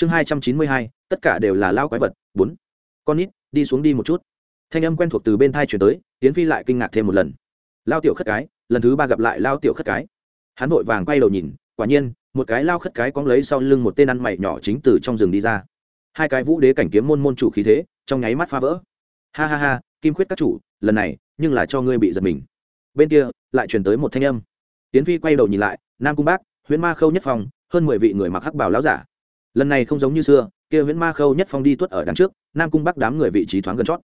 chương hai trăm chín mươi hai, tất cả đều là lao quái vật, bốn. Con nít, đi xuống đi một chút. Thanh âm quen thuộc từ bên thai chuyển tới tiến phi lại kinh ngạc thêm một lần. Lao tiểu khất cái, lần thứ ba gặp lại lao tiểu khất cái. Hắn vội vàng quay đầu nhìn, quả nhiên, một cái lao khất cái cóng lấy sau lưng một tên ăn mày nhỏ chính từ trong rừng đi ra. Hai cái vũ đế cảnh kiếm môn môn chủ khí thế, trong nháy mắt phá vỡ. Ha ha ha, kim khuyết các chủ, lần này, nhưng là cho ngươi bị giật mình. Bên kia, lại chuyển tới một thanh âm. Tiến phi quay đầu nhìn lại, nam cung bác, huyễn ma khâu nhất phòng hơn mười vị người mặc hắc bảo láo giả lần này không giống như xưa, kia Viễn ma khâu nhất phong đi tuất ở đằng trước, nam cung bắc đám người vị trí thoáng gần chót.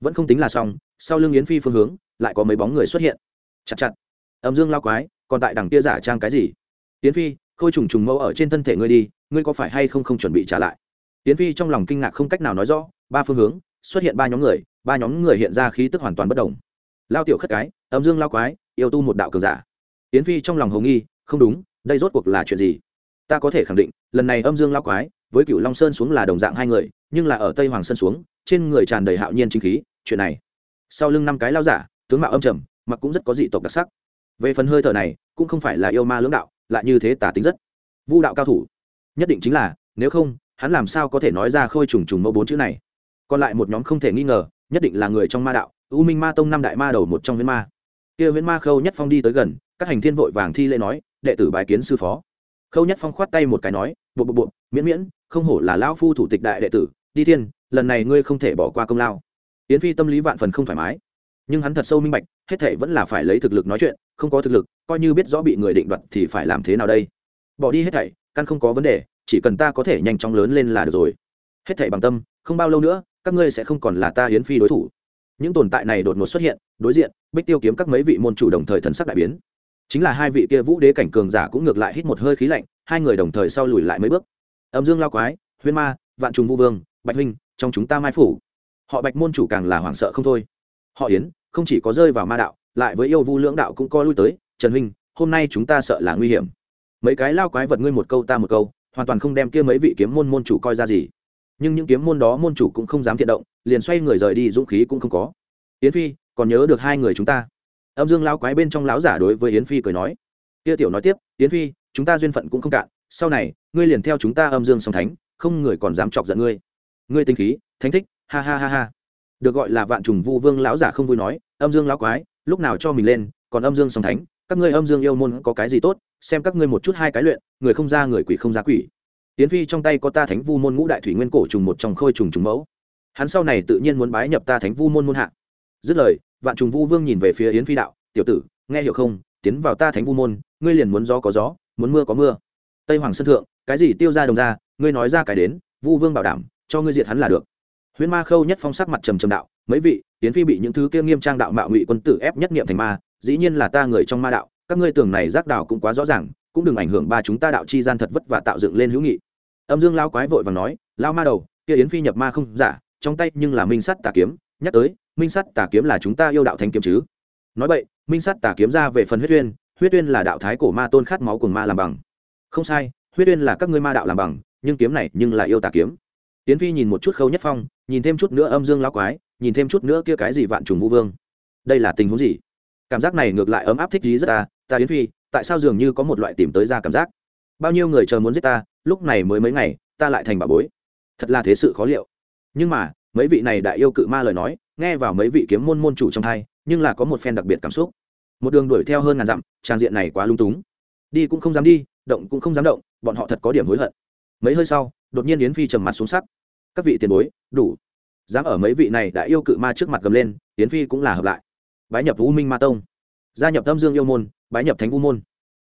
Vẫn không tính là xong, sau lưng yến phi phương hướng, lại có mấy bóng người xuất hiện. Chặt chặt. Âm dương lao quái, còn tại đằng kia giả trang cái gì? Yến phi, khôi trùng trùng mẫu ở trên thân thể ngươi đi, ngươi có phải hay không không chuẩn bị trả lại? Yến phi trong lòng kinh ngạc không cách nào nói rõ, ba phương hướng, xuất hiện ba nhóm người, ba nhóm người hiện ra khí tức hoàn toàn bất đồng lao tiểu khất cái, âm dương lao quái, yêu tu một đạo cường giả. Yến phi trong lòng hồng nghi, không đúng, đây rốt cuộc là chuyện gì? Ta có thể khẳng định, lần này âm dương lao quái, với cựu long sơn xuống là đồng dạng hai người, nhưng là ở tây hoàng sơn xuống, trên người tràn đầy hạo nhiên chính khí, chuyện này. Sau lưng năm cái lao giả, tướng mạo âm trầm, mặc cũng rất có dị tộc đặc sắc. Về phần hơi thở này, cũng không phải là yêu ma lưỡng đạo, lại như thế tả tính rất. Vu đạo cao thủ. Nhất định chính là, nếu không, hắn làm sao có thể nói ra khôi trùng trùng mẫu bốn chữ này. Còn lại một nhóm không thể nghi ngờ, nhất định là người trong ma đạo, u minh ma tông năm đại ma đầu một trong huyễn ma. Kia huyễn ma khâu nhất phong đi tới gần, các hành thiên vội vàng thi lễ nói, đệ tử bài kiến sư phó khâu nhất phong khoát tay một cái nói, bộ bộ bộ, miễn miễn, không hổ là lão phu thủ tịch đại đệ tử, đi thiên, lần này ngươi không thể bỏ qua công lao. Yến phi tâm lý vạn phần không thoải mái. Nhưng hắn thật sâu minh bạch, hết thể vẫn là phải lấy thực lực nói chuyện, không có thực lực, coi như biết rõ bị người định đoạt thì phải làm thế nào đây? Bỏ đi hết thảy, căn không có vấn đề, chỉ cần ta có thể nhanh chóng lớn lên là được rồi. Hết thảy bằng tâm, không bao lâu nữa, các ngươi sẽ không còn là ta yến phi đối thủ. Những tồn tại này đột ngột xuất hiện, đối diện, bích tiêu kiếm các mấy vị môn chủ đồng thời thần sắc đại biến chính là hai vị kia vũ đế cảnh cường giả cũng ngược lại hít một hơi khí lạnh, hai người đồng thời sau lùi lại mấy bước. Âm dương lao quái, huyên ma, vạn trùng vu vương, bạch huynh, trong chúng ta mai phủ. Họ bạch môn chủ càng là hoảng sợ không thôi. Họ yến, không chỉ có rơi vào ma đạo, lại với yêu vu lưỡng đạo cũng coi lui tới. Trần huynh, hôm nay chúng ta sợ là nguy hiểm. Mấy cái lao quái vật ngươi một câu ta một câu, hoàn toàn không đem kia mấy vị kiếm môn môn chủ coi ra gì. Nhưng những kiếm môn đó môn chủ cũng không dám thiện động, liền xoay người rời đi, dũng khí cũng không có. Yến phi, còn nhớ được hai người chúng ta? Âm dương lao quái bên trong lão giả đối với yến phi cười nói, kia tiểu nói tiếp, yến phi, chúng ta duyên phận cũng không cạn, sau này, ngươi liền theo chúng ta âm dương song thánh, không người còn dám chọc giận ngươi. Ngươi tinh khí, thánh thích, ha ha ha ha. Được gọi là vạn trùng vu vương lão giả không vui nói, âm dương lão quái, lúc nào cho mình lên, còn âm dương song thánh, các ngươi âm dương yêu môn có cái gì tốt, xem các ngươi một chút hai cái luyện, người không ra người quỷ không ra quỷ. Tiến phi trong tay có ta thánh vu môn ngũ đại thủy nguyên cổ trùng một trong khôi trùng trùng mẫu. Hắn sau này tự nhiên muốn bái nhập ta thánh vu môn môn hạ. Dứt lời vạn trùng vu vương nhìn về phía yến phi đạo, tiểu tử, nghe hiểu không? Tiến vào ta thánh vu môn, ngươi liền muốn gió có gió, muốn mưa có mưa. Tây hoàng sân thượng, cái gì tiêu ra đồng ra, ngươi nói ra cái đến, vu vương bảo đảm, cho ngươi diệt hắn là được. Huyễn ma khâu nhất phong sắc mặt trầm trầm đạo, mấy vị tiến phi bị những thứ kia nghiêm trang đạo mạo ngụy quân tử ép nhất niệm thành ma, dĩ nhiên là ta người trong ma đạo, các ngươi tưởng này giác đạo cũng quá rõ ràng, cũng đừng ảnh hưởng ba chúng ta đạo chi gian thật vất và tạo dựng lên hữu nghị. Âm dương lao quái vội và nói, lao ma đầu, kia yến phi nhập ma không giả, trong tay nhưng là minh sắt tà kiếm nhắc tới, minh sắt tà kiếm là chúng ta yêu đạo thanh kiếm chứ? Nói vậy minh sắt tà kiếm ra về phần huyết uyên huyết uyên là đạo thái cổ ma tôn khát máu cùng ma làm bằng. Không sai, huyết uyên là các ngươi ma đạo làm bằng, nhưng kiếm này nhưng là yêu tà kiếm. Tiến phi nhìn một chút khâu nhất phong, nhìn thêm chút nữa âm dương lao quái, nhìn thêm chút nữa kia cái gì vạn trùng vũ vương. Đây là tình huống gì? Cảm giác này ngược lại ấm áp thích gì rất ta ta yến phi, tại sao dường như có một loại tìm tới ra cảm giác? Bao nhiêu người chờ muốn giết ta, lúc này mới mấy ngày, ta lại thành bà bối. Thật là thế sự khó liệu. Nhưng mà mấy vị này đại yêu cự ma lời nói, nghe vào mấy vị kiếm môn môn chủ trong thai, nhưng là có một phen đặc biệt cảm xúc. Một đường đuổi theo hơn ngàn dặm, trang diện này quá lung túng. Đi cũng không dám đi, động cũng không dám động, bọn họ thật có điểm hối hận. Mấy hơi sau, đột nhiên yến phi trầm mặt xuống sắc. Các vị tiền bối, đủ. Dám ở mấy vị này đã yêu cự ma trước mặt gầm lên, yến phi cũng là hợp lại. Bái nhập vũ minh ma tông. Gia nhập âm dương yêu môn, bái nhập thánh vũ môn.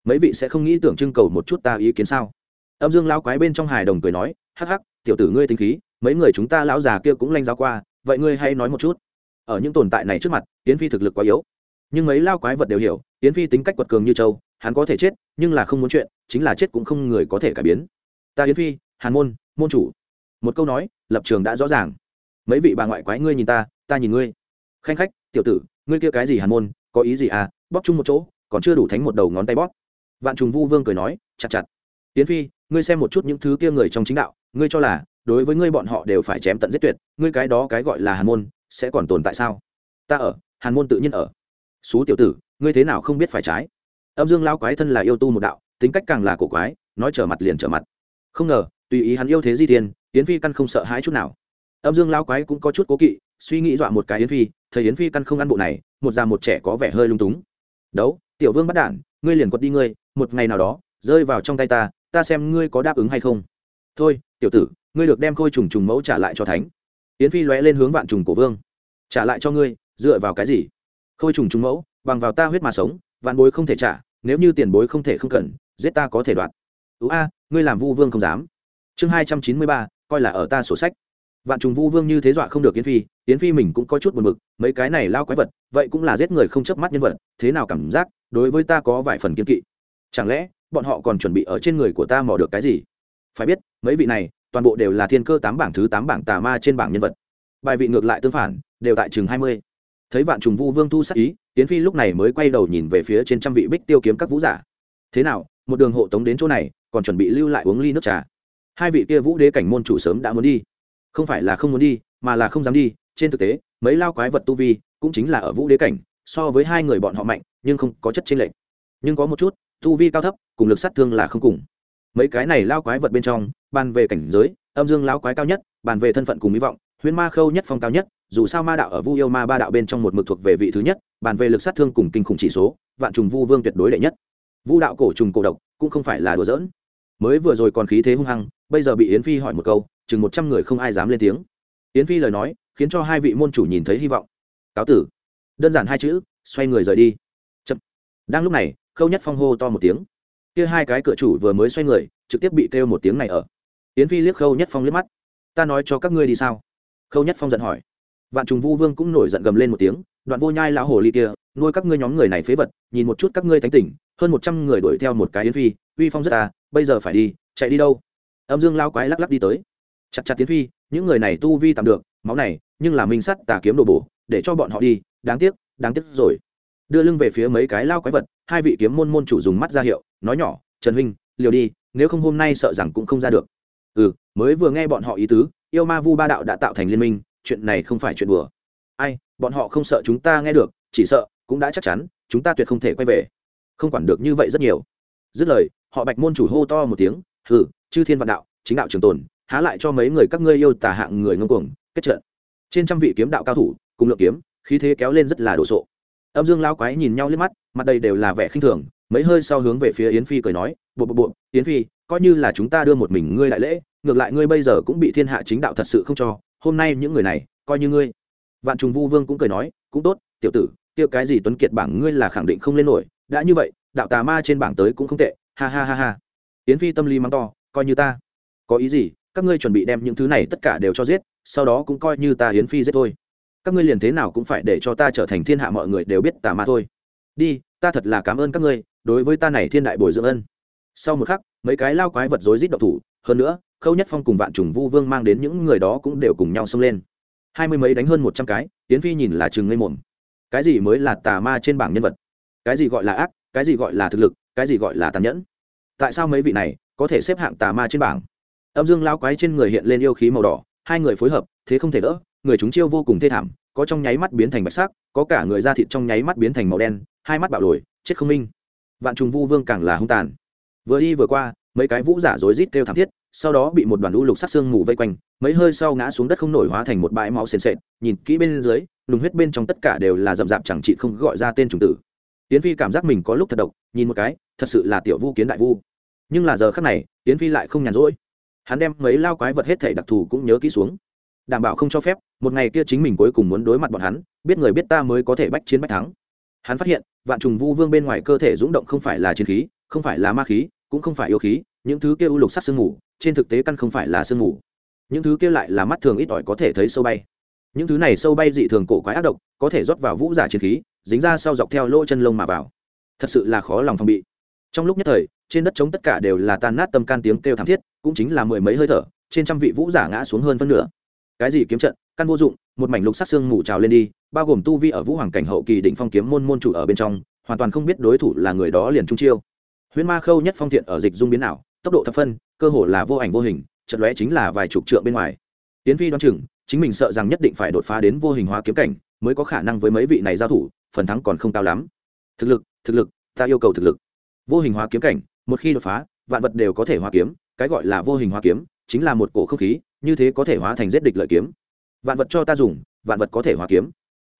Mấy vị sẽ không nghĩ tưởng trưng cầu một chút ta ý kiến sao? Âm dương lao quái bên trong hài đồng cười nói, hắc hắc, tiểu tử ngươi tính khí mấy người chúng ta lão già kia cũng lanh giáo qua, vậy ngươi hay nói một chút. Ở những tồn tại này trước mặt, yến phi thực lực quá yếu. Nhưng mấy lao quái vật đều hiểu, yến phi tính cách quật cường như châu, hắn có thể chết, nhưng là không muốn chuyện, chính là chết cũng không người có thể cải biến. Ta yến phi, hàn môn môn chủ. Một câu nói, lập trường đã rõ ràng. Mấy vị bà ngoại quái ngươi nhìn ta ta nhìn ngươi. Khanh khách, tiểu tử, ngươi kia cái gì hàn môn, có ý gì à? Bóp chung một chỗ, còn chưa đủ thánh một đầu ngón tay bóp. Vạn trùng vu vương cười nói, chặt chặt. Tiến phi, ngươi xem một chút những thứ kia người trong chính đạo, ngươi cho là đối với ngươi bọn họ đều phải chém tận giết tuyệt, ngươi cái đó cái gọi là hàn môn, sẽ còn tồn tại sao? Ta ở, hàn môn tự nhiên ở. Xú tiểu tử, ngươi thế nào không biết phải trái? Âm dương lao quái thân là yêu tu một đạo, tính cách càng là cổ quái, nói trở mặt liền trở mặt. Không ngờ, tùy ý hắn yêu thế di tiên yến phi căn không sợ hãi chút nào. Âm dương lao quái cũng có chút cố kỵ, suy nghĩ dọa một cái yến phi thấy yến phi căn không ăn bộ này, một già một trẻ có vẻ hơi lung túng. Đấu, tiểu vương bắt đản ngươi liền quật đi ngươi, một ngày nào đó, rơi vào trong tay ta ta xem ngươi có đáp ứng hay không. Thôi, tiểu tử ngươi được đem khôi trùng trùng mẫu trả lại cho thánh. Yến phi lóe lên hướng vạn trùng cổ vương. Trả lại cho ngươi, dựa vào cái gì? Khôi trùng trùng mẫu, bằng vào ta huyết mà sống, vạn bối không thể trả, nếu như tiền bối không thể không cần, giết ta có thể đoạt. Ú a, ngươi làm vu vương không dám. Chương hai trăm chín mươi ba, coi là ở ta sổ sách. Vạn trùng vu vương như thế dọa không được yến phi yến phi mình cũng có chút buồn bực, mấy cái này lao quái vật, vậy cũng là giết người không chớp mắt nhân vật, thế nào cảm giác, đối với ta có vài phần kiên kỵ? Chẳng lẽ, bọn họ còn chuẩn bị ở trên người của ta mò được cái gì? Phải biết, mấy vị này toàn bộ đều là thiên cơ tám bảng thứ tám bảng tà ma trên bảng nhân vật. Bài vị ngược lại tương phản, đều tại chừng hai mươi. Thấy vạn trùng vu vương thu sắc ý tiến phi lúc này mới quay đầu nhìn về phía trên trăm vị bích tiêu kiếm các vũ giả. Thế nào, một đường hộ tống đến chỗ này, còn chuẩn bị lưu lại uống ly nước trà? Hai vị kia vũ đế cảnh môn chủ sớm đã muốn đi. Không phải là không muốn đi, mà là không dám đi, trên thực tế, mấy lao quái vật tu vi cũng chính là ở vũ đế cảnh, so với hai người bọn họ mạnh, nhưng không có chất chênh lệch. Nhưng có một chút, tu vi cao thấp, cùng lực sát thương là không cùng mấy cái này lao quái vật bên trong bàn về cảnh giới, âm dương lao quái cao nhất bàn về thân phận cùng hy vọng, huyễn ma khâu nhất phong cao nhất, dù sao ma đạo ở vu yêu ma ba đạo bên trong một mực thuộc về vị thứ nhất bàn về lực sát thương cùng kinh khủng chỉ số, vạn trùng vu vương tuyệt đối đệ nhất. Vu đạo cổ trùng cổ độc, cũng không phải là đùa giỡn. Mới vừa rồi còn khí thế hung hăng, bây giờ bị yến phi hỏi một câu, chừng một trăm người không ai dám lên tiếng. Yến phi lời nói, khiến cho hai vị môn chủ nhìn thấy hy vọng. Cáo tử. Đơn giản hai chữ, xoay người rời đi. Chậm. đang lúc này, khâu nhất phong hô to một tiếng kia hai cái cửa chủ vừa mới xoay người, trực tiếp bị kêu một tiếng này ở. Yến phi liếc khâu nhất phong liếc mắt. Ta nói cho các ngươi đi sao? Khâu nhất phong giận hỏi. Vạn trùng vu vương cũng nổi giận gầm lên một tiếng, đoạn vô nhai lão hồ ly kia, nuôi các ngươi nhóm người này phế vật, nhìn một chút các ngươi thánh tỉnh, hơn một trăm người đuổi theo một cái yến phi, uy phong rất à bây giờ phải đi, chạy đi đâu? Âm dương lao quái lắc lắc đi tới. Chặt chặt tiến phi, những người này tu vi tạm được, máu này, nhưng là minh sắt tà kiếm đồ bổ, để cho bọn họ đi, đáng tiếc đáng tiếc rồi. Đưa lưng về phía mấy cái lao quái vật, hai vị kiếm môn môn chủ dùng mắt ra hiệu nói nhỏ, trần huynh, liều đi, nếu không hôm nay sợ rằng cũng không ra được. Ừ mới vừa nghe bọn họ ý tứ, yêu ma vu ba đạo đã tạo thành liên minh, chuyện này không phải chuyện đùa. Ai, bọn họ không sợ chúng ta nghe được, chỉ sợ cũng đã chắc chắn, chúng ta tuyệt không thể quay về. Không quản được như vậy rất nhiều. Dứt lời, họ bạch môn chủ hô to một tiếng, hừ, chư thiên vạn đạo, chính đạo trường tồn, há lại cho mấy người các ngươi yêu tả hạng người ngông cuồng, kết trận. Trên trăm vị kiếm đạo cao thủ, cùng lượng kiếm, khí thế kéo lên rất là đồ sộ. Âm dương lao quái nhìn nhau liếc mắt, mặt đây đều là vẻ khinh thường mấy hơi sau hướng về phía yến phi cười nói, bộ bộ bộ, yến phi, coi như là chúng ta đưa một mình ngươi đại lễ, ngược lại ngươi bây giờ cũng bị thiên hạ chính đạo thật sự không cho, hôm nay những người này, coi như ngươi. Vạn trùng vu vương cũng cười nói, cũng tốt, tiểu tử tiêu cái gì tuấn kiệt bảng ngươi là khẳng định không lên nổi, đã như vậy, đạo tà ma trên bảng tới cũng không tệ, ha ha ha ha. Yến phi tâm lý mắng to, coi như ta, có ý gì, các ngươi chuẩn bị đem những thứ này tất cả đều cho giết, sau đó cũng coi như ta yến phi giết thôi. Các ngươi liền thế nào cũng phải để cho ta trở thành thiên hạ mọi người đều biết tà ma thôi. Đi, ta thật là cảm ơn các ngươi đối với ta này thiên đại bồi dưỡng ân. Sau một khắc, mấy cái lao quái vật rối rít độc thủ, hơn nữa, khâu nhất phong cùng vạn trùng vu vương mang đến những người đó cũng đều cùng nhau xông lên. Hai mươi mấy đánh hơn một trăm cái tiến phi nhìn là chừng ngây mồm. Cái gì mới là tà ma trên bảng nhân vật? Cái gì gọi là ác? Cái gì gọi là thực lực? Cái gì gọi là tàn nhẫn? Tại sao mấy vị này có thể xếp hạng tà ma trên bảng? Âm dương lao quái trên người hiện lên yêu khí màu đỏ, hai người phối hợp, thế không thể đỡ, người chúng chiêu vô cùng thê thảm, có trong nháy mắt biến thành bạch sắc, có cả người da thịt trong nháy mắt biến thành màu đen, hai mắt bạo lồi, chết không minh vạn trùng vu vương càng là hung tàn. Vừa đi vừa qua, mấy cái vũ giả rối rít kêu thảm thiết, sau đó bị một đoàn u lục sắc xương mù vây quanh, mấy hơi sau ngã xuống đất không nổi hóa thành một bãi máu sền sệt, nhìn kỹ bên dưới, lùng huyết bên trong tất cả đều là rậm rạp chẳng chị không gọi ra tên trùng tử. Tiến phi cảm giác mình có lúc thật độc, nhìn một cái, thật sự là tiểu vu kiến đại vu. Nhưng là giờ khắc này tiến phi lại không nhàn rỗi. Hắn đem mấy lao quái vật hết thể đặc thù cũng nhớ kỹ xuống. Đảm bảo không cho phép, một ngày kia chính mình cuối cùng muốn đối mặt bọn hắn, biết người biết ta mới có thể bách chiến bách thắng. Hắn phát hiện vạn trùng vu vương bên ngoài cơ thể rúng động không phải là chiến khí, không phải là ma khí, cũng không phải yêu khí, những thứ kia u lục sắc sương mù, trên thực tế căn không phải là sương mù. Những thứ kia lại là mắt thường ít ỏi có thể thấy sâu bay. Những thứ này sâu bay dị thường cổ quái ác độc, có thể rót vào vũ giả chiến khí, dính ra sau dọc theo lỗ chân lông mà vào. Thật sự là khó lòng phòng bị. Trong lúc nhất thời, trên đất trống tất cả đều là tan nát tâm can tiếng kêu thảm thiết, cũng chính là mười mấy hơi thở, trên trăm vị vũ giả ngã xuống hơn phân nửa. Cái gì kiếm trận, căn vô dụng, một mảnh lục sắc xương mù trào lên đi bao gồm tu vi ở vũ hoàng cảnh hậu kỳ định phong kiếm môn môn chủ ở bên trong, hoàn toàn không biết đối thủ là người đó liền trung chiêu. Huyễn ma khâu nhất phong thiện ở dịch dung biến ảo, tốc độ thập phân, cơ hồ là vô ảnh vô hình trận lóe chính là vài chục trượng bên ngoài. Tiến phi đoán chừng, chính mình sợ rằng nhất định phải đột phá đến vô hình hóa kiếm cảnh, mới có khả năng với mấy vị này giao thủ, phần thắng còn không cao lắm. Thực lực thực lực, ta yêu cầu thực lực. Vô hình hóa kiếm cảnh, một khi đột phá, vạn vật đều có thể hóa kiếm, cái gọi là vô hình hóa kiếm, chính là một cổ không khí, như thế có thể hóa thành giết địch lợi kiếm. Vạn vật cho ta dùng, vạn vật có thể hóa kiếm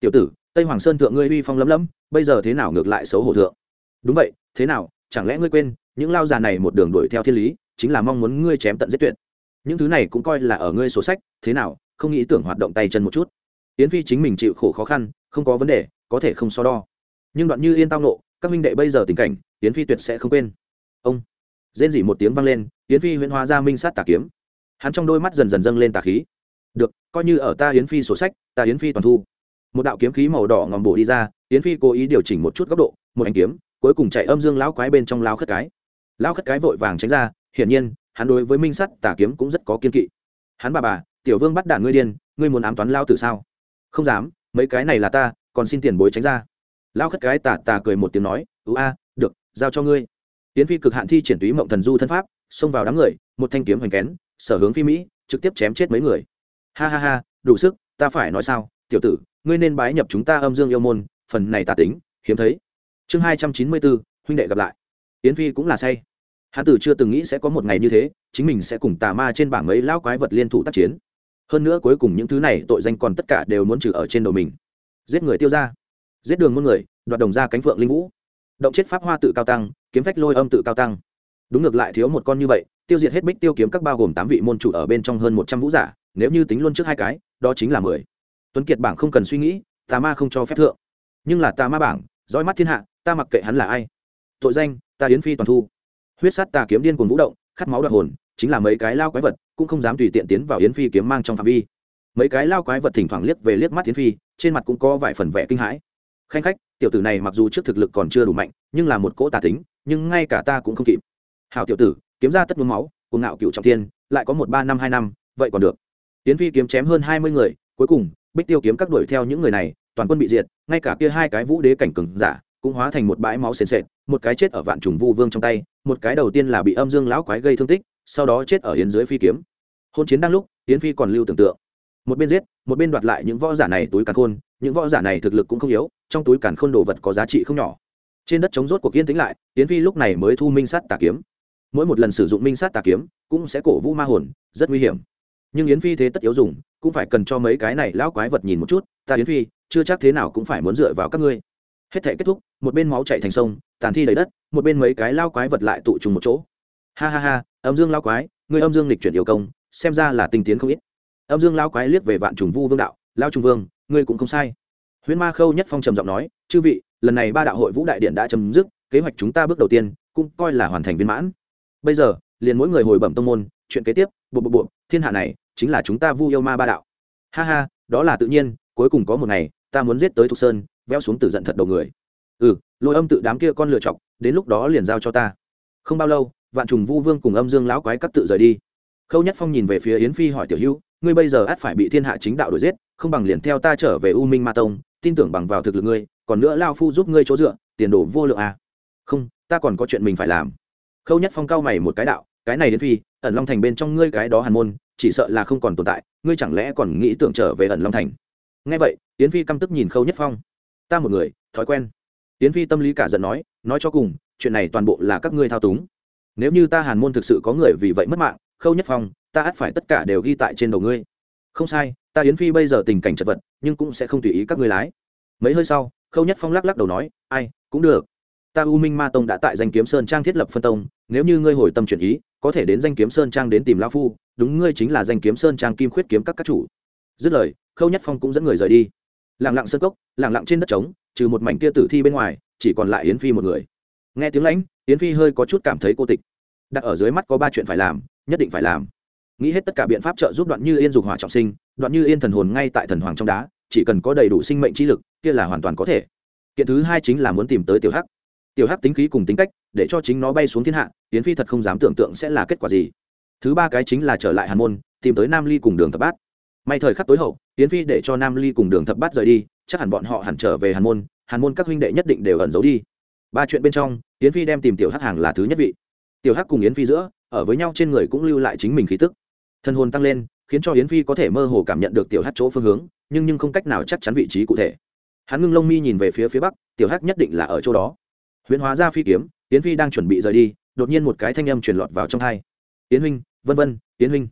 tiểu tử, tây hoàng sơn thượng ngươi uy phong lấm lấm, bây giờ thế nào ngược lại xấu hổ thượng? Đúng vậy, thế nào, chẳng lẽ ngươi quên, những lao già này một đường đuổi theo thiên lý, chính là mong muốn ngươi chém tận giết tuyệt. Những thứ này cũng coi là ở ngươi sổ sách, thế nào, không nghĩ tưởng hoạt động tay chân một chút. Yến phi chính mình chịu khổ khó khăn, không có vấn đề, có thể không so đo. Nhưng đoạn như yên tao nộ, các minh đệ bây giờ tình cảnh, yến phi tuyệt sẽ không quên. Ông, rên dỉ một tiếng vang lên, yến phi huyễn hóa ra minh sát tà kiếm. Hắn trong đôi mắt dần dần dâng lên tà khí. Được, coi như ở ta yến phi sổ sách, ta yến phi toàn thu một đạo kiếm khí màu đỏ ngòm bổ đi ra, yến phi cố ý điều chỉnh một chút góc độ, một ánh kiếm, cuối cùng chạy âm dương lão quái bên trong lao khất cái. Lao khất cái vội vàng tránh ra, hiển nhiên, hắn đối với minh sắt tà kiếm cũng rất có kiên kỵ. Hắn bà bà, tiểu vương bắt đả ngươi điên, ngươi muốn ám toán lao từ sao? Không dám, mấy cái này là ta, còn xin tiền bối tránh ra. Lao khất cái tà tà cười một tiếng nói ưu a, được, giao cho ngươi. Tiến phi cực hạn thi triển túy mộng thần du thân pháp, xông vào đám người, một thanh kiếm hoành kén, sở hướng phi mỹ, trực tiếp chém chết mấy người. Ha ha ha, đủ sức, ta phải nói sao, tiểu tử ngươi nên bái nhập chúng ta âm dương yêu môn, phần này tà tính, hiếm thấy. Chương hai trăm chín mươi bốn, huynh đệ gặp lại. Yến phi cũng là say. Hắn tử chưa từng nghĩ sẽ có một ngày như thế, chính mình sẽ cùng tà ma trên bảng ấy lão quái vật liên thủ tác chiến. Hơn nữa cuối cùng những thứ này tội danh còn tất cả đều muốn trừ ở trên đầu mình. Giết người tiêu ra giết đường muôn người, đoạt đồng ra cánh phượng linh vũ. Động chết pháp hoa tự cao tăng, kiếm phách lôi âm tự cao tăng. Đúng ngược lại thiếu một con như vậy, tiêu diệt hết bích tiêu kiếm các bao gồm tám vị môn chủ ở bên trong hơn một trăm vũ giả, nếu như tính luôn trước hai cái, đó chính là mười tuấn kiệt bảng không cần suy nghĩ, tà ma không cho phép thượng. Nhưng là tà ma bảng, dõi mắt thiên hạ, ta mặc kệ hắn là ai. Tội danh, ta yến phi toàn thu. Huyết sát tà kiếm điên cuồng vũ động, khát máu đoạt hồn, chính là mấy cái lao quái vật, cũng không dám tùy tiện tiến vào yến phi kiếm mang trong phạm vi. Mấy cái lao quái vật thỉnh thoảng liếc về liếc mắt yến phi, trên mặt cũng có vài phần vẻ kinh hãi. Khanh khách, tiểu tử này mặc dù trước thực lực còn chưa đủ mạnh, nhưng là một cỗ tà tính, nhưng ngay cả ta cũng không kịp. Hào tiểu tử, kiếm ra tất mướm máu cùng ngạo cựu trọng thiên, lại có một ba năm hai năm, vậy còn được. Yến phi kiếm chém hơn hai mươi người, cuối cùng bích tiêu kiếm các đuổi theo những người này, toàn quân bị diệt, ngay cả kia hai cái vũ đế cảnh cừng giả cũng hóa thành một bãi máu sền sệt, một cái chết ở vạn trùng vu vương trong tay, một cái đầu tiên là bị âm dương lão quái gây thương tích, sau đó chết ở yến dưới phi kiếm. Hôn chiến đang lúc, yến phi còn lưu tưởng tượng. Một bên giết, một bên đoạt lại những võ giả này túi càn khôn, những võ giả này thực lực cũng không yếu, trong túi càn khôn đồ vật có giá trị không nhỏ. Trên đất chống rốt cuộc yên tĩnh lại, yến phi lúc này mới thu minh sát tà kiếm. Mỗi một lần sử dụng minh sát tà kiếm, cũng sẽ cổ vũ ma hồn, rất nguy hiểm nhưng yến phi thế tất yếu dùng, cũng phải cần cho mấy cái này lão quái vật nhìn một chút, ta yến phi, chưa chắc thế nào cũng phải muốn dựa vào các ngươi. Hết thể kết thúc, một bên máu chạy thành sông, tàn thi đầy đất, một bên mấy cái lao quái vật lại tụ trùng một chỗ. Ha ha ha, âm dương lao quái người âm dương lịch chuyển yêu công, xem ra là tinh tiến không ít. Âm dương lao quái liếc về vạn trùng vu vương đạo lao trung vương, ngươi cũng không sai. Huyễn ma khâu nhất phong trầm giọng nói, chư vị, lần này ba đạo hội vũ đại điện đã chấm dứt, kế hoạch chúng ta bước đầu tiên, cũng coi là hoàn thành viên mãn. Bây giờ, liền mỗi người hồi bẩm tông môn, chuyện kế tiếp bộ bộ bộ thiên hạ này chính là chúng ta vu yêu ma ba đạo. Ha ha, đó là tự nhiên, cuối cùng có một ngày, ta muốn giết tới thục sơn véo xuống tử giận thật đầu người. Ừ lôi âm tự đám kia con lựa chọc, đến lúc đó liền giao cho ta. Không bao lâu, vạn trùng vu vương cùng âm dương lão quái cắt tự rời đi. Khâu nhất phong nhìn về phía yến phi hỏi tiểu hữu, ngươi bây giờ ắt phải bị thiên hạ chính đạo đuổi giết, không bằng liền theo ta trở về u minh ma tông, tin tưởng bằng vào thực lực ngươi, còn nữa lao phu giúp ngươi chỗ dựa, tiền đồ vô lượng à. không, ta còn có chuyện mình phải làm. Khâu nhất phong cao mày một cái đạo, cái này đến phi ẩn long thành bên trong ngươi cái đó hàn môn, chỉ sợ là không còn tồn tại, ngươi chẳng lẽ còn nghĩ tưởng trở về ẩn long thành? Nghe vậy tiến phi căm tức nhìn khâu nhất phong. Ta một người, thói quen. Tiến phi tâm lý cả giận nói nói cho cùng, chuyện này toàn bộ là các ngươi thao túng. Nếu như ta hàn môn thực sự có người vì vậy mất mạng, khâu nhất phong, ta ắt phải tất cả đều ghi tại trên đầu ngươi. Không sai, ta yến phi bây giờ tình cảnh chật vật, nhưng cũng sẽ không tùy ý các ngươi lái. Mấy hơi sau, khâu nhất phong lắc lắc đầu nói, ai, cũng được. Ta u minh ma tông đã tại danh kiếm sơn trang thiết lập phân tông, nếu như ngươi hồi tâm chuyển ý có thể đến danh kiếm sơn trang đến tìm lao phu, đúng, ngươi chính là danh kiếm sơn trang kim khuyết kiếm các các chủ. Dứt lời, khâu nhất phong cũng dẫn người rời đi. Lẳng lặng sơn cốc lẳng lặng trên đất trống, trừ một mảnh kia tử thi bên ngoài, chỉ còn lại yến phi một người. Nghe tiếng lãnh, yến phi hơi có chút cảm thấy cô tịch. Đặt ở dưới mắt có ba chuyện phải làm, nhất định phải làm. Nghĩ hết tất cả biện pháp trợ giúp đoạn như yên dục hỏa trọng sinh, đoạn như yên thần hồn ngay tại thần hoàng trong đá, chỉ cần có đầy đủ sinh mệnh trí lực, kia là hoàn toàn có thể. Kiện thứ hai chính là muốn tìm tới tiểu hắc. Tiểu hắc tính khí cùng tính cách để cho chính nó bay xuống thiên hạ, yến phi thật không dám tưởng tượng sẽ là kết quả gì. Thứ ba cái chính là trở lại hàn môn, tìm tới nam ly cùng đường thập bát. May thời khắc tối hậu, yến phi để cho nam ly cùng đường thập bát rời đi, chắc hẳn bọn họ hẳn trở về hàn môn hàn môn các huynh đệ nhất định đều ẩn giấu đi. Ba chuyện bên trong, yến phi đem tìm tiểu hắc hàng là thứ nhất vị. Tiểu hắc cùng yến phi giữa, ở với nhau trên người cũng lưu lại chính mình khí tức. Thân hồn tăng lên, khiến cho yến phi có thể mơ hồ cảm nhận được tiểu hắc chỗ phương hướng, nhưng nhưng không cách nào chắc chắn vị trí cụ thể. Hắn ngưng lông mi nhìn về phía phía bắc, tiểu hắc nhất định là ở chỗ đó. Huyễn hóa ra phi kiếm yến phi đang chuẩn bị rời đi, đột nhiên một cái thanh âm truyền lọt vào trong hai. Yến huynh, vân vân, yến huynh.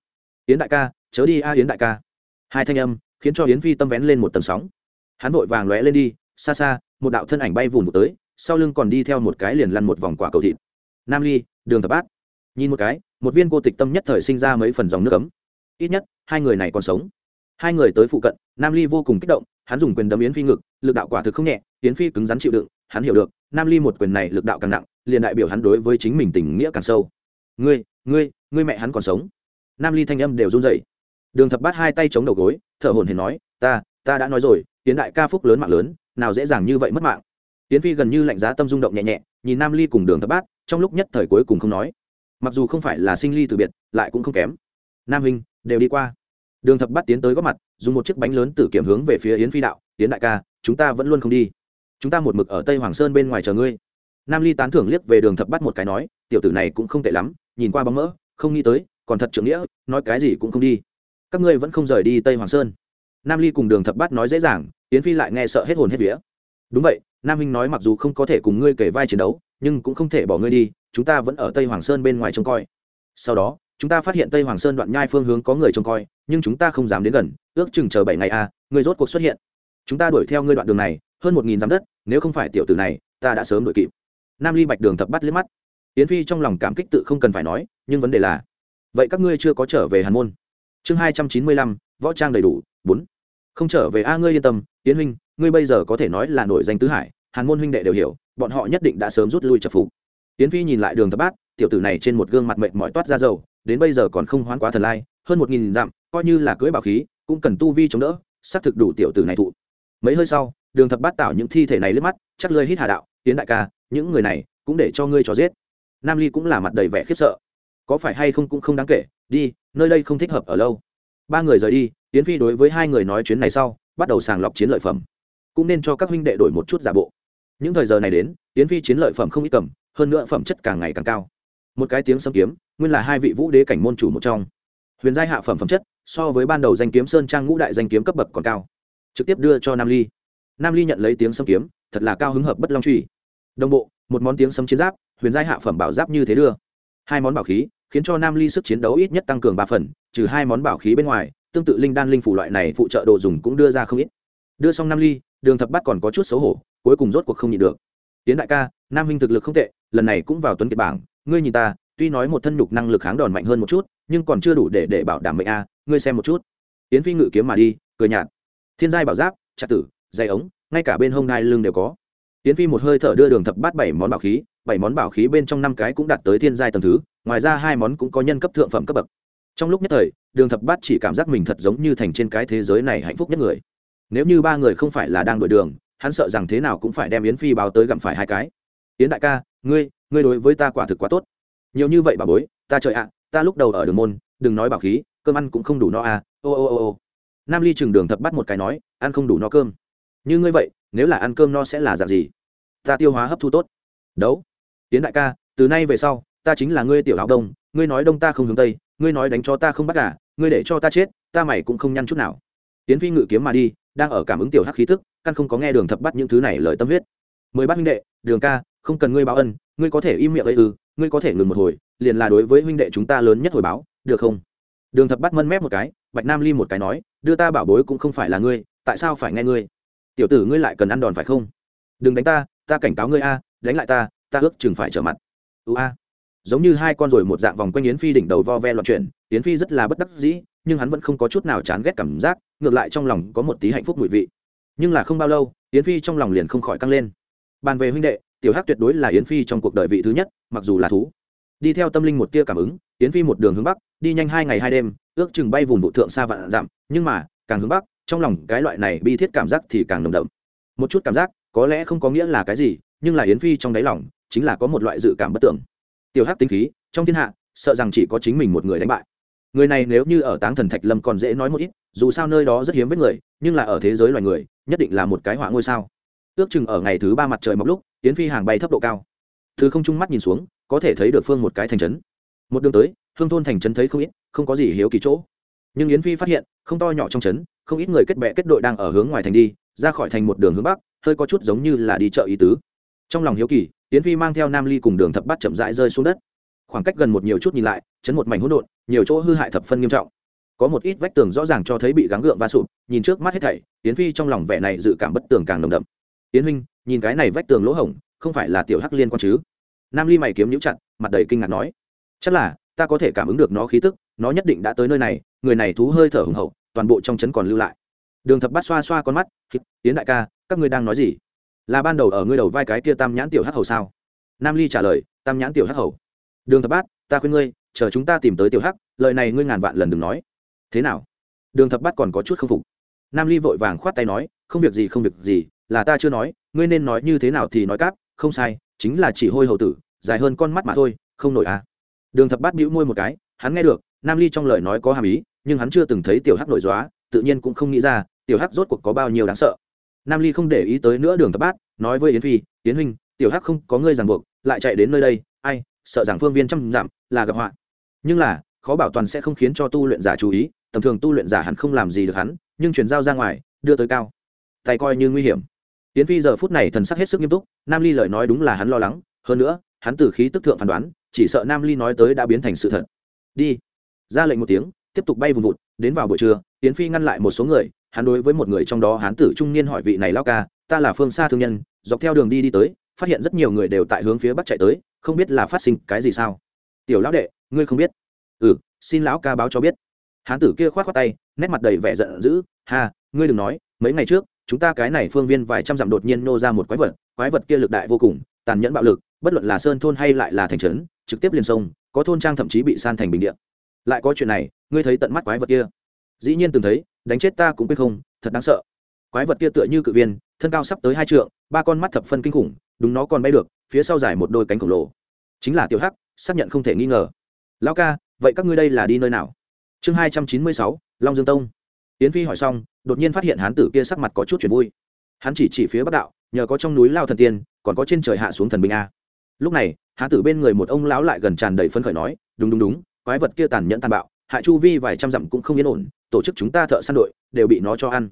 Yến đại ca, chớ đi a, yến đại ca. Hai thanh âm khiến cho yến phi tâm vén lên một tầng sóng. Hắn vội vàng lóe lên đi, xa xa, một đạo thân ảnh bay vùn vụt tới, sau lưng còn đi theo một cái liền lăn một vòng quả cầu thịt. Nam ly, đường thập bát. Nhìn một cái, một viên cô tịch tâm nhất thời sinh ra mấy phần dòng nước ấm. Ít nhất, hai người này còn sống. Hai người tới phụ cận, nam ly vô cùng kích động, hắn dùng quyền đấm yến phi ngực, lực đạo quả thực không nhẹ, yến phi cứng rắn chịu đựng, hắn hiểu được nam ly một quyền này lực đạo càng nặng, liền đại biểu hắn đối với chính mình tình nghĩa càng sâu. Ngươi ngươi ngươi mẹ hắn còn sống. Nam ly thanh âm đều run rẩy. Đường thập bát hai tay chống đầu gối, thở hổn hển nói, ta ta đã nói rồi tiến đại ca phúc lớn mạng lớn, nào dễ dàng như vậy mất mạng. Tiến phi gần như lạnh giá tâm rung động nhẹ nhẹ, nhìn nam ly cùng đường thập bát, trong lúc nhất thời cuối cùng không nói. Mặc dù không phải là sinh ly từ biệt, lại cũng không kém. Nam hình đều đi qua. Đường thập bát tiến tới góp mặt, dùng một chiếc bánh lớn tử kiểm hướng về phía yến phi đạo tiến đại ca, chúng ta vẫn luôn không đi chúng ta một mực ở tây hoàng sơn bên ngoài chờ ngươi. Nam ly tán thưởng liếc về đường thập bát một cái nói tiểu tử này cũng không tệ lắm nhìn qua bóng mỡ không nghĩ tới còn thật trưởng nghĩa nói cái gì cũng không đi. Các ngươi vẫn không rời đi tây hoàng sơn. Nam ly cùng đường thập bát nói dễ dàng yến phi lại nghe sợ hết hồn hết vía. Đúng vậy nam hinh nói mặc dù không có thể cùng ngươi kể vai chiến đấu nhưng cũng không thể bỏ ngươi đi chúng ta vẫn ở tây hoàng sơn bên ngoài trông coi. Sau đó chúng ta phát hiện tây hoàng sơn đoạn nhai phương hướng có người trông coi nhưng chúng ta không dám đến gần ước chừng chờ bảy ngày a à, người rốt cuộc xuất hiện. Chúng ta đuổi theo ngươi đoạn đường này hơn một nghìn dặm đất, nếu không phải tiểu tử này, ta đã sớm đuổi kịp. Nam ly bạch đường thập bắt liếc mắt. Yến phi trong lòng cảm kích tự không cần phải nói, nhưng vấn đề là, vậy các ngươi chưa có trở về hàn môn? Chương hai trăm chín mươi lăm, võ trang đầy đủ, bốn. Không trở về a ngươi yên tâm, yến huynh, ngươi bây giờ có thể nói là nổi danh tứ hải, hàn môn huynh đệ đều hiểu, bọn họ nhất định đã sớm rút lui chập phục. Yến phi nhìn lại đường thập bát, tiểu tử này trên một gương mặt mệt mỏi toát ra dầu, đến bây giờ còn không hoán quá thần lai, hơn một nghìn dặm, coi như là cưỡi bảo khí, cũng cần tu vi chống đỡ, xác thực đủ tiểu tử này thụ. Mấy hơi sau đường thập bát tạo những thi thể này lướt mắt, chắc lơi hít hà đạo, tiến đại ca, những người này cũng để cho ngươi cho giết. Nam ly cũng là mặt đầy vẻ khiếp sợ. Có phải hay không cũng không đáng kể, đi, nơi đây không thích hợp ở lâu. Ba người rời đi tiến phi đối với hai người nói chuyến này sau, bắt đầu sàng lọc chiến lợi phẩm. Cũng nên cho các huynh đệ đổi một chút giả bộ. Những thời giờ này đến tiến phi chiến lợi phẩm không ít cầm, hơn nữa phẩm chất càng ngày càng cao. Một cái tiếng xâm kiếm, nguyên là hai vị vũ đế cảnh môn chủ một trong. Huyền giai hạ phẩm phẩm chất, so với ban đầu danh kiếm sơn trang ngũ đại danh kiếm cấp bậc còn cao. Trực tiếp đưa cho nam ly nam ly nhận lấy tiếng sấm kiếm, thật là cao hứng hợp bất long truy. Đồng bộ, một món tiếng sấm chiến giáp, huyền giai hạ phẩm bảo giáp như thế đưa. Hai món bảo khí, khiến cho nam ly sức chiến đấu ít nhất tăng cường ba phần, trừ hai món bảo khí bên ngoài, tương tự linh đan linh phủ loại này phụ trợ đồ dùng cũng đưa ra không ít. Đưa xong nam ly, đường thập bắt còn có chút xấu hổ, cuối cùng rốt cuộc không nhịn được. Tiến đại ca, nam huynh thực lực không tệ, lần này cũng vào tuấn kiệt bảng, ngươi nhìn ta, tuy nói một thân nhục năng lực kháng đòn mạnh hơn một chút, nhưng còn chưa đủ để để bảo đảm mệnh a, ngươi xem một chút. Yến phi ngự kiếm mà đi, cười nhạt. Thiên giai bảo giáp trạc tử dây ống, ngay cả bên hông đai lưng đều có. Tiến phi một hơi thở đưa đường thập bát bảy món bảo khí, bảy món bảo khí bên trong năm cái cũng đạt tới thiên giai tầng thứ, ngoài ra hai món cũng có nhân cấp thượng phẩm cấp bậc. Trong lúc nhất thời, đường thập bát chỉ cảm giác mình thật giống như thành trên cái thế giới này hạnh phúc nhất người. Nếu như ba người không phải là đang đổi đường, hắn sợ rằng thế nào cũng phải đem yến phi báo tới gặm phải hai cái. Yến đại ca, ngươi ngươi đối với ta quả thực quá tốt. Nhiều như vậy bà bối, ta trời ạ, ta lúc đầu ở đường môn, đừng nói bảo khí, cơm ăn cũng không đủ no à ô ô ô ô. Nam ly chừng đường thập bắt một cái nói, ăn không đủ no cơm như ngươi vậy, nếu là ăn cơm no sẽ là dạng gì? Ta tiêu hóa hấp thu tốt. Đấu. Tiến đại ca, từ nay về sau, ta chính là ngươi tiểu áo đông, ngươi nói đông ta không hướng tây, ngươi nói đánh cho ta không bắt cả ngươi để cho ta chết, ta mày cũng không nhăn chút nào. Tiến phi ngự kiếm mà đi, đang ở cảm ứng tiểu hắc khí tức, căn không có nghe đường thập bắt những thứ này lời tâm huyết. Mười bát huynh đệ, đường ca, không cần ngươi báo ân, ngươi có thể im miệng ấy ư, ngươi có thể ngừng một hồi, liền là đối với huynh đệ chúng ta lớn nhất hồi báo, được không? Đường thập bắt mân mép một cái, bạch nam ly một cái nói, đưa ta bảo bối cũng không phải là ngươi, tại sao phải nghe ngươi? Tiểu tử ngươi lại cần ăn đòn phải không? Đừng đánh ta ta cảnh cáo ngươi a, đánh lại ta ta ước chừng phải trở mặt. Ưu a. Giống như hai con rồi một dạng vòng quanh yến phi đỉnh đầu vo ve loạn chuyển, yến phi rất là bất đắc dĩ, nhưng hắn vẫn không có chút nào chán ghét cảm giác, ngược lại trong lòng có một tí hạnh phúc mùi vị. Nhưng là không bao lâu, yến phi trong lòng liền không khỏi căng lên. Bàn về huynh đệ, tiểu hắc tuyệt đối là yến phi trong cuộc đời vị thứ nhất, mặc dù là thú. Đi theo tâm linh một tia cảm ứng, yến phi một đường hướng bắc, đi nhanh hai ngày hai đêm, ước chừng bay vùng vụ thượng xa vạn dặm, nhưng mà, càng hướng bắc trong lòng cái loại này bi thiết cảm giác thì càng nồng đậm. Một chút cảm giác, có lẽ không có nghĩa là cái gì, nhưng là yến phi trong đáy lòng, chính là có một loại dự cảm bất tưởng tiểu hắc tinh khí, trong thiên hạ, sợ rằng chỉ có chính mình một người đánh bại. Người này nếu như ở táng thần thạch lâm còn dễ nói một ít, dù sao nơi đó rất hiếm với người, nhưng là ở thế giới loài người, nhất định là một cái họa ngôi sao. Ước chừng ở ngày thứ ba mặt trời mọc lúc, yến phi hàng bay thấp độ cao. Thứ không trung mắt nhìn xuống, có thể thấy được phương một cái thành trấn. Một đường tới, hương thôn thành trấn thấy không ít, không có gì hiếu kỳ chỗ. Nhưng yến phi phát hiện, không to nhỏ trong trấn không ít người kết bè kết đội đang ở hướng ngoài thành đi, ra khỏi thành một đường hướng bắc, hơi có chút giống như là đi chợ ý tứ. Trong lòng hiếu kỳ Tiễn phi mang theo nam ly cùng đường thập Bát chậm rãi rơi xuống đất. Khoảng cách gần một nhiều chút nhìn lại, chấn một mảnh hỗn độn, nhiều chỗ hư hại thập phân nghiêm trọng. Có một ít vách tường rõ ràng cho thấy bị gắng gượng và sụp, nhìn trước mắt hết thảy tiến phi trong lòng vẻ này dự cảm bất tường càng nồng đậm. Tiến huynh, nhìn cái này vách tường lỗ hổng, không phải là tiểu hắc liên quan chứ? Nam ly mày kiếm nhũ chặt, mặt đầy kinh ngạc nói. Chắc là, ta có thể cảm ứng được nó khí tức, nó nhất định đã tới nơi này, người này thú hơi thở hùng hậu toàn bộ trong trấn còn lưu lại. Đường thập bát xoa xoa con mắt tiến đại ca, các ngươi đang nói gì? Là ban đầu ở ngươi đầu vai cái kia tam nhãn tiểu hắc hầu sao? Nam ly trả lời, tam nhãn tiểu hắc hầu. Đường thập bát, ta khuyên ngươi, chờ chúng ta tìm tới tiểu hắc, lời này ngươi ngàn vạn lần đừng nói. Thế nào? Đường thập bát còn có chút k phục. Nam ly vội vàng khoát tay nói, không việc gì, không việc gì, là ta chưa nói, ngươi nên nói như thế nào thì nói cáp, không sai, chính là chỉ hôi hầu tử, dài hơn con mắt mà thôi, không nổi à. Đường thập bát bĩu môi một cái, hắn nghe được, nam ly trong lời nói có hàm ý nhưng hắn chưa từng thấy tiểu hắc nổi dóa tự nhiên cũng không nghĩ ra, tiểu hắc rốt cuộc có bao nhiêu đáng sợ. Nam ly không để ý tới nữa đường thập bát, nói với yến phi, yến huynh, tiểu hắc không có ngươi ràng buộc, lại chạy đến nơi đây, ai, sợ rằng phương viên trăm dặm là gặp họa. Nhưng là, khó bảo toàn sẽ không khiến cho tu luyện giả chú ý, tầm thường tu luyện giả hẳn không làm gì được hắn, nhưng chuyển giao ra ngoài, đưa tới cao. Tay coi như nguy hiểm. Yến phi giờ phút này thần sắc hết sức nghiêm túc, nam ly lời nói đúng là hắn lo lắng, hơn nữa, hắn từ khí tức thượng phán đoán, chỉ sợ nam ly nói tới đã biến thành sự thật. Đi. Ra lệnh một tiếng tiếp tục bay vùng vụt, đến vào buổi trưa tiến phi ngăn lại một số người, hắn đối với một người trong đó hán tử trung niên hỏi vị này lao ca, ta là phương xa thương nhân, dọc theo đường đi đi tới, phát hiện rất nhiều người đều tại hướng phía bắc chạy tới, không biết là phát sinh cái gì sao? Tiểu lão đệ, ngươi không biết. Ừ xin lão ca báo cho biết. Hán tử kia k h o á t khoác tay, nét mặt đầy vẻ giận dữ, ha, ngươi đừng nói, mấy ngày trước, chúng ta cái này phương viên vài trăm dặm đột nhiên nô ra một quái vật quái vật kia lực đại vô cùng, tàn nhẫn bạo lực, bất luận là sơn thôn hay lại là thành trấn, trực tiếp liền sông, có thôn trang thậm chí bị san thành bình điện lại có chuyện này, ngươi thấy tận mắt quái vật kia. Dĩ nhiên từng thấy, đánh chết ta cũng biết không, thật đáng sợ. Quái vật kia tựa như cự viên, thân cao sắp tới hai trượng, ba con mắt thập phân kinh khủng, đúng nó còn bay được, phía sau dài một đôi cánh khổng lồ. Chính là tiểu hắc, xác nhận không thể nghi ngờ. Lão ca, vậy các ngươi đây là đi nơi nào? Chương hai trăm chín mươi sáu, long dương tông. Yến phi hỏi xong, đột nhiên phát hiện hán tử kia sắc mặt có chút chuyển vui. Hắn chỉ chỉ phía bắc đạo, nhờ có trong núi lao thần tiên, còn có trên trời hạ xuống thần binh a. Lúc này, hán tử bên người một ông lão lại gần tràn đầy phấn khởi nói, đúng đúng đúng quái vật kia tàn nhẫn tàn bạo, hại chu vi vài trăm dặm cũng không yên ổn, tổ chức chúng ta thợ săn đội đều bị nó cho ăn.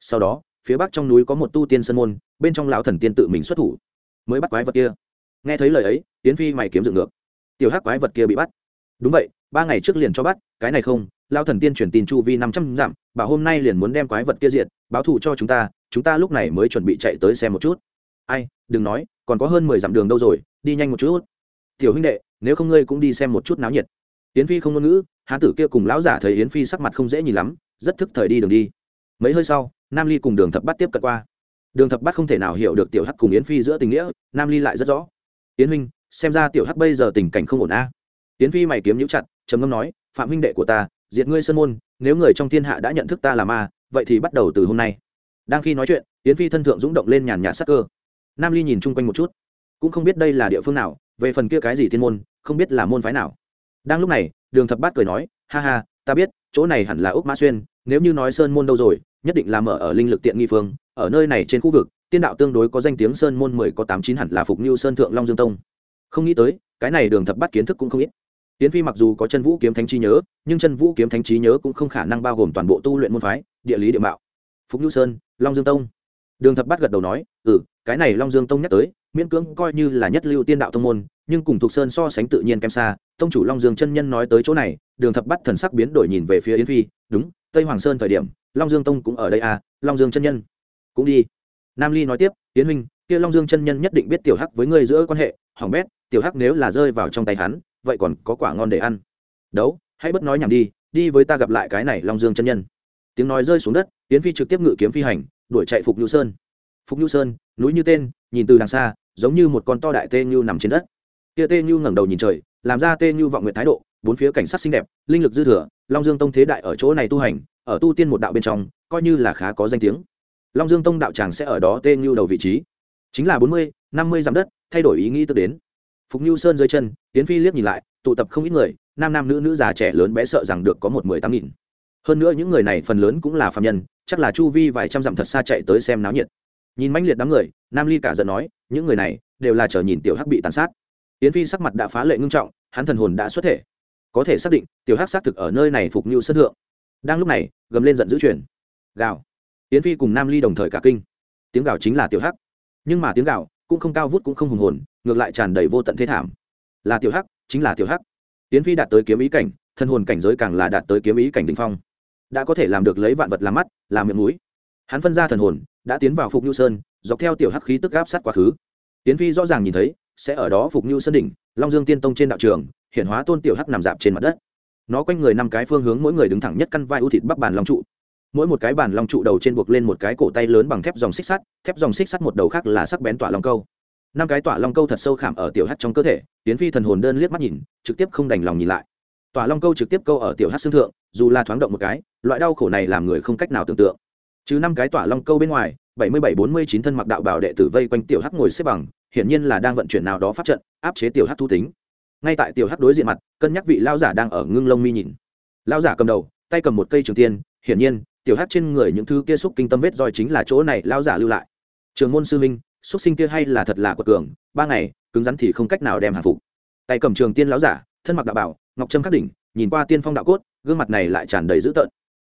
Sau đó, phía bắc trong núi có một tu tiên sân môn, bên trong lão thần tiên tự mình xuất thủ, mới bắt quái vật kia. Nghe thấy lời ấy tiến phi mày kiếm dựng ngược. Tiểu hắc quái vật kia bị bắt. Đúng vậy, ba ngày trước liền cho bắt, cái này không, Lão thần tiên chuyển tin chu vi năm trăm dặm, bảo hôm nay liền muốn đem quái vật kia diện báo thù cho chúng ta chúng ta lúc này mới chuẩn bị chạy tới xem một chút. Ai, đừng nói, còn có hơn mười dặm đường đâu rồi, đi nhanh một chút. Tiểu huynh đệ, nếu không ngươi cũng đi xem một chút náo nhiệt yến phi không ngôn ngữ, hán tử kia cùng lão giả thấy yến phi sắc mặt không dễ nhìn lắm, rất thức thời đi đường đi. Mấy hơi sau, nam ly cùng đường thập bắt tiếp cận qua. Đường thập bắt không thể nào hiểu được tiểu hắc cùng yến phi giữa tình nghĩa, nam ly lại rất rõ. Yến huynh, xem ra tiểu hắc bây giờ tình cảnh không ổn a. Yến phi mày kiếm nhũ chặt, trầm ngâm nói, phạm huynh đệ của ta, diệt ngươi sơn môn, nếu người trong thiên hạ đã nhận thức ta là ma, vậy thì bắt đầu từ hôm nay. Đang khi nói chuyện, yến phi thân thượng dũng động lên nhàn nhạt sắc cơ. Nam ly nhìn chung quanh một chút, cũng không biết đây là địa phương nào, về phần kia cái gì thiên môn, không biết là môn phái nào đang lúc này, đường thập bát cười nói, ha ha, ta biết, chỗ này hẳn là ốc mã xuyên, nếu như nói sơn môn đâu rồi, nhất định là mở ở linh lực tiện nghi phương, ở nơi này trên khu vực, tiên đạo tương đối có danh tiếng sơn môn mười có tám chín hẳn là phục như sơn thượng long dương tông. Không nghĩ tới, cái này đường thập bát kiến thức cũng không ít. Tiến phi mặc dù có chân vũ kiếm thánh trí nhớ, nhưng chân vũ kiếm thánh trí nhớ cũng không khả năng bao gồm toàn bộ tu luyện môn phái, địa lý địa mạo. Phục nhu sơn, long dương tông. Đường thập bát gật đầu nói ừ cái này long dương tông nhắc tới, miễn cưỡng coi như là nhất lưu tiên đạo tông môn nhưng cùng thuộc sơn so sánh tự nhiên kém xa, tông chủ long dương chân nhân nói tới chỗ này, đường thập bắt thần sắc biến đổi nhìn về phía yến phi, đúng, tây hoàng sơn thời điểm, long dương tông cũng ở đây à long dương chân nhân. Cũng đi. Nam ly nói tiếp, yến huynh, kia long dương chân nhân nhất định biết tiểu hắc với ngươi giữa quan hệ, hỏng bét, tiểu hắc nếu là rơi vào trong tay hắn, vậy còn có quả ngon để ăn. Đấu, hãy bất nói nhảm đi đi với ta gặp lại cái này long dương chân nhân. Tiếng nói rơi xuống đất, yến phi trực tiếp ngự kiếm phi hành, đuổi chạy phục nhu sơn. Phục nhu sơn, núi như tên, nhìn từ đằng xa, giống như một con to đại tê như nằm trên đất kia tê như ngẩng đầu nhìn trời, làm ra tê như vọng nguyện thái độ, bốn phía cảnh sát xinh đẹp, linh lực dư thừa, long dương tông thế đại ở chỗ này tu hành, ở tu tiên một đạo bên trong, coi như là khá có danh tiếng. Long dương tông đạo tràng sẽ ở đó tê như đầu vị trí. Chính là bốn mươi, năm mươi dặm đất, thay đổi ý nghĩ tức đến. Phục như sơn dưới chân tiến phi liếc nhìn lại, tụ tập không ít người, nam nam nữ nữ già trẻ lớn bé sợ rằng được có một mười tám nghìn. Hơn nữa những người này phần lớn cũng là phạm nhân, chắc là chu vi vài trăm dặm thật xa chạy tới xem náo nhiệt. Nhìn mãnh liệt đám người, nam ly cả giận nói, những người này đều là chờ nhìn tiểu hắc bị tàn sát yến phi sắc mặt đã phá lệ ngưng trọng, hắn thần hồn đã xuất thể. Có thể xác định, tiểu hắc xác thực ở nơi này phục như sân thượng. Đang lúc này, gầm lên giận dữ chuyển gào. Yến phi cùng nam ly đồng thời cả kinh. Tiếng gào chính là tiểu hắc. Nhưng mà tiếng gào cũng không cao vút cũng không hùng hồn, ngược lại tràn đầy vô tận thế thảm. Là tiểu hắc, chính là tiểu hắc. Yến phi đạt tới kiếm ý cảnh thân hồn cảnh giới càng là đạt tới kiếm ý cảnh đỉnh phong. Đã có thể làm được lấy vạn vật làm mắt, làm miệng mũi. Hắn phân ra thần hồn, đã tiến vào phục nhu sơn, dọc theo tiểu hắc khí tức áp sát quá khứ. Tiến phi rõ ràng nhìn thấy sẽ ở đó phục nhu sân đỉnh, long dương tiên tông trên đạo trường hiện hóa tôn tiểu hắc nằm dạp trên mặt đất. Nó quanh người năm cái phương hướng, mỗi người đứng thẳng nhất căn vai ưu thịt bắp bàn long trụ. Mỗi một cái bàn long trụ đầu trên buộc lên một cái cổ tay lớn bằng thép dòng xích sắt, thép dòng xích sắt một đầu khác là sắc bén tỏa long câu. Năm cái tỏa long câu thật sâu khảm ở tiểu hắc trong cơ thể tiến phi thần hồn đơn liếc mắt nhìn, trực tiếp không đành lòng nhìn lại. Tỏa long câu trực tiếp câu ở tiểu hắc xương thượng, dù là thoáng động một cái, loại đau khổ này làm người không cách nào tưởng tượng. Chứ năm cái tỏa long câu bên ngoài, bảy mươi bảy bốn mươi chín thân mặc đạo bảo đệ tử vây quanh tiểu hắc ngồi xếp bằng hiển nhiên là đang vận chuyển nào đó pháp trận, áp chế tiểu hắc thu tính. Ngay tại tiểu hắc đối diện mặt, cân nhắc vị lao giả đang ở ngưng lông mi nhìn. Lao giả cầm đầu, tay cầm một cây trường tiên, hiển nhiên, tiểu hắc trên người những thứ kia xúc kinh tâm vết roi chính là chỗ này lao giả lưu lại. Trường môn sư minh xúc sinh kia hay là thật là quật cường, ba ngày, cứng rắn thì không cách nào đem hàng phục. Tay cầm trường tiên lão giả, thân mặc đạo bảo, ngọc trâm khắc đỉnh, nhìn qua tiên phong đạo cốt, gương mặt này lại tràn đầy dữ tợn.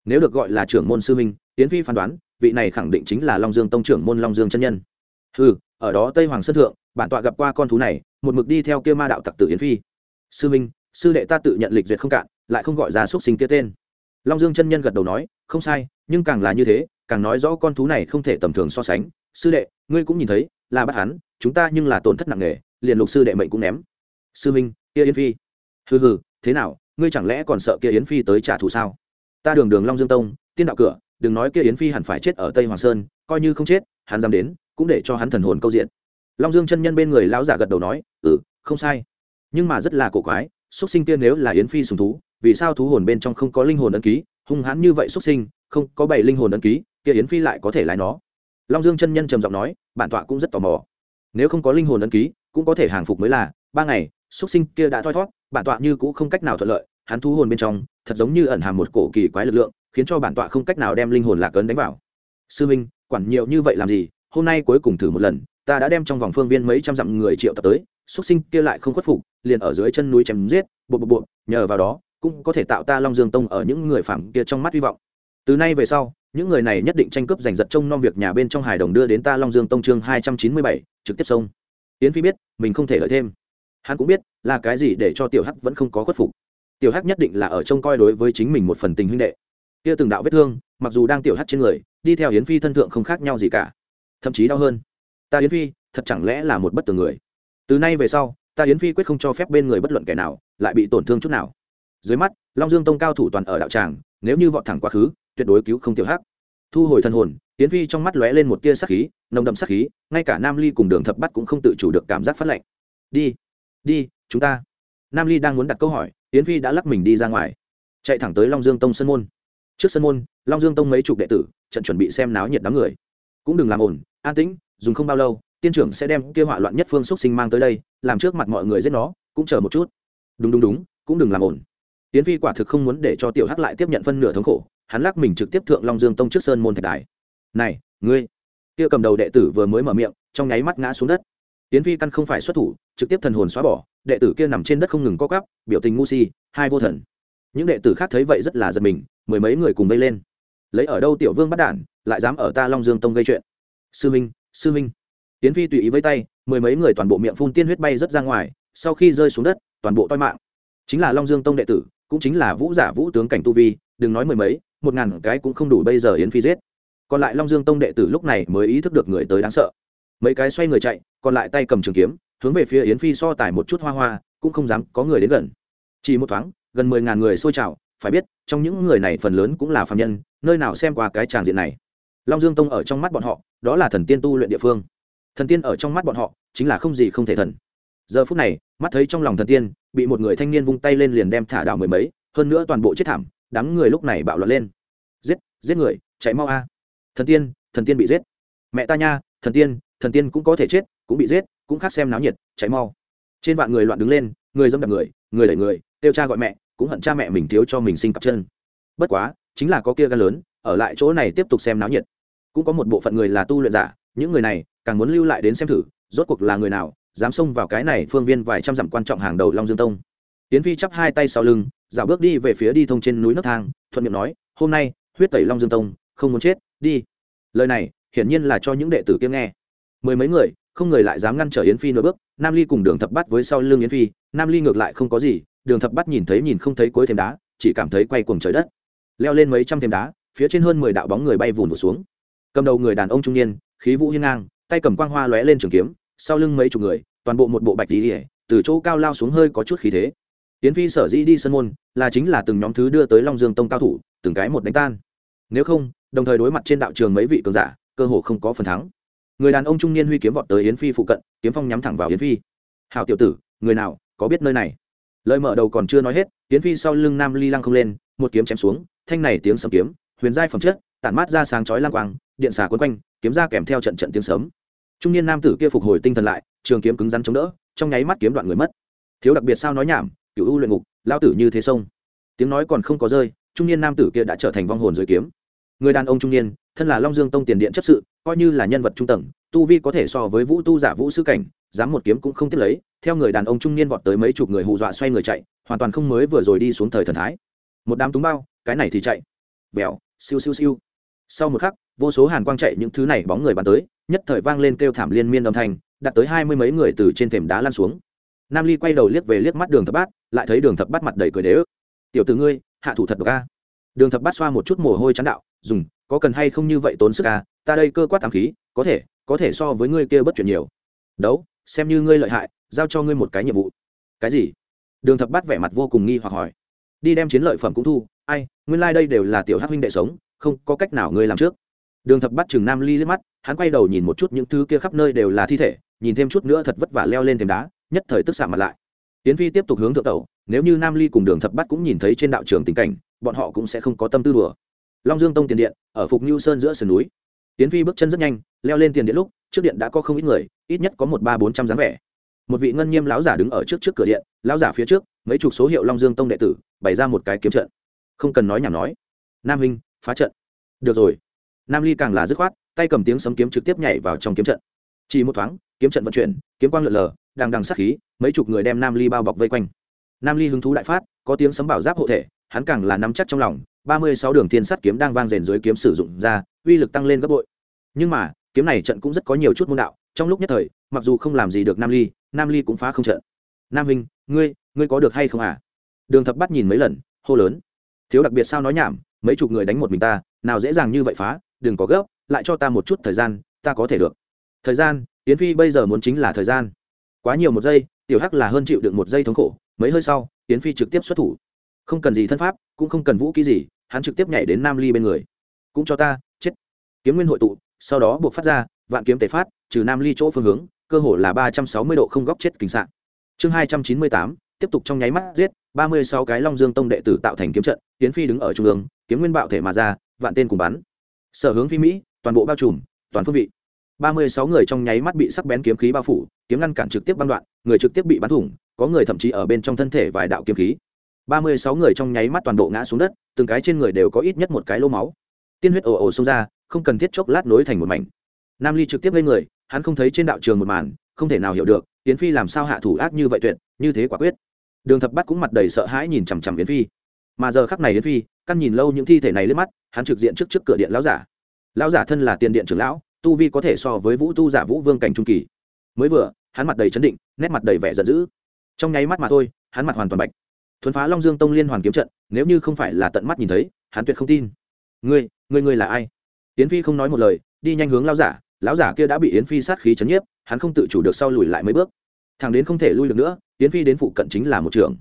Nếu được gọi là trưởng môn sư minh tiến phi phán đoán, vị này khẳng định chính là long dương tông trưởng môn long dương chân nhân. Ừ ở đó tây hoàng sơn thượng, bản tọa gặp qua con thú này, một mực đi theo kia ma đạo tặc tử yến phi. Sư minh, sư đệ ta tự nhận lịch duyệt không cạn, lại không gọi ra xúc sinh kia tên. Long dương chân nhân gật đầu nói, không sai, nhưng càng là như thế, càng nói rõ con thú này không thể tầm thường so sánh. Sư đệ, ngươi cũng nhìn thấy, là bắt hắn, chúng ta nhưng là tổn thất nặng nề, liền lục sư đệ mệnh cũng ném. Sư minh, kia yến phi. Hừ hừ, thế nào, ngươi chẳng lẽ còn sợ kia yến phi tới trả thù sao? Ta đường đường long dương tông, tiên đạo cửa, đừng nói kia yến phi hẳn phải chết ở tây hoàng sơn, coi như không chết, hắn dám đến cũng để cho hắn thần hồn câu diện. Long dương chân nhân bên người lão giả gật đầu nói ừ không sai. Nhưng mà rất là cổ quái xuất sinh kia nếu là yến phi sùng thú, vì sao thú hồn bên trong không có linh hồn ấn ký? Hung hãn như vậy xuất sinh, không có bảy linh hồn ấn ký, kia yến phi lại có thể lái nó. Long dương chân nhân trầm giọng nói, bản tọa cũng rất tò mò. Nếu không có linh hồn ấn ký, cũng có thể hàng phục mới là, ba ngày xuất sinh kia đã thoi thót, bản tọa như cũng không cách nào thuận lợi, hắn thú hồn bên trong, thật giống như ẩn hàm một cổ kỳ quái lực lượng, khiến cho bản tọa không cách nào đem linh hồn lạc ấn đánh vào. Sư minh, quản nhiều như vậy làm gì? Hôm nay cuối cùng thử một lần, ta đã đem trong vòng phương viên mấy trăm dặm người triệu tập tới, xuất sinh kia lại không khuất phục, liền ở dưới chân núi chém giết bộ bộ bộ nhờ vào đó, cũng có thể tạo ta long dương tông ở những người phạm kia trong mắt hy vọng. Từ nay về sau, những người này nhất định tranh cướp giành giật trông nom việc nhà bên trong hải đồng đưa đến ta long dương tông chương hai trăm chín mươi bảy, trực tiếp sông. Yến phi biết, mình không thể lợi thêm. Hắn cũng biết, là cái gì để cho tiểu hắc vẫn không có khuất phục. Tiểu hắc nhất định là ở trông coi đối với chính mình một phần tình huynh đệ. Kia từng đạo vết thương, mặc dù đang tiểu hắc trên người, đi theo yến phi thân thượng không khác nhau gì cả thậm chí đau hơn. Ta yến phi, thật chẳng lẽ là một bất tường người? Từ nay về sau, ta yến phi quyết không cho phép bên người bất luận kẻ nào, lại bị tổn thương chút nào. Dưới mắt, long dương tông cao thủ toàn ở đạo tràng, nếu như vọt thẳng quá khứ, tuyệt đối cứu không tiểu hắc. Thu hồi thân hồn, yến phi trong mắt lóe lên một tia sắc khí, nồng đậm sắc khí, ngay cả nam ly cùng đường thập bắt cũng không tự chủ được cảm giác phát lạnh đi đi, chúng ta. Nam ly đang muốn đặt câu hỏi, yến phi đã lắc mình đi ra ngoài. Chạy thẳng tới long dương tông sân môn. Trước sân môn, long dương tông mấy chục đệ tử, trận chuẩn bị xem náo nhiệt đám người. Cũng đừng làm ổn an tĩnh, dùng không bao lâu, tiên trưởng sẽ đem kia họa loạn nhất phương xúc sinh mang tới đây, làm trước mặt mọi người giết nó, cũng chờ một chút. Đúng đúng đúng, cũng đừng làm ổn tiến phi quả thực không muốn để cho tiểu hắc lại tiếp nhận phân nửa thống khổ, hắn lắc mình trực tiếp thượng long dương tông trước sơn môn thạch đài. Này, ngươi! Kia cầm đầu đệ tử vừa mới mở miệng, trong nháy mắt ngã xuống đất. Tiến phi căn không phải xuất thủ, trực tiếp thần hồn xóa bỏ, đệ tử kia nằm trên đất không ngừng co cắp biểu tình ngu si, hai vô thần. Những đệ tử khác thấy vậy rất là giật mình, mười mấy người cùng vây lên. Lấy ở đâu tiểu vương bắt đản lại dám ở ta long dương tông gây chuyện? Sư minh sư minh tiến phi tùy ý với tay, mười mấy người toàn bộ miệng phun tiên huyết bay rất ra ngoài, sau khi rơi xuống đất, toàn bộ toi mạng. Chính là long dương tông đệ tử, cũng chính là vũ giả vũ tướng cảnh tu vi, đừng nói mười mấy, một ngàn cái cũng không đủ bây giờ yến phi giết. Còn lại long dương tông đệ tử lúc này mới ý thức được người tới đáng sợ. Mấy cái xoay người chạy, còn lại tay cầm trường kiếm, hướng về phía yến phi so tài một chút hoa hoa, cũng không dám có người đến gần. Chỉ một thoáng, gần mười ngàn người xôi trào, phải biết, trong những người này phần lớn cũng là phạm nhân, nơi nào xem qua cái tràng diện này long dương tông ở trong mắt bọn họ, đó là thần tiên tu luyện địa phương. Thần tiên ở trong mắt bọn họ, chính là không gì không thể thần. Giờ phút này, mắt thấy trong lòng thần tiên, bị một người thanh niên vung tay lên liền đem thả đảo mười mấy, hơn nữa toàn bộ chết thảm, đám người lúc này bạo loạn lên. Giết giết người, chạy mau a. Thần tiên thần tiên bị giết. Mẹ ta nha, thần tiên thần tiên cũng có thể chết, cũng bị giết, cũng khác xem náo nhiệt, chạy mau. Trên vạn người loạn đứng lên, người dâm đập người người đẩy người, kêu cha gọi mẹ, cũng hận cha mẹ mình thiếu cho mình sinh cặp chân. Bất quá, chính là có kia gan lớn ở lại chỗ này tiếp tục xem náo nhiệt. Cũng có một bộ phận người là tu luyện giả, những người này càng muốn lưu lại đến xem thử, rốt cuộc là người nào, dám xông vào cái này phương viên vài trăm dặm quan trọng hàng đầu long dương tông. Tiến phi chắp hai tay sau lưng, dạo bước đi về phía đi thông trên núi nước thang, thuận miệng nói, hôm nay, huyết tẩy long dương tông, không muốn chết, đi. Lời này, hiển nhiên là cho những đệ tử kiêng nghe. Mười mấy người, không người lại dám ngăn trở yến phi nửa bước, nam ly cùng đường thập bắt với sau lưng yến phi, nam ly ngược lại không có gì, đường thập bắt nhìn thấy nhìn không thấy cuối thềm đá, chỉ cảm thấy quay cuồng trời đất. Leo lên mấy trăm thềm đá phía trên hơn mười đạo bóng người bay vùn vụt xuống. Cầm đầu người đàn ông trung niên, khí vũ hiên ngang, tay cầm quang hoa lóe lên trường kiếm, sau lưng mấy chục người, toàn bộ một bộ bạch lý ỉa từ chỗ cao lao xuống hơi có chút khí thế. Tiến phi sở dĩ đi sân môn, là chính là từng nhóm thứ đưa tới long dương tông cao thủ, từng cái một đánh tan. Nếu không, đồng thời đối mặt trên đạo trường mấy vị cường giả, cơ hồ không có phần thắng. Người đàn ông trung niên huy kiếm vọt tới yến phi phụ cận, kiếm phong nhắm thẳng vào yến phi. Hào tiểu tử, người nào, có biết nơi này? Lời mở đầu còn chưa nói hết, yến phi sau lưng nam ly lăng không lên, một kiếm chém xuống, thanh này tiếng sấm kiếm huyền giai phẩm chất, tản mát ra sáng chói lang quang, điện xà quấn quanh, kiếm ra kèm theo trận trận tiếng sấm. Trung niên nam tử kia phục hồi tinh thần lại, trường kiếm cứng rắn chống đỡ, trong nháy mắt kiếm đoạn người mất. Thiếu đặc biệt sao nói nhảm cựu u luyện ngục, lao tử như thế sông. Tiếng nói còn không có rơi, trung niên nam tử kia đã trở thành vong hồn dưới kiếm. Người đàn ông trung niên, thân là long dương tông tiền điện chấp sự, coi như là nhân vật trung tầng, tu vi có thể so với vũ tu giả vũ sư cảnh, dám một kiếm cũng không tiếp lấy. Theo người đàn ông trung niên vọt tới mấy chục người hù dọa xoay người chạy, hoàn toàn không mới vừa rồi đi xuống thời thần thái. Một đám túng bao, cái này thì chạy. Vẹo siêu siêu siêu. Sau một khắc, vô số hàn quang chạy những thứ này bóng người bắn tới, nhất thời vang lên kêu thảm liên miên âm thanh đặt tới hai mươi mấy người từ trên thềm đá lan xuống. Nam ly quay đầu liếc về liếc mắt đường thập bát, lại thấy đường thập bát mặt đầy cười đế ức. Tiểu từ ngươi, hạ thủ thật độc ca đường thập bát xoa một chút mồ hôi chán đạo, dùng, có cần hay không như vậy tốn sức à ta đây cơ quát thảm khí, có thể có thể so với ngươi kia bất chuyển nhiều. Đấu, xem như ngươi lợi hại, giao cho ngươi một cái nhiệm vụ. Cái gì? Đường thập bát vẻ mặt vô cùng nghi hoặc hỏi. Đi đem chiến lợi phẩm cũng thu ai, nguyên lai、like、đây đều là tiểu hắc huynh đệ sống, không có cách nào ngươi làm trước. Đường thập bắt chừng nam ly liếc mắt, hắn quay đầu nhìn một chút những thứ kia khắp nơi đều là thi thể, nhìn thêm chút nữa thật vất vả leo lên thềm đá, nhất thời tức xạ mặt lại. Tiến phi tiếp tục hướng thượng tẩu, nếu như nam ly cùng đường thập bắt cũng nhìn thấy trên đạo trường tình cảnh, bọn họ cũng sẽ không có tâm tư đùa. Long dương tông tiền điện, ở phục nhu sơn giữa sườn núi. Tiến phi bước chân rất nhanh, leo lên tiền điện lúc, trước điện đã có không ít người, ít nhất có một, ba, bốn trăm dáng vẻ. Một vị ngân nghiêm lão giả đứng ở trước trước cửa điện, lão giả phía trước, mấy chục số hiệu long dương tông đệ tử, bày ra một cái kiếm trận không cần nói nhảm nói. Nam huynh, phá trận. Được rồi. Nam ly càng là dứt khoát, tay cầm tiếng sấm kiếm trực tiếp nhảy vào trong kiếm trận. Chỉ một thoáng, kiếm trận vận chuyển, kiếm quang lượn lờ đang đằng sát khí, mấy chục người đem nam ly bao bọc vây quanh. Nam ly hứng thú đại phát, có tiếng sấm bảo giáp hộ thể, hắn càng là nắm chắc trong lòng, ba mươi sáu đường thiên sắt kiếm đang vang rền dưới kiếm sử dụng ra, uy lực tăng lên gấp bội. Nhưng mà, kiếm này trận cũng rất có nhiều chút môn đạo, trong lúc nhất thời, mặc dù không làm gì được nam ly nam ly cũng phá không trận. Nam huynh, ngươi ngươi có được hay không à? Đường thập bắt nhìn mấy lần, hô lớn thiếu đặc biệt sao nói nhảm, mấy chục người đánh một mình ta, nào dễ dàng như vậy phá, đừng có gấp, lại cho ta một chút thời gian, ta có thể được. Thời gian, yến phi bây giờ muốn chính là thời gian. Quá nhiều một giây, tiểu hắc là hơn chịu được một giây thống khổ, mấy hơi sau, yến phi trực tiếp xuất thủ. Không cần gì thân pháp, cũng không cần vũ khí gì, hắn trực tiếp nhảy đến nam ly bên người. Cũng cho ta, chết. Kiếm nguyên hội tụ, sau đó buộc phát ra, vạn kiếm tề phát, trừ nam ly chỗ phương hướng, cơ hồ là ba trăm sáu mươi độ không góc chết kính sạn. Chương hai trăm chín mươi tám, tiếp tục trong nháy mắt giết, ba mươi sáu cái long dương tông đệ tử tạo thành kiếm trận tiến phi đứng ở trung ương, kiếm nguyên bạo thể mà ra, vạn tên cùng bắn. Sở hướng phi mỹ, toàn bộ bao trùm, toàn phương vị. Ba mươi sáu người trong nháy mắt bị sắc bén kiếm khí bao phủ, kiếm ngăn cản trực tiếp băng đoạn, người trực tiếp bị bắn thủng, có người thậm chí ở bên trong thân thể vài đạo kiếm khí. Ba mươi sáu người trong nháy mắt toàn bộ ngã xuống đất, từng cái trên người đều có ít nhất một cái lô máu. Tiên huyết ồ ồ xông ra, không cần thiết chốc lát nối thành một mảnh. Nam ly trực tiếp lên người, hắn không thấy trên đạo trường một màn, không thể nào hiểu được, yến phi làm sao hạ thủ ác như vậy tuyệt, như thế quả quyết. Đường thập bắt cũng mặt đầy sợ hãi nhìn chằm chằm yến phi mà giờ khắc này yến phi, căn nhìn lâu những thi thể này lên mắt, hắn trực diện trước trước cửa điện lão giả. Lão giả thân là tiền điện trưởng lão, tu vi có thể so với vũ tu giả vũ vương cảnh trung kỳ. Mới vừa, hắn mặt đầy chấn định, nét mặt đầy vẻ giận dữ. Trong nháy mắt mà thôi, hắn mặt hoàn toàn bạch. Thuấn phá long dương tông liên hoàn kiếm trận, nếu như không phải là tận mắt nhìn thấy, hắn tuyệt không tin. Ngươi ngươi ngươi là ai? Yến phi không nói một lời, đi nhanh hướng lão giả lão giả kia đã bị yến phi sát khí chấn nhiếp, hắn không tự chủ được sau lùi lại mấy bước. Thằng đến không thể lui được nữa, yến phi đến phụ cận chính là một trường.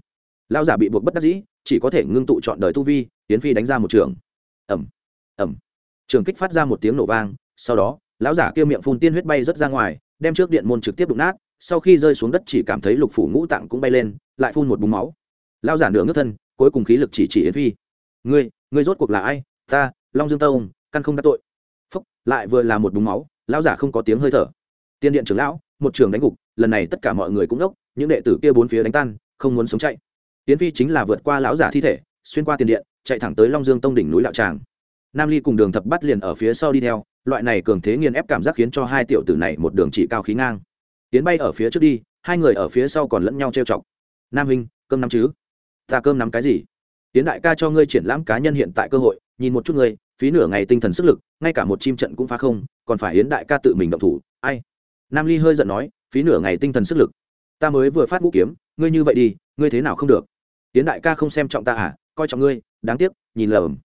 Lão giả bị buộc bất đắc dĩ chỉ có thể ngưng tụ chọn đời tu vi, yến phi đánh ra một trường. Ẩm ẩm trường kích phát ra một tiếng nổ vang, sau đó, lão giả kia miệng phun tiên huyết bay rất ra ngoài, đem trước điện môn trực tiếp đụng nát, sau khi rơi xuống đất chỉ cảm thấy lục phủ ngũ tạng cũng bay lên, lại phun một búng máu. Lão giả nửa ngước thân, cuối cùng khí lực chỉ chỉ yến phi. Ngươi ngươi rốt cuộc là ai? Ta, long dương tông căn không đắc tội. Phúc, lại vừa là một búng máu, lão giả không có tiếng hơi thở. Tiên điện trưởng lão, một trường đánh gục, lần này tất cả mọi người cũng ngốc những đệ tử kia bốn phía đánh tan, không muốn sống chạy tiến phi chính là vượt qua lão giả thi thể, xuyên qua tiền điện, chạy thẳng tới long dương tông đỉnh núi lạo tràng. Nam ly cùng đường thập bắt liền ở phía sau đi theo, loại này cường thế nghiền ép cảm giác khiến cho hai tiểu tử này một đường chỉ cao khí ngang. Tiến bay ở phía trước đi, hai người ở phía sau còn lẫn nhau trêu chọc. Nam huynh, cơm nắm chứ? Ta cơm nắm cái gì? Tiến đại ca cho ngươi triển lãm cá nhân hiện tại cơ hội, nhìn một chút ngươi, phí nửa ngày tinh thần sức lực, ngay cả một chim trận cũng phá không, còn phải hiến đại ca tự mình động thủ, ai? Nam ly hơi giận nói, phí nửa ngày tinh thần sức lực. Ta mới vừa phát ngũ kiếm, ngươi như vậy đi, ngươi thế nào không được? Tiến đại ca không xem trọng ta à coi trọng ngươi, đáng tiếc, nhìn lầm.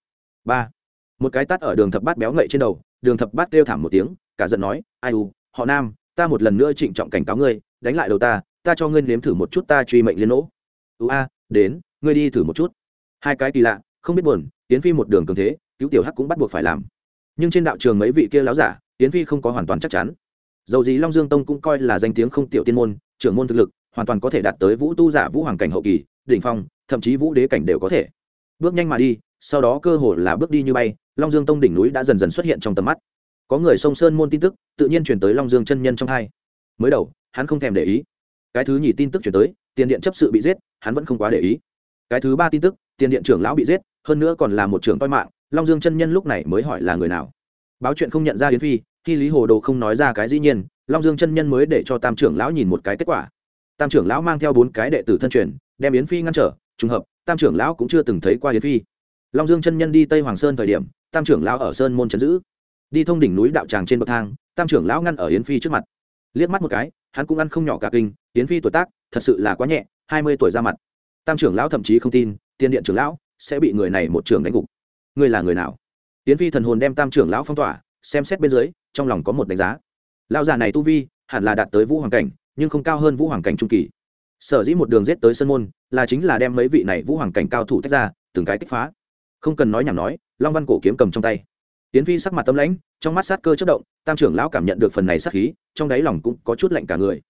Ba. Một cái tắt ở đường thập bát béo ngậy trên đầu, đường thập bát kêu thảm một tiếng, cả giận nói, ai u, họ nam, ta một lần nữa trịnh trọng cảnh cáo ngươi, đánh lại đầu ta ta cho ngươi nếm thử một chút ta truy mệnh liên nỗ. Ưu a, đến, ngươi đi thử một chút. Hai cái kỳ lạ, không biết buồn tiến phi một đường cường thế, cứu tiểu hắc cũng bắt buộc phải làm. Nhưng trên đạo trường mấy vị kia láo giả tiến phi không có hoàn toàn chắc chắn. Dầu gì long dương tông cũng coi là danh tiếng không tiểu tiên môn, trưởng môn thực lực, hoàn toàn có thể đạt tới vũ tu giả vũ hoàng cảnh hậu kỳ, đỉnh phong thậm chí vũ đế cảnh đều có thể. Bước nhanh mà đi, sau đó cơ hồ là bước đi như bay, long dương tông đỉnh núi đã dần dần xuất hiện trong tầm mắt. Có người sông sơn môn tin tức, tự nhiên chuyển tới long dương chân nhân trong hai. Mới đầu, hắn không thèm để ý. Cái thứ nhì tin tức chuyển tới, tiền điện chấp sự bị giết, hắn vẫn không quá để ý. Cái thứ ba tin tức, tiền điện trưởng lão bị giết, hơn nữa còn là một trưởng coi mạng, long dương chân nhân lúc này mới hỏi là người nào. Báo chuyện không nhận ra yến phi, khi lý hồ đồ không nói ra cái dĩ nhiên, long dương chân nhân mới để cho tam trưởng lão nhìn một cái kết quả. Tam trưởng lão mang theo bốn cái đệ tử thân truyền, đem yến phi ngăn trở trùng hợp, tam trưởng lão cũng chưa từng thấy qua yến phi. Long dương chân nhân đi tây hoàng sơn thời điểm, tam trưởng lão ở sơn môn trấn giữ. Đi thông đỉnh núi đạo tràng trên bậc thang, tam trưởng lão ngăn ở yến phi trước mặt. Liếc mắt một cái, hắn cũng ăn không nhỏ cả kinh, yến phi tuổi tác, thật sự là quá nhẹ, hai mươi tuổi ra mặt. Tam trưởng lão thậm chí không tin tiền điện trưởng lão sẽ bị người này một trưởng đánh gục. Ngươi là người nào? Yến phi thần hồn đem tam trưởng lão phong tỏa, xem xét bên dưới, trong lòng có một đánh giá. Lão già này tu vi, hẳn là đạt tới vũ hoàng cảnh, nhưng không cao hơn vũ hoàng cảnh trung kỳ sở dĩ một đường rết tới sân môn, là chính là đem mấy vị này vũ hoàng cảnh cao thủ tách ra, từng cái kích phá. Không cần nói nhảm nói, long văn cổ kiếm cầm trong tay. Tiến phi sắc mặt tâm lãnh, trong mắt sát cơ chất động, tam trưởng lão cảm nhận được phần này sát khí, trong đáy lòng cũng có chút lạnh cả người.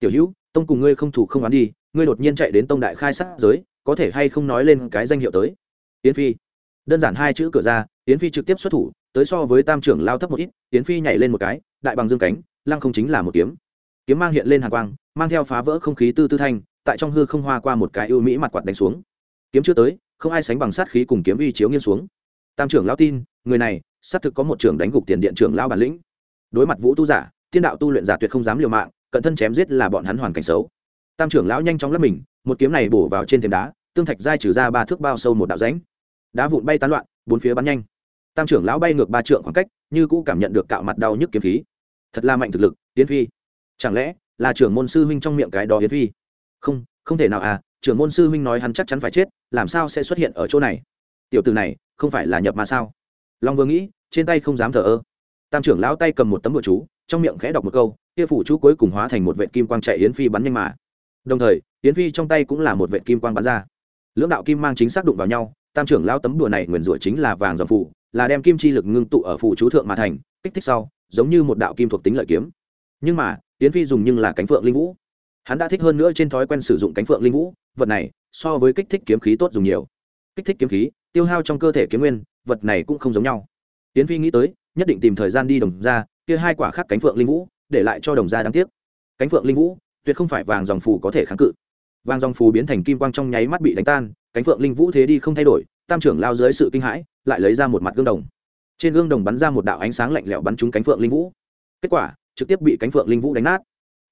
Tiểu hữu, tông cùng ngươi không thủ không đoán đi, ngươi đột nhiên chạy đến tông đại khai sát giới, có thể hay không nói lên cái danh hiệu tới? Tiến phi. Đơn giản hai chữ cửa ra tiến phi trực tiếp xuất thủ, tới so với tam trưởng lao thấp một ít tiến phi nhảy lên một cái, đại bằng dương cánh, lăng không chính là một kiếm kiếm mang hiện lên hàng quang, mang theo phá vỡ không khí tư tư thanh, tại trong hư không hoa qua một cái ưu mỹ mặt quạt đánh xuống. Kiếm chưa tới, không ai sánh bằng sát khí cùng kiếm uy chiếu nghiêng xuống. Tam trưởng lao tin, người này, xác thực có một trưởng đánh gục tiền điện trưởng lao bản lĩnh. Đối mặt vũ tu giả, tiên đạo tu luyện giả tuyệt không dám liều mạng, cận thân chém giết là bọn hắn hoàn cảnh xấu. Tam trưởng lão nhanh chóng lấp mình, một kiếm này bổ vào trên thềm đá, tương thạch dai trừ ra ba thước bao sâu một đạo rãnh. Đá vụn bay tán loạn, bốn phía bắn nhanh. Tam trưởng lão bay ngược ba trượng khoảng cách, như cũ cảm nhận được cạo mặt đau nhức kiếm khí. Thật là mạnh thực lực tiến phi chẳng lẽ là trưởng môn sư huynh trong miệng cái đó yến phi? Không không thể nào à trưởng môn sư huynh nói hắn chắc chắn phải chết, làm sao sẽ xuất hiện ở chỗ này? Tiểu từ này, không phải là nhập mà sao? Long vừa nghĩ, trên tay không dám thờ ơ. Tam trưởng lão tay cầm một tấm bụa chú, trong miệng khẽ đọc một câu, kia phủ chú cuối cùng hóa thành một vệ kim quang chạy yến phi bắn nhanh mà. Đồng thời, yến phi trong tay cũng là một vệ kim quang bắn ra. Lưỡng đạo kim mang chính xác đụng vào nhau, tam trưởng lão tấm đùa này nguyền rủa chính là vàng dòng phụ là đem kim chi lực ngưng tụ ở phụ chú thượng mà thành, kích thích sau, giống như một đạo kim thuộc tính lợi kiếm. Nhưng mà yến phi dùng nhưng là cánh phượng linh vũ. Hắn đã thích hơn nữa trên thói quen sử dụng cánh phượng linh vũ, vật này so với kích thích kiếm khí tốt dùng nhiều. Kích thích kiếm khí, tiêu hao trong cơ thể kiếm nguyên, vật này cũng không giống nhau. Yến phi nghĩ tới, nhất định tìm thời gian đi đồng ra, kia hai quả khác cánh phượng linh vũ, để lại cho đồng gia đáng tiếc. Cánh phượng linh vũ, tuyệt không phải vàng dòng phù có thể kháng cự. Vàng dòng phù biến thành kim quang trong nháy mắt bị đánh tan, cánh phượng linh vũ thế đi không thay đổi, tam trưởng lao dưới sự kinh hãi, lại lấy ra một mặt gương đồng. Trên gương đồng bắn ra một đạo ánh sáng lạnh lẽo bắn trúng cánh phượng linh vũ. Kết quả trực tiếp bị cánh phượng linh vũ đánh nát.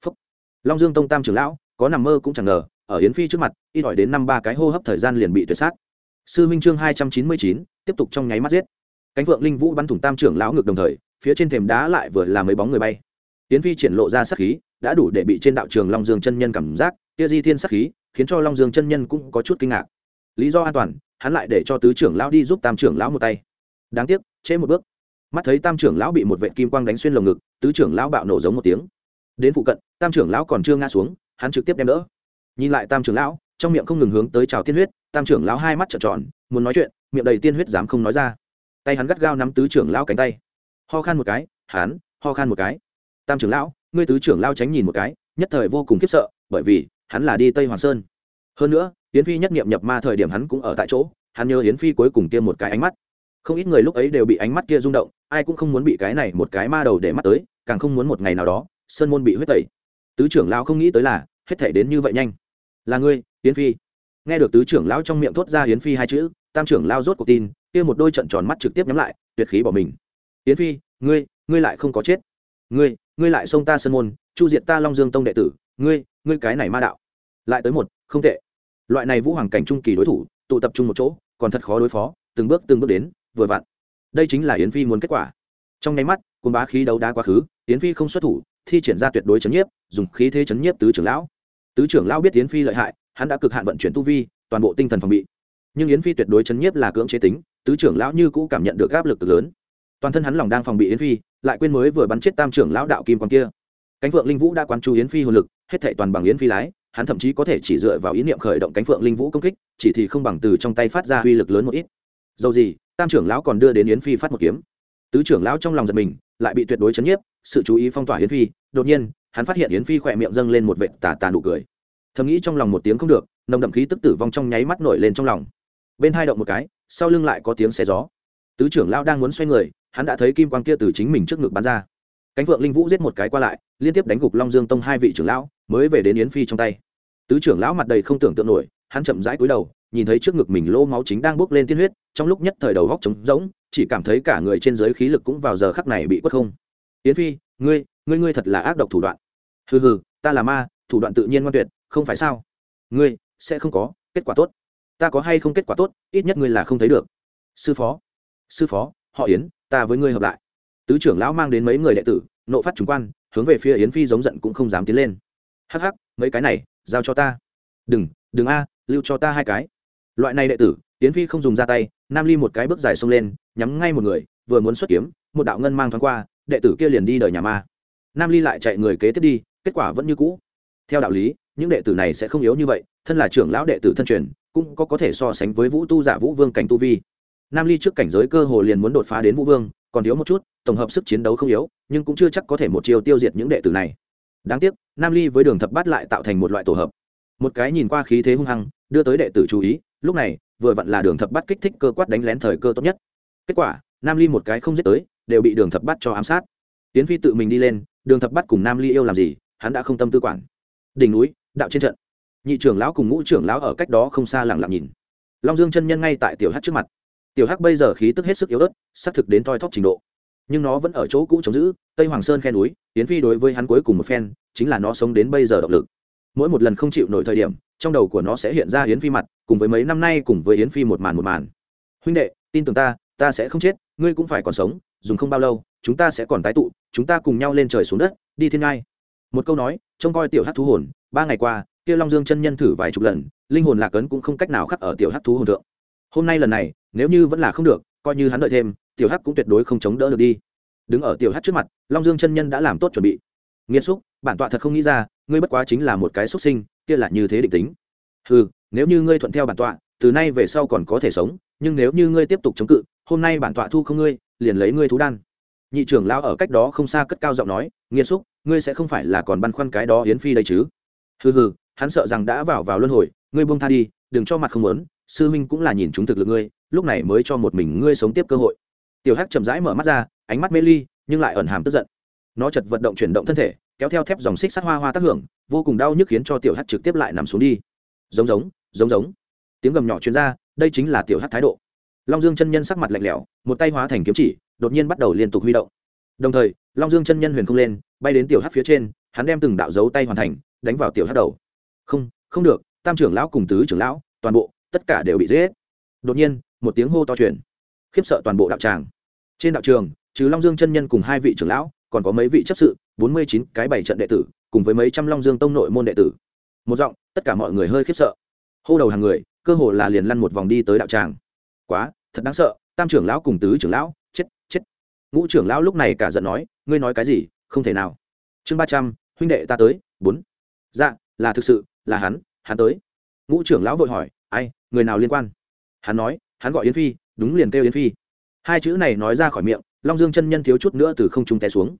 Phúc. long dương tông tam trưởng lão, có nằm mơ cũng chẳng ngờ, ở yến phi trước mặt ít ỏi đến năm ba cái hô hấp thời gian liền bị tuyệt sát. Sư minh chương hai trăm chín mươi chín, tiếp tục trong nháy mắt giết. Cánh phượng linh vũ bắn thủng tam trưởng lão ngược đồng thời, phía trên thềm đá lại vừa là mấy bóng người bay. Yến phi triển lộ ra sắc khí, đã đủ để bị trên đạo trường long dương chân nhân cảm giác tia di thiên sắc khí, khiến cho long dương chân nhân cũng có chút kinh ngạc. Lý do an toàn, hắn lại để cho tứ trưởng lão đi giúp tam trưởng lão một tay. Đáng tiếc, trễ một bước mắt thấy tam trưởng lão bị một vệ kim quang đánh xuyên lồng ngực, tứ trưởng lão bạo nổ giống một tiếng. Đến phụ cận, tam trưởng lão còn chưa ngã xuống, hắn trực tiếp đem đỡ. Nhìn lại tam trưởng lão, trong miệng không ngừng hướng tới trào tiên huyết, tam trưởng lão hai mắt trợn tròn, muốn nói chuyện, miệng đầy tiên huyết dám không nói ra. Tay hắn gắt gao nắm tứ trưởng lão cánh tay. Ho khan một cái, hắn, ho khan một cái. Tam trưởng lão, ngươi tứ trưởng lão tránh nhìn một cái, nhất thời vô cùng khiếp sợ, bởi vì, hắn là đi tây hoàng sơn. Hơn nữa, yến phi nhất nghiệm nhập ma thời điểm hắn cũng ở tại chỗ, hắn nhớ yến phi cuối cùng tiêm một cái ánh mắt không ít người lúc ấy đều bị ánh mắt kia rung động, ai cũng không muốn bị cái này một cái ma đầu để mắt tới, càng không muốn một ngày nào đó, sơn môn bị huyết tẩy. Tứ trưởng lão không nghĩ tới là, hết thể đến như vậy nhanh. Là ngươi, yến phi. Nghe được tứ trưởng lão trong miệng thốt ra yến phi hai chữ, tam trưởng lao rốt cuộc tin, kia một đôi trận tròn mắt trực tiếp nhắm lại, tuyệt khí bỏ mình. Yến phi, ngươi ngươi lại không có chết. Ngươi ngươi lại xông ta Sơn môn, chu diệt ta long dương tông đệ tử, ngươi ngươi cái này ma đạo. Lại tới một, không tệ. Loại này vũ hoàng cảnh trung kỳ đối thủ, tụ tập trung một chỗ, còn thật khó đối phó, từng bước từng bước đến vừa vặn. Đây chính là yến phi muốn kết quả. Trong nháy mắt côn bá khí đấu đá quá khứ, yến phi không xuất thủ, thi triển ra tuyệt đối chấn nhiếp, dùng khí thế chấn nhiếp tứ trưởng lão. Tứ trưởng lão biết yến phi lợi hại, hắn đã cực hạn vận chuyển tu vi, toàn bộ tinh thần phòng bị. Nhưng yến phi tuyệt đối chấn nhiếp là cưỡng chế tính, tứ trưởng lão như cũ cảm nhận được áp lực cực lớn. Toàn thân hắn lòng đang phòng bị yến phi, lại quên mới vừa bắn chết tam trưởng lão đạo kim quan kia. Cánh phượng linh vũ đã quán chú yến phi hồn lực, hết thệ toàn bằng yến phi lái, hắn thậm chí có thể chỉ dựa vào ý niệm khởi động cánh phượng linh vũ công kích, chỉ thì không bằng từ trong tay phát ra uy lực lớn một ít. Dầu gì tam trưởng lão còn đưa đến yến phi phát một kiếm tứ trưởng lão trong lòng giật mình lại bị tuyệt đối chấn nhiếp sự chú ý phong tỏa yến phi đột nhiên hắn phát hiện yến phi khỏe miệng dâng lên một vệ tà tà nụ cười thầm nghĩ trong lòng một tiếng không được nồng đậm khí tức tử vong trong nháy mắt nổi lên trong lòng bên hai động một cái sau lưng lại có tiếng xé gió tứ trưởng lão đang muốn xoay người hắn đã thấy kim quang kia từ chính mình trước ngực bắn ra cánh phượng linh vũ giết một cái qua lại liên tiếp đánh gục long dương tông hai vị trưởng lão mới về đến yến phi trong tay tứ trưởng lão mặt đầy không tưởng tượng nổi hắn chậm rãi cúi đầu nhìn thấy trước ngực mình lô máu chính đang bốc lên tiên huyết trong lúc nhất thời đầu góc trống rỗng, chỉ cảm thấy cả người trên giới khí lực cũng vào giờ khắc này bị quất không. Yến phi, ngươi ngươi ngươi thật là ác độc thủ đoạn. Hừ hừ, ta là ma, thủ đoạn tự nhiên ngoan tuyệt, không phải sao? Ngươi, sẽ không có, kết quả tốt. Ta có hay không kết quả tốt, ít nhất ngươi là không thấy được. Sư phó sư phó, họ yến, ta với ngươi hợp lại. Tứ trưởng lão mang đến mấy người đệ tử, nộ phát trùng quan, hướng về phía yến phi giống giận cũng không dám tiến lên. Hắc hắc, mấy cái này, giao cho ta. Đừng đừng a, lưu cho ta hai cái. Loại này đệ tử, yến phi không dùng ra tay nam ly một cái bước dài xông lên, nhắm ngay một người, vừa muốn xuất kiếm, một đạo ngân mang thoáng qua, đệ tử kia liền đi đời nhà ma. Nam ly lại chạy người kế tiếp đi, kết quả vẫn như cũ. Theo đạo lý, những đệ tử này sẽ không yếu như vậy, thân là trưởng lão đệ tử thân truyền, cũng có có thể so sánh với vũ tu giả vũ vương cảnh tu vi. Nam ly trước cảnh giới cơ hồ liền muốn đột phá đến vũ vương, còn thiếu một chút, tổng hợp sức chiến đấu không yếu, nhưng cũng chưa chắc có thể một chiều tiêu diệt những đệ tử này. Đáng tiếc, nam ly với đường thập bát lại tạo thành một loại tổ hợp. Một cái nhìn qua khí thế hung hăng, đưa tới đệ tử chú ý, lúc này vừa vặn là đường thập bát kích thích cơ quát đánh lén thời cơ tốt nhất. Kết quả, nam ly một cái không giết tới, đều bị đường thập bát cho ám sát. Tiến phi tự mình đi lên, đường thập bát cùng nam ly yêu làm gì, hắn đã không tâm tư quản. Đỉnh núi, đạo trên trận. Nhị trưởng lão cùng ngũ trưởng lão ở cách đó không xa lặng lặng nhìn. Long dương chân nhân ngay tại tiểu hắc trước mặt. Tiểu hắc bây giờ khí tức hết sức yếu ớt xác thực đến thoi thóp trình độ. Nhưng nó vẫn ở chỗ cũ chống giữ, tây hoàng sơn khe núi, tiến phi đối với hắn cuối cùng một phen, chính là nó sống đến bây giờ động lực. Mỗi một lần không chịu nổi thời điểm, trong đầu của nó sẽ hiện ra hiến phi mặt cùng với mấy năm nay cùng với yến phi một màn một màn. Huynh đệ, tin tưởng ta ta sẽ không chết, ngươi cũng phải còn sống, dùng không bao lâu, chúng ta sẽ còn tái tụ, chúng ta cùng nhau lên trời xuống đất, đi thiên ngai. Một câu nói, trông coi tiểu hát thú hồn, ba ngày qua, kia long dương chân nhân thử vài chục lần, linh hồn lạc ấn cũng không cách nào khắc ở tiểu hát thú hồn thượng. Hôm nay lần này, nếu như vẫn là không được, coi như hắn đợi thêm, tiểu hắc cũng tuyệt đối không chống đỡ được đi. Đứng ở tiểu hắc trước mặt, long dương chân nhân đã làm tốt chuẩn bị. Nghiêm xúc, bản tọa thật không nghĩ ra, ngươi bất quá chính là một cái xuất sinh, kia là như thế định tính ừ nếu như ngươi thuận theo bản tọa, từ nay về sau còn có thể sống, nhưng nếu như ngươi tiếp tục chống cự, hôm nay bản tọa thu không ngươi, liền lấy ngươi thú đan. Nhị trưởng lao ở cách đó không xa cất cao giọng nói nghiêm xúc, ngươi sẽ không phải là còn băn khoăn cái đó yến phi đây chứ? Hừ hừ, hắn sợ rằng đã vào vào luân hồi, ngươi buông tha đi, đừng cho mặt không muốn, sư minh cũng là nhìn chúng thực lực ngươi, lúc này mới cho một mình ngươi sống tiếp cơ hội. Tiểu hắc chậm rãi mở mắt ra, ánh mắt mê ly, nhưng lại ẩn hàm tức giận. Nó chật vận động chuyển động thân thể, kéo theo thép dòng xích sắt hoa hoa tác hưởng, vô cùng đau nhức khiến cho tiểu hắc trực tiếp lại nằm xuống đi giống giống giống giống. Tiếng gầm nhỏ chuyên ra, đây chính là tiểu hắc thái độ. Long dương chân nhân sắc mặt lạnh lẽo, một tay hóa thành kiếm chỉ, đột nhiên bắt đầu liên tục huy động. Đồng thời, long dương chân nhân huyền không lên, bay đến tiểu hắc phía trên, hắn đem từng đạo dấu tay hoàn thành, đánh vào tiểu hắc đầu. Không không được, tam trưởng lão cùng tứ trưởng lão, toàn bộ, tất cả đều bị giết. Đột nhiên, một tiếng hô to truyền. Khiếp sợ toàn bộ đạo tràng. Trên đạo trường, trừ long dương chân nhân cùng hai vị trưởng lão, còn có mấy vị chấp sự, bốn mươi chín cái bảy trận đệ tử, cùng với mấy trăm long dương tông nội môn đệ tử. Một giọng tất cả mọi người hơi khiếp sợ. Hô đầu hàng người, cơ hồ là liền lăn một vòng đi tới đạo tràng. Quá, thật đáng sợ, tam trưởng lão cùng tứ trưởng lão, chết chết. Ngũ trưởng lão lúc này cả giận nói, ngươi nói cái gì, không thể nào. Chương ba trăm, huynh đệ ta tới, bốn. Dạ là thực sự, là hắn hắn tới. Ngũ trưởng lão vội hỏi, ai, người nào liên quan? Hắn nói, hắn gọi yến phi, đúng liền kêu yến phi. Hai chữ này nói ra khỏi miệng, long dương chân nhân thiếu chút nữa từ không trung té xuống.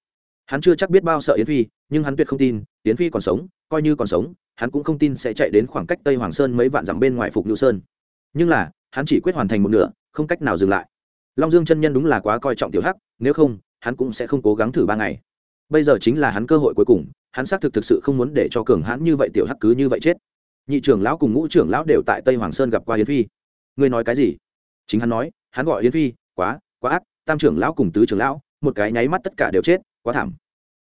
Hắn chưa chắc biết bao sợ yến phi, nhưng hắn tuyệt không tin, yến phi còn sống, coi như còn sống hắn cũng không tin sẽ chạy đến khoảng cách tây hoàng sơn mấy vạn dặm bên ngoài phục nhu sơn. Nhưng là, hắn chỉ quyết hoàn thành một nửa, không cách nào dừng lại. Long dương chân nhân đúng là quá coi trọng tiểu hắc, nếu không, hắn cũng sẽ không cố gắng thử ba ngày. Bây giờ chính là hắn cơ hội cuối cùng, hắn xác thực thực sự không muốn để cho cường hãn như vậy tiểu hắc cứ như vậy chết. Nhị trưởng lão cùng ngũ trưởng lão đều tại tây hoàng sơn gặp qua yến phi. Ngươi nói cái gì? Chính hắn nói, hắn gọi yến phi, quá quá ác, tam trưởng lão cùng tứ trưởng lão, một cái nháy mắt tất cả đều chết, quá thảm.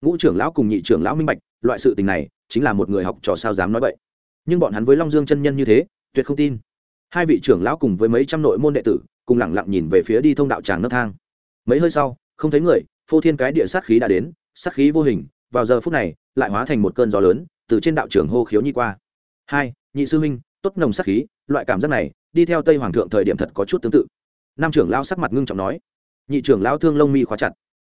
Ngũ trưởng lão cùng nhị trưởng lão minh bạch, loại sự tình này chính là một người học trò sao dám nói vậy nhưng bọn hắn với long dương chân nhân như thế, tuyệt không tin. Hai vị trưởng lão cùng với mấy trăm nội môn đệ tử, cùng lẳng lặng nhìn về phía đi thông đạo tràng nấc thang. Mấy hơi sau, không thấy người, phô thiên cái địa sát khí đã đến, sát khí vô hình, vào giờ phút này, lại hóa thành một cơn gió lớn, từ trên đạo trường hô khiếu nhi qua. Hai, nhị sư huynh, tốt nồng sát khí, loại cảm giác này, đi theo tây hoàng thượng thời điểm thật có chút tương tự. Nam trưởng lao sắc mặt ngưng trọng nói. Nhị trưởng lao thương lông mi khóa chặt.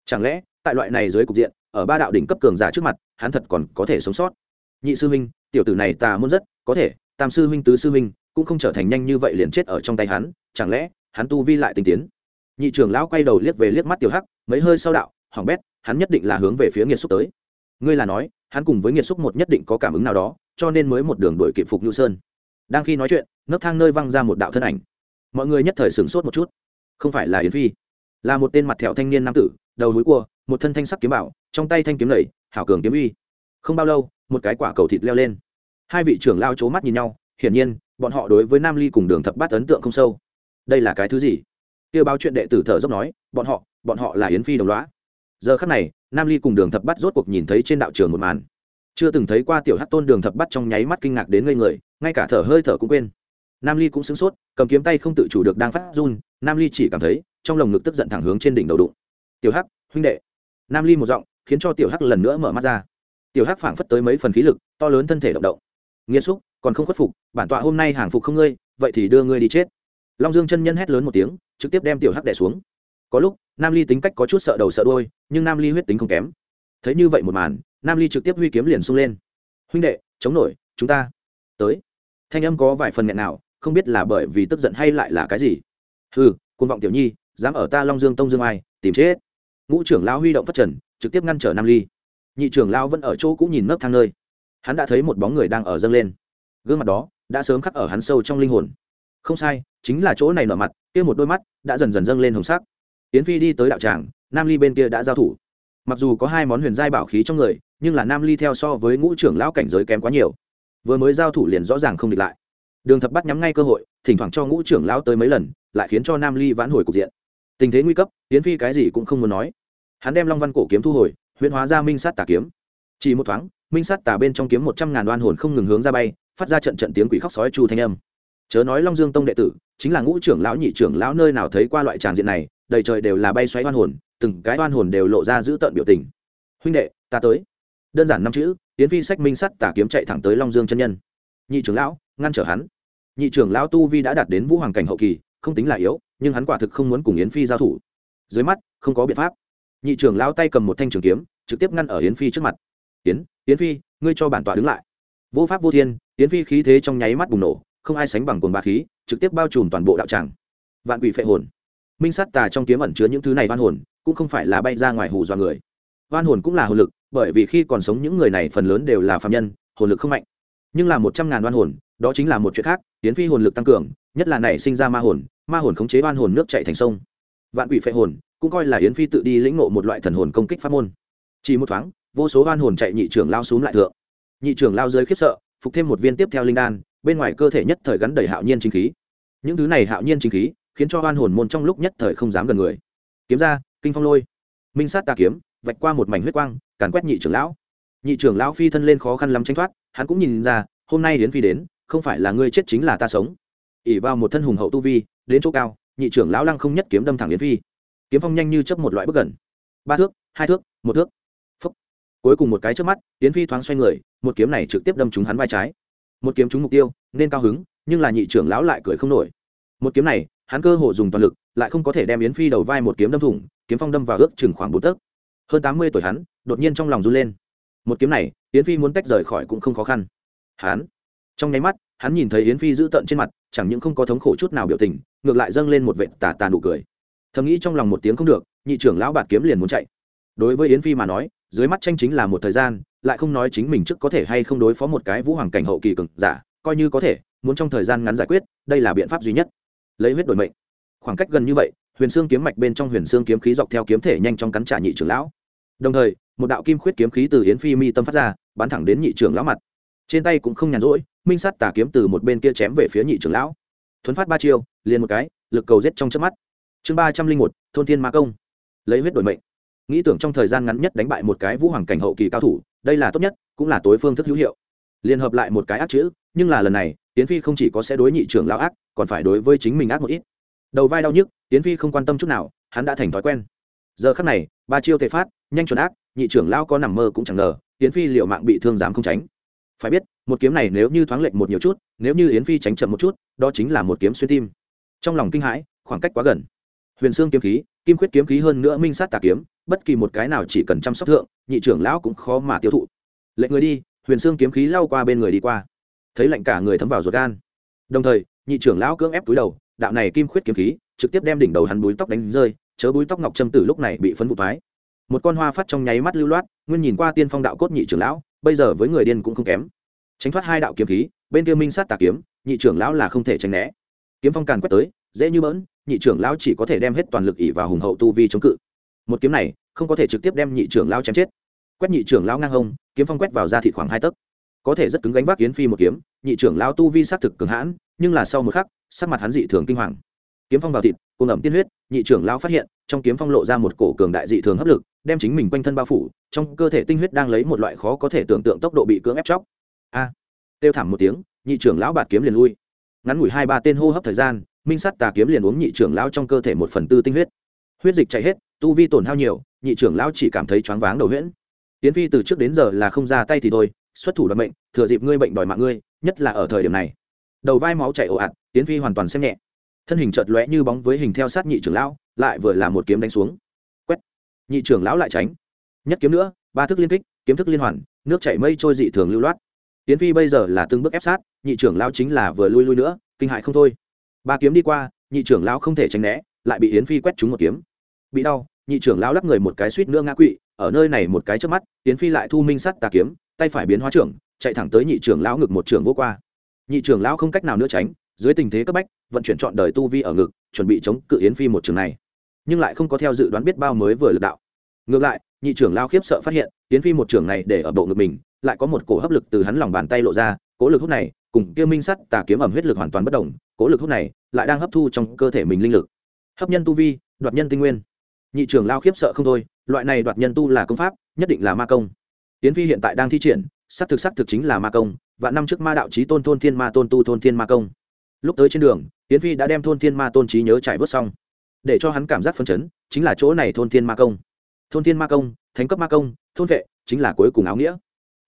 Chẳng lẽ, tại loại này dưới cục diện ở ba đạo đỉnh cấp cường giả trước mặt, hắn thật còn có thể sống sót. Nhị sư huynh, tiểu tử này ta muốn rất, có thể, tam sư huynh, tứ sư huynh, cũng không trở thành nhanh như vậy liền chết ở trong tay hắn, chẳng lẽ, hắn tu vi lại tinh tiến? Nhị trưởng lão quay đầu liếc về liếc mắt tiểu hắc, mấy hơi sau đạo hỏng bét, hắn nhất định là hướng về phía nghiệt xúc tới. Ngươi là nói, hắn cùng với nghiệt xúc một nhất định có cảm ứng nào đó, cho nên mới một đường đuổi kịp phục nhu sơn. Đang khi nói chuyện, nấc thang nơi văng ra một đạo thân ảnh. Mọi người nhất thời sửng sốt một chút. Không phải là yến phi, là một tên mặt thẹo thanh niên nam tử, đầu núi cua một thân thanh sắc kiếm bảo, trong tay thanh kiếm lầy, hảo cường kiếm uy. Không bao lâu, một cái quả cầu thịt leo lên. Hai vị trưởng lao c mắt nhìn nhau, hiển nhiên, bọn họ đối với nam ly cùng đường thập bát ấn tượng không sâu. Đây là cái thứ gì? Kia báo chuyện đệ tử thở dốc nói, bọn họ bọn họ là yến phi đồng loá giờ khắc này, nam ly cùng đường thập bát rốt cuộc nhìn thấy trên đạo trường một màn. Chưa từng thấy qua tiểu hát tôn đường thập bát trong nháy mắt kinh ngạc đến ngây người, ngay cả thở hơi thở cũng quên. Nam ly cũng sửng sốt, cầm kiếm tay không tự chủ được đang phát run, nam ly chỉ cảm thấy, trong lồng ngực tức giận thẳng hướng trên đỉnh đầu đụng. Tiểu hắc, huynh đệ nam ly một giọng khiến cho tiểu hắc lần nữa mở mắt ra. Tiểu hắc phảng phất tới mấy phần khí lực to lớn thân thể động động. Nghiêm xúc còn không khuất phục bản tọa hôm nay hàng phục không ngươi vậy thì đưa ngươi đi chết. Long dương chân nhân hét lớn một tiếng trực tiếp đem tiểu hắc đẻ xuống. Có lúc nam ly tính cách có chút sợ đầu sợ đôi nhưng nam ly huyết tính không kém. Thấy như vậy một màn nam ly trực tiếp huy kiếm liền sung lên. Huynh đệ chống nổi chúng ta tới. Thanh âm có vài phần nghẹn nào không biết là bởi vì tức giận hay lại là cái gì. Hừ, côn vọng tiểu nhi dám ở ta long dương tông dương ai tìm chết ngũ trưởng lão huy động phát trần, trực tiếp ngăn trở nam ly. Nhị trưởng lão vẫn ở chỗ cũng nhìn nấc thang nơi. Hắn đã thấy một bóng người đang ở dâng lên. Gương mặt đó đã sớm khắc ở hắn sâu trong linh hồn. Không sai, chính là chỗ này nở mặt, kia một đôi mắt đã dần dần dâng lên hồng sắc. Tiến phi đi tới đạo tràng, nam ly bên kia đã giao thủ. Mặc dù có hai món huyền giai bảo khí trong người, nhưng là nam ly theo so với ngũ trưởng lão cảnh giới kém quá nhiều. Vừa mới giao thủ liền rõ ràng không địch lại. Đường thập bắt nhắm ngay cơ hội, thỉnh thoảng cho ngũ trưởng lão tới mấy lần, lại khiến cho nam ly vãn hồi cục diện tình thế nguy cấp, yến phi cái gì cũng không muốn nói. Hắn đem long văn cổ kiếm thu hồi, huyễn hóa ra minh sát tà kiếm. Chỉ một thoáng, minh sát tà bên trong kiếm một trăm ngàn đoan hồn không ngừng hướng ra bay, phát ra trận trận tiếng quỷ khóc sói chu thanh âm. Chớ nói long dương tông đệ tử, chính là ngũ trưởng lão, nhị trưởng lão nơi nào thấy qua loại tràng diện này, đầy trời đều là bay xoáy đoan hồn, từng cái đoan hồn đều lộ ra giữ tợn biểu tình. Huynh đệ, ta tới. Đơn giản năm chữ tiến phi sách minh sắt Tà kiếm chạy thẳng tới long dương chân nhân. Nhị trưởng lão, ngăn trở hắn. Nhị trưởng lão tu vi đã đạt đến vũ hoàng cảnh hậu kỳ không tính là yếu, nhưng hắn quả thực không muốn cùng yến phi giao thủ. Dưới mắt, không có biện pháp. Nhị trưởng lao tay cầm một thanh trường kiếm, trực tiếp ngăn ở yến phi trước mặt. Yến yến phi, ngươi cho bản tọa đứng lại. Vô pháp vô thiên, yến phi khí thế trong nháy mắt bùng nổ, không ai sánh bằng cồn bá khí, trực tiếp bao trùm toàn bộ đạo tràng. Vạn quỷ phệ hồn. Minh sát tà trong kiếm ẩn chứa những thứ này oan hồn, cũng không phải là bay ra ngoài hù dọa người. Oan hồn cũng là hồn lực, bởi vì khi còn sống những người này phần lớn đều là phạm nhân, hồn lực không mạnh. Nhưng là một trăm ngàn oan hồn, đó chính là một chuyện khác tiến phi hồn lực tăng cường nhất là nảy sinh ra ma hồn ma hồn khống chế oan hồn nước chạy thành sông. Vạn quỷ phệ hồn, cũng coi là yến phi tự đi lĩnh ngộ một loại thần hồn công kích pháp môn. Chỉ một thoáng, vô số oan hồn chạy nhị trưởng lao xuống lại thượng. Nhị trưởng lao rơi khiếp sợ, phục thêm một viên tiếp theo linh đan, bên ngoài cơ thể nhất thời gắn đầy hạo nhiên chính khí. Những thứ này hạo nhiên chính khí, khiến cho oan hồn môn trong lúc nhất thời không dám gần người. Kiếm ra, kinh phong lôi. Minh sát tà kiếm, vạch qua một mảnh huyết quang, càn quét nhị trưởng lão. Nhị trưởng lão phi thân lên khó khăn lắm tranh thoát, hắn cũng nhìn ra, hôm nay đến phi đến, không phải là ngươi chết chính là ta sống ỉ vào một thân hùng hậu tu vi, đến chỗ cao, nhị trưởng lão lăng không nhất kiếm đâm thẳng yến phi. Kiếm phong nhanh như chấp một loại bước gần. Ba thước, hai thước, một thước. Phấp cuối cùng một cái trước mắt, yến phi thoáng xoay người, một kiếm này trực tiếp đâm trúng hắn vai trái. Một kiếm trúng mục tiêu, nên cao hứng, nhưng là nhị trưởng lão lại cười không nổi. Một kiếm này, hắn cơ hồ dùng toàn lực, lại không có thể đem yến phi đầu vai một kiếm đâm thủng, kiếm phong đâm vào ước chừng khoảng bốn tấc. Hơn tám mươi tuổi hắn, đột nhiên trong lòng run lên. Một kiếm này, yến phi muốn tách rời khỏi cũng không khó khăn. Hắn, trong nháy mắt hắn nhìn thấy yến phi giữ tận trên mặt, chẳng những không có thống khổ chút nào biểu tình, ngược lại dâng lên một vệ tà tà nụ cười. Thầm nghĩ trong lòng một tiếng không được, nhị trưởng lão bạt kiếm liền muốn chạy. Đối với yến phi mà nói, dưới mắt tranh chính là một thời gian, lại không nói chính mình trước có thể hay không đối phó một cái vũ hoàng cảnh hậu kỳ cực giả, coi như có thể, muốn trong thời gian ngắn giải quyết, đây là biện pháp duy nhất. Lấy huyết đổi mệnh. Khoảng cách gần như vậy, huyền xương kiếm mạch bên trong huyền xương kiếm khí dọc theo kiếm thể nhanh trong cắn trả nhị trưởng lão. Đồng thời, một đạo kim khuyết kiếm khí từ yến phi mi tâm phát ra, bắn thẳng đến nhị trưởng lão mặt. Trên tay cũng không nhàn rỗi minh sắt tà kiếm từ một bên kia chém về phía nhị trưởng lão. Thuấn phát ba chiêu, liền một cái, lực cầu giết trong chớp mắt. Chương ba trăm linh một, thôn thiên ma công. Lấy huyết đổi mệnh. Nghĩ tưởng trong thời gian ngắn nhất đánh bại một cái vũ hoàng cảnh hậu kỳ cao thủ, đây là tốt nhất, cũng là tối phương thức hữu hiệu. Liên hợp lại một cái ác chữ, nhưng là lần này tiến phi không chỉ có sẽ đối nhị trưởng lão ác, còn phải đối với chính mình ác một ít. Đầu vai đau nhức tiến phi không quan tâm chút nào, hắn đã thành thói quen. Giờ khắc này, ba chiêu tề phát, nhanh chuẩn ác, nhị trưởng lão có nằm mơ cũng chẳng ngờ tiến phi liệu mạng bị thương dám không tránh phải biết, một kiếm này nếu như thoáng lệch một nhiều chút, nếu như yến phi tránh chậm một chút, đó chính là một kiếm xuyên tim. Trong lòng kinh hãi, khoảng cách quá gần. Huyền xương kiếm khí, kim khuyết kiếm khí hơn nữa minh sát tà kiếm, bất kỳ một cái nào chỉ cần chăm sóc thượng, nhị trưởng lão cũng khó mà tiêu thụ. Lệnh người đi, huyền xương kiếm khí lao qua bên người đi qua. Thấy lạnh cả người thấm vào ruột gan. Đồng thời, nhị trưởng lão cưỡng ép túi đầu, đạo này kim khuyết kiếm khí, trực tiếp đem đỉnh đầu hắn búi tóc đánh rơi, chớ búi tóc ngọc trâm tử lúc này bị phấn vụ thoái. Một con hoa phát trong nháy mắt lưu loát, nguyên nhìn qua tiên phong đạo cốt nhị trưởng lão bây giờ với người điên cũng không kém. Tránh thoát hai đạo kiếm khí, bên kia minh sát tà kiếm, nhị trưởng lão là không thể tránh né. Kiếm phong càn quét tới, dễ như bỡn, nhị trưởng lão chỉ có thể đem hết toàn lực ỉ vào hùng hậu tu vi chống cự. Một kiếm này, không có thể trực tiếp đem nhị trưởng lão chém chết. Quét nhị trưởng lão ngang hông, kiếm phong quét vào ra thịt khoảng hai tấc. Có thể rất cứng gánh vác kiến phi một kiếm, nhị trưởng lão tu vi xác thực cường hãn, nhưng là sau một khắc, sắc mặt hắn dị thường kinh hoàng. Kiếm phong vào thịt cùng ẩm tiên huyết, nhị trưởng lão phát hiện trong kiếm phong lộ ra một cổ cường đại dị thường hấp lực đem chính mình quanh thân bao phủ trong cơ thể tinh huyết đang lấy một loại khó có thể tưởng tượng tốc độ bị cưỡng ép chóc. A! À, kêu thảm một tiếng nhị trưởng lão bạt kiếm liền lui. Ngắn ngủi hai ba tên hô hấp thời gian minh sắt tà kiếm liền uống nhị trưởng lão trong cơ thể một phần tư tinh huyết. Huyết dịch chạy hết tu vi tổn hao nhiều nhị trưởng lão chỉ cảm thấy choáng váng đầu huyễn. Tiến phi từ trước đến giờ là không ra tay thì thôi xuất thủ đoạt mệnh thừa dịp ngươi bệnh đòi mạng ngươi nhất là ở thời điểm này. Đầu vai máu chảy ồ ạt tiến phi hoàn toàn xem nhẹ. Thân hình chợt lóe như bóng với hình theo sát nhị trưởng lão lại vừa là một kiếm đánh xuống. Quét. Nhị trưởng lão lại tránh. Nhất kiếm nữa, ba thức liên kích, kiếm thức liên hoàn, nước chảy mây trôi dị thường lưu loát. Tiến phi bây giờ là từng bước ép sát, nhị trưởng lão chính là vừa lui lui nữa, kinh hại không thôi. Ba kiếm đi qua, nhị trưởng lão không thể tránh né, lại bị yến phi quét trúng một kiếm. Bị đau, nhị trưởng lão lắc người một cái suýt nữa ngã quỵ, ở nơi này một cái trước mắt, yến phi lại thu minh sắt tà kiếm, tay phải biến hóa trưởng, chạy thẳng tới nhị trưởng lão ngực một trưởng vô qua. Nhị trưởng lão không cách nào nữa tránh, dưới tình thế cấp bách vận chuyển chọn đời tu vi ở ngực, chuẩn bị chống cự yến phi một trường này. Nhưng lại không có theo dự đoán biết bao mới vừa lực đạo. Ngược lại, nhị trưởng lao khiếp sợ phát hiện, yến phi một trường này để ở bộ ngực mình, lại có một cổ hấp lực từ hắn lòng bàn tay lộ ra, cố lực hút này, cùng kia minh sắt tà kiếm ẩm huyết lực hoàn toàn bất đồng cố lực hút này lại đang hấp thu trong cơ thể mình linh lực. Hấp nhân tu vi, đoạt nhân tinh nguyên. Nhị trưởng lao khiếp sợ không thôi, loại này đoạt nhân tu là công pháp, nhất định là ma công. Tiến phi hiện tại đang thi triển s c thực s c thực chính là ma công và năm trước ma đạo trí tôn thôn thiên ma tôn tu thôn thiên ma công lúc tới trên đường tiến phi đã đem thôn thiên ma tôn trí nhớ trải vớt xong. Để cho hắn cảm giác phân chấn, chính là chỗ này thôn thiên ma công. Thôn thiên ma công, thánh cấp ma công, thôn vệ, chính là cuối cùng áo nghĩa.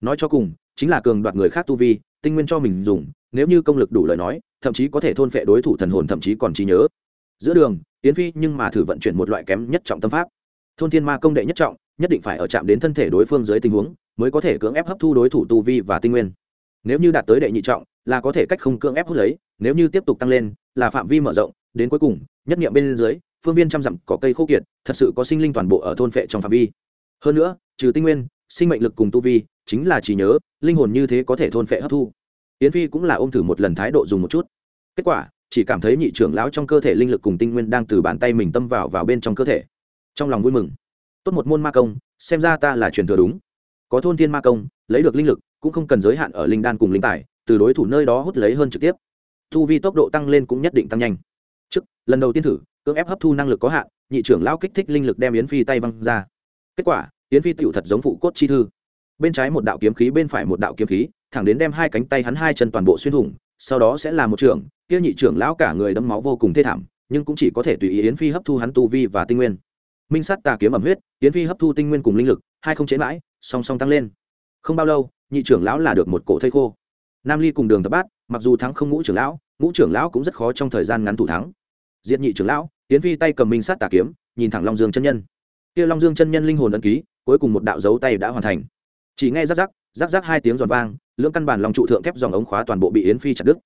Nói cho cùng, chính là cường đoạt người khác tu vi, tinh nguyên cho mình dùng, nếu như công lực đủ lời nói, thậm chí có thể thôn vệ đối thủ thần hồn thậm chí còn trí nhớ. Giữa đường tiến phi nhưng mà thử vận chuyển một loại kém nhất trọng tâm pháp. Thôn thiên ma công đệ nhất trọng, nhất định phải ở chạm đến thân thể đối phương dưới tình huống, mới có thể cưỡng ép hấp thu đối thủ tu vi và tinh nguyên. Nếu như đạt tới đệ nhị trọng là có thể cách không cưỡng ép hút lấy, nếu như tiếp tục tăng lên, là phạm vi mở rộng, đến cuối cùng, nhất nghiệm bên dưới, phương viên trăm dặm có cây khô kiệt, thật sự có sinh linh toàn bộ ở thôn phệ trong phạm vi. Hơn nữa, trừ tinh nguyên, sinh mệnh lực cùng tu vi, chính là chỉ nhớ, linh hồn như thế có thể thôn phệ hấp thu. Yến phi cũng là ôm thử một lần thái độ dùng một chút. Kết quả, chỉ cảm thấy nhị trưởng lão trong cơ thể linh lực cùng tinh nguyên đang từ bàn tay mình tâm vào vào bên trong cơ thể. Trong lòng vui mừng. Tốt một môn ma công, xem ra ta là truyền thừa đúng. Có thôn thiên ma công, lấy được linh lực, cũng không cần giới hạn ở linh đan cùng linh tài từ đối thủ nơi đó hút lấy hơn trực tiếp. Thu vi tốc độ tăng lên cũng nhất định tăng nhanh. Trước, lần đầu tiên thử, cưỡng ép hấp thu năng lực có hạn, nhị trưởng lão kích thích linh lực đem yến phi tay văng ra. Kết quả, yến phi tựu thật giống phụ cốt chi thư. Bên trái một đạo kiếm khí, bên phải một đạo kiếm khí, thẳng đến đem hai cánh tay hắn hai chân toàn bộ xuyên thủng, sau đó sẽ là một trưởng, kia nhị trưởng lão cả người đấm máu vô cùng thê thảm, nhưng cũng chỉ có thể tùy ý yến phi hấp thu hắn tu vi và tinh nguyên. Minh sắt tà kiếm ẩm huyết, yến phi hấp thu tinh nguyên cùng linh lực, hai không chế mãi, song song tăng lên. Không bao lâu, nhị trưởng lão là được một cổ thây khô nam ly cùng đường thập bát, mặc dù thắng không ngũ trưởng lão, ngũ trưởng lão cũng rất khó trong thời gian ngắn thủ thắng. Diện nhị trưởng lão tiến phi tay cầm minh sát tà kiếm, nhìn thẳng long dương chân nhân. Kia long dương chân nhân linh hồn ấn ký, cuối cùng một đạo dấu tay đã hoàn thành. Chỉ nghe rắc rắc rắc rắc hai tiếng giòn vang, lưỡng căn bản lòng trụ thượng thép dòng ống khóa toàn bộ bị yến phi chặt đứt.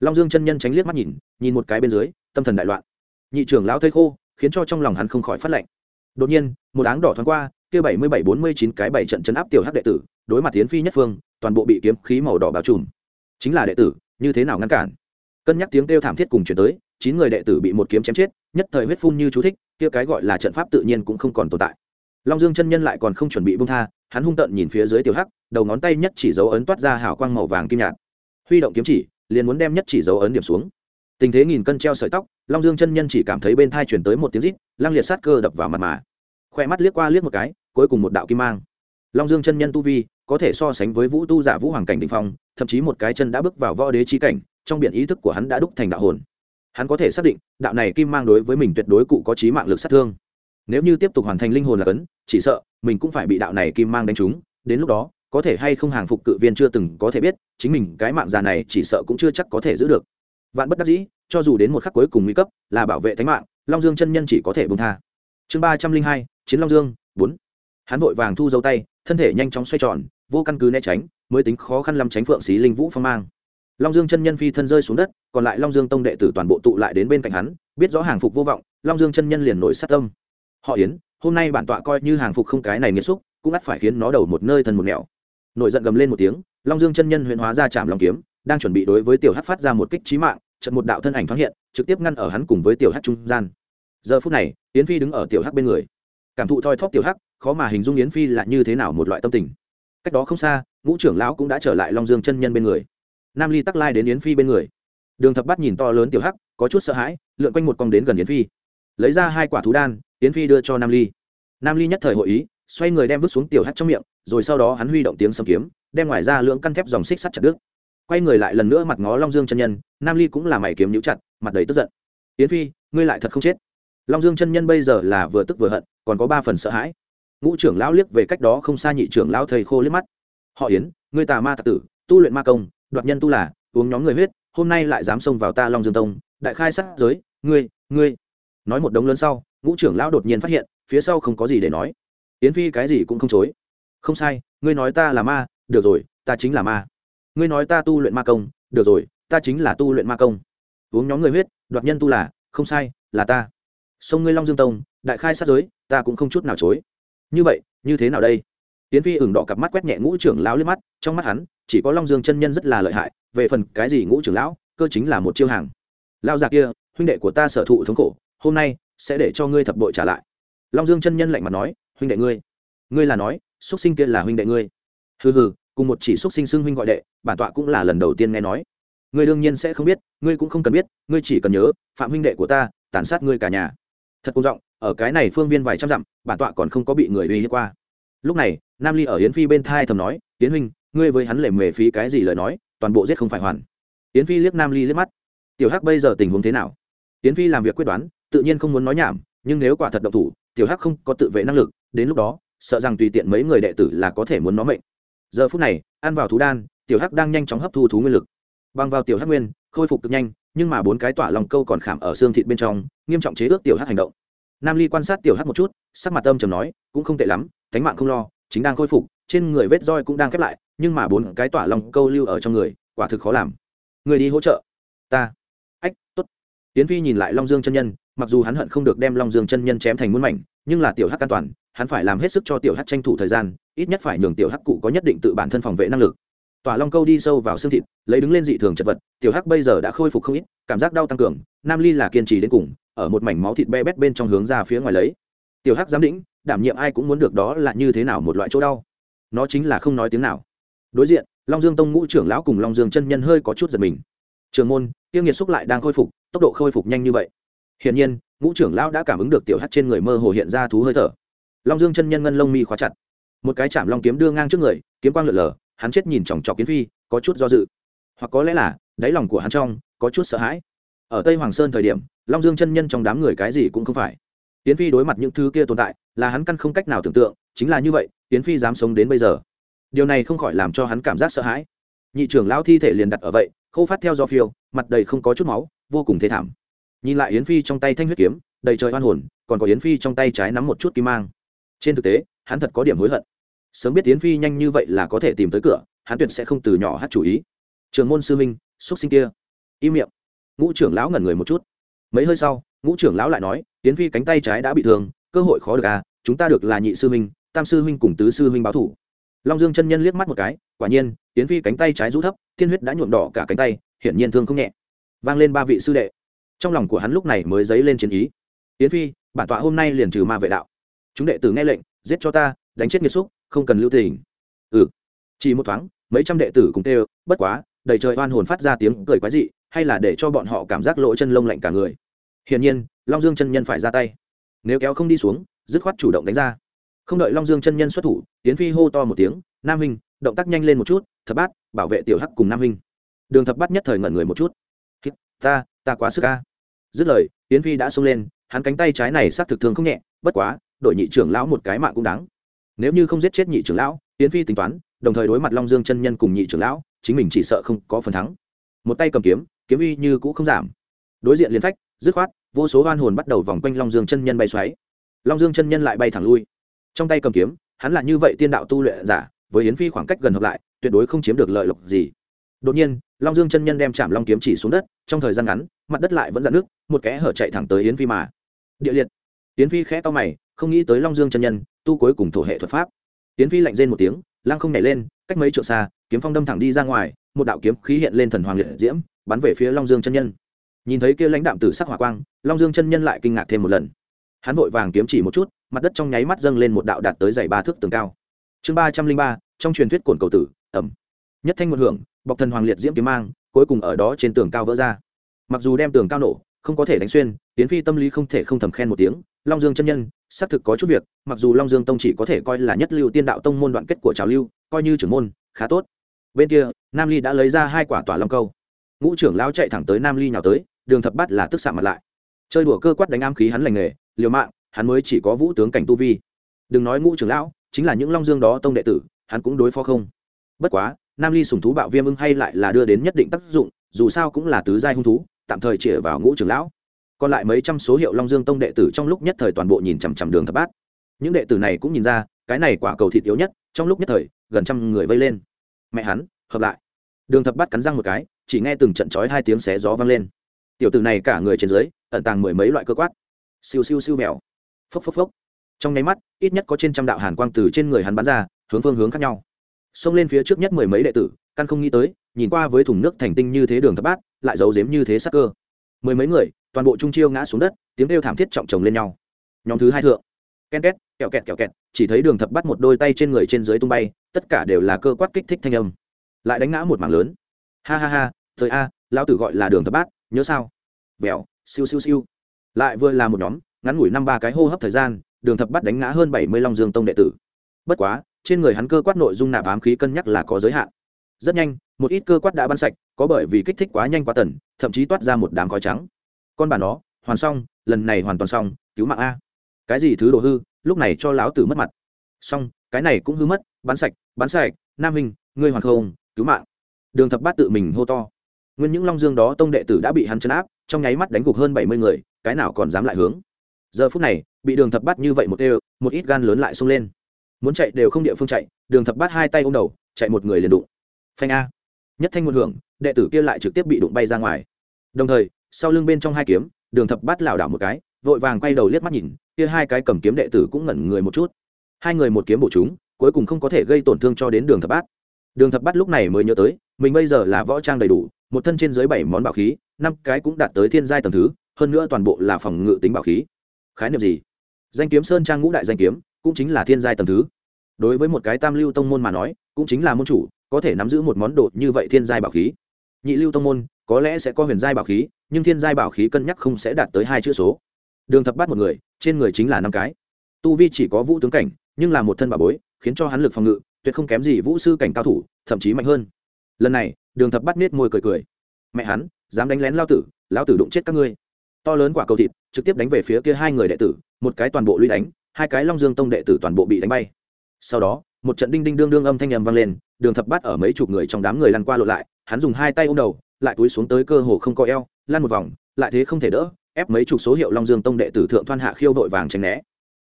Long dương chân nhân tránh liếc mắt nhìn nhìn một cái bên dưới, tâm thần đại loạn. Nhị trưởng lão thây khô, khiến cho trong lòng hắn không khỏi phát lạnh đột nhiên, một áng đỏ thoáng qua, kia bảy mươi bảy bốn mươi chín cái bảy trận chấn áp tiểu hắc đệ tử, đối mặt yến phi nhất phương, toàn bộ bị kiếm khí màu đỏ bao trùm chính là đệ tử, như thế nào ngăn cản? Cân nhắc tiếng kêu thảm thiết cùng chuyển tới, chín người đệ tử bị một kiếm chém chết, nhất thời huyết phun như chú thích, kia cái gọi là trận pháp tự nhiên cũng không còn tồn tại. Long dương chân nhân lại còn không chuẩn bị bung tha, hắn hung tợn nhìn phía dưới tiểu hắc, đầu ngón tay nhất chỉ dấu ấn toát ra hào quang màu vàng kim nhạt. Huy động kiếm chỉ, liền muốn đem nhất chỉ dấu ấn điểm xuống. Tình thế nghìn cân treo sợi tóc, long dương chân nhân chỉ cảm thấy bên thai chuyển tới một tiếng rít, lang liệt sát cơ đập vào mặt mà. Khoe mắt liếc qua liếc một cái, cuối cùng một đạo kim mang. Long dương chân nhân tu vi có thể so sánh với vũ tu giả vũ hoàng cảnh đình phong, thậm chí một cái chân đã bước vào võ đế trí cảnh, trong biển ý thức của hắn đã đúc thành đạo hồn. Hắn có thể xác định, đạo này kim mang đối với mình tuyệt đối cụ có trí mạng lực sát thương. Nếu như tiếp tục hoàn thành linh hồn là cấn, chỉ sợ, mình cũng phải bị đạo này kim mang đánh trúng, đến lúc đó, có thể hay không hàng phục cự viên chưa từng có thể biết, chính mình cái mạng già này chỉ sợ cũng chưa chắc có thể giữ được. Vạn bất đắc dĩ, cho dù đến một khắc cuối cùng nguy cấp, là bảo vệ thánh mạng, long dương chân nhân chỉ có thể bông tha. Chương ba trăm linh hai, chiến long dương, bốn. Hắn vội vàng thu dấu tay, thân thể nhanh chóng xoay tròn vô căn cứ né tránh, mới tính khó khăn lắm tránh phượng xí linh vũ phong mang. Long dương chân nhân phi thân rơi xuống đất, còn lại long dương tông đệ tử toàn bộ tụ lại đến bên cạnh hắn, biết rõ hàng phục vô vọng, long dương chân nhân liền nổi sát tâm. Họ yến, hôm nay bản tọa coi như hàng phục không cái này nghiêm xúc, cũng ắt phải khiến nó đầu một nơi thần một nẻo. Nổi giận gầm lên một tiếng, long dương chân nhân huyện hóa ra chạm long kiếm, đang chuẩn bị đối với tiểu hát phát ra một kích trí mạng trận một đạo thân ảnh thoáng hiện, trực tiếp ngăn ở hắn cùng với tiểu hát trung gian. Giờ phút này, yến phi đứng ở tiểu hắc bên người. Cảm thụ thoi thóp tiểu hắc, khó mà hình dung yến phi là như thế nào một loại tâm tình cách đó không xa, ngũ trưởng lão cũng đã trở lại long dương chân nhân bên người. Nam ly tắc lai đến yến phi bên người. Đường thập bắt nhìn to lớn tiểu hắc, có chút sợ hãi, lượn quanh một cong đến gần yến phi. Lấy ra hai quả thú đan, yến phi đưa cho nam ly. Nam ly nhất thời hội ý, xoay người đem vứt xuống tiểu hắc trong miệng, rồi sau đó hắn huy động tiếng sầm kiếm, đem ngoài ra lưỡng căn thép dòng xích sắt chặt đứt. Quay người lại lần nữa mặt ngó long dương chân nhân, nam ly cũng là mày kiếm nhũ chặt, mặt đầy tức giận. Yến phi, ngươi lại thật không chết. Long dương chân nhân bây giờ là vừa tức vừa hận, còn có ba phần sợ hãi ngũ trưởng lão liếc về cách đó không xa nhị trưởng lão thầy khô liếc mắt. Họ yến, ngươi tà ma tạc tử, tu luyện ma công, đoạt nhân tu là, uống nhóm người huyết, hôm nay lại dám xông vào ta long dương tông, đại khai sát giới, ngươi ngươi. Nói một đống lớn sau, ngũ trưởng lão đột nhiên phát hiện, phía sau không có gì để nói. Yến phi cái gì cũng không chối. Không sai, ngươi nói ta là ma, được rồi, ta chính là ma. Ngươi nói ta tu luyện ma công, được rồi, ta chính là tu luyện ma công. Uống nhóm người huyết, đoạt nhân tu là, không sai, là ta. Sông ngươi long dương tông, đại khai sát giới, ta cũng không chút nào chối như vậy, như thế nào đây? Tiến phi ửng đỏ cặp mắt quét nhẹ ngũ trưởng lão lên mắt, trong mắt hắn, chỉ có long dương chân nhân rất là lợi hại, về phần cái gì ngũ trưởng lão, cơ chính là một chiêu hàng. Lao già kia, huynh đệ của ta sở thụ thống khổ, hôm nay sẽ để cho ngươi thập bội trả lại. Long dương chân nhân lạnh mặt nói, huynh đệ ngươi ngươi là nói, xuất sinh kia là huynh đệ ngươi. Hừ hừ, cùng một chỉ xuất sinh xưng huynh gọi đệ, bản tọa cũng là lần đầu tiên nghe nói. Ngươi đương nhiên sẽ không biết, ngươi cũng không cần biết, ngươi chỉ cần nhớ, phạm huynh đệ của ta, tàn sát ngươi cả nhà. Thật công giọng ở cái này phương viên vài trăm dặm, bản tọa còn không có bị người uy hiếp qua. Lúc này, nam ly ở yến phi bên thai thầm nói, Yến huynh, ngươi với hắn lệ mề phí cái gì lời nói, toàn bộ giết không phải hoàn. Yến phi liếc nam ly liếc mắt. Tiểu hắc bây giờ tình huống thế nào? Yến phi làm việc quyết đoán, tự nhiên không muốn nói nhảm, nhưng nếu quả thật động thủ, tiểu hắc không có tự vệ năng lực, đến lúc đó, sợ rằng tùy tiện mấy người đệ tử là có thể muốn nó mệnh. Giờ phút này, ăn vào thú đan, tiểu hắc đang nhanh chóng hấp thu thú nguyên lực. Bằng vào tiểu hắc nguyên, khôi phục cực nhanh, nhưng mà bốn cái tỏa lòng câu còn khảm ở xương thịt bên trong, nghiêm trọng chế ước tiểu hắc hành động nam ly quan sát tiểu hắc một chút, sắc mặt âm trầm nói, cũng không tệ lắm, cánh mạng không lo, chính đang khôi phục, trên người vết roi cũng đang khép lại, nhưng mà bốn cái tỏa lòng câu lưu ở trong người, quả thực khó làm. Người đi hỗ trợ. Ta. Ách t ố t tiến phi nhìn lại long dương chân nhân, mặc dù hắn hận không được đem long dương chân nhân chém thành muôn mảnh, nhưng là tiểu hắc an toàn, hắn phải làm hết sức cho tiểu hắc tranh thủ thời gian, ít nhất phải nhường tiểu hắc cụ có nhất định tự bản thân phòng vệ năng lực. Tỏa long câu đi sâu vào xương thịt, lấy đứng lên dị thường chật vật, tiểu hắc bây giờ đã khôi phục không ít, cảm giác đau tăng cường, nam ly là kiên trì đến cùng ở một mảnh máu thịt be bét bên trong hướng ra phía ngoài lấy. Tiểu hắc giám đĩnh, đảm nhiệm ai cũng muốn được đó là như thế nào một loại chỗ đau. Nó chính là không nói tiếng nào. Đối diện, long dương tông ngũ trưởng lão cùng long dương chân nhân hơi có chút giật mình. Trường môn, tiêu nghiệt xúc lại đang khôi phục, tốc độ khôi phục nhanh như vậy. Hiển nhiên, ngũ trưởng lão đã cảm ứng được tiểu hắc trên người mơ hồ hiện ra thú hơi thở. Long dương chân nhân ngân lông mi khóa chặt. Một cái chạm long kiếm đưa ngang trước người, kiếm quang lượn lờ, hắn chết nhìn chòng chọc kiến phi, có chút do dự. Hoặc có lẽ là, đáy lòng của hắn trong, có chút sợ hãi. Ở tây hoàng sơn thời điểm long dương chân nhân trong đám người cái gì cũng không phải. Tiến phi đối mặt những thứ kia tồn tại, là hắn căn không cách nào tưởng tượng, chính là như vậy, tiến phi dám sống đến bây giờ. Điều này không khỏi làm cho hắn cảm giác sợ hãi. Nhị trưởng lão thi thể liền đặt ở vậy, khô phát theo do phiêu, mặt đầy không có chút máu, vô cùng thế thảm. Nhìn lại yến phi trong tay thanh huyết kiếm, đầy trời oan hồn, còn có yến phi trong tay trái nắm một chút kim mang. Trên thực tế, hắn thật có điểm hối hận. Sớm biết yến phi nhanh như vậy là có thể tìm tới cửa, hắn tuyệt sẽ không từ nhỏ hát chủ ý. Trường môn sư minh xúc sinh kia. Im miệng. Ngũ trưởng lão ngẩn người một chút mấy hơi sau ngũ trưởng lão lại nói tiến phi cánh tay trái đã bị thương cơ hội khó được à chúng ta được là nhị sư huynh, tam sư huynh cùng tứ sư huynh báo thủ. Long dương chân nhân liếc mắt một cái quả nhiên tiến phi cánh tay trái rũ thấp thiên huyết đã nhuộm đỏ cả cánh tay hiển nhiên thương không nhẹ. Vang lên ba vị sư đệ. Trong lòng của hắn lúc này mới dấy lên chiến ý. Tiến phi bản tọa hôm nay liền trừ ma vệ đạo. Chúng đệ tử nghe lệnh giết cho ta đánh chết nghiệt xúc không cần lưu tình. Ừ. Chỉ một thoáng mấy trăm đệ tử cùng tê bất quá đầy trời oan hồn phát ra tiếng cười quái dị hay là để cho bọn họ cảm giác lỗ chân lông lạnh cả người hiển nhiên, long dương chân nhân phải ra tay. Nếu kéo không đi xuống, dứt khoát chủ động đánh ra. Không đợi long dương chân nhân xuất thủ tiến phi hô to một tiếng, nam hình động tác nhanh lên một chút, thập bát, bảo vệ tiểu hắc cùng nam hình đường thập bát nhất thời ngẩn người một chút. Ta ta quá sức ca dứt lời tiến phi đã xông lên, hắn cánh tay trái này xác thực thương không nhẹ, bất quá, đội nhị trưởng lão một cái mạng cũng đáng. Nếu như không giết chết nhị trưởng lão tiến phi tính toán, đồng thời đối mặt long dương chân nhân cùng nhị trưởng lão, chính mình chỉ sợ không có phần thắng. Một tay cầm kiếm kiếm uy như cũ không giảm. Đối diện liền phách dứt khoát, vô số oan hồn bắt đầu vòng quanh long dương chân nhân bay xoáy. Long dương chân nhân lại bay thẳng lui. Trong tay cầm kiếm, hắn là như vậy tiên đạo tu luyện giả, với yến phi khoảng cách gần hợp lại, tuyệt đối không chiếm được lợi lộc gì. Đột nhiên, long dương chân nhân đem chạm long kiếm chỉ xuống đất, trong thời gian ngắn, mặt đất lại vẫn dạn nước, một kẽ hở chạy thẳng tới yến phi mà. Địa liệt. Yến phi khẽ to mày, không nghĩ tới long dương chân nhân, tu cuối cùng thổ hệ thuật pháp. Yến phi lạnh rên một tiếng, lăng không nhảy lên, cách mấy trượng xa, kiếm phong đâm thẳng đi ra ngoài, một đạo kiếm khí hiện lên thần hoàng liệt diễm, bắn về phía long dương chân nhân nhìn thấy kia lãnh đạm tử sắc hỏa quang, long dương chân nhân lại kinh ngạc thêm một lần. Hắn vội vàng kiếm chỉ một chút, mặt đất trong nháy mắt dâng lên một đạo đạt tới dày ba thước tường cao. Chương ba trăm linh ba, trong truyền thuyết cổn cầu tử, ẩm. Nhất thanh một hưởng bọc thần hoàng liệt diễm kiếm mang, cuối cùng ở đó trên tường cao vỡ ra. Mặc dù đem tường cao nổ, không có thể đánh xuyên tiến phi tâm lý không thể không thầm khen một tiếng, long dương chân nhân, xác thực có chút việc, mặc dù long dương tông chỉ có thể coi là nhất lưu tiên đạo tông môn đoạn kết của trào lưu, coi như trưởng môn, khá tốt. Bên kia, nam ly đã lấy ra hai quả tỏa long câu. Ngũ trưởng lao chạy thẳng tới nam ly nhào tới đường thập bắt là tức xạ mặt lại. Chơi đùa cơ quát đánh am khí hắn lành nghề, liều mạng, hắn mới chỉ có vũ tướng cảnh tu vi. Đừng nói ngũ trưởng lão, chính là những long dương đó tông đệ tử, hắn cũng đối phó không. Bất quá, nam ly sùng thú bạo viêm ưng hay lại là đưa đến nhất định tác dụng, dù sao cũng là tứ giai hung thú, tạm thời chĩa vào ngũ trưởng lão. Còn lại mấy trăm số hiệu long dương tông đệ tử trong lúc nhất thời toàn bộ nhìn chằm chằm đường thập bát. Những đệ tử này cũng nhìn ra, cái này quả cầu thịt yếu nhất, trong lúc nhất thời, gần trăm người vây lên. Mẹ hắn, hợp lại. Đường thập bát cắn răng một cái, chỉ nghe từng trận chói hai tiếng xé gió vang lên tiểu tử này cả người trên dưới, ẩn tàng mười mấy loại cơ quát. Siêu siêu siêu mèo. Phốc phốc phốc. Trong nháy mắt, ít nhất có trên trăm đạo hàn quang từ trên người hắn bắn ra, hướng phương hướng khác nhau. Xông lên phía trước nhất mười mấy đệ tử, căn không nghĩ tới, nhìn qua với thùng nước thành tinh như thế đường thập bát, lại giấu giếm như thế sắc cơ. Mười mấy người, toàn bộ trung chiêu ngã xuống đất, tiếng kêu thảm thiết trọng chồng lên nhau. Nhóm thứ hai thượng. Ken két, kẹo kẹt kẹo kẹt, chỉ thấy đường thập bắt một đôi tay trên người trên dưới tung bay, tất cả đều là cơ quát kích thích thanh âm. Lại đánh ngã một mảng lớn. Ha ha ha thời a, lão tử gọi là đường thập bát nhớ sao? Vèo, siêu siêu siêu. Lại vừa là một nhóm, ngắn ngủi năm ba cái hô hấp thời gian, đường thập bắt đánh ngã hơn bảy mươi long dương tông đệ tử. Bất quá, trên người hắn cơ quát nội dung nạp ám khí cân nhắc là có giới hạn. Rất nhanh, một ít cơ quát đã bắn sạch, có bởi vì kích thích quá nhanh quá tần, thậm chí toát ra một đám khói trắng. Con bà nó, hoàn xong, lần này hoàn toàn xong, cứu mạng a. Cái gì thứ đồ hư, lúc này cho lão tử mất mặt. Xong, cái này cũng hư mất, bắn sạch bắn sạch, nam minh ngươi hoàn không, cứu mạng. Đường thập bát tự mình hô to nguyên những long dương đó tông đệ tử đã bị hắn chấn áp, trong nháy mắt đánh gục hơn bảy mươi người, cái nào còn dám lại hướng? Giờ phút này, bị đường thập bát như vậy một đều, một ít gan lớn lại xông lên. Muốn chạy đều không địa phương chạy, đường thập bát hai tay ôm đầu, chạy một người liền đụng. Phanh a. Nhất thanh một hưởng, đệ tử kia lại trực tiếp bị đụng bay ra ngoài. Đồng thời, sau lưng bên trong hai kiếm, đường thập bát lảo đảo một cái, vội vàng quay đầu liếc mắt nhìn, kia hai cái cầm kiếm đệ tử cũng ngẩn người một chút. Hai người một kiếm bổ chúng, cuối cùng không có thể gây tổn thương cho đến đường thập bát. Đường thập bát lúc này mới nhớ tới, mình bây giờ là võ trang đầy đủ một thân trên dưới bảy món bảo khí, năm cái cũng đạt tới thiên giai tầng thứ, hơn nữa toàn bộ là phòng ngự tính bảo khí. Khái niệm gì? Danh kiếm sơn trang ngũ đại danh kiếm, cũng chính là thiên giai tầng thứ. Đối với một cái tam lưu tông môn mà nói, cũng chính là môn chủ, có thể nắm giữ một món đồ như vậy thiên giai bảo khí. Nhị lưu tông môn, có lẽ sẽ có huyền giai bảo khí, nhưng thiên giai bảo khí cân nhắc không sẽ đạt tới hai chữ số. Đường thập bắt một người, trên người chính là năm cái. Tu vi chỉ có vũ tướng cảnh, nhưng là một thân bà bối, khiến cho hắn lực phòng ngự, tuyệt không kém gì vũ sư cảnh cao thủ, thậm chí mạnh hơn. Lần này đường thập bắt nết môi cười cười. Mẹ hắn, dám đánh lén lao tử lao tử đụng chết các ngươi. To lớn quả cầu thịt, trực tiếp đánh về phía kia hai người đệ tử, một cái toàn bộ lũy đánh, hai cái long dương tông đệ tử toàn bộ bị đánh bay. Sau đó, một trận đinh đinh đương đương âm thanh nhầm vang lên, đường thập bát ở mấy chục người trong đám người lăn qua lộ lại, hắn dùng hai tay ôm đầu, lại túi xuống tới cơ hồ không có eo, lăn một vòng, lại thế không thể đỡ, ép mấy chục số hiệu long dương tông đệ tử thượng thoan hạ khiêu vội vàng tránh né.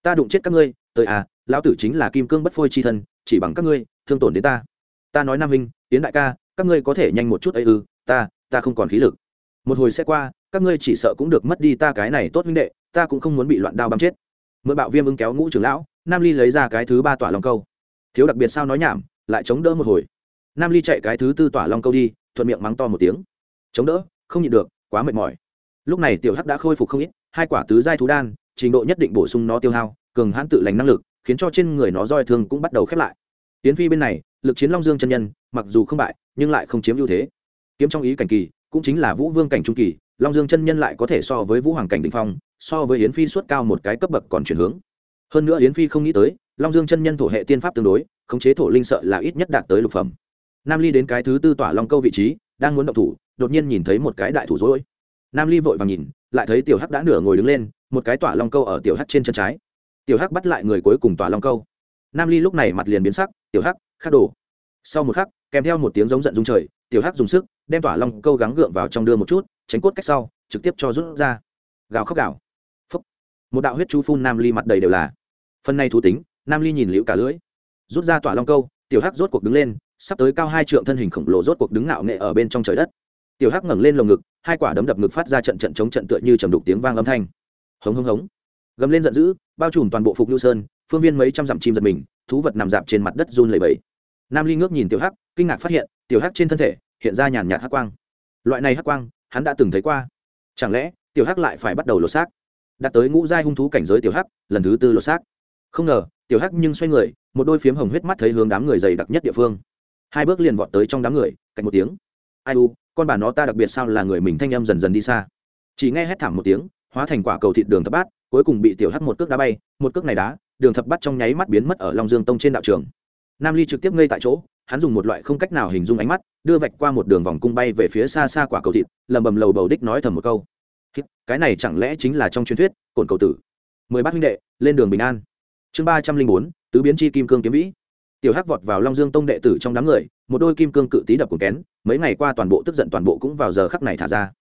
Ta đụng chết các ngươi, tới à lão tử chính là kim cương bất phôi chi thân, chỉ bằng các ngươi, thương tổn đến ta. Ta nói nam hình tiến đại ca các ngươi có thể nhanh một chút ấy ư, ta ta không còn khí lực. Một hồi sẽ qua, các ngươi chỉ sợ cũng được mất đi ta cái này tốt huynh đệ, ta cũng không muốn bị loạn đao băm chết. Mượn bạo viêm ứng kéo ngũ trưởng lão, nam ly lấy ra cái thứ ba tỏa long câu. Thiếu đặc biệt sao nói nhảm, lại chống đỡ một hồi. Nam ly chạy cái thứ tư tỏa long câu đi, thuận miệng mắng to một tiếng. Chống đỡ, không nhịn được, quá mệt mỏi. Lúc này tiểu hắc đã khôi phục không ít, hai quả tứ giai thú đan, trình độ nhất định bổ sung nó tiêu hao, cường hãn tự lành năng lực, khiến cho trên người nó roi thương cũng bắt đầu khép lại. Tiến phi bên này, lực chiến long dương chân nhân mặc dù không bại, nhưng lại không chiếm ưu thế. Kiếm trong ý cảnh kỳ, cũng chính là vũ vương cảnh trung kỳ, long dương chân nhân lại có thể so với vũ hoàng cảnh đỉnh phong, so với yến phi suốt cao một cái cấp bậc còn chuyển hướng. Hơn nữa yến phi không nghĩ tới, long dương chân nhân thổ hệ tiên pháp tương đối, khống chế thổ linh sợ là ít nhất đạt tới lục phẩm. Nam ly đến cái thứ tư tỏa long câu vị trí, đang muốn động thủ, đột nhiên nhìn thấy một cái đại thủ dối nam ly vội vàng nhìn, lại thấy tiểu hắc đã nửa ngồi đứng lên, một cái tỏa long câu ở tiểu hắc trên chân trái. Tiểu hắc bắt lại người cuối cùng tỏa long câu. Nam ly lúc này mặt liền biến sắc, tiểu hắc, khắc đồ. Sau một khắc kèm theo một tiếng giống giận dung trời, tiểu hắc dùng sức, đem tỏa long câu gắng gượng vào trong đưa một chút, tránh cốt cách sau, trực tiếp cho rút ra. Gào khóc gào. Phúc. Một đạo huyết chú phun nam ly mặt đầy đều là. Phần này thú tính, nam ly nhìn liễu cả lưỡi. Rút ra tỏa long câu, tiểu hắc rốt cuộc đứng lên, sắp tới cao hai trượng thân hình khổng lồ rốt cuộc đứng ngạo nghệ ở bên trong trời đất. Tiểu hắc ngẩng lên lồng ngực, hai quả đấm đập ngực phát ra trận trận chống trận tựa như trầm đục tiếng vang âm thanh. Hống hống hống. Gầm lên giận dữ, bao trùm toàn bộ phục nhu sơn, phương viên mấy trăm dặm chim giật mình, thú vật nằm dạp trên mặt đất run lẩy bẩy. Nam ly ngước nhìn tiểu hắc kinh ngạc phát hiện, tiểu hắc trên thân thể hiện ra nhàn nhạt hắc quang. Loại này hắc quang, hắn đã từng thấy qua. Chẳng lẽ, tiểu hắc lại phải bắt đầu lột xác? Đạt tới ngũ giai hung thú cảnh giới tiểu hắc, lần thứ tư lột xác. Không ngờ, tiểu hắc nhưng xoay người, một đôi phiếm hồng huyết mắt thấy hướng đám người dày đặc nhất địa phương. Hai bước liền vọt tới trong đám người cạnh một tiếng. Ai u, con bà nó ta đặc biệt sao là người mình thanh âm dần dần đi xa. Chỉ nghe hét thảm một tiếng, hóa thành quả cầu thịt đường thập bát, cuối cùng bị tiểu hắc một cước đá bay. Một cước này đá, đường thập bát trong nháy mắt biến mất ở long dương tông trên đạo trường nam ly trực tiếp ngây tại chỗ, hắn dùng một loại không cách nào hình dung ánh mắt, đưa vạch qua một đường vòng cung bay về phía xa xa quả cầu thịt lầm bầm lầu bầu đích nói thầm một câu. Cái này chẳng lẽ chính là trong truyền thuyết, cồn cầu tử? Mười bát huynh đệ, lên đường bình an. Chương ba trăm linh bốn, tứ biến chi kim cương kiếm vĩ. Tiểu hắc vọt vào long dương tông đệ tử trong đám người, một đôi kim cương cự tí đập của kén, mấy ngày qua toàn bộ tức giận toàn bộ cũng vào giờ khắc này thả ra.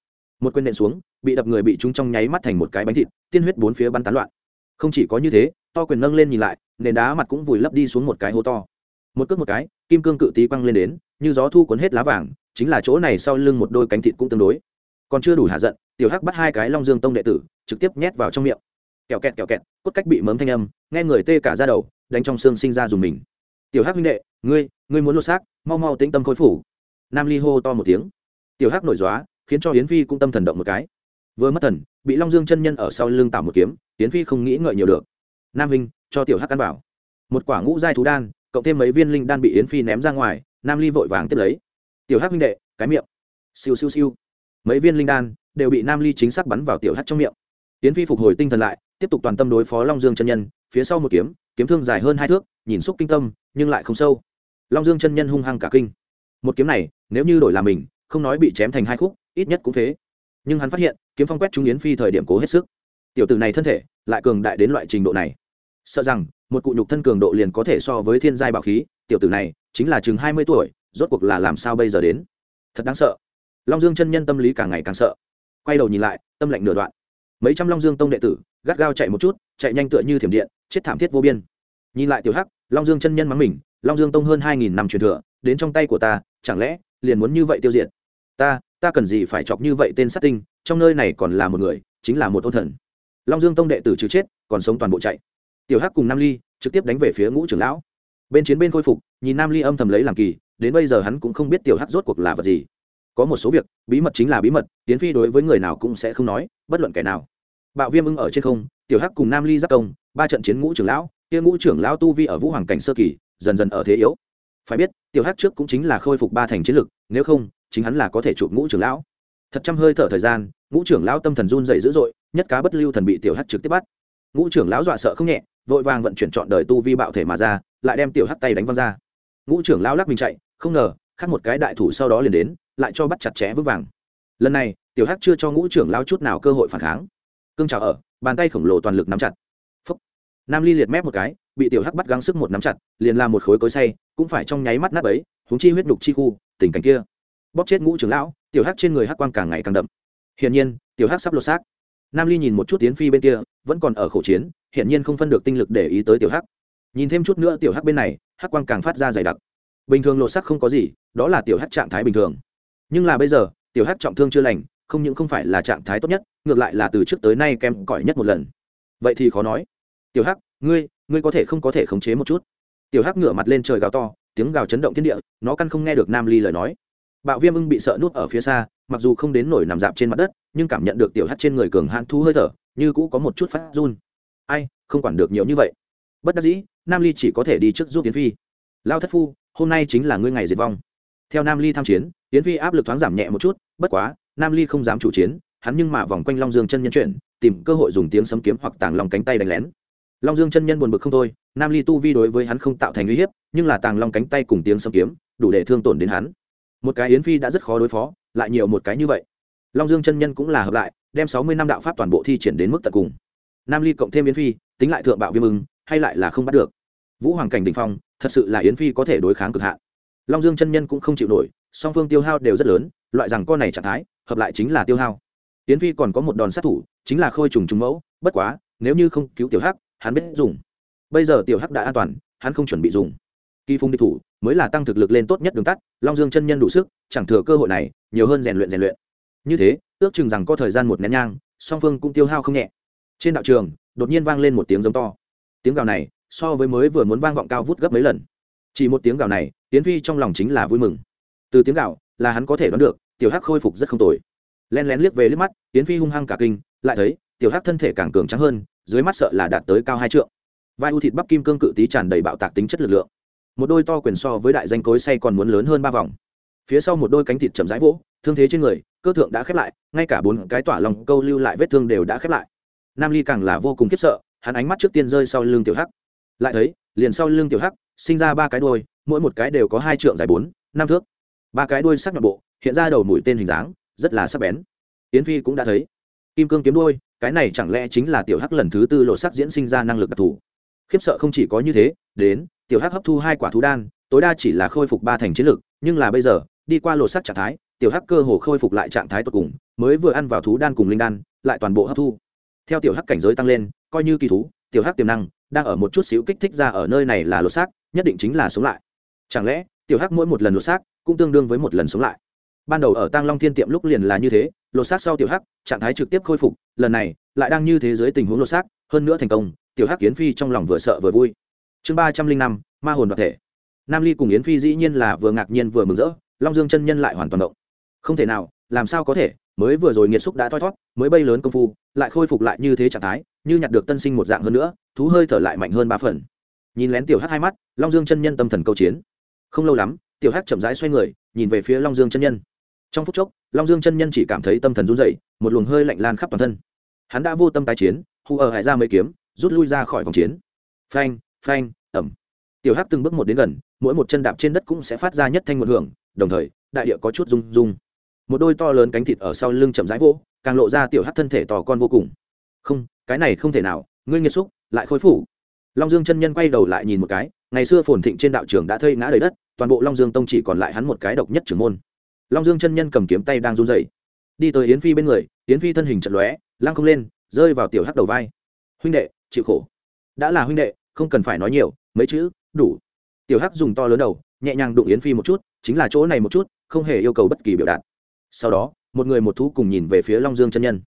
Một quyền nện xuống, bị đập người bị chúng trong nháy mắt thành một cái bánh thịt, tiên huyết bốn phía bắn tán loạn. Không chỉ có như thế, to quyền nâng lên nhìn lại, nền đá mặt cũng vùi lấp đi xuống một cái hố to một cước một cái, kim cương cự tí quăng lên đến, như gió thu cuốn hết lá vàng, chính là chỗ này sau lưng một đôi cánh thịt cũng tương đối. Còn chưa đủ hạ giận, tiểu hắc bắt hai cái long dương tông đệ tử, trực tiếp nhét vào trong miệng. Kẹo kẹt kẹo kẹt, cốt cách bị mớm thanh âm, nghe người tê cả ra đầu, đánh trong xương sinh ra dùng mình. Tiểu hắc huynh đệ, ngươi ngươi muốn lột xác, mau mau tĩnh tâm khối phủ nam ly hô to một tiếng. Tiểu hắc nổi dóa khiến cho yến phi cũng tâm thần động một cái. Vừa mất thần, bị long dương chân nhân ở sau lưng tạo một kiếm, yến phi không nghĩ ngợi nhiều được. Nam huynh, cho tiểu hắc ăn bảo một quả ngũ giai thú đan cộng thêm mấy viên linh đan bị yến phi ném ra ngoài, nam ly vội vàng tiếp lấy. Tiểu hắc huynh đệ, cái miệng. Siêu siêu siêu. Mấy viên linh đan đều bị nam ly chính xác bắn vào tiểu hắc trong miệng. Yến phi phục hồi tinh thần lại, tiếp tục toàn tâm đối phó long dương chân nhân, phía sau một kiếm kiếm thương dài hơn hai thước, nhìn xúc kinh tâm, nhưng lại không sâu. Long dương chân nhân hung hăng cả kinh. Một kiếm này, nếu như đổi là mình, không nói bị chém thành hai khúc, ít nhất cũng phế. Nhưng hắn phát hiện, kiếm phong quét trung yến phi thời điểm cố hết sức. Tiểu tử này thân thể, lại cường đại đến loại trình độ này. Sợ rằng một cụ nhục thân cường độ liền có thể so với thiên giai bảo khí, tiểu tử này chính là chừng hai mươi tuổi, rốt cuộc là làm sao bây giờ đến? Thật đáng sợ. Long dương chân nhân tâm lý càng ngày càng sợ. Quay đầu nhìn lại, tâm lạnh nửa đoạn. Mấy trăm long dương tông đệ tử, gắt gao chạy một chút, chạy nhanh tựa như thiểm điện, chết thảm thiết vô biên. Nhìn lại tiểu hắc, long dương chân nhân mắng mình, long dương tông hơn hai nghìn năm truyền thừa, đến trong tay của ta, chẳng lẽ liền muốn như vậy tiêu diệt? Ta ta cần gì phải chọc như vậy tên sát tinh, trong nơi này còn là một người, chính là một ôn thần. Long dương tông đệ tử chứ chết, còn sống toàn bộ chạy tiểu hắc cùng nam ly trực tiếp đánh về phía ngũ trưởng lão. Bên chiến bên khôi phục, nhìn nam ly âm thầm lấy làm kỳ, đến bây giờ hắn cũng không biết tiểu hắc rốt cuộc là vật gì. Có một số việc, bí mật chính là bí mật tiến phi đối với người nào cũng sẽ không nói, bất luận kẻ nào. Bạo viêm ưng ở trên không, tiểu hắc cùng nam ly giáp công, ba trận chiến ngũ trưởng lão, kia ngũ trưởng lão tu vi ở vũ hoàng cảnh sơ kỳ, dần dần ở thế yếu. Phải biết, tiểu hắc trước cũng chính là khôi phục ba thành chiến lực, nếu không, chính hắn là có thể chụp ngũ trưởng lão. Thật trăm hơi thở thời gian, ngũ trưởng lão tâm thần run dậy dữ dội, nhất cá bất lưu thần bị tiểu hắc trực tiếp bắt. Ngũ trưởng lão dọa sợ không nhẹ vội vàng vận chuyển chọn đời tu vi bạo thể mà ra, lại đem tiểu hắc tay đánh văng ra. Ngũ trưởng lao lắc mình chạy, không ngờ, khác một cái đại thủ sau đó liền đến, lại cho bắt chặt chẽ vững vàng. Lần này, tiểu hắc chưa cho ngũ trưởng lão chút nào cơ hội phản kháng. Cương trào ở, bàn tay khổng lồ toàn lực nắm chặt. Phúc. nam ly liệt mép một cái, bị tiểu hắc bắt gắng sức một nắm chặt, liền làm một khối cối say cũng phải trong nháy mắt nát ấy húng chi huyết đục chi khu, tình cảnh kia. Bóp chết ngũ trưởng lão, tiểu hắc trên người hắc quang càng ngày càng đậm. Hiển nhiên, tiểu hắc sắp lột xác nam ly nhìn một chút tiến phi bên kia, vẫn còn ở khẩu chiến, hiển nhiên không phân được tinh lực để ý tới tiểu hắc. Nhìn thêm chút nữa tiểu hắc bên này, hắc quang càng phát ra dày đặc. Bình thường lột sắc không có gì, đó là tiểu hắc trạng thái bình thường. Nhưng là bây giờ, tiểu hắc trọng thương chưa lành, không những không phải là trạng thái tốt nhất, ngược lại là từ trước tới nay kém cỏi nhất một lần. Vậy thì khó nói. Tiểu hắc, ngươi ngươi có thể không có thể khống chế một chút? Tiểu hắc ngửa mặt lên trời gào to, tiếng gào chấn động thiên địa, nó căn không nghe được nam ly lời nói bạo viêm ưng bị sợ nuốt ở phía xa, mặc dù không đến nổi nằm dạp trên mặt đất, nhưng cảm nhận được tiểu hắt trên người cường hãn thu hơi thở, như cũ có một chút phát run. Ai, không quản được nhiều như vậy. Bất đắc dĩ, nam ly chỉ có thể đi trước giúp tiến phi. Lao thất phu, hôm nay chính là ngươi ngày diệt vong. Theo nam ly tham chiến tiến phi áp lực thoáng giảm nhẹ một chút, bất quá, nam ly không dám chủ chiến, hắn nhưng mà vòng quanh long dương chân nhân chuyển, tìm cơ hội dùng tiếng sấm kiếm hoặc tàng lòng cánh tay đánh lén. Long dương chân nhân buồn bực không thôi, nam ly tu vi đối với hắn không tạo thành uy hiếp, nhưng là tàng long cánh tay cùng tiếng sấm kiếm, đủ để thương tổn đến hắn một cái yến phi đã rất khó đối phó, lại nhiều một cái như vậy. Long dương chân nhân cũng là hợp lại, đem sáu mươi năm đạo pháp toàn bộ thi triển đến mức tận cùng. Nam ly cộng thêm yến phi, tính lại thượng bạo viêm ưng, hay lại là không bắt được. Vũ hoàng cảnh đình phong, thật sự là yến phi có thể đối kháng cực hạn. Long dương chân nhân cũng không chịu nổi, song phương tiêu hao đều rất lớn, loại rằng con này trạng thái, hợp lại chính là tiêu hao. Yến phi còn có một đòn sát thủ, chính là khôi trùng trùng mẫu, bất quá, nếu như không cứu tiểu hắc, hắn biết dùng. Bây giờ tiểu hắc đã an toàn, hắn không chuẩn bị dùng. Kỳ phung đi thủ mới là tăng thực lực lên tốt nhất đường tắt, long dương chân nhân đủ sức, chẳng thừa cơ hội này, nhiều hơn rèn luyện rèn luyện. Như thế, ước chừng rằng có thời gian một nén nhang, song phương cũng tiêu hao không nhẹ. Trên đạo trường, đột nhiên vang lên một tiếng giống to. Tiếng gào này, so với mới vừa muốn vang vọng cao vút gấp mấy lần. Chỉ một tiếng gào này, tiến phi trong lòng chính là vui mừng. Từ tiếng gào, là hắn có thể đoán được, tiểu hắc khôi phục rất không tồi. Len lén liếc về liếc mắt, tiến phi hung hăng cả kinh, lại thấy, tiểu hắc thân thể càng cường trắng hơn, dưới mắt sợ là đạt tới cao hai trượng. Vai u thịt bắp kim cương cự tí tràn đầy bạo tạc tính chất lực lượng một đôi to quyền so với đại danh cối say còn muốn lớn hơn ba vòng. Phía sau một đôi cánh thịt chậm rãi vỗ, thương thế trên người, cơ thượng đã khép lại, ngay cả bốn cái tỏa lòng câu lưu lại vết thương đều đã khép lại. Nam ly càng là vô cùng khiếp sợ, hắn ánh mắt trước tiên rơi sau lưng tiểu hắc. Lại thấy, liền sau lưng tiểu hắc, sinh ra ba cái đuôi, mỗi một cái đều có hai trượng dài bốn, năm thước. Ba cái đuôi sắc nhọn bộ, hiện ra đầu mũi tên hình dáng, rất là sắc bén. Yến phi cũng đã thấy, kim cương kiếm đuôi, cái này chẳng lẽ chính là tiểu hắc lần thứ tư lộ sắc diễn sinh ra năng lực đặc thù? Khiếp sợ không chỉ có như thế, đến tiểu hắc hấp thu hai quả thú đan, tối đa chỉ là khôi phục ba thành chiến lực, nhưng là bây giờ, đi qua lột sắc trạng thái, tiểu hắc cơ hồ khôi phục lại trạng thái tột cùng, mới vừa ăn vào thú đan cùng linh đan, lại toàn bộ hấp thu. Theo tiểu hắc cảnh giới tăng lên, coi như kỳ thú, tiểu hắc tiềm năng đang ở một chút xíu kích thích ra ở nơi này là lột xác, nhất định chính là sống lại. Chẳng lẽ, tiểu hắc mỗi một lần lột xác cũng tương đương với một lần sống lại? Ban đầu ở tăng long thiên tiệm lúc liền là như thế, lột xác sau tiểu hắc, trạng thái trực tiếp khôi phục, lần này lại đang như thế giới tình huống lột xác, hơn nữa thành công, tiểu hắc kiến phi trong lòng vừa sợ vừa vui chương ba trăm linh năm, ma hồn đoạt thể. Nam ly cùng yến phi dĩ nhiên là vừa ngạc nhiên vừa mừng rỡ, long dương chân nhân lại hoàn toàn động. Không thể nào, làm sao có thể, mới vừa rồi nghiệt xúc đã thoi thót, mới bay lớn công phu, lại khôi phục lại như thế trạng thái, như nhặt được tân sinh một dạng hơn nữa, thú hơi thở lại mạnh hơn ba phần. Nhìn lén tiểu hắc hai mắt, long dương chân nhân tâm thần câu chiến. Không lâu lắm, tiểu hắc chậm rãi xoay người, nhìn về phía long dương chân nhân. Trong phút chốc, long dương chân nhân chỉ cảm thấy tâm thần run dậy một luồng hơi lạnh lan khắp toàn thân. Hắn đã vô tâm tái chiến, hù ở hải ra mấy kiếm, rút lui ra khỏi vòng chiến. Phanh! Phanh, ẩm. Tiểu hắc từng bước một đến gần, mỗi một chân đạp trên đất cũng sẽ phát ra nhất thanh một hưởng, đồng thời, đại địa có chút rung rung. Một đôi to lớn cánh thịt ở sau lưng chậm rãi vỗ, càng lộ ra tiểu hắc thân thể to con vô cùng. Không, cái này không thể nào, ngươi nghiệt xúc, lại khôi phủ long dương chân nhân quay đầu lại nhìn một cái, ngày xưa phồn thịnh trên đạo trường đã thây ngã đầy đất, toàn bộ long dương tông chỉ còn lại hắn một cái độc nhất trưởng môn. Long dương chân nhân cầm kiếm tay đang run dậy đi tới yến phi bên người, yến phi thân hình chật lóe, lăng không lên, rơi vào tiểu hắc đầu vai. Huynh đệ, chịu khổ. Đã là huynh đệ không cần phải nói nhiều, mấy chữ, đủ. Tiểu hắc dùng to lớn đầu, nhẹ nhàng đụng yến phi một chút, chính là chỗ này một chút, không hề yêu cầu bất kỳ biểu đạt. Sau đó, một người một thú cùng nhìn về phía long dương chân nhân.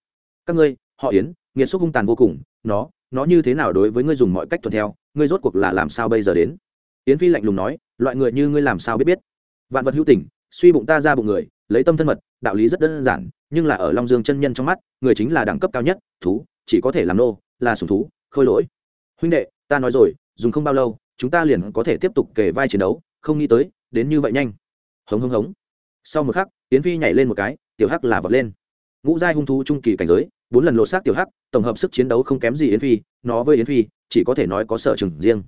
Các ngươi, họ yến, nghiệt xúc hung tàn vô cùng, nó nó như thế nào đối với ngươi dùng mọi cách thuận theo, ngươi rốt cuộc là làm sao bây giờ đến? Yến phi lạnh lùng nói, loại người như ngươi làm sao biết biết? Vạn vật hữu tình, suy bụng ta ra bụng người, lấy tâm thân mật, đạo lý rất đơn giản, nhưng là ở long dương chân nhân trong mắt, người chính là đẳng cấp cao nhất, thú, chỉ có thể làm nô, là sùng thú, khôi lỗi. Huynh đệ ta nói rồi, dùng không bao lâu, chúng ta liền có thể tiếp tục kể vai chiến đấu, không nghĩ tới, đến như vậy nhanh. Hống hống hống. Sau một khắc tiến phi nhảy lên một cái, tiểu hắc là vọt lên. Ngũ giai hung thú trung kỳ cảnh giới, bốn lần lột xác tiểu hắc, tổng hợp sức chiến đấu không kém gì yến phi, nó với yến phi, chỉ có thể nói có sở trường riêng.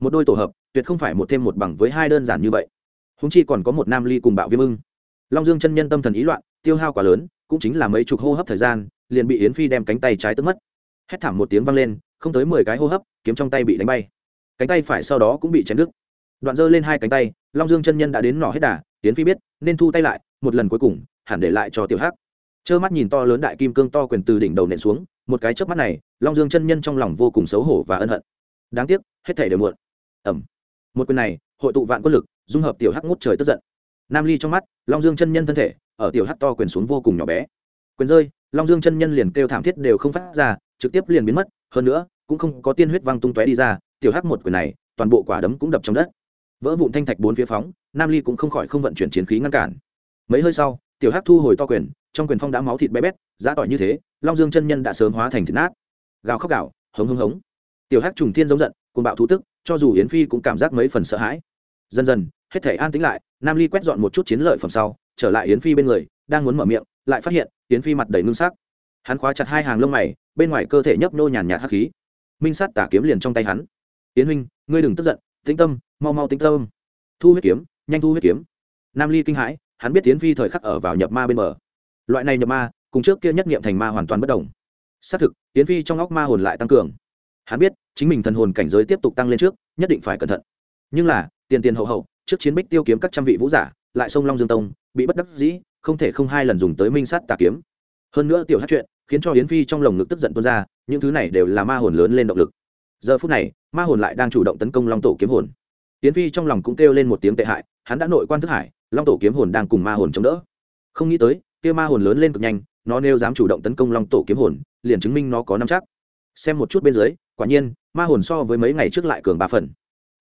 Một đôi tổ hợp, tuyệt không phải một thêm một bằng với hai đơn giản như vậy. Húng chi còn có một nam ly cùng bạo viêm ưng. Long dương chân nhân tâm thần ý loạn, tiêu hao quá lớn, cũng chính là mấy chục hô hấp thời gian, liền bị yến phi đem cánh tay trái tức mất. Hét thảm một tiếng vang lên không tới mười cái hô hấp, kiếm trong tay bị đánh bay. Cánh tay phải sau đó cũng bị chém đứt. Đoạn giơ lên hai cánh tay, long dương chân nhân đã đến nỏ hết đà, tiến phi biết, nên thu tay lại, một lần cuối cùng, hẳn để lại cho tiểu hắc. Trơ mắt nhìn to lớn đại kim cương to quyền từ đỉnh đầu nện xuống, một cái chớp mắt này, long dương chân nhân trong lòng vô cùng xấu hổ và ân hận. Đáng tiếc, hết thể đều muộn. Ẩm một quyền này, hội tụ vạn quân lực, dung hợp tiểu hắc ngút trời tức giận. Nam ly trong mắt, long dương chân nhân thân thể, ở tiểu hắc to quyền xuống vô cùng nhỏ bé. Quyền rơi, long dương chân nhân liền kêu thảm thiết đều không phát ra, trực tiếp liền biến mất, hơn nữa cũng không có tiên huyết văng tung tóe đi ra, tiểu hắc một quyền này, toàn bộ quả đấm cũng đập trong đất. Vỡ vụn thanh thạch bốn phía phóng, nam ly cũng không khỏi không vận chuyển chiến khí ngăn cản. Mấy hơi sau, tiểu hắc thu hồi to quyền, trong quyền phong đã máu thịt bé bét, giá tỏi như thế, long dương chân nhân đã sớm hóa thành thịt nát. Gào khóc gào, hống hống hống. Tiểu hắc trùng thiên giống giận cùng bạo thú tức, cho dù yến phi cũng cảm giác mấy phần sợ hãi. Dần dần, hết thể an tĩnh lại, nam ly quét dọn một chút chiến lợi phẩm sau, trở lại yến phi bên người, đang muốn mở miệng, lại phát hiện yến phi mặt đầy ngưng sắc. Hắn khóa chặt hai hàng lông mày, bên ngoài cơ thể nhấp nô nhàn nhạt hắc khí minh sát tả kiếm liền trong tay hắn. Tiến huynh, ngươi đừng tức giận, tĩnh tâm, mau mau tĩnh tâm. Thu huyết kiếm, nhanh thu huyết kiếm. Nam ly kinh hãi, hắn biết tiến phi thời khắc ở vào nhập ma bên bờ. Loại này nhập ma, cùng trước kia nhất nghiệm thành ma hoàn toàn bất đồng. Xác thực tiến phi trong óc ma hồn lại tăng cường. Hắn biết, chính mình thần hồn cảnh giới tiếp tục tăng lên trước, nhất định phải cẩn thận. Nhưng là, tiền tiền hậu hậu, trước chiến bích tiêu kiếm các trăm vị vũ giả, lại sông long dương tông, bị bất đắc dĩ, không thể không hai lần dùng tới minh sát tà kiếm. Hơn nữa tiểu hát chuyện khiến cho yến phi trong lồng ngực tức giận tuôn ra, những thứ này đều là ma hồn lớn lên động lực. Giờ phút này, ma hồn lại đang chủ động tấn công long tổ kiếm hồn. Yến phi trong lòng cũng kêu lên một tiếng tệ hại, hắn đã nội quan thức hải, long tổ kiếm hồn đang cùng ma hồn chống đỡ. Không nghĩ tới, kia ma hồn lớn lên cực nhanh, nó nêu dám chủ động tấn công long tổ kiếm hồn, liền chứng minh nó có năm chắc. Xem một chút bên dưới, quả nhiên, ma hồn so với mấy ngày trước lại cường ba phần.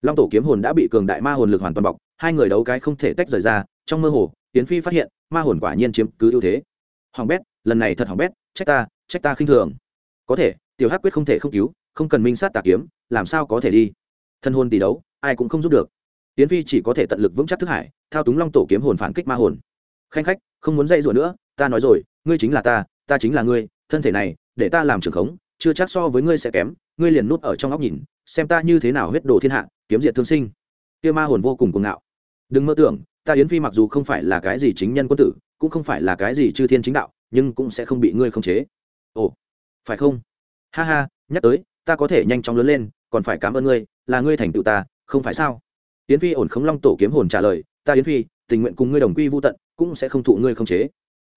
Long tổ kiếm hồn đã bị cường đại ma hồn lực hoàn toàn bọc, hai người đấu cái không thể tách rời ra, trong mơ hồ tiến phi phát hiện, ma hồn quả nhiên chiếm cứ ưu thế. Hoàng bét, lần này thật hoàng bét trách ta trách ta khinh thường. Có thể, tiểu hắc quyết không thể không cứu, không cần minh sát tà kiếm, làm sao có thể đi? Thân hồn tỷ đấu, ai cũng không giúp được. Tiến phi chỉ có thể tận lực vững chắc thức hải, thao túng long tổ kiếm hồn phản kích ma hồn. Khanh khách, không muốn dây dỗ nữa, ta nói rồi, ngươi chính là ta ta chính là ngươi, thân thể này, để ta làm trưởng khống, chưa chắc so với ngươi sẽ kém, ngươi liền nút ở trong óc nhìn, xem ta như thế nào huyết đồ thiên hạ, kiếm diệt thương sinh. Kia ma hồn vô cùng cuồng ngạo. Đừng mơ tưởng, ta yến phi mặc dù không phải là cái gì chính nhân quân tử, cũng không phải là cái gì chư thiên chính đạo nhưng cũng sẽ không bị ngươi khống chế. Ồ, phải không? Ha ha, nhắc tới, ta có thể nhanh chóng lớn lên, còn phải cảm ơn ngươi, là ngươi thành tựu ta, không phải sao? Yến phi ổn khống long tổ kiếm hồn trả lời, ta yến phi, tình nguyện cùng ngươi đồng quy vô tận, cũng sẽ không thụ ngươi khống chế.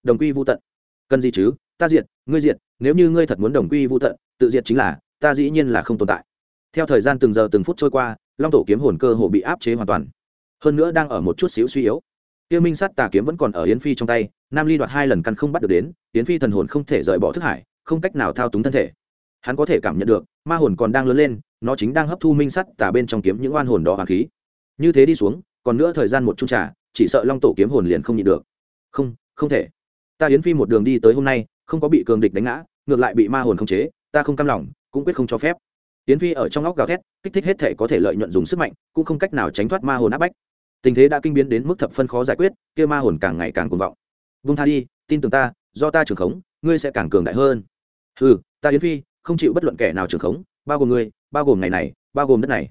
Đồng quy vô tận? Cần gì chứ? Ta diệt, ngươi diệt, nếu như ngươi thật muốn đồng quy vô tận, tự diệt chính là, ta dĩ nhiên là không tồn tại. Theo thời gian từng giờ từng phút trôi qua, long tổ kiếm hồn cơ hồ bị áp chế hoàn toàn. Hơn nữa đang ở một chút xíu suy yếu. Tiêu minh sắt tà kiếm vẫn còn ở yến phi trong tay nam ly đoạt hai lần căn không bắt được đến, yến phi thần hồn không thể rời bỏ thức hải, không cách nào thao túng thân thể. Hắn có thể cảm nhận được, ma hồn còn đang lớn lên, nó chính đang hấp thu minh sắt tả bên trong kiếm những oan hồn đó hoàng khí. Như thế đi xuống, còn nữa thời gian một chung trả chỉ sợ long tổ kiếm hồn liền không nhịn được. Không không thể. Ta yến phi một đường đi tới hôm nay, không có bị cường địch đánh ngã, ngược lại bị ma hồn khống chế, ta không cam lòng, cũng quyết không cho phép. Yến phi ở trong óc gào thét, kích thích hết thể có thể lợi nhuận dùng sức mạnh, cũng không cách nào tránh thoát ma hồn áp bách. Tình thế đã kinh biến đến mức thập phân khó giải quyết, kia ma hồn càng ngày càng cuồng vọng vung tha đi, tin tưởng ta, do ta trưởng khống, ngươi sẽ càng cường đại hơn. Ừ ta yến phi, không chịu bất luận kẻ nào trưởng khống, bao gồm ngươi, bao gồm ngày này, bao gồm đất này.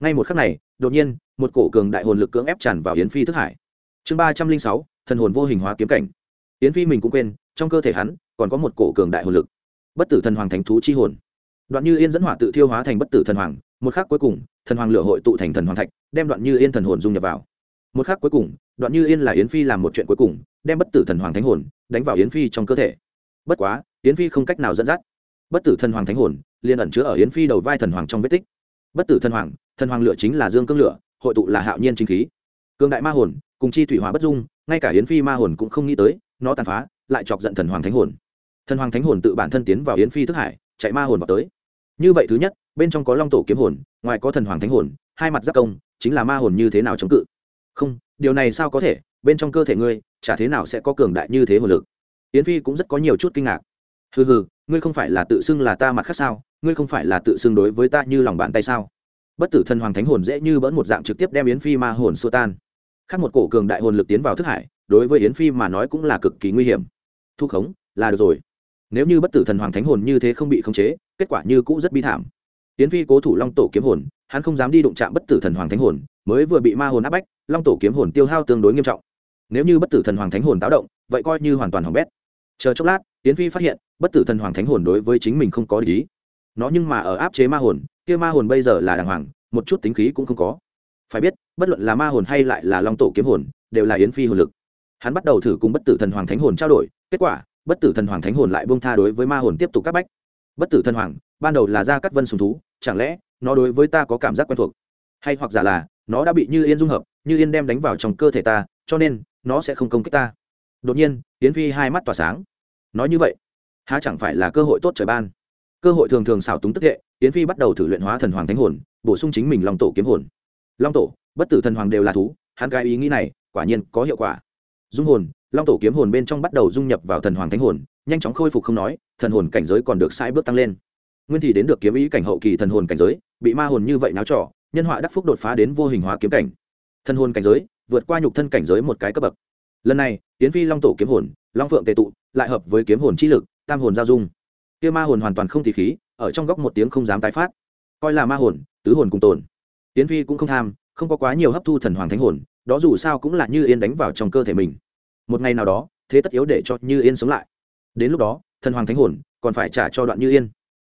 Ngay một khắc này, đột nhiên, một cổ cường đại hồn lực cưỡng ép tràn vào yến phi thức hải. Chương ba trăm linh sáu, thần hồn vô hình hóa kiếm cảnh. Yến phi mình cũng quên, trong cơ thể hắn, còn có một cổ cường đại hồn lực. Bất tử thần hoàng thánh thú chi hồn. Đoạn như yên dẫn hỏa tự thiêu hóa thành bất tử thần hoàng, một khắc cuối cùng, thần hoàng lửa hội tụ thành thần hoàng thạch, đem đoạn như yên thần hồn dung nhập vào một khắc cuối cùng, đoạn như yên là yến phi làm một chuyện cuối cùng, đem bất tử thần hoàng thánh hồn đánh vào yến phi trong cơ thể. Bất quá, yến phi không cách nào dẫn dắt. Bất tử thần hoàng thánh hồn liền ẩn chứa ở yến phi đầu vai thần hoàng trong vết tích. Bất tử thần hoàng thần hoàng lửa chính là dương cương lửa, hội tụ là hạo nhiên chính khí. Cường đại ma hồn cùng chi thủy hóa bất dung, ngay cả yến phi ma hồn cũng không nghĩ tới, nó tàn phá, lại chọc giận thần hoàng thánh hồn. Thần hoàng thánh hồn tự bản thân tiến vào yến phi thức hải, chạy ma hồn vào tới. Như vậy thứ nhất, bên trong có long tổ kiếm hồn, ngoài có thần hoàng thánh hồn, hai mặt giác công, chính là ma hồn như thế nào chống cự? Không, điều này sao có thể? Bên trong cơ thể ngươi, chả thế nào sẽ có cường đại như thế hồn lực? Yến phi cũng rất có nhiều chút kinh ngạc. Hừ hừ, ngươi không phải là tự xưng là ta mặt khác sao? Ngươi không phải là tự xưng đối với ta như lòng bàn tay sao? Bất tử thần hoàng thánh hồn dễ như bỡn một dạng trực tiếp đem yến phi ma hồn xua tan. Khác một cổ cường đại hồn lực tiến vào thức hải, đối với yến phi mà nói cũng là cực kỳ nguy hiểm. Thu khống, là được rồi. Nếu như bất tử thần hoàng thánh hồn như thế không bị khống chế, kết quả như cũ rất bi thảm. Yến phi cố thủ long tổ kiếm hồn, hắn không dám đi đụng chạm bất tử thần hoàng thánh hồn, mới vừa bị ma hồn áp bách long tổ kiếm hồn tiêu hao tương đối nghiêm trọng. Nếu như bất tử thần hoàng thánh hồn táo động, vậy coi như hoàn toàn hỏng bét. Chờ chốc lát, yến phi phát hiện, bất tử thần hoàng thánh hồn đối với chính mình không có lý nó nhưng mà ở áp chế ma hồn, kia ma hồn bây giờ là đàng hoàng, một chút tính khí cũng không có. Phải biết, bất luận là ma hồn hay lại là long tổ kiếm hồn, đều là yến phi hồn lực. Hắn bắt đầu thử cùng bất tử thần hoàng thánh hồn trao đổi, kết quả, bất tử thần hoàng thánh hồn lại bông tha đối với ma hồn tiếp tục các bách. Bất tử thần hoàng, ban đầu là gia cắt vân sùng thú, chẳng lẽ, nó đối với ta có cảm giác quen thuộc? Hay hoặc giả là, nó đã bị như yên dung hợp như yên đem đánh vào trong cơ thể ta cho nên nó sẽ không công kích ta. Đột nhiên yến phi hai mắt tỏa sáng. Nói như vậy há chẳng phải là cơ hội tốt trời ban? Cơ hội thường thường xảo túng tức hệ yến phi bắt đầu thử luyện hóa thần hoàng thánh hồn bổ sung chính mình long tổ kiếm hồn. Long tổ bất tử thần hoàng đều là thú hắn cái ý nghĩ này quả nhiên có hiệu quả. Dung hồn long tổ kiếm hồn bên trong bắt đầu dung nhập vào thần hoàng thánh hồn nhanh chóng khôi phục không nói thần hồn cảnh giới còn được sai bước tăng lên. Nguyên thì đến được kiếm ý cảnh hậu kỳ thần hồn cảnh giới bị ma hồn như vậy náo trọ, nhân họa đắc phúc đột phá đến vô hình hóa kiếm cảnh thân hồn cảnh giới, vượt qua nhục thân cảnh giới một cái cấp bậc. Lần này tiến phi long tổ kiếm hồn, long phượng tề tụ, lại hợp với kiếm hồn chi lực, tam hồn giao dung. Kia ma hồn hoàn toàn không thì khí, ở trong góc một tiếng không dám tái phát. Coi là ma hồn, tứ hồn cùng tồn. Tiến phi cũng không tham, không có quá nhiều hấp thu thần hoàng thánh hồn, đó dù sao cũng là như yên đánh vào trong cơ thể mình. Một ngày nào đó, thế tất yếu để cho như yên sống lại. Đến lúc đó, thần hoàng thánh hồn còn phải trả cho đoạn như yên.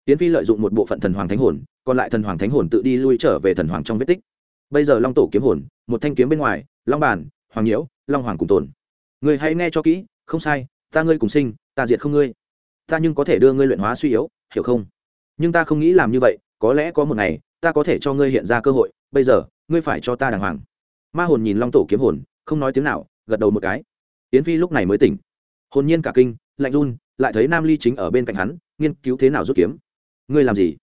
Tiến phi lợi dụng một bộ phận thần hoàng thánh hồn, còn lại thần hoàng thánh hồn tự đi lui trở về thần hoàng trong vết tích bây giờ long tổ kiếm hồn, một thanh kiếm bên ngoài, long bàn, hoàng nhiễu, long hoàng cùng tồn. Người hãy nghe cho kỹ, không sai, ta ngươi cùng sinh, ta diệt không ngươi. Ta nhưng có thể đưa ngươi luyện hóa suy yếu, hiểu không? Nhưng ta không nghĩ làm như vậy, có lẽ có một ngày, ta có thể cho ngươi hiện ra cơ hội, bây giờ, ngươi phải cho ta đàng hoàng. Ma hồn nhìn long tổ kiếm hồn, không nói tiếng nào, gật đầu một cái. Yến phi lúc này mới tỉnh. Hồn nhiên cả kinh, lạnh run, lại thấy nam ly chính ở bên cạnh hắn, nghiên cứu thế nào rút kiếm. Ngươi làm gì?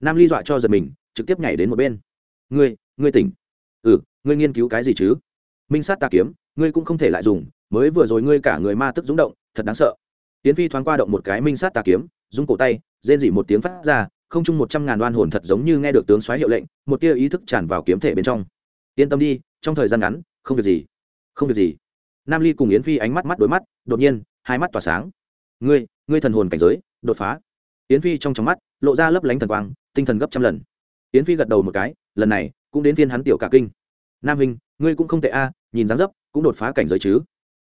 Nam ly dọa cho giật mình, trực tiếp nhảy đến một bên. Ngươi ngươi tỉnh. Ừ ngươi nghiên cứu cái gì chứ? Minh sát ta kiếm, ngươi cũng không thể lại dùng, mới vừa rồi ngươi cả người ma tức rúng động, thật đáng sợ. Tiến phi thoáng qua động một cái minh sát tà kiếm, rung cổ tay, rên dỉ một tiếng phát ra, không chung một trăm ngàn đoan hồn thật giống như nghe được tướng xoáy hiệu lệnh, một tia ý thức tràn vào kiếm thể bên trong. Yên tâm đi, trong thời gian ngắn, không việc gì. Không việc gì. Nam ly cùng yến phi ánh mắt mắt đối mắt, đột nhiên, hai mắt tỏa sáng. Ngươi ngươi thần hồn cảnh giới, đột phá. Yến phi trong trong mắt, lộ ra lấp lánh thần quang, tinh thần gấp trăm lần. Yến phi gật đầu một cái, lần này cũng đến phiên hắn tiểu cả kinh. Nam hình ngươi cũng không tệ a, nhìn dáng dấp, cũng đột phá cảnh giới chứ.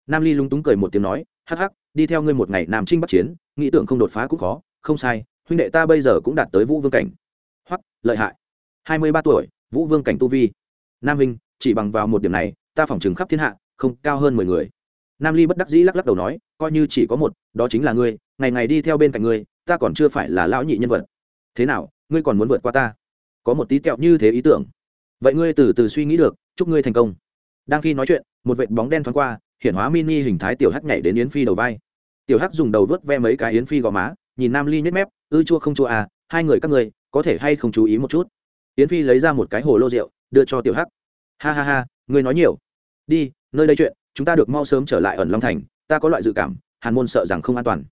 Nam ly lúng túng cười một tiếng nói, hắc hắc, đi theo ngươi một ngày nam trinh bắc chiến, nghĩ tưởng không đột phá cũng khó, không sai, huynh đệ ta bây giờ cũng đạt tới vũ vương cảnh. Hoặc lợi hại. Hai mươi ba tuổi, vũ vương cảnh tu vi. Nam hình chỉ bằng vào một điểm này, ta phỏng chừng khắp thiên hạ, không cao hơn mười người. Nam ly bất đắc dĩ lắc lắc đầu nói, coi như chỉ có một, đó chính là ngươi, ngày ngày đi theo bên cạnh ngươi, ta còn chưa phải là lão nhị nhân vật. Thế nào, ngươi còn muốn vượt qua ta? Có một tí tẹo như thế ý tưởng vậy ngươi từ từ suy nghĩ được, chúc ngươi thành công. Đang khi nói chuyện, một vệt bóng đen thoáng qua hiện hóa mini hình thái tiểu hắc nhảy đến yến phi đầu vai. Tiểu hắc dùng đầu vớt ve mấy cái yến phi gò má, nhìn nam ly nhếch mép, ư chua không chua à hai người các người có thể hay không chú ý một chút? Yến phi lấy ra một cái hồ lô rượu, đưa cho tiểu hắc. Ha ha ha, ngươi nói nhiều. Đi, nơi đây chuyện, chúng ta được mau sớm trở lại ẩn long thành, ta có loại dự cảm, hàn môn sợ rằng không an toàn.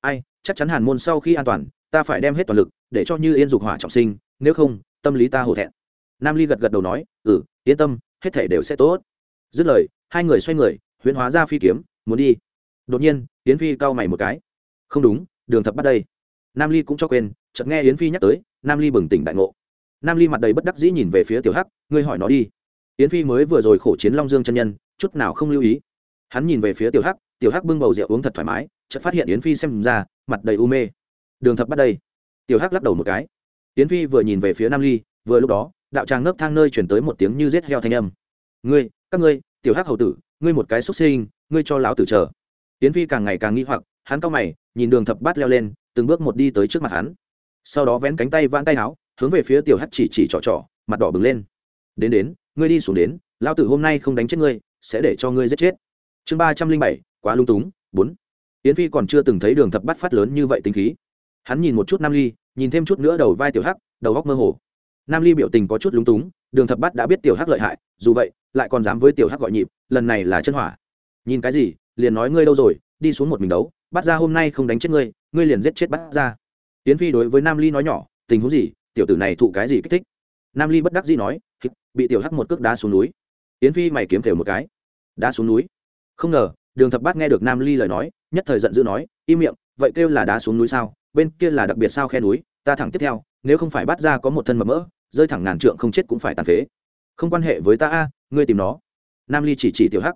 Ai, chắc chắn hàn môn sau khi an toàn, ta phải đem hết toàn lực, để cho như yên dục hỏa trọng sinh, nếu không, tâm lý ta hổ thẹn nam ly gật gật đầu nói ừ yên tâm, hết thể đều sẽ tốt. Dứt lời, hai người xoay người, huyễn hóa ra phi kiếm, muốn đi. Đột nhiên, yến phi cau mày một cái. Không đúng, đường thập bắt đây. Nam ly cũng cho quên, chợt nghe yến phi nhắc tới, nam ly bừng tỉnh đại ngộ. Nam ly mặt đầy bất đắc dĩ nhìn về phía tiểu hắc, ngươi hỏi nó đi. Yến phi mới vừa rồi khổ chiến long dương chân nhân, chút nào không lưu ý. Hắn nhìn về phía tiểu hắc tiểu hắc bưng bầu rượu uống thật thoải mái, chợt phát hiện yến phi xem ra, mặt đầy u mê. Đường thập bắt đây. Tiểu hắc lắc đầu một cái. Yến phi vừa nhìn về phía nam ly, vừa lúc đó đạo tràng nấc thang nơi chuyển tới một tiếng như rết heo thanh âm. Ngươi, các ngươi, tiểu hắc hầu tử, ngươi một cái xúc sinh, ngươi cho lão tử chờ. Tiến phi càng ngày càng nghi hoặc, hắn cao mày, nhìn đường thập bát leo lên, từng bước một đi tới trước mặt hắn. Sau đó vén cánh tay vãn tay áo, hướng về phía tiểu hắc chỉ chỉ trỏ trỏ mặt đỏ bừng lên. Đến đến, ngươi đi xuống đến, lão tử hôm nay không đánh chết ngươi, sẽ để cho ngươi giết chết. Chương ba trăm linh bảy, quá lung túng, bốn. Tiến phi còn chưa từng thấy đường thập bát phát lớn như vậy tính khí. Hắn nhìn một chút nam ly, nhìn thêm chút nữa đầu vai tiểu hắc, đầu góc mơ hồ nam ly biểu tình có chút lúng túng, đường thập bát đã biết tiểu hắc lợi hại, dù vậy, lại còn dám với tiểu hắc gọi nhịp, lần này là chân hỏa. Nhìn cái gì, liền nói ngươi đâu rồi, đi xuống một mình đấu, bắt ra hôm nay không đánh chết ngươi ngươi liền giết chết bắt ra. Tiến phi đối với nam ly nói nhỏ, tình huống gì, tiểu tử này thụ cái gì kích thích? Nam ly bất đắc dĩ nói bị tiểu hắc một cước đá xuống núi. Tiến phi mày kiếm thều một cái. Đá xuống núi? Không ngờ, đường thập bát nghe được nam ly lời nói, nhất thời giận dữ nói, im miệng, vậy kêu là đá xuống núi sao? Bên kia là đặc biệt sao khe núi, ta thẳng tiếp theo, nếu không phải bắt ra có một thân mập mỡ rơi thẳng ngàn trượng không chết cũng phải tàn phế. Không quan hệ với ta a ngươi tìm nó. Nam ly chỉ chỉ tiểu hắc.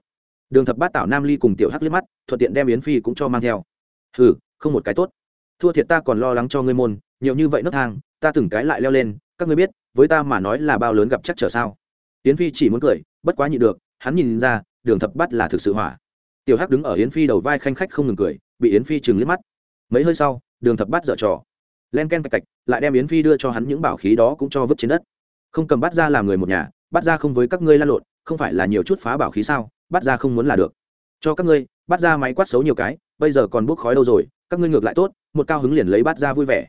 Đường thập bát tạo nam ly cùng tiểu hắc liếc mắt thuận tiện đem yến phi cũng cho mang theo. Hừ, không một cái tốt. Thua thiệt ta còn lo lắng cho ngươi môn nhiều như vậy nấc thang ta từng cái lại leo lên các ngươi biết với ta mà nói là bao lớn gặp chắc trở sao. Yến phi chỉ muốn cười bất quá nhị được hắn nhìn ra đường thập bát là thực sự hỏa. Tiểu hắc đứng ở yến phi đầu vai khanh khách không ngừng cười bị yến phi chừng liếc mắt. Mấy hơi sau đường thập bát dở trò len ken cạch cạch lại đem yến phi đưa cho hắn những bảo khí đó cũng cho vứt trên đất. Không cầm bắt ra làm người một nhà, bắt ra không với các ngươi lan lộn, không phải là nhiều chút phá bảo khí sao, bắt ra không muốn là được. Cho các ngươi, bắt ra máy quát xấu nhiều cái, bây giờ còn bốc khói đâu rồi, các ngươi ngược lại tốt, một cao hứng liền lấy bắt ra vui vẻ.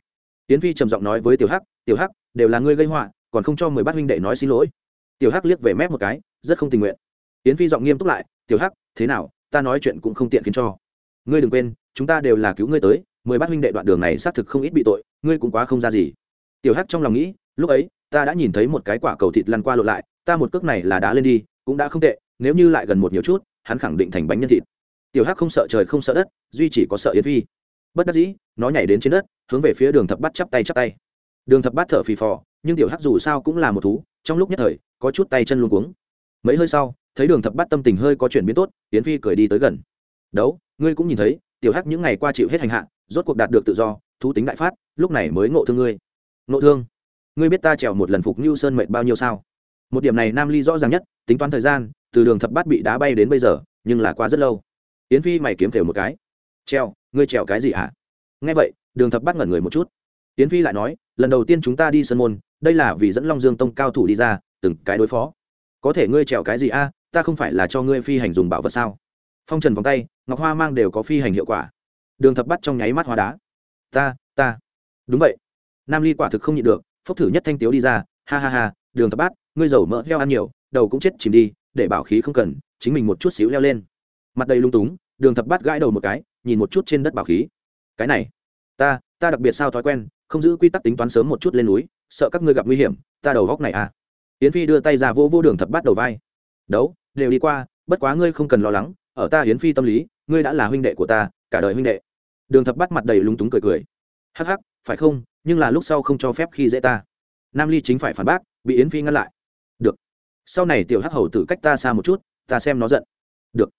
Yến phi trầm giọng nói với tiểu hắc tiểu hắc, đều là ngươi gây họa, còn không cho mười bát huynh đệ nói xin lỗi. Tiểu hắc liếc về mép một cái, rất không tình nguyện. Yến phi giọng nghiêm túc lại, tiểu hắc, thế nào, ta nói chuyện cũng không tiện khiến cho ngươi đừng quên, chúng ta đều là cứu ngươi tới, mười bát huynh đệ đoạn đường này xác thực không ít bị tội, ngươi cũng quá không ra gì. Tiểu hắc trong lòng nghĩ, lúc ấy, ta đã nhìn thấy một cái quả cầu thịt lăn qua lộ lại, ta một cước này là đá lên đi, cũng đã không tệ, nếu như lại gần một nhiều chút, hắn khẳng định thành bánh nhân thịt. Tiểu hắc không sợ trời không sợ đất, duy chỉ có sợ yến phi. Bất đắc dĩ, nó nhảy đến trên đất, hướng về phía đường thập bắt chắp tay chắp tay. Đường thập bắt thở phì phò, nhưng tiểu hắc dù sao cũng là một thú, trong lúc nhất thời, có chút tay chân luôn cuống. Mấy hơi sau, thấy đường thập bắt tâm tình hơi có chuyển biến tốt, yến phi cười đi tới gần. Đấu ngươi cũng nhìn thấy, tiểu hắc những ngày qua chịu hết hành hạ, rốt cuộc đạt được tự do, thú tính đại phát, lúc này mới ngộ thương ngươi. Ngộ thương? Ngươi biết ta trèo một lần phục như sơn mệt bao nhiêu sao? Một điểm này nam ly rõ ràng nhất, tính toán thời gian, từ đường thập bát bị đá bay đến bây giờ, nhưng là qua rất lâu. Yến phi mày kiếm kêu một cái. Treo ngươi trèo cái gì hả? À? nghe vậy, đường thập bát ngẩn người một chút. Yến phi lại nói, lần đầu tiên chúng ta đi sân môn, đây là vì dẫn long dương tông cao thủ đi ra, từng cái đối phó. Có thể ngươi trèo cái gì a? Ta không phải là cho ngươi phi hành dùng bảo vật sao? Phong trần vòng tay, ngọc hoa mang đều có phi hành hiệu quả. Đường thập bắt trong nháy mắt hoa đá. Ta ta. Đúng vậy. Nam ly quả thực không nhịn được, phốc thử nhất thanh tiếu đi ra. Ha ha ha, đường thập bát ngươi dầu mỡ heo ăn nhiều, đầu cũng chết chìm đi, để bảo khí không cần, chính mình một chút xíu leo lên. Mặt đầy lung túng, đường thập bát gãi đầu một cái, nhìn một chút trên đất bảo khí. Cái này, ta ta đặc biệt sao thói quen, không giữ quy tắc tính toán sớm một chút lên núi, sợ các ngươi gặp nguy hiểm, ta đầu góc này à. Yến phi đưa tay ra vô vô đường thập bát đầu vai. Đấu, đều đi qua, bất quá ngươi không cần lo lắng ở ta yến phi tâm lý, ngươi đã là huynh đệ của ta, cả đời huynh đệ. Đường thập bắt mặt đầy lúng túng cười cười. Hắc hắc, phải không? Nhưng là lúc sau không cho phép khi dễ ta. Nam ly chính phải phản bác, bị yến phi ngăn lại. Được. Sau này tiểu hắc hầu tử cách ta xa một chút, ta xem nó giận. Được.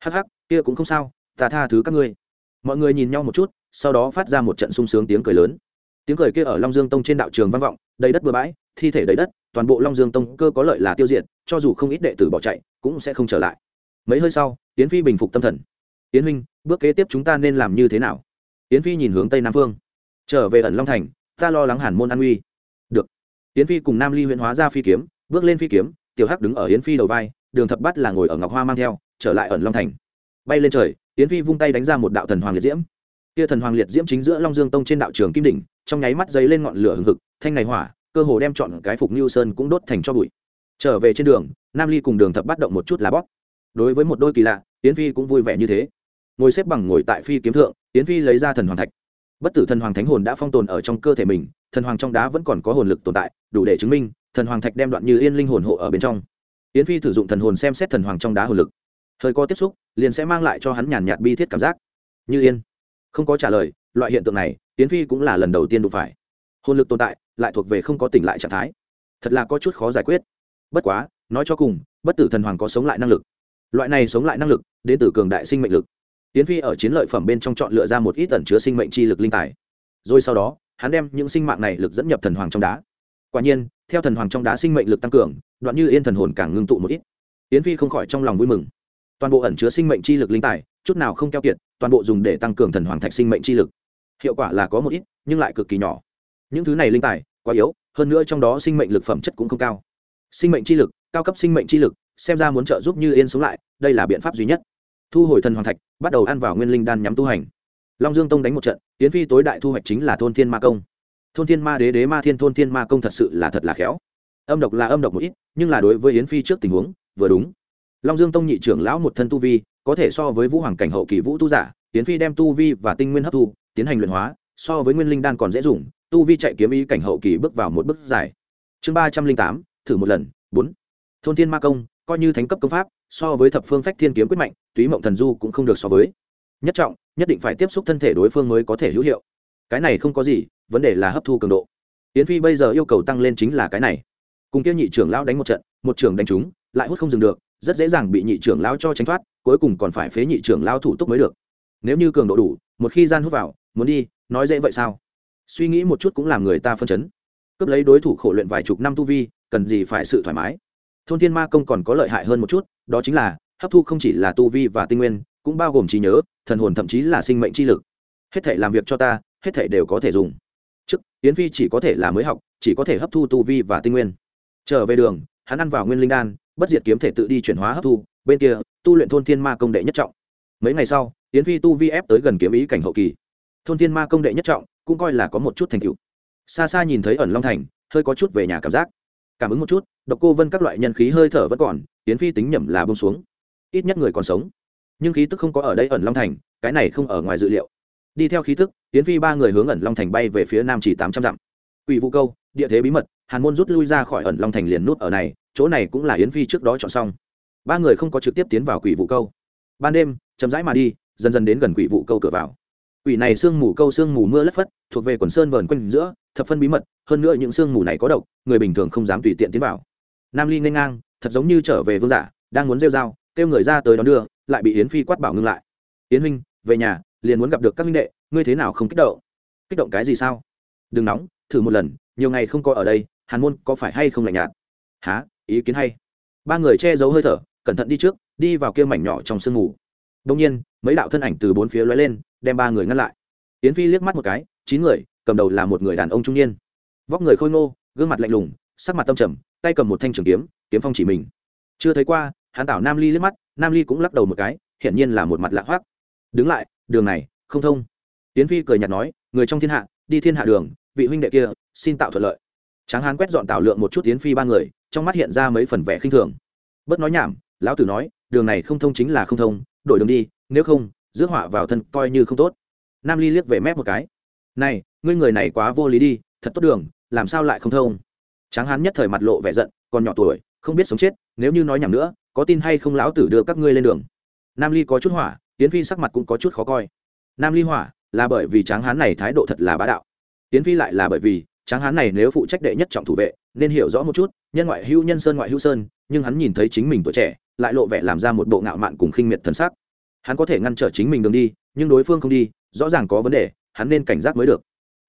Hắc hắc, kia cũng không sao, ta tha thứ các ngươi. Mọi người nhìn nhau một chút, sau đó phát ra một trận sung sướng tiếng cười lớn. Tiếng cười kia ở long dương tông trên đạo trường vang vọng, đầy đất bừa bãi, thi thể đầy đất, toàn bộ long dương tông cơ có lợi là tiêu diệt, cho dù không ít đệ tử bỏ chạy, cũng sẽ không trở lại mấy hơi sau Yến phi bình phục tâm thần. Yến huynh bước kế tiếp chúng ta nên làm như thế nào? Yến phi nhìn hướng tây nam phương. Trở về ẩn long thành ta lo lắng hàn môn an uy. Được. Yến phi cùng nam ly huyện hóa ra phi kiếm bước lên phi kiếm tiểu hắc đứng ở yến phi đầu vai đường thập bắt là ngồi ở ngọc hoa mang theo trở lại ẩn long thành. Bay lên trời yến phi vung tay đánh ra một đạo thần hoàng liệt diễm. Kia thần hoàng liệt diễm chính giữa long dương tông trên đạo trường kim đỉnh trong nháy mắt dấy lên ngọn lửa hừng hực thanh này hỏa cơ hồ đem chọn cái phục Nưu Sơn cũng đốt thành cho bụi. Trở về trên đường, Nam Ly cùng Đường Thập bắt động một chút lá bóp. Đối với một đôi kỳ lạ, tiến Phi cũng vui vẻ như thế. Ngồi xếp bằng ngồi tại phi kiếm thượng, tiến Phi lấy ra thần hoàng thạch. Bất tử thần hoàng thánh hồn đã phong tồn ở trong cơ thể mình, thần hoàng trong đá vẫn còn có hồn lực tồn tại, đủ để chứng minh thần hoàng thạch đem đoạn như yên linh hồn hộ ở bên trong. tiến Phi sử dụng thần hồn xem xét thần hoàng trong đá hồn lực. Hơi có tiếp xúc, liền sẽ mang lại cho hắn nhàn nhạt bi thiết cảm giác. Như yên. Không có trả lời, loại hiện tượng này, tiến Phi cũng là lần đầu tiên đụng phải hồn lực tồn tại lại thuộc về không có tỉnh lại trạng thái thật là có chút khó giải quyết bất quá nói cho cùng bất tử thần hoàng có sống lại năng lực loại này sống lại năng lực, đến từ cường đại sinh mệnh lực. Tiến phi ở chiến lợi phẩm bên trong chọn lựa ra một ít tẩn chứa sinh mệnh chi lực linh tài. Rồi sau đó, hắn đem những sinh mạng này lực dẫn nhập thần hoàng trong đá. Quả nhiên, theo thần hoàng trong đá sinh mệnh lực tăng cường, đoạn như yên thần hồn càng ngưng tụ một ít. Tiến phi không khỏi trong lòng vui mừng. Toàn bộ ẩn chứa sinh mệnh chi lực linh tài, chút nào không keo kiệt, toàn bộ dùng để tăng cường thần hoàng thạch sinh mệnh chi lực. Hiệu quả là có một ít, nhưng lại cực kỳ nhỏ. Những thứ này linh tài, quá yếu, hơn nữa trong đó sinh mệnh lực phẩm chất cũng không cao. Sinh mệnh chi lực, cao cấp sinh mệnh chi lực xem ra muốn trợ giúp như yên sống lại, đây là biện pháp duy nhất. Thu hồi thần hoàng thạch, bắt đầu ăn vào nguyên linh đan nhắm tu hành. Long dương tông đánh một trận tiến phi tối đại thu hoạch chính là thôn thiên ma công. Thôn thiên ma đế đế ma thiên, thôn thiên ma công thật sự là thật là khéo. Âm độc là âm độc một ít, nhưng là đối với yến phi trước tình huống, vừa đúng. Long dương tông nhị trưởng lão một thân tu vi, có thể so với vũ hoàng cảnh hậu kỳ vũ tu giả, yến phi đem tu vi và tinh nguyên hấp thu, tiến hành luyện hóa, so với nguyên linh đan còn dễ dùng, tu vi chạy kiếm ý cảnh hậu kỳ bước vào một bước dài. Chương ba trăm linh tám, thử một lần, bốn. Thôn thiên ma công coi như thánh cấp công pháp, so với thập phương phách thiên kiếm quyết mạnh, túy mộng thần du cũng không được so với. Nhất trọng, nhất định phải tiếp xúc thân thể đối phương mới có thể hữu hiệu. Cái này không có gì, vấn đề là hấp thu cường độ. Yến phi bây giờ yêu cầu tăng lên chính là cái này. Cùng kia nhị trưởng lão đánh một trận, một trưởng đánh trúng, lại hút không dừng được, rất dễ dàng bị nhị trưởng lão cho tránh thoát, cuối cùng còn phải phế nhị trưởng lão thủ túc mới được. Nếu như cường độ đủ, một khi gian hút vào, muốn đi, nói dễ vậy sao? Suy nghĩ một chút cũng làm người ta phân chấn. Cướp lấy đối thủ khổ luyện vài chục năm tu vi, cần gì phải sự thoải mái? Thôn thiên ma công còn có lợi hại hơn một chút, đó chính là, hấp thu không chỉ là tu vi và tinh nguyên, cũng bao gồm trí nhớ, thần hồn thậm chí là sinh mệnh chi lực. Hết thể làm việc cho ta, hết thể đều có thể dùng. Trước, yến phi chỉ có thể là mới học, chỉ có thể hấp thu tu vi và tinh nguyên. Trở về đường, hắn ăn vào nguyên linh đan, bất diệt kiếm thể tự đi chuyển hóa hấp thu, bên kia, tu luyện thôn thiên ma công đệ nhất trọng. Mấy ngày sau, yến phi tu vi ép tới gần kiếm ý cảnh hậu kỳ. Thôn thiên ma công đệ nhất trọng cũng coi là có một chút thành tựu. Xa xa nhìn thấy ẩn long thành, hơi có chút về nhà cảm giác cảm ứng một chút, độc cô vân các loại nhân khí hơi thở vẫn còn tiến phi tính nhẩm là bông xuống. Ít nhất người còn sống. Nhưng khí tức không có ở đây ẩn long thành, cái này không ở ngoài dự liệu. Đi theo khí tức tiến phi ba người hướng ẩn long thành bay về phía nam chỉ tám trăm dặm. Quỷ vũ câu, địa thế bí mật, hàn môn rút lui ra khỏi ẩn long thành liền nút ở này, chỗ này cũng là yến phi trước đó chọn xong. Ba người không có trực tiếp tiến vào quỷ vụ câu. Ban đêm, chậm rãi mà đi, dần dần đến gần quỷ vụ câu cửa vào. Quỷ này sương mù câu sương mù mưa lất phất, thuộc về quần sơn vờn quanh giữa thập phân bí mật, hơn nữa những sương mù này có độc, người bình thường không dám tùy tiện tiến vào. Nam ly nên ngang, thật giống như trở về vương giả, đang muốn rêu dao kêu người ra tới đón đưa, lại bị yến phi quát bảo ngưng lại. Yến huynh, về nhà, liền muốn gặp được các minh đệ, ngươi thế nào không kích động? Kích động cái gì sao? Đừng nóng, thử một lần, nhiều ngày không có ở đây, hàn môn có phải hay không lạnh nhạt? Há ý kiến hay. Ba người che giấu hơi thở, cẩn thận đi trước, đi vào kia mảnh nhỏ trong sương mù. Đông nhiên, mấy đạo thân ảnh từ bốn phía lóe lên, đem ba người ngăn lại. Yến phi liếc mắt một cái chín người, cầm đầu là một người đàn ông trung niên. Vóc người khôi ngô, gương mặt lạnh lùng, sắc mặt tâm trầm, tay cầm một thanh trường kiếm kiếm phong chỉ mình. Chưa thấy qua, hắn tảo nam ly liếc mắt, nam ly cũng lắc đầu một cái, hiển nhiên là một mặt lạ hoác đứng lại, đường này, không thông. Tiến phi cười nhạt nói, người trong thiên hạ, đi thiên hạ đường, vị huynh đệ kia, xin tạo thuận lợi. Tráng hán quét dọn tảo lượng một chút tiến phi ba người, trong mắt hiện ra mấy phần vẻ khinh thường. Bớt nói nhảm, lão tử nói, đường này không thông chính là không thông, đổi đường đi, nếu không, rước họa vào thân coi như không tốt. Nam ly liếc về mép một cái này, ngươi người này quá vô lý đi, thật tốt đường, làm sao lại không thông? Tráng hán nhất thời mặt lộ vẻ giận, còn nhỏ tuổi, không biết sống chết, nếu như nói nhảm nữa, có tin hay không lão tử đưa các ngươi lên đường? Nam ly có chút hỏa tiến phi sắc mặt cũng có chút khó coi. Nam ly hỏa, là bởi vì tráng hán này thái độ thật là bá đạo. Tiến phi lại là bởi vì, tráng hán này nếu phụ trách đệ nhất trọng thủ vệ, nên hiểu rõ một chút, nhân ngoại hữu nhân sơn ngoại hữu sơn, nhưng hắn nhìn thấy chính mình tuổi trẻ, lại lộ vẻ làm ra một bộ ngạo mạn cùng khinh miệt thần sắc. Hắn có thể ngăn trở chính mình đường đi, nhưng đối phương không đi, rõ ràng có vấn đề hắn nên cảnh giác mới được.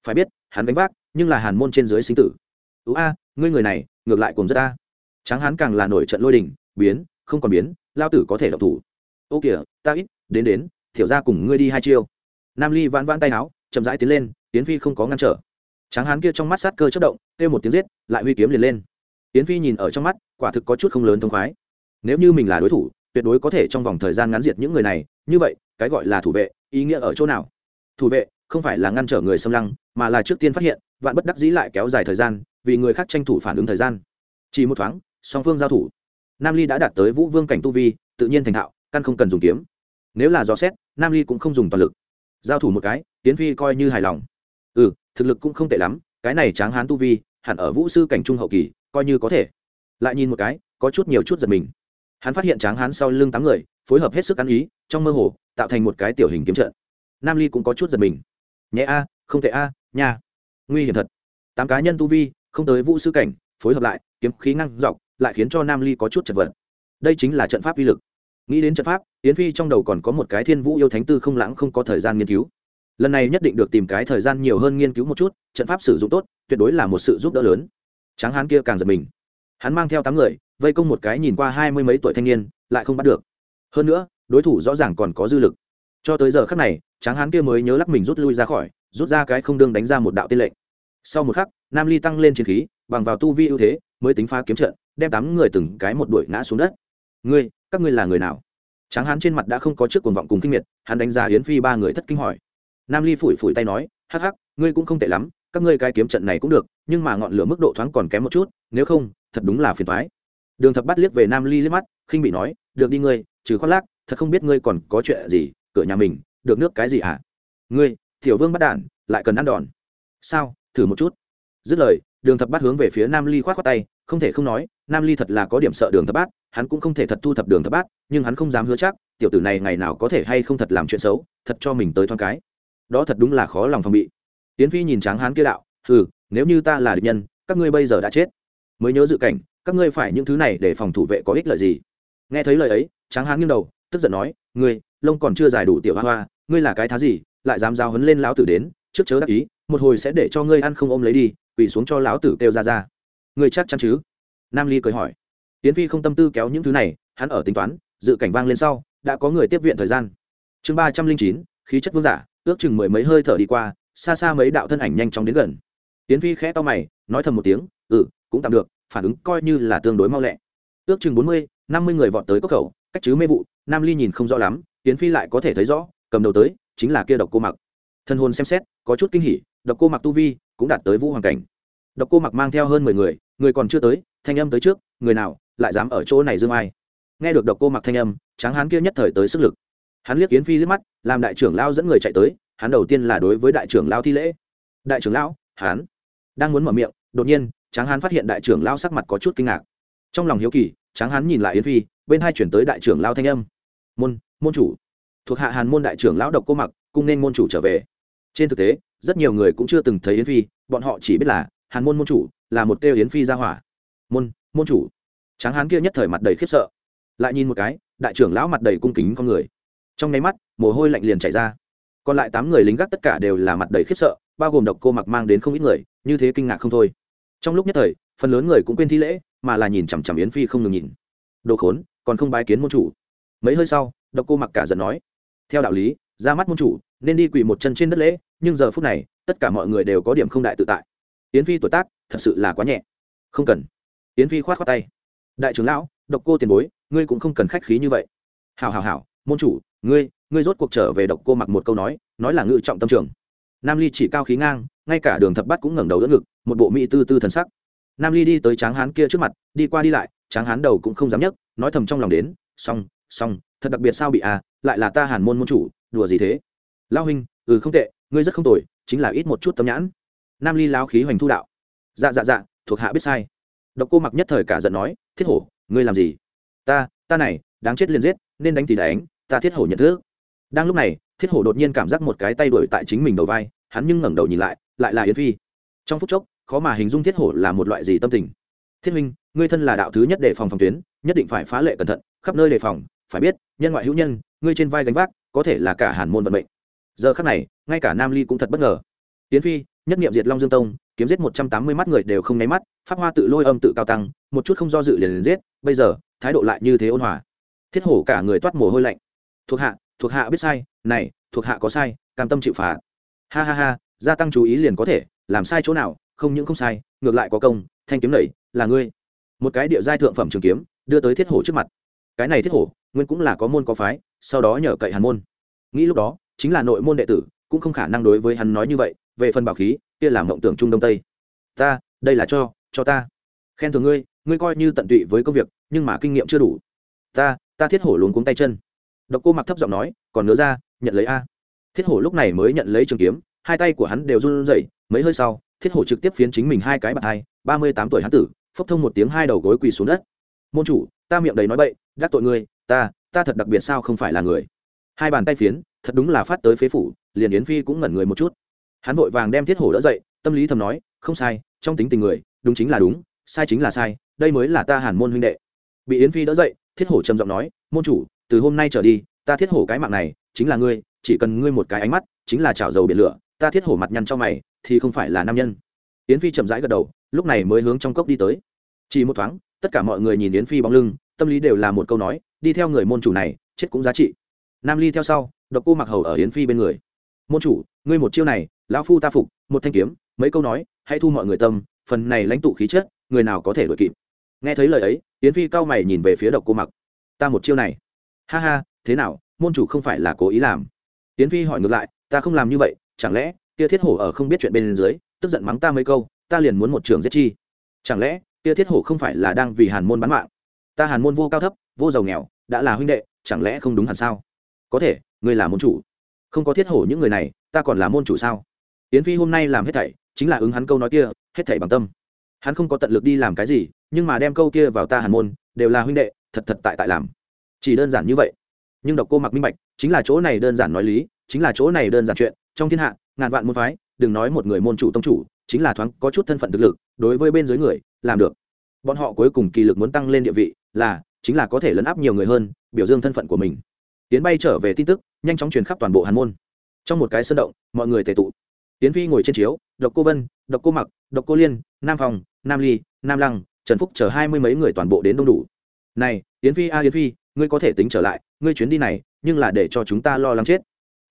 Phải biết, hắn đánh vác, nhưng là hàn môn trên dưới sinh tử. Ưu a, ngươi người này, ngược lại cùng rất a tráng hắn càng là nổi trận lôi đình, biến, không còn biến, lao tử có thể độc thủ. Ô kìa, ta ít, đến đến, thiểu ra cùng ngươi đi hai chiêu. Nam ly vãn vãn tay áo, chậm rãi tiến lên tiến phi không có ngăn trở. Tráng hán kia trong mắt sát cơ chất động, kêu một tiếng giết, lại huy kiếm liền lên. Tiến phi nhìn ở trong mắt, quả thực có chút không lớn thông khoái. Nếu như mình là đối thủ, tuyệt đối có thể trong vòng thời gian ngắn diệt những người này, như vậy, cái gọi là thủ vệ, ý nghĩa ở chỗ nào? Thủ vệ không phải là ngăn trở người xâm lăng, mà là trước tiên phát hiện, vạn bất đắc dĩ lại kéo dài thời gian, vì người khác tranh thủ phản ứng thời gian. Chỉ một thoáng, song phương giao thủ. Nam ly đã đạt tới vũ vương cảnh tu vi, tự nhiên thành thạo, căn không cần dùng kiếm. Nếu là do xét, nam ly cũng không dùng toàn lực. Giao thủ một cái tiến phi coi như hài lòng. Ừ thực lực cũng không tệ lắm, cái này tráng hán tu vi, hẳn ở vũ sư cảnh trung hậu kỳ, coi như có thể. Lại nhìn một cái, có chút nhiều chút giật mình. Hắn phát hiện tráng hán sau lưng tám người, phối hợp hết sức ăn ý, trong mơ hồ, tạo thành một cái tiểu hình kiếm trận. Nam ly cũng có chút giật mình nhẹ a, không thể a, nha. Nguy hiểm thật. Tám cá nhân tu vi, không tới vũ sư cảnh, phối hợp lại, kiếm khí ngăn dọc, lại khiến cho nam ly có chút chật vật. Đây chính là trận pháp uy lực. Nghĩ đến trận pháp, yến phi trong đầu còn có một cái thiên vũ yêu thánh tư không lãng không có thời gian nghiên cứu. Lần này nhất định được tìm cái thời gian nhiều hơn nghiên cứu một chút, trận pháp sử dụng tốt, tuyệt đối là một sự giúp đỡ lớn. Tráng hán kia càng giật mình. Hắn mang theo tám người, vây công một cái nhìn qua hai mươi mấy tuổi thanh niên, lại không bắt được. Hơn nữa, đối thủ rõ ràng còn có dư lực. Cho tới giờ khắc này tráng hán kia mới nhớ lắc mình rút lui ra khỏi, rút ra cái không đương đánh ra một đạo tiên lệnh. Sau một khắc, nam ly tăng lên chiến khí, bằng vào tu vi ưu thế, mới tính phá kiếm trận, đem tám người từng cái một đuổi ngã xuống đất. Ngươi, các ngươi là người nào? Tráng hán trên mặt đã không có trước cuồng vọng cùng kinh miệt, hắn đánh giá yến phi ba người thất kinh hỏi. Nam ly phủi phủi tay nói, hắc hắc, ngươi cũng không tệ lắm, các ngươi cái kiếm trận này cũng được, nhưng mà ngọn lửa mức độ thoáng còn kém một chút, nếu không, thật đúng là phiền thoái đường thập bắt liếc về nam ly liếc mắt, khinh bị nói, được đi ngươi, trừ khoác lác, thật không biết ngươi còn có chuyện gì, cửa nhà mình được nước cái gì hả? Ngươi, tiểu vương bắt đản lại cần ăn đòn. Sao? Thử một chút. Dứt lời, đường thập bát hướng về phía nam ly khoát khoát tay, không thể không nói, nam ly thật là có điểm sợ đường thập bát, hắn cũng không thể thật thu thập đường thập bát, nhưng hắn không dám hứa chắc, tiểu tử này ngày nào có thể hay không thật làm chuyện xấu, thật cho mình tới thoáng cái. Đó thật đúng là khó lòng phòng bị. Tiến phi nhìn tráng hán kia đạo ừ nếu như ta là địch nhân, các ngươi bây giờ đã chết. Mới nhớ dự cảnh, các ngươi phải những thứ này để phòng thủ vệ có ích lợi gì. Nghe thấy lời ấy, tráng hán nghiêng đầu, tức giận nói, ngươi lông còn chưa dài đủ tiểu hoa hoa, ngươi là cái thá gì, lại dám giao hấn lên lão tử đến, trước chớ đắc ý, một hồi sẽ để cho ngươi ăn không ôm lấy đi, quỳ xuống cho lão tử kêu ra ra. Ngươi chắc chắn chứ? Nam ly cười hỏi. Tiến phi không tâm tư kéo những thứ này, hắn ở tính toán, dự cảnh vang lên sau, đã có người tiếp viện thời gian. Chương ba trăm linh chín, khí chất vương giả, ước chừng mười mấy hơi thở đi qua, xa xa mấy đạo thân ảnh nhanh chóng đến gần. Tiến phi khẽ to mày, nói thầm một tiếng ừ cũng tạm được, phản ứng coi như là tương đối mau lẹ. Ước chừng bốn mươi, năm mươi người vọt tới cốc khẩu, cách chứ mê vụ, nam ly nhìn không rõ lắm tiến phi lại có thể thấy rõ, cầm đầu tới chính là kia độc cô mặc. Thân hồn xem xét, có chút kinh hỉ, độc cô mặc tu vi cũng đạt tới vũ hoàng cảnh. Độc cô mặc mang theo hơn mười người người còn chưa tới, thanh âm tới trước, người nào, lại dám ở chỗ này dương ai? Nghe được độc cô mặc thanh âm, tráng hán kia nhất thời tới sức lực. Hắn liếc Yến phi liếc mắt, làm đại trưởng lao dẫn người chạy tới, hắn đầu tiên là đối với đại trưởng lao thi lễ. Đại trưởng lão, hắn đang muốn mở miệng, đột nhiên, tráng hán phát hiện đại trưởng lao sắc mặt có chút kinh ngạc. Trong lòng hiếu kỳ, tráng hán nhìn lại yến phi, bên hai chuyển tới đại trưởng lao thanh âm. Môn môn chủ. Thuộc hạ hàn môn đại trưởng lão độc cô mặc, cung nên môn chủ trở về. Trên thực tế, rất nhiều người cũng chưa từng thấy yến phi, bọn họ chỉ biết là hàn môn môn chủ là một kêu yến phi ra hỏa. Môn môn chủ. Tráng hán kia nhất thời mặt đầy khiếp sợ. Lại nhìn một cái, đại trưởng lão mặt đầy cung kính con người. Trong nháy mắt, mồ hôi lạnh liền chảy ra. Còn lại tám người lính gác tất cả đều là mặt đầy khiếp sợ, bao gồm độc cô mặc mang đến không ít người, như thế kinh ngạc không thôi. Trong lúc nhất thời, phần lớn người cũng quên thi lễ, mà là nhìn chằm chằm yến phi không ngừng nhìn. Đồ khốn, còn không bái kiến môn chủ mấy hơi sau, độc cô mặc cả giận nói, theo đạo lý, ra mắt môn chủ, nên đi quỳ một chân trên đất lễ, nhưng giờ phút này, tất cả mọi người đều có điểm không đại tự tại. Yến phi tuổi tác, thật sự là quá nhẹ. Không cần. Yến phi khoát khoát tay. Đại trưởng lão, độc cô tiền bối, ngươi cũng không cần khách khí như vậy. Hào hào hào môn chủ, ngươi ngươi rốt cuộc trở về độc cô mặc một câu nói nói là ngự trọng tâm trường. Nam ly chỉ cao khí ngang, ngay cả đường thập bắt cũng ngẩng đầu đỡ ngực, một bộ mỹ tư tư thần sắc. Nam ly đi tới tráng hán kia trước mặt, đi qua đi lại, tráng hán đầu cũng không dám nhấc, nói thầm trong lòng đến, xong xong, thật đặc biệt sao bị à lại là ta hàn môn môn chủ, đùa gì thế? Lao huynh ừ không tệ, ngươi rất không tồi, chính là ít một chút tâm nhãn. Nam ly lao khí hoành thu đạo. Dạ dạ dạ thuộc hạ biết sai. Độc cô mặc nhất thời cả giận nói, thiết hổ, ngươi làm gì? Ta ta này, đáng chết liền giết, nên đánh thì đánh, ta thiết hổ nhận thức. Đang lúc này, thiết hổ đột nhiên cảm giác một cái tay đuổi tại chính mình đầu vai, hắn nhưng ngẩng đầu nhìn lại lại là yến phi. Trong phút chốc, khó mà hình dung thiết hổ là một loại gì tâm tình. Thiết huynh, ngươi thân là đạo thứ nhất để phòng phòng tuyến, nhất định phải phá lệ cẩn thận, khắp nơi đề phòng phải biết, nhân ngoại hữu nhân, ngươi trên vai gánh vác, có thể là cả hàn môn vận mệnh. Giờ khắc này, ngay cả nam ly cũng thật bất ngờ. Tiến phi, nhất niệm diệt long dương tông, kiếm giết một trăm tám mươi mắt người đều không nháy mắt, pháp hoa tự lôi âm tự cao tăng, một chút không do dự liền liền giết, bây giờ, thái độ lại như thế ôn hòa. Thiết hổ cả người toát mồ hôi lạnh. Thuộc hạ thuộc hạ biết sai, này, thuộc hạ có sai, cam tâm chịu phạt. Ha ha ha, gia tăng chú ý liền có thể, làm sai chỗ nào, không những không sai, ngược lại có công, thanh kiếm nảy, là ngươi. Một cái địa giai thượng phẩm trường kiếm, đưa tới thiết hổ trước mặt. Cái này thiết hổ nguyên cũng là có môn có phái, sau đó nhờ cậy hàn môn. Nghĩ lúc đó, chính là nội môn đệ tử, cũng không khả năng đối với hắn nói như vậy, về phần bảo khí, kia là mộng tưởng trung đông tây. Ta, đây là cho cho ta. Khen thường ngươi ngươi coi như tận tụy với công việc, nhưng mà kinh nghiệm chưa đủ. Ta ta thiết hổ luống cuống tay chân. Độc cô mặc thấp giọng nói, còn nữa ra, nhận lấy a. Thiết hổ lúc này mới nhận lấy trường kiếm, hai tay của hắn đều run rẩy, mấy hơi sau, thiết hổ trực tiếp phiến chính mình hai cái bạc hai, ba mươi tám tuổi hắn tử, phốc thông một tiếng hai đầu gối quỳ xuống đất. Môn chủ, ta miệng đầy nói bậy, đắc tội ngươi ta ta thật đặc biệt sao không phải là người. Hai bàn tay phiến, thật đúng là phát tới phế phủ, liền yến phi cũng ngẩn người một chút. Hắn vội vàng đem thiết hổ đỡ dậy, tâm lý thầm nói, không sai, trong tính tình người, đúng chính là đúng, sai chính là sai, đây mới là ta hàn môn huynh đệ. Bị yến phi đỡ dậy, thiết hổ trầm giọng nói, môn chủ, từ hôm nay trở đi, ta thiết hổ cái mạng này, chính là ngươi, chỉ cần ngươi một cái ánh mắt, chính là chảo dầu biển lửa, ta thiết hổ mặt nhăn cho mày, thì không phải là nam nhân. Yến phi chậm rãi gật đầu, lúc này mới hướng trong cốc đi tới. Chỉ một thoáng, tất cả mọi người nhìn yến phi bóng lưng, tâm lý đều là một câu nói đi theo người môn chủ này, chết cũng giá trị. Nam ly theo sau, độc cô mặc hầu ở yến phi bên người. Môn chủ, ngươi một chiêu này, lão phu ta phục, một thanh kiếm, mấy câu nói, hãy thu mọi người tâm, phần này lãnh tụ khí chất, người nào có thể đuổi kịp. Nghe thấy lời ấy, yến phi cao mày nhìn về phía độc cô mặc. Ta một chiêu này. Ha ha, thế nào, môn chủ không phải là cố ý làm? Yến phi hỏi ngược lại, ta không làm như vậy, chẳng lẽ kia thiết hổ ở không biết chuyện bên dưới, tức giận mắng ta mấy câu, ta liền muốn một trường giết chi? Chẳng lẽ kia thiết hổ không phải là đang vì hàn môn bán mạng? Ta hàn môn vô cao thấp vô giàu nghèo, đã là huynh đệ, chẳng lẽ không đúng hẳn sao? Có thể, ngươi là môn chủ. Không có thiết hổ những người này, ta còn là môn chủ sao? Yến phi hôm nay làm hết thảy, chính là ứng hắn câu nói kia, hết thảy bằng tâm. Hắn không có tận lực đi làm cái gì, nhưng mà đem câu kia vào ta hàn môn, đều là huynh đệ, thật thật tại tại làm. Chỉ đơn giản như vậy. Nhưng độc cô mặc minh bạch, chính là chỗ này đơn giản nói lý, chính là chỗ này đơn giản chuyện. Trong thiên hạ, ngàn vạn môn phái, đừng nói một người môn chủ tông chủ, chính là thoáng có chút thân phận thực lực, đối với bên dưới người, làm được. Bọn họ cuối cùng kỳ lực muốn tăng lên địa vị là chính là có thể lấn áp nhiều người hơn biểu dương thân phận của mình. Tiến bay trở về tin tức nhanh chóng truyền khắp toàn bộ hàn môn. Trong một cái sân động mọi người tề tụ. Tiến phi ngồi trên chiếu độc cô vân độc cô mặc độc cô liên nam phòng nam ly nam lăng trần phúc chờ hai mươi mấy người toàn bộ đến đông đủ. Này tiến phi a à, Tiến phi ngươi có thể tính trở lại ngươi chuyến đi này nhưng là để cho chúng ta lo lắng chết.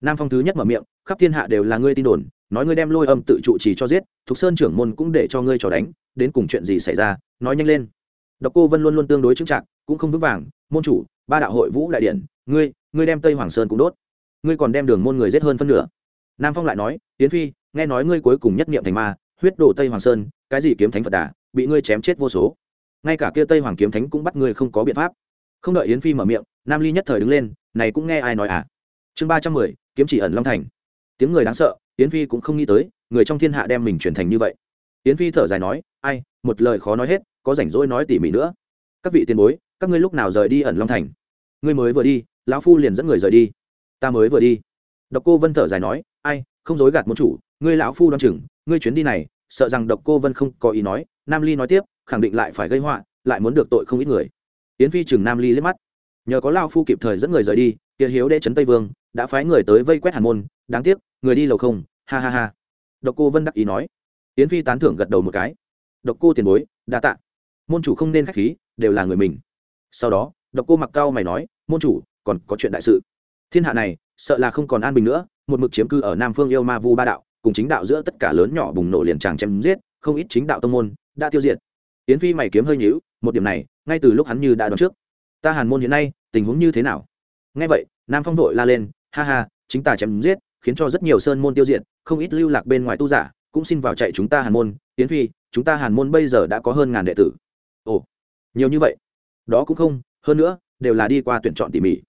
Nam phong thứ nhất mở miệng khắp thiên hạ đều là ngươi tin đồn nói ngươi đem lôi âm tự trụ trì cho giết thục sơn trưởng môn cũng để cho ngươi trò đánh đến cùng chuyện gì xảy ra? Nói nhanh lên. Độc cô vân luôn luôn tương đối chững chạc cũng không vững vàng môn chủ ba đạo hội vũ đại điển, ngươi ngươi đem tây hoàng sơn cũng đốt. Ngươi còn đem đường môn người giết hơn phân nửa. Nam phong lại nói tiến phi nghe nói ngươi cuối cùng nhất niệm thành ma huyết đổ tây hoàng sơn cái gì kiếm thánh phật đà bị ngươi chém chết vô số. Ngay cả kia tây hoàng kiếm thánh cũng bắt ngươi không có biện pháp. Không đợi yến phi mở miệng nam ly nhất thời đứng lên này cũng nghe ai nói à? Chương ba trăm mười kiếm chỉ ẩn long thành. Tiếng người đáng sợ yến phi cũng không nghĩ tới người trong thiên hạ đem mình chuyển thành như vậy. Yến phi thở dài nói ai một lời khó nói hết có rảnh rỗi nói tỉ mỉ nữa. Các vị tiền bối các ngươi lúc nào rời đi ẩn long thành? Ngươi mới vừa đi, lão phu liền dẫn người rời đi. Ta mới vừa đi. Độc cô vân thở dài nói, ai, không dối gạt môn chủ, ngươi lão phu đoan chừng, ngươi chuyến đi này, sợ rằng độc cô vân không có ý nói. Nam ly nói tiếp, khẳng định lại phải gây họa, lại muốn được tội không ít người. Yến phi chừng nam ly liếc mắt. Nhờ có lao phu kịp thời dẫn người rời đi, kia hiếu đế trấn tây vương đã phái người tới vây quét hàn môn, đáng tiếc, người đi lầu không, ha ha ha. Độc cô vân đắc ý nói. Yến phi tán thưởng gật đầu một cái. Độc cô tiền bối, đa tạ. Môn chủ không nên khách khí, đều là người mình sau đó, độc cô mặc cao mày nói, môn chủ, còn có chuyện đại sự. Thiên hạ này, sợ là không còn an bình nữa, một mực chiếm cư ở nam phương yêu ma vu ba đạo, cùng chính đạo giữa tất cả lớn nhỏ bùng nổ liền tràng chém giết, không ít chính đạo tông môn đã tiêu diệt. Yến phi mày kiếm hơi nhíu, một điểm này, ngay từ lúc hắn như đã đoán trước. Ta hàn môn hiện nay, tình huống như thế nào? Ngay vậy, nam phong vội la lên, ha ha, chính ta chém giết, khiến cho rất nhiều sơn môn tiêu diệt, không ít lưu lạc bên ngoài tu giả cũng xin vào chạy chúng ta hàn môn. Yến phi, chúng ta hàn môn bây giờ đã có hơn ngàn đệ tử. Ồ, nhiều như vậy đó cũng không, hơn nữa, đều là đi qua tuyển chọn tỉ mỉ.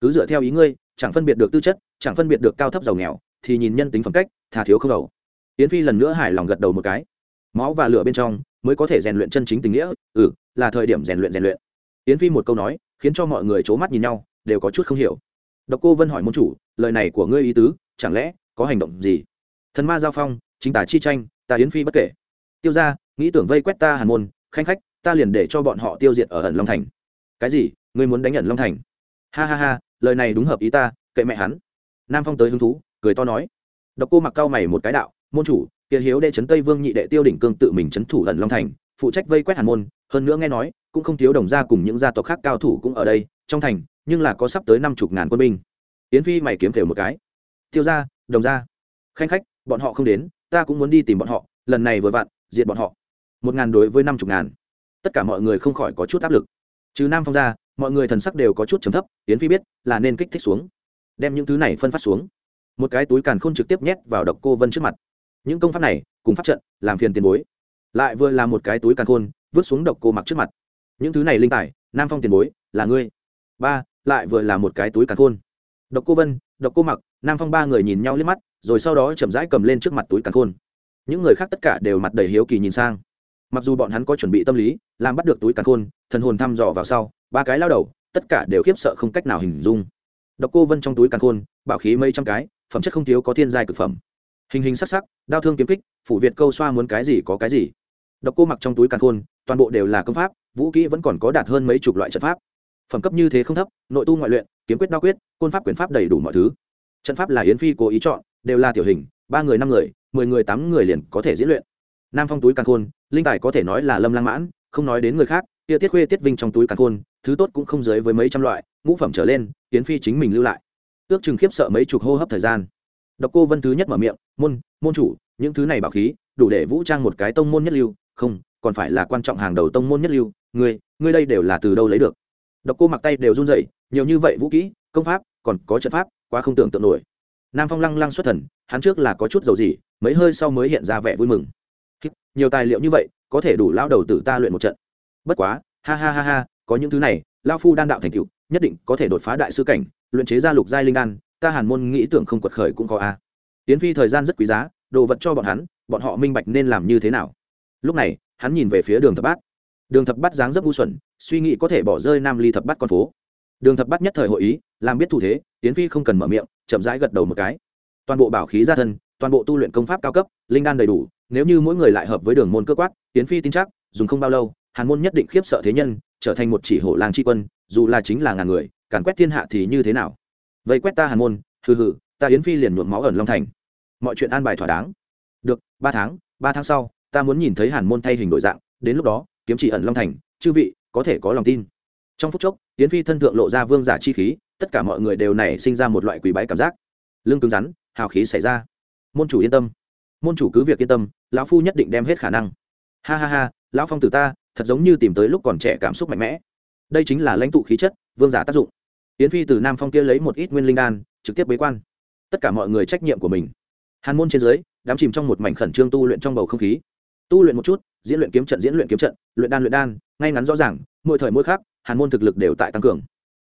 Cứ dựa theo ý ngươi, chẳng phân biệt được tư chất, chẳng phân biệt được cao thấp giàu nghèo, thì nhìn nhân tính phẩm cách thà thiếu không đầu. Yến phi lần nữa hài lòng gật đầu một cái. Máu và lửa bên trong, mới có thể rèn luyện chân chính tình nghĩa ừ là thời điểm rèn luyện rèn luyện. Yến phi một câu nói, khiến cho mọi người c h ố mắt nhìn nhau, đều có chút không hiểu. Độc cô vân hỏi môn chủ, lời này của ngươi ý tứ, chẳng lẽ có hành động gì? Thần ma giao phong, chính tả chi tranh ta yến phi bất kể. Tiêu ra nghĩ tưởng vây quét ta hàn môn, khanh khách ta liền để cho bọn họ tiêu diệt ở ẩn long thành. Cái gì? Ngươi muốn đánh ẩn long thành? Ha ha ha, lời này đúng hợp ý ta, kệ mẹ hắn. Nam phong tới hứng thú, cười to nói. Độc cô mặc cao mày một cái đạo, môn chủ, kia hiếu đệ trấn tây vương nhị đệ tiêu đỉnh cương tự mình trấn thủ ẩn long thành, phụ trách vây quét hàn môn, hơn nữa nghe nói, cũng không thiếu đồng gia cùng những gia tộc khác cao thủ cũng ở đây, trong thành, nhưng là có sắp tới năm chục ngàn quân binh. Yến phi mày kiếm thều một cái. Tiêu gia, đồng gia. Khanh khách, bọn họ không đến, ta cũng muốn đi tìm bọn họ, lần này vừa vặn, diệt bọn họ. Một ngàn đối với năm chục ngàn tất cả mọi người không khỏi có chút áp lực. Chứ nam phong ra, mọi người thần sắc đều có chút trầm thấp, yến phi biết là nên kích thích xuống. Đem những thứ này phân phát xuống. Một cái túi càn k h ô n trực tiếp nhét vào độc cô vân trước mặt. Những công pháp này, cùng pháp trận, làm phiền tiền bối. Lại vừa là một cái túi càn khôn, vứt xuống độc cô mặc trước mặt. Những thứ này linh tài, nam phong tiền bối, là ngươi. Ba, lại vừa là một cái túi càn khôn. Độc cô vân, độc cô mặc, nam phong ba người nhìn nhau liếc mắt, rồi sau đó chậm rãi cầm lên trước mặt túi càn khôn. Những người khác tất cả đều mặt đầy hiếu kỳ nhìn sang mặc dù bọn hắn có chuẩn bị tâm lý, làm bắt được túi càn khôn, thần hồn thăm dò vào sau, ba cái lao đầu, tất cả đều khiếp sợ không cách nào hình dung. Độc cô vân trong túi càn khôn, bảo khí mấy trăm cái, phẩm chất không thiếu có thiên giai cực phẩm. Hình hình sắc sắc, đao thương kiếm kích, phủ việt câu xoa muốn cái gì có cái gì. Độc cô mặc trong túi càn khôn, toàn bộ đều là công pháp, vũ kỹ vẫn còn có đạt hơn mấy chục loại trận pháp. Phẩm cấp như thế không thấp, nội tu ngoại luyện, kiếm quyết đao quyết, côn pháp quyền pháp đầy đủ mọi thứ. Trận pháp là yến phi cố ý chọn, đều là tiểu hình, ba người năm người, mười người tám người liền có thể diễn luyện. Nam phong túi càn khôn linh tài có thể nói là lâm lang mãn, không nói đến người khác tia tiết khuê tiết vinh trong túi càn khôn, thứ tốt cũng không dưới với mấy trăm loại, ngũ phẩm trở lên tiến phi chính mình lưu lại. Ước chừng khiếp sợ mấy chục hô hấp thời gian. Độc cô vân thứ nhất mở miệng, môn môn chủ, những thứ này bảo khí, đủ để vũ trang một cái tông môn nhất lưu, không, còn phải là quan trọng hàng đầu tông môn nhất lưu, ngươi ngươi đây đều là từ đâu lấy được? Độc cô mặc tay đều run rẩy, nhiều như vậy vũ kỹ, công pháp, còn có trận pháp, quá không tưởng tượng nổi. Nam phong lăng lăng xuất thần, hắn trước là có chút dầu gì mấy hơi sau mới hiện ra vẻ vui mừng nhiều tài liệu như vậy, có thể đủ lao đầu tử ta luyện một trận. Bất quá, ha ha ha ha, có những thứ này lao phu đan đạo thành cựu nhất định có thể đột phá đại sư cảnh, luyện chế ra lục giai linh đan, ta hàn môn nghĩ tưởng không quật khởi cũng có a. Tiến phi thời gian rất quý giá, đồ vật cho bọn hắn, bọn họ minh bạch nên làm như thế nào. Lúc này, hắn nhìn về phía đường thập bát. Đường thập bát dáng dấp ngu xuẩn, suy nghĩ có thể bỏ rơi nam ly thập bát con phố. Đường thập bát nhất thời hội ý, làm biết thủ thế, tiến phi không cần mở miệng, chậm rãi gật đầu một cái. Toàn bộ bảo khí ra thân toàn bộ tu luyện công pháp cao cấp, linh đan đầy đủ, nếu như mỗi người lại hợp với đường môn cơ quát tiến phi tin chắc, dùng không bao lâu, hàn môn nhất định khiếp sợ thế nhân, trở thành một chỉ hổ làng tri quân, dù là chính là ngàn người, càn quét thiên hạ thì như thế nào? Vậy quét ta hàn môn, hừ hừ, ta yến phi liền nhuộm máu ẩn long thành. Mọi chuyện an bài thỏa đáng. Được, ba tháng ba tháng sau, ta muốn nhìn thấy hàn môn thay hình đổi dạng, đến lúc đó, kiếm chỉ ẩn long thành, chư vị, có thể có lòng tin. Trong phút chốc, yến phi thân thượng lộ ra vương giả chi khí, tất cả mọi người đều nảy sinh ra một loại quỷ bái cảm giác. Lương cứng rắn, hào khí xảy ra môn chủ yên tâm. Môn chủ cứ việc yên tâm, lão phu nhất định đem hết khả năng. Ha ha ha, lão phong tử ta, thật giống như tìm tới lúc còn trẻ cảm xúc mạnh mẽ. Đây chính là lãnh tụ khí chất, vương giả tác dụng. Yến phi từ nam phong kia lấy một ít nguyên linh đan, trực tiếp bế quan. Tất cả mọi người trách nhiệm của mình. Hàn môn trên dưới, đám chìm trong một mảnh khẩn trương tu luyện trong bầu không khí. Tu luyện một chút, diễn luyện kiếm trận, diễn luyện kiếm trận, luyện đan luyện đan, ngay ngắn rõ ràng, mỗi thời mỗi khác hàn môn thực lực đều tại tăng cường.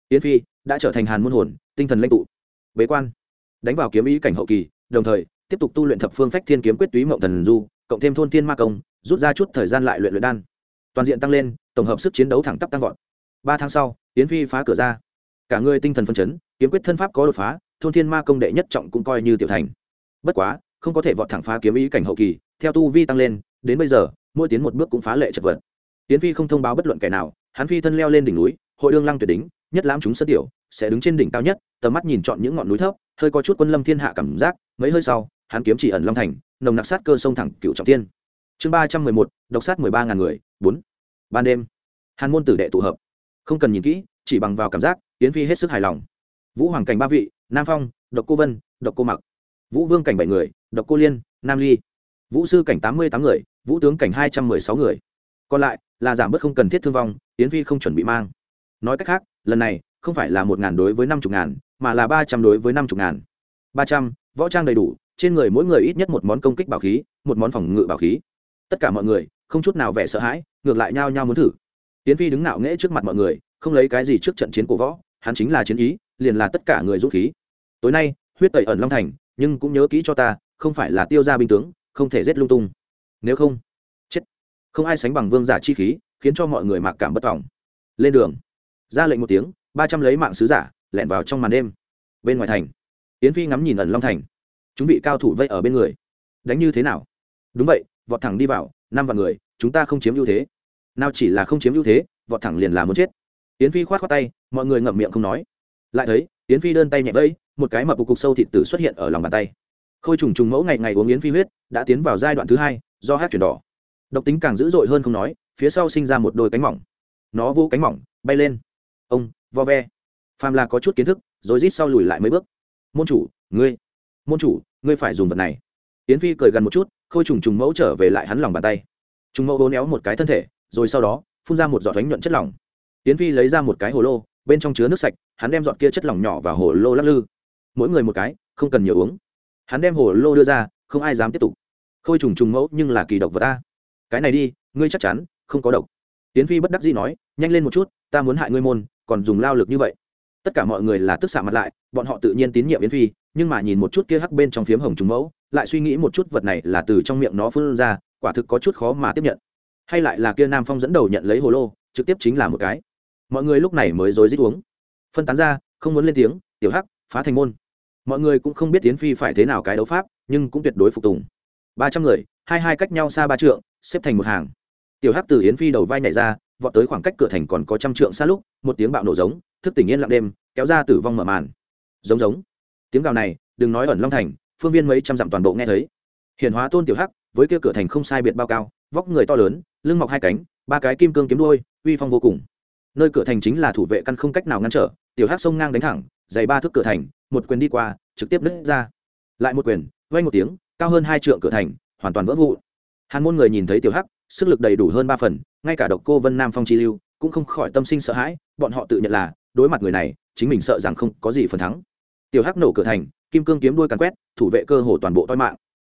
Yến phi đã trở thành hàn môn hồn, tinh thần lãnh tụ. Bế quan. Đánh vào kiếm ý cảnh hậu kỳ, đồng thời tiếp tục tu luyện thập phương phách thiên kiếm quyết túy mộng thần du, cộng thêm thôn thiên ma công, rút ra chút thời gian lại luyện luyện đan. Toàn diện tăng lên, tổng hợp sức chiến đấu thẳng tắp tăng vọt. Ba tháng sau tiến phi phá cửa ra. Cả người tinh thần phân chấn, kiếm quyết thân pháp có đột phá, thôn thiên ma công đệ nhất trọng cũng coi như tiểu thành. Bất quá, không có thể vọt thẳng phá kiếm ý cảnh hậu kỳ, theo tu vi tăng lên, đến bây giờ, mỗi tiến một bước cũng phá lệ chật vật. Tiến phi không thông báo bất luận kẻ nào, hắn phi thân leo lên đỉnh núi, hội đương lăng tuyệt đính nhất lãm chúng sân tiểu, sẽ đứng trên đỉnh cao nhất, tầm mắt nhìn chọn những ngọn núi thấp hơi có chút quân lâm thiên hạ cảm giác, mấy hơi sau, hắn kiếm chỉ ẩn long thành, nồng nặc sát cơ sông thẳng cựu trọng tiên. Chương ba trăm mười một, độc sát mười ba ngàn người, bốn. Ban đêm, hàn môn tử đệ tụ hợp. Không cần nhìn kỹ, chỉ bằng vào cảm giác, yến phi hết sức hài lòng. Vũ hoàng cảnh ba vị, nam phong, độc cô vân, độc cô mặc. Vũ vương cảnh bảy người, độc cô liên, nam ly. Vũ sư cảnh tám mươi tám người, vũ tướng cảnh hai trăm m ư ơ i sáu người. Còn lại, là giảm bớt không cần thiết thương vong, yến phi không chuẩn bị mang. Nói cách khác, lần này, không phải là một ngàn đối với năm chục ngàn mà là ba trăm đối với năm chục ngàn. Ba trăm, võ trang đầy đủ, trên người mỗi người ít nhất một món công kích bảo khí, một món phòng ngự bảo khí. Tất cả mọi người, không chút nào vẻ sợ hãi, ngược lại nhao nhao muốn thử. Tiến phi đứng ngạo nghễ trước mặt mọi người, không lấy cái gì trước trận chiến cổ võ, hắn chính là chiến ý, liền là tất cả người dũng khí. Tối nay, huyết tẩy ẩn long thành, nhưng cũng nhớ kỹ cho ta, không phải là tiêu ra binh tướng, không thể giết lung tung. Nếu không, chết. Không ai sánh bằng vương giả chi khí, khiến cho mọi người mặc cảm bất vọng. Lên đường. Ra lệnh một tiếng, ba trăm lấy mạng sứ giả lẻn vào trong màn đêm. Bên ngoài thành, yến phi ngắm nhìn ẩn long thành. Chúng bị cao thủ vây ở bên người. Đánh như thế nào? Đúng vậy, vọt thẳng đi vào, năm vạn người, chúng ta không chiếm ưu thế. Nào chỉ là không chiếm ưu thế, vọt thẳng liền là muốn chết. Yến phi khoát khoát tay, mọi người ngậm miệng không nói. Lại thấy, yến phi đơn tay nhẹ vẫy, một cái mập cục sâu thịt tử xuất hiện ở lòng bàn tay. Khôi trùng trùng mẫu ngày ngày uống yến phi huyết, đã tiến vào giai đoạn thứ hai, do hát chuyển đỏ. Độc tính càng dữ dội hơn không nói, phía sau sinh ra một đôi cánh mỏng. Nó vô cánh mỏng, bay lên. Ông, vo ve phàm là có chút kiến thức, rồi rít sau lùi lại mấy bước. Môn chủ, ngươi, môn chủ, ngươi phải dùng vật này. Yến phi cười gần một chút, khôi trùng trùng mẫu trở về lại hắn lòng bàn tay. Trùng mẫu bố néo một cái thân thể, rồi sau đó, phun ra một giọt bánh nhuận chất lỏng. Yến phi lấy ra một cái hồ lô, bên trong chứa nước sạch, hắn đem giọt kia chất lỏng nhỏ vào hồ lô lắc lư. Mỗi người một cái, không cần nhiều uống. Hắn đem hồ lô đưa ra, không ai dám tiếp tục. Khôi trùng trùng mẫu nhưng là kỳ độc vật ta cái này đi, ngươi chắc chắn không có độc. Tiến phi bất đắc dĩ nói, nhanh lên một chút, ta muốn hại ngươi môn, còn dùng lao lực như vậy tất cả mọi người là tức xạ mặt lại, bọn họ tự nhiên tín nhiệm yến phi, nhưng mà nhìn một chút kia hắc bên trong phiếm hồng trùng mẫu, lại suy nghĩ một chút vật này là từ trong miệng nó phun ra, quả thực có chút khó mà tiếp nhận. Hay lại là kia nam phong dẫn đầu nhận lấy hồ lô, trực tiếp chính là một cái. Mọi người lúc này mới rối rít uống. Phân tán ra, không muốn lên tiếng, tiểu hắc, phá thành môn. Mọi người cũng không biết tiến phi phải thế nào cái đấu pháp, nhưng cũng tuyệt đối phục tùng. Ba trăm người, hai hai cách nhau xa ba trượng, xếp thành một hàng. Tiểu hắc từ yến phi đầu vai nhảy ra vọt tới khoảng cách cửa thành còn có trăm trượng xa lúc, một tiếng bạo nổ giống, thức tỉnh yên lặng đêm, kéo ra tử vong mở màn. Giống giống. Tiếng gào này, đừng nói ẩn long thành, phương viên mấy trăm dặm toàn bộ nghe thấy. Hiện hóa tôn tiểu hắc, với kia cửa thành không sai biệt bao cao, vóc người to lớn, lưng mọc hai cánh, ba cái kim cương kiếm đuôi, uy phong vô cùng. Nơi cửa thành chính là thủ vệ căn không cách nào ngăn trở, tiểu hắc sông ngang đánh thẳng dày ba thước cửa thành, một quyền đi qua, trực tiếp nứt ra. Lại một quyền vay một tiếng, cao hơn hai trượng cửa thành, hoàn toàn vỡ vụ hàn môn người nhìn thấy tiểu hắc sức lực đầy đủ hơn ba phần, ngay cả độc cô vân nam phong chi lưu cũng không khỏi tâm sinh sợ hãi, bọn họ tự nhận là, đối mặt người này, chính mình sợ rằng không có gì phần thắng. Tiểu hắc nổ cửa thành, kim cương kiếm đuôi càn quét, thủ vệ cơ hồ toàn bộ toi mạng.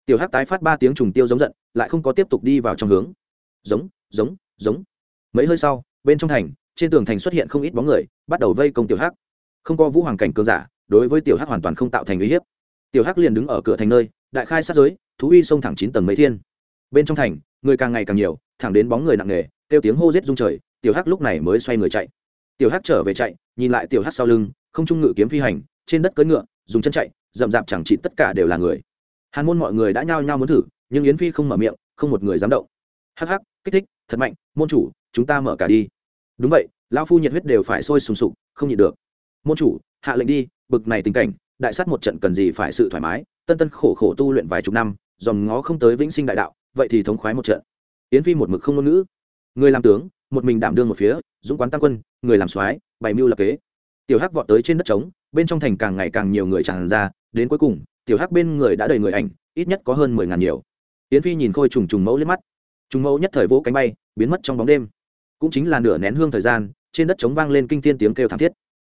Tiểu hắc tái phát ba tiếng trùng tiêu giống giận, lại không có tiếp tục đi vào trong hướng. Giống giống giống. Mấy hơi sau, bên trong thành, trên tường thành xuất hiện không ít bóng người, bắt đầu vây công tiểu hắc. Không có vũ hoàng cảnh cương giả, đối với tiểu hắc hoàn toàn không tạo thành uy hiếp. Tiểu hắc liền đứng ở cửa thành nơi, đại khai sát giới, thú uy xông thẳng chín tầng mấy thiên. Bên trong thành người càng ngày càng nhiều, thẳng đến bóng người nặng nề, kêu tiếng hô rết rung trời, tiểu hắc lúc này mới xoay người chạy. Tiểu hắc trở về chạy, nhìn lại tiểu hắc sau lưng, không trung ngự kiếm phi hành, trên đất cưỡi ngựa, dùng chân chạy, rậm rạp chẳng trị tất cả đều là người. Hàn môn mọi người đã nhao nhao muốn thử, nhưng yến phi không mở miệng, không một người dám động. Hắc hắc, kích thích, thật mạnh, môn chủ, chúng ta mở cả đi. Đúng vậy, lão phu nhiệt huyết đều phải sôi sùng sục, không nhịn được. Môn chủ, hạ lệnh đi, bực này tình cảnh, đại sát một trận cần gì phải sự thoải mái. Tân tân khổ khổ tu luyện vài chục năm dòm ngó không tới vĩnh sinh đại đạo vậy thì thống khoái một trận. Yến phi một mực không ngôn ngữ. Người làm tướng, một mình đảm đương một phía, dũng quán tăng quân, người làm soái, bày mưu lập kế. Tiểu hắc vọt tới trên đất trống, bên trong thành càng ngày càng nhiều người tràn ra, đến cuối cùng, tiểu hắc bên người đã đầy người ảnh, ít nhất có hơn mười ngàn nhiều. Yến phi nhìn khôi trùng trùng mẫu lên mắt. Trùng mẫu nhất thời vỗ cánh bay, biến mất trong bóng đêm. Cũng chính là nửa nén hương thời gian, trên đất trống vang lên kinh thiên tiếng kêu thảm thiết.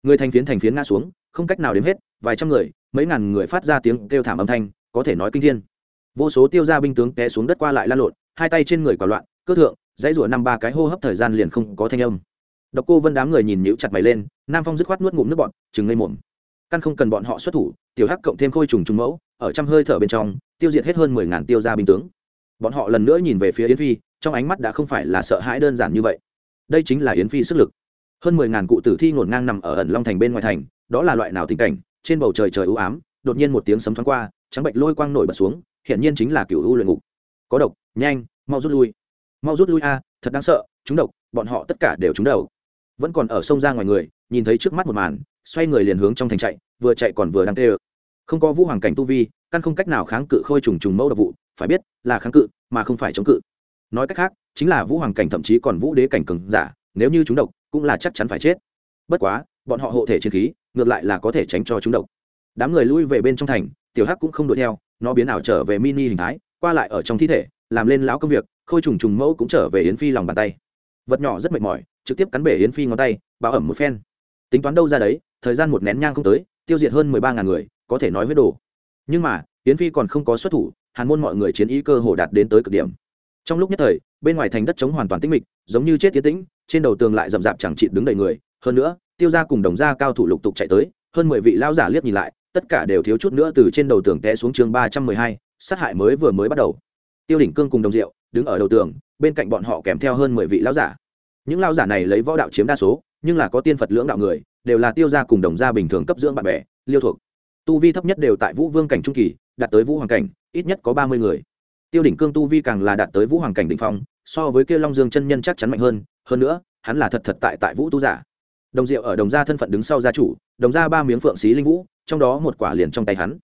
Người thành phiến thành phiến ngã xuống, không cách nào đếm hết, vài trăm người, mấy ngàn người phát ra tiếng kêu thảm âm thanh, có thể nói kinh thiên vô số tiêu gia binh tướng té xuống đất qua lại lan lộn, hai tay trên người quả loạn, cơ thượng, dãy rủa năm ba cái hô hấp thời gian liền không có thanh âm. Độc cô vân đám người nhìn nhíu chặt mày lên, nam phong dứt khoát nuốt ngụm nước bọn chừng ngây mồm. Căn không cần bọn họ xuất thủ, tiểu hắc cộng thêm khôi trùng trùng mẫu, ở trăm hơi thở bên trong, tiêu diệt hết hơn mười ngàn tiêu gia binh tướng. Bọn họ lần nữa nhìn về phía yến phi, trong ánh mắt đã không phải là sợ hãi đơn giản như vậy. Đây chính là yến phi sức lực. Hơn mười ngàn cụ tử thi ngổn ngang nằm ở ẩn long thành bên ngoài thành, đó là loại nào tình cảnh? Trên bầu trời trời ưu ám, đột nhiên một tiếng sấm thoáng qua, trắng bệnh lôi quang nổi bật xuống hiển nhiên chính là cựu u luyện ngục. Có độc, nhanh, mau rút lui. Mau rút lui a, thật đáng sợ, chúng độc, bọn họ tất cả đều trúng đầu. Vẫn còn ở sông ra ngoài người, nhìn thấy trước mắt một màn, xoay người liền hướng trong thành chạy, vừa chạy còn vừa đang tê ơ. Không có vũ hoàng cảnh tu vi, căn không cách nào kháng cự khôi trùng trùng mẫu độc vụ, phải biết là kháng cự, mà không phải chống cự. Nói cách khác, chính là vũ hoàng cảnh thậm chí còn vũ đế cảnh cường giả, nếu như chúng độc, cũng là chắc chắn phải chết. Bất quá, bọn họ hộ thể chiến khí, ngược lại là có thể tránh cho chúng độc. Đám người lui về bên trong thành, tiểu hắc cũng không đuổi theo nó biến ảo trở về mini hình thái, qua lại ở trong thi thể, làm lên lão công việc, khôi trùng trùng mẫu cũng trở về yến phi lòng bàn tay. Vật nhỏ rất mệt mỏi, trực tiếp cắn bể yến phi ngón tay bảo ẩm một phen. Tính toán đâu ra đấy, thời gian một nén nhang không tới, tiêu diệt hơn mười ba ngàn người, có thể nói huyết đồ. Nhưng mà, yến phi còn không có xuất thủ, hàn môn mọi người chiến ý cơ hồ đạt đến tới cực điểm. Trong lúc nhất thời, bên ngoài thành đất trống hoàn toàn tĩnh mịch, giống như chết tiến tĩnh, trên đầu tường lại rậm rạp chẳng chịt đứng đầy người. Hơn nữa, tiêu ra cùng đồng gia cao thủ lục tục chạy tới, hơn mười vị lao giả liếc nhìn lại tất cả đều thiếu chút nữa từ trên đầu tường té xuống chương ba trăm mười hai, sát hại mới vừa mới bắt đầu. Tiêu đỉnh cương cùng đồng diệu đứng ở đầu tường, bên cạnh bọn họ kèm theo hơn mười vị lão giả. Những lão giả này lấy võ đạo chiếm đa số, nhưng là có tiên phật lưỡng đạo người, đều là tiêu gia cùng đồng gia bình thường cấp dưỡng bạn bè, liêu thuộc. Tu vi thấp nhất đều tại vũ vương cảnh trung kỳ, đạt tới vũ hoàng cảnh, ít nhất có ba mươi người. Tiêu đỉnh cương tu vi càng là đạt tới vũ hoàng cảnh đ ỉ n h phong, so với kia long dương chân nhân chắc chắn mạnh hơn hơn nữa, hắn là thật thật tại tại vũ tu giả đồng diệu ở đồng gia thân phận đứng sau gia chủ, đồng gia ba miếng phượng xí linh vũ, trong đó một quả liền trong tay hắn.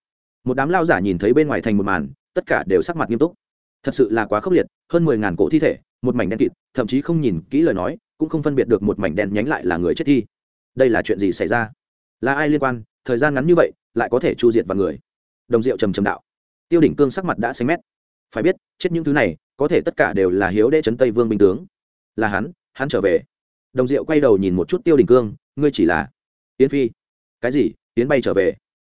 Một đám lao giả nhìn thấy bên ngoài thành một màn, tất cả đều sắc mặt nghiêm túc. Thật sự là quá khốc liệt, hơn mười ngàn cổ thi thể, một mảnh đen kịt, thậm chí không nhìn kỹ lời nói, cũng không phân biệt được một mảnh đen nhánh lại là người chết thi đây là chuyện gì xảy ra? Là ai liên quan? Thời gian ngắn như vậy, lại có thể chu diệt vào người? Đồng diệu trầm trầm đạo. Tiêu đỉnh cương sắc mặt đã xanh mét. Phải biết, chết những thứ này, có thể tất cả đều là hiếu đệ trấn tây vương binh tướng. Là hắn hắn trở về đồng diệu quay đầu nhìn một chút tiêu đỉnh cương, ngươi chỉ là tiến phi. Cái gì? Tiến bay trở về.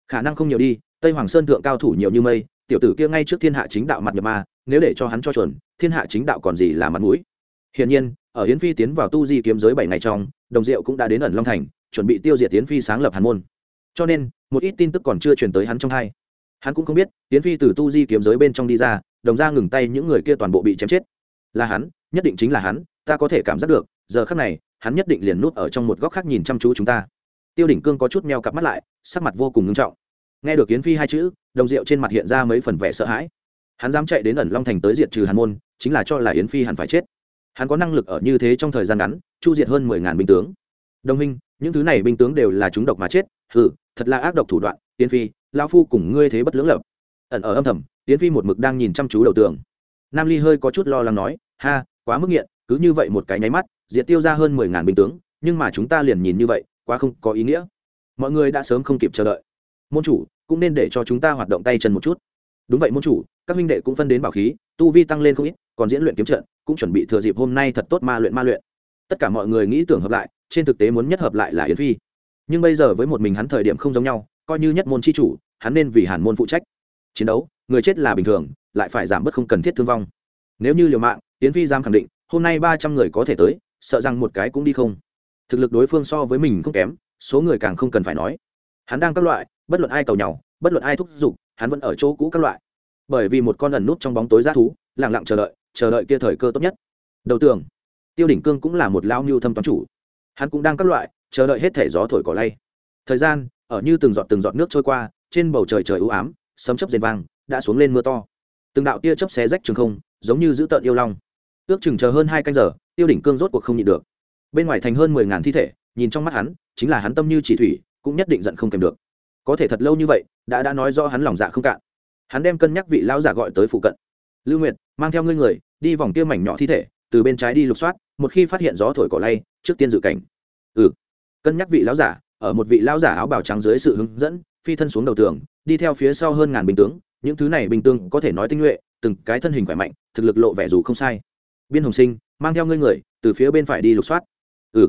Khả năng không nhiều đi, tây hoàng sơn thượng cao thủ nhiều như mây, tiểu tử kia ngay trước thiên hạ chính đạo mặt nhập ma, nếu để cho hắn cho chuẩn, thiên hạ chính đạo còn gì là mặt mũi. Hiển nhiên, ở hiến phi tiến vào tu di kiếm giới bảy ngày trong, đồng diệu cũng đã đến ẩn long thành, chuẩn bị tiêu diệt tiến phi sáng lập hàn môn. Cho nên, một ít tin tức còn chưa truyền tới hắn trong hai. Hắn cũng không biết tiến phi từ tu di kiếm giới bên trong đi ra, đồng ra ngừng tay những người kia toàn bộ bị chém chết. Là hắn, nhất định chính là hắn, ta có thể cảm giác được giờ khắc này, hắn nhất định liền nút ở trong một góc khác nhìn chăm chú chúng ta. Tiêu đỉnh cương có chút meo cặp mắt lại, sắc mặt vô cùng ngưng trọng. Nghe được kiến phi hai chữ, đồng rượu trên mặt hiện ra mấy phần vẻ sợ hãi. Hắn dám chạy đến ẩn long thành tới diệt trừ hàn môn, chính là cho là yến phi hẳn phải chết. Hắn có năng lực ở như thế trong thời gian ngắn, chu diệt hơn mười ngàn binh tướng. Đồng minh, những thứ này binh tướng đều là chúng độc mà chết. Hừ, thật là ác độc thủ đoạn, yến phi lao phu cùng ngươi thế bất lưỡng lập. Ẩn ở âm thầm, yến phi một mực đang nhìn chăm chú đầu tường. Nam ly hơi có chút lo lắng nói, ha, quá mức nghiện, cứ như vậy một cái nháy mắt diệt tiêu ra hơn mười ngàn binh tướng, nhưng mà chúng ta liền nhìn như vậy, quá không có ý nghĩa. Mọi người đã sớm không kịp chờ đợi. Môn chủ, cũng nên để cho chúng ta hoạt động tay chân một chút. Đúng vậy môn chủ, các huynh đệ cũng phân đến bảo khí, tu vi tăng lên không ít, còn diễn luyện kiếm trận, cũng chuẩn bị thừa dịp hôm nay thật tốt ma luyện ma luyện. Tất cả mọi người nghĩ tưởng hợp lại, trên thực tế muốn nhất hợp lại là yến phi. Nhưng bây giờ với một mình hắn thời điểm không giống nhau, coi như nhất môn c h i chủ, hắn nên vì hàn môn phụ trách. Chiến đấu, người chết là bình thường, lại phải giảm bớt không cần thiết thương vong. Nếu như liều mạng, yến phi giam khẳng định, hôm nay ba trăm người có thể tới sợ rằng một cái cũng đi không. Thực lực đối phương so với mình không kém, số người càng không cần phải nói. Hắn đang các loại, bất luận ai cầu nhau, bất luận ai thúc giục, hắn vẫn ở chỗ cũ các loại. Bởi vì một con ẩn nút trong bóng tối g thú lẳng lặng chờ đợi chờ đợi kia thời cơ tốt nhất. Đầu tường, tiêu đỉnh cương cũng là một lao mưu thâm toán chủ. Hắn cũng đang các loại, chờ đợi hết thể gió thổi cỏ lay. Thời gian, ở như từng giọt từng giọt nước trôi qua, trên bầu trời trời ưu ám, sấm chớp rền vang, đã xuống lên mưa to. Từng đạo tia chớp xé rách trường không, giống như giữ tợn yêu long ước chừng chờ hơn hai canh giờ, tiêu đỉnh cương rốt cuộc không nhịn được. Bên ngoài thành hơn mười ngàn thi thể, nhìn trong mắt hắn, chính là hắn tâm như chỉ thủy, cũng nhất định giận không kèm được. Có thể thật lâu như vậy, đã đã nói do hắn lòng dạ không cạn. Hắn đem cân nhắc vị lão giả gọi tới phụ cận. Lưu nguyệt, mang theo ngươi người, đi vòng kia mảnh nhỏ thi thể, từ bên trái đi lục soát, một khi phát hiện gió thổi cỏ lay, trước tiên dự cảnh. Ừ. Cân nhắc vị lão giả, ở một vị lão giả áo bào trắng dưới sự hướng dẫn, phi thân xuống đầu tường, đi theo phía sau hơn ngàn binh tướng, những thứ này binh tướng có thể nói tinh nhuệ, từng cái thân hình khỏe mạnh, thực lực lộ vẻ dù không sai biên hồng sinh, mang theo ngươi người, từ phía bên phải đi lục soát. Ừ.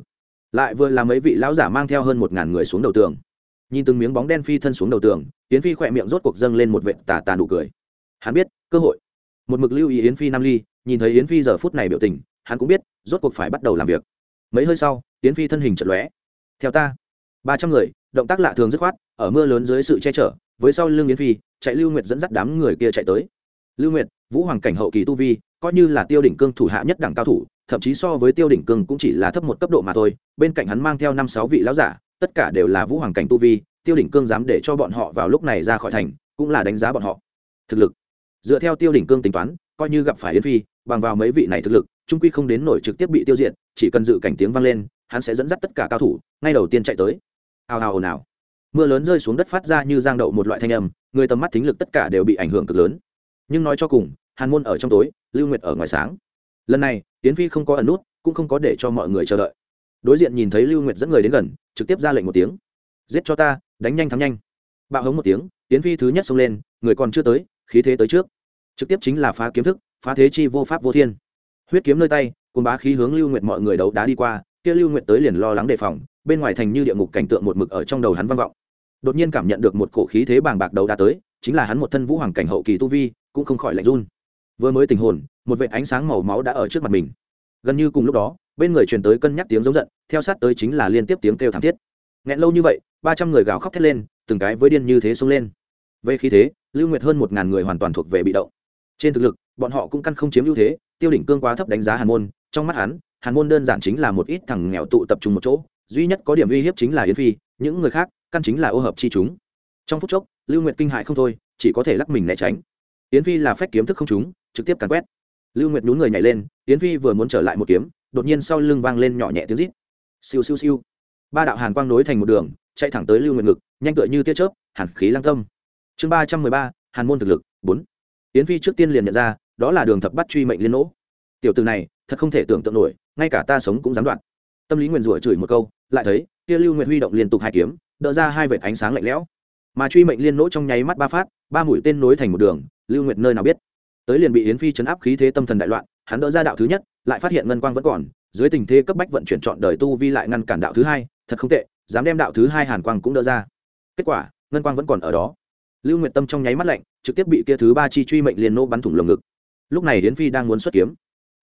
Lại vừa là mấy vị lão giả mang theo hơn một ngàn người xuống đầu tường. Nhìn từng miếng bóng đen phi thân xuống đầu tường, yến phi khỏe miệng rốt cuộc dâng lên một vệ tà tà nụ cười. Hắn biết, cơ hội. Một mực lưu ý yến phi nam ly, nhìn thấy yến phi giờ phút này biểu tình, hắn cũng biết, rốt cuộc phải bắt đầu làm việc. Mấy hơi sau, yến phi thân hình chật lóe. Theo ta. Ba trăm người, động tác lạ thường dứt khoát, ở mưa lớn dưới sự che chở, với sau lưng yến phi, chạy lưu nguyệt dẫn dắt đám người kia chạy tới. Lưu nguyệt, vũ hoàng cảnh hậu kỳ tu vi coi như là tiêu đỉnh cương thủ hạ nhất đẳng cao thủ, thậm chí so với tiêu đỉnh cương cũng chỉ là thấp một cấp độ mà thôi, bên cạnh hắn mang theo năm sáu vị lão giả, tất cả đều là vũ hoàng cảnh tu vi, tiêu đỉnh cương dám để cho bọn họ vào lúc này ra khỏi thành, cũng là đánh giá bọn họ. Thực lực. Dựa theo tiêu đỉnh cương tính toán, coi như gặp phải yến phi, bằng vào mấy vị này thực lực, trung quy không đến nổi trực tiếp bị tiêu diệt, chỉ cần dự cảnh tiếng vang lên, hắn sẽ dẫn dắt tất cả cao thủ, ngay đầu tiên chạy tới. Hào hào ồn ào. Mưa lớn rơi xuống đất phát ra như giang đậu một loại thanh âm, người tầm mắt thính lực tất cả đều bị ảnh hưởng cực lớn. Nhưng nói cho cùng hàn môn ở trong tối, lưu nguyệt ở ngoài sáng. Lần này tiến phi không có ẩn nút, cũng không có để cho mọi người chờ đợi. Đối diện nhìn thấy lưu nguyệt dẫn người đến gần, trực tiếp ra lệnh một tiếng. Giết cho ta, đánh nhanh thắng nhanh. Bạo hống một tiếng tiến phi thứ nhất xông lên, người còn chưa tới, khí thế tới trước. Trực tiếp chính là phá kiếm thức, phá thế chi vô pháp vô thiên. Huyết kiếm nơi tay cùng bá khí hướng lưu nguyệt mọi người đấu đá đi qua, kia lưu nguyệt tới liền lo lắng đề phòng, bên ngoài thành như địa ngục cảnh tượng một mực ở trong đầu hắn vang vọng. Đột nhiên cảm nhận được một cổ khí thế bàng bạc đấu đá tới, chính là hắn một thân vũ hoàng cảnh hậu kỳ tu vi, cũng không khỏi lạnh run vừa mới tình hồn, một vệt ánh sáng màu máu đã ở trước mặt mình. Gần như cùng lúc đó, bên người truyền tới cân nhắc tiếng giống giận, theo sát tới chính là liên tiếp tiếng kêu thảm thiết. Nghẹn lâu như vậy, ba trăm người gào khóc thét lên, từng cái với điên như thế xông lên. Về khí thế, lưu nguyệt hơn một ngàn người hoàn toàn thuộc về bị động. Trên thực lực, bọn họ cũng căn không chiếm ưu thế, tiêu đỉnh cương quá thấp đánh giá hàn môn, trong mắt hắn, hàn môn đơn giản chính là một ít thằng nghèo tụ tập trung một chỗ, duy nhất có điểm uy hiếp chính là yến phi, những người khác căn chính là ô hợp chi chúng. Trong phút chốc, lưu nguyệt kinh hại không thôi, chỉ có thể lắc mình né tránh yến phi là phép kiếm thức không chúng trực tiếp càn quét. Lưu nguyệt nhún người nhảy lên, yến phi vừa muốn trở lại một kiếm, đột nhiên sau lưng vang lên nhỏ nhẹ tiếng rít. Siêu siêu siêu. Ba đạo hàn quang nối thành một đường, chạy thẳng tới lưu nguyệt ngực, nhanh tựa như tia chớp, hàn khí lang tâm. Chương ba trăm mười ba, hàn môn thực lực, bốn. Yến phi trước tiên liền nhận ra, đó là đường thập bắt truy mệnh liên nỗ. Tiểu từ này, thật không thể tưởng tượng nổi, ngay cả ta sống cũng dám đoạn. Tâm lý nguyền rủa chửi một câu, lại thấy, kia lưu nguyệt huy động liên tục hai kiếm, đỡ ra hai vệt ánh sáng lạnh lẽo. Mà truy mệnh liên nỗ trong nháy mắt ba phát, ba mũi tên nối thành một đường lưu nguyệt nơi nào biết? Tới liền bị yến phi chấn áp khí thế tâm thần đại loạn, hắn đỡ ra đạo thứ nhất, lại phát hiện ngân quang vẫn còn, dưới tình thế cấp bách vận chuyển chọn đời tu vi lại ngăn cản đạo thứ hai, thật không tệ, dám đem đạo thứ hai hàn quang cũng đỡ ra. Kết quả, ngân quang vẫn còn ở đó. Lưu nguyệt tâm trong nháy mắt lạnh, trực tiếp bị kia thứ ba chi truy mệnh liền nô bắn thủng lồng ngực. Lúc này yến phi đang muốn xuất kiếm.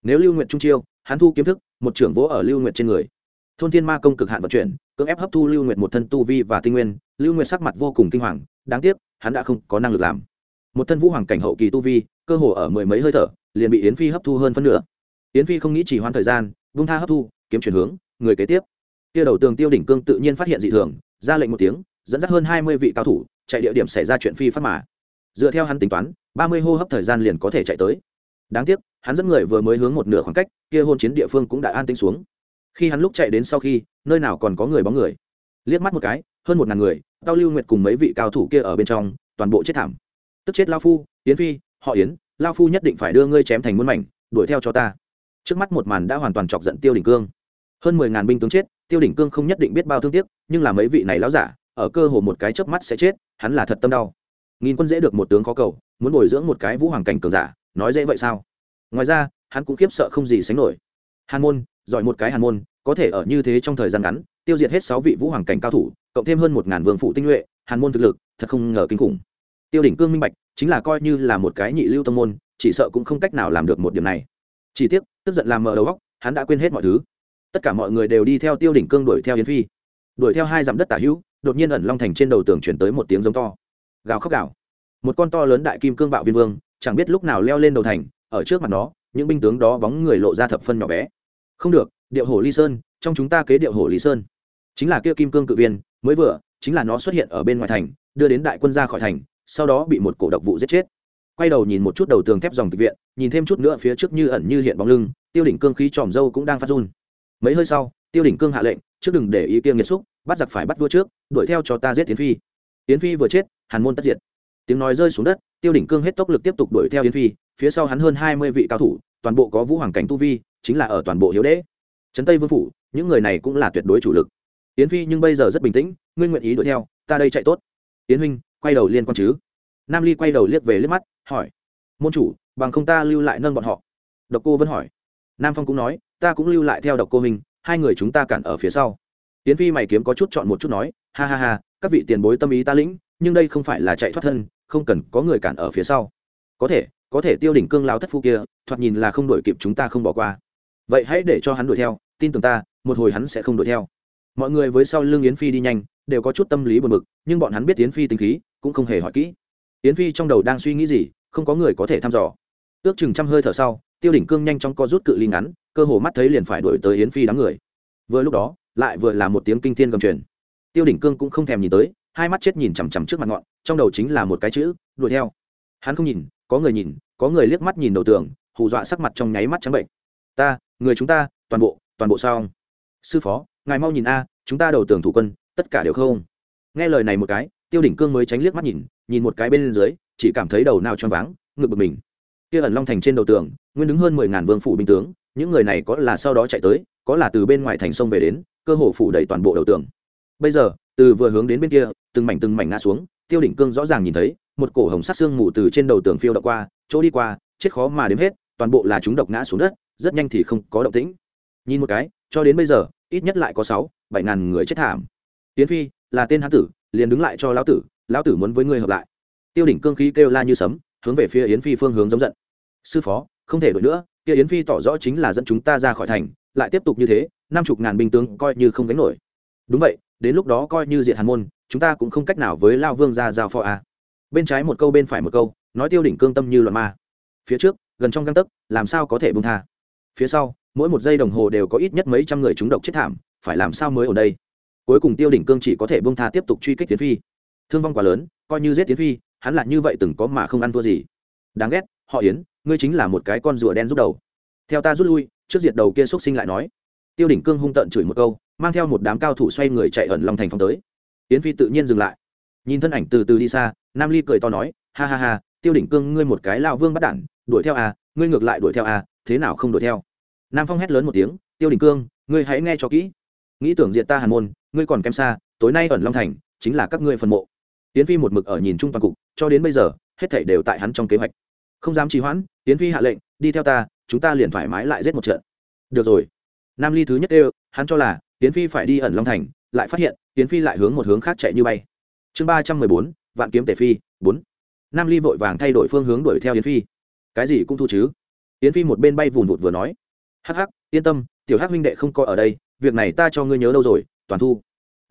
Nếu lưu nguyệt trung chiêu, hắn thu kiếm thức, một trưởng vỗ ở lưu nguyệt trên người. Thôn thiên ma công cực hạn vận chuyển, cưỡng ép hấp thu lưu nguyệt một thân tu vi và tinh nguyên, lưu nguyệt sắc mặt vô cùng kinh hoàng, đáng tiếc, hắn đã không có năng lực làm một thân vũ hoàng cảnh hậu kỳ tu vi, cơ hồ ở mười mấy hơi thở, liền bị yến phi hấp thu hơn phân nửa. Yến phi không nghĩ chỉ hoãn thời gian vung tha hấp thu, kiếm chuyển hướng, người kế tiếp. Kia đầu tường tiêu đỉnh cương tự nhiên phát hiện dị thường, ra lệnh một tiếng, dẫn dắt hơn hai mươi vị cao thủ, chạy địa điểm xảy ra chuyện phi phát mà. Dựa theo hắn tính toán, ba mươi hô hấp thời gian liền có thể chạy tới. Đáng tiếc, hắn dẫn người vừa mới hướng một nửa khoảng cách, kia hôn chiến địa phương cũng đã an tĩnh xuống. Khi hắn lúc chạy đến sau khi, nơi nào còn có người bóng người. Liếc mắt một cái, hơn một ngàn người, tao lưu nguyệt cùng mấy vị cao thủ kia ở bên trong, toàn bộ chết thảm tức chết lao phu, yến phi, họ yến, lao phu nhất định phải đưa ngươi chém thành muôn mảnh, đuổi theo cho ta. Trước mắt một màn đã hoàn toàn chọc giận tiêu đỉnh cương. Hơn mười ngàn binh tướng chết, tiêu đỉnh cương không nhất định biết bao thương tiếc, nhưng là mấy vị này lão giả, ở cơ hồ một cái chớp mắt sẽ chết, hắn là thật tâm đau. Nghìn quân dễ được một tướng khó cầu, muốn bồi dưỡng một cái vũ hoàng cảnh cường giả, nói dễ vậy sao? Ngoài ra, hắn cũng kiếp sợ không gì sánh nổi. Hàn môn, giỏi một cái hàn môn, có thể ở như thế trong thời gian ngắn, tiêu diệt hết sáu vị vũ hoàng cảnh cao thủ, cộng thêm hơn một ngàn vương phụ tinh nhuệ, hàn môn thực lực, thật không ngờ kinh khủng tiêu đỉnh cương minh bạch, chính là coi như là một cái nhị lưu tâm môn, chỉ sợ cũng không cách nào làm được một điểm này. Chỉ tiếc, tức giận làm mở đầu góc hắn đã quên hết mọi thứ. Tất cả mọi người đều đi theo tiêu đỉnh cương đuổi theo yến phi. Đuổi theo hai dặm đất tả hữu, đột nhiên ẩn long thành trên đầu tường chuyển tới một tiếng giống to. Gào khóc gào. Một con to lớn đại kim cương bạo viên vương, chẳng biết lúc nào leo lên đầu thành, ở trước mặt nó, những binh tướng đó bóng người lộ ra thập phân nhỏ bé. Không được, điệu hổ ly sơn, trong chúng ta kế điệu hổ lý sơn. Chính là kia kim cương cự viên, mới vừa, chính là nó xuất hiện ở bên ngoài thành, đưa đến đại quân ra khỏi thành sau đó bị một cổ độc vụ giết chết. Quay đầu nhìn một chút đầu tường thép dòng thực viện, nhìn thêm chút nữa phía trước như ẩn như hiện bóng lưng, tiêu đỉnh cương khí tròm dâu cũng đang phát run. Mấy hơi sau, tiêu đỉnh cương hạ lệnh, trước đừng để ý kiêng nghiệt xúc, bắt giặc phải bắt vua trước, đuổi theo cho ta giết tiến phi. Tiến phi vừa chết, hàn môn tất diệt. Tiếng nói rơi xuống đất, tiêu đỉnh cương hết tốc lực tiếp tục đuổi theo yến phi, phía sau hắn hơn hai mươi vị cao thủ, toàn bộ có vũ hoàng cảnh tu vi, chính là ở toàn bộ hiếu đế. Trấn tây vương phủ, những người này cũng là tuyệt đối chủ lực. Yến phi nhưng bây giờ rất bình tĩnh, ngươi nguyện ý đuổi theo, ta đây chạy tốt. Yến huynh quay đầu liên quan chứ? Nam ly quay đầu liếc về liếc mắt, hỏi. Môn chủ, bằng không ta lưu lại nâng bọn họ. Độc cô vẫn hỏi. Nam phong cũng nói, ta cũng lưu lại theo độc cô mình hai người chúng ta cản ở phía sau. Tiến phi mày kiếm có chút chọn một chút nói, ha ha ha, các vị tiền bối tâm ý ta lĩnh, nhưng đây không phải là chạy thoát thân, không cần có người cản ở phía sau. Có thể có thể tiêu đỉnh cương lao thất phu kia, thoạt nhìn là không đổi kịp chúng ta không bỏ qua. Vậy hãy để cho hắn đuổi theo, tin tưởng ta, một hồi hắn sẽ không đuổi theo. Mọi người với sau lưng yến phi đi nhanh đều có chút tâm lý buồn bực, nhưng bọn hắn biết yến phi tính khí, cũng không hề hỏi kỹ. Yến phi trong đầu đang suy nghĩ gì, không có người có thể thăm dò. Ước chừng trăm hơi thở sau, tiêu đỉnh cương nhanh chóng co rút cự ly ngắn, cơ hồ mắt thấy liền phải đuổi tới yến phi đám người. Vừa lúc đó, lại vừa là một tiếng kinh thiên gầm truyền. Tiêu đỉnh cương cũng không thèm nhìn tới, hai mắt chết nhìn chằm chằm trước mặt ngọn, trong đầu chính là một cái chữ, đuổi theo. Hắn không nhìn, có người nhìn, có người liếc mắt nhìn đầu tường, hù dọa sắc mặt trong nháy mắt trắng bệnh. Ta, người chúng ta, toàn bộ toàn bộ sao? Sư phó, ngài mau nhìn a, chúng ta đầu tường thủ quân tất cả đều không. Nghe lời này một cái, tiêu đỉnh cương mới tránh liếc mắt nhìn nhìn một cái bên dưới, chỉ cảm thấy đầu nào choáng váng, ngực bực mình. Kia ẩn long thành trên đầu tường, nguyên đứng hơn mười ngàn vương phủ binh tướng, những người này có là sau đó chạy tới, có là từ bên ngoài thành sông về đến, cơ hồ phủ đầy toàn bộ đầu tường. Bây giờ, từ vừa hướng đến bên kia, từng mảnh từng mảnh ngã xuống, tiêu đỉnh cương rõ ràng nhìn thấy, một cổ hồng sắc xương mù từ trên đầu tường phiêu đậu qua, chỗ đi qua, chết khó mà đếm hết, toàn bộ là chúng độc ngã xuống đất, rất nhanh thì không có động tĩnh. Nhìn một cái, cho đến bây giờ, ít nhất lại có sáu, bảy ngàn người chết thảm tiến phi, là tên hán tử, liền đứng lại cho lão tử lão tử muốn với ngươi hợp lại. Tiêu đỉnh cương khí kêu la như sấm, hướng về phía yến phi phương hướng giống giận. Sư phó, không thể đổi nữa, kia yến phi tỏ rõ chính là dẫn chúng ta ra khỏi thành, lại tiếp tục như thế, năm chục ngàn binh tướng coi như không gánh nổi. Đúng vậy, đến lúc đó coi như diện hàn môn, chúng ta cũng không cách nào với lao vương ra giao phó a bên trái một câu bên phải một câu, nói tiêu đỉnh cương tâm như loạn ma. Phía trước, gần trong găng tấc, làm sao có thể bung tha? Phía sau, mỗi một giây đồng hồ đều có ít nhất mấy trăm người trúng độc chết thảm, phải làm sao mới ở đây? Cuối cùng tiêu đỉnh cương chỉ có thể bông tha tiếp tục truy kích tiến phi. Thương vong quá lớn, coi như giết tiến phi, hắn là như vậy từng có mà không ăn thua gì. Đáng ghét, họ yến, ngươi chính là một cái con rùa đen rút đầu. Theo ta rút lui, trước diệt đầu kia xúc sinh lại nói. Tiêu đỉnh cương hung tận chửi một câu, mang theo một đám cao thủ xoay người chạy ẩn long thành phong tới. Yến phi tự nhiên dừng lại. Nhìn thân ảnh từ từ đi xa, nam ly cười to nói, ha ha ha, tiêu đỉnh cương ngươi một cái lao vương bắt đản, đuổi theo à ngươi ngược lại đuổi theo à thế nào không đuổi theo? Nam phong hét lớn một tiếng, tiêu đỉnh cương, ngươi hãy nghe cho kỹ. Nghĩ tưởng diện ta hàn môn ngươi còn kém xa, tối nay ẩn long thành, chính là các ngươi phần mộ. Tiến phi một mực ở nhìn chung toàn cục, cho đến bây giờ, hết thảy đều tại hắn trong kế hoạch. Không dám trì hoãn, tiến phi hạ lệnh, đi theo ta, chúng ta liền thoải mái lại giết một trận. Được rồi. Nam ly thứ nhất đều, hắn cho là, tiến phi phải đi ẩn long thành, lại phát hiện, tiến phi lại hướng một hướng khác chạy như bay. Chương ba trăm mười bốn, vạn kiếm tể phi, bốn. Nam ly vội vàng thay đổi phương hướng đuổi theo yến phi. Cái gì cũng thu chứ? Yến phi một bên bay vùn vụt vừa nói. Hắc hắc, yên tâm, tiểu hắc huynh đệ không coi ở đây, việc này ta cho ngươi nhớ đâu rồi toàn thu.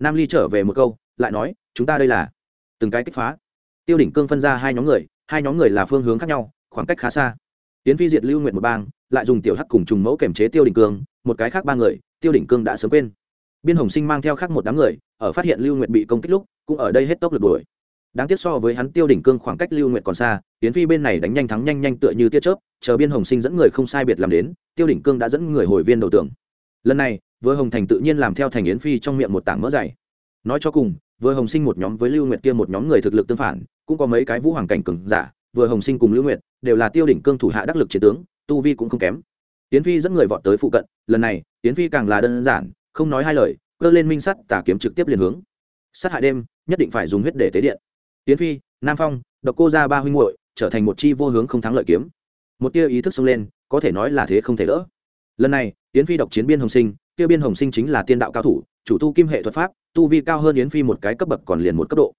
Nam ly trở về một câu, lại nói, chúng ta đây là từng cái kích phá. Tiêu đỉnh cương phân ra hai nhóm người, hai nhóm người là phương hướng khác nhau, khoảng cách khá xa. Tiến phi diệt lưu nguyện một bang, lại dùng tiểu hắc cùng trùng mẫu kềm chế tiêu đỉnh cương, một cái khác ba người, tiêu đỉnh cương đã sớm quên. Biên hồng sinh mang theo khác một đám người, ở phát hiện lưu nguyện bị công kích lúc, cũng ở đây hết tốc lực đuổi. Đáng tiếc so với hắn, tiêu đỉnh cương khoảng cách lưu nguyện còn xa, tiến phi bên này đánh nhanh thắng nhanh nhanh tựa như tia chớp, chờ biên hồng sinh dẫn người không sai biệt làm đến, tiêu đỉnh cương đã dẫn người hồi viên đầu tưởng lần này vừa hồng thành tự nhiên làm theo thành yến phi trong miệng một tảng mỡ dày. Nói cho cùng, vừa hồng sinh một nhóm với lưu nguyệt kia một nhóm người thực lực tương phản, cũng có mấy cái vũ hoàng cảnh cường giả, vừa hồng sinh cùng lưu nguyệt đều là tiêu đỉnh cương thủ hạ đắc lực chiến tướng, tu vi cũng không kém. Yến phi dẫn người vọt tới phụ cận, lần này, yến phi càng là đơn giản, không nói hai lời, cơ lên minh sắt tả kiếm trực tiếp liền hướng. Sát hại đêm, nhất định phải dùng huyết để tế điện. Yến phi, nam phong, độc cô ra ba huynh muội, trở thành một chi vô hướng không thắng lợi kiếm. Một tia ý thức xông lên, có thể nói là thế không thể đỡ. Lần này, yến phi độc chiến biên hồng sinh kia biên hồng sinh chính là tiên đạo cao thủ, chủ tu kim hệ thuật pháp, tu vi cao hơn yến phi một cái cấp bậc còn liền một cấp độ.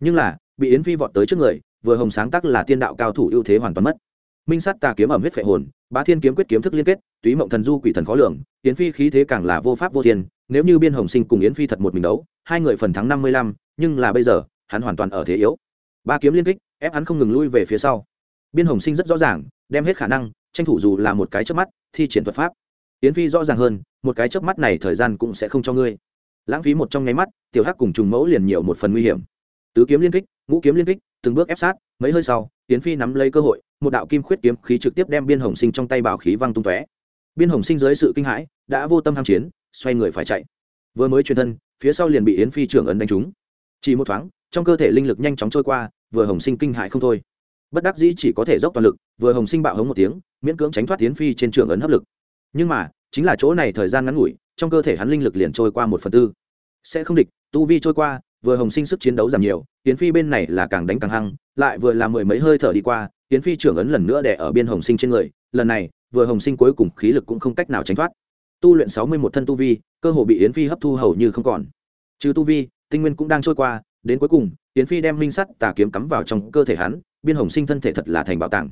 Nhưng là, bị yến phi vọt tới trước người, vừa hồng sáng tác là tiên đạo cao thủ ưu thế hoàn toàn mất. Minh sát tà kiếm ẩm huyết phệ hồn, bá thiên kiếm quyết kiếm thức liên kết, túy mộng thần du quỷ thần khó lường, yến phi khí thế càng là vô pháp vô thiên, nếu như biên hồng sinh cùng yến phi thật một mình đấu, hai người phần thắng năm mươi lăm, nhưng là bây giờ, hắn hoàn toàn ở thế yếu. Ba kiếm liên kích, ép hắn không ngừng lui về phía sau. Biên hồng sinh rất rõ ràng, đem hết khả năng, tranh thủ dù là một cái trước mắt, thi triển thuật pháp yến phi rõ ràng hơn, một cái chớp mắt này thời gian cũng sẽ không cho ngươi. Lãng phí một trong nháy mắt, tiểu hắc cùng trùng mẫu liền nhiều một phần nguy hiểm. Tứ kiếm liên kích, ngũ kiếm liên kích, từng bước ép sát, mấy hơi sau, yến phi nắm lấy cơ hội, một đạo kim khuyết kiếm khí trực tiếp đem biên hồng sinh trong tay bảo khí văng tung tóe. Biên hồng sinh dưới sự kinh hãi, đã vô tâm ham chiến, xoay người phải chạy. Vừa mới truyền thân, phía sau liền bị yến phi trưởng ấn đánh trúng. Chỉ một thoáng, trong cơ thể linh lực nhanh chóng trôi qua, vừa hồng sinh kinh hãi không thôi. Bất đắc dĩ chỉ có thể dốc toàn lực, vừa hồng sinh bạo hống một tiếng, miễn cưỡng tránh thoát yến phi trên trường ấn hấp lực nhưng mà, chính là chỗ này thời gian ngắn ngủi, trong cơ thể hắn linh lực liền trôi qua một phần tư. Sẽ không địch, tu vi trôi qua, vừa hồng sinh sức chiến đấu giảm nhiều tiến phi bên này là càng đánh càng hăng, lại vừa là mười mấy hơi thở đi qua tiến phi trưởng ấn lần nữa đè ở biên hồng sinh trên người, lần này, vừa hồng sinh cuối cùng khí lực cũng không cách nào tránh thoát. Tu luyện sáu mươi một thân tu vi, cơ hồ bị yến phi hấp thu hầu như không còn. Trừ tu vi, tinh nguyên cũng đang trôi qua, đến cuối cùng, yến phi đem minh sắt tà kiếm cắm vào trong cơ thể hắn, biên hồng sinh thân thể thật là thành bảo tàng.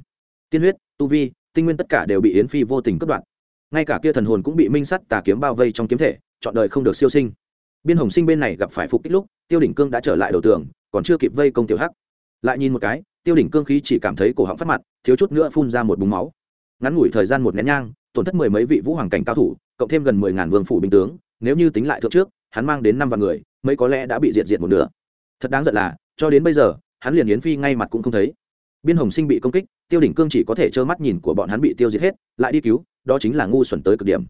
Tiên huyết, tu vi, tinh nguyên tất cả đều bị yến phi vô tình cất đoạn ngay cả kia thần hồn cũng bị minh sắt tà kiếm bao vây trong kiếm thể, chọn đời không được siêu sinh. Biên hồng sinh bên này gặp phải phục kích lúc, tiêu đỉnh cương đã trở lại đầu tường, còn chưa kịp vây công tiểu hắc. Lại nhìn một cái, tiêu đỉnh cương khí chỉ cảm thấy cổ họng phát mặt, thiếu chút nữa phun ra một búng máu. Ngắn ngủi thời gian một nén nhang, tổn thất mười mấy vị vũ hoàng cảnh cao thủ, cộng thêm gần mười ngàn vương phủ binh tướng, nếu như tính lại thượng trước, hắn mang đến năm vạn người, mấy có lẽ đã bị diệt diệt một nửa. Thật đáng giận là, cho đến bây giờ, hắn liền yến phi ngay mặt cũng không thấy. Biên hồng sinh bị công kích, tiêu đỉnh cương chỉ có thể trơ mắt nhìn của bọn hắn bị tiêu diệt hết, lại đi cứu đó chính là ngu xuẩn tới cực điểm.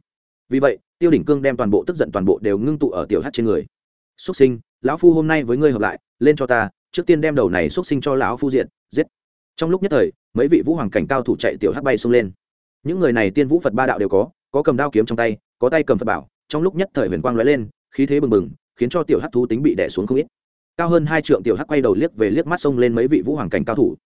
Vì vậy, tiêu đỉnh cương đem toàn bộ tức giận toàn bộ đều ngưng tụ ở tiểu hát trên người. Xuất sinh, lão phu hôm nay với ngươi hợp lại, lên cho ta, trước tiên đem đầu này xuất sinh cho lão phu diện, giết. Trong lúc nhất thời, mấy vị vũ hoàng cảnh cao thủ chạy tiểu hắc bay xông lên. Những người này tiên vũ phật ba đạo đều có có cầm đao kiếm trong tay, có tay cầm phật bảo, trong lúc nhất thời huyền quang lóe lên, khí thế bừng bừng, khiến cho tiểu hắc thú tính bị đè xuống không ít. Cao hơn hai trượng tiểu hắc quay đầu liếc về liếc mắt xông lên mấy vị vũ hoàng cảnh cao thủ.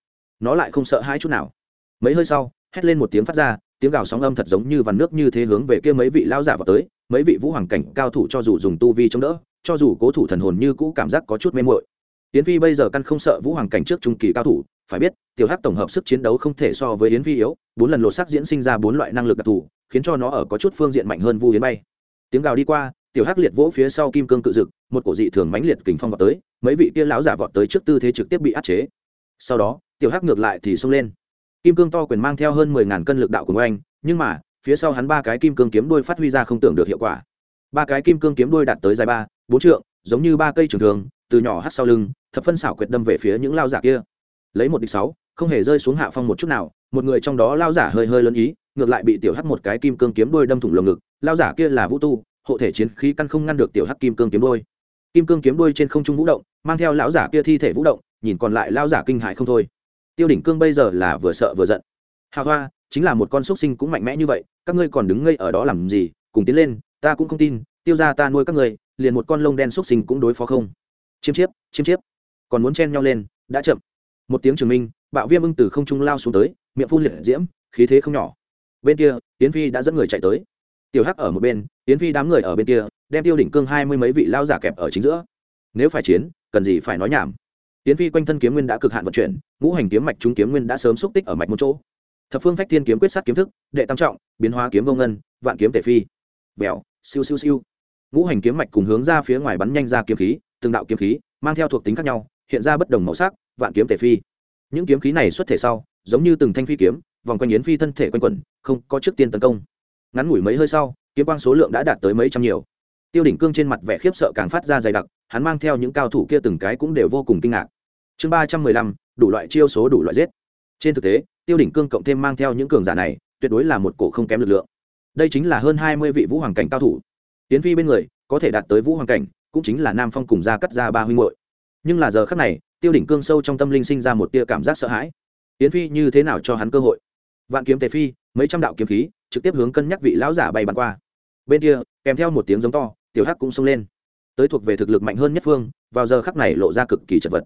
Nó lại không sợ hai chút nào. Mấy hơi sau, hét lên một tiếng phát ra tiếng gào sóng âm thật giống như vằn nước như thế hướng về kia mấy vị lao giả vào tới, mấy vị vũ hoàng cảnh cao thủ cho dù dùng tu vi chống đỡ, cho dù cố thủ thần hồn như cũ cảm giác có chút mê mội yến phi bây giờ căn không sợ vũ hoàng cảnh trước trung kỳ cao thủ, phải biết, tiểu hắc tổng hợp sức chiến đấu không thể so với yến phi yếu, bốn lần lột sắc diễn sinh ra bốn loại năng lực đặc thù, khiến cho nó ở có chút phương diện mạnh hơn vu yến bay. Tiếng gào đi qua, tiểu hắc liệt vỗ phía sau kim cương cự dực, một cổ dị thường mãnh liệt kình phong vọt tới, mấy vị kia lão giả vọt tới trước tư thế trực tiếp bị áp chế. Sau đó, tiểu hắc ngược lại thì xông lên kim cương to quyền mang theo hơn mười ngàn cân lực đạo của oanh nhưng mà, phía sau hắn ba cái kim cương kiếm đuôi phát huy ra không tưởng được hiệu quả. Ba cái kim cương kiếm đuôi đạt tới dài ba, bốn trượng, giống như ba cây trường thường, từ nhỏ hắt sau lưng, thập phân xảo quyệt đâm về phía những lao giả kia. Lấy một địch sáu, không hề rơi xuống hạ phong một chút nào, một người trong đó lao giả hơi hơi lớn ý, ngược lại bị tiểu hắt một cái kim cương kiếm đuôi đâm thủng lồng ngực, lao giả kia là vũ tu, hộ thể chiến khí căn không ngăn được tiểu hắc kim cương kiếm đuôi. Kim cương kiếm đuôi trên không trung vũ động, mang theo lão giả kia thi thể vũ động, nhìn còn lại lao giả kinh hại không thôi tiêu đỉnh cương bây giờ là vừa sợ vừa giận. Hào hoa, chính là một con xúc sinh cũng mạnh mẽ như vậy, các ngươi còn đứng ngây ở đó làm gì, cùng tiến lên, ta cũng không tin, tiêu ra ta nuôi các ngươi, liền một con lông đen xúc sinh cũng đối phó không. Chiêm chiếp chiêm chiếp. Còn muốn chen nhau lên, đã chậm. Một tiếng trường minh, bạo viêm ưng từ không trung lao xuống tới, miệng phun liệt diễm, khí thế không nhỏ. Bên kia tiến phi đã dẫn người chạy tới. Tiểu hắc ở một bên tiến phi đám người ở bên kia, đem tiêu đỉnh cương hai mươi mấy vị lao giả kẹp ở chính giữa. Nếu phải chiến, cần gì phải nói nhảm? Tiến phi quanh thân kiếm nguyên đã cực hạn vận chuyển, ngũ hành kiếm mạch chúng kiếm nguyên đã sớm xúc tích ở mạch một chỗ. Thập phương phách thiên kiếm quyết sát kiếm thức, đệ tam trọng, biến hóa kiếm vô ngân, vạn kiếm tể phi. Vẹo siêu siêu siêu. Ngũ hành kiếm mạch cùng hướng ra phía ngoài bắn nhanh ra kiếm khí, từng đạo kiếm khí, mang theo thuộc tính khác nhau, hiện ra bất đồng màu sắc, vạn kiếm tể phi. Những kiếm khí này xuất thể sau, giống như từng thanh phi kiếm, vòng quanh yến phi thân thể quanh quẩn, không có trước tiên tấn công. Ngắn ngủi mấy hơi sau, kiếm quang số lượng đã đạt tới mấy trăm nhiều. Tiêu đỉnh cương trên mặt vẻ khiếp sợ càng phát ra dày đặc hắn mang theo những cao thủ kia từng cái cũng đều vô cùng kinh ngạc. Chương ba trăm mười lăm, đủ loại chiêu số đủ loại giết. Trên thực tế, tiêu đỉnh cương cộng thêm mang theo những cường giả này, tuyệt đối là một cổ không kém lực lượng. Đây chính là hơn hai mươi vị vũ hoàng cảnh cao thủ. Tiến phi bên người, có thể đạt tới vũ hoàng cảnh, cũng chính là nam phong cùng gia cắt ra ba huynh hội nhưng là giờ khắc này, tiêu đỉnh cương sâu trong tâm linh sinh ra một tia cảm giác sợ hãi. Tiến phi như thế nào cho hắn cơ hội? Vạn kiếm tề phi, mấy trăm đạo kiếm khí, trực tiếp hướng cân nhắc vị lão giả bay bắn qua. Bên kia, kèm theo một tiếng giống to, tiểu hắc cũng xông lên tới thuộc về thực lực mạnh hơn nhất phương, vào giờ khắc này lộ ra cực kỳ chật vật.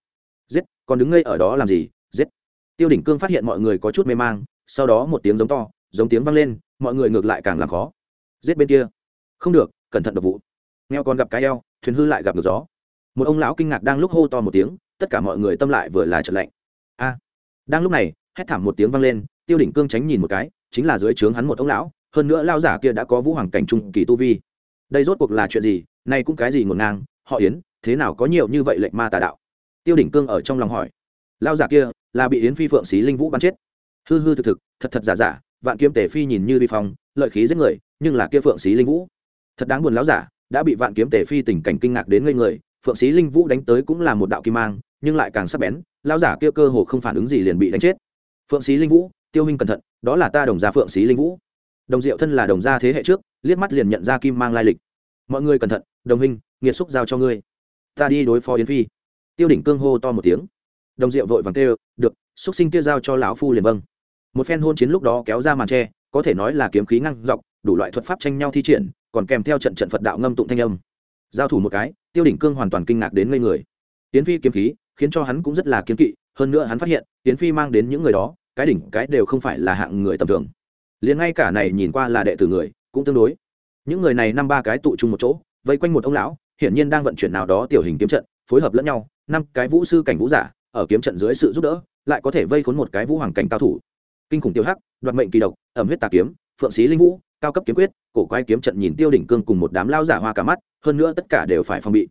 Giết, còn đứng ngây ở đó làm gì? Giết. Tiêu đỉnh cương phát hiện mọi người có chút mê mang, sau đó một tiếng giống to, giống tiếng vang lên, mọi người ngược lại càng làm khó. Giết bên kia. Không được, cẩn thận độc vụ. Nghèo còn gặp cái eo, thuyền hư lại gặp được gió. Một ông lão kinh ngạc đang lúc hô to một tiếng, tất cả mọi người tâm lại vừa là trật lạnh. A. Đang lúc này, hét thảm một tiếng vang lên, tiêu đỉnh cương tránh nhìn một cái, chính là dưới trướng hắn một ông lão, hơn nữa lao giả kia đã có vũ hoàng cảnh trung kỳ tu vi. Đây rốt cuộc là chuyện gì? Nay cũng cái gì ngổn ngang, họ yến, thế nào có nhiều như vậy lệnh ma tà đạo? Tiêu đỉnh cương ở trong lòng hỏi. Lao giả kia là bị yến phi phượng xí linh vũ bắn chết. Hư hư thực thực, thật thật giả giả, vạn kiếm tề phi nhìn như vi phong, lợi khí giết người, nhưng là kia phượng xí linh vũ. Thật đáng buồn lão giả, đã bị vạn kiếm tề phi tình cảnh kinh ngạc đến ngây người, phượng xí linh vũ đánh tới cũng là một đạo kim mang, nhưng lại càng sắc bén, lão giả kia cơ hồ không phản ứng gì liền bị đánh chết. Phượng xí linh vũ, tiêu huynh cẩn thận, đó là ta đồng gia phượng xí linh vũ. Đồng diệu thân là đồng gia thế hệ trước, liếc mắt liền nhận ra kim mang lai lịch mọi người cẩn thận, đồng hình nghiệt xúc giao cho ngươi. Ta đi đối phó yến phi. Tiêu đỉnh cương hô to một tiếng. Đồng diệu vội vàng kêu, được, xúc sinh kia giao cho lão phu liền vâng. Một phen hôn chiến lúc đó kéo ra màn tre, có thể nói là kiếm khí ngăn dọc, đủ loại thuật pháp tranh nhau thi triển, còn kèm theo trận trận phật đạo ngâm tụng thanh âm. Giao thủ một cái, tiêu đỉnh cương hoàn toàn kinh ngạc đến ngây người. Tiến phi kiếm khí, khiến cho hắn cũng rất là kiếm kỵ, hơn nữa hắn phát hiện tiến phi mang đến những người đó, cái đỉnh cái đều không phải là hạng người tầm thường. Liền ngay cả này nhìn qua là đệ tử người, cũng tương đối những người này năm ba cái tụ chung một chỗ, vây quanh một ông lão, hiển nhiên đang vận chuyển nào đó tiểu hình kiếm trận, phối hợp lẫn nhau, năm cái vũ sư cảnh vũ giả, ở kiếm trận dưới sự giúp đỡ, lại có thể vây khốn một cái vũ hoàng cảnh cao thủ. Kinh khủng tiêu hắc, đoạt mệnh kỳ độc, ẩm huyết tà kiếm, phượng sĩ linh vũ, cao cấp kiếm quyết, cổ quái kiếm trận nhìn tiêu đỉnh cương cùng một đám lao giả hoa cả mắt, hơn nữa tất cả đều phải phòng bị.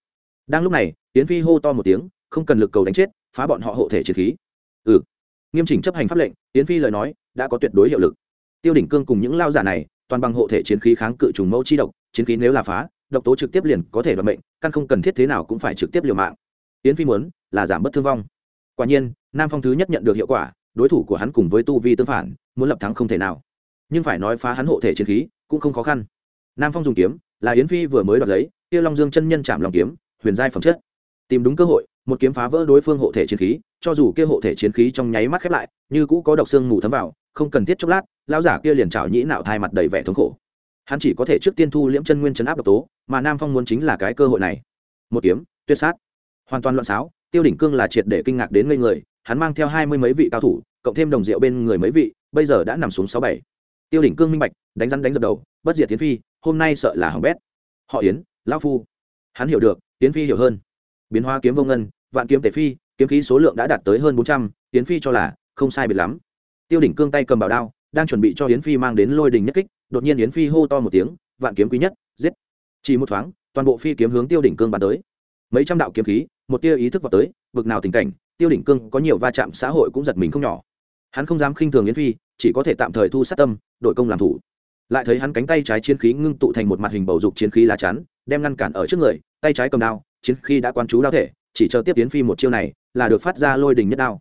Đang lúc này tiến phi hô to một tiếng, không cần lực cầu đánh chết, phá bọn họ hộ thể chiến khí. Ừ. Nghiêm chỉnh chấp hành pháp lệnh tiến phi lời nói, đã có tuyệt đối hiệu lực. Tiêu đỉnh cương cùng những lao giả này toàn bằng hộ thể chiến khí kháng cự trùng mẫu chi độc, chiến khí nếu là phá, độc tố trực tiếp liền có thể đoạt mệnh, căn không cần thiết thế nào cũng phải trực tiếp liều mạng. Yến phi muốn là giảm bất thương vong. Quả nhiên, nam phong thứ nhất nhận được hiệu quả, đối thủ của hắn cùng với tu vi tương phản, muốn lập thắng không thể nào. Nhưng phải nói phá hắn hộ thể chiến khí cũng không khó khăn. Nam phong dùng kiếm, là yến phi vừa mới đoạt lấy, kia long dương chân nhân chạm lòng kiếm, huyền giai phẩm chất. Tìm đúng cơ hội, một kiếm phá vỡ đối phương hộ thể chiến khí, cho dù kia hộ thể chiến khí trong nháy mắt khép lại, như cũ có độc xương mù thấm vào, không cần thiết chốc lát lão giả kia liền trào nhĩ nạo thai mặt đầy vẻ thống khổ. Hắn chỉ có thể trước tiên thu liễm chân nguyên chấn áp độc tố, mà nam phong muốn chính là cái cơ hội này. Một kiếm, tuyệt sát. Hoàn toàn loạn xáo, tiêu đỉnh cương là triệt để kinh ngạc đến ngây người, hắn mang theo hai mươi mấy vị cao thủ, cộng thêm đồng rượu bên người mấy vị, bây giờ đã nằm xuống sáu bảy. Tiêu đỉnh cương minh bạch, đánh rắn đánh dập đầu, bất diệt tiến phi, hôm nay sợ là hỏng bét. Họ yến, lão phu. Hắn hiểu được, tiến phi hiểu hơn. Biến hóa kiếm vô ngân, vạn kiếm tể phi, kiếm khí số lượng đã đạt tới hơn bốn trăm, tiến phi cho là không sai biệt lắm. Tiêu đỉnh cương tay cầm bảo đao đang chuẩn bị cho yến phi mang đến lôi đình nhất kích, đột nhiên yến phi hô to một tiếng, vạn kiếm quý nhất, giết! Chỉ một thoáng, toàn bộ phi kiếm hướng tiêu đỉnh cương bắn tới. Mấy trăm đạo kiếm khí, một tia ý thức vào tới, vực nào tình cảnh, tiêu đỉnh cương có nhiều va chạm, xã hội cũng giật mình không nhỏ. Hắn không dám khinh thường yến phi, chỉ có thể tạm thời thu sát tâm, đội công làm thủ. Lại thấy hắn cánh tay trái chiến khí ngưng tụ thành một mặt hình bầu dục chiến khí lá chắn, đem ngăn cản ở trước người, tay trái cầm đao, chiến khí đã quan chú đao thể, chỉ chờ tiếp tiến phi một chiêu này là được phát ra lôi đình nhất đao.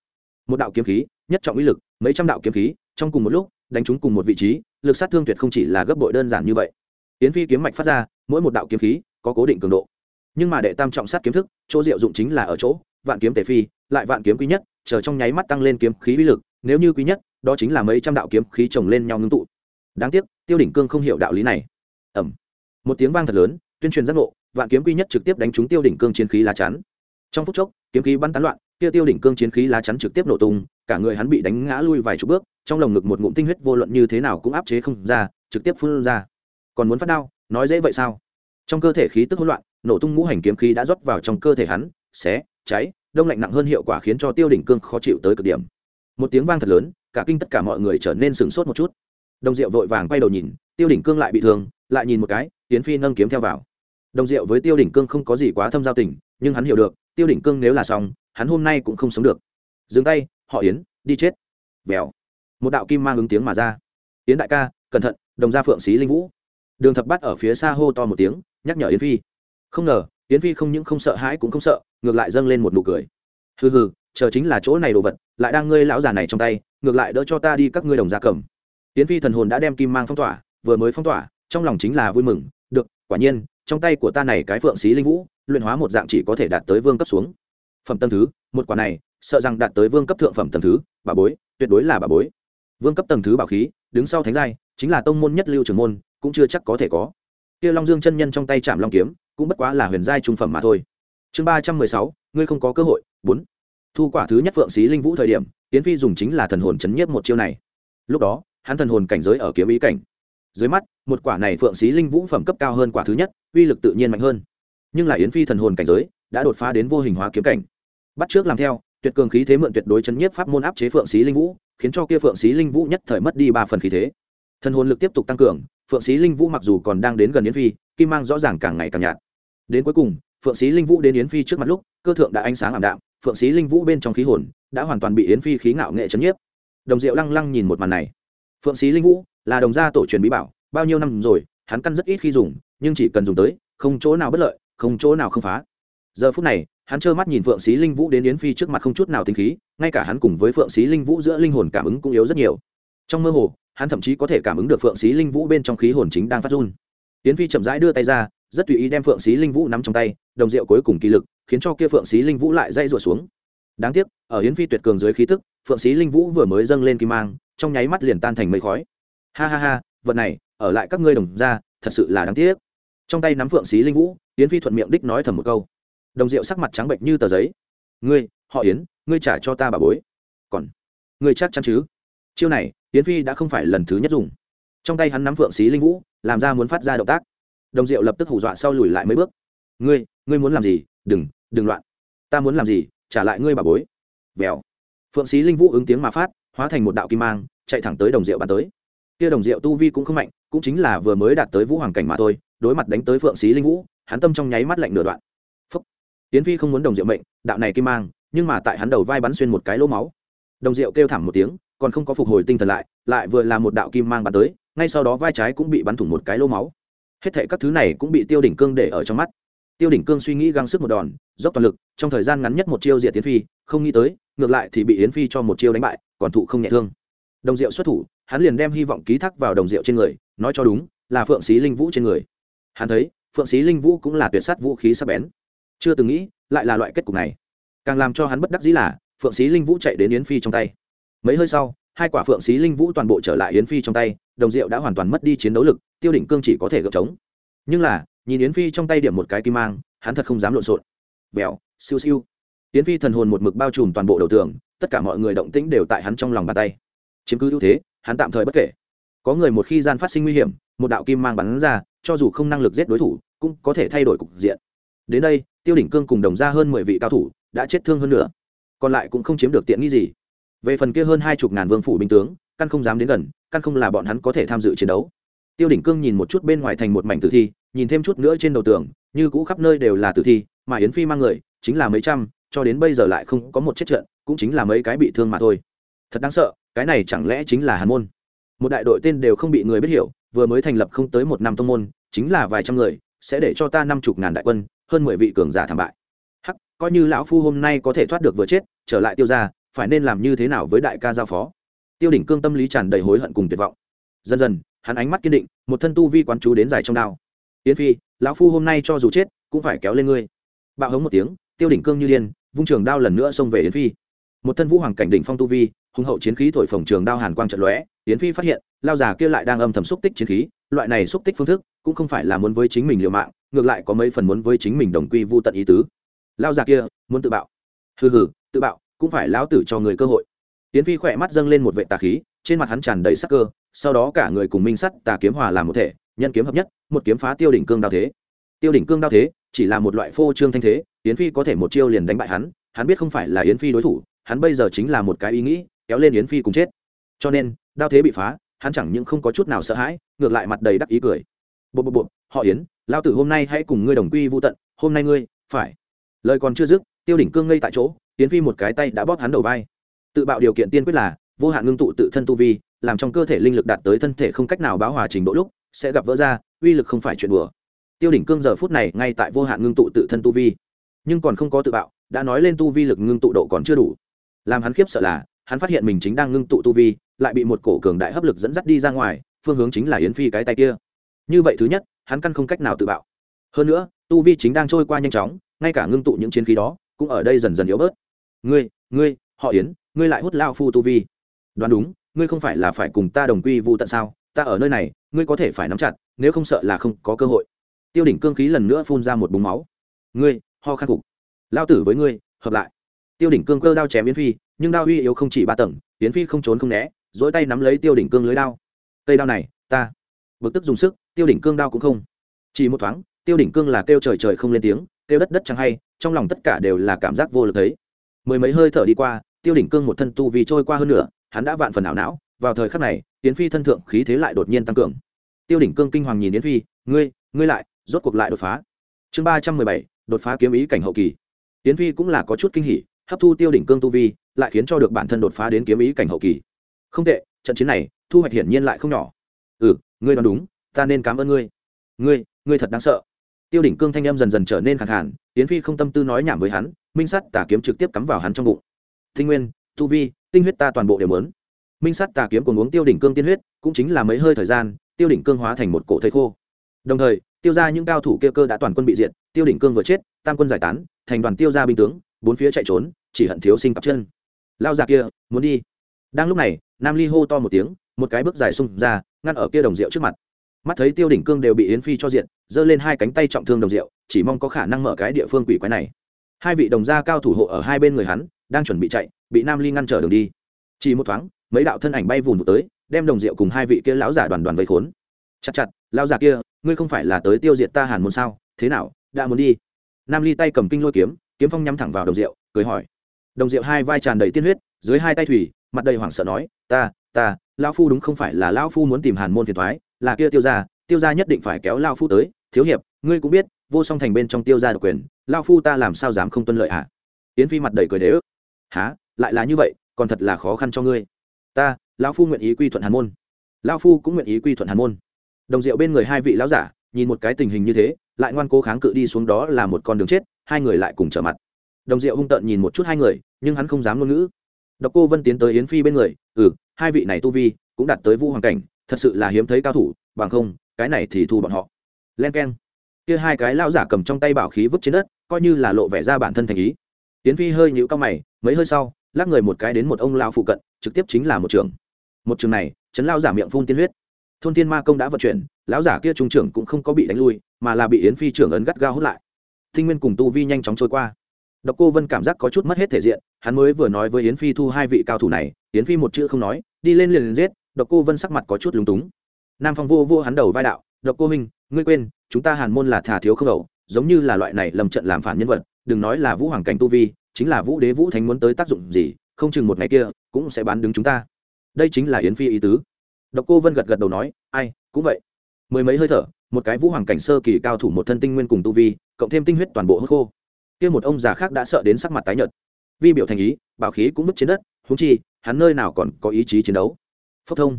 Một đạo kiếm khí, nhất trọng uy lực, mấy trăm đạo kiếm khí, trong cùng một lúc đánh chúng cùng một vị trí, lực sát thương tuyệt không chỉ là gấp bội đơn giản như vậy. Yến phi kiếm mạch phát ra, mỗi một đạo kiếm khí có cố định cường độ. Nhưng mà đệ tam trọng sát kiếm thức, chỗ diệu dụng chính là ở chỗ, vạn kiếm tề phi, lại vạn kiếm quý nhất, chờ trong nháy mắt tăng lên kiếm khí uy lực, nếu như quý nhất, đó chính là mấy trăm đạo kiếm khí chồng lên nhau ngưng tụ. Đáng tiếc, tiêu đỉnh cương không hiểu đạo lý này. Ẩm một tiếng vang thật lớn, tuyên truyền giác ngộ, vạn kiếm quý nhất trực tiếp đánh trúng tiêu đỉnh cương chiến khí lá chắn. Trong phút chốc, kiếm khí bắn tán loạn, kia tiêu đỉnh cương chiến khí lá chắn trực tiếp nổ tung cả người hắn bị đánh ngã lui vài chục bước, trong lồng ngực một ngụm tinh huyết vô luận như thế nào cũng áp chế không ra, trực tiếp phun ra. Còn muốn phát đau, nói dễ vậy sao? Trong cơ thể khí tức hỗn loạn, nổ tung ngũ hành kiếm khí đã rót vào trong cơ thể hắn, xé, cháy, đông lạnh nặng hơn hiệu quả khiến cho tiêu đỉnh cương khó chịu tới cực điểm. Một tiếng vang thật lớn, cả kinh tất cả mọi người trở nên sửng sốt một chút. Đồng diệu vội vàng quay đầu nhìn, tiêu đỉnh cương lại bị thương, lại nhìn một cái tiến phi nâng kiếm theo vào. Đồng diệu với tiêu đỉnh cương không có gì quá thâm giao tình, nhưng hắn hiểu được, tiêu đỉnh cương nếu là xong, hắn hôm nay cũng không sống được. Dừng tay họ yến, đi chết. Vèo. Một đạo kim mang ứng tiếng mà ra. Yến đại ca, cẩn thận, đồng gia phượng xí linh vũ. Đường thập bắt ở phía xa hô to một tiếng, nhắc nhở yến phi. Không ngờ, yến phi không những không sợ hãi cũng không sợ, ngược lại dâng lên một nụ cười. Hừ hừ, chờ chính là chỗ này đồ vật, lại đang ngươi lão già này trong tay, ngược lại đỡ cho ta đi các ngươi đồng gia cầm. Yến phi thần hồn đã đem kim mang phong tỏa, vừa mới phong tỏa, trong lòng chính là vui mừng. Được, quả nhiên, trong tay của ta này cái phượng xí linh vũ, luyện hóa một dạng chỉ có thể đạt tới vương cấp xuống. Phẩm tâm thứ, một quả này sợ rằng đạt tới vương cấp thượng phẩm tầng thứ, bà bối, tuyệt đối là bà bối. Vương cấp tầng thứ bảo khí, đứng sau thánh giai, chính là tông môn nhất lưu trưởng môn, cũng chưa chắc có thể có. Kia long dương chân nhân trong tay chạm long kiếm, cũng bất quá là huyền giai trung phẩm mà thôi. Chương ba trăm mười sáu, ngươi không có cơ hội, bốn. Thu quả thứ nhất phượng xí linh vũ thời điểm tiến phi dùng chính là thần hồn chấn nhiếp một chiêu này. Lúc đó, hắn thần hồn cảnh giới ở kiếm ý cảnh. Dưới mắt, một quả này phượng xí linh vũ phẩm cấp cao hơn quả thứ nhất, uy lực tự nhiên mạnh hơn. Nhưng là yến phi thần hồn cảnh giới, đã đột phá đến vô hình hóa kiếm cảnh. Bắt trước làm theo tuyệt cường khí thế mượn tuyệt đối chấn nhiếp pháp môn áp chế phượng xí linh vũ, khiến cho kia phượng xí linh vũ nhất thời mất đi ba phần khí thế. Thân hồn lực tiếp tục tăng cường, phượng xí linh vũ mặc dù còn đang đến gần yến phi, kim mang rõ ràng càng ngày càng nhạt. Đến cuối cùng, phượng xí linh vũ đến yến phi trước mặt lúc, cơ thượng đã ánh sáng ảm đạm, phượng xí linh vũ bên trong khí hồn đã hoàn toàn bị yến phi khí ngạo nghệ chấn nhiếp. Đồng diệu lăng lăng nhìn một màn này. Phượng xí linh vũ là đồng gia tổ truyền bí bảo, bao nhiêu năm rồi, hắn căn rất ít khi dùng, nhưng chỉ cần dùng tới, không chỗ nào bất lợi, không chỗ nào không phá. Giờ phút này hắn trơ mắt nhìn phượng xí linh vũ đến yến phi trước mặt không chút nào tinh khí, ngay cả hắn cùng với phượng xí linh vũ giữa linh hồn cảm ứng cũng yếu rất nhiều. Trong mơ hồ, hắn thậm chí có thể cảm ứng được phượng xí linh vũ bên trong khí hồn chính đang phát run. Yến phi chậm rãi đưa tay ra, rất tùy ý đem phượng xí linh vũ nắm trong tay, đồng rượu cuối cùng kỳ lực, khiến cho kia phượng xí linh vũ lại dây rụa xuống. Đáng tiếc, ở yến phi tuyệt cường dưới khí tức, phượng xí linh vũ vừa mới dâng lên kim mang, trong nháy mắt liền tan thành mây khói. Ha ha ha, vật này, ở lại các ngươi đồng ra thật sự là đáng tiếc. Trong tay nắm phượng xí linh vũ, yến phi thuận miệng đích nói thầm một câu đồng rượu sắc mặt trắng bệnh như tờ giấy. Ngươi, họ yến, ngươi trả cho ta bà bối. Còn, ngươi chắc chắn chứ? Chiêu này, yến phi đã không phải lần thứ nhất dùng. Trong tay hắn nắm phượng xí linh vũ, làm ra muốn phát ra động tác. Đồng diệu lập tức hù dọa sau lùi lại mấy bước. Ngươi ngươi muốn làm gì? Đừng đừng loạn. Ta muốn làm gì? Trả lại ngươi bà bối. Vèo. Phượng xí linh vũ ứng tiếng mà phát, hóa thành một đạo kim mang, chạy thẳng tới đồng diệu bắn tới. Kia đồng diệu tu vi cũng không mạnh, cũng chính là vừa mới đạt tới vũ hoàng cảnh mà thôi, đối mặt đánh tới phượng xí linh vũ, hắn tâm trong nháy mắt lạnh nửa đoạn tiến phi không muốn đồng diệu mệnh, đạo này kim mang, nhưng mà tại hắn đầu vai bắn xuyên một cái lỗ máu. Đồng diệu kêu thảm một tiếng, còn không có phục hồi tinh thần lại lại vừa là một đạo kim mang bắn tới, ngay sau đó vai trái cũng bị bắn thủng một cái lỗ máu. Hết thệ các thứ này cũng bị tiêu đỉnh cương để ở trong mắt. Tiêu đỉnh cương suy nghĩ găng sức một đòn, dốc toàn lực, trong thời gian ngắn nhất một chiêu diệt tiến phi, không nghĩ tới, ngược lại thì bị yến phi cho một chiêu đánh bại, còn thụ không nhẹ thương. Đồng diệu xuất thủ, hắn liền đem hy vọng ký thác vào đồng diệu trên người, nói cho đúng, là phượng xí linh vũ trên người. Hắn thấy, phượng xí linh vũ cũng là tuyệt sát vũ khí sắp bén chưa từng nghĩ lại là loại kết cục này. Càng làm cho hắn bất đắc dĩ là, phượng sĩ linh vũ chạy đến yến phi trong tay. Mấy hơi sau, hai quả phượng sĩ linh vũ toàn bộ trở lại yến phi trong tay, đồng diệu đã hoàn toàn mất đi chiến đấu lực, tiêu đỉnh cương chỉ có thể gợp trống. Nhưng là, nhìn yến phi trong tay điểm một cái kim mang, hắn thật không dám lộn xộn. Vèo, siêu siêu. Yến phi thần hồn một mực bao trùm toàn bộ đầu tường, tất cả mọi người động tĩnh đều tại hắn trong lòng bàn tay. Chiếm cứ ưu thế, hắn tạm thời bất kể. Có người một khi gian phát sinh nguy hiểm, một đạo kim mang bắn ra, cho dù không năng lực giết đối thủ, cũng có thể thay đổi cục diện đến đây, tiêu đỉnh cương cùng đồng ra hơn mười vị cao thủ đã chết thương hơn nữa. Còn lại cũng không chiếm được tiện nghi gì. Về phần kia hơn hai chục ngàn vương phủ binh tướng, căn không dám đến gần, căn không là bọn hắn có thể tham dự chiến đấu. Tiêu đỉnh cương nhìn một chút bên ngoài thành một mảnh tử thi, nhìn thêm chút nữa trên đầu tường, như cũ khắp nơi đều là tử thi, mà yến phi mang người, chính là mấy trăm, cho đến bây giờ lại không có một chết trận, cũng chính là mấy cái bị thương mà thôi. Thật đáng sợ, cái này chẳng lẽ chính là hàn môn? Một đại đội tên đều không bị người biết hiểu, vừa mới thành lập không tới một năm tông môn, chính là vài trăm người sẽ để cho ta năm chục ngàn đại quân, hơn mười vị cường giả thảm bại. Hắc, coi như lão phu hôm nay có thể thoát được vừa chết, trở lại tiêu ra phải nên làm như thế nào với đại ca giao phó? Tiêu đỉnh cương tâm lý tràn đầy hối hận cùng tuyệt vọng. Dần dần, hắn ánh mắt kiên định, một thân tu vi quán chú đến dài trong đao. Yến phi, lão phu hôm nay cho dù chết, cũng phải kéo lên ngươi. Bạo hống một tiếng, tiêu đỉnh cương như điên, vung trường đao lần nữa xông về yến phi. Một thân vũ hoàng cảnh đỉnh phong tu vi, hùng hậu chiến khí thổi phồng trường đao hàn quang trận lóe, yến phi phát hiện, lao già kia lại đang âm thầm xúc tích chiến khí, loại này xúc tích phương thức cũng không phải là muốn với chính mình liều mạng, ngược lại có mấy phần muốn với chính mình đồng quy vô tận ý tứ. Lao già kia, muốn tự bạo. Hừ hừ, tự bạo, cũng phải lão tử cho người cơ hội. Tiến phi khỏe mắt dâng lên một vệ tà khí, trên mặt hắn tràn đầy sắc cơ, sau đó cả người cùng minh sắt, tà kiếm hòa làm một thể, nhân kiếm hợp nhất, một kiếm phá tiêu đỉnh cương đao thế. Tiêu đỉnh cương đao thế, chỉ là một loại phô trương thanh thế, yến phi có thể một chiêu liền đánh bại hắn hắn biết không phải là yến phi đối thủ, hắn bây giờ chính là một cái ý nghĩ, kéo lên yến phi cùng chết. Cho nên, đao thế bị phá, hắn chẳng những không có chút nào sợ hãi, ngược lại mặt đầy đắc ý cười bộ bộ bộ họ yến, lao tử hôm nay hãy cùng ngươi đồng quy vô tận, hôm nay ngươi, phải. Lời còn chưa dứt, tiêu đỉnh cương ngây tại chỗ, yến phi một cái tay đã bóp hắn đầu vai. Tự bạo điều kiện tiên quyết là, vô hạn ngưng tụ tự thân tu vi, làm trong cơ thể linh lực đạt tới thân thể không cách nào báo hòa trình độ lúc, sẽ gặp vỡ ra, uy lực không phải chuyện đùa. Tiêu đỉnh cương giờ phút này ngay tại vô hạn ngưng tụ tự thân tu vi. Nhưng còn không có tự bạo, đã nói lên tu vi lực ngưng tụ độ còn chưa đủ. Làm hắn khiếp sợ là, hắn phát hiện mình chính đang ngưng tụ tu vi, lại bị một cổ cường đại hấp lực dẫn dắt đi ra ngoài, phương hướng chính là yến phi cái tay kia như vậy thứ nhất, hắn căn không cách nào tự bạo. Hơn nữa, tu vi chính đang trôi qua nhanh chóng, ngay cả ngưng tụ những chiến khí đó, cũng ở đây dần dần yếu bớt. Ngươi ngươi, họ yến, ngươi lại hút lao phu tu vi. Đoán đúng, ngươi không phải là phải cùng ta đồng quy vụ tận sao? Ta ở nơi này, ngươi có thể phải nắm chặt, nếu không sợ là không có cơ hội. Tiêu đỉnh cương khí lần nữa phun ra một búng máu. Ngươi, ho khắc phục lao tử với ngươi, hợp lại. Tiêu đỉnh cương cơ đao chém yến phi, nhưng đao uy yếu không chỉ ba tầng, yến phi không trốn không né dỗi tay nắm lấy tiêu đỉnh cương lưới đao. Cây đao này, ta. Bực tức dùng sức tiêu đỉnh cương đao cũng không. Chỉ một thoáng, tiêu đỉnh cương là kêu trời trời không lên tiếng, kêu đất đất chẳng hay, trong lòng tất cả đều là cảm giác vô lực thấy. Mười mấy hơi thở đi qua, tiêu đỉnh cương một thân tu vì trôi qua hơn nữa hắn đã vạn phần ảo não, vào thời khắc này yến phi thân thượng khí thế lại đột nhiên tăng cường. Tiêu đỉnh cương kinh hoàng nhìn yến phi, ngươi ngươi lại, rốt cuộc lại đột phá. Chương ba trăm mười bảy, đột phá kiếm ý cảnh hậu kỳ. Yến phi cũng là có chút kinh hỉ, hấp thu tiêu đỉnh cương tu vi, lại khiến cho được bản thân đột phá đến kiếm ý cảnh hậu kỳ. Không tệ, trận chiến này, thu hoạch hiển nhiên lại không nhỏ. Ừ ngươi đoán đúng ta nên cảm ơn ngươi. Ngươi ngươi thật đáng sợ. Tiêu đỉnh cương thanh em dần dần trở nên khẳng hẳn tiến phi không tâm tư nói nhảm với hắn, minh sắt tà kiếm trực tiếp cắm vào hắn trong bụng. Tinh nguyên, tu vi, tinh huyết ta toàn bộ đều muốn. Minh sắt tà kiếm còn uống tiêu đỉnh cương tiên huyết, cũng chính là mấy hơi thời gian, tiêu đỉnh cương hóa thành một cổ thây khô. Đồng thời, tiêu ra những cao thủ kia cơ đã toàn quân bị diệt, tiêu đỉnh cương vừa chết, tam quân giải tán, thành đoàn tiêu ra binh tướng, bốn phía chạy trốn, chỉ hận thiếu sinh cặp chân. Lao già kia, muốn đi. Đang lúc này, nam ly hô to một tiếng, một cái bước dài xung ra, ngăn ở kia đồng rượu trước mặt mắt thấy tiêu đỉnh cương đều bị yến phi cho diện, giơ lên hai cánh tay trọng thương đồng rượu, chỉ mong có khả năng mở cái địa phương quỷ quái này. Hai vị đồng gia cao thủ hộ ở hai bên người hắn, đang chuẩn bị chạy, bị nam ly ngăn trở đường đi. Chỉ một thoáng, mấy đạo thân ảnh bay vùn vụt tới, đem đồng rượu cùng hai vị kia lão giả đoàn đoàn vây khốn. Chặt chặt, lão giả kia, ngươi không phải là tới tiêu diệt ta hàn môn sao? Thế nào, đã muốn đi? Nam ly tay cầm kinh lôi kiếm kiếm phong nhắm thẳng vào đồng rượu, cười hỏi. Đồng rượu hai vai tràn đầy tiên huyết, dưới hai tay thủy, mặt đầy hoảng sợ nói, ta ta, lão phu đúng không phải là lão phu muốn tìm hàn môn phiền thoái là kia tiêu gia tiêu gia nhất định phải kéo lão phu tới. Thiếu hiệp, ngươi cũng biết, vô song thành bên trong tiêu gia độc quyền lão phu ta làm sao dám không tuân lợi hả? À? yến phi mặt đầy cười đế ức há lại là như vậy, còn thật là khó khăn cho ngươi. Ta lão phu nguyện ý quy thuận hàn môn. Lão phu cũng nguyện ý quy thuận hàn môn. Đồng rượu bên người hai vị lão giả, nhìn một cái tình hình như thế, lại ngoan cố kháng cự đi xuống đó là một con đường chết, hai người lại cùng trở mặt. Đồng diệu hung tợn nhìn một chút hai người, nhưng hắn không dám ngôn ngữ. Độc cô vân tiến tới yến phi bên người ừ hai vị này tu vi cũng đạt tới vu hoàng cảnh thật sự là hiếm thấy cao thủ bằng không cái này thì thu bọn họ. Len k e n kia hai cái lao giả cầm trong tay bảo khí vứt trên đất coi như là lộ vẻ ra bản thân thành ý. Tiến phi hơi nhũ cao mày mấy hơi sau lắc người một cái đến một ông lao phụ cận trực tiếp chính là một trường một trường này chấn lao giả miệng phun tiên huyết. Thôn tiên ma công đã vận chuyển lão giả kia trung trưởng cũng không có bị đánh lui mà là bị yến phi trưởng ấn gắt gao hút lại. Thinh nguyên cùng tu vi nhanh chóng trôi qua. Độc cô vân cảm giác có chút mất hết thể diện hắn mới vừa nói với yến phi thu hai vị cao thủ này yến phi một chữ không nói đi lên liền, liền giết độc cô vân sắc mặt có chút lúng túng. Nam phong vô vô hắn đầu vai đạo, độc cô minh ngươi quên, chúng ta hàn môn là thà thiếu không đầu giống như là loại này lầm trận làm phản nhân vật, đừng nói là vũ hoàng cảnh tu vi, chính là vũ đế vũ thánh muốn tới tác dụng gì, không chừng một ngày kia, cũng sẽ bán đứng chúng ta. Đây chính là yến phi ý tứ. Độc cô vân gật gật đầu nói, ai, cũng vậy. Mười mấy hơi thở, một cái vũ hoàng cảnh sơ kỳ cao thủ một thân tinh nguyên cùng tu vi, cộng thêm tinh huyết toàn bộ hớt khô. Kia một ông già khác đã sợ đến sắc mặt tái nhợt. Vi biểu thành ý, bảo khí cũng vứt trên đất húng chi, hắn nơi nào còn có ý chí chiến đấu phốc thông.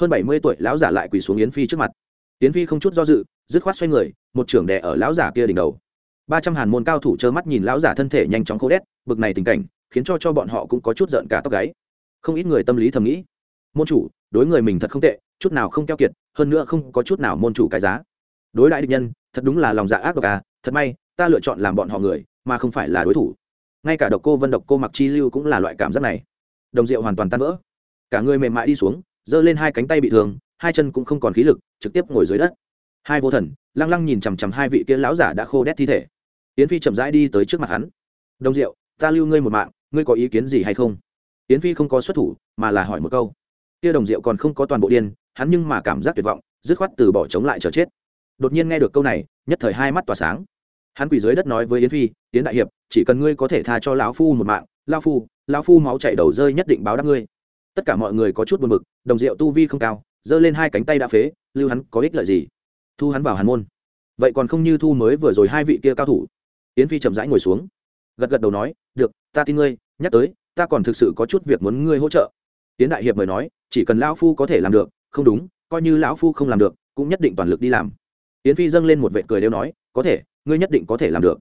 Hơn bảy mươi tuổi, lão giả lại quỳ xuống yến phi trước mặt. Yến phi không chút do dự, dứt khoát xoay người, một trưởng đè ở lão giả kia đỉnh đầu. Ba trăm hàn môn cao thủ trơ mắt nhìn lão giả thân thể nhanh chóng khô đét, bực này tình cảnh, khiến cho cho bọn họ cũng có chút giận cả tóc gáy. Không ít người tâm lý thầm nghĩ, môn chủ, đối người mình thật không tệ, chút nào không keo kiệt, hơn nữa không có chút nào môn chủ cái giá. Đối đại địch nhân, thật đúng là lòng dạ ác độc à thật may, ta lựa chọn làm bọn họ người, mà không phải là đối thủ. Ngay cả độc cô vân độc cô mặc chi lưu cũng là loại cảm giác này. Đồng rượu hoàn toàn tan vỡ cả người mềm mại đi xuống giơ lên hai cánh tay bị thương hai chân cũng không còn khí lực trực tiếp ngồi dưới đất. Hai vô thần lăng lăng nhìn chằm chằm hai vị kia lão giả đã khô đét thi thể. Yến phi chậm rãi đi tới trước mặt hắn. Đồng diệu, ta lưu ngươi một mạng ngươi có ý kiến gì hay không? Yến phi không có xuất thủ mà là hỏi một câu. Kia đồng diệu còn không có toàn bộ điên hắn nhưng mà cảm giác tuyệt vọng dứt khoát từ bỏ chống lại chờ chết. Đột nhiên nghe được câu này nhất thời hai mắt tỏa sáng. Hắn quỳ dưới đất nói với yến phi yến đại hiệp chỉ cần ngươi có thể tha cho lão phu một mạng lão phu lão phu máu chảy đầu rơi nhất định báo đáp ngươi tất cả mọi người có chút buồn bực, đồng rượu tu vi không cao, giơ lên hai cánh tay đã phế, lưu hắn có ích lợi gì? Thu hắn vào hàn môn. Vậy còn không như thu mới vừa rồi hai vị kia cao thủ. Yến phi chậm rãi ngồi xuống, gật gật đầu nói, được, ta tin ngươi, nhắc tới, ta còn thực sự có chút việc muốn ngươi hỗ trợ. Yến đại hiệp mời nói, chỉ cần lão phu có thể làm được, không đúng, coi như lão phu không làm được, cũng nhất định toàn lực đi làm. Yến phi dâng lên một vệ cười đều nói, có thể, ngươi nhất định có thể làm được.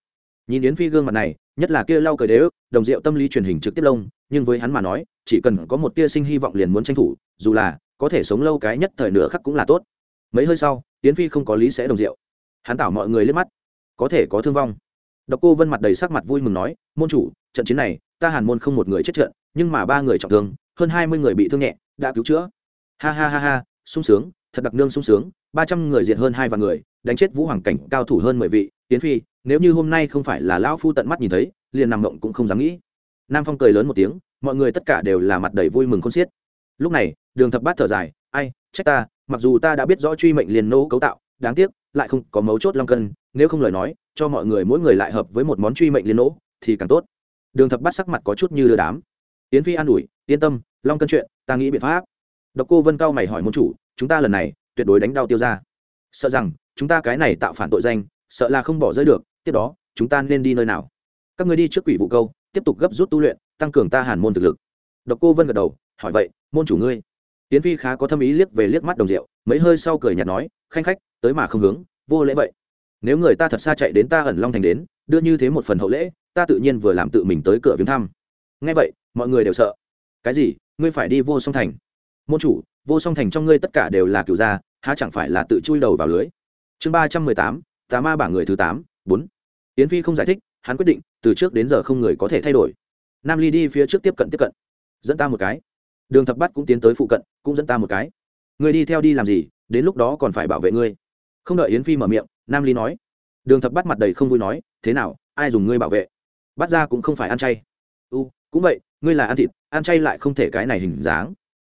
Nhìn yến phi gương mặt này, nhất là kia lau cười đế ức đồng rượu tâm lý truyền hình trực tiếp lông nhưng với hắn mà nói, chỉ cần có một tia sinh hy vọng liền muốn tranh thủ, dù là có thể sống lâu cái nhất thời nửa khắc cũng là tốt. Mấy hơi sau tiến phi không có lý sẽ đồng rượu. Hắn tảo mọi người liếc mắt. Có thể có thương vong. Độc cô vân mặt đầy sắc mặt vui mừng nói, môn chủ, trận chiến này, ta hàn môn không một người chết trận, nhưng mà ba người trọng thương, hơn hai mươi người bị thương nhẹ, đã cứu chữa. Ha ha ha ha, sung sướng, thật đặc nương sung sướng, ba trăm người diệt hơn hai vạn người, đánh chết vũ hoàng cảnh cao thủ hơn mười vị. Tiến phi, nếu như hôm nay không phải là lão phu tận mắt nhìn thấy, liền nằm mộng cũng không dám nghĩ nam phong cười lớn một tiếng, mọi người tất cả đều là mặt đầy vui mừng không xiết. Lúc này, đường thập bát thở dài, ai, trách ta, mặc dù ta đã biết rõ truy mệnh liền nô cấu tạo, đáng tiếc, lại không có mấu chốt long cân, nếu không lời nói, cho mọi người mỗi người lại hợp với một món truy mệnh liên nỗ thì càng tốt. Đường thập bát sắc mặt có chút như đưa đám. Yến phi an ủi, yên tâm, long cân chuyện, ta nghĩ biện pháp. Độc cô vân cao mày hỏi môn chủ, chúng ta lần này, tuyệt đối đánh đau tiêu ra sợ rằng, chúng ta cái này tạo phản tội danh, sợ là không bỏ rơi được, tiếp đó, chúng ta nên đi nơi nào? Các người đi trước quỷ vụ câu tiếp tục gấp rút tu luyện, tăng cường ta hàn môn thực lực. Độc cô vân gật đầu, hỏi vậy, môn chủ ngươi? Tiến phi khá có thâm ý liếc về liếc mắt đồng rượu, mấy hơi sau cười nhạt nói, khanh khách, tới mà không hướng, vô lễ vậy. Nếu người ta thật xa chạy đến ta ẩn long thành đến, đưa như thế một phần hậu lễ, ta tự nhiên vừa làm tự mình tới cửa viếng thăm. Ngay vậy, mọi người đều sợ. Cái gì? Ngươi phải đi vô song thành. Môn chủ, vô song thành trong ngươi tất cả đều là cựu gia, há chẳng phải là tự chui đầu vào lưới? Chương ba trăm mười tám, tà ma bảng người thứ tám, bốn. Yến phi không giải thích hắn quyết định, từ trước đến giờ không người có thể thay đổi. Nam ly đi phía trước tiếp cận tiếp cận. Dẫn ta một cái. Đường thập bắt cũng tiến tới phụ cận, cũng dẫn ta một cái. Người đi theo đi làm gì, đến lúc đó còn phải bảo vệ ngươi. Không đợi yến phi mở miệng, nam ly nói. Đường thập bắt mặt đầy không vui nói, thế nào, ai dùng ngươi bảo vệ? Bắt ra cũng không phải ăn chay. U, cũng vậy, ngươi là ăn thịt, ăn chay lại không thể cái này hình dáng.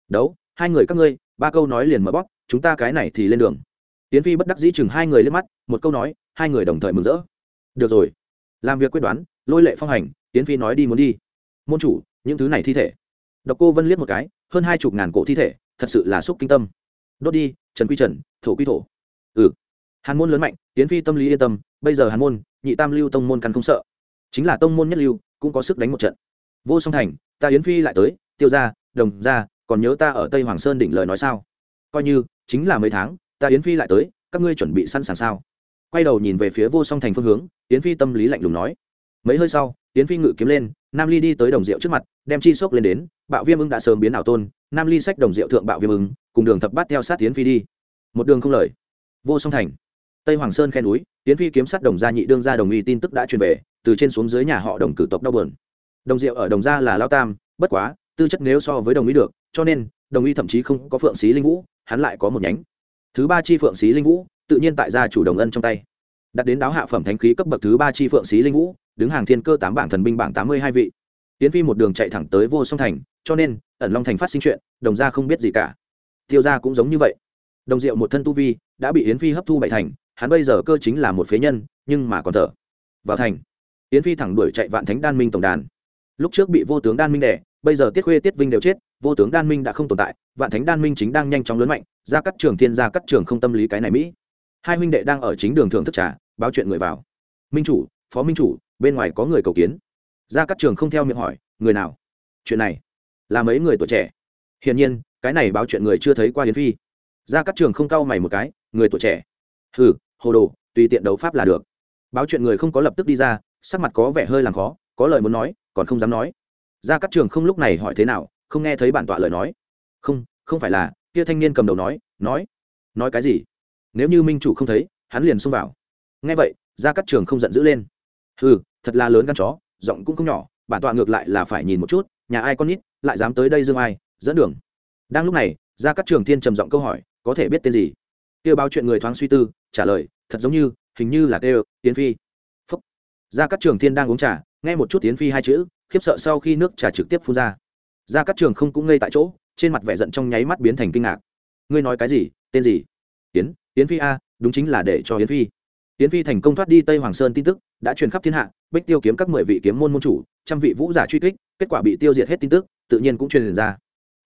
Đấu, hai người các ngươi, ba câu nói liền mở bóp, chúng ta cái này thì lên đường. Yến phi bất đắc dĩ chừng hai người lên mắt, một câu nói, hai người đồng thời mừng rỡ. Được rồi làm việc quyết đoán, lôi lệ phong hành tiến phi nói đi muốn đi. Môn chủ, những thứ này thi thể. Độc cô vân liếc một cái, hơn hai chục ngàn cổ thi thể, thật sự là xúc kinh tâm. Đốt đi, trần quy trần, thổ quy thổ. Ừ. Hàn môn lớn mạnh tiến phi tâm lý yên tâm, bây giờ hàn môn, nhị tam lưu tông môn căn không sợ. Chính là tông môn nhất lưu, cũng có sức đánh một trận. Vô song thành, ta yến phi lại tới, tiêu ra đồng ra còn nhớ ta ở tây hoàng sơn đỉnh lời nói sao? Coi như, chính là mấy tháng, ta yến phi lại tới, các ngươi chuẩn bị sẵn sàng sao? Quay đầu nhìn về phía vô song thành phương hướng, yến phi tâm lý lạnh lùng nói. Mấy hơi sau, yến phi ngự kiếm lên, nam ly đi tới đồng rượu trước mặt, đem chi sốc lên đến, bạo viêm ưng đã sớm biến ảo tôn, nam ly sách đồng rượu thượng bạo viêm ưng, cùng đường thập bát theo sát yến phi đi. Một đường không lời. Vô song thành. Tây hoàng sơn khe núi, yến phi kiếm sát đồng gia nhị đương gia đồng uy tin tức đã truyền về, từ trên xuống dưới nhà họ đồng cử tộc đau bờn đồng diệu ở đồng gia là lao tam, bất quá, tư chất nếu so với đồng uy được, cho nên, đồng uy thậm chí không có phượng xí linh vũ, hắn lại có một nhánh. Thứ ba chi phượng xí linh vũ tự nhiên tại gia chủ đồng ân trong tay. Đặt đến đáo hạ phẩm thánh khí cấp bậc thứ ba chi phượng xí linh vũ, đứng hàng thiên cơ tám bảng thần binh bảng tám mươi hai vị. Tiến phi một đường chạy thẳng tới vô song thành, cho nên, ẩn long thành phát sinh chuyện, đồng gia không biết gì cả. Tiêu gia cũng giống như vậy. Đồng diệu một thân tu vi, đã bị yến phi hấp thu bảy thành, hắn bây giờ cơ chính là một phế nhân, nhưng mà còn thở. Vào thành, yến phi thẳng đuổi chạy vạn thánh đan minh tổng đàn. Lúc trước bị vô tướng đan minh đẻ bây giờ tiết khuê tiết vinh đều chết, vô tướng đan minh đã không tồn tại, vạn thánh đan minh chính đang nhanh chóng lớn mạnh ra các trường thiên ra các trường không tâm lý cái này mỹ hai huynh đệ đang ở chính đường thưởng thức trà, báo chuyện người vào. Minh chủ, phó minh chủ, bên ngoài có người cầu kiến. Ra các trường không theo miệng hỏi, người nào? Chuyện này là mấy người tuổi trẻ? Hiển nhiên, cái này báo chuyện người chưa thấy qua yến phi. Ra các trường không cau mày một cái, người tuổi trẻ. Hừ, hồ đồ, tùy tiện đấu pháp là được. Báo chuyện người không có lập tức đi ra, sắc mặt có vẻ hơi làm khó, có lời muốn nói, còn không dám nói. Ra các trường không lúc này hỏi thế nào, không nghe thấy bản tọa lời nói. Không không phải là, kia thanh niên cầm đầu nói nói. Nói cái gì? Nếu như minh chủ không thấy, hắn liền xông vào. Nghe vậy ra các trường không giận dữ lên. Ừ thật là lớn gan chó, giọng cũng không nhỏ, bản tọa ngược lại là phải nhìn một chút, nhà ai con nít, lại dám tới đây dương ai, dẫn đường. Đang lúc này ra các trường thiên trầm giọng câu hỏi, có thể biết tên gì? Kêu báo chuyện người thoáng suy tư, trả lời, thật giống như, hình như là kêu tiến phi. Phúc. Ra các trường thiên đang uống trà, nghe một chút tiến phi hai chữ, khiếp sợ sau khi nước trà trực tiếp phun ra. Ra các trường không cũng ngây tại chỗ, trên mặt vẻ giận trong nháy mắt biến thành kinh ngạc. Ngươi nói cái gì? Tên gì? Tiến Yến phi a, đúng chính là để cho yến phi. Yến phi thành công thoát đi tây hoàng sơn tin tức, đã truyền khắp thiên hạ, bích tiêu kiếm các mười vị kiếm môn môn chủ, trăm vị vũ giả truy kích, kết quả bị tiêu diệt hết tin tức, tự nhiên cũng truyền ra.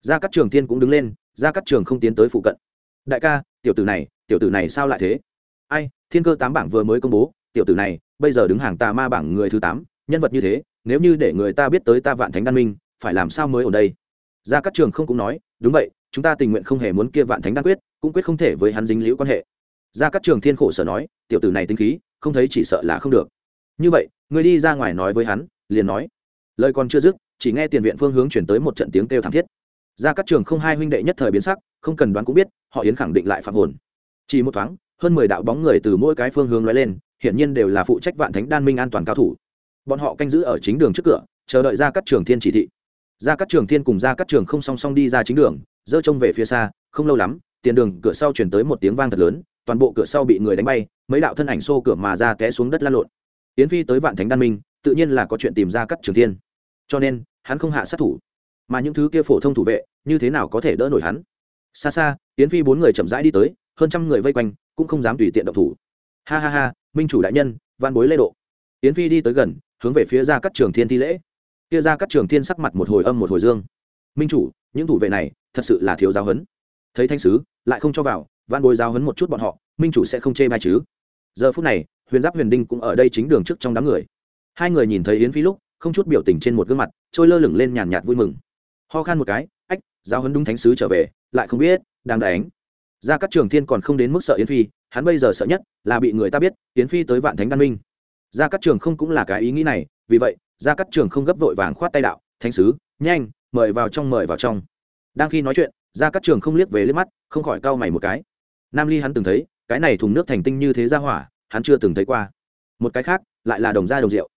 Ra các trường thiên cũng đứng lên ra các trường không tiến tới phụ cận. Đại ca, tiểu tử này, tiểu tử này sao lại thế? Ai, thiên cơ tám bảng vừa mới công bố, tiểu tử này, bây giờ đứng hàng tà ma bảng người thứ tám, nhân vật như thế, nếu như để người ta biết tới ta vạn thánh đan minh, phải làm sao mới ở đây? Ra các trường không cũng nói, đúng vậy chúng ta tình nguyện không hề muốn kia vạn thánh đan quyết, cũng quyết không thể với hắn dính liễu quan hệ. Ra các trường thiên khổ sở nói, tiểu tử này tinh khí, không thấy chỉ sợ là không được. Như vậy người đi ra ngoài nói với hắn, liền nói. Lời còn chưa dứt, chỉ nghe tiền viện phương hướng chuyển tới một trận tiếng kêu thảm thiết. Ra các trường không hai huynh đệ nhất thời biến sắc, không cần đoán cũng biết, họ yến khẳng định lại phạm hồn. Chỉ một thoáng, hơn mười đạo bóng người từ mỗi cái phương hướng lóe lên, hiển nhiên đều là phụ trách vạn thánh đan minh an toàn cao thủ. Bọn họ canh giữ ở chính đường trước cửa, chờ đợi ra các trường thiên chỉ thị ra các trường thiên cùng ra các trường không song song đi ra chính đường, dơ trông về phía xa, không lâu lắm, tiền đường cửa sau chuyển tới một tiếng vang thật lớn, toàn bộ cửa sau bị người đánh bay, mấy đạo thân ảnh xô cửa mà ra té xuống đất lan lộn. Tiến phi tới vạn thánh đan minh, tự nhiên là có chuyện tìm ra các trường thiên. Cho nên, hắn không hạ sát thủ, mà những thứ kia phổ thông thủ vệ, như thế nào có thể đỡ nổi hắn? Xa xa tiến phi bốn người chậm rãi đi tới, hơn trăm người vây quanh, cũng không dám tùy tiện động thủ. Ha ha ha, minh chủ đại nhân văn bối lê độ. Tiến phi đi tới gần, hướng về phía ra các trường thiên thi lễ kia ra các trường thiên sắc mặt một hồi âm một hồi dương. Minh chủ, những thủ vệ này thật sự là thiếu giáo huấn. Thấy thanh sứ, lại không cho vào van bồi giáo huấn một chút bọn họ, minh chủ sẽ không chê bai chứ. Giờ phút này, huyền giáp huyền đinh cũng ở đây chính đường trước trong đám người. Hai người nhìn thấy yến phi lúc, không chút biểu tình trên một gương mặt, trôi lơ lửng lên nhàn nhạt vui mừng. Ho khan một cái, ách, giáo huấn đúng thánh sứ trở về, lại không biết, đang đánh. Ra các trường thiên còn không đến mức sợ yến phi, hắn bây giờ sợ nhất là bị người ta biết, yến phi tới vạn thánh đan minh. Ra các trường không cũng là cái ý nghĩ này, vì vậy ra cắt trường không gấp vội vàng khoát tay đạo, thánh sứ, nhanh, mời vào trong, mời vào trong. Đang khi nói chuyện ra cắt trường không liếc về liếc mắt, không khỏi cau mày một cái. Nam ly hắn từng thấy, cái này thùng nước thành tinh như thế ra hỏa, hắn chưa từng thấy qua. Một cái khác, lại là đồng gia đồng rượu.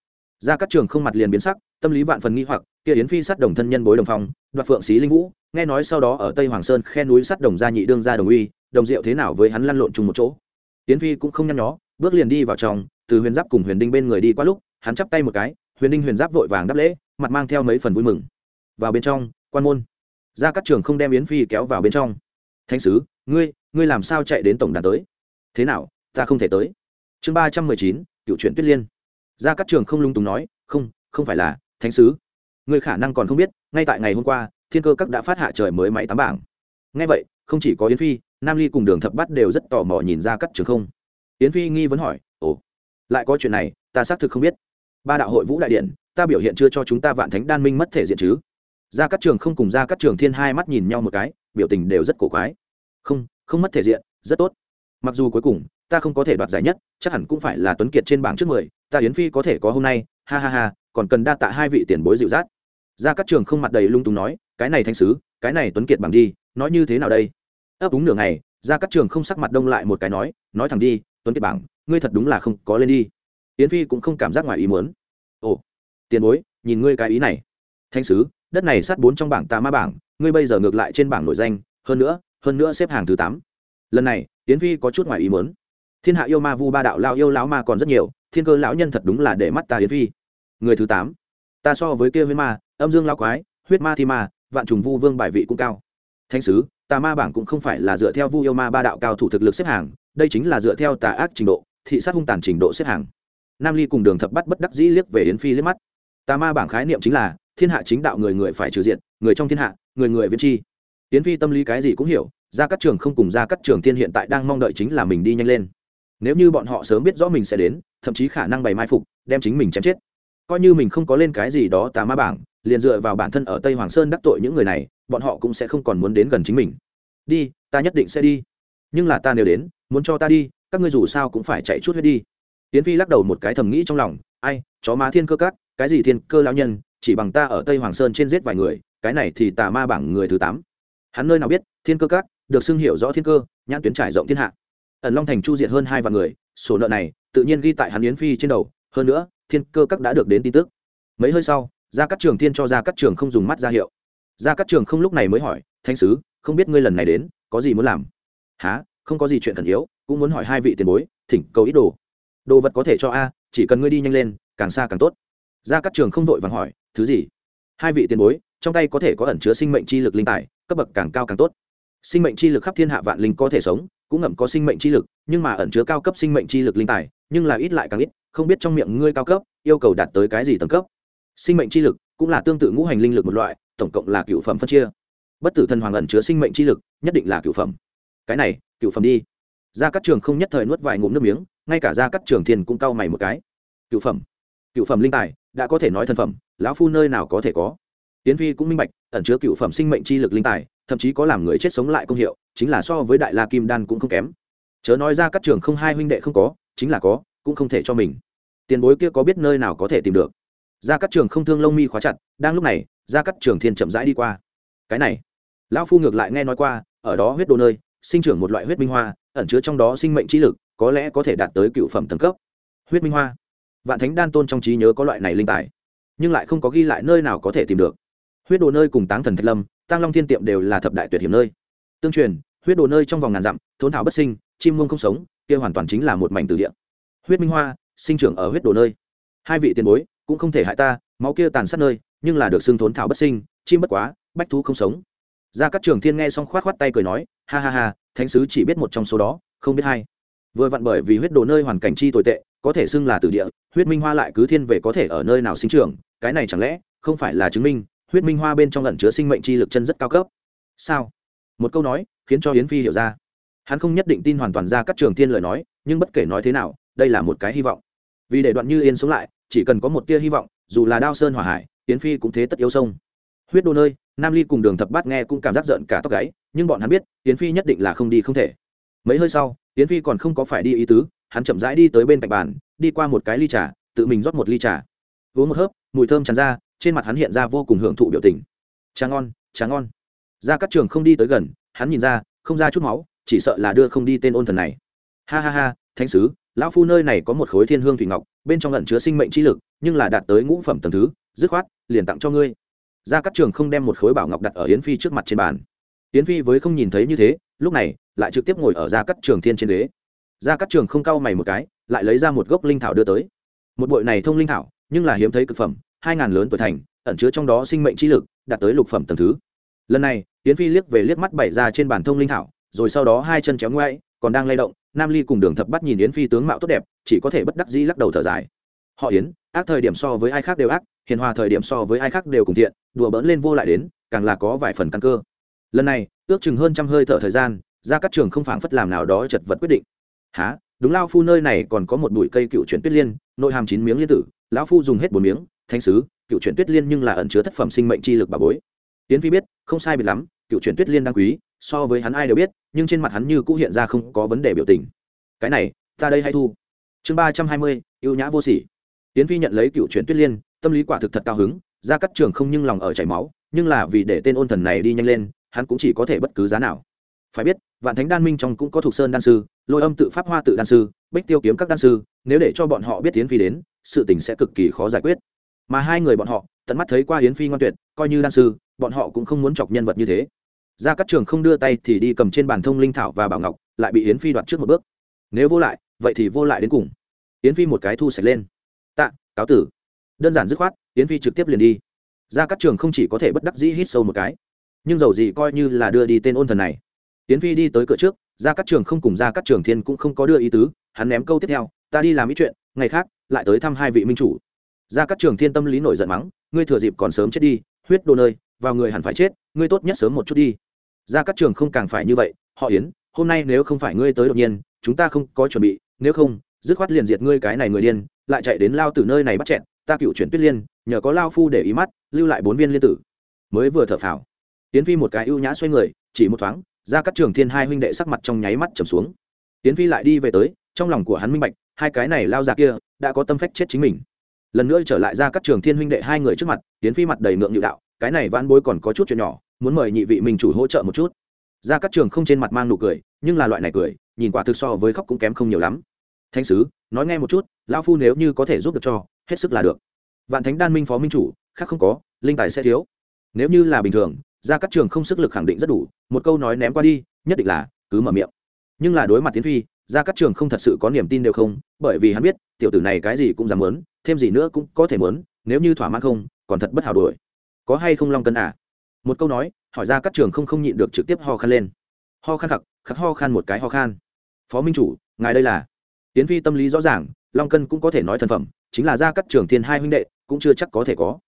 Ra cắt trường không mặt liền biến sắc, tâm lý vạn phần nghi hoặc, kia yến phi sát đồng thân nhân bối đồng phong, đoạt phượng xí linh vũ, nghe nói sau đó ở tây hoàng sơn khe núi sát đồng gia nhị đương gia đồng uy, đồng diệu thế nào với hắn lăn lộn chung một chỗ. Yến phi cũng không nhăn nhó, bước liền đi vào trong, từ huyền giáp cùng huyền đinh bên người đi qua lúc, hắn chắp tay một cái huyền đinh huyền giáp vội vàng đáp lễ, mặt mang theo mấy phần vui mừng. Vào bên trong, quan môn. Ra các trường không đem yến phi kéo vào bên trong. Thánh sứ, ngươi ngươi làm sao chạy đến tổng đàn tới? Thế nào, ta không thể tới. Chương ba trăm mười chín, cựu truyện tuyết liên. Ra các trường không lung túng nói, không không phải là, thánh sứ. Ngươi khả năng còn không biết, ngay tại ngày hôm qua, thiên cơ các đã phát hạ trời mới máy tám bảng. Ngay vậy, không chỉ có yến phi, nam ly cùng đường thập bắt đều rất tò mò nhìn ra các trường không. Yến phi nghi vấn hỏi, ồ, lại có chuyện này, ta xác thực không biết ba đạo hội vũ đại điện, ta biểu hiện chưa cho chúng ta vạn thánh đan minh mất thể diện chứ? Ra các trường không cùng ra các trường thiên hai mắt nhìn nhau một cái, biểu tình đều rất cổ quái. Không không mất thể diện, rất tốt. Mặc dù cuối cùng, ta không có thể đoạt giải nhất, chắc hẳn cũng phải là tuấn kiệt trên bảng trước mười, ta yến phi có thể có hôm nay, ha ha ha, còn cần đa tạ hai vị tiền bối dịu dắt. Ra các trường không mặt đầy lung tung nói, cái này thanh sứ, cái này tuấn kiệt bằng đi, nói như thế nào đây? Ấp úng nửa ngày, ra các trường không sắc mặt đông lại một cái nói nói thẳng đi, tuấn kiệt bảng, ngươi thật đúng là không có lên đi yến phi cũng không cảm giác ngoài ý muốn. Ồ, tiền bối, nhìn ngươi cái ý này. Thanh sứ, đất này sát bốn trong bảng tà ma bảng, ngươi bây giờ ngược lại trên bảng nổi danh, hơn nữa hơn nữa xếp hàng thứ tám. Lần này, yến phi có chút ngoài ý muốn. Thiên hạ yêu ma vu ba đạo lao yêu lão ma còn rất nhiều, thiên cơ lão nhân thật đúng là để mắt ta yến phi. Người thứ tám, ta so với kia huyết ma, âm dương lao quái, huyết ma thi ma, vạn trùng vu vương bài vị cũng cao. Thanh sứ, tà ma bảng cũng không phải là dựa theo vu yêu ma ba đạo cao thủ thực lực xếp hàng, đây chính là dựa theo tà ác trình độ, thị sát hung tàn trình độ xếp hàng nam ly cùng đường thập bắt bất đắc dĩ liếc về yến phi liếc mắt. Tà ma bảng khái niệm chính là, thiên hạ chính đạo người người phải trừ diện, người trong thiên hạ, người người viên chi. Yến phi tâm lý cái gì cũng hiểu ra các trường không cùng ra các trường thiên hiện tại đang mong đợi chính là mình đi nhanh lên. Nếu như bọn họ sớm biết rõ mình sẽ đến, thậm chí khả năng bày mai phục, đem chính mình chém chết. Coi như mình không có lên cái gì đó tà ma bảng, liền dựa vào bản thân ở tây hoàng sơn đắc tội những người này, bọn họ cũng sẽ không còn muốn đến gần chính mình. Đi, ta nhất định sẽ đi. Nhưng là ta nếu đến, muốn cho ta đi, các ngươi dù sao cũng phải chạy chút huyết đi tiến phi lắc đầu một cái thầm nghĩ trong lòng, ai, chó má thiên cơ cắt cái gì thiên cơ lao nhân, chỉ bằng ta ở tây hoàng sơn trên giết vài người, cái này thì tà ma bảng người thứ tám. Hắn nơi nào biết, thiên cơ cắt được xưng hiểu rõ thiên cơ, nhãn tuyến trải rộng thiên hạ. Ẩn long thành chu diệt hơn hai vạn người, sổ nợ này, tự nhiên ghi tại hắn yến phi trên đầu, hơn nữa, thiên cơ các đã được đến tin tức. Mấy hơi sau ra các trường thiên cho ra các trường không dùng mắt ra hiệu. Ra các trường không lúc này mới hỏi thanh sứ, không biết ngươi lần này đến, có gì muốn làm? Há không có gì chuyện thần yếu, cũng muốn hỏi hai vị tiền bối, thỉnh cầu ít đồ đồ vật có thể cho a, chỉ cần ngươi đi nhanh lên, càng xa càng tốt. Ra các trường không vội vàng hỏi, thứ gì? Hai vị tiền bối, trong tay có thể có ẩn chứa sinh mệnh chi lực linh tài, cấp bậc càng cao càng tốt. Sinh mệnh chi lực khắp thiên hạ vạn linh có thể sống, cũng ngậm có sinh mệnh chi lực, nhưng mà ẩn chứa cao cấp sinh mệnh chi lực linh tài, nhưng là ít lại càng ít, không biết trong miệng ngươi cao cấp, yêu cầu đạt tới cái gì tầng cấp. Sinh mệnh chi lực cũng là tương tự ngũ hành linh lực một loại, tổng cộng là cựu phẩm phân chia. Bất tử thần hoàng ẩn chứa sinh mệnh chi lực, nhất định là cựu phẩm. Cái này, cựu phẩm đi. Ra các trường không nhất thời nuốt vài ngụm nước miếng ngay cả ra các trường thiên cũng cau mày một cái. Cựu phẩm. Cựu phẩm linh tài, đã có thể nói thân phẩm, lão phu nơi nào có thể có. Tiến phi cũng minh bạch, ẩn chứa cựu phẩm sinh mệnh chi lực linh tài, thậm chí có làm người chết sống lại công hiệu, chính là so với đại la kim đan cũng không kém. Chớ nói ra các trường không hai huynh đệ không có, chính là có, cũng không thể cho mình. Tiền bối kia có biết nơi nào có thể tìm được? Ra các trường không thương lông mi khóa chặt, đang lúc này ra các trường thiên chậm rãi đi qua. Cái này, lão phu ngược lại nghe nói qua, ở đó huyết đồ nơi, sinh trưởng một loại huyết minh hoa, ẩn chứa trong đó sinh mệnh trí lực có lẽ có thể đạt tới cựu phẩm tầng cấp. Huyết minh hoa. Vạn thánh đan tôn trong trí nhớ có loại này linh tài, nhưng lại không có ghi lại nơi nào có thể tìm được. Huyết đồ nơi cùng táng thần thạch lâm tăng long thiên tiệm đều là thập đại tuyệt hiểm nơi. Tương truyền, huyết đồ nơi trong vòng ngàn dặm, thốn thảo bất sinh, chim mông không sống, kia hoàn toàn chính là một mảnh từ địa. Huyết minh hoa, sinh trưởng ở huyết đồ nơi. Hai vị tiền bối cũng không thể hại ta, máu kia tàn sát nơi, nhưng là được xưng thốn thảo bất sinh, chim bất quá, bách thú không sống. Ra các trường thiên nghe xong khoát khoát tay cười nói, ha ha ha, thánh sứ chỉ biết một trong số đó, không biết hai vừa vặn bởi vì huyết đồ nơi hoàn cảnh chi tồi tệ, có thể xưng là từ địa, huyết minh hoa lại cứ thiên về có thể ở nơi nào sinh trưởng, cái này chẳng lẽ không phải là chứng minh huyết minh hoa bên trong lẩn chứa sinh mệnh chi lực chân rất cao cấp? Sao? Một câu nói khiến cho hiến phi hiểu ra. Hắn không nhất định tin hoàn toàn ra các trường thiên lời nói, nhưng bất kể nói thế nào, đây là một cái hy vọng. Vì để đoạn như yên sống lại, chỉ cần có một tia hy vọng, dù là đao sơn hỏa hải hiến phi cũng thế tất yếu sông. Huyết đô nơi, nam ly cùng đường thập bát nghe cũng cảm giác giận cả tóc gáy, nhưng bọn hắn biết hiến phi nhất định là không đi không thể. Mấy hơi sau tiến phi còn không có phải đi ý tứ, hắn chậm rãi đi tới bên cạnh bàn, đi qua một cái ly trà, tự mình rót một ly trà. Uống một hớp, mùi thơm tràn ra, trên mặt hắn hiện ra vô cùng hưởng thụ biểu tình. Trà ngon trà ngon. Ra các trường không đi tới gần, hắn nhìn ra, không ra chút máu, chỉ sợ là đưa không đi tên ôn thần này. Ha ha ha, thánh sứ, lão phu nơi này có một khối thiên hương thủy ngọc, bên trong lẩn chứa sinh mệnh chi lực, nhưng là đạt tới ngũ phẩm tầng thứ, dứt khoát, liền tặng cho ngươi. Gia cát trường không đem một khối bảo ngọc đặt ở yến phi trước mặt trên bàn. Yến phi với không nhìn thấy như thế lúc này, lại trực tiếp ngồi ở gia cát trường thiên trên ghế. Gia cát trường không cau mày một cái, lại lấy ra một gốc linh thảo đưa tới. Một bội này thông linh thảo, nhưng là hiếm thấy cực phẩm, hai ngàn lớn tuổi thành, ẩn chứa trong đó sinh mệnh chi lực, đạt tới lục phẩm tầng thứ. Lần này, yến phi liếc về liếc mắt bày ra trên bàn thông linh thảo, rồi sau đó hai chân chéo ngoay còn đang lay động, nam ly cùng đường thập bắt nhìn yến phi tướng mạo tốt đẹp, chỉ có thể bất đắc dĩ lắc đầu thở dài. Họ yến, ác thời điểm so với ai khác đều ác, hiền hòa thời điểm so với ai khác đều cùng thiện, đùa bỡn lên vô lại đến, càng là có vài phần căn cơ lần này, ước chừng hơn trăm hơi thở thời gian ra các trường không phảng phất làm nào đó chật vật quyết định. Há đúng lao phu nơi này còn có một bụi cây cựu chuyển tuyết liên, nội hàm chín miếng liên tử, lão phu dùng hết bốn miếng thanh sứ, cựu chuyển tuyết liên nhưng là ẩn chứa thất phẩm sinh mệnh chi lực bà bối. Tiến phi biết, không sai biệt lắm, cựu chuyển tuyết liên đang quý, so với hắn ai đều biết, nhưng trên mặt hắn như cũ hiện ra không có vấn đề biểu tình. Cái này, ta đây hay thu. Chương ba trăm hai mươi ưu nhã vô sỉ. Tiến phi nhận lấy cựu chuyển tuyết liên, tâm lý quả thực thật cao hứng ra các trường không nhưng lòng ở chảy máu, nhưng là vì để tên ôn thần này đi nhanh lên hắn cũng chỉ có thể bất cứ giá nào. Phải biết, vạn thánh đan minh trong cũng có thuộc sơn đan sư, lôi âm tự pháp hoa tự đan sư, bích tiêu kiếm các đan sư, nếu để cho bọn họ biết tiến phi đến, sự tình sẽ cực kỳ khó giải quyết. Mà hai người bọn họ, tận mắt thấy qua yến phi ngoan tuyệt, coi như đan sư, bọn họ cũng không muốn chọc nhân vật như thế. Ra các trường không đưa tay thì đi cầm trên bàn thông linh thảo và bảo ngọc, lại bị yến phi đoạt trước một bước. Nếu vô lại, vậy thì vô lại đến cùng. Yến phi một cái thu sạch lên. Tạ, cáo tử. Đơn giản dứt khoát, yến phi trực tiếp liền đi. Ra các trường không chỉ có thể bất đắc dĩ hít sâu một cái nhưng dầu gì coi như là đưa đi tên ôn thần này. Tiến phi đi tới cửa trước, ra các trường không cùng ra các trường thiên cũng không có đưa ý tứ, hắn ném câu tiếp theo, ta đi làm ý chuyện, ngày khác lại tới thăm hai vị minh chủ. Ra các trường thiên tâm lý nổi giận mắng, ngươi thừa dịp còn sớm chết đi, huyết đồ nơi, vào người hẳn phải chết, ngươi tốt nhất sớm một chút đi. Ra các trường không càng phải như vậy, họ yến, hôm nay nếu không phải ngươi tới đột nhiên, chúng ta không có chuẩn bị, nếu không, dứt khoát liền diệt ngươi cái này người điên, lại chạy đến lao từ nơi này bắt chẹn ta cựu chuyển tuyết liên, nhờ có lao phu để ý mắt, lưu lại bốn viên liên tử. Mới vừa thở phào tiến phi một cái ưu nhã xoay người, chỉ một thoáng, ra các trường thiên hai huynh đệ sắc mặt trong nháy mắt trầm xuống. Tiến phi lại đi về tới, trong lòng của hắn minh bạch, hai cái này lao ra kia, đã có tâm phách chết chính mình. Lần nữa trở lại ra các trường thiên huynh đệ hai người trước mặt, tiến phi mặt đầy ngượng nhự đạo, cái này vãn bối còn có chút chuyện nhỏ, muốn mời nhị vị mình chủ hỗ trợ một chút. Ra các trường không trên mặt mang nụ cười, nhưng là loại này cười, nhìn quả thực so với khóc cũng kém không nhiều lắm. Thanh sứ, nói nghe một chút, lão phu nếu như có thể giúp được cho, hết sức là được. Vạn thánh đan minh phó minh chủ, khác không có, linh tài sẽ thiếu. Nếu như là bình thường ra các trường không sức lực khẳng định rất đủ, một câu nói ném qua đi, nhất định là, cứ mở miệng. Nhưng là đối mặt tiến phi ra các trường không thật sự có niềm tin đều không, bởi vì hắn biết, tiểu tử này cái gì cũng dám muốn, thêm gì nữa cũng có thể muốn, nếu như thỏa mãn không, còn thật bất hảo đuổi. Có hay không long cân à? Một câu nói, hỏi ra các trường không không nhịn được trực tiếp ho khan lên. Ho khan khặc khắc ho khan một cái ho khan. Phó minh chủ, ngài đây là? Tiến phi tâm lý rõ ràng, long cân cũng có thể nói thần phẩm, chính là ra các trường thiên hai huynh đệ, cũng chưa chắc có thể có.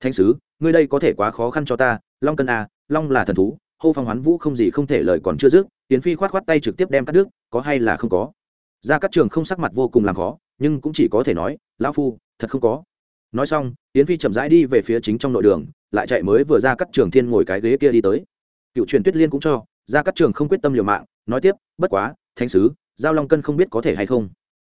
Thanh sứ, ngươi đây có thể quá khó khăn cho ta long cân à long là thần thú, hô phong hoán vũ không gì không thể lời còn chưa dứt, tiến phi khoát khoát tay trực tiếp đem cắt đứt, có hay là không có? Ra các trường không sắc mặt vô cùng làm khó, nhưng cũng chỉ có thể nói, lão phu, thật không có. Nói xong, tiến phi chậm rãi đi về phía chính trong nội đường, lại chạy mới vừa ra các trường thiên ngồi cái ghế kia đi tới. Cựu truyền tuyết liên cũng cho, ra các trường không quyết tâm liều mạng, nói tiếp, bất quá, thánh sứ, giao long cân không biết có thể hay không?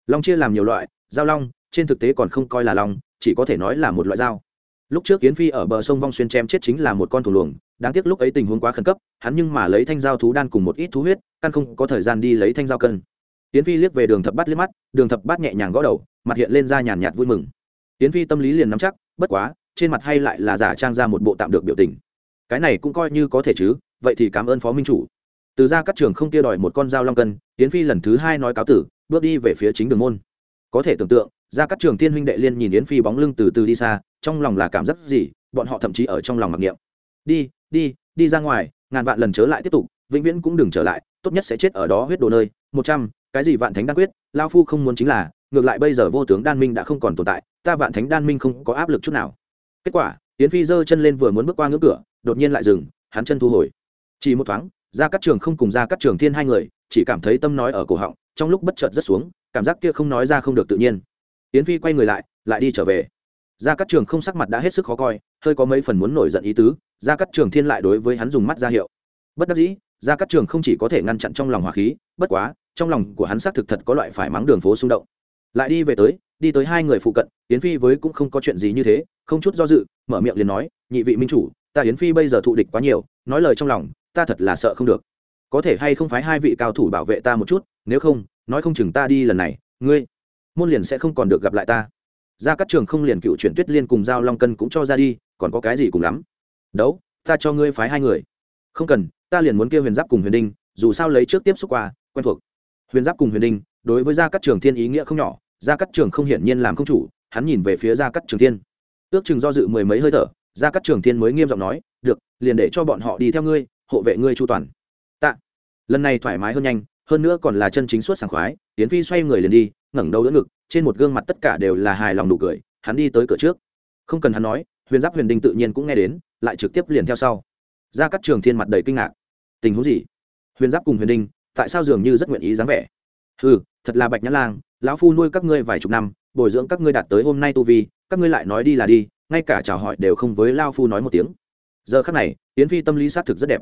Long chia làm nhiều loại, giao long, trên thực tế còn không coi là long, chỉ có thể nói là một loại dao lúc trước kiến phi ở bờ sông vong xuyên chém chết chính là một con thủ luồng, đáng tiếc lúc ấy tình huống quá khẩn cấp, hắn nhưng mà lấy thanh dao thú đan cùng một ít thú huyết, căn không có thời gian đi lấy thanh dao cân. Tiến phi liếc về đường thập bát liếc mắt, đường thập bát nhẹ nhàng gõ đầu, mặt hiện lên ra nhàn nhạt vui mừng. Tiến phi tâm lý liền nắm chắc, bất quá, trên mặt hay lại là giả trang ra một bộ tạm được biểu tình. Cái này cũng coi như có thể chứ, vậy thì cảm ơn phó minh chủ. Từ ra các trường không kia đòi một con dao long cân tiến phi lần thứ hai nói cáo tử, bước đi về phía chính đường môn. Có thể tưởng tượng, ra các trường tiên huynh đệ liên nhìn yến phi bóng lưng từ từ đi xa trong lòng là cảm giác gì, bọn họ thậm chí ở trong lòng mặc niệm. Đi đi đi ra ngoài, ngàn vạn lần trở lại tiếp tục, vĩnh viễn cũng đừng trở lại, tốt nhất sẽ chết ở đó huyết đồ nơi. Một trăm, cái gì vạn thánh đan quyết, lao phu không muốn chính là, ngược lại bây giờ vô tướng đan minh đã không còn tồn tại, ta vạn thánh đan minh không có áp lực chút nào. Kết quả, yến phi giơ chân lên vừa muốn bước qua ngưỡng cửa, đột nhiên lại dừng, hắn chân thu hồi. Chỉ một thoáng, ra các trường không cùng ra các trường thiên hai người, chỉ cảm thấy tâm nói ở cổ họng, trong lúc bất chợt rất xuống, cảm giác kia không nói ra không được tự nhiên. Yến phi quay người lại lại đi trở về ra các trường không sắc mặt đã hết sức khó coi, hơi có mấy phần muốn nổi giận ý tứ ra các trường thiên lại đối với hắn dùng mắt ra hiệu. Bất đắc dĩ ra các trường không chỉ có thể ngăn chặn trong lòng hỏa khí, bất quá, trong lòng của hắn xác thực thật có loại phải mắng đường phố xung động. Lại đi về tới, đi tới hai người phụ cận, yến phi với cũng không có chuyện gì như thế, không chút do dự, mở miệng liền nói, nhị vị minh chủ, ta yến phi bây giờ thụ địch quá nhiều, nói lời trong lòng, ta thật là sợ không được. Có thể hay không phái hai vị cao thủ bảo vệ ta một chút, nếu không, nói không chừng ta đi lần này, ngươi, môn liền sẽ không còn được gặp lại ta ra các trường không liền cựu chuyển tuyết liên cùng giao long cân cũng cho ra đi, còn có cái gì cùng lắm? Đấu, ta cho ngươi phái hai người. Không cần, ta liền muốn kêu huyền giáp cùng huyền đinh, dù sao lấy trước tiếp xúc qua, quen thuộc. Huyền giáp cùng huyền đinh, đối với gia cát trường thiên ý nghĩa không nhỏ gia cát trường không hiển nhiên làm không chủ, hắn nhìn về phía gia cát trường thiên. Ước chừng do dự mười mấy hơi thở gia cát trường thiên mới nghiêm giọng nói, được, liền để cho bọn họ đi theo ngươi, hộ vệ ngươi chu toàn. Tạ. Lần này thoải mái hơn nhanh, hơn nữa còn là chân chính suốt sảng khoái tiến phi xoay người liền đi ngẩng đầu đỡ ngực, trên một gương mặt tất cả đều là hài lòng nụ cười, hắn đi tới cửa trước. Không cần hắn nói, huyền giáp huyền đinh tự nhiên cũng nghe đến, lại trực tiếp liền theo sau. Ra các trường thiên mặt đầy kinh ngạc. Tình huống gì? Huyền giáp cùng huyền đinh, tại sao dường như rất nguyện ý dáng vẻ? Ừ thật là bạch nhã lang, lão phu nuôi các ngươi vài chục năm, bồi dưỡng các ngươi đạt tới hôm nay tu vi, các ngươi lại nói đi là đi, ngay cả chào hỏi đều không với lao phu nói một tiếng. Giờ khắc này tiến phi tâm lý xác thực rất đẹp.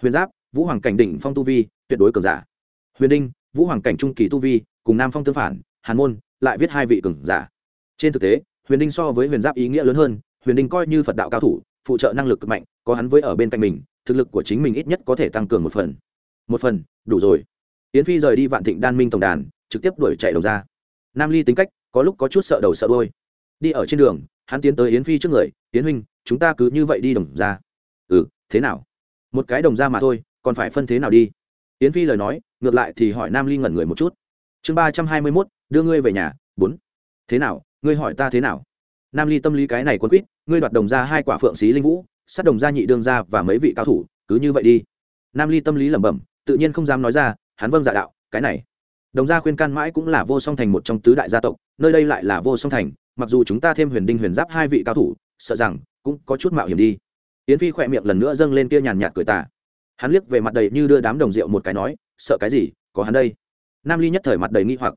Huyền giáp, vũ hoàng cảnh đỉnh phong tu vi, tuyệt đối cường giả. Huyền đinh, vũ hoàng cảnh trung kỳ tu vi, cùng nam phong tương phản hàn môn lại viết hai vị cường giả. Trên thực tế, huyền đinh so với huyền giáp ý nghĩa lớn hơn, huyền đinh coi như phật đạo cao thủ, phụ trợ năng lực cực mạnh, có hắn với ở bên cạnh mình, thực lực của chính mình ít nhất có thể tăng cường một phần. Một phần, đủ rồi. Yến phi rời đi vạn thịnh đan minh tổng đàn, trực tiếp đuổi chạy đầu ra. Nam ly tính cách, có lúc có chút sợ đầu sợ đôi đi ở trên đường, hắn tiến tới yến phi trước người, yến huynh, chúng ta cứ như vậy đi đồng ra. Ừ thế nào? Một cái đồng ra mà thôi, còn phải phân thế nào đi? Yến phi lời nói, ngược lại thì hỏi nam ly ngẩn người một chút chương ba trăm hai mươi mốt, đưa ngươi về nhà, bốn. Thế nào, ngươi hỏi ta thế nào? Nam ly tâm lý cái này quân quýt, ngươi đoạt đồng ra hai quả phượng xí linh vũ, sát đồng gia nhị đương gia và mấy vị cao thủ, cứ như vậy đi. Nam ly tâm lý lẩm bẩm, tự nhiên không dám nói ra, hắn vâng dạ đạo, cái này. Đồng gia khuyên can mãi cũng là vô song thành một trong tứ đại gia tộc, nơi đây lại là vô song thành, mặc dù chúng ta thêm huyền đinh huyền giáp hai vị cao thủ, sợ rằng cũng có chút mạo hiểm đi. Yến phi khỏe miệng lần nữa dâng lên kia nhàn nhạt cười tả hắn liếc về mặt đầy như đưa đám đồng rượu một cái nói, sợ cái gì, có hắn đây nam ly nhất thời mặt đầy nghi hoặc.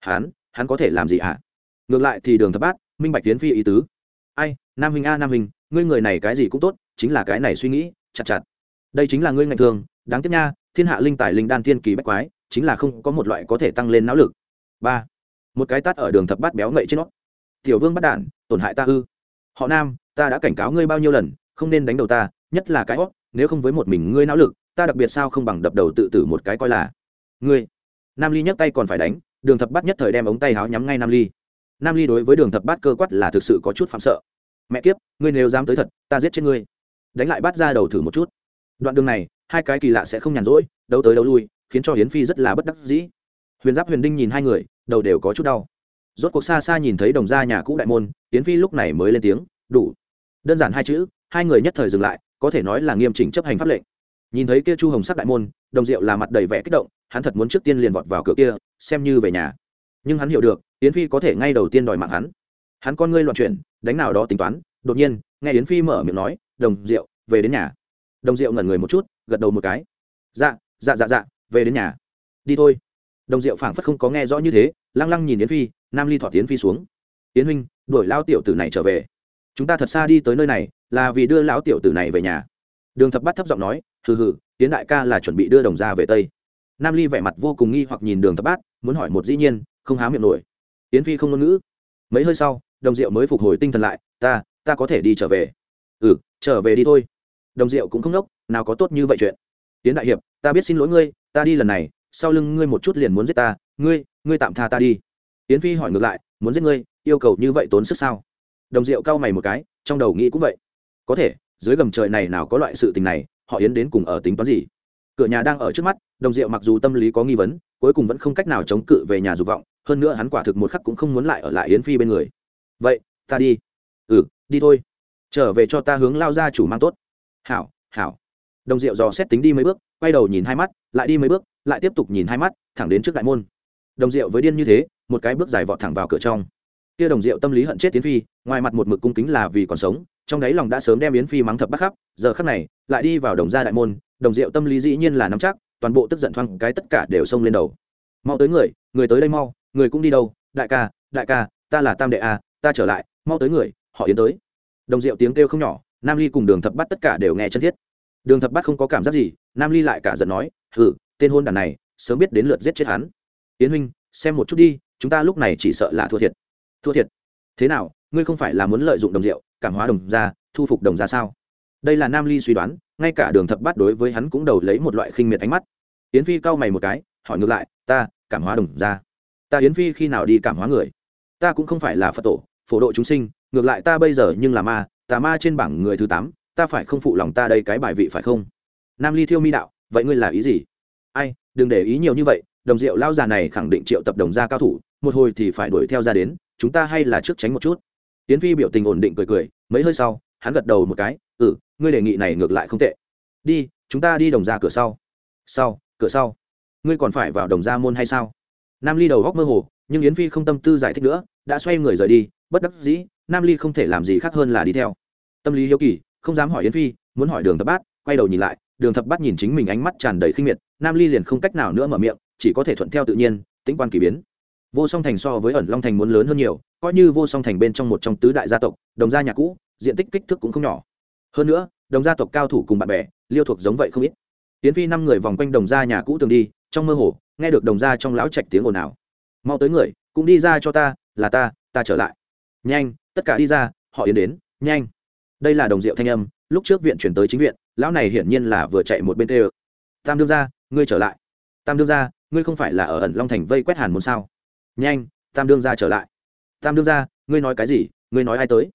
Hắn hắn có thể làm gì ạ à? ngược lại thì đường thập bát, minh bạch tiến phi ý tứ. Ai, nam hình a, nam hình ngươi người này cái gì cũng tốt, chính là cái này suy nghĩ, chặt chặt. Đây chính là ngươi ngạch thường, đáng tiếc nha, thiên hạ linh tài linh đan thiên kỳ bách quái, chính là không có một loại có thể tăng lên não lực. Ba, một cái tát ở đường thập bát béo ngậy trên nó. Tiểu vương bắt đản tổn hại ta ư. Họ nam, ta đã cảnh cáo ngươi bao nhiêu lần, không nên đánh đầu ta, nhất là cái hót nếu không với một mình ngươi não lực, ta đặc biệt sao không bằng đập đầu tự tử một cái coi là. Ngươi nam ly nhấc tay còn phải đánh, đường thập bát nhất thời đem ống tay háo nhắm ngay nam ly. Nam ly đối với đường thập bát cơ quát là thực sự có chút phạm sợ. Mẹ kiếp, ngươi nếu dám tới thật, ta giết chết ngươi. Đánh lại bắt ra đầu thử một chút. Đoạn đường này, hai cái kỳ lạ sẽ không nhàn rỗi, đấu tới đấu lui, khiến cho hiến phi rất là bất đắc dĩ. Huyền giáp huyền đinh nhìn hai người, đầu đều có chút đau. Rốt cuộc xa xa nhìn thấy đồng gia nhà cũ đại môn, hiến phi lúc này mới lên tiếng, đủ. Đơn giản hai chữ, hai người nhất thời dừng lại, có thể nói là nghiêm chỉnh chấp hành pháp lệnh nhìn thấy kia chu hồng sắc đại môn, đồng diệu là mặt đầy vẻ kích động, hắn thật muốn trước tiên liền vọt vào cửa kia, xem như về nhà. Nhưng hắn hiểu được, yến phi có thể ngay đầu tiên đòi mạng hắn. Hắn con ngươi loạn chuyển, đánh nào đó tính toán, đột nhiên, nghe yến phi mở miệng nói, đồng diệu, về đến nhà. Đồng diệu ngẩn người một chút, gật đầu một cái. Dạ dạ dạ dạ về đến nhà. Đi thôi. Đồng diệu phảng phất không có nghe rõ như thế, lăng lăng nhìn yến phi, nam ly thọ tiến phi xuống. Yến huynh, đuổi lao tiểu tử này trở về. Chúng ta thật xa đi tới nơi này, là vì đưa lão tiểu tử này về nhà. Đường thập bắt thấp giọng nói hừ hừ tiến đại ca là chuẩn bị đưa đồng ra về tây. Nam ly vẻ mặt vô cùng nghi hoặc nhìn đường thập bát, muốn hỏi một dĩ nhiên, không há miệng nổi. Yến phi không ngôn ngữ. Mấy hơi sau, đồng diệu mới phục hồi tinh thần lại, ta ta có thể đi trở về. Ừ trở về đi thôi. Đồng diệu cũng không nốc, nào có tốt như vậy chuyện. Tiến đại hiệp, ta biết xin lỗi ngươi, ta đi lần này, sau lưng ngươi một chút liền muốn giết ta, ngươi ngươi tạm tha ta đi. Tiến phi hỏi ngược lại, muốn giết ngươi, yêu cầu như vậy tốn sức sao? Đồng diệu cau mày một cái, trong đầu nghĩ cũng vậy. Có thể, dưới gầm trời này nào có loại sự tình này họ yến đến cùng ở tính toán gì? Cửa nhà đang ở trước mắt, đồng diệu mặc dù tâm lý có nghi vấn, cuối cùng vẫn không cách nào chống cự về nhà dục vọng, hơn nữa hắn quả thực một khắc cũng không muốn lại ở lại yến phi bên người. Vậy, ta đi. Ừ đi thôi. Trở về cho ta hướng lao ra chủ mang tốt. Hảo hảo. Đồng diệu dò xét tính đi mấy bước, quay đầu nhìn hai mắt, lại đi mấy bước, lại tiếp tục nhìn hai mắt, thẳng đến trước đại môn. Đồng diệu với điên như thế, một cái bước dài vọt thẳng vào cửa trong. Kia đồng diệu tâm lý hận chết tiến phi, ngoài mặt một mực cung kính là vì còn sống trong đáy lòng đã sớm đem yến phi mắng thập bắt khắp, giờ khắc này, lại đi vào đồng gia đại môn, đồng diệu tâm lý dĩ nhiên là nắm chắc, toàn bộ tức giận thoang cái tất cả đều xông lên đầu. Mau tới người người tới đây mau, người cũng đi đâu, đại ca đại ca, ta là tam đệ a ta trở lại, mau tới người, họ yến tới. Đồng diệu tiếng kêu không nhỏ, nam ly cùng đường thập bắt tất cả đều nghe chân thiết. Đường thập bắt không có cảm giác gì, nam ly lại cả giận nói, hừ, tên hôn đàn này, sớm biết đến lượt giết chết hắn. Yến huynh, xem một chút đi, chúng ta lúc này chỉ sợ là thua thiệt. Thua thiệt? Thế nào? Ngươi không phải là muốn lợi dụng đồng rượu, cảm hóa đồng ra thu phục đồng ra sao? Đây là nam ly suy đoán, ngay cả đường thập bát đối với hắn cũng đầu lấy một loại khinh miệt ánh mắt. Yến phi cau mày một cái, hỏi ngược lại, ta, cảm hóa đồng ra ta yến phi khi nào đi cảm hóa người? Ta cũng không phải là phật tổ, phổ độ chúng sinh, ngược lại ta bây giờ nhưng là ma, tà ma trên bảng người thứ tám, ta phải không phụ lòng ta đây cái bài vị phải không? Nam ly thiêu mi đạo, vậy ngươi là ý gì? Ai, đừng để ý nhiều như vậy, đồng diệu lao già này khẳng định triệu tập đồng gia cao thủ, một hồi thì phải đuổi theo ra đến, chúng ta hay là trước tránh một chút tiến phi biểu tình ổn định cười cười, mấy hơi sau, hắn gật đầu một cái ừ ngươi đề nghị này ngược lại không tệ. Đi, chúng ta đi đồng ra cửa sau. Sau, cửa sau? Ngươi còn phải vào đồng gia môn hay sao? Nam ly đầu góc mơ hồ, nhưng yến phi không tâm tư giải thích nữa, đã xoay người rời đi, bất đắc dĩ, nam ly không thể làm gì khác hơn là đi theo. Tâm lý hiếu kỳ, không dám hỏi yến phi, muốn hỏi đường thập bát, quay đầu nhìn lại, đường thập bát nhìn chính mình ánh mắt tràn đầy khinh miệt, nam ly liền không cách nào nữa mở miệng, chỉ có thể thuận theo tự nhiên tính quan kỳ biến. Vô song thành so với ẩn long thành muốn lớn hơn nhiều coi như vô song thành bên trong một trong tứ đại gia tộc, đồng gia nhà cũ, diện tích kích thước cũng không nhỏ. Hơn nữa, đồng gia tộc cao thủ cùng bạn bè, liêu thuộc giống vậy không ít. Tiến phi năm người vòng quanh đồng gia nhà cũ thường đi, trong mơ hồ, nghe được đồng gia trong lão trạch tiếng ồn ào. Mau tới người, cũng đi ra cho ta, là ta ta trở lại. Nhanh, tất cả đi ra, họ yến đến, nhanh. Đây là đồng diệu thanh âm, lúc trước viện chuyển tới chính viện, lão này hiển nhiên là vừa chạy một bên tê tam đương ra ngươi trở lại. Tam đương ra ngươi không phải là ở ẩn long thành vây quét hàn môn sao? Nhanh, tam đương ra trở lại tam đương ra ngươi nói cái gì, ngươi nói ai tới?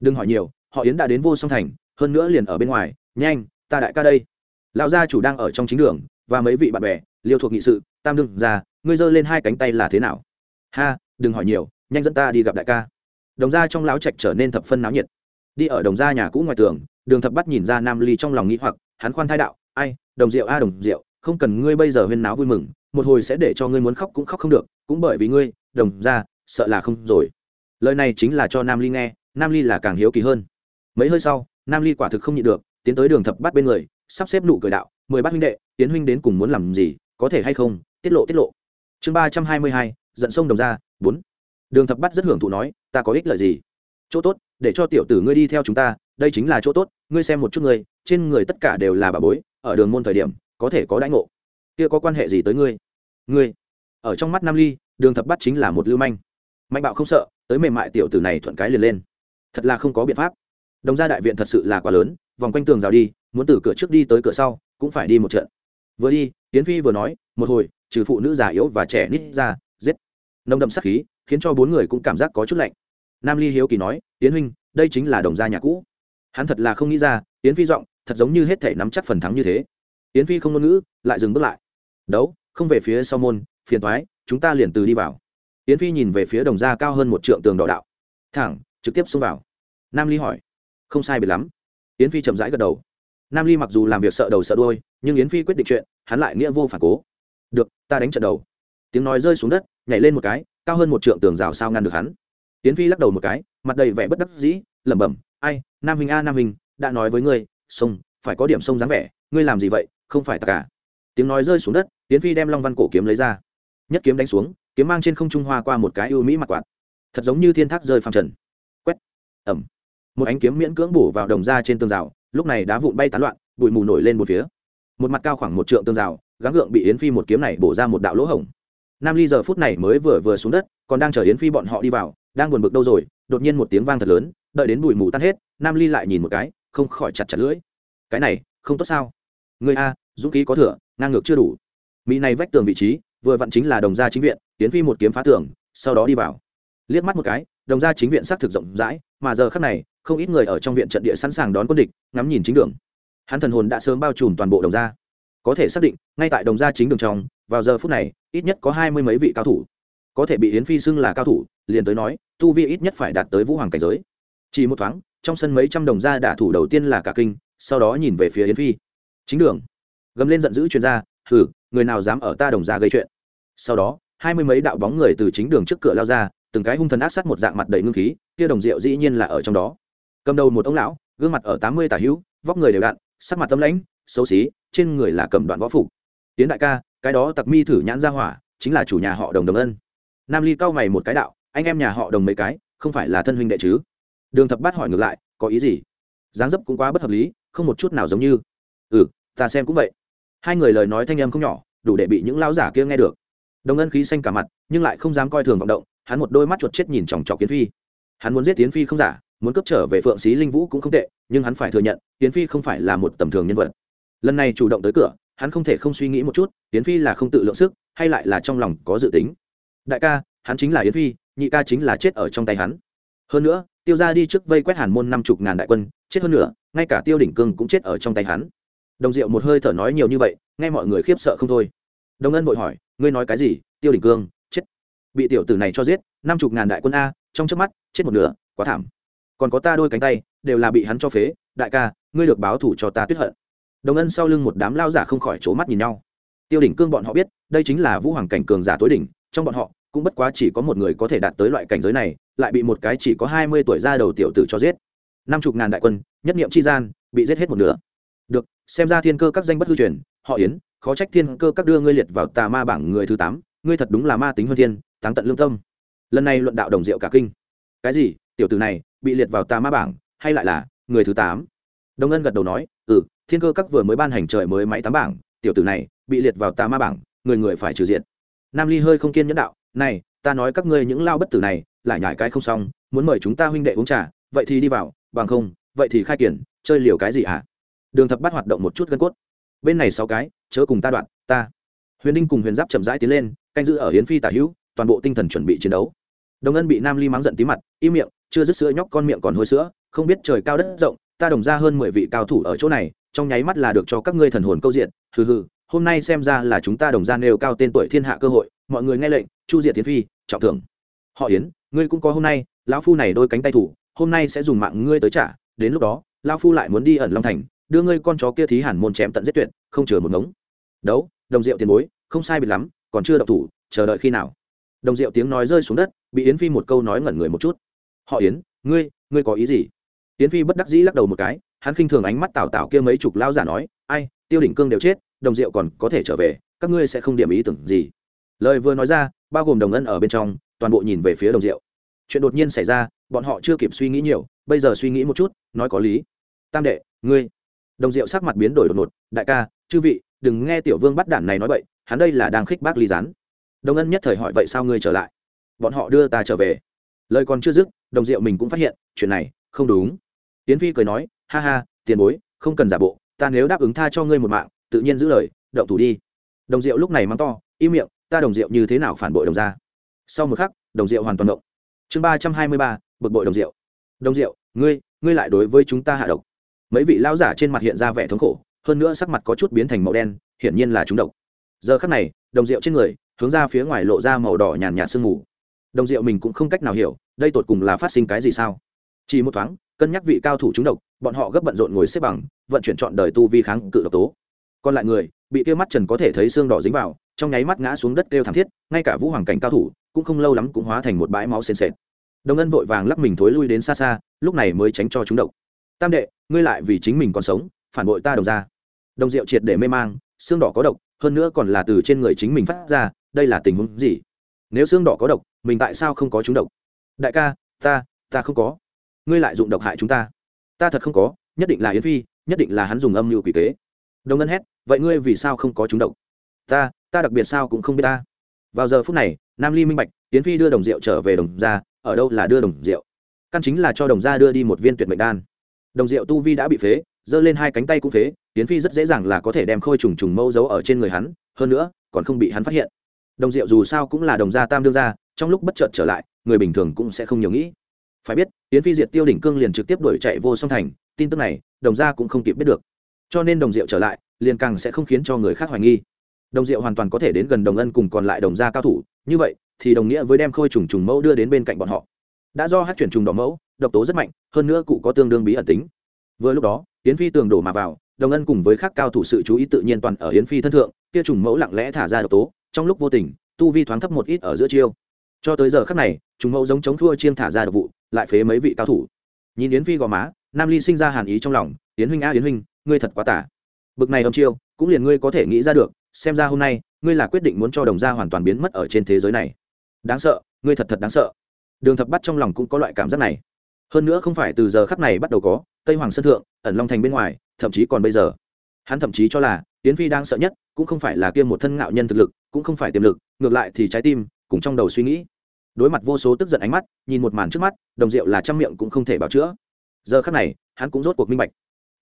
Đừng hỏi nhiều, họ yến đã đến vô song thành, hơn nữa liền ở bên ngoài, nhanh, ta đại ca đây. Lão gia chủ đang ở trong chính đường, và mấy vị bạn bè, liêu thuộc nghị sự, tam đương ra ngươi giơ lên hai cánh tay là thế nào? Ha, đừng hỏi nhiều, nhanh dẫn ta đi gặp đại ca. Đồng gia trong lão trạch trở nên thập phân náo nhiệt. Đi ở đồng gia nhà cũ ngoài tường, đường thập bắt nhìn ra nam ly trong lòng nghĩ hoặc, hắn khoan thai đạo, ai, đồng rượu a, đồng rượu, không cần ngươi bây giờ huyên náo vui mừng, một hồi sẽ để cho ngươi muốn khóc cũng khóc không được, cũng bởi vì ngươi, đồng gia sợ là không rồi. Lời này chính là cho nam ly nghe, nam ly là càng hiếu kỳ hơn. Mấy hơi sau, nam ly quả thực không nhịn được, tiến tới đường thập bắt bên người, sắp xếp nụ cười đạo, mười bát huynh đệ tiến huynh đến cùng muốn làm gì, có thể hay không? Tiết lộ tiết lộ. Chương ba trăm hai mươi hai, giận sông đồng ra, bốn. Đường thập bắt rất hưởng thụ nói, ta có ích lợi gì? Chỗ tốt, để cho tiểu tử ngươi đi theo chúng ta, đây chính là chỗ tốt, ngươi xem một chút ngươi, trên người tất cả đều là bà bối, ở đường môn thời điểm, có thể có đãi ngộ. Kia có quan hệ gì tới ngươi? Ngươi. Ở trong mắt nam ly, đường thập bắt chính là một lưu manh mạnh bạo không sợ, tới mềm mại tiểu tử này thuận cái liền lên. Thật là không có biện pháp. Đồng gia đại viện thật sự là quá lớn, vòng quanh tường rào đi, muốn từ cửa trước đi tới cửa sau, cũng phải đi một trận. Vừa đi tiến phi vừa nói, một hồi, trừ phụ nữ già yếu và trẻ nít ra, giết. Nồng đậm sắc khí, khiến cho bốn người cũng cảm giác có chút lạnh. Nam ly hiếu kỳ nói tiến huynh, đây chính là đồng gia nhà cũ. Hắn thật là không nghĩ ra tiến phi giọng, thật giống như hết thể nắm chắc phần thắng như thế. Tiến phi không ngôn ngữ, lại dừng bước lại. Đấu, không về phía sau môn, phiền thoái chúng ta liền từ đi vào. Yến phi nhìn về phía đồng gia cao hơn một trượng tường đỏ đạo. Thẳng, trực tiếp xông vào. Nam ly hỏi. Không sai biệt lắm. Yến phi chậm rãi gật đầu. Nam ly mặc dù làm việc sợ đầu sợ đôi nhưng yến phi quyết định chuyện, hắn lại nghĩa vô phản cố. Được, ta đánh trận đầu. Tiếng nói rơi xuống đất, nhảy lên một cái, cao hơn một trượng tường rào sao ngăn được hắn. Yến phi lắc đầu một cái, mặt đầy vẻ bất đắc dĩ, lẩm bẩm, ai, nam hình a, nam hình đã nói với ngươi, sông, phải có điểm sông dáng vẻ, ngươi làm gì vậy, không phải tất cả. Tiếng nói rơi xuống đất, yến phi đem long văn cổ kiếm lấy ra. Nhất kiếm đánh xuống kiếm mang trên không trung hoa qua một cái ưu mỹ mặt quạt. Thật giống như thiên thác rơi phăng trần. Quét. Ẩm. Một ánh kiếm miễn cưỡng bổ vào đồng ra trên tường rào, lúc này đá vụn bay tán loạn, bụi mù nổi lên một phía. Một mặt cao khoảng một trượng tường rào, gắng gượng bị yến phi một kiếm này bổ ra một đạo lỗ hổng. Nam ly giờ phút này mới vừa vừa xuống đất, còn đang chờ yến phi bọn họ đi vào, đang buồn bực đâu rồi, đột nhiên một tiếng vang thật lớn, đợi đến bụi mù tan hết, nam ly lại nhìn một cái, không khỏi chặt chặt lưỡi. Cái này, không tốt sao? Người a, dũng khí có thừa, ngang ngược chưa đủ. Mỹ này vách tường vị trí vừa vặn chính là đồng gia chính viện, yến phi một kiếm phá tường, sau đó đi vào. Liếc mắt một cái, đồng gia chính viện xác thực rộng rãi, mà giờ khắc này, không ít người ở trong viện trận địa sẵn sàng đón quân địch, ngắm nhìn chính đường. Hắn thần hồn đã sớm bao trùm toàn bộ đồng gia. Có thể xác định, ngay tại đồng gia chính đường trong, vào giờ phút này, ít nhất có hai mươi mấy vị cao thủ. Có thể bị yến phi xưng là cao thủ, liền tới nói, tu vi ít nhất phải đạt tới vũ hoàng cảnh giới. Chỉ một thoáng, trong sân mấy trăm đồng gia đả thủ đầu tiên là cả kinh, sau đó nhìn về phía yến phi. Chính đường. Gầm lên giận dữ chuyên gia hử người nào dám ở ta đồng gia gây chuyện? Sau đó, hai mươi mấy đạo bóng người từ chính đường trước cửa lao ra, từng cái hung thần ác sát một dạng mặt đầy ngưng khí, kia đồng rượu dĩ nhiên là ở trong đó. Cầm đầu một ông lão, gương mặt ở tám mươi tả hữu, vóc người đều đặn, sắc mặt tâm lãnh, xấu xí, trên người là cầm đoạn võ phục. Tiến đại ca, cái đó tặc mi thử nhãn ra hỏa, chính là chủ nhà họ đồng đồng ân. Nam ly cau mày một cái đạo, anh em nhà họ đồng mấy cái, không phải là thân huynh đệ chứ? Đường thập bát hỏi ngược lại, có ý gì? Dáng dấp cũng quá bất hợp lý, không một chút nào giống như. Ừ ta xem cũng vậy. Hai người lời nói thanh âm không nhỏ, đủ để bị những lão giả kia nghe được đồng ân khí xanh cả mặt, nhưng lại không dám coi thường vọng động, hắn một đôi mắt chuột chết nhìn chòng chọc kiến phi. Hắn muốn giết tiến phi không giả, muốn cấp trở về phượng xí linh vũ cũng không tệ, nhưng hắn phải thừa nhận tiến phi không phải là một tầm thường nhân vật. Lần này chủ động tới cửa, hắn không thể không suy nghĩ một chút tiến phi là không tự lượng sức, hay lại là trong lòng có dự tính. Đại ca, hắn chính là yến phi, nhị ca chính là chết ở trong tay hắn. Hơn nữa, tiêu ra đi trước vây quét hàn môn năm chục ngàn đại quân, chết hơn nữa ngay cả tiêu đỉnh cương cũng chết ở trong tay hắn. Đồng diệu một hơi thở nói nhiều như vậy, nghe mọi người khiếp sợ không thôi. Đồng ân vội hỏi ngươi nói cái gì, tiêu đỉnh cương, chết. Bị tiểu tử này cho giết, năm chục ngàn đại quân a, trong trước mắt, chết một nửa, quá thảm. Còn có ta đôi cánh tay, đều là bị hắn cho phế, đại ca, ngươi được báo thủ cho ta tuyết hận. Đồng ân sau lưng một đám lao giả không khỏi c mắt nhìn nhau. Tiêu đỉnh cương bọn họ biết, đây chính là vũ hoàng cảnh cường giả tối đỉnh, trong bọn họ, cũng bất quá chỉ có một người có thể đạt tới loại cảnh giới này, lại bị một cái chỉ có hai mươi tuổi ra đầu tiểu tử cho giết. Năm chục ngàn đại quân, nhất nghiệm chi gian, bị giết hết một nửa. Được, xem ra thiên cơ các danh bất hư truyền, họ yến khó trách thiên cơ các đưa ngươi liệt vào tà ma bảng người thứ tám, ngươi thật đúng là ma tính hơn thiên, táng tận lương tâm. Lần này luận đạo đồng diệu cả kinh. Cái gì? Tiểu tử này bị liệt vào tà ma bảng, hay lại là người thứ tám? Đồng ân gật đầu nói ừ thiên cơ các vừa mới ban hành trời mới máy tám bảng, tiểu tử này bị liệt vào tà ma bảng, người người phải trừ diện. Nam ly hơi không kiên nhẫn đạo, này, ta nói các ngươi những lao bất tử này, lại nhải cái không xong, muốn mời chúng ta huynh đệ uống trà, vậy thì đi vào, bằng không, vậy thì khai kiển, chơi liều cái gì hả? Đường thập bắt hoạt động một chút gân cốt bên này sáu cái, chớ cùng ta đoạn, ta. Huyền đinh cùng huyền giáp chậm rãi tiến lên, canh giữ ở hiến phi tả hữu, toàn bộ tinh thần chuẩn bị chiến đấu. Đồng ân bị nam ly mắng giận tí mặt, im miệng, chưa dứt sữa nhóc con miệng còn hôi sữa, không biết trời cao đất rộng, ta đồng ra hơn mười vị cao thủ ở chỗ này, trong nháy mắt là được cho các ngươi thần hồn câu diện, hừ hừ, hôm nay xem ra là chúng ta đồng ra nêu cao tên tuổi thiên hạ cơ hội, mọi người nghe lệnh, chu diệt tiến phi, trọng thưởng. Họ yến, ngươi cũng có hôm nay, lão phu này đôi cánh tay thủ, hôm nay sẽ dùng mạng ngươi tới trả, đến lúc đó, lão phu lại muốn đi ẩn long thành đưa ngươi con chó kia thí hẳn môn chém tận giết tuyệt, không chừa một ngống. Đấu, đồng rượu tiền bối, không sai biệt lắm, còn chưa độc thủ, chờ đợi khi nào? Đồng rượu tiếng nói rơi xuống đất, bị yến phi một câu nói ngẩn người một chút. Họ yến, ngươi ngươi có ý gì? Yến phi bất đắc dĩ lắc đầu một cái, hắn khinh thường ánh mắt tào tào kia mấy chục lao giả nói, ai, tiêu đỉnh cương đều chết, đồng rượu còn có thể trở về, các ngươi sẽ không điểm ý tưởng gì. Lời vừa nói ra, bao gồm đồng ân ở bên trong, toàn bộ nhìn về phía đồng rượu. Chuyện đột nhiên xảy ra, bọn họ chưa kịp suy nghĩ nhiều, bây giờ suy nghĩ một chút, nói có lý. Tam đệ, ngươi đồng Diệu sắc mặt biến đổi đột ngột, đại ca, chư vị, đừng nghe tiểu vương bắt đản này nói vậy hắn đây là đang khích bác ly rán. đồng ân nhất thời hỏi, vậy sao ngươi trở lại? Bọn họ đưa ta trở về. Lời còn chưa dứt, đồng diệu mình cũng phát hiện, chuyện này không đúng. Tiến phi cười nói, ha ha, tiền bối, không cần giả bộ, ta nếu đáp ứng tha cho ngươi một mạng, tự nhiên giữ lời, động thủ đi. Đồng diệu lúc này mắng to, im miệng, ta đồng diệu như thế nào phản bội đồng ra sau một khắc, đồng diệu hoàn toàn động. Chương ba trăm hai mươi ba, bực bội đồng diệu. Đồng diệu, ngươi ngươi lại đối với chúng ta hạ độc mấy vị lão giả trên mặt hiện ra vẻ thống khổ, hơn nữa sắc mặt có chút biến thành màu đen, hiển nhiên là chúng độc. Giờ khắc này, đồng rượu trên người, hướng ra phía ngoài lộ ra màu đỏ nhàn nhạt sương mù. Đồng rượu mình cũng không cách nào hiểu, đây tột cùng là phát sinh cái gì sao? Chỉ một thoáng, cân nhắc vị cao thủ chúng độc, bọn họ gấp bận rộn ngồi xếp bằng, vận chuyển chọn đời tu vi kháng cự độc tố. Còn lại người, bị kêu mắt trần có thể thấy xương đỏ dính vào, trong nháy mắt ngã xuống đất kêu thảm thiết, ngay cả vũ hoàng cảnh cao thủ, cũng không lâu lắm cũng hóa thành một bãi máu sền sệt đồng ân vội vàng lắc mình thối lui đến xa xa, lúc này mới tránh cho chúng độc tam đệ, ngươi lại vì chính mình còn sống, phản bội ta đồng ra đồng rượu triệt để mê mang, xương đỏ có độc, hơn nữa còn là từ trên người chính mình phát ra, đây là tình huống gì? Nếu xương đỏ có độc, mình tại sao không có chúng độc? Đại ca, ta ta không có. Ngươi lại dụng độc hại chúng ta. Ta thật không có, nhất định là yến phi, nhất định là hắn dùng âm mưu quỷ kế. Đồng ngân hét, vậy ngươi vì sao không có chúng độc? Ta ta đặc biệt sao cũng không biết ta. Vào giờ phút này, nam ly minh bạch, yến phi đưa đồng rượu trở về đồng gia, ở đâu là đưa đồng rượu căn chính là cho đồng gia đưa đi một viên tuyệt mệnh đan đồng Diệu tu vi đã bị phế, giơ lên hai cánh tay cũng phế tiến phi rất dễ dàng là có thể đem khôi trùng trùng mâu giấu ở trên người hắn, hơn nữa, còn không bị hắn phát hiện. Đồng Diệu dù sao cũng là đồng gia tam đương gia, trong lúc bất chợt trở lại, người bình thường cũng sẽ không nhiều nghĩ. Phải biết tiến phi diệt tiêu đỉnh cương liền trực tiếp đuổi chạy vô song thành, tin tức này, đồng gia cũng không kịp biết được. Cho nên đồng Diệu trở lại, liền càng sẽ không khiến cho người khác hoài nghi. Đồng Diệu hoàn toàn có thể đến gần đồng ân cùng còn lại đồng gia cao thủ, như vậy, thì đồng nghĩa với đem khôi trùng trùng mẫu đưa đến bên cạnh bọn họ. Đã do hát chuyển trùng đỏ mẫu độc tố rất mạnh, hơn nữa cụ có tương đương bí ẩn tính. Vừa lúc đó, yến phi tường đổ mà vào, đồng ân cùng với các cao thủ sự chú ý tự nhiên toàn ở yến phi thân thượng, kia trùng mẫu lặng lẽ thả ra độc tố, trong lúc vô tình, tu vi thoáng thấp một ít ở giữa chiêu. Cho tới giờ khắc này, trùng mẫu giống chống thua chiêm thả ra độc vụ, lại phế mấy vị cao thủ. Nhìn yến phi gò má, nam ly sinh ra hàn ý trong lòng, yến huynh a, yến huynh, ngươi thật quá tả bực này âm chiêu, cũng liền ngươi có thể nghĩ ra được, xem ra hôm nay, ngươi là quyết định muốn cho đồng gia hoàn toàn biến mất ở trên thế giới này. Đáng sợ, ngươi thật thật đáng sợ. Đường thập bắt trong lòng cũng có loại cảm giác này hơn nữa không phải từ giờ khắc này bắt đầu có, tây hoàng sơn thượng, ẩn long thành bên ngoài, thậm chí còn bây giờ. Hắn thậm chí cho là tiến phi đang sợ nhất, cũng không phải là kia một thân ngạo nhân thực lực, cũng không phải tiềm lực, ngược lại thì trái tim, cùng trong đầu suy nghĩ. Đối mặt vô số tức giận ánh mắt, nhìn một màn trước mắt, đồng rượu là trăm miệng cũng không thể bảo chữa. Giờ khắc này, hắn cũng rốt cuộc minh bạch.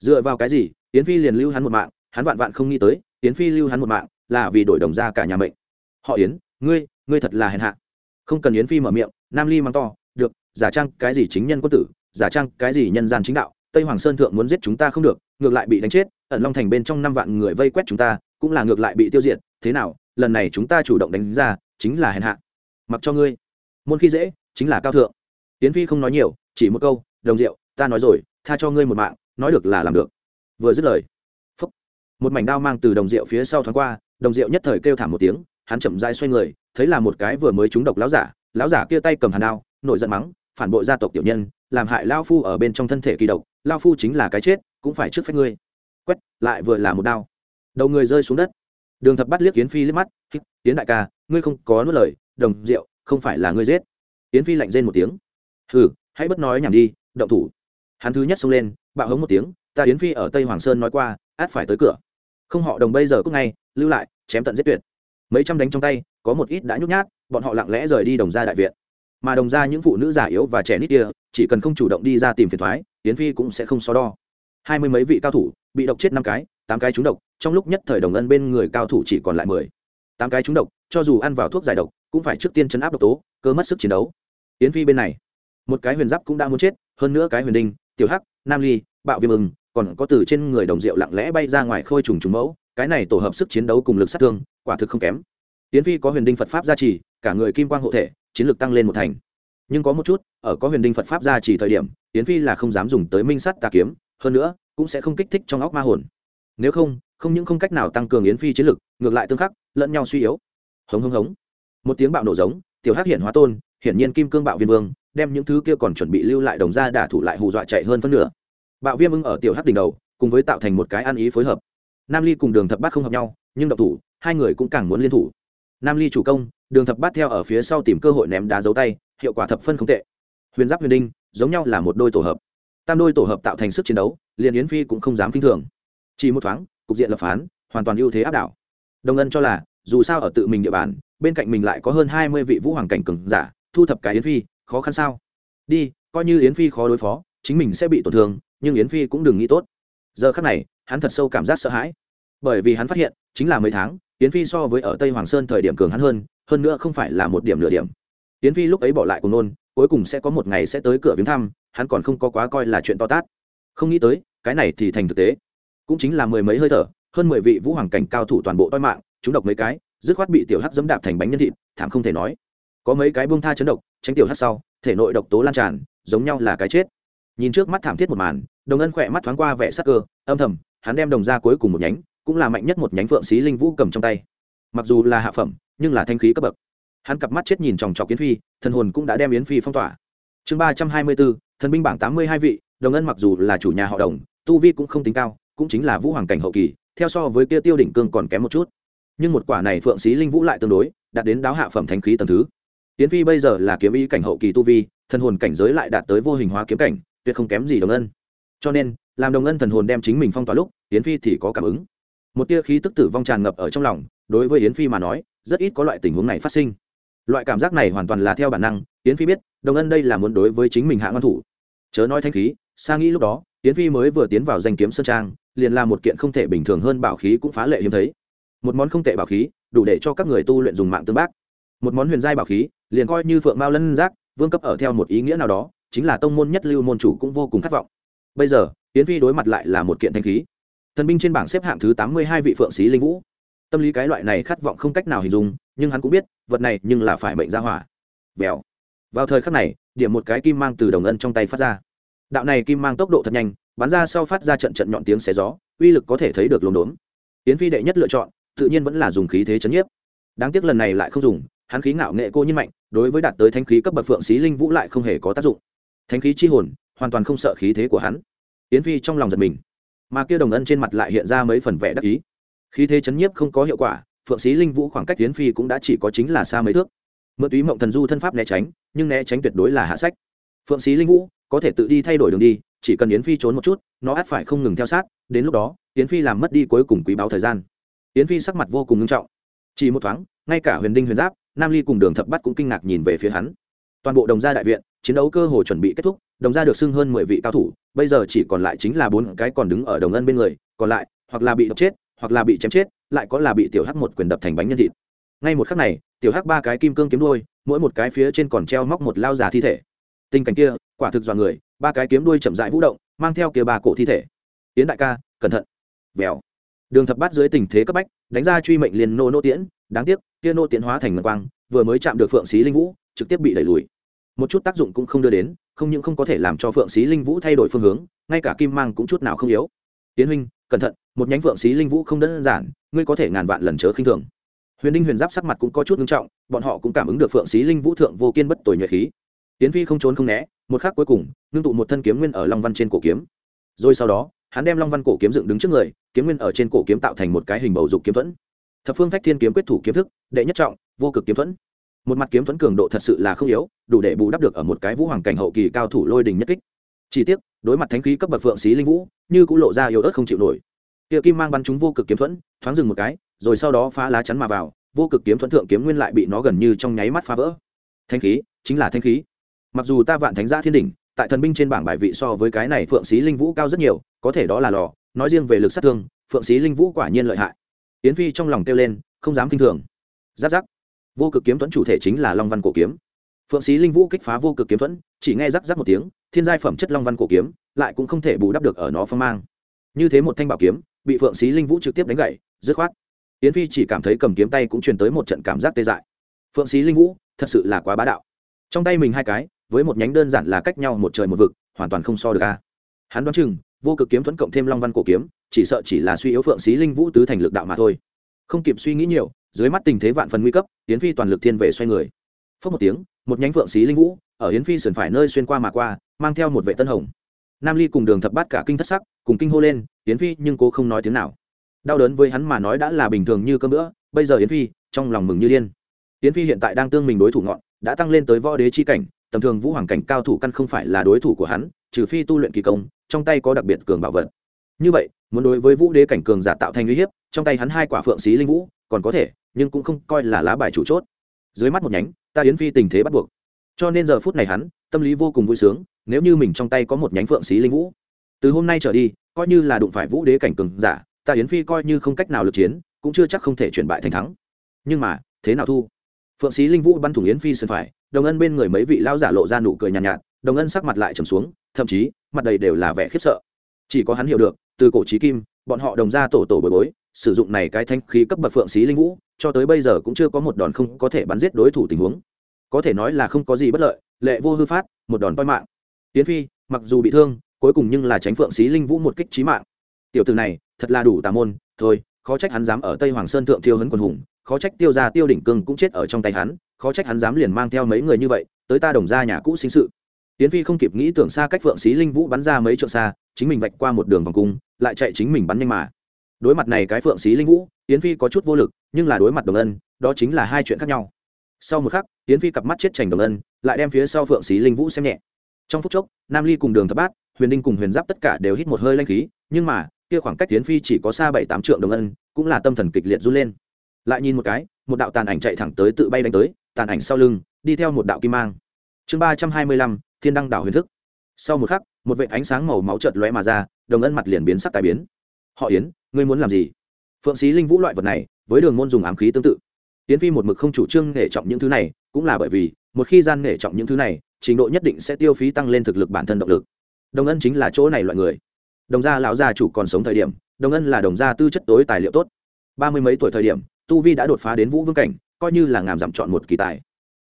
Dựa vào cái gì tiến phi liền lưu hắn một mạng, hắn vạn vạn không nghĩ tới tiến phi lưu hắn một mạng, là vì đổi đồng ra cả nhà mệnh. Họ yến, ngươi ngươi thật là hèn hạ. Không cần yến phi mở miệng, nam ly mang to giả trang cái gì chính nhân quân tử giả trang cái gì nhân gian chính đạo tây hoàng sơn thượng muốn giết chúng ta không được ngược lại bị đánh chết ẩn long thành bên trong năm vạn người vây quét chúng ta cũng là ngược lại bị tiêu diệt thế nào lần này chúng ta chủ động đánh ra chính là hèn hạ. Mặc cho ngươi. Môn khi dễ chính là cao thượng. Tiến phi không nói nhiều chỉ một câu đồng Diệu, ta nói rồi tha cho ngươi một mạng nói được là làm được. Vừa dứt lời phúc một mảnh đao mang từ đồng Diệu phía sau thoáng qua đồng Diệu nhất thời kêu thảm một tiếng hắn chậm dai xoay người thấy là một cái vừa mới trúng độc lão giả lão giả kia tay cầm hàn đao nổi giận mắng phản bội gia tộc tiểu nhân, làm hại lao phu ở bên trong thân thể kỳ độc lao phu chính là cái chết, cũng phải trước phép ngươi. Quét, lại vừa là một đao. Đầu người rơi xuống đất. Đường thập bắt liếc yến phi liếc mắt yến đại ca, ngươi không có nuốt lời, đồng rượu, không phải là ngươi giết. Yến phi lạnh rên một tiếng. Hừ, hãy bất nói nhảm đi, động thủ. Hắn thứ nhất xông lên, bạo hống một tiếng, ta yến phi ở tây hoàng sơn nói qua, át phải tới cửa. Không họ đồng bây giờ cúc ngay, lưu lại, chém tận giết tuyệt. Mấy trăm đánh trong tay, có một ít đã nhút nhát, bọn họ lặng lẽ rời đi đồng ra đại viện mà đồng ra những phụ nữ già yếu và trẻ nít kia, chỉ cần không chủ động đi ra tìm phiền thoái tiến phi cũng sẽ không so đo. Hai mươi mấy vị cao thủ bị độc chết năm cái, tám cái trúng độc, trong lúc nhất thời đồng ân bên người cao thủ chỉ còn lại mười. Tám cái trúng độc, cho dù ăn vào thuốc giải độc, cũng phải trước tiên chấn áp độc tố, cơ mất sức chiến đấu. Tiến phi bên này, một cái huyền giáp cũng đã muốn chết, hơn nữa cái huyền đinh, tiểu hắc, nam ly, bạo viêm ưng, còn có từ trên người đồng rượu lặng lẽ bay ra ngoài khôi trùng trùng mẫu, cái này tổ hợp sức chiến đấu cùng lực sát thương, quả thực không kém tiến phi có huyền đinh phật pháp gia trì, cả người kim quang hộ thể, chiến lược tăng lên một thành. Nhưng có một chút, ở có huyền đinh phật pháp gia trì thời điểm, tiến phi là không dám dùng tới minh sắt tà kiếm, hơn nữa, cũng sẽ không kích thích trong óc ma hồn. Nếu không không những không cách nào tăng cường yến phi chiến lực, ngược lại tương khắc, lẫn nhau suy yếu. Hống hống hống. Một tiếng bạo nổ giống, tiểu hắc hiện hóa tôn, hiển nhiên kim cương bạo viên vương, đem những thứ kia còn chuẩn bị lưu lại đồng ra đả thủ lại hù dọa chạy hơn phân nửa. Bạo viêm ưng ở tiểu hắc đỉnh đầu, cùng với tạo thành một cái ăn ý phối hợp. Nam ly cùng đường thập bát không hợp nhau, nhưng độc thủ, hai người cũng càng muốn liên thủ nam ly chủ công, đường thập bát theo ở phía sau tìm cơ hội ném đá dấu tay, hiệu quả thập phân không tệ. Huyền giáp huyền đinh, giống nhau là một đôi tổ hợp. Tam đôi tổ hợp tạo thành sức chiến đấu, liền yến phi cũng không dám k i n h thường. Chỉ một thoáng, cục diện lập phán, hoàn toàn ưu thế áp đảo. Đồng ân cho là, dù sao ở tự mình địa bàn, bên cạnh mình lại có hơn hai mươi vị vũ hoàng cảnh cừng giả, thu thập cái yến phi, khó khăn sao? Đi, coi như yến phi khó đối phó, chính mình sẽ bị tổn thương, nhưng yến phi cũng đừng nghĩ tốt. Giờ khắc này, hắn thật sâu cảm giác sợ hãi. Bởi vì hắn phát hiện, chính là mấy tháng yến phi so với ở tây hoàng sơn thời điểm cường hắn hơn hơn nữa không phải là một điểm nửa điểm. Yến phi lúc ấy bỏ lại cùng nôn, cuối cùng sẽ có một ngày sẽ tới cửa viếng thăm, hắn còn không có quá coi là chuyện to tát. Không nghĩ tới, cái này thì thành thực tế. Cũng chính là mười mấy hơi thở, hơn mười vị vũ hoàng cảnh cao thủ toàn bộ toi mạng, chúng độc mấy cái, dứt khoát bị tiểu hắc dẫm đạp thành bánh nhân thịt, thảm không thể nói. Có mấy cái buông tha chấn độc, tránh tiểu hắc sau, thể nội độc tố lan tràn, giống nhau là cái chết. Nhìn trước mắt thảm thiết một màn, đồng ân khỏe mắt thoáng qua vẻ sắc cơ, âm thầm, hắn đem đồng ra cuối cùng một nhánh cũng là mạnh nhất một nhánh phượng xí linh vũ cầm trong tay. Mặc dù là hạ phẩm, nhưng là thanh khí cấp bậc. Hắn cặp mắt chết nhìn chòng chọc yến phi, thần hồn cũng đã đem yến phi phong tỏa. Chương ba trăm hai mươi bốn, thần binh bảng tám mươi hai vị, đồng ân mặc dù là chủ nhà họ đồng, tu vi cũng không tính cao, cũng chính là vũ hoàng cảnh hậu kỳ, theo so với kia tiêu đỉnh cương còn kém một chút. Nhưng một quả này phượng xí linh vũ lại tương đối, đạt đến đáo hạ phẩm thanh khí tầm thứ. Yến phi bây giờ là kiếm ý cảnh hậu kỳ tu vi, thần hồn cảnh giới lại đạt tới vô hình hóa kiếm cảnh, tuyệt không kém gì đồng ân. Cho nên, làm đồng ân thần hồn đem chính mình phong tỏa lúc, yến phi thì có cảm ứng một tia khí tức tử vong tràn ngập ở trong lòng, đối với yến phi mà nói, rất ít có loại tình huống này phát sinh. Loại cảm giác này hoàn toàn là theo bản năng, yến phi biết, đồng ân đây là muốn đối với chính mình hạ ngăn thủ. Chớ nói thanh khí xa nghĩ lúc đó, yến phi mới vừa tiến vào danh kiếm sơn trang, liền là một kiện không thể bình thường hơn bảo khí cũng phá lệ hiếm thấy. Một món không tệ bảo khí, đủ để cho các người tu luyện dùng mạng tương bác. Một món huyền giai bảo khí, liền coi như phượng mao lân giác, vương cấp ở theo một ý nghĩa nào đó, chính là tông môn nhất lưu môn chủ cũng vô cùng khát vọng. Bây giờ, yến phi đối mặt lại là một kiện thanh khí thần binh trên bảng xếp hạng thứ tám mươi hai vị phượng sĩ linh vũ. Tâm lý cái loại này khát vọng không cách nào hình dung, nhưng hắn cũng biết, vật này nhưng là phải mệnh ra hỏa. Vèo. Vào thời khắc này, điểm một cái kim mang từ đồng ân trong tay phát ra. Đạo này kim mang tốc độ thật nhanh, bắn ra sau phát ra trận trận nhọn tiếng xé gió, uy lực có thể thấy được lồn đốn tiến phi đệ nhất lựa chọn, tự nhiên vẫn là dùng khí thế chấn nhiếp. Đáng tiếc lần này lại không dùng, hắn khí ngạo nghệ cô nhiên mạnh, đối với đạt tới thanh khí cấp bậc phượng xí linh vũ lại không hề có tác dụng. Thanh khí chi hồn, hoàn toàn không sợ khí thế của hắn. Tiến phi trong lòng giật mình mà kia đồng ân trên mặt lại hiện ra mấy phần vẻ đắc ý. Khí thế chấn nhiếp không có hiệu quả, phượng sĩ linh vũ khoảng cách tiến phi cũng đã chỉ có chính là xa mấy thước. Mượn túy mộng thần du thân pháp né tránh, nhưng né tránh tuyệt đối là hạ sách. Phượng sĩ linh vũ, có thể tự đi thay đổi đường đi, chỉ cần yến phi trốn một chút, nó ắt phải không ngừng theo sát, đến lúc đó, yến phi làm mất đi cuối cùng quý báo thời gian. Yến phi sắc mặt vô cùng nghiêm trọng. Chỉ một thoáng, ngay cả huyền đinh huyền giáp, nam ly cùng đường thập bắt cũng kinh ngạc nhìn về phía hắn. Toàn bộ đồng gia đại viện chiến đấu cơ hồ chuẩn bị kết thúc, đồng gia được xưng hơn mười vị cao thủ, bây giờ chỉ còn lại chính là bốn cái còn đứng ở đồng ân bên người, còn lại, hoặc là bị đập chết, hoặc là bị chém chết, lại có là bị tiểu hắc một quyền đập thành bánh nhân thịt. Ngay một khắc này, tiểu hắc ba cái kim cương kiếm đuôi, mỗi một cái phía trên còn treo móc một lao già thi thể. Tình cảnh kia, quả thực dọa người, ba cái kiếm đuôi chậm rãi vũ động, mang theo kia ba cổ thi thể. Tiến đại ca, cẩn thận. Vèo. Đường thập bát dưới tình thế cấp bách, đánh ra truy mệnh liền nô nô tiễn, đáng tiếc, kia nô tiễn hóa thành ngân quang, vừa mới chạm được phượng xí linh vũ, trực tiếp bị đẩy lùi một chút tác dụng cũng không đưa đến, không những không có thể làm cho phượng xí linh vũ thay đổi phương hướng, ngay cả kim mang cũng chút nào không yếu. Tiến huynh, cẩn thận, một nhánh phượng xí linh vũ không đơn giản, ngươi có thể ngàn vạn lần chớ khinh thường. Huyền đinh huyền giáp sắc mặt cũng có chút nghiêm trọng, bọn họ cũng cảm ứng được phượng xí linh vũ thượng vô kiên bất tồi nhuệ khí. Tiến phi không trốn không né, một khắc cuối cùng, ngưng tụ một thân kiếm nguyên ở long văn trên cổ kiếm. Rồi sau đó, hắn đem long văn cổ kiếm dựng đứng trước người, kiếm nguyên ở trên cổ kiếm tạo thành một cái hình bầu dục kiếm thuẫn. Thập phương phách thiên kiếm quyết thủ kiếm thức, đệ nhất trọng, vô cực kiếm thuẫn một mặt kiếm thuẫn cường độ thật sự là không yếu, đủ để bù đắp được ở một cái vũ hoàng cảnh hậu kỳ cao thủ lôi đình nhất kích. Chỉ tiếc, đối mặt thánh khí cấp bậc phượng xí linh vũ, như cũng lộ ra yếu ớt không chịu nổi. Kia kim mang bắn chúng vô cực kiếm thuẫn, thoáng dừng một cái, rồi sau đó phá lá chắn mà vào, vô cực kiếm thuẫn thượng kiếm nguyên lại bị nó gần như trong nháy mắt phá vỡ. Thanh khí, chính là thanh khí. Mặc dù ta vạn thánh gia thiên đỉnh, tại thần binh trên bảng bài vị so với cái này phượng xí linh vũ cao rất nhiều, có thể đó là lò, nói riêng về lực sát thương, phượng xí linh vũ quả nhiên lợi hại. Yến phi trong lòng kêu lên, không dám kinh thường. Giáp giáp vô cực kiếm thuẫn chủ thể chính là long văn cổ kiếm. Phượng sĩ linh vũ kích phá vô cực kiếm thuẫn, chỉ nghe rắc rắc một tiếng, thiên giai phẩm chất long văn cổ kiếm, lại cũng không thể bù đắp được ở nó phong mang. Như thế một thanh bảo kiếm, bị phượng sĩ linh vũ trực tiếp đánh gậy, dứt khoát. Yến phi chỉ cảm thấy cầm kiếm tay cũng truyền tới một trận cảm giác tê dại. Phượng sĩ linh vũ, thật sự là quá bá đạo. Trong tay mình hai cái, với một nhánh đơn giản là cách nhau một trời một vực, hoàn toàn không so được a. Hắn đoán chừng, vô cực kiếm thuẫn cộng thêm long văn cổ kiếm, chỉ sợ chỉ là suy yếu phượng sĩ linh vũ tứ thành lực đạo mà thôi. Không kịp suy nghĩ nhiều dưới mắt tình thế vạn phần nguy cấp, yến phi toàn lực thiên về xoay người. Phớt một tiếng, một nhánh phượng xí linh vũ, ở yến phi sườn phải nơi xuyên qua mà qua, mang theo một vệ tân hồng. Nam ly cùng đường thập bát cả kinh thất sắc, cùng kinh hô lên, yến phi, nhưng cô không nói tiếng nào. Đau đớn với hắn mà nói đã là bình thường như cơm nữa bây giờ yến phi, trong lòng mừng như điên. Yến phi hiện tại đang tương mình đối thủ ngọn, đã tăng lên tới võ đế chi cảnh, tầm thường vũ hoàng cảnh cao thủ căn không phải là đối thủ của hắn, trừ phi tu luyện kỳ công, trong tay có đặc biệt cường bảo vật. Như vậy, muốn đối với vũ đế cảnh cường giả tạo thành uy hiếp, trong tay hắn hai quả phượng xí linh vũ, còn có thể nhưng cũng không coi là lá bài chủ chốt. Dưới mắt một nhánh ta yến phi tình thế bắt buộc. Cho nên giờ phút này hắn tâm lý vô cùng vui sướng nếu như mình trong tay có một nhánh phượng xí linh vũ. Từ hôm nay trở đi coi như là đụng phải vũ đế cảnh cường giả ta yến phi coi như không cách nào lực chiến cũng chưa chắc không thể chuyển bại thành thắng. Nhưng mà thế nào thu? Phượng xí linh vũ bắn thủng yến phi sân phải đồng ân bên người mấy vị lao giả lộ ra nụ cười nhàn nhạt, nhạt đồng ân sắc mặt lại trầm xuống thậm chí mặt đầy đều là vẻ khiếp sợ. Chỉ có hắn hiểu được từ cổ trí kim bọn họ đồng ra tổ tổ bồi bối sử dụng này cái thanh khí cấp bậc phượng xí linh vũ cho tới bây giờ cũng chưa có một đòn không có thể bắn giết đối thủ tình huống. Có thể nói là không có gì bất lợi, lệ vô hư phát, một đòn toi mạng. Tiến phi, mặc dù bị thương, cuối cùng nhưng là tránh phượng xí linh vũ một kích trí mạng. Tiểu từ này, thật là đủ tà môn, thôi, khó trách hắn dám ở tây hoàng sơn thượng thiêu hấn quần hùng, khó trách tiêu ra tiêu đỉnh cương cũng chết ở trong tay hắn, khó trách hắn dám liền mang theo mấy người như vậy, tới ta đồng ra nhà cũ sinh sự. Tiến phi không kịp nghĩ tưởng xa cách phượng xí linh vũ bắn ra mấy trượng xa, chính mình vạch qua một đường vòng cung, lại chạy chính mình bắn nhanh mà đối mặt này cái phượng xí linh vũ, yến phi có chút vô lực, nhưng là đối mặt đồng ân, đó chính là hai chuyện khác nhau. Sau một khắc, yến phi cặp mắt chết chành đồng ân, lại đem phía sau phượng xí linh vũ xem nhẹ. Trong phút chốc, nam ly cùng đường thập bát, huyền đinh cùng huyền giáp tất cả đều hít một hơi lanh khí, nhưng mà, kia khoảng cách yến phi chỉ có xa bảy tám trượng đồng ân, cũng là tâm thần kịch liệt run lên. Lại nhìn một cái, một đạo tàn ảnh chạy thẳng tới tự bay đánh tới, tàn ảnh sau lưng, đi theo một đạo kim mang. Chương ba trăm hai mươi lăm, thiên đăng đảo huyền thức. Sau một khắc, một vệ ánh sáng màu máu chợt lóe mà ra, đồng ân mặt liền biến sắc tài biến. Họ yến ngươi muốn làm gì? Phượng sĩ linh vũ loại vật này, với đường môn dùng ám khí tương tự. Tiến phi một mực không chủ trương nể trọng những thứ này, cũng là bởi vì, một khi gian nể trọng những thứ này, trình độ nhất định sẽ tiêu phí tăng lên thực lực bản thân động lực. Đồng ân chính là chỗ này loại người. Đồng gia lão gia chủ còn sống thời điểm, đồng ân là đồng gia tư chất tối tài liệu tốt. Ba mươi mấy tuổi thời điểm, tu vi đã đột phá đến vũ vương cảnh, coi như là ngàm giảm chọn một kỳ tài.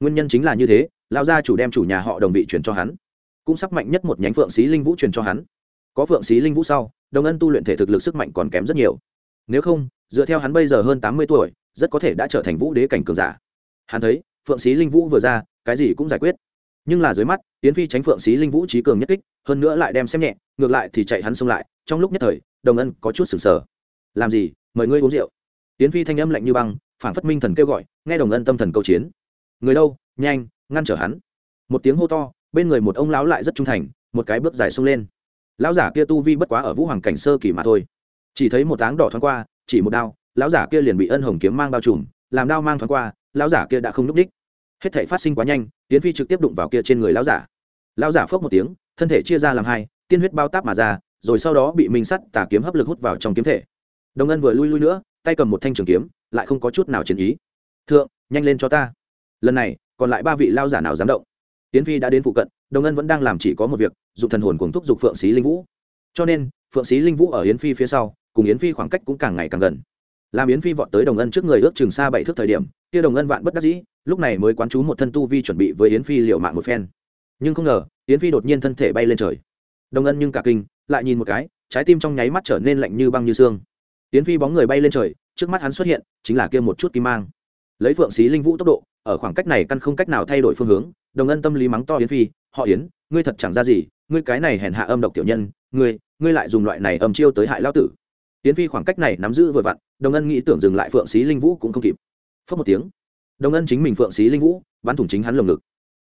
Nguyên nhân chính là như thế, lão gia chủ đem chủ nhà họ đồng vị truyền cho hắn. Cũng sắc mạnh nhất một nhánh phượng xí linh vũ truyền cho hắn. Có phượng xí linh vũ sau đồng ân tu luyện thể thực lực sức mạnh còn kém rất nhiều. Nếu không, dựa theo hắn bây giờ hơn tám mươi tuổi, rất có thể đã trở thành vũ đế cảnh cường giả. Hắn thấy, phượng Sĩ linh vũ vừa ra, cái gì cũng giải quyết. Nhưng là dưới mắt tiến phi tránh phượng Sĩ linh vũ trí cường nhất kích, hơn nữa lại đem xem nhẹ, ngược lại thì chạy hắn xông lại, trong lúc nhất thời đồng ân có chút sừng sờ. Làm gì? Mời ngươi uống rượu. Tiến phi thanh âm lạnh như băng phản phất minh thần kêu gọi, nghe đồng ân tâm thần câu chiến. Người đâu? Nhanh, ngăn trở hắn. Một tiếng hô to, bên người một ông lão lại rất trung thành, một cái bước dài xông lên lão giả kia tu vi bất quá ở vũ hoàng cảnh sơ kỳ mà thôi. Chỉ thấy một áng đỏ thoáng qua, chỉ một đao, lão giả kia liền bị ân hồng kiếm mang bao trùm, làm đao mang thoáng qua, lão giả kia đã không núp đích hết thể phát sinh quá nhanh tiến phi trực tiếp đụng vào kia trên người lão giả. Lão giả phốc một tiếng, thân thể chia ra làm hai, tiên huyết bao táp mà ra, rồi sau đó bị minh sắt tà kiếm hấp lực hút vào trong kiếm thể. Đồng ân vừa lui lui nữa, tay cầm một thanh trường kiếm, lại không có chút nào chiến ý. Thượng, nhanh lên cho ta. Lần này, còn lại ba vị lao giả nào dám động? Tiến phi đã đến phụ cận đồng ân vẫn đang làm chỉ có một việc dùng thần hồn cùng thúc giục phượng xí linh vũ. Cho nên, phượng xí linh vũ ở yến phi phía sau, cùng yến phi khoảng cách cũng càng ngày càng gần. Làm yến phi vọt tới đồng ân trước người ước chừng xa bảy thước thời điểm, kia đồng ân vạn bất đắc dĩ, lúc này mới quán chú một thân tu vi chuẩn bị với yến phi liệu mạng một phen. Nhưng không ngờ, yến phi đột nhiên thân thể bay lên trời. Đồng ân nhưng cả kinh, lại nhìn một cái, trái tim trong nháy mắt trở nên lạnh như băng như xương. Yến phi bóng người bay lên trời, trước mắt hắn xuất hiện, chính là kia một chút kim mang. Lấy phượng xí linh vũ tốc độ, ở khoảng cách này căn không cách nào thay đổi phương hướng, đồng ân tâm lý mắng to yến phi họ yến, ngươi thật chẳng ra gì, ngươi cái này hèn hạ âm độc tiểu nhân, ngươi ngươi lại dùng loại này âm chiêu tới hại lao tử. Yến phi khoảng cách này nắm giữ vừa vặn, đồng ân nghĩ tưởng dừng lại phượng xí linh vũ cũng không kịp. Phớt một tiếng, đồng ân chính mình phượng xí linh vũ, bắn thủng chính hắn lồng ngực.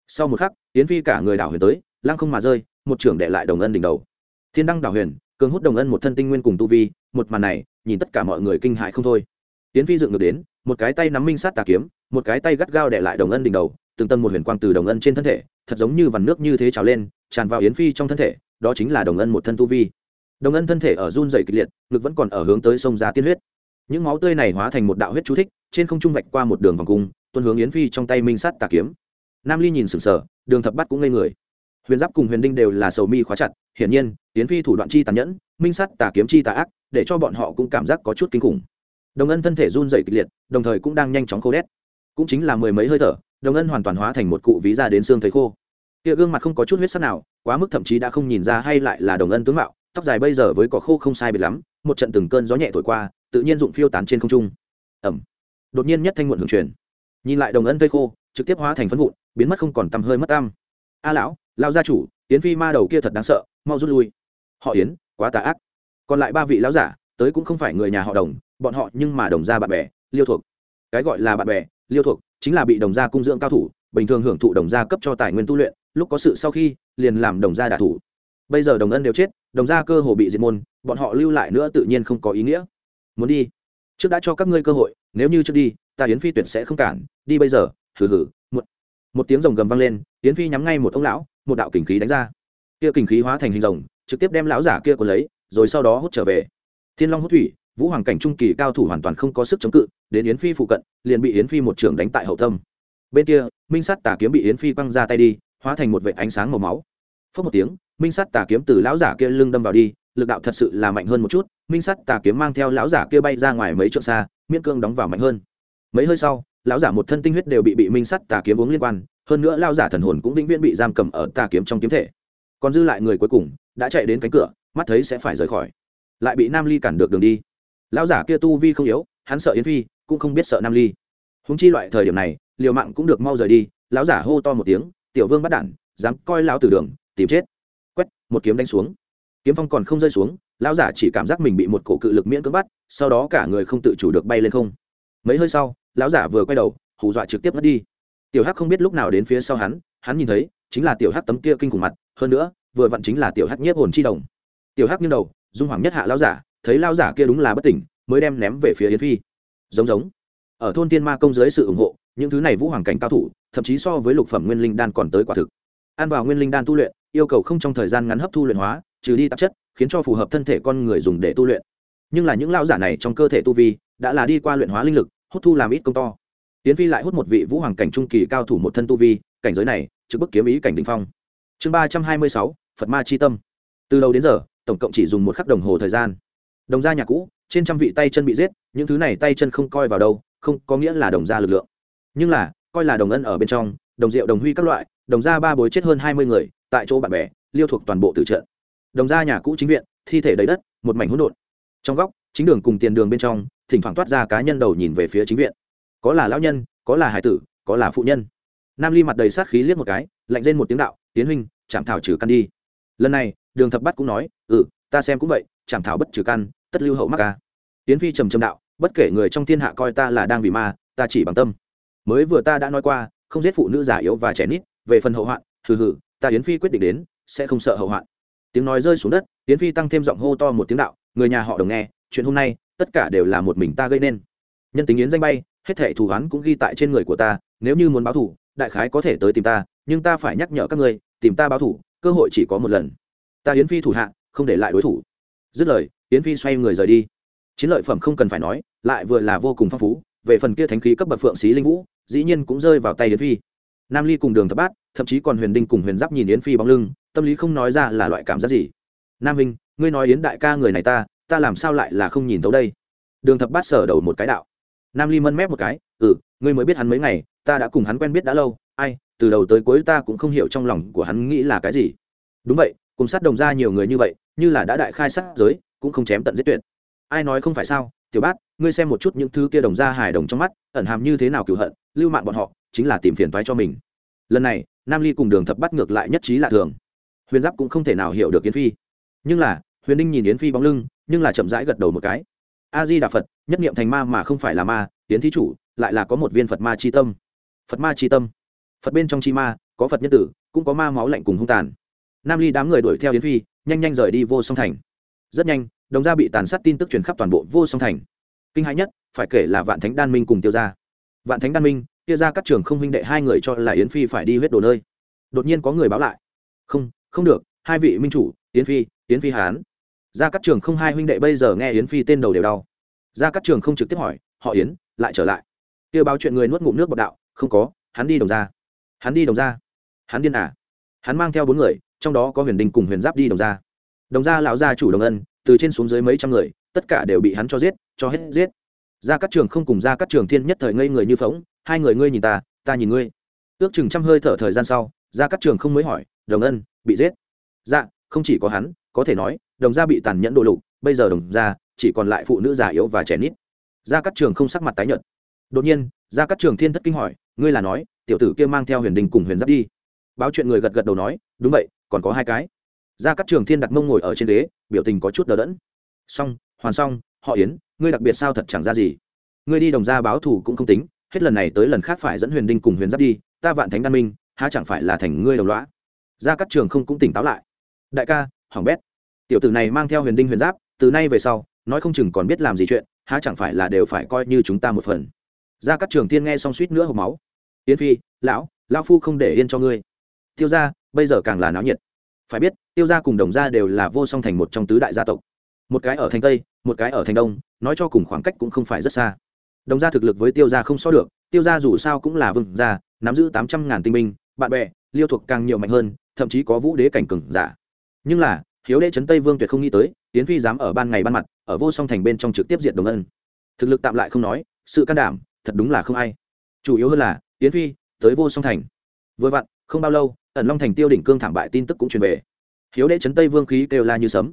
Sau một khắc, yến phi cả người đảo huyền tới, lăng không mà rơi, một trưởng đệ lại đồng ân đỉnh đầu. Thiên đăng đảo huyền, cường hút đồng ân một thân tinh nguyên cùng tu vi, một màn này, nhìn tất cả mọi người kinh hại không thôi. Yến phi dựng ngược đến, một cái tay nắm minh sát tà kiếm, một cái tay gắt gao đệ lại đồng ân đỉnh đầu từng tầng một huyền quang từ đồng ân trên thân thể, thật giống như vằn nước như thế trào lên, tràn vào yến phi trong thân thể, đó chính là đồng ân một thân tu vi. Đồng ân thân thể ở run dày kịch liệt, ngực vẫn còn ở hướng tới sông ra tiên huyết. Những máu tươi này hóa thành một đạo huyết chú thích, trên không trung vạch qua một đường vòng cung tuân hướng yến phi trong tay minh sắt tà kiếm. Nam ly nhìn sừng sờ, đường thập bắt cũng ngây người. Huyền giáp cùng huyền đinh đều là sầu mi khóa chặt, hiển nhiên, yến phi thủ đoạn chi tàn nhẫn, minh sắt tà kiếm chi tà ác, để cho bọn họ cũng cảm giác có chút kinh khủng. Đồng ân thân thể run dày kịch liệt, đồng thời cũng đang nhanh chóng khô đét. Cũng chính là mười mấy hơi thở đồng ân hoàn toàn hóa thành một cụ ví ra đến xương thấy khô. Kia gương mặt không có chút huyết sắc nào, quá mức thậm chí đã không nhìn ra hay lại là đồng ân tướng mạo, tóc dài bây giờ với cỏ khô không sai biệt lắm, một trận từng cơn gió nhẹ thổi qua, tự nhiên dụng phiêu tán trên không trung. Ẩm đột nhiên nhất thanh muộn hưởng truyền nhìn lại đồng ân tây khô, trực tiếp hóa thành phấn vụn, biến mất không còn tăm hơi mất tam a lão lao gia chủ, yến phi ma đầu kia thật đáng sợ, mau rút lui. Họ yến, quá tà ác. Còn lại ba vị lão giả, tới cũng không phải người nhà họ đồng, bọn họ nhưng mà đồng gia bạn bè, liêu thuộc. Cái gọi là bạn bè, liêu thuộc chính là bị đồng gia cung dưỡng cao thủ bình thường hưởng thụ đồng gia cấp cho tài nguyên tu luyện lúc có sự sau khi liền làm đồng gia đả thủ. Bây giờ đồng ân đều chết đồng gia cơ hồ bị diệt môn bọn họ lưu lại nữa tự nhiên không có ý nghĩa. Muốn đi trước đã cho các ngươi cơ hội nếu như trước đi ta yến phi tuyệt sẽ không cản đi bây giờ hử hử một, một tiếng rồng gầm vang lên yến phi nhắm ngay một ông lão một đạo kình khí đánh ra. Kia kình khí hóa thành hình rồng trực tiếp đem lão giả kia cuốn lấy rồi sau đó hút trở về. Thiên long hút thủy vũ hoàng cảnh trung kỳ cao thủ hoàn toàn không có sức chống cự, đến yến phi phụ cận, liền bị yến phi một trường đánh tại hậu tâm. Bên kia, minh sắt tà kiếm bị yến phi quăng ra tay đi, hóa thành một vệ ánh sáng màu máu. Phớt một tiếng, minh sắt tà kiếm từ lão giả kia lưng đâm vào đi, lực đạo thật sự là mạnh hơn một chút, minh sắt tà kiếm mang theo lão giả kia bay ra ngoài mấy trượng xa, miễn cương đóng vào mạnh hơn. Mấy hơi sau, lão giả một thân tinh huyết đều bị bị minh sắt tà kiếm uống liên quan, hơn nữa lão giả thần hồn cũng vĩnh viễn bị giam cầm ở tà kiếm trong kiếm thể. Còn dư lại người cuối cùng, đã chạy đến cánh cửa, mắt thấy sẽ phải rời khỏi. Lại bị nam ly cản được đường đi lão giả kia tu vi không yếu, hắn sợ yến phi, cũng không biết sợ nam ly. Húng chi loại thời điểm này, liều mạng cũng được mau rời đi, lão giả hô to một tiếng, tiểu vương bắt đản dám coi lão tử đường, tìm chết. Quét, một kiếm đánh xuống. Kiếm phong còn không rơi xuống, lão giả chỉ cảm giác mình bị một cổ cự lực miễn cưỡng bắt, sau đó cả người không tự chủ được bay lên không. Mấy hơi sau, lão giả vừa quay đầu, hù dọa trực tiếp mất đi. Tiểu hắc không biết lúc nào đến phía sau hắn hắn nhìn thấy, chính là tiểu hắc tấm kia kinh khủng mặt, hơn nữa, vừa vặn chính là tiểu hắc nhiếp hồn chi đồng. Tiểu hắc nghiêng đầu, dung hoàng nhất hạ lão giả thấy lao giả kia đúng là bất tỉnh, mới đem ném về phía yến phi. Giống giống. Ở thôn tiên ma công dưới sự ủng hộ, những thứ này vũ hoàng cảnh cao thủ, thậm chí so với lục phẩm nguyên linh đan còn tới quả thực. Ăn vào nguyên linh đan tu luyện, yêu cầu không trong thời gian ngắn hấp thu luyện hóa, trừ đi tạp chất, khiến cho phù hợp thân thể con người dùng để tu luyện. Nhưng là những lao giả này trong cơ thể tu vi, đã là đi qua luyện hóa linh lực, hút thu làm ít công to. Tiến phi lại hút một vị vũ hoàng cảnh trung kỳ cao thủ một thân tu vi, cảnh giới này, trực bức kiếm ý cảnh đình phong. Chương ba trăm hai mươi sáu, phật ma chi tâm. Từ đầu đến giờ, tổng cộng chỉ dùng một khắc đồng hồ thời gian đồng gia nhà cũ, trên trăm vị tay chân bị giết, những thứ này tay chân không coi vào đâu, không có nghĩa là đồng gia lực lượng. Nhưng là, coi là đồng ân ở bên trong, đồng diệu đồng huy các loại, đồng gia ba bối chết hơn hai mươi người, tại chỗ bạn bè, liêu thuộc toàn bộ tử trận. Đồng gia nhà cũ chính viện, thi thể đầy đất, một mảnh hỗn độn. Trong góc, chính đường cùng tiền đường bên trong, thỉnh thoảng toát ra cá nhân đầu nhìn về phía chính viện. Có là lão nhân, có là hải tử, có là phụ nhân. Nam ly mặt đầy sát khí liếc một cái, lạnh lên một tiếng đạo, tiến huynh chạm thảo trừ căn đi. Lần này, đường thập bắt cũng nói ừ ta xem cũng vậy chạm thảo bất trừ căn tất lưu hậu mắc ca. Tiến phi trầm trầm đạo, bất kể người trong thiên hạ coi ta là đang vì ma, ta chỉ bằng tâm. Mới vừa ta đã nói qua, không giết phụ nữ già yếu và trẻ nít, về phần hậu hoạn, hừ hừ, ta yến phi quyết định đến, sẽ không sợ hậu hoạn. Tiếng nói rơi xuống đất, yến phi tăng thêm giọng hô to một tiếng đạo, người nhà họ đồng nghe, chuyện hôm nay, tất cả đều là một mình ta gây nên. Nhân tính yến danh bay, hết thể thù oán cũng ghi tại trên người của ta, nếu như muốn báo thù, đại khái có thể tới tìm ta, nhưng ta phải nhắc nhở các ngươi, tìm ta báo thù, cơ hội chỉ có một lần. Ta yến phi thủ hạ, không để lại đối thủ. Dứt lời yến phi xoay người rời đi. Chiến lợi phẩm không cần phải nói, lại vừa là vô cùng phong phú, về phần kia thánh khí cấp bậc phượng xí linh vũ, dĩ nhiên cũng rơi vào tay yến phi. Nam ly cùng đường thập bát, thậm chí còn huyền đinh cùng huyền giáp nhìn yến phi bóng lưng, tâm lý không nói ra là loại cảm giác gì. Nam minh ngươi nói yến đại ca người này ta ta làm sao lại là không nhìn thấu đây? Đường thập bát sở đầu một cái đạo. Nam ly mân mép một cái ừ ngươi mới biết hắn mấy ngày, ta đã cùng hắn quen biết đã lâu, ai, từ đầu tới cuối ta cũng không hiểu trong lòng của hắn nghĩ là cái gì. Đúng vậy, cùng sát đồng ra nhiều người như vậy, như là đã đại khai sát giới cũng không chém tận giết tuyệt. Ai nói không phải sao? Tiểu bát, ngươi xem một chút những thứ kia đồng ra hài đồng trong mắt, ẩn hàm như thế nào cựu hận, lưu mạng bọn họ, chính là tìm phiền toái cho mình. Lần này, nam ly cùng đường thập bắt ngược lại nhất trí lạ thường. Huyền giáp cũng không thể nào hiểu được yến phi. Nhưng là, huyền ninh nhìn yến phi bóng lưng, nhưng là chậm rãi gật đầu một cái. A di đà phật, nhất niệm thành ma mà không phải là ma, yến thí chủ, lại là có một viên phật ma chi tâm. Phật ma chi tâm. Phật bên trong chi ma, có phật nhân tử, cũng có ma máu lạnh cùng hung tàn. Nam ly đám người đuổi theo yến phi, nhanh nhanh rời đi vô song thành rất nhanh, đồng gia bị tàn sát tin tức truyền khắp toàn bộ vô song thành. Kinh hãi nhất, phải kể là vạn thánh đan minh cùng tiêu gia. Vạn thánh đan minh, tiêu gia các trường không huynh đệ hai người cho là yến phi phải đi huyết đồ nơi. Đột nhiên có người báo lại. Không không được, hai vị minh chủ, yến phi yến phi hán. Gia các trường không hai huynh đệ bây giờ nghe yến phi tên đầu đều đau. Gia các trường không trực tiếp hỏi, họ yến, lại trở lại? Tiêu báo chuyện người nuốt ngụm nước bọc đạo, không có, hắn đi đồng ra hắn đi đồng ra hắn điên à? Hắn mang theo bốn người, trong đó có huyền đình cùng huyền giáp đi đồng gia đồng gia lão gia chủ đồng ân, từ trên xuống dưới mấy trăm người, tất cả đều bị hắn cho giết, cho hết giết. Ra các trường không cùng ra các trường thiên nhất thời ngây người như phóng hai người ngươi nhìn ta ta nhìn ngươi. Ước chừng trăm hơi thở thời gian sau ra các trường không mới hỏi, đồng ân, bị giết. Dạ không chỉ có hắn, có thể nói, đồng gia bị tàn nhẫn đổ lục, bây giờ đồng gia, chỉ còn lại phụ nữ già yếu và trẻ nít. Ra các trường không sắc mặt tái nhợt. Đột nhiên ra các trường thiên thất kinh hỏi, ngươi là nói, tiểu tử kia mang theo huyền đình cùng huyền giáp đi. Báo chuyện người gật gật đầu nói, đúng vậy, còn có hai cái ra các trường thiên đặt mông ngồi ở trên ghế, biểu tình có chút đờ đẫn. Xong, hoàn xong họ yến, ngươi đặc biệt sao thật chẳng ra gì. Ngươi đi đồng gia báo thù cũng không tính, hết lần này tới lần khác phải dẫn huyền đinh cùng huyền giáp đi, ta vạn thánh đan minh, há chẳng phải là thành ngươi đồng lõa. Ra các trường không cũng tỉnh táo lại. Đại ca hỏng bét. Tiểu tử này mang theo huyền đinh huyền giáp, từ nay về sau, nói không chừng còn biết làm gì chuyện, há chẳng phải là đều phải coi như chúng ta một phần. Ra các trường tiên nghe xong suýt nữa hộp máu. Yến phi, lão lão phu không để yên cho ngươi. Tiêu gia, bây giờ càng là náo nhiệt phải biết, tiêu gia cùng đồng gia đều là vô song thành một trong tứ đại gia tộc. Một cái ở thành tây, một cái ở thành đông, nói cho cùng khoảng cách cũng không phải rất xa. Đồng gia thực lực với tiêu gia không so được, tiêu gia dù sao cũng là vương gia, nắm giữ tám trăm ngàn tinh binh, bạn bè, liêu thuộc càng nhiều mạnh hơn, thậm chí có vũ đế cảnh cừng giả. Nhưng là, hiếu đế trấn tây vương tuyệt không nghĩ tới tiến phi dám ở ban ngày ban mặt, ở vô song thành bên trong trực tiếp diện đồng ân. Thực lực tạm lại không nói, sự can đảm, thật đúng là không ai. Chủ yếu hơn là tiến phi, tới vô song thành. Vừa vặn, không bao lâu ẩn long thành tiêu đỉnh cương thảm bại tin tức cũng truyền về. Hiếu đế trấn tây vương khí kêu la như sấm.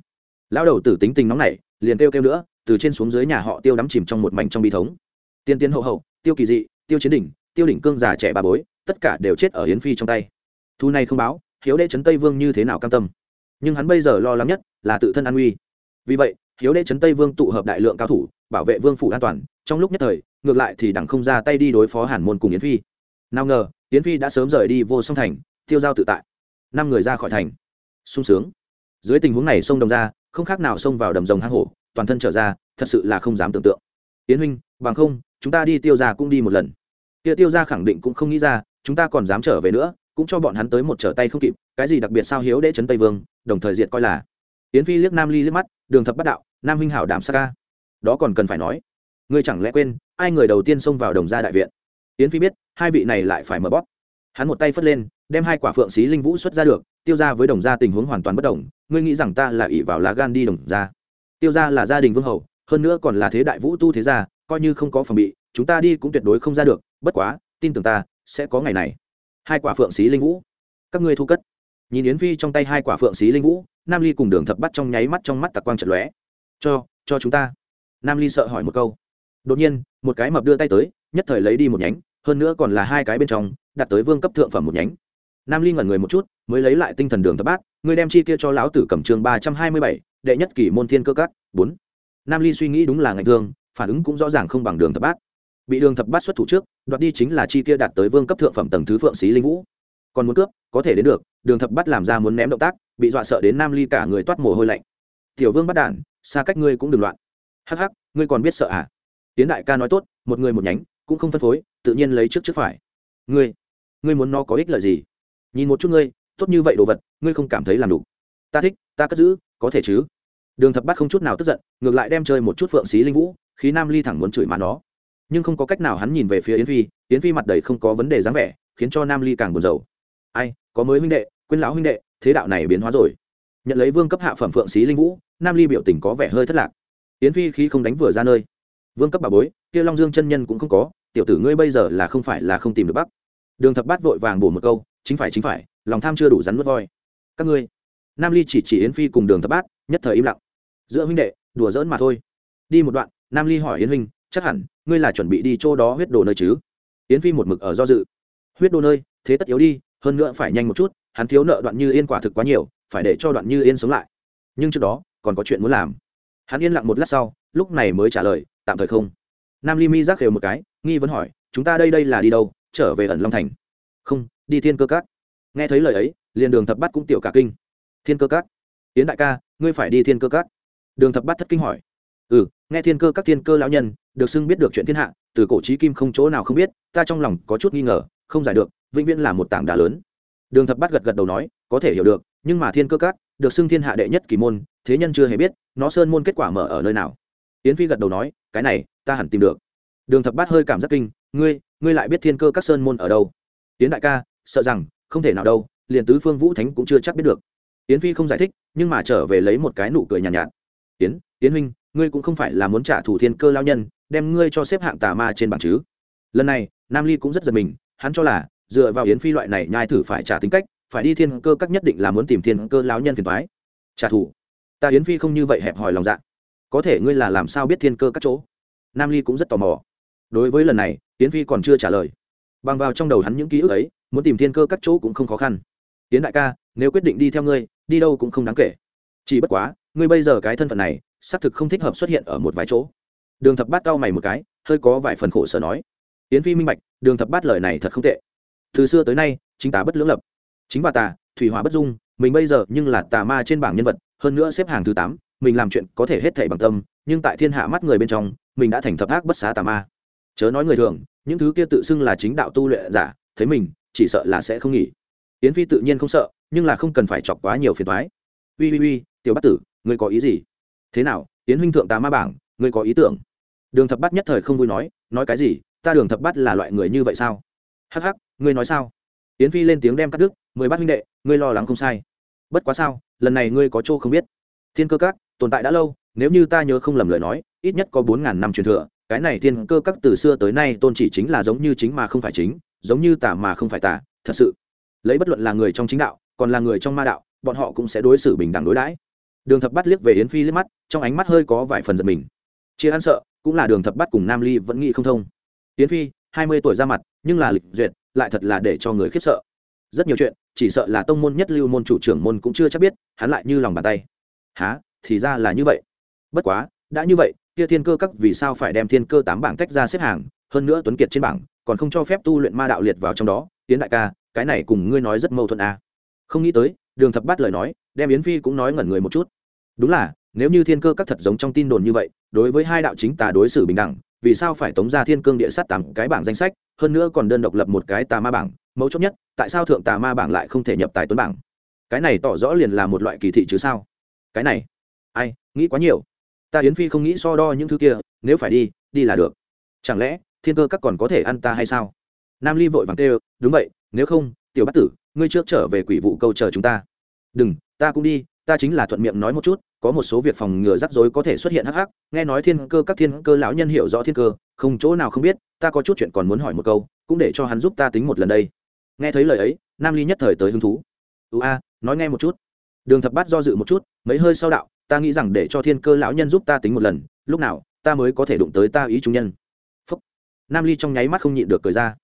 Lão đầu tử tính tình nóng nảy, liền kêu kêu nữa, từ trên xuống dưới nhà họ tiêu đắm chìm trong một mảnh trong bi thống. Tiên tiên hậu hậu, tiêu kỳ dị, tiêu chiến đỉnh, tiêu đỉnh cương già trẻ bà bối, tất cả đều chết ở Hiến phi trong tay. Thu này không báo, hiếu đế trấn tây vương như thế nào cam tâm? Nhưng hắn bây giờ lo lắng nhất là tự thân an nguy. Vì vậy, hiếu đế trấn tây vương tụ hợp đại lượng cao thủ, bảo vệ vương phủ an toàn, trong lúc nhất thời, ngược lại thì đằng không ra tay đi đối phó hàn môn cùng yến phi. Nào ngờ, yến phi đã sớm rời đi vô song thành tiêu giao tự tại. Năm người ra khỏi thành. Sung sướng. Dưới tình huống này sông đồng ra không khác nào xông vào đầm rồng hang hổ, toàn thân trở ra, thật sự là không dám tưởng tượng. Yến huynh, bằng không, chúng ta đi tiêu ra cũng đi một lần. Kia tiêu ra khẳng định cũng không nghĩ ra, chúng ta còn dám trở về nữa, cũng cho bọn hắn tới một trở tay không kịp, cái gì đặc biệt sao hiếu để chấn tây vương, đồng thời diệt coi là. Yến phi liếc nam ly liếc mắt, đường thập bắt đạo, nam huynh hảo đảm sa ca. Đó còn cần phải nói. Ngươi chẳng lẽ quên, ai người đầu tiên xông vào đồng gia đại viện? Yến phi biết, hai vị này lại phải mở bóp. Hắn một tay phất lên đem hai quả phượng xí linh vũ xuất ra được, tiêu ra với đồng gia tình huống hoàn toàn bất đồng, ngươi nghĩ rằng ta là ỷ vào lá gan đi đồng gia? Tiêu ra là gia đình vương hầu, hơn nữa còn là thế đại vũ tu thế gia, coi như không có phòng bị, chúng ta đi cũng tuyệt đối không ra được, bất quá, tin tưởng ta, sẽ có ngày này. Hai quả phượng xí linh vũ. Các ngươi thu cất. Nhìn yến phi trong tay hai quả phượng xí linh vũ, nam ly cùng đường thập bắt trong nháy mắt trong mắt tặc quang trận lóe. Cho cho chúng ta. Nam ly sợ hỏi một câu. Đột nhiên, một cái mập đưa tay tới, nhất thời lấy đi một nhánh, hơn nữa còn là hai cái bên trong, đặt tới vương cấp thượng phẩm một nhánh nam ly ngẩn người một chút, mới lấy lại tinh thần đường thập bát, ngươi đem chi kia cho lão tử cầm chương ba trăm hai mươi bảy, đệ nhất kỷ môn thiên cơ cát bốn. Nam ly suy nghĩ đúng là ngành thương, phản ứng cũng rõ ràng không bằng đường thập bát. Bị đường thập bát xuất thủ trước, đoạt đi chính là chi kia đạt tới vương cấp thượng phẩm tầng thứ phượng xí linh vũ. Còn muốn cướp, có thể đến được, đường thập bát làm ra muốn ném động tác, bị dọa sợ đến nam ly cả người toát mồ hôi lạnh. Tiểu vương bắt đản xa cách ngươi cũng đừng loạn. Hắc hắc, ngươi còn biết sợ à? Tiến đại ca nói tốt, một người một nhánh, cũng không phân phối, tự nhiên lấy trước trước phải. Ngươi ngươi muốn nó có ích lợi gì? Nhìn một chút ngươi, tốt như vậy đồ vật, ngươi không cảm thấy làm đủ. Ta thích, ta cất giữ, có thể chứ? Đường thập bát không chút nào tức giận, ngược lại đem chơi một chút phượng xí linh vũ, khí nam ly thẳng muốn chửi má nó. Nhưng không có cách nào hắn nhìn về phía yến phi yến phi mặt đầy không có vấn đề dáng vẻ, khiến cho nam ly càng buồn rầu. Ai, có mới huynh đệ, quên lão huynh đệ, thế đạo này biến hóa rồi. Nhận lấy vương cấp hạ phẩm phượng xí linh vũ, nam ly biểu tình có vẻ hơi thất lạc. Yến phi khí không đánh vừa ra nơi. Vương cấp bà bối, kia long dương chân nhân cũng không có, tiểu tử ngươi bây giờ là không phải là không tìm được bắc đường thập bát vội vàng bổ một câu chính phải chính phải, lòng tham chưa đủ rắn mất voi. Các ngươi, nam ly chỉ chỉ yến phi cùng đường thập bát, nhất thời im lặng. Giữa huynh đệ, đùa giỡn mà thôi. Đi một đoạn, nam ly hỏi yến huynh, chắc hẳn, ngươi là chuẩn bị đi chỗ đó huyết đồ nơi chứ? Yến phi một mực ở do dự. Huyết đồ nơi, thế tất yếu đi, hơn nữa phải nhanh một chút, hắn thiếu nợ đoạn như yên quả thực quá nhiều, phải để cho đoạn như yên sống lại. Nhưng trước đó, còn có chuyện muốn làm. Hắn yên lặng một lát sau, lúc này mới trả lời, tạm thời không. Nam ly mi giác đều một cái, nghi vấn hỏi, chúng ta đây đây là đi đâu? Trở về ẩn long thành. Không đi thiên cơ các. Nghe thấy lời ấy, liền đường thập bắt cũng tiểu cả kinh. Thiên cơ các. Tiến đại ca, ngươi phải đi thiên cơ các. Đường thập bắt thất kinh hỏi. Ừ nghe thiên cơ các thiên cơ lão nhân, được xưng biết được chuyện thiên hạ, từ cổ trí kim không chỗ nào không biết, ta trong lòng có chút nghi ngờ, không giải được, vĩnh viễn là một tảng đá lớn. Đường thập bắt gật gật đầu nói, có thể hiểu được, nhưng mà thiên cơ các, được xưng thiên hạ đệ nhất kỳ môn, thế nhân chưa hề biết, nó sơn môn kết quả mở ở nơi nào. Yến phi gật đầu nói, cái này, ta hẳn tìm được. Đường thập bát hơi cảm giác kinh, ngươi ngươi lại biết thiên cơ các sơn môn ở đâu? Tiến đại ca sợ rằng không thể nào đâu liền tứ phương vũ thánh cũng chưa chắc biết được. Yến phi không giải thích nhưng mà trở về lấy một cái nụ cười nhàn nhạt, nhạt. Yến yến huynh ngươi cũng không phải là muốn trả thù thiên cơ lao nhân đem ngươi cho xếp hạng tà ma trên bảng chứ? Lần này nam ly cũng rất giật mình hắn cho là dựa vào yến phi loại này nhai thử phải trả tính cách phải đi thiên cơ các nhất định là muốn tìm thiên cơ lão nhân phiền thoái trả thù? Ta yến phi không như vậy hẹp hòi lòng dạ. Có thể ngươi là làm sao biết thiên cơ các chỗ? Nam ly cũng rất tò mò. Đối với lần này yến phi còn chưa trả lời. Bằng vào trong đầu hắn những ký ức ấy muốn tìm thiên cơ các chỗ cũng không khó khăn. Tiến đại ca, nếu quyết định đi theo ngươi, đi đâu cũng không đáng kể. Chỉ bất quá, ngươi bây giờ cái thân phận này, xác thực không thích hợp xuất hiện ở một vài chỗ. Đường thập bát cau mày một cái, hơi có vài phần khổ sở nói. Yến phi minh bạch, đường thập bát lời này thật không tệ. Từ xưa tới nay, chính tà bất lưỡng lập. Chính và tà, thủy hỏa bất dung, mình bây giờ nhưng là tà ma trên bảng nhân vật, hơn nữa xếp hàng thứ tám, mình làm chuyện có thể hết thảy bằng tâm, nhưng tại thiên hạ mắt người bên trong, mình đã thành thập ác bất xá tà ma. Chớ nói người thường, những thứ kia tự xưng là chính đạo tu luyện giả, thấy mình chỉ sợ là sẽ không nghỉ. Yến phi tự nhiên không sợ, nhưng là không cần phải chọc quá nhiều phiền thoái ui ui ui tiểu bát tử, ngươi có ý gì? Thế nào, yến huynh thượng tá ma bảng, ngươi có ý tưởng? Đường thập bát nhất thời không vui nói nói cái gì, ta đường thập bát là loại người như vậy sao? Hắc hắc, ngươi nói sao? Yến phi lên tiếng đem cắt đứt, mười bát huynh đệ, ngươi lo lắng không sai. Bất quá sao, lần này ngươi có chỗ không biết. Thiên cơ các, tồn tại đã lâu, nếu như ta nhớ không lầm lời nói, ít nhất có bốn ngàn năm truyền thừa, cái này thiên cơ các từ xưa tới nay tôn chỉ chính là giống như chính mà không phải chính giống như tà mà không phải tà, thật sự. Lấy bất luận là người trong chính đạo, còn là người trong ma đạo, bọn họ cũng sẽ đối xử bình đẳng đối đãi. Đường thập bắt liếc về yến phi liếc mắt, trong ánh mắt hơi có vài phần giật mình. Chia ăn sợ, cũng là đường thập bắt cùng nam ly vẫn nghĩ không thông. Yến phi, hai mươi tuổi ra mặt, nhưng là lịch duyệt, lại thật là để cho người khiếp sợ. Rất nhiều chuyện, chỉ sợ là tông môn nhất lưu môn chủ trưởng môn cũng chưa chắc biết, hắn lại như lòng bàn tay. Há thì ra là như vậy. Bất quá, đã như vậy, kia thiên cơ các vì sao phải đem thiên cơ tám bảng tách ra xếp hàng, hơn nữa tuấn kiệt trên bảng còn không cho phép tu luyện ma đạo liệt vào trong đó tiến đại ca, cái này cùng ngươi nói rất mâu thuẫn à. không nghĩ tới, đường thập bát lời nói, đem yến phi cũng nói ngẩn người một chút. Đúng là, nếu như thiên cơ các thật giống trong tin đồn như vậy, đối với hai đạo chính tà đối xử bình đẳng, vì sao phải tống ra thiên cương địa sát tám cái bảng danh sách, hơn nữa còn đơn độc lập một cái tà ma bảng, mấu chốt nhất, tại sao thượng tà ma bảng lại không thể nhập tài tuấn bảng? Cái này tỏ rõ liền là một loại kỳ thị chứ sao? Cái này, ai, nghĩ quá nhiều. Ta yến phi không nghĩ so đo những thứ kia, nếu phải đi đi là được. Chẳng lẽ thiên cơ các còn có thể ăn ta hay sao? Nam ly vội vàng kêu, đúng vậy, nếu không, tiểu Bát tử, ngươi trước trở về quỷ vụ câu chờ chúng ta. Đừng, ta cũng đi, ta chính là thuận miệng nói một chút, có một số việc phòng ngừa rắc rối có thể xuất hiện hắc hắc. Nghe nói thiên cơ các thiên cơ lão nhân hiểu rõ thiên cơ, không chỗ nào không biết, ta có chút chuyện còn muốn hỏi một câu, cũng để cho hắn giúp ta tính một lần đây. Nghe thấy lời ấy, nam ly nhất thời tới hứng thú. Ưu a, nói nghe một chút. Đường thập bát do dự một chút, mấy hơi sau đạo, ta nghĩ rằng để cho thiên cơ lão nhân giúp ta tính một lần, lúc nào, ta mới có thể đụng tới ta ý chúng nhân nam ly trong nháy mắt không nhịn được cười ra.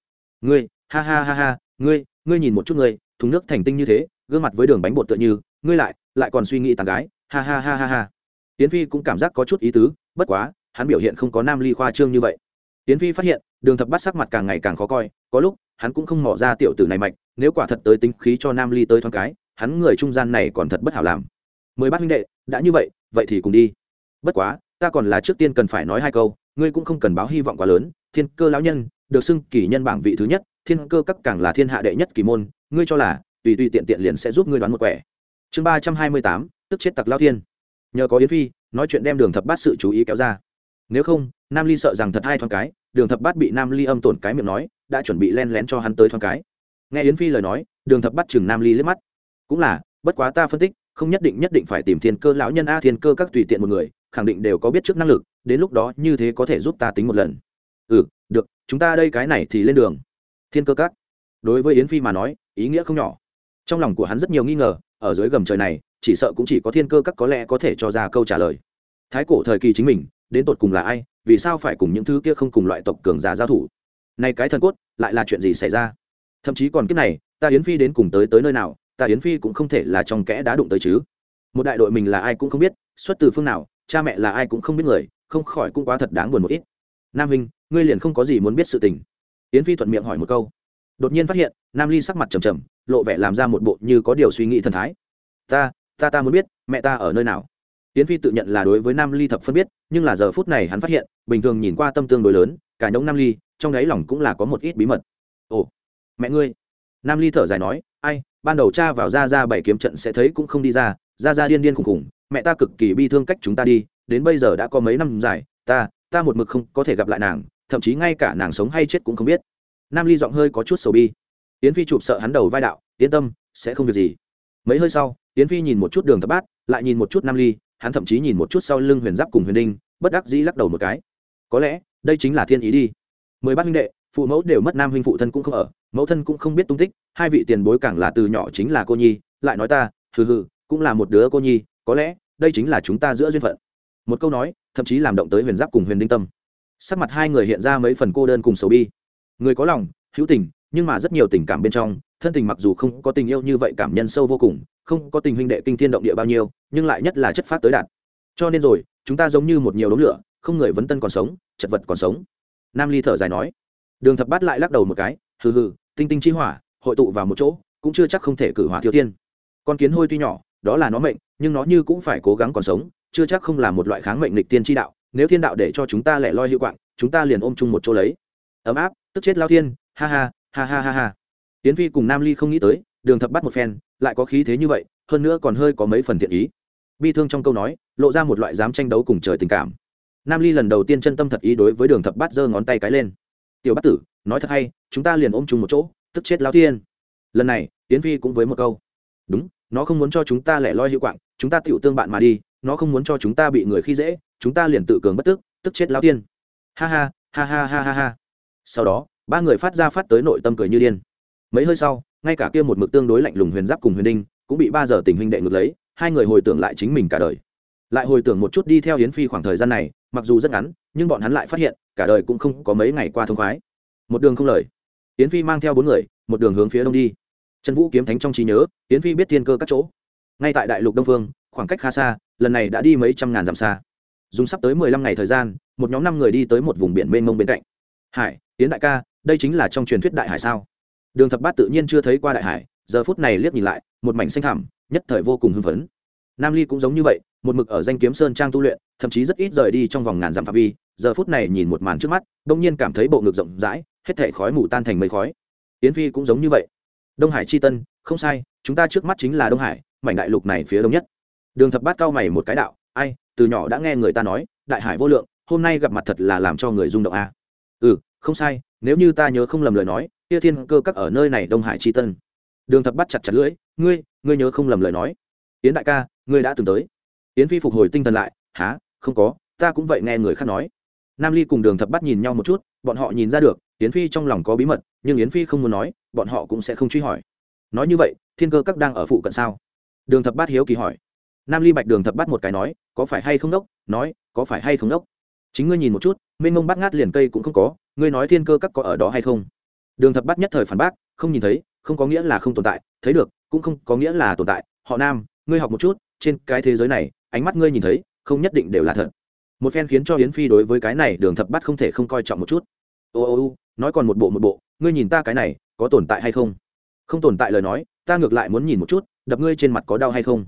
Ngươi, ha ha ha ha, ngươi ngươi nhìn một chút ngươi, thùng nước thành tinh như thế, gương mặt với đường bánh bột tựa như, ngươi lại lại còn suy nghĩ tàn gái, ha ha ha ha ha. Tiến phi cũng cảm giác có chút ý tứ, bất quá, hắn biểu hiện không có nam ly khoa trương như vậy. Tiến phi phát hiện, đường thập bắt sắc mặt càng ngày càng khó coi, có lúc, hắn cũng không mỏ ra tiểu tử này mạnh nếu quả thật tới tính khí cho nam ly tới thoáng cái, hắn người trung gian này còn thật bất hảo làm. Mười bát huynh đệ, đã như vậy vậy thì cùng đi. Bất quá, ta còn là trước tiên cần phải nói hai câu, ngươi cũng không cần báo hy vọng quá lớn thiên cơ lão nhân, được xưng kỳ nhân bảng vị thứ nhất, thiên cơ các càng là thiên hạ đệ nhất kỳ môn, ngươi cho là, tùy tùy tiện tiện liền sẽ giúp ngươi đoán một quẻ. Chương ba trăm hai mươi tám, tức chết tặc lao thiên. Nhờ có yến phi, nói chuyện đem đường thập bát sự chú ý kéo ra. Nếu không, nam ly sợ rằng thật hai thoáng cái, đường thập bát bị nam ly âm tổn cái miệng nói, đã chuẩn bị len lén cho hắn tới thoáng cái. Nghe yến phi lời nói, đường thập bát chừng nam ly liếc mắt. Cũng là, bất quá ta phân tích, không nhất định nhất định phải tìm thiên cơ lão nhân a, thiên cơ các tùy tiện một người, khẳng định đều có biết trước năng lực, đến lúc đó như thế có thể giúp ta tính một lần ừ được, chúng ta đây cái này thì lên đường. Thiên cơ các. Đối với yến phi mà nói, ý nghĩa không nhỏ. Trong lòng của hắn rất nhiều nghi ngờ, ở dưới gầm trời này, chỉ sợ cũng chỉ có thiên cơ các có lẽ có thể cho ra câu trả lời. Thái cổ thời kỳ chính mình, đến tột cùng là ai, vì sao phải cùng những thứ kia không cùng loại tộc cường giả giao thủ? Nay cái thần cốt, lại là chuyện gì xảy ra? Thậm chí còn kiếp này, ta yến phi đến cùng tới tới nơi nào, ta yến phi cũng không thể là trong kẽ đá đụng tới chứ. Một đại đội mình là ai cũng không biết, xuất từ phương nào, cha mẹ là ai cũng không biết người, không khỏi cũng quá thật đáng buồn một ít. Nam hình ngươi liền không có gì muốn biết sự tình. Yến phi thuận miệng hỏi một câu. Đột nhiên phát hiện, nam ly sắc mặt trầm trầm, lộ vẻ làm ra một bộ như có điều suy nghĩ thần thái. Ta ta ta muốn biết, mẹ ta ở nơi nào? Yến phi tự nhận là đối với nam ly thập phân biết, nhưng là giờ phút này hắn phát hiện, bình thường nhìn qua tâm tương đối lớn, cả nhóm nam ly, trong đáy lòng cũng là có một ít bí mật. Ồ, mẹ ngươi. Nam ly thở dài nói, ai, ban đầu cha vào ra ra bảy kiếm trận sẽ thấy cũng không đi ra ra ra điên điên khùng khùng mẹ ta cực kỳ bi thương cách chúng ta đi, đến bây giờ đã có mấy năm dài, ta ta một mực không có thể gặp lại nàng thậm chí ngay cả nàng sống hay chết cũng không biết. Nam ly giọng hơi có chút sầu bi. Yến phi chụp sợ hắn đầu vai đạo, yên tâm, sẽ không việc gì. Mấy hơi sau tiến phi nhìn một chút đường thập bát, lại nhìn một chút nam ly, hắn thậm chí nhìn một chút sau lưng huyền giáp cùng huyền đinh, bất đắc dĩ lắc đầu một cái. Có lẽ, đây chính là thiên ý đi. Mười bát huynh đệ, phụ mẫu đều mất nam huynh phụ thân cũng không ở, mẫu thân cũng không biết tung tích, hai vị tiền bối càng là từ nhỏ chính là cô nhi, lại nói ta, hừ hừ, cũng là một đứa cô nhi, có lẽ, đây chính là chúng ta giữa duyên phận. Một câu nói, thậm chí làm động tới huyền giáp cùng huyền đinh tâm sắc mặt hai người hiện ra mấy phần cô đơn cùng sầu bi. Người có lòng, hữu tình, nhưng mà rất nhiều tình cảm bên trong, thân tình mặc dù không có tình yêu như vậy cảm nhân sâu vô cùng, không có tình huynh đệ kinh thiên động địa bao nhiêu, nhưng lại nhất là chất phát tới đạt cho nên rồi, chúng ta giống như một nhiều đống lửa, không người vấn tân còn sống, chật vật còn sống. Nam ly thở dài nói. Đường thập bát lại lắc đầu một cái, hừ hừ, tinh tinh chi hỏa, hội tụ vào một chỗ, cũng chưa chắc không thể cử hỏa thiếu tiên con kiến hôi tuy nhỏ, đó là nó mệnh, nhưng nó như cũng phải cố gắng còn sống, chưa chắc không là một loại kháng mệnh lịch tiên chi đạo nếu thiên đạo để cho chúng ta lẻ loi hiệu quạng, chúng ta liền ôm chung một chỗ lấy. Ấm áp, tức chết lao thiên, ha ha ha ha ha ha. Tiến phi cùng nam ly không nghĩ tới, đường thập bắt một phen, lại có khí thế như vậy, hơn nữa còn hơi có mấy phần thiện ý. Bi thương trong câu nói, lộ ra một loại dám tranh đấu cùng trời tình cảm. Nam ly lần đầu tiên chân tâm thật ý đối với đường thập bát giơ ngón tay cái lên. Tiểu bát tử, nói thật hay, chúng ta liền ôm chung một chỗ, tức chết lao thiên. Lần này tiến phi cũng với một câu. Đúng, nó không muốn cho chúng ta lẻ loi hiệu quạng, chúng ta tựu tương bạn mà đi nó không muốn cho chúng ta bị người khi dễ, chúng ta liền tự cường bất tức tức chết lao tiên. Ha ha ha ha ha ha ha. Sau đó, ba người phát ra phát tới nội tâm cười như điên. Mấy hơi sau, ngay cả kia một mực tương đối lạnh lùng huyền giáp cùng huyền đinh, cũng bị ba giờ tình huynh đệ ngược lấy, hai người hồi tưởng lại chính mình cả đời. Lại hồi tưởng một chút đi theo hiến phi khoảng thời gian này, mặc dù rất ngắn, nhưng bọn hắn lại phát hiện, cả đời cũng không có mấy ngày qua thông khoái. Một đường không lời. Hiến phi mang theo bốn người, một đường hướng phía đông đi. Trần vũ kiếm thánh trong trí nhớ hiến phi biết thiên cơ các chỗ. Ngay tại đại lục đông phương, khoảng cách khá xa lần này đã đi mấy trăm ngàn dặm xa. Dùng sắp tới mười lăm ngày thời gian, một nhóm năm người đi tới một vùng biển mênh mông bên cạnh. Hải tiến đại ca, đây chính là trong truyền thuyết đại hải sao? Đường thập bát tự nhiên chưa thấy qua đại hải, giờ phút này liếc nhìn lại, một mảnh xanh thẳm, nhất thời vô cùng hưng phấn. Nam ly cũng giống như vậy, một mực ở danh kiếm sơn trang tu luyện, thậm chí rất ít rời đi trong vòng ngàn dặm phạm vi, giờ phút này nhìn một màn trước mắt, đông nhiên cảm thấy bộ ngực rộng rãi, hết thể khói mù tan thành mây khói. Tiến phi cũng giống như vậy. Đông hải chi tân, không sai, chúng ta trước mắt chính là đông hải, mảnh đại lục này phía đông nhất đường thập bát cao mày một cái đạo, ai, từ nhỏ đã nghe người ta nói, đại hải vô lượng, hôm nay gặp mặt thật là làm cho người rung động a. À. ừ không sai, nếu như ta nhớ không lầm lời nói, kia thiên cơ các ở nơi này đông hải chi tân. Đường thập bắt chặt chặt lưỡi, ngươi ngươi nhớ không lầm lời nói. Yến đại ca, ngươi đã từng tới. Yến phi phục hồi tinh thần lại há không có, ta cũng vậy nghe người khác nói. Nam ly cùng đường thập bắt nhìn nhau một chút, bọn họ nhìn ra được, yến phi trong lòng có bí mật, nhưng yến phi không muốn nói, bọn họ cũng sẽ không truy hỏi. Nói như vậy, thiên cơ các đang ở phụ cận sao? Đường thập bát hiếu kỳ hỏi nam ly bạch đường thập bắt một cái nói, có phải hay không đốc? Nói, có phải hay không đốc? Chính ngươi nhìn một chút mênh mông bắt ngát liền cây cũng không có, ngươi nói thiên cơ các có ở đó hay không? Đường thập bắt nhất thời phản bác, không nhìn thấy, không có nghĩa là không tồn tại, thấy được, cũng không có nghĩa là tồn tại. Họ nam, ngươi học một chút, trên cái thế giới này, ánh mắt ngươi nhìn thấy, không nhất định đều là thật. Một phen khiến cho hiến phi đối với cái này, đường thập bắt không thể không coi trọng một chút. Ô ô ô, nói còn một bộ một bộ, ngươi nhìn ta cái này, có tồn tại hay không? Không tồn tại lời nói, ta ngược lại muốn nhìn một chút, đập ngươi trên mặt có đau hay không?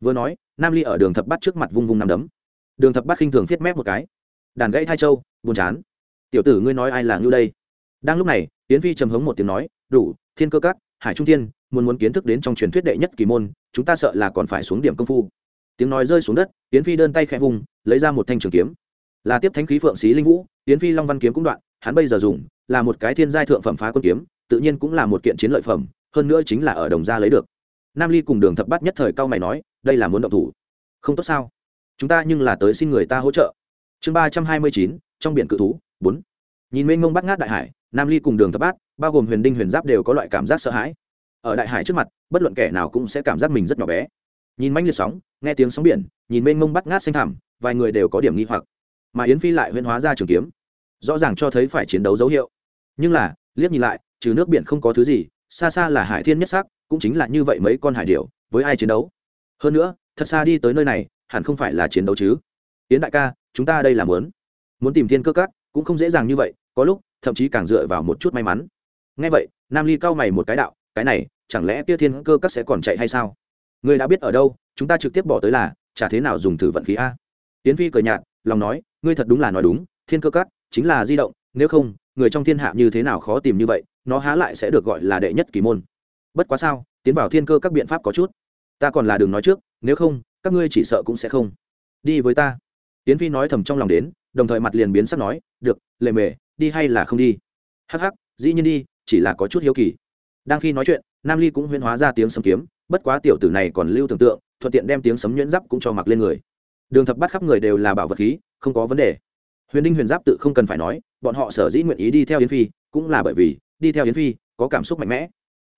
Vừa nói, nam ly ở đường thập bắt trước mặt vung vung nằm đấm. Đường thập bắt khinh thường thiết mép một cái. Đàn gãy thai châu, buồn chán. Tiểu tử ngươi nói ai là ngưu đây? Đang lúc này tiến phi trầm hống một tiếng nói, đủ, thiên cơ cát hải trung thiên, muốn muốn kiến thức đến trong truyền thuyết đệ nhất kỳ môn, chúng ta sợ là còn phải xuống điểm công phu. Tiếng nói rơi xuống đất tiến phi đơn tay khẽ vùng, lấy ra một thanh trường kiếm. Là tiếp thánh khí phượng xí linh vũ tiến phi long văn kiếm cũng đoạn, hắn bây giờ dùng là một cái thiên giai thượng phẩm phá quân kiếm, tự nhiên cũng là một kiện chiến lợi phẩm, hơn nữa chính là ở đồng gia lấy được. Nam ly cùng đường thập bắt nhất thời cao mày nói đây là muốn động thủ. Không tốt sao? Chúng ta nhưng là tới xin người ta hỗ trợ. Chương ba trăm hai mươi chín, trong biển cự thú, bốn. Nhìn mênh mông bắt ngát đại hải, nam ly cùng đường thập bát, bao gồm huyền đinh huyền giáp đều có loại cảm giác sợ hãi. Ở đại hải trước mặt, bất luận kẻ nào cũng sẽ cảm giác mình rất nhỏ bé. Nhìn manh liệt sóng, nghe tiếng sóng biển, nhìn mênh mông bắt ngát xanh thẳm, vài người đều có điểm nghi hoặc. Mà yến phi lại huyên hóa ra trường kiếm. Rõ ràng cho thấy phải chiến đấu dấu hiệu. Nhưng là, liếc nhìn lại, trừ nước biển không có thứ gì, xa xa là hải thiên nhất sắc, cũng chính là như vậy mấy con hải điểu, với ai chiến đấu? Hơn nữa, thật xa đi tới nơi này, hẳn không phải là chiến đấu chứ. Yến đại ca, chúng ta đây là muốn muốn tìm thiên cơ cát cũng không dễ dàng như vậy, có lúc, thậm chí càng dựa vào một chút may mắn. Ngay vậy, nam ly cao mày một cái đạo, cái này, chẳng lẽ kia thiên cơ các sẽ còn chạy hay sao? Người đã biết ở đâu, chúng ta trực tiếp bỏ tới là, chả thế nào dùng thử vận khí a? Tiến phi cười nhạt, lòng nói, ngươi thật đúng là nói đúng, thiên cơ các chính là di động, nếu không, người trong thiên hạ như thế nào khó tìm như vậy, nó há lại sẽ được gọi là đệ nhất kỳ môn. Bất quá sao, tiến vào thiên cơ các biện pháp có chút ta còn là đường nói trước, nếu không, các ngươi chỉ sợ cũng sẽ không. Đi với ta. Tiến phi nói thầm trong lòng đến, đồng thời mặt liền biến sắc nói, được, lệ mề, đi hay là không đi? Hắc hắc, dĩ nhiên đi, chỉ là có chút hiếu kỳ. Đang khi nói chuyện, nam ly cũng huyên hóa ra tiếng sấm kiếm, bất quá tiểu tử này còn lưu tưởng tượng, thuận tiện đem tiếng sấm nhuyễn giáp cũng cho mặc lên người. Đường thập bắt khắp người đều là bảo vật khí, không có vấn đề. Huyền đinh huyền giáp tự không cần phải nói, bọn họ sở dĩ nguyện ý đi theo yến phi, cũng là bởi vì, đi theo yến phi, có cảm xúc mạnh mẽ.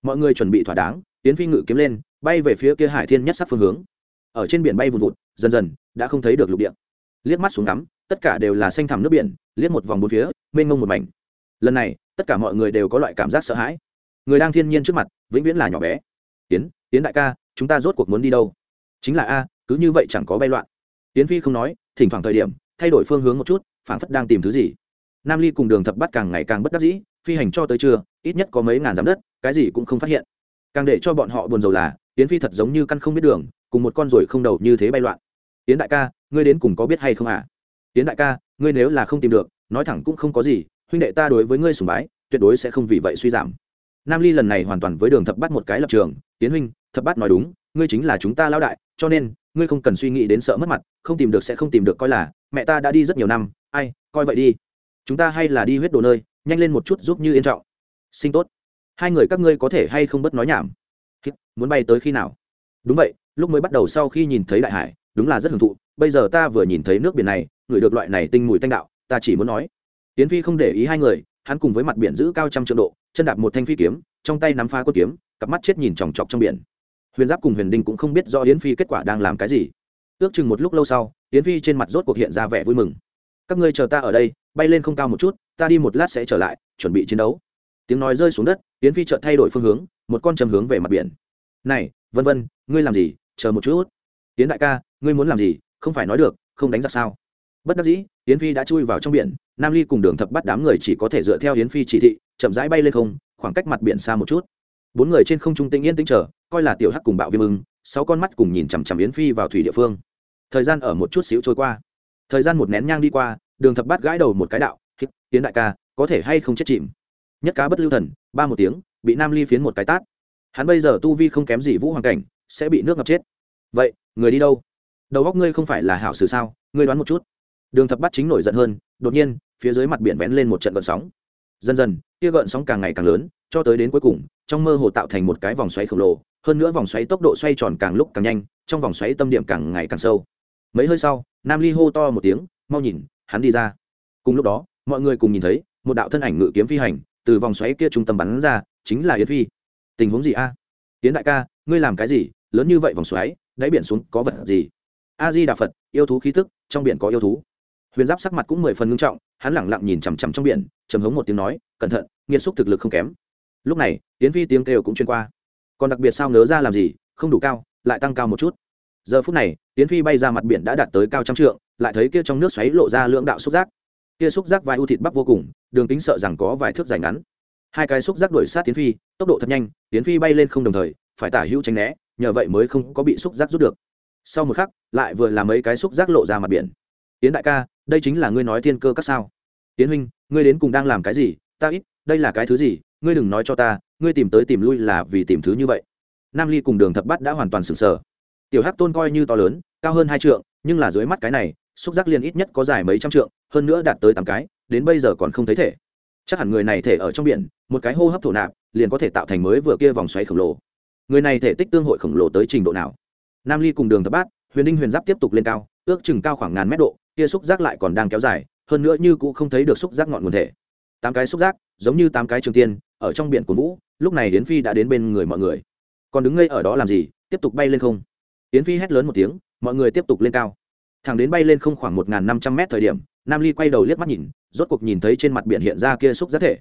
Mọi người chuẩn bị thỏa đáng, yến phi ngự kiếm lên bay về phía kia hải thiên nhất sắc phương hướng. Ở trên biển bay vùn vụt, dần dần, đã không thấy được lục địa. Liếc mắt xuống ngắm, tất cả đều là xanh thẳm nước biển, liếc một vòng bốn phía, mênh mông một mảnh. Lần này, tất cả mọi người đều có loại cảm giác sợ hãi. Người đang thiên nhiên trước mặt, vĩnh viễn là nhỏ bé. Tiến tiến đại ca, chúng ta rốt cuộc muốn đi đâu? Chính là a, cứ như vậy chẳng có bay loạn. Tiến phi không nói, thỉnh thoảng thời điểm, thay đổi phương hướng một chút, phảng phất đang tìm thứ gì. Nam ly cùng đường thập bắt càng ngày càng bất đắc dĩ, phi hành cho tới trưa, ít nhất có mấy ngàn dặm đất, cái gì cũng không phát hiện càng để cho bọn họ buồn rầu là tiến phi thật giống như căn không biết đường, cùng một con ruồi không đầu như thế bay loạn. Tiến đại ca, ngươi đến cùng có biết hay không à tiến đại ca, ngươi nếu là không tìm được, nói thẳng cũng không có gì, huynh đệ ta đối với ngươi sùng bái, tuyệt đối sẽ không vì vậy suy giảm. Nam ly lần này hoàn toàn với đường thập bắt một cái lập trường tiến huynh, thập bắt nói đúng, ngươi chính là chúng ta lão đại, cho nên, ngươi không cần suy nghĩ đến sợ mất mặt, không tìm được sẽ không tìm được coi là, mẹ ta đã đi rất nhiều năm, ai, coi vậy đi. Chúng ta hay là đi huyết đồ nơi, nhanh lên một chút giúp như yên trọng. Sinh tốt hai người các ngươi có thể hay không bất nói nhảm? Muốn bay tới khi nào? Đúng vậy, lúc mới bắt đầu sau khi nhìn thấy đại hải, đúng là rất hưởng thụ, bây giờ ta vừa nhìn thấy nước biển này ngửi được loại này tinh mùi tanh đạo, ta chỉ muốn nói. Tiến phi không để ý hai người, hắn cùng với mặt biển giữ cao trăm triệu độ, chân đạp một thanh phi kiếm, trong tay nắm pha quân kiếm, cặp mắt chết nhìn chòng chọc trong biển. Huyền giáp cùng huyền đinh cũng không biết do yến phi kết quả đang làm cái gì. Ước chừng một lúc lâu sau, yến phi trên mặt rốt cuộc hiện ra vẻ vui mừng. Các ngươi chờ ta ở đây, bay lên không cao một chút, ta đi một lát sẽ trở lại, chuẩn bị chiến đấu. Tiếng nói rơi xuống đất yến phi chợt thay đổi phương hướng, một con trầm hướng về mặt biển. Này, vân vân, ngươi làm gì? Chờ một chút. Yến đại ca, ngươi muốn làm gì? Không phải nói được, không đánh giặc sao? Bất đắc dĩ, yến phi đã chui vào trong biển, nam ly cùng đường thập bắt đám người chỉ có thể dựa theo yến phi chỉ thị, chậm rãi bay lên không, khoảng cách mặt biển xa một chút. Bốn người trên không trung tĩnh yên tĩnh chờ, coi là tiểu hắc cùng bạo viêm ưng, sáu con mắt cùng nhìn chằm chằm yến phi vào thủy địa phương. Thời gian ở một chút xíu trôi qua. Thời gian một nén nhang đi qua, đường thập bát gãi đầu một cái đạo yến đại ca, có thể hay không chết chìm? Nhất cá bất lưu thần, ba một tiếng, bị nam ly phiến một cái tát. Hắn bây giờ tu vi không kém gì vũ hoàng cảnh, sẽ bị nước ngập chết. Vậy, người đi đâu? Đầu góc ngươi không phải là hảo sử sao? Ngươi đoán một chút. Đường thập bắt chính nổi giận hơn, đột nhiên, phía dưới mặt biển vén lên một trận gợn sóng. Dần dần, kia gợn sóng càng ngày càng lớn, cho tới đến cuối cùng, trong mơ hồ tạo thành một cái vòng xoáy khổng lồ, hơn nữa vòng xoáy tốc độ xoay tròn càng lúc càng nhanh, trong vòng xoáy tâm điểm càng ngày càng sâu. Mấy hơi sau, nam ly hô to một tiếng, mau nhìn, hắn đi ra. Cùng lúc đó, mọi người cùng nhìn thấy, một đạo thân ảnh ngự kiếm phi hành từ vòng xoáy kia trung tâm bắn ra, chính là yến phi. Tình huống gì a? Yến đại ca, ngươi làm cái gì? Lớn như vậy vòng xoáy, đáy biển xuống có vật gì? A di đà phật, yêu thú khí tức, trong biển có yêu thú. Huyền giáp sắc mặt cũng mười phần ngưng trọng, hắn lẳng lặng nhìn chằm chằm trong biển chầm hống một tiếng nói, cẩn thận nghiệt xúc thực lực không kém. Lúc này tiến phi tiếng kêu cũng chuyên qua. Còn đặc biệt sao ngớ ra làm gì? Không đủ cao, lại tăng cao một chút. Giờ phút này tiến phi bay ra mặt biển đã đạt tới cao trăm trượng, lại thấy kia trong nước xoáy lộ ra lưỡng đạo xúc giác. Kia xúc giác vai u thịt bắp vô cùng đường tính sợ rằng có vài thước dài ngắn. Hai cái xúc giác đuổi sát tiến phi, tốc độ thật nhanh, tiến phi bay lên không đồng thời, phải tả hữu tránh né, nhờ vậy mới không có bị xúc giác rút được. Sau một khắc, lại vừa làm mấy cái xúc giác lộ ra mặt biển. Tiến đại ca, đây chính là ngươi nói thiên cơ các sao? Tiến huynh, ngươi đến cùng đang làm cái gì? Ta ít, đây là cái thứ gì? Ngươi đừng nói cho ta, ngươi tìm tới tìm lui là vì tìm thứ như vậy. Nam ly cùng đường thập bát đã hoàn toàn sừng sờ. Tiểu hắc tôn coi như to lớn, cao hơn hai trượng, nhưng là dưới mắt cái này, xúc giác liền ít nhất có dài mấy trăm trượng, hơn nữa đạt tới tám cái đến bây giờ còn không thấy thể. Chắc hẳn người này thể ở trong biển, một cái hô hấp thổ nạp, liền có thể tạo thành mới vừa kia vòng xoáy khổng lồ. Người này thể tích tương hội khổng lồ tới trình độ nào? Nam ly cùng đường thập bát, huyền đinh huyền giáp tiếp tục lên cao, ước chừng cao khoảng ngàn mét độ, kia xúc giác lại còn đang kéo dài, hơn nữa như cũng không thấy được xúc giác ngọn nguồn thể. Tám cái xúc giác, giống như tám cái trường tiên, ở trong biển của vũ, lúc này yến phi đã đến bên người mọi người. Còn đứng ngây ở đó làm gì? Tiếp tục bay lên không? Yến phi hét lớn một tiếng, mọi người tiếp tục lên cao. Thẳng đến bay lên không khoảng một năm trăm mét thời điểm nam ly quay đầu liếc mắt nhìn, rốt cuộc nhìn thấy trên mặt biển hiện ra kia xúc giác thể.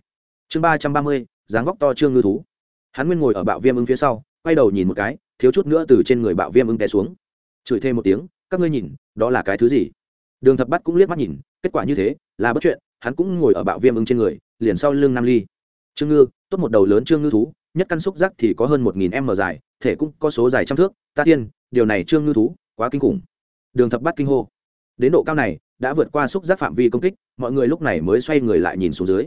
Chương ba trăm ba mươi, dáng vóc to trương ngư thú. Hắn nguyên ngồi ở bạo viêm ứng phía sau, quay đầu nhìn một cái, thiếu chút nữa từ trên người bạo viêm ứng té xuống. Chửi thêm một tiếng, các ngươi nhìn, đó là cái thứ gì? Đường thập bắt cũng liếc mắt nhìn, kết quả như thế, là bất chuyện, hắn cũng ngồi ở bạo viêm ứng trên người, liền sau lưng nam ly. Trương ngư, tốt một đầu lớn trương ngư thú, nhất căn xúc giác thì có hơn một nghìn m dài, thể cũng có số dài trăm thước. Ta tiên, điều này trương ngư thú, quá kinh khủng. Đường thập bắt kinh hô đến độ cao này, đã vượt qua xúc giác phạm vi công kích, mọi người lúc này mới xoay người lại nhìn xuống dưới.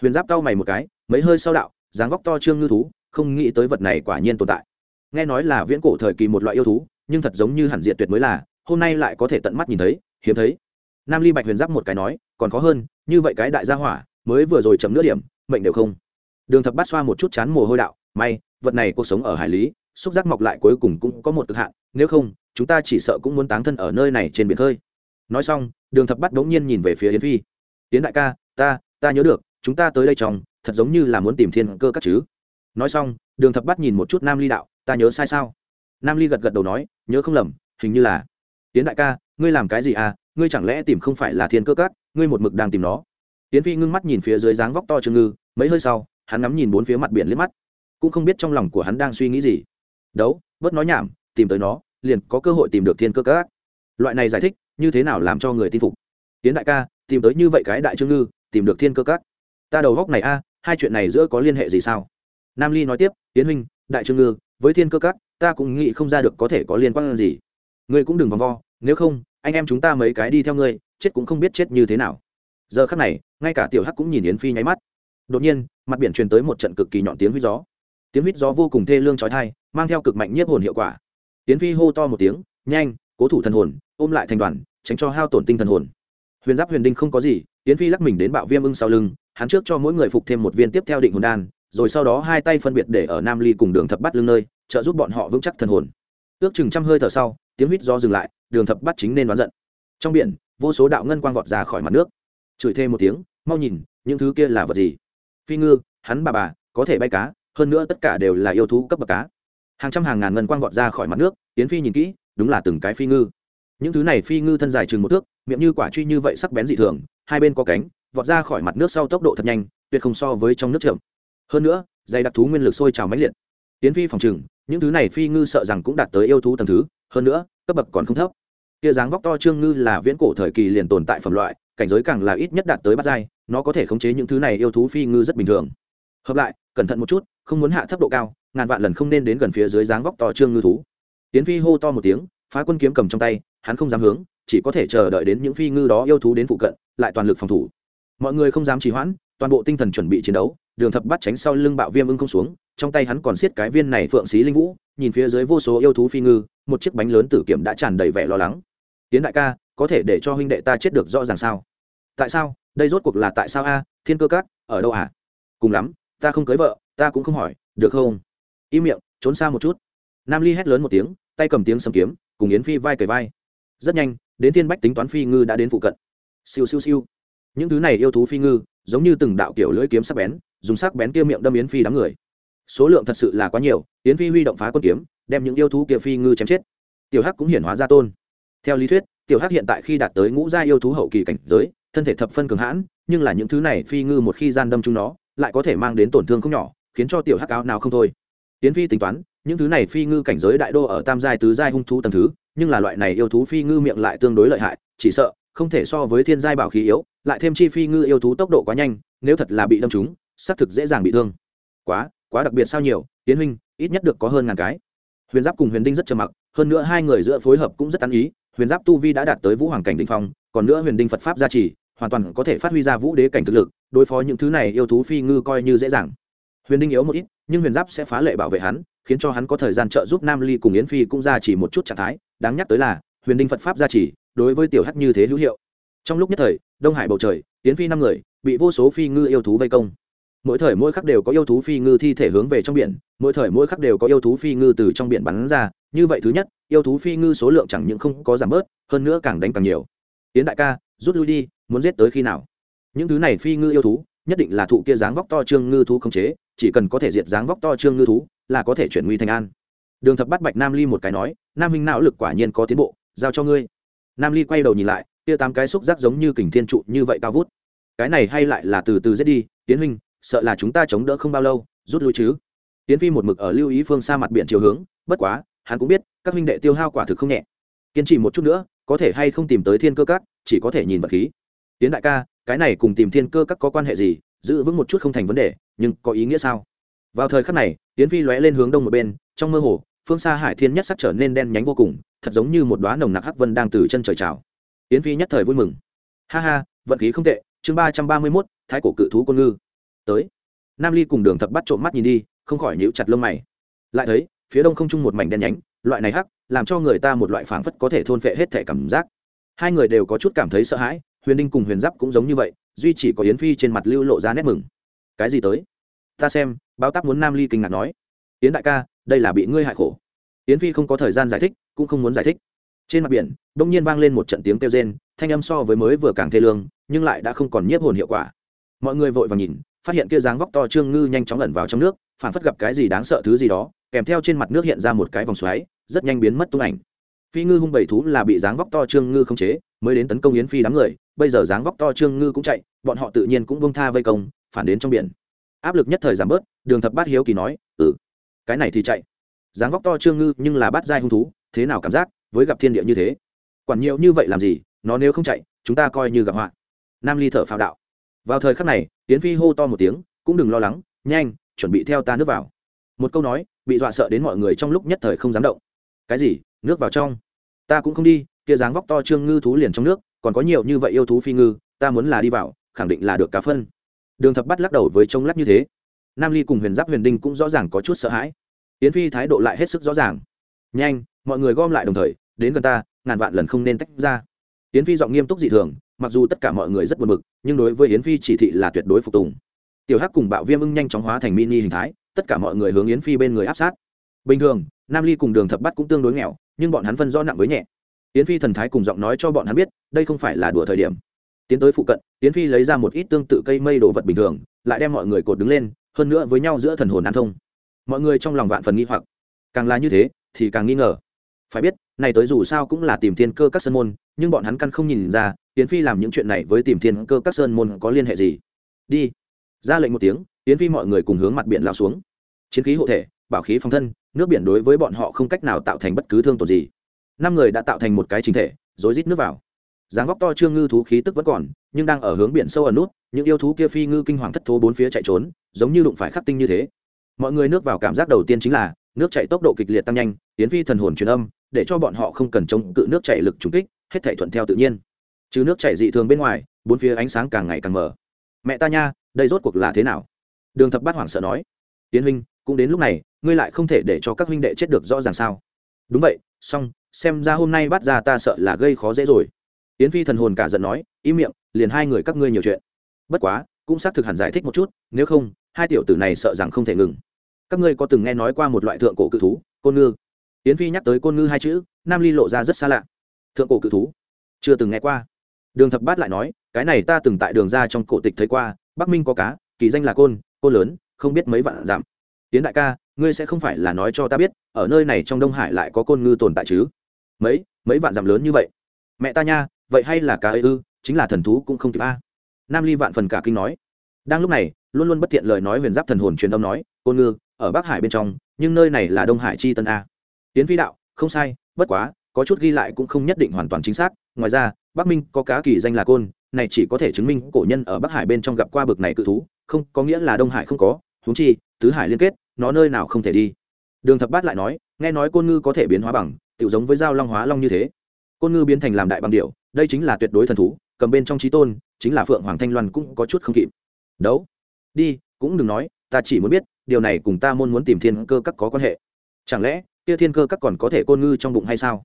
Huyền giáp cao mày một cái, mấy hơi sau đạo, dáng vóc to trương ngư thú, không nghĩ tới vật này quả nhiên tồn tại. Nghe nói là viễn cổ thời kỳ một loại yêu thú, nhưng thật giống như hẳn diện tuyệt mới là, hôm nay lại có thể tận mắt nhìn thấy, hiếm thấy. Nam ly bạch huyền giáp một cái nói, còn khó hơn, như vậy cái đại gia hỏa, mới vừa rồi chấm nửa điểm, mệnh đều không. Đường thập bát xoa một chút chán mồ hôi đạo, may, vật này cuộc sống ở hải lý, xúc giác mọc lại cuối cùng cũng có một cực hạn, nếu không, chúng ta chỉ sợ cũng muốn táng thân ở nơi này trên biển khơi nói xong, đường thập bắt đ ố n g nhiên nhìn về phía yến phi. Yến đại ca, ta ta nhớ được, chúng ta tới đây chồng, thật giống như là muốn tìm thiên cơ các chứ. Nói xong, đường thập bắt nhìn một chút nam ly đạo, ta nhớ sai sao? Nam ly gật gật đầu nói, nhớ không lầm, hình như là. Yến đại ca, ngươi làm cái gì à? Ngươi chẳng lẽ tìm không phải là thiên cơ các, ngươi một mực đang tìm nó? Yến phi ngưng mắt nhìn phía dưới dáng vóc to trương ngư, mấy hơi sau, hắn ngắm nhìn bốn phía mặt biển liếc mắt. Cũng không biết trong lòng của hắn đang suy nghĩ gì. Đấu, bớt nói nhảm, tìm tới nó, liền có cơ hội tìm được thiên cơ các loại này giải thích, như thế nào làm cho người tin phục? Tiến đại ca, tìm tới như vậy cái đại trương ngư, tìm được thiên cơ các. Ta đầu góc này a, hai chuyện này giữa có liên hệ gì sao? Nam ly nói tiếp, tiến huynh, đại trương ngư, với thiên cơ các, ta cũng nghĩ không ra được có thể có liên quan gì. Ngươi cũng đừng vòng vo, nếu không, anh em chúng ta mấy cái đi theo ngươi, chết cũng không biết chết như thế nào. Giờ khắc này, ngay cả tiểu hắc cũng nhìn yến phi nháy mắt. Đột nhiên, mặt biển truyền tới một trận cực kỳ nhọn tiếng huýt gió. Tiếng huýt gió vô cùng thê lương trói thai mang theo cực mạnh nhiếp hồn hiệu quả. Yến phi hô to một tiếng, nhanh, cố thủ thần hồn ôm lại thành đoàn, tránh cho hao tổn tinh thần hồn. Huyền giáp huyền đinh không có gì, yến phi lắc mình đến bạo viêm ưng sau lưng, hắn trước cho mỗi người phục thêm một viên tiếp theo định hồn đan, rồi sau đó hai tay phân biệt để ở nam ly cùng đường thập bắt lưng nơi, trợ giúp bọn họ vững chắc thần hồn. Ước chừng trăm hơi thở sau, tiếng huýt do dừng lại, đường thập bắt chính nên đoán giận. Trong biển, vô số đạo ngân quang vọt ra khỏi mặt nước. Chửi thêm một tiếng, mau nhìn, những thứ kia là vật gì? Phi ngư, hắn bà bà, có thể bay cá, hơn nữa tất cả đều là yêu thú cấp bậc cá. Hàng trăm hàng ngàn ngân quang vọt ra khỏi mặt nước tiến phi nhìn kỹ, đúng là từng cái phi ngư những thứ này phi ngư thân dài chừng một thước, miệng như quả truy như vậy sắc bén dị thường, hai bên có cánh, vọt ra khỏi mặt nước sau tốc độ thật nhanh, tuyệt không so với trong nước chậm. Hơn nữa, dày đặc thú nguyên lực sôi trào mãnh liệt. Tiến phi phòng chừng những thứ này phi ngư sợ rằng cũng đạt tới yêu thú tầng thứ, hơn nữa, cấp bậc còn không thấp. Tia dáng vóc to trương ngư là viễn cổ thời kỳ liền tồn tại phẩm loại, cảnh giới càng là ít nhất đạt tới bát giai, nó có thể khống chế những thứ này yêu thú phi ngư rất bình thường. Hợp lại, cẩn thận một chút, không muốn hạ thấp độ cao, ngàn vạn lần không nên đến gần phía dưới dáng vóc to trương ngư thú. Tiến phi hô to một tiếng, phá quân kiếm cầm trong tay hắn không dám hướng, chỉ có thể chờ đợi đến những phi ngư đó yêu thú đến phụ cận, lại toàn lực phòng thủ. Mọi người không dám trì hoãn, toàn bộ tinh thần chuẩn bị chiến đấu, đường thập bắt tránh sau lưng bạo viêm ưng không xuống, trong tay hắn còn siết cái viên này phượng xí linh vũ, nhìn phía dưới vô số yêu thú phi ngư, một chiếc bánh lớn tử kiểm đã tràn đầy vẻ lo lắng. Tiến đại ca, có thể để cho huynh đệ ta chết được rõ ràng sao? Tại sao? Đây rốt cuộc là tại sao a? Thiên cơ cát ở đâu à? Cùng lắm, ta không cưới vợ, ta cũng không hỏi, được không? Im miệng, trốn xa một chút. Nam ly hét lớn một tiếng, tay cầm tiếng sầm kiếm, cùng yến phi vai cầy vai rất nhanh, đến thiên bách tính toán phi ngư đã đến phụ cận. Siêu siêu siêu. Những thứ này yêu thú phi ngư, giống như từng đạo kiểu lưỡi kiếm sắc bén, dùng sắc bén kia miệng đâm yến phi đám người. Số lượng thật sự là quá nhiều, yến phi huy động phá quân kiếm, đem những yêu thú kia phi ngư chém chết. Tiểu hắc cũng hiển hóa ra tôn. Theo lý thuyết, tiểu hắc hiện tại khi đạt tới ngũ gia yêu thú hậu kỳ cảnh giới, thân thể thập phân cường hãn, nhưng là những thứ này phi ngư một khi gian đâm chúng nó, lại có thể mang đến tổn thương không nhỏ, khiến cho tiểu hắc áo nào không thôi. Tiến phi tính toán, những thứ này phi ngư cảnh giới đại đô ở tam giai tứ giai hung thú tầng thứ nhưng là loại này yêu thú phi ngư miệng lại tương đối lợi hại, chỉ sợ, không thể so với thiên giai bảo khí yếu, lại thêm chi phi ngư yêu thú tốc độ quá nhanh, nếu thật là bị đâm trúng, xác thực dễ dàng bị thương. Quá quá đặc biệt sao nhiều tiến huynh, ít nhất được có hơn ngàn cái. Huyền giáp cùng huyền đinh rất trầm mặc, hơn nữa hai người giữa phối hợp cũng rất ăn ý, huyền giáp tu vi đã đạt tới vũ hoàng cảnh định phong, còn nữa huyền đinh phật pháp gia trì, hoàn toàn có thể phát huy ra vũ đế cảnh thực lực, đối phó những thứ này yêu thú phi ngư coi như dễ dàng. Huyền đinh yếu một ít nhưng huyền giáp sẽ phá lệ bảo vệ hắn, khiến cho hắn có thời gian trợ giúp nam ly cùng yến phi cũng ra chỉ một chút trạng thái. Đáng nhắc tới là, huyền đinh phật pháp ra chỉ đối với tiểu hắc như thế hữu hiệu. Trong lúc nhất thời, đông hải bầu trời, yến phi năm người, bị vô số phi ngư yêu thú vây công. Mỗi thời mỗi khắc đều có yêu thú phi ngư thi thể hướng về trong biển, mỗi thời mỗi khắc đều có yêu thú phi ngư từ trong biển bắn ra. Như vậy thứ nhất, yêu thú phi ngư số lượng chẳng những không có giảm bớt, hơn nữa càng đánh càng nhiều. Yến đại ca, rút lui đi, muốn giết tới khi nào? Những thứ này phi ngư yêu thú nhất định là thụ kia dáng vóc to trương ngư thú không chế, chỉ cần có thể diệt dáng vóc to trương ngư thú, là có thể chuyển nguy thành an. Đường thập bắt bạch nam ly một cái nói, nam hình não lực quả nhiên có tiến bộ, giao cho ngươi. Nam ly quay đầu nhìn lại, kia tám cái xúc giác giống như kình thiên trụ như vậy cao vút. Cái này hay lại là từ từ giết đi, tiến huynh, sợ là chúng ta chống đỡ không bao lâu, rút lui chứ. Tiến phi một mực ở lưu ý phương xa mặt biển chiều hướng, bất quá, hắn cũng biết, các huynh đệ tiêu hao quả thực không nhẹ. Kiên trì một chút nữa, có thể hay không tìm tới thiên cơ cát chỉ có thể nhìn vật khí. Tiến đại ca cái này cùng tìm thiên cơ các có quan hệ gì, giữ vững một chút không thành vấn đề, nhưng có ý nghĩa sao? Vào thời khắc này tiến phi lóe lên hướng đông một bên, trong mơ hồ, phương xa hải thiên nhất sắc trở nên đen nhánh vô cùng, thật giống như một đoá nồng nặc hắc vân đang từ chân trời trào. Tiến phi nhất thời vui mừng. Ha ha, vận khí không tệ, chương ba trăm ba mươi mốt, thái cổ cự thú côn ngư. Tới. Nam ly cùng đường thập bắt trộm mắt nhìn đi, không khỏi nhíu chặt lông mày. Lại thấy, phía đông không trung một mảnh đen nhánh, loại này hắc, làm cho người ta một loại phảng phất có thể thôn phệ hết thể cảm giác. Hai người đều có chút cảm thấy sợ hãi huyền đinh cùng huyền giáp cũng giống như vậy, duy chỉ có yến phi trên mặt lưu lộ ra nét mừng. Cái gì tới? Ta xem, báo táp muốn nam ly kinh ngạc nói. Yến đại ca, đây là bị ngươi hại khổ. Yến phi không có thời gian giải thích, cũng không muốn giải thích. Trên mặt biển, đông nhiên vang lên một trận tiếng kêu rên, thanh âm so với mới vừa càng thê lương, nhưng lại đã không còn nhiếp hồn hiệu quả. Mọi người vội vàng nhìn, phát hiện kia dáng vóc to trương ngư nhanh chóng lẩn vào trong nước, phản phất gặp cái gì đáng sợ thứ gì đó, kèm theo trên mặt nước hiện ra một cái vòng xoáy, rất nhanh biến mất tung ảnh. Phi ngư hung bảy thú là bị dáng vóc to trương ngư không chế, mới đến tấn công yến phi đám người bây giờ dáng vóc to trương ngư cũng chạy, bọn họ tự nhiên cũng bông tha vây công, phản đến trong biển. Áp lực nhất thời giảm bớt, đường thập bát hiếu kỳ nói ừ cái này thì chạy. Dáng vóc to trương ngư nhưng là bát giai hung thú, thế nào cảm giác với gặp thiên địa như thế? Quản nhiều như vậy làm gì, nó nếu không chạy, chúng ta coi như gặp họa. Nam ly thở phào đạo. Vào thời khắc này tiến phi hô to một tiếng, cũng đừng lo lắng, nhanh, chuẩn bị theo ta nước vào. Một câu nói, bị dọa sợ đến mọi người trong lúc nhất thời không dám động. Cái gì? Nước vào trong? Ta cũng không đi. Kia dáng vóc to trương ngư thú liền trong nước còn có nhiều như vậy yêu thú phi ngư, ta muốn là đi vào, khẳng định là được cá phân. Đường thập bắt lắc đầu với trông lắc như thế. Nam ly cùng huyền giáp huyền đinh cũng rõ ràng có chút sợ hãi. Yến phi thái độ lại hết sức rõ ràng. Nhanh, mọi người gom lại đồng thời, đến gần ta, ngàn vạn lần không nên tách ra. Yến phi giọng nghiêm túc dị thường, mặc dù tất cả mọi người rất buồn bực, nhưng đối với yến phi chỉ thị là tuyệt đối phục tùng. Tiểu hắc cùng bạo viêm ưng nhanh chóng hóa thành mini hình thái, tất cả mọi người hướng yến phi bên người áp sát. Bình thường, nam ly cùng đường thập bắt cũng tương đối nghèo, nhưng bọn hắn phân do nặng với nhẹ yến phi thần thái cùng giọng nói cho bọn hắn biết, đây không phải là đùa thời điểm. Tiến tới phụ cận, yến phi lấy ra một ít tương tự cây mây đồ vật bình thường, lại đem mọi người cột đứng lên, hơn nữa với nhau giữa thần hồn an thông. Mọi người trong lòng vạn phần nghi hoặc. Càng là như thế, thì càng nghi ngờ. Phải biết, này tới dù sao cũng là tìm thiên cơ các sơn môn, nhưng bọn hắn căn không nhìn ra, yến phi làm những chuyện này với tìm thiên cơ các sơn môn có liên hệ gì. Đi. Ra lệnh một tiếng, yến phi mọi người cùng hướng mặt biển lao xuống. Chiến khí hộ thể, bảo khí phòng thân, nước biển đối với bọn họ không cách nào tạo thành bất cứ thương tổn gì năm người đã tạo thành một cái chính thể, rối rít nước vào. Dáng vóc to trương ngư thú khí tức vẫn còn, nhưng đang ở hướng biển sâu ở nút, những yêu thú kia phi ngư kinh hoàng thất thố bốn phía chạy trốn, giống như đụng phải khắc tinh như thế. Mọi người nước vào cảm giác đầu tiên chính là, nước chạy tốc độ kịch liệt tăng nhanh, tiến phi thần hồn truyền âm, để cho bọn họ không cần chống cự nước chạy lực trùng kích, hết thể thuận theo tự nhiên. Chứ nước chạy dị thường bên ngoài, bốn phía ánh sáng càng ngày càng mở mẹ ta nha, đây rốt cuộc là thế nào? Đường thập bát hoảng sợ nói. Tiến huynh, cũng đến lúc này, ngươi lại không thể để cho các huynh đệ chết được rõ ràng sao? Đúng vậy song xem ra hôm nay bắt ra ta sợ là gây khó dễ rồi. Yến phi thần hồn cả giận nói, im miệng, liền hai người các ngươi nhiều chuyện. Bất quá, cũng xác thực hẳn giải thích một chút, nếu không, hai tiểu tử này sợ rằng không thể ngừng. Các ngươi có từng nghe nói qua một loại thượng cổ cự thú, côn ngư? Yến phi nhắc tới côn ngư hai chữ, nam ly lộ ra rất xa lạ. Thượng cổ cự thú? Chưa từng nghe qua. Đường thập bát lại nói, cái này ta từng tại đường ra trong cổ tịch thấy qua, bắc minh có cá, kỳ danh là côn côn lớn, không biết mấy vạn giảm tiến đại ca ngươi sẽ không phải là nói cho ta biết, ở nơi này trong đông hải lại có côn ngư tồn tại chứ? Mấy mấy vạn dặm lớn như vậy. Mẹ ta nha, vậy hay là cá ấy ư, chính là thần thú cũng không kịp a. Nam ly vạn phần cả kinh nói. Đang lúc này, luôn luôn bất thiện lời nói huyền giáp thần hồn truyền âm nói, côn ngư, ở bắc hải bên trong, nhưng nơi này là đông hải chi tân a. Tiến phi đạo, không sai, bất quá, có chút ghi lại cũng không nhất định hoàn toàn chính xác. Ngoài ra, bắc minh có cá kỳ danh là côn, này chỉ có thể chứng minh cổ nhân ở bắc hải bên trong gặp qua bực này cự thú, không có nghĩa là đông hải không có. Húng chi, tứ hải liên kết nó nơi nào không thể đi. Đường thập bát lại nói, nghe nói côn ngư có thể biến hóa bằng tự giống với dao long hóa long như thế. Côn ngư biến thành làm đại bằng điệu đây chính là tuyệt đối thần thú, cầm bên trong trí tôn, chính là phượng hoàng thanh loan cũng có chút không kịp. Đấu. Đi, cũng đừng nói, ta chỉ muốn biết, điều này cùng ta môn muốn tìm thiên cơ các có quan hệ. Chẳng lẽ, kia thiên cơ các còn có thể côn ngư trong bụng hay sao?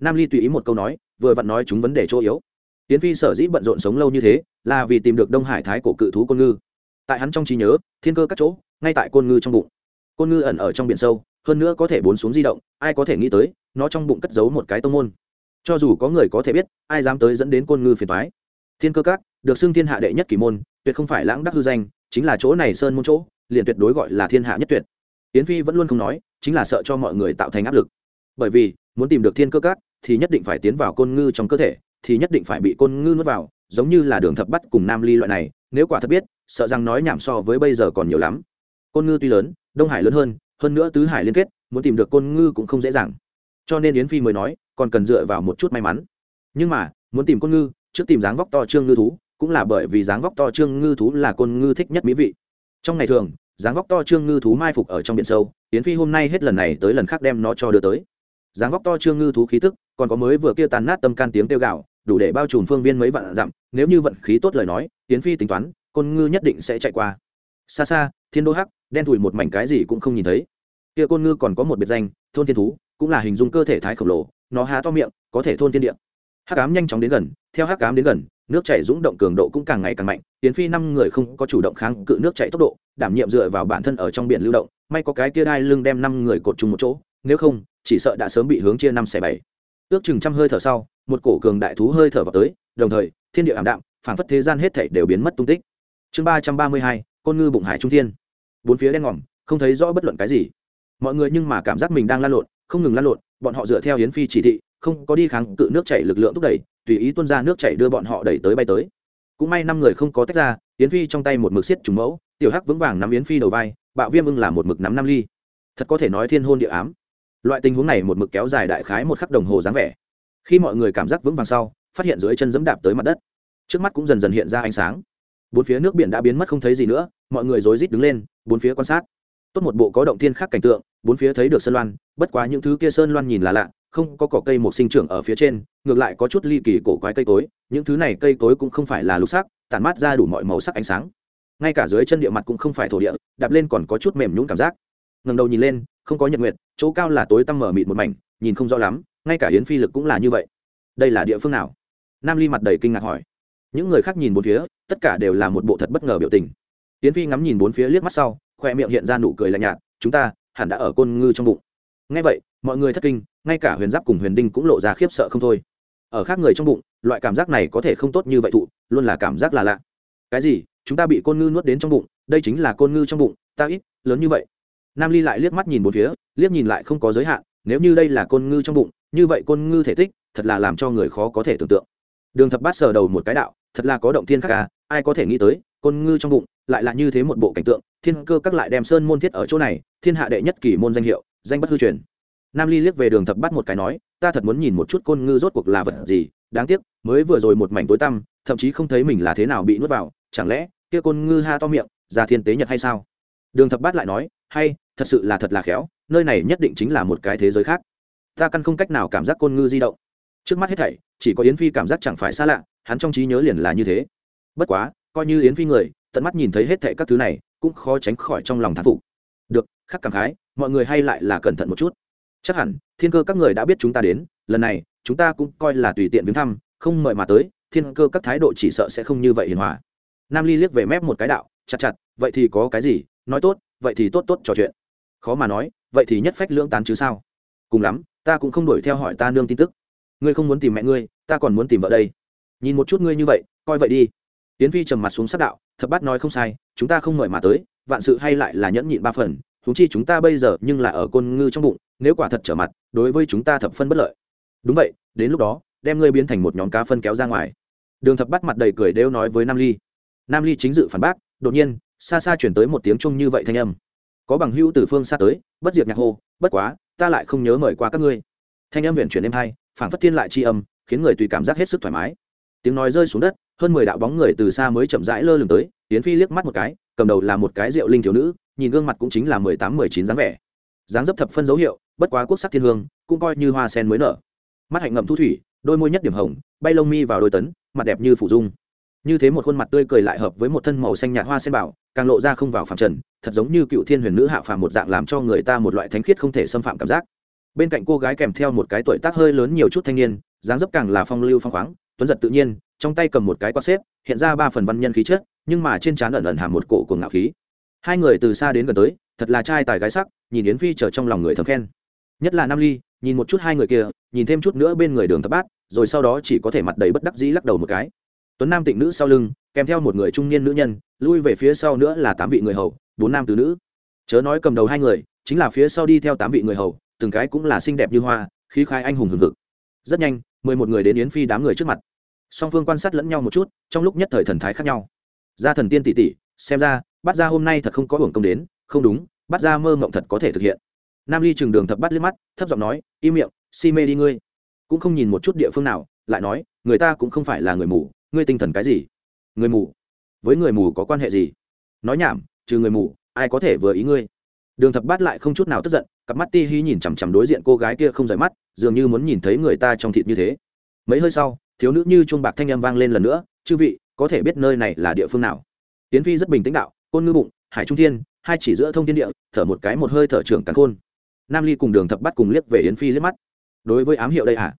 Nam ly tùy ý một câu nói, vừa vặn nói chúng vấn đề chỗ yếu. Tiến phi sở dĩ bận rộn sống lâu như thế, là vì tìm được đông hải thái cổ cự thú côn ngư. Tại hắn trong trí nhớ, thiên cơ các chỗ, ngay tại côn ngư trong bụng côn ngư ẩn ở trong biển sâu, hơn nữa có thể bốn xuống di động, ai có thể nghĩ tới, nó trong bụng cất giấu một cái tông môn. Cho dù có người có thể biết, ai dám tới dẫn đến côn ngư phiền thoái thiên cơ các, được xưng thiên hạ đệ nhất kỳ môn, tuyệt không phải lãng đắc hư danh, chính là chỗ này sơn môn chỗ, liền tuyệt đối gọi là thiên hạ nhất tuyệt. Yến phi vẫn luôn không nói, chính là sợ cho mọi người tạo thành áp lực. Bởi vì, muốn tìm được thiên cơ các, thì nhất định phải tiến vào côn ngư trong cơ thể, thì nhất định phải bị côn ngư nuốt vào, giống như là đường thập bắt cùng nam ly loại này, nếu quả thật biết, sợ rằng nói nhảm so với bây giờ còn nhiều lắm côn ngư tuy lớn, đông hải lớn hơn hơn nữa tứ hải liên kết, muốn tìm được côn ngư cũng không dễ dàng. Cho nên yến phi mới nói, còn cần dựa vào một chút may mắn. Nhưng mà, muốn tìm côn ngư, trước tìm dáng vóc to trương ngư thú, cũng là bởi vì dáng vóc to trương ngư thú là côn ngư thích nhất mỹ vị. Trong ngày thường, dáng vóc to trương ngư thú mai phục ở trong biển sâu, yến phi hôm nay hết lần này tới lần khác đem nó cho đưa tới. Dáng vóc to trương ngư thú khí tức, còn có mới vừa kia tàn nát tâm can tiếng kêu gạo đủ để bao trùm phương viên mấy vạn dặm, nếu như vận khí tốt lời nói, yến phi tính toán, côn ngư nhất định sẽ chạy qua. Xa xa, thiên đô hắc đen thùi một mảnh cái gì cũng không nhìn thấy. Kia côn ngư còn có một biệt danh, thôn thiên thú, cũng là hình dung cơ thể thái khổng lồ, nó há to miệng, có thể thôn thiên địa. Hắc ám nhanh chóng đến gần, theo hắc ám đến gần, nước chảy dũng động cường độ cũng càng ngày càng mạnh, tiến phi năm người không có chủ động kháng cự nước chảy tốc độ, đảm nhiệm dựa vào bản thân ở trong biển lưu động, may có cái kia đai lưng đem năm người cột chung một chỗ, nếu không, chỉ sợ đã sớm bị hướng chia năm xẻ bảy. Ước chừng trăm hơi thở sau, một cổ cường đại thú hơi thở vào tới, đồng thời, thiên địa ảm đạm, phảng phất thế gian hết thảy đều biến mất tung tích. Chương ba trăm ba mươi hai, côn ngư bụng hải trung thiên bốn phía đen ngòm, không thấy rõ bất luận cái gì. Mọi người nhưng mà cảm giác mình đang lan lộn, không ngừng lan lộn, bọn họ dựa theo hiến phi chỉ thị, không có đi kháng cự nước chảy lực lượng thúc đẩy, tùy ý tuôn ra nước chảy đưa bọn họ đẩy tới bay tới. Cũng may năm người không có tách ra, yến phi trong tay một mực xiết trùng mẫu, tiểu hắc vững vàng nắm yến phi đầu vai, bạo viêm ưng là một mực nắm năm ly. Thật có thể nói thiên hôn địa ám. Loại tình huống này một mực kéo dài đại khái một khắc đồng hồ dáng vẻ. Khi mọi người cảm giác vững vàng sau, phát hiện dưới chân dẫm đạp tới mặt đất. Trước mắt cũng dần dần hiện ra ánh sáng. Bốn phía nước biển đã biến mất không thấy gì nữa, mọi người rối rít đứng lên bốn phía quan sát. Tốt một bộ có động thiên khác cảnh tượng, bốn phía thấy được sơn loan, bất quá những thứ kia sơn loan nhìn là lạ, không có cỏ cây một sinh trưởng ở phía trên, ngược lại có chút ly kỳ cổ quái cây cối, những thứ này cây cối cũng không phải là lục sắc, tản mát ra đủ mọi màu sắc ánh sáng. Ngay cả dưới chân địa mặt cũng không phải thổ địa, đạp lên còn có chút mềm nhũng cảm giác. Ngầm đầu nhìn lên, không có nhật nguyệt, chỗ cao là tối tăm mở mịt một mảnh, nhìn không rõ lắm, ngay cả yến phi lực cũng là như vậy. Đây là địa phương nào? Nam ly mặt đầy kinh ngạc hỏi. Những người khác nhìn bốn phía, tất cả đều là một bộ thật bất ngờ biểu tình yến phi ngắm nhìn bốn phía liếc mắt sau khoe miệng hiện ra nụ cười lạnh nhạt, chúng ta hẳn đã ở côn ngư trong bụng. Nghe vậy, mọi người thất kinh, ngay cả huyền giáp cùng huyền đinh cũng lộ ra khiếp sợ không thôi. Ở khác người trong bụng, loại cảm giác này có thể không tốt như vậy thụ, luôn là cảm giác là lạ. Cái gì? Chúng ta bị côn ngư nuốt đến trong bụng, đây chính là côn ngư trong bụng, ta ít, lớn như vậy. Nam ly lại liếc mắt nhìn bốn phía, liếc nhìn lại không có giới hạn, nếu như đây là côn ngư trong bụng, như vậy côn ngư thể tích, thật là làm cho người khó có thể tưởng tượng. Đường thập bát sờ đầu một cái đạo, thật là có động thiên khác à ai có thể nghĩ tới, côn ngư trong bụng lại là như thế một bộ cảnh tượng, thiên cơ các lại đem sơn môn thiết ở chỗ này, thiên hạ đệ nhất kỳ môn danh hiệu, danh bất hư truyền. Nam ly liếc về đường thập bắt một cái nói, ta thật muốn nhìn một chút côn ngư rốt cuộc là vật gì, đáng tiếc, mới vừa rồi một mảnh tối tăm, thậm chí không thấy mình là thế nào bị nuốt vào, chẳng lẽ, kia côn ngư ha to miệng ra thiên tế nhật hay sao? Đường thập bát lại nói, hay, thật sự là thật là khéo, nơi này nhất định chính là một cái thế giới khác. Ta căn không cách nào cảm giác côn ngư di động. Trước mắt hết thảy, chỉ có yến phi cảm giác chẳng phải xa lạ, hắn trong trí nhớ liền là như thế. Bất quá, coi như yến phi người tận mắt nhìn thấy hết thảy các thứ này, cũng khó tránh khỏi trong lòng thán phục. Được, khắc cảm khái, mọi người hay lại là cẩn thận một chút. Chắc hẳn, thiên cơ các người đã biết chúng ta đến, lần này, chúng ta cũng coi là tùy tiện viếng thăm, không mời mà tới, thiên cơ các thái độ chỉ sợ sẽ không như vậy hiền hòa. Nam ly liếc về mép một cái đạo, chặt chặt, vậy thì có cái gì, nói tốt, vậy thì tốt tốt trò chuyện. Khó mà nói, vậy thì nhất phách lưỡng tán chứ sao? Cùng lắm, ta cũng không đuổi theo hỏi ta nương tin tức. Ngươi không muốn tìm mẹ ngươi, ta còn muốn tìm vợ đây. Nhìn một chút ngươi như vậy, coi vậy đi tiến phi trầm mặt xuống sát đạo, thập bát nói không sai, chúng ta không mời mà tới, vạn sự hay lại là nhẫn nhịn ba phần, huống chi chúng ta bây giờ nhưng là ở côn ngư trong bụng, nếu quả thật trở mặt, đối với chúng ta thập phân bất lợi. Đúng vậy, đến lúc đó, đem ngươi biến thành một nhóm cá phân kéo ra ngoài. Đường thập bắt mặt đầy cười đều nói với nam ly. Nam ly chính dự phản bác, đột nhiên, xa xa chuyển tới một tiếng chung như vậy thanh âm. Có bằng hữu từ phương xa tới, bất diệt nhạc hô, bất quá, ta lại không nhớ mời qua các ngươi. Thanh âm huyện chuyển êm hai phản phất thiên lại chi âm, khiến người tùy cảm giác hết sức thoải mái. Tiếng nói rơi xuống đất hơn mười đạo bóng người từ xa mới chậm rãi lơ lửng tới tiến phi liếc mắt một cái, cầm đầu là một cái rượu linh thiếu nữ, nhìn gương mặt cũng chính là mười tám, mười chín dáng vẻ. Dáng dấp thập phân dấu hiệu, bất quá quốc sắc thiên hương, cũng coi như hoa sen mới nở. Mắt hạnh ngậm thu thủy, đôi môi nhất điểm hồng, bay lông mi vào đôi tấn, mặt đẹp như phủ dung. Như thế một khuôn mặt tươi cười lại hợp với một thân màu xanh nhạt hoa sen bảo, càng lộ ra không vào phạm trần, thật giống như cựu thiên huyền nữ hạ phàm một dạng làm cho người ta một loại thánh khiết không thể xâm phạm cảm giác. Bên cạnh cô gái kèm theo một cái tuổi tác hơi lớn nhiều chút thanh niên, dáng dấp càng là phong lưu phong khoáng, tuấn giật tự nhiên trong tay cầm một cái quạt xếp, hiện ra ba phần văn nhân khí chất, nhưng mà trên trán ẩn ẩn hàm một cổ cuồng ngạo khí. Hai người từ xa đến gần tới, thật là trai tài gái sắc, nhìn yến phi chờ trong lòng người thầm khen. Nhất là nam ly, nhìn một chút hai người kia, nhìn thêm chút nữa bên người đường thập bát, rồi sau đó chỉ có thể mặt đầy bất đắc dĩ lắc đầu một cái. Tuấn nam tịnh nữ sau lưng, kèm theo một người trung niên nữ nhân, lui về phía sau nữa là tám vị người hầu, bốn nam tứ nữ. Chớ nói cầm đầu hai người, chính là phía sau đi theo tám vị người hầu, từng cái cũng là xinh đẹp như hoa, khí khai anh hùng hừng hực. Rất nhanh, mười một người đến yến phi đám người trước mặt song phương quan sát lẫn nhau một chút, trong lúc nhất thời thần thái khác nhau. Gia thần tiên tỷ tỷ, xem ra bắt ra hôm nay thật không có hưởng công đến, không đúng bắt ra mơ mộng thật có thể thực hiện. Nam ly trường đường thập bắt liếc mắt, thấp giọng nói, im miệng, si mê đi ngươi. Cũng không nhìn một chút địa phương nào, lại nói, người ta cũng không phải là người mù, ngươi tinh thần cái gì? Người mù? Với người mù có quan hệ gì? Nói nhảm, trừ người mù, ai có thể vừa ý ngươi? Đường thập bát lại không chút nào tức giận, cặp mắt ti hi nhìn chằm chằm đối diện cô gái kia không rời mắt, dường như muốn nhìn thấy người ta trong thịt như thế. Mấy hơi sau thiếu nữ như chuông bạc thanh âm vang lên lần nữa, chư vị, có thể biết nơi này là địa phương nào? Tiến phi rất bình tĩnh đạo, côn ngư bụng, hải trung thiên, hai chỉ giữa thông thiên địa, thở một cái một hơi thở trưởng cắn khôn. Nam ly cùng đường thập bắt cùng liếc về yến phi liếc mắt. Đối với ám hiệu đây à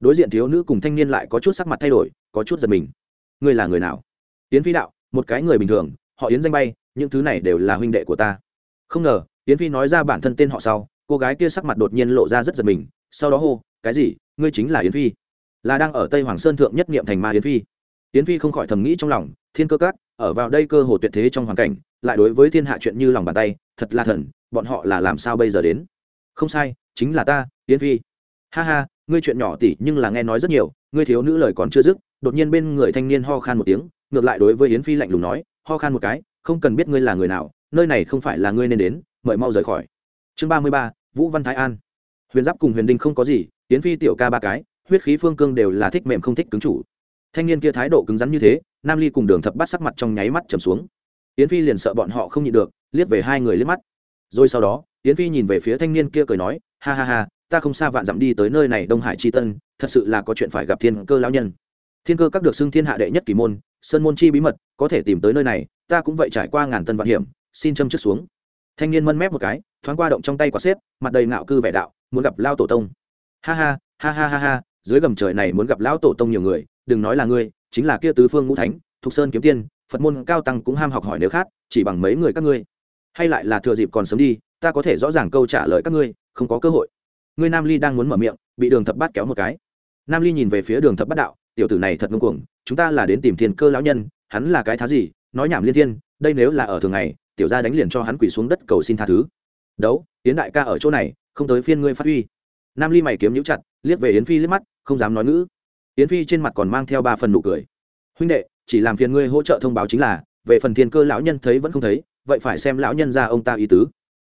đối diện thiếu nữ cùng thanh niên lại có chút sắc mặt thay đổi, có chút giật mình. Ngươi là người nào? Yến phi đạo, một cái người bình thường, họ yến danh bay, những thứ này đều là huynh đệ của ta. Không ngờ, yến phi nói ra bản thân tên họ sau, cô gái kia sắc mặt đột nhiên lộ ra rất giật mình, sau đó hô, cái gì? Ngươi chính là yến phi? Là đang ở tây hoàng sơn thượng nhất nghiệm thành ma yến phi. Yến phi không khỏi thầm nghĩ trong lòng, thiên cơ cát ở vào đây cơ hồ tuyệt thế trong hoàn cảnh, lại đối với thiên hạ chuyện như lòng bàn tay, thật là thần, bọn họ là làm sao bây giờ đến? Không sai, chính là ta, yến phi. Ha ha, ngươi chuyện nhỏ tỉ nhưng là nghe nói rất nhiều, ngươi thiếu nữ lời còn chưa dứt, đột nhiên bên người thanh niên ho khan một tiếng, ngược lại đối với yến phi lạnh lùng nói, ho khan một cái, không cần biết ngươi là người nào, nơi này không phải là ngươi nên đến, mời mau rời khỏi. Chương ba mươi ba, vũ văn thái an. Huyền giáp cùng huyền đinh không có gì, yến phi tiểu ca ba cái huyết khí phương cương đều là thích mềm không thích cứng chủ. Thanh niên kia thái độ cứng rắn như thế, nam ly cùng đường thập bắt sắc mặt trong nháy mắt trầm xuống. Yến phi liền sợ bọn họ không nhịn được, liếc về hai người liếc mắt. Rồi sau đó, yến phi nhìn về phía thanh niên kia cười nói, ha ha ha, ta không xa vạn dặm đi tới nơi này đông hải Chi tân, thật sự là có chuyện phải gặp thiên cơ lão nhân. Thiên cơ các được xưng thiên hạ đệ nhất kỳ môn, sơn môn chi bí mật, có thể tìm tới nơi này, ta cũng vậy trải qua ngàn tân vạn hiểm, xin châm trước xuống. Thanh niên mân mép một cái, thoáng qua động trong tay quả xếp, mặt đầy ngạo cư vẻ đạo, muốn gặp lao tổ tông. Ha ha ha ha ha ha dưới gầm trời này muốn gặp lão tổ tông nhiều người, đừng nói là ngươi, chính là kia tứ phương ngũ thánh, thục sơn kiếm tiên, phật môn cao tăng cũng ham học hỏi nếu khác, chỉ bằng mấy người các ngươi. Hay lại là thừa dịp còn sớm đi, ta có thể rõ ràng câu trả lời các ngươi, không có cơ hội. Ngươi nam ly đang muốn mở miệng, bị đường thập bát kéo một cái. Nam ly nhìn về phía đường thập bát đạo, tiểu tử này thật ngông cuồng, chúng ta là đến tìm thiên cơ lão nhân, hắn là cái thá gì, nói nhảm liên thiên, đây nếu là ở thường ngày, tiểu gia đánh liền cho hắn quỳ xuống đất cầu xin tha thứ. Đấu tiến đại ca ở chỗ này, không tới phiên ngươi phát huy. Nam ly mày kiếm nhũ chặt liếc về yến phi liếc mắt, không dám nói ngữ. Yến phi trên mặt còn mang theo ba phần nụ cười. Huynh đệ, chỉ làm phiền ngươi hỗ trợ thông báo chính là, về phần thiên cơ lão nhân thấy vẫn không thấy, vậy phải xem lão nhân ra ông ta ý tứ.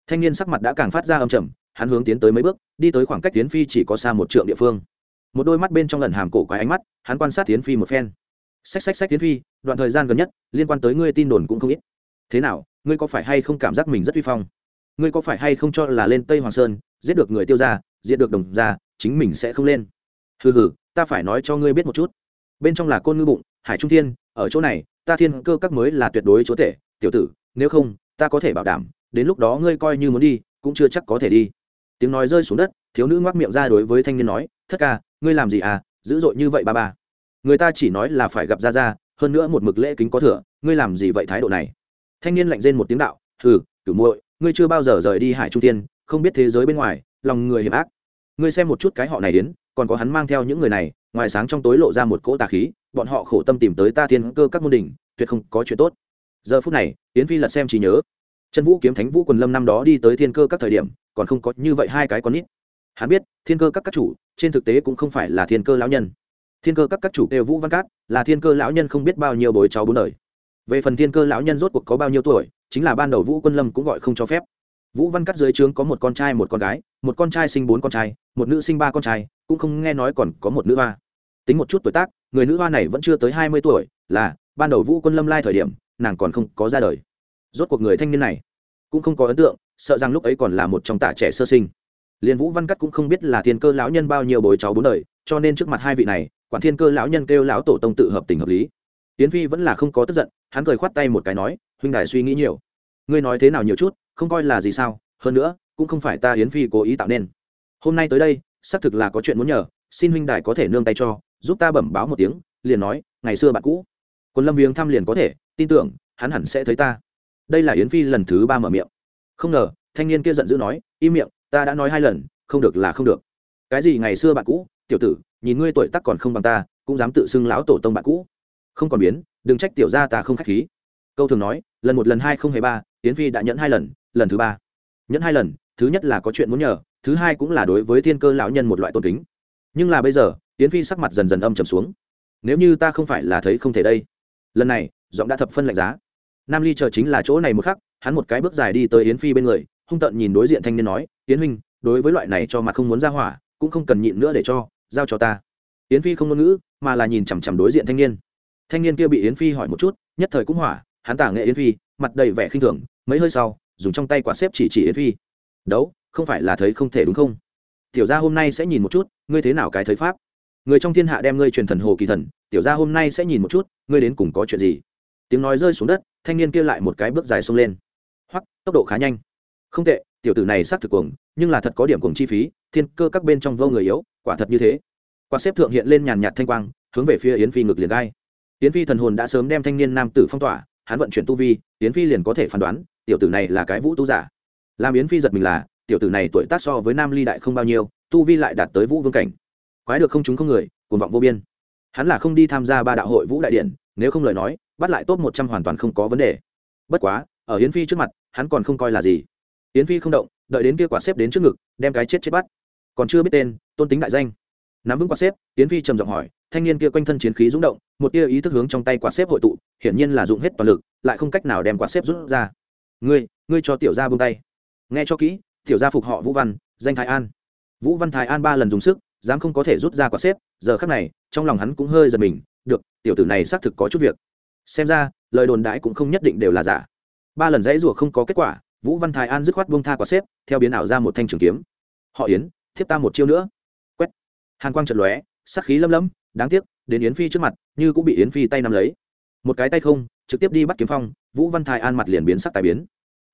Thanh niên sắc mặt đã càng phát ra âm trầm, hắn hướng tiến tới mấy bước, đi tới khoảng cách tiến phi chỉ có xa một trượng địa phương. Một đôi mắt bên trong lần hàm cổ quái ánh mắt, hắn quan sát tiến phi một phen. Xách xách xách tiến phi, đoạn thời gian gần nhất, liên quan tới ngươi tin đồn cũng không ít. Thế nào, ngươi có phải hay không cảm giác mình rất uy phong? Ngươi có phải hay không cho là lên tây hoàng sơn, giết được người tiêu ra giết được đồng ra chính mình sẽ không lên. Hừ hừ, ta phải nói cho ngươi biết một chút. Bên trong là côn ngư bụng, hải trung thiên, ở chỗ này, ta thiên cơ các mới là tuyệt đối chúa tể, tiểu tử, nếu không, ta có thể bảo đảm, đến lúc đó ngươi coi như muốn đi, cũng chưa chắc có thể đi. Tiếng nói rơi xuống đất, thiếu nữ ngoác miệng ra đối với thanh niên nói, thất ca, ngươi làm gì à? Dữ dội như vậy ba ba. Người ta chỉ nói là phải gặp ra ra hơn nữa một mực lễ kính có thừa, ngươi làm gì vậy thái độ này? Thanh niên lạnh rên một tiếng đạo, hừ, cửu muội, ngươi chưa bao giờ rời đi hải trung tiên không biết thế giới bên ngoài, lòng người hiểm ác ngươi xem một chút cái họ này đến, còn có hắn mang theo những người này, ngoài sáng trong tối lộ ra một cỗ tà khí, bọn họ khổ tâm tìm tới ta thiên cơ các môn đình tuyệt không có chuyện tốt. Giờ phút này tiến phi lật xem chỉ nhớ. Chân vũ kiếm thánh vũ quần lâm năm đó đi tới thiên cơ các thời điểm, còn không có như vậy hai cái con nít. Hắn biết, thiên cơ các các chủ, trên thực tế cũng không phải là thiên cơ lão nhân. Thiên cơ các các chủ kêu vũ văn cát, là thiên cơ lão nhân không biết bao nhiêu bồi cháu bốn đời. Về phần thiên cơ lão nhân rốt cuộc có bao nhiêu tuổi, chính là ban đầu vũ quân lâm cũng gọi không cho phép. Vũ văn cát dưới trướng có một con trai, một con gái, một con trai sinh bốn con trai một nữ sinh ba con trai, cũng không nghe nói còn có một nữ hoa. Tính một chút tuổi tác, người nữ hoa này vẫn chưa tới hai mươi tuổi, là, ban đầu vũ quân lâm lai thời điểm, nàng còn không có ra đời. Rốt cuộc người thanh niên này, cũng không có ấn tượng, sợ rằng lúc ấy còn là một trong tả trẻ sơ sinh. Liền vũ văn cắt cũng không biết là thiên cơ lão nhân bao nhiêu bồi cháu bốn đời, cho nên trước mặt hai vị này, quản thiên cơ lão nhân kêu lão tổ tông tự hợp tình hợp lý. Tiến phi vẫn là không có tức giận, hắn cười khoát tay một cái nói, huynh đài suy nghĩ nhiều. Ngươi nói thế nào nhiều chút, không coi là gì sao, hơn nữa, cũng không phải ta yến phi cố ý tạo nên hôm nay tới đây, xác thực là có chuyện muốn nhờ, xin huynh đài có thể nương tay cho, giúp ta bẩm báo một tiếng, liền nói, ngày xưa bạn cũ. Quân lâm viếng thăm liền có thể, tin tưởng, hắn hẳn sẽ thấy ta. Đây là yến phi lần thứ ba mở miệng. Không ngờ, thanh niên kia giận dữ nói, im miệng, ta đã nói hai lần, không được là không được. Cái gì ngày xưa bạn cũ, tiểu tử, nhìn ngươi tuổi tắc còn không bằng ta, cũng dám tự xưng lão tổ tông bạn cũ. Không còn biến, đừng trách tiểu ra ta không k h á c h khí. Câu thường nói, lần một, lần hai không hề ba, yến phi đã nhẫn hai lần lần thứ ba. Nhẫn hai lần thứ nhất là có chuyện muốn nhờ, thứ hai cũng là đối với thiên cơ lão nhân một loại tôn kính. Nhưng là bây giờ, yến phi sắc mặt dần dần âm trầm xuống. Nếu như ta không phải là thấy không thể đây. Lần này, giọng đã thập phân lạnh giá. Nam ly chờ chính là chỗ này một khắc, hắn một cái bước dài đi tới yến phi bên người, hung tận nhìn đối diện thanh niên nói, yến huynh, đối với loại này cho mặt không muốn ra hỏa, cũng không cần nhịn nữa để cho, giao cho ta. Yến phi không ngôn ngữ, mà là nhìn chằm chằm đối diện thanh niên. Thanh niên kia bị yến phi hỏi một chút, nhất thời cũng hỏa, hắn tả nghệ yến phi, mặt đầy vẻ khinh thường, mấy hơi sau, dùng trong tay quả xếp chỉ chỉ yến phi đấu, không phải là thấy không thể đúng không? Tiểu gia hôm nay sẽ nhìn một chút, ngươi thế nào cái thấy pháp? Người trong thiên hạ đem ngươi truyền thần hồ kỳ thần, tiểu gia hôm nay sẽ nhìn một chút, ngươi đến cùng có chuyện gì? Tiếng nói rơi xuống đất, thanh niên kia lại một cái bước dài xông lên. Hoặc tốc độ khá nhanh. Không tệ, tiểu tử này xác thực cuồng, nhưng là thật có điểm cuồng chi phí, thiên cơ các bên trong vô người yếu, quả thật như thế. Quả xếp thượng hiện lên nhàn nhạt thanh quang, hướng về phía yến phi ngực liền gai. Yến phi thần hồn đã sớm đem thanh niên nam tử phong tỏa, hắn vận chuyển tu vi, yến phi liền có thể phán đoán, tiểu tử này là cái vũ tu giả làm yến phi giật mình là, tiểu tử này tuổi tác so với nam ly đại không bao nhiêu, tu vi lại đạt tới vũ vương cảnh. Quái được không chúng không người, cuồng vọng vô biên. Hắn là không đi tham gia ba đạo hội vũ đại điện, nếu không lời nói, bắt lại top một trăm hoàn toàn không có vấn đề. Bất quá, ở yến phi trước mặt, hắn còn không coi là gì. Yến phi không động, đợi đến kia quả xếp đến trước ngực, đem cái chết chết bắt. Còn chưa biết tên, tôn tính đại danh. Nắm vững quả xếp, yến phi trầm giọng hỏi, thanh niên kia quanh thân chiến khí rúng động, một tia ý thức hướng trong tay quả xếp hội tụ, hiển nhiên là dụng hết toàn lực, lại không cách nào đem quả xếp rút ra. Ngươi ngươi cho tiểu gia buông tay nghe cho kỹ, tiểu gia phục họ vũ văn, danh thái an. Vũ văn thái an ba lần dùng sức, dám không có thể rút ra quả xếp, giờ khắc này, trong lòng hắn cũng hơi giật mình, được, tiểu tử này xác thực có chút việc. Xem ra, lời đồn đãi cũng không nhất định đều là giả. Ba lần dãy rủa không có kết quả, vũ văn thái an dứt khoát buông tha quả xếp, theo biến ảo ra một thanh trường kiếm. Họ yến, thiếp ta một chiêu nữa. Quét. Hàn quang trật lóe sắc khí lâm lâm đáng tiếc, đến yến phi trước mặt, như cũng bị yến phi tay nắm lấy. Một cái tay không, trực tiếp đi bắt kiếm phong, vũ văn thái an mặt liền biến sắc tài biến.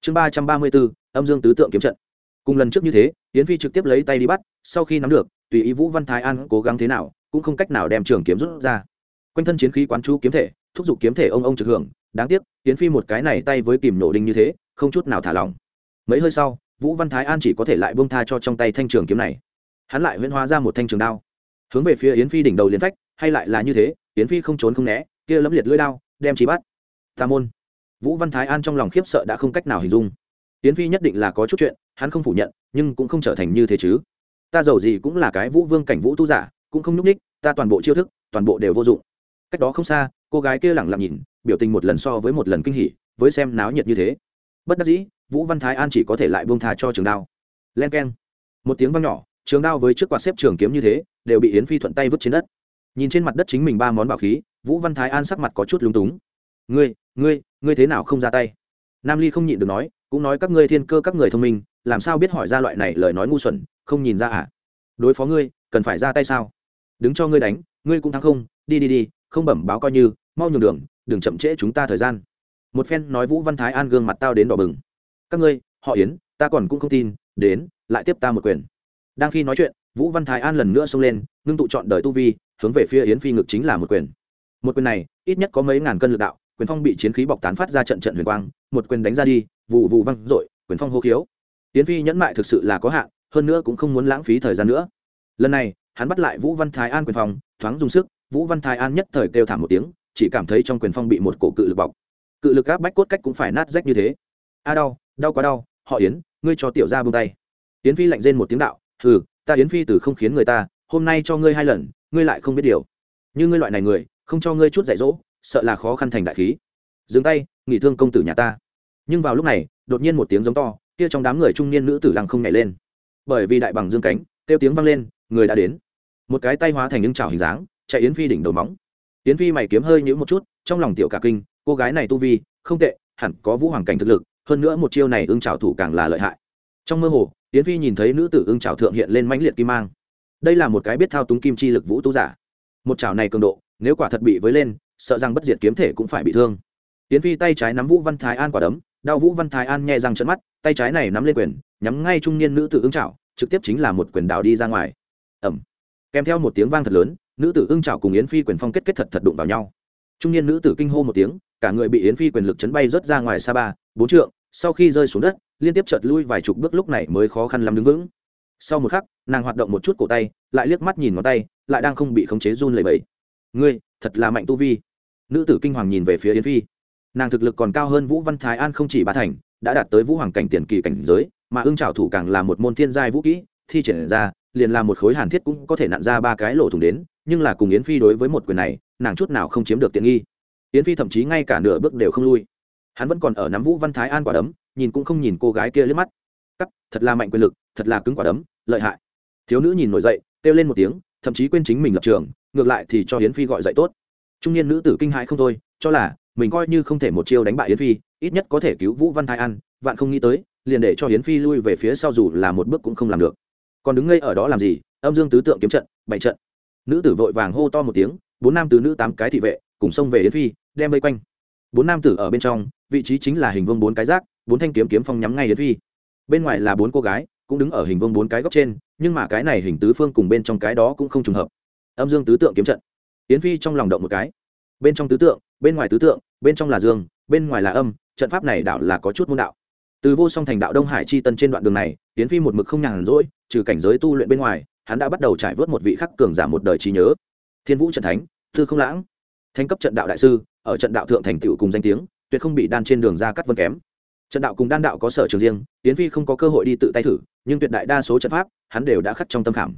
Chương ba trăm ba mươi bốn âm dương tứ tượng kiếm trận. Cùng lần trước như thế, yến phi trực tiếp lấy tay đi bắt, sau khi nắm được, tùy ý vũ văn thái an cố gắng thế nào, cũng không cách nào đem trường kiếm rút ra. Quanh thân chiến khí quán chú kiếm thể, thúc giục kiếm thể ông ông trực hưởng, đáng tiếc, yến phi một cái này tay với kìm nổ đinh như thế, không chút nào thả lỏng. Mấy hơi sau, vũ văn thái an chỉ có thể lại bông tha cho trong tay thanh trường kiếm này. Hắn lại huyễn hóa ra một thanh trường đao. Hướng về phía yến phi đỉnh đầu liền phách, hay lại là như thế, yến phi không trốn không né, kia lấm liệt lưỡi đao, đem chỉ bắt. Tà môn. Vũ văn thái an trong lòng khiếp sợ đã không cách nào hình dung yến phi nhất định là có chút chuyện, hắn không phủ nhận, nhưng cũng không trở thành như thế chứ. Ta giàu gì cũng là cái vũ vương cảnh vũ tu giả, cũng không nhúc ních ta toàn bộ chiêu thức, toàn bộ đều vô dụng. Cách đó không xa, cô gái kia lẳng lặng nhìn, biểu tình một lần so với một lần kinh hỉ, với xem náo nhiệt như thế. Bất đắc dĩ, vũ văn thái an chỉ có thể lại buông thà cho trường đao. Len k e n một tiếng vang nhỏ, trường đao với chiếc quạt xếp trường kiếm như thế, đều bị yến phi thuận tay vứt trên đất. Nhìn trên mặt đất chính mình ba món bảo khí, vũ văn thái an sắc mặt có chút lúng túng. Ngươi ngươi ngươi thế nào không ra tay? Nam ly không nhịn được nói cũng nói các ngươi thiên cơ các người thông minh, làm sao biết hỏi ra loại này lời nói ngu xuẩn, không nhìn ra à? Đối phó ngươi, cần phải ra tay sao? Đứng cho ngươi đánh, ngươi cũng thắng không, đi đi đi, không bẩm báo coi như, mau nhường đường, đừng chậm trễ chúng ta thời gian. Một phen nói vũ văn thái an gương mặt tao đến đỏ bừng. Các ngươi, họ yến, ta còn cũng không tin, đến, lại tiếp ta một quyền. Đang khi nói chuyện, vũ văn thái an lần nữa xông lên, ngưng tụ chọn đời tu vi, hướng về phía yến phi ngực chính là một quyền. Một quyền này, ít nhất có mấy ngàn cân lực đạo quyền phong bị chiến khí bọc tán phát ra trận trận huyền quang, một quyền đánh ra đi, vụ vụ văng r quyền phong hô khiếu. Tiến phi nhẫn mại thực sự là có hạn, hơn nữa cũng không muốn lãng phí thời gian nữa. Lần này, hắn bắt lại vũ văn thái an quyền phong, thoáng dùng sức, vũ văn thái an nhất thời kêu thảm một tiếng, chỉ cảm thấy trong quyền phong bị một cổ cự lực bọc. Cự lực áp bách cốt cách cũng phải nát rách như thế. A đau đau quá đau, họ yến, ngươi cho tiểu ra buông tay. Yến phi lạnh rên một tiếng đạo, hừ, ta yến phi từ không khiến người ta, hôm nay cho ngươi hai lần, ngươi lại không biết điều. Như ngươi loại này người, không cho ngươi chút dạy dỗ sợ là khó khăn thành đại khí. Dừng tay, nghỉ thương công tử nhà ta. Nhưng vào lúc này, đột nhiên một tiếng giống to, kia trong đám người trung niên nữ tử lăng không nhảy lên. Bởi vì đại bằng dương cánh, kêu tiếng vang lên, người đã đến. Một cái tay hóa thành những trào hình dáng, chạy yến phi đỉnh đầu móng. Yến phi mày kiếm hơi nhữ một chút, trong lòng tiểu cả kinh, cô gái này tu vi, không tệ, hẳn có vũ hoàng cảnh thực lực, hơn nữa một chiêu này ưng trào thủ càng là lợi hại. Trong mơ hồ, yến phi nhìn thấy nữ tử ưng trào thượng hiện lên mãnh liệt kim mang. Đây là một cái biết thao túng kim chi lực vũ tu giả. Một trào này cường độ, nếu quả thật bị với lên sợ rằng bất diệt kiếm thể cũng phải bị thương. Yến phi tay trái nắm vũ văn thái an quả đấm, đau vũ văn thái an nhẹ răng trận mắt, tay trái này nắm lên quyền, nhắm ngay trung niên nữ tử ưng trào trực tiếp chính là một quyền đào đi ra ngoài. Ẩm kèm theo một tiếng vang thật lớn, nữ tử ưng trào cùng yến phi quyền phong kết kết thật thật đụng vào nhau. Trung niên nữ tử kinh hô một tiếng, cả người bị yến phi quyền lực chấn bay rớt ra ngoài xa ba, bốn trượng, sau khi rơi xuống đất, liên tiếp chợt lui vài chục bước lúc này mới khó khăn lắm đứng vững. Sau một khắc, nàng hoạt động một chút cổ tay, lại liếc mắt nhìn ngón tay, lại đang không bị khống chế run lẩy bẩy. Ngươi thật là mạnh tu vi. Nữ tử kinh hoàng nhìn về phía yến phi. Nàng thực lực còn cao hơn vũ văn thái an không chỉ ba thành, đã đạt tới vũ hoàng cảnh tiền kỳ cảnh giới, mà ưng trảo thủ càng là một môn thiên giai vũ kỹ, thi triển ra, liền là một khối hàn thiết cũng có thể nặn ra ba cái lỗ thủng đến, nhưng là cùng yến phi đối với một quyền này, nàng chút nào không chiếm được tiện nghi. Yến phi thậm chí ngay cả nửa bước đều không lui. Hắn vẫn còn ở nắm vũ văn thái an quả đấm, nhìn cũng không nhìn cô gái kia liếc mắt. Cắt, thật là mạnh quyền lực, thật là cứng quả đấm, lợi hại. Thiếu nữ nhìn nổi dậy, kêu lên một tiếng, thậm chí quên chính mình lập trường ngược lại thì cho yến phi gọi dậy tốt. Trung niên nữ tử kinh hãi không thôi, cho là mình coi như không thể một chiêu đánh bại yến phi, ít nhất có thể cứu vũ văn thái an, vạn không nghĩ tới, liền để cho yến phi lui về phía sau dù là một bước cũng không làm được. Còn đứng ngây ở đó làm gì? Âm dương tứ tượng kiếm trận, bảy trận. Nữ tử vội vàng hô to một tiếng, bốn nam tử nữ tám cái thị vệ cùng xông về yến phi, đem vây quanh. Bốn nam tử ở bên trong, vị trí chính là hình vương bốn cái rác, bốn thanh kiếm kiếm phong nhắm ngay yến phi. Bên ngoài là bốn cô gái, cũng đứng ở hình vương bốn cái góc trên, nhưng mà cái này hình tứ phương cùng bên trong cái đó cũng không trùng hợp âm dương tứ tượng kiếm trận. Yến phi trong lòng động một cái. Bên trong tứ tượng, bên ngoài tứ tượng, bên trong là dương, bên ngoài là âm, trận pháp này đạo là có chút môn đạo. Từ vô song thành đạo đông hải chi tân trên đoạn đường này tiến phi một mực không nhàn rỗi, trừ cảnh giới tu luyện bên ngoài, hắn đã bắt đầu trải vớt một vị khắc cường giả một đời trí nhớ. Thiên vũ trận thánh thư không lãng. Thanh cấp trận đạo đại sư, ở trận đạo thượng thành tựu cùng danh tiếng, tuyệt không bị đan trên đường ra cắt vân kém. Trận đạo cùng đan đạo có sở trường riêng tiến phi không có cơ hội đi tự tay thử, nhưng tuyệt đại đa số trận pháp, hắn đều đã khắc trong tâm khảm.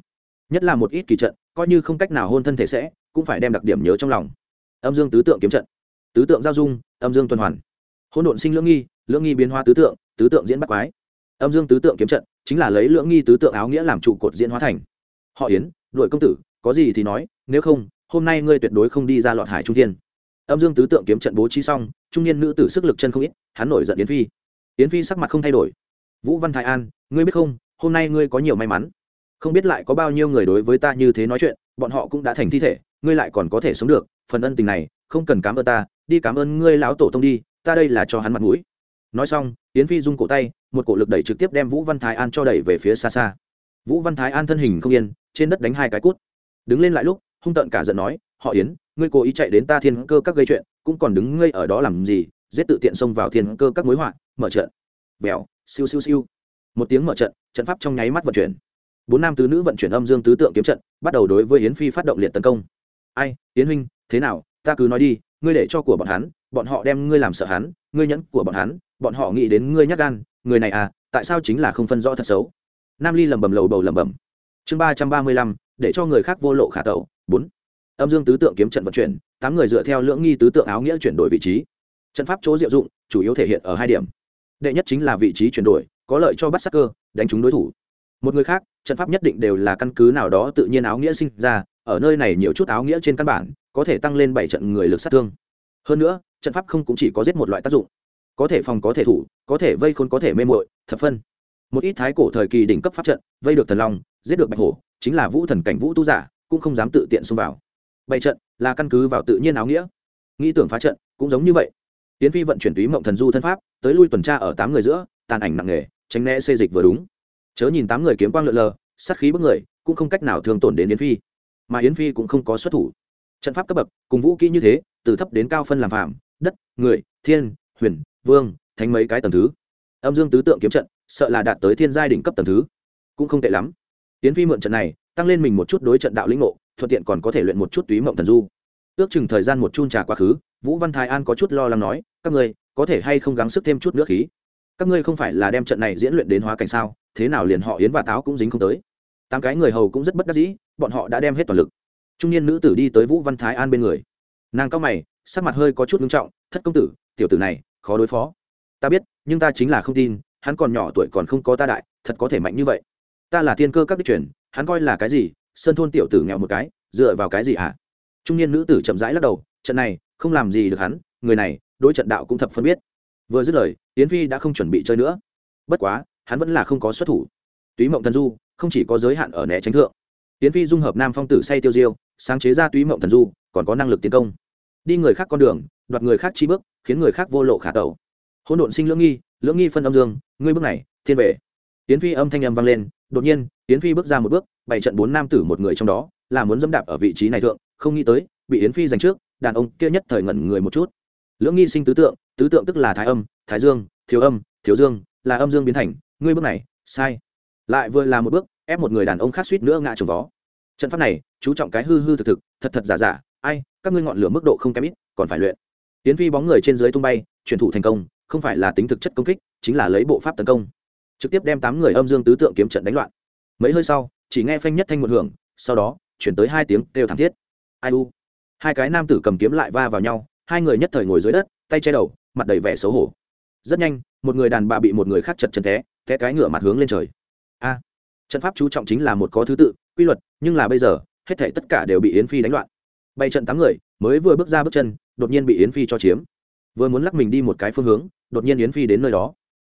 Nhất là một ít kỳ trận coi như không cách nào hôn thân thể sẽ, cũng phải đem đặc điểm nhớ trong lòng. Âm dương tứ tượng kiếm trận. Tứ tượng giao dung, âm dương tuần hoàn. Hỗn độn sinh lưỡng nghi lưỡng nghi biến hóa tứ tượng tứ tượng diễn bắt quái. Âm dương tứ tượng kiếm trận chính là lấy lưỡng nghi tứ tượng áo nghĩa làm trụ cột diễn hóa thành. Họ yến, đội công tử, có gì thì nói, nếu không, hôm nay ngươi tuyệt đối không đi ra lọt hải trung thiên. Âm dương tứ tượng kiếm trận bố trí xong, trung niên nữ tử sức lực chân không ít, hắn nổi giận yến phi. Yến phi sắc mặt không thay đổi. Vũ văn thái an, ngươi biết không, hôm nay ngươi có nhiều may mắn không biết lại có bao nhiêu người đối với ta như thế nói chuyện, bọn họ cũng đã thành thi thể, ngươi lại còn có thể sống được, phần ân tình này, không cần cảm ơn ta, đi cảm ơn ngươi lão tổ tông đi, ta đây là cho hắn mặt mũi. Nói xong, yến phi rung cổ tay, một cổ lực đẩy trực tiếp đem vũ văn thái an cho đẩy về phía xa xa. Vũ văn thái an thân hình không yên, trên đất đánh hai cái cút. Đứng lên lại lúc, hung tợn cả giận nói, họ yến, ngươi cố ý chạy đến ta thiên cơ các gây chuyện, cũng còn đứng ngây ở đó làm gì, giết tự tiện xông vào thiên cơ các mối họa, mở trận. Vèo, siêu siêu siêu. Một tiếng mở trận trận pháp trong nháy mắt vận chuyển bốn nam tứ nữ vận chuyển âm dương tứ tượng kiếm trận, bắt đầu đối với yến phi phát động liệt tấn công. Ai, yến huynh, thế nào? Ta cứ nói đi, ngươi để cho của bọn hắn, bọn họ đem ngươi làm sợ hắn, ngươi nhẫn của bọn hắn, bọn họ nghĩ đến ngươi nhắc gan, người này à tại sao chính là không phân rõ thật xấu? Nam ly lầm bầm lầu bầu lầm bầm chương ba trăm ba mươi lăm, để cho người khác vô lộ khả tẩu. Bốn, âm dương tứ tượng kiếm trận vận chuyển, tám người dựa theo lưỡng nghi tứ tượng áo nghĩa chuyển đổi vị trí. Trận pháp chỗ diệu dụng, chủ yếu thể hiện ở hai điểm. Đệ nhất chính là vị trí chuyển đổi, có lợi cho bắt sắc cơ, đánh trúng đối thủ một người khác, trận pháp nhất định đều là căn cứ nào đó tự nhiên áo nghĩa sinh ra, ở nơi này nhiều chút áo nghĩa trên căn bản, có thể tăng lên bảy trận người lực sát thương. Hơn nữa, trận pháp không cũng chỉ có giết một loại tác dụng. Có thể phòng có thể thủ, có thể vây khôn có thể mê mội thập phân. Một ít thái cổ thời kỳ đỉnh cấp pháp trận, vây được thần long, giết được bạch hổ, chính là vũ thần cảnh vũ tu giả, cũng không dám tự tiện xông vào. Bảy trận là căn cứ vào tự nhiên áo nghĩa. Nghĩ tưởng phá trận, cũng giống như vậy. Tiến phi vận chuyển túy mộng thần du thân pháp, tới lui tuần tra ở tám người giữa, tàn ảnh nặng nề, tránh né xê dịch vừa đúng chớ nhìn tám người kiếm quang lượn lờ, sát khí bức người, cũng không cách nào thường tổn đến yến phi. Mà yến phi cũng không có xuất thủ. Trận pháp cấp bậc, cùng vũ kỹ như thế, từ thấp đến cao phân làm phạm đất, người, thiên, huyền, vương, thánh mấy cái tầng thứ. Âm dương tứ tượng kiếm trận, sợ là đạt tới thiên giai đỉnh cấp tầng thứ. Cũng không tệ lắm. Yến phi mượn trận này, tăng lên mình một chút đối trận đạo lĩnh ngộ, thuận tiện còn có thể luyện một chút túy mộng thần du. Ước chừng thời gian một chun trà quá khứ, vũ văn thái an có chút lo lắng nói, các người có thể hay không gắng sức thêm chút nước khí? Các ngươi không phải là đem trận này diễn luyện đến hóa cảnh sao? Thế nào liền họ yến và táo cũng dính không tới? Tám cái người hầu cũng rất bất đắc dĩ, bọn họ đã đem hết toàn lực. Trung niên nữ tử đi tới vũ văn thái an bên người. Nàng cao mày, sắc mặt hơi có chút nghiêm trọng, thất công tử, tiểu tử này, khó đối phó. Ta biết, nhưng ta chính là không tin, hắn còn nhỏ tuổi còn không có ta đại, thật có thể mạnh như vậy. Ta là thiên cơ các đích truyền, hắn coi là cái gì? Sơn thôn tiểu tử nghèo một cái, dựa vào cái gì hả? Trung niên nữ tử chậm rãi lắc đầu, trận này, không làm gì được hắn, người này, đối trận đạo cũng thập phân biết vừa dứt lời, yến phi đã không chuẩn bị chơi nữa. Bất quá, hắn vẫn là không có xuất thủ. Túy mộng thần du không chỉ có giới hạn ở né tránh thượng. Yến phi dung hợp nam phong tử say tiêu diêu, sáng chế ra túy mộng thần du, còn có năng lực tiến công. Đi người khác con đường, đoạt người khác chi bước, khiến người khác vô lộ khả tẩu. Hỗn độn sinh lưỡng nghi lưỡng nghi phân âm dương, ngươi bước này, thiên vệ. Yến phi âm thanh âm vang lên, đột nhiên, yến phi bước ra một bước bảy trận bốn nam tử một người trong đó, là muốn dẫm đạp ở vị trí này thượng, không nghĩ tới, bị yến phi giành trước, đàn ông kia nhất thời ngẩn người một chút lưỡng nghi sinh tứ tượng tứ tượng tức là thái âm, thái dương, thiếu âm, thiếu dương, là âm dương biến thành, ngươi bước này, sai. Lại vừa là một bước, ép một người đàn ông khác suýt nữa ngã trồng vó. Trận pháp này, chú trọng cái hư hư thực thực, thật thật giả giả, ai, các ngươi ngọn lửa mức độ không kém ít, còn phải luyện. Tiến phi bóng người trên dưới tung bay, chuyển thủ thành công, không phải là tính thực chất công kích, chính là lấy bộ pháp tấn công. Trực tiếp đem tám người âm dương tứ tượng kiếm trận đánh loạn. Mấy hơi sau, chỉ nghe phanh nhất thanh một hưởng, sau đó, chuyển tới hai tiếng kêu thảm thiết. Ai u? Hai cái nam tử cầm kiếm lại va vào nhau hai người nhất thời ngồi dưới đất, tay che đầu, mặt đầy vẻ xấu hổ. Rất nhanh, một người đàn bà bị một người khác chật chân té té cái ngựa mặt hướng lên trời. A, trận pháp chú trọng chính là một có thứ tự, quy luật, nhưng là bây giờ, hết thể tất cả đều bị yến phi đánh loạn. Bay trận tám người, mới vừa bước ra bước chân, đột nhiên bị yến phi cho chiếm. Vừa muốn lắc mình đi một cái phương hướng, đột nhiên yến phi đến nơi đó.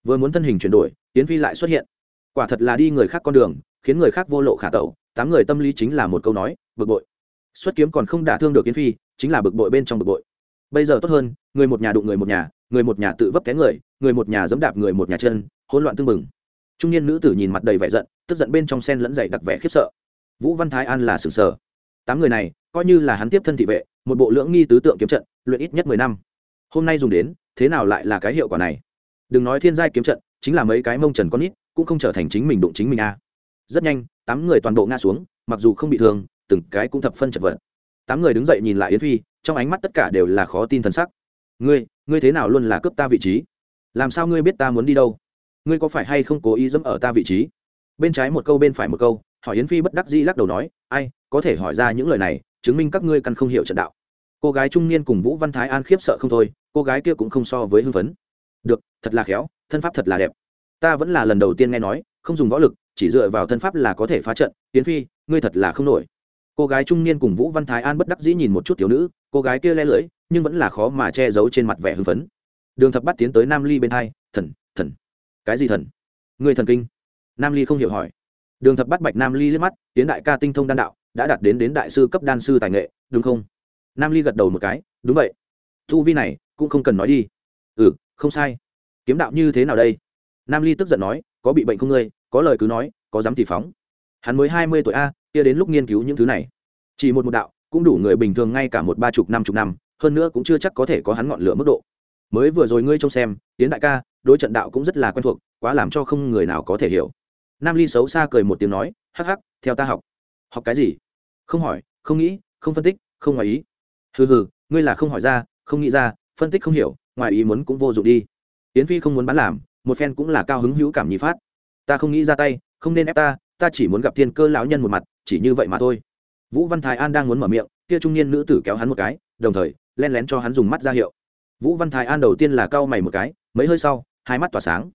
Vừa muốn thân hình chuyển đổi, yến phi lại xuất hiện. Quả thật là đi người khác con đường, khiến người khác vô lộ khả tẩu, tám người tâm lý chính là một câu nói, bực bội. Xuất kiếm còn không đả thương được yến phi, chính là bực bội bên trong bực bội bây giờ tốt hơn, người một nhà đụng người một nhà, người một nhà tự vấp té người người một nhà dẫm đạp người một nhà chân, hỗn loạn tương bừng. Trung niên nữ tử nhìn mặt đầy vẻ giận, tức giận bên trong sen lẫn dày đặc vẻ khiếp sợ. Vũ văn thái an là sừng sờ. Tám người này, coi như là hắn tiếp thân thị vệ, một bộ lưỡng nghi tứ tượng kiếm trận, luyện ít nhất mười năm. Hôm nay dùng đến, thế nào lại là cái hiệu quả này? Đừng nói thiên giai kiếm trận, chính là mấy cái mông trần con nít, cũng không trở thành chính mình đụng chính mình a. Rất nhanh, tám người toàn bộ ngã xuống, mặc dù không bị thương, từng cái cũng thập phân chật vật. Tám người đứng dậy nhìn lại yến phi trong ánh mắt tất cả đều là khó tin thần sắc. Ngươi ngươi thế nào luôn là cướp ta vị trí? Làm sao ngươi biết ta muốn đi đâu? Ngươi có phải hay không cố ý dẫm ở ta vị trí? Bên trái một câu bên phải một câu, hỏi yến phi bất đắc dĩ lắc đầu nói, ai, có thể hỏi ra những lời này, chứng minh các ngươi căn không hiểu trận đạo. Cô gái trung niên cùng vũ văn thái an khiếp sợ không thôi, cô gái kia cũng không so với hưng phấn. Được, thật là khéo, thân pháp thật là đẹp. Ta vẫn là lần đầu tiên nghe nói, không dùng võ lực, chỉ dựa vào thân pháp là có thể phá trận. Yến phi, ngươi thật là không nổi cô gái trung niên cùng vũ văn thái an bất đắc dĩ nhìn một chút thiếu nữ, cô gái kia le lưỡi, nhưng vẫn là khó mà che giấu trên mặt vẻ hưng phấn. Đường thập bắt tiến tới nam ly bên hai thần thần. Cái gì thần? Người thần kinh. Nam ly không hiểu hỏi. Đường thập bắt bạch nam ly liếc mắt, tiến đại ca tinh thông đan đạo, đã đạt đến đến đại sư cấp đan sư tài nghệ, đúng không? Nam ly gật đầu một cái, đúng vậy. Thu vi này, cũng không cần nói đi. Ừ không sai. Kiếm đạo như thế nào đây? Nam ly tức giận nói, có bị bệnh không ngươi, có lời cứ nói, có dám thì phóng hắn mới hai mươi tuổi a, kia đến lúc nghiên cứu những thứ này. Chỉ một một đạo, cũng đủ người bình thường ngay cả một ba chục năm chục năm, hơn nữa cũng chưa chắc có thể có hắn ngọn lửa mức độ. Mới vừa rồi ngươi trông xem tiến đại ca, đối trận đạo cũng rất là quen thuộc, quá làm cho không người nào có thể hiểu. Nam ly xấu xa cười một tiếng nói, hắc hắc, theo ta học. Học cái gì? Không hỏi, không nghĩ, không phân tích, không ngoài ý. Hừ hừ, ngươi là không hỏi ra, không nghĩ ra, phân tích không hiểu, ngoài ý muốn cũng vô dụng đi. Yến phi không muốn bán làm, một phen cũng là cao hứng hữu cảm nhị phát. Ta không nghĩ ra tay, không nên ép ta ta chỉ muốn gặp thiên cơ lão nhân một mặt, chỉ như vậy mà thôi. Vũ văn thái an đang muốn mở miệng, kia trung niên nữ tử kéo hắn một cái, đồng thời, len lén cho hắn dùng mắt ra hiệu. Vũ văn thái an đầu tiên là cau mày một cái, mấy hơi sau, hai mắt tỏa sáng.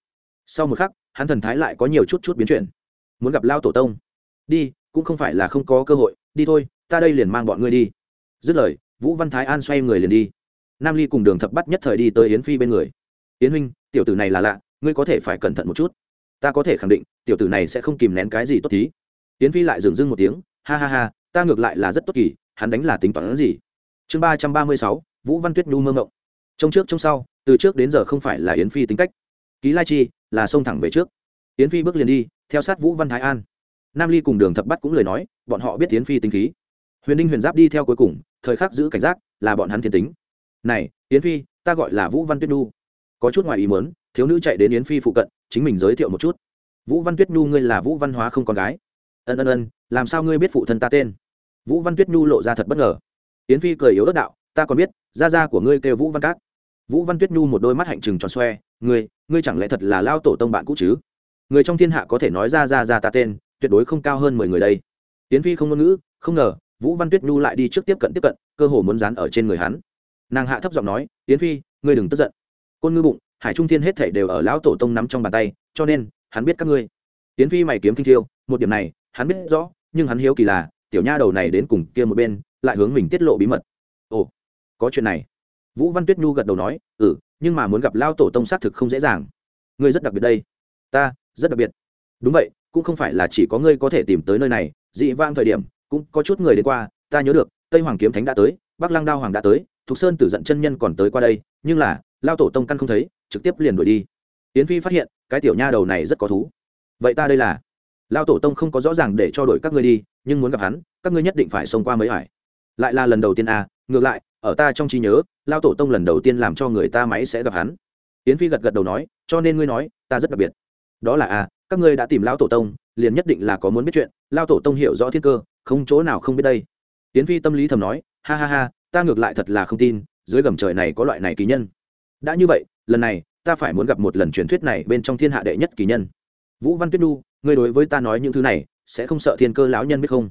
Sau một khắc, hắn thần thái lại có nhiều chút chút biến chuyển. Muốn gặp lao tổ tông. Đi, cũng không phải là không có cơ hội, đi thôi, ta đây liền mang bọn ngươi đi. Dứt lời, vũ văn thái an xoay người liền đi. Nam ly cùng đường thập bắt nhất thời đi tới yến phi bên người. Yến huynh, tiểu tử này là lạ, ngươi có thể phải cẩn thận một chút ta có thể khẳng định, tiểu tử này sẽ không kìm nén cái gì tốt tí tiến phi lại dừng dưng một tiếng, ha ha ha, ta ngược lại là rất tốt kỳ, hắn đánh là tính toán gì? Chương ba trăm ba mươi sáu, vũ văn tuyết nhu mơ ngộng trong trước trong sau, từ trước đến giờ không phải là yến phi tính cách. Ký lai chi, là xông thẳng về trước. Yến phi bước liền đi, theo sát vũ văn thái an. Nam ly cùng đường thập bắt cũng lời nói, bọn họ biết yến phi tính khí. Huyền đinh huyền giáp đi theo cuối cùng, thời khắc giữ cảnh giác, là bọn hắn thiên tính. Này, yến phi, ta gọi là vũ văn tuyết nhu. Có chút ngoài ý muốn thiếu nữ chạy đến yến phi phụ cận, chính mình giới thiệu một chút. Vũ văn tuyết nhu, ngươi là vũ văn hóa không con gái. Ân ân ân, làm sao ngươi biết phụ thân ta tên? Vũ văn tuyết nhu lộ ra thật bất ngờ. Yến phi cười yếu đất đạo, ta còn biết, gia gia của ngươi kêu vũ văn cát. Vũ văn tuyết nhu một đôi mắt hạnh trừng tròn xoe, ngươi ngươi chẳng lẽ thật là lao tổ tông bạn cũ chứ? Người trong thiên hạ có thể nói ra ra ra ta tên, tuyệt đối không cao hơn mười người đây. Yến phi không ngôn ngữ, không ngờ, vũ văn tuyết nhu lại đi trước tiếp cận tiếp cận, cơ hồ muốn dán ở trên người hắn. Nàng hạ thấp giọng nói, yến phi, ngươi đừng tức giận. Côn ngư bụng hải trung thiên hết thảy đều ở lão tổ tông nắm trong bàn tay, cho nên, hắn biết các ngươi. Tiến phi mày kiếm kinh thiêu, một điểm này, hắn biết rõ, nhưng hắn hiếu kỳ là, tiểu nha đầu này đến cùng kia một bên, lại hướng mình tiết lộ bí mật. Ồ, có chuyện này. Vũ văn tuyết nhu gật đầu nói ừ nhưng mà muốn gặp lao tổ tông xác thực không dễ dàng. Ngươi rất đặc biệt đây. Ta, rất đặc biệt. Đúng vậy, cũng không phải là chỉ có ngươi có thể tìm tới nơi này, dị vang thời điểm, cũng có chút người đến qua, ta nhớ được, tây hoàng kiếm thánh đã tới, bắc lăng đao hoàng đã tới, thục sơn tử giận chân nhân còn tới qua đây, nhưng là lao tổ tông căn không thấy, trực tiếp liền đuổi đi. Yến phi phát hiện, cái tiểu nha đầu này rất có thú. Vậy ta đây là? Lao tổ tông không có rõ ràng để cho đổi các ngươi đi, nhưng muốn gặp hắn, các ngươi nhất định phải xông qua mấy hải lại là lần đầu tiên à ngược lại, ở ta trong trí nhớ, lao tổ tông lần đầu tiên làm cho người ta máy sẽ gặp hắn. Yến phi gật gật đầu nói, cho nên ngươi nói, ta rất đặc biệt. Đó là à các ngươi đã tìm lao tổ tông, liền nhất định là có muốn biết chuyện, lao tổ tông hiểu rõ thiên cơ, không chỗ nào không biết đây. Yến phi tâm lý thầm nói, ha ha ha, ta ngược lại thật là không tin, dưới gầm trời này có loại này kỳ nhân đã như vậy, lần này, ta phải muốn gặp một lần truyền thuyết này bên trong thiên hạ đệ nhất kỳ nhân. Vũ văn tuyết nhu, ngươi đối với ta nói những thứ này, sẽ không sợ thiên cơ lão nhân biết không?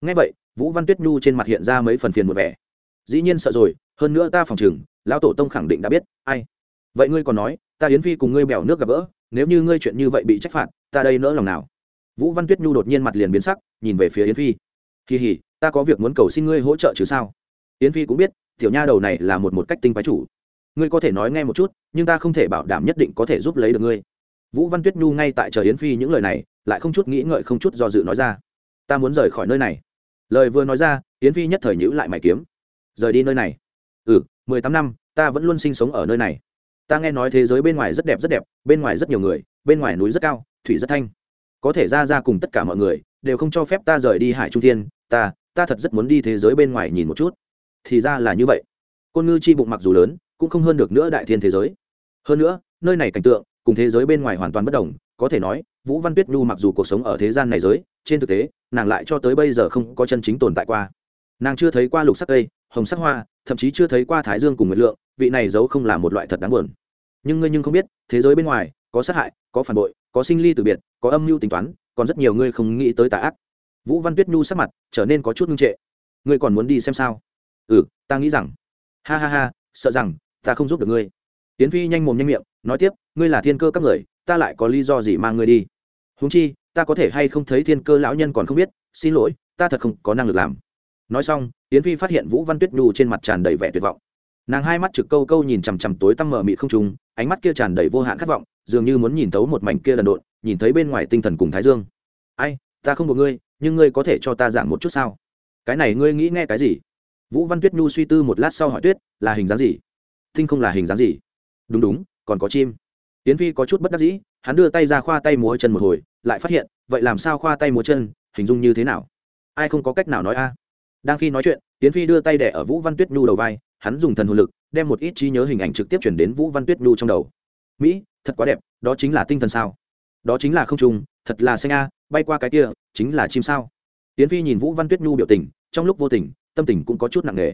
Ngay vậy, vũ văn tuyết nhu trên mặt hiện ra mấy phần phiền một vẻ. Dĩ nhiên sợ rồi, hơn nữa ta phòng chừng lão tổ tông khẳng định đã biết, ai? Vậy ngươi còn nói, ta yến phi cùng ngươi bèo nước gặp gỡ, nếu như ngươi chuyện như vậy bị trách phạt, ta đây nỡ lòng nào? Vũ văn tuyết nhu đột nhiên mặt liền biến sắc, nhìn về phía yến phi. Kỳ hỉ, ta có việc muốn cầu xin ngươi hỗ trợ chứ sao? Yến phi cũng biết, tiểu nha đầu này là một một cách tinh quái chủ ngươi có thể nói nghe một chút, nhưng ta không thể bảo đảm nhất định có thể giúp lấy được ngươi. Vũ văn tuyết nhu ngay tại chờ yến phi những lời này, lại không chút nghĩ ngợi, không chút do dự nói ra. Ta muốn rời khỏi nơi này. Lời vừa nói ra, yến phi nhất thời nhữ lại mày kiếm. Rời đi nơi này. Ừ mười tám năm, ta vẫn luôn sinh sống ở nơi này. Ta nghe nói thế giới bên ngoài rất đẹp rất đẹp, bên ngoài rất nhiều người, bên ngoài núi rất cao, thủy rất thanh. Có thể ra ra cùng tất cả mọi người, đều không cho phép ta rời đi hải trung thiên. Ta ta thật rất muốn đi thế giới bên ngoài nhìn một chút. Thì ra là như vậy. Côn ngư chi bụng mặc dù lớn cũng không hơn được nữa đại thiên thế giới. Hơn nữa, nơi này cảnh tượng, cùng thế giới bên ngoài hoàn toàn bất đồng, có thể nói, vũ văn tuyết nhu mặc dù cuộc sống ở thế gian này giới, trên thực tế, nàng lại cho tới bây giờ không có chân chính tồn tại qua. Nàng chưa thấy qua lục sắc cây, hồng sắc hoa, thậm chí chưa thấy qua thái dương cùng nguyệt lượng, vị này giấu không là một loại thật đáng buồn. Nhưng ngươi nhưng không biết, thế giới bên ngoài, có sát hại, có phản bội, có sinh ly từ biệt, có âm mưu tính toán, còn rất nhiều ngươi không nghĩ tới tà ác. Vũ văn tuyết nhu sắc mặt trở nên có chút ngưng trệ. Ngươi còn muốn đi xem sao? Ừ ta nghĩ rằng. Ha ha ha, sợ rằng ta không giúp được ngươi. Tiến phi nhanh mồm nhanh miệng, nói tiếp, ngươi là thiên cơ các người, ta lại có lý do gì mang ngươi đi? Húng chi, ta có thể hay không thấy thiên cơ lão nhân còn không biết, xin lỗi, ta thật không có năng lực làm. Nói xong, tiến phi phát hiện vũ văn tuyết nhu trên mặt tràn đầy vẻ tuyệt vọng. Nàng hai mắt trực câu câu nhìn chằm chằm tối tăm mờ mịt không trùng ánh mắt kia tràn đầy vô hạn khát vọng, dường như muốn nhìn thấu một mảnh kia đần độn, nhìn thấy bên ngoài tinh thần cùng thái dương. Ai, ta không buộc ngươi, nhưng ngươi có thể cho ta giảng một chút sao? Cái này ngươi nghĩ nghe cái gì? Vũ văn tuyết nhu suy tư một lát sau hỏi tuyết, là hình dáng gì? Tinh không là hình dáng gì? Đúng đúng, còn có chim. Tiến phi có chút bất đắc dĩ, hắn đưa tay ra khoa tay múa chân một hồi, lại phát hiện, vậy làm sao khoa tay múa chân, hình dung như thế nào? Ai không có cách nào nói a. Đang khi nói chuyện tiến phi đưa tay đẻ ở vũ văn tuyết nhu đầu vai, hắn dùng thần hồn lực, đem một ít trí nhớ hình ảnh trực tiếp chuyển đến vũ văn tuyết nhu trong đầu. Mỹ, thật quá đẹp, đó chính là tinh thần sao? Đó chính là không trùng thật là xanh a, bay qua cái kia, chính là chim sao? Tiến phi nhìn vũ văn tuyết nhu biểu tình, trong lúc vô tình, tâm tình cũng có chút nặng nề.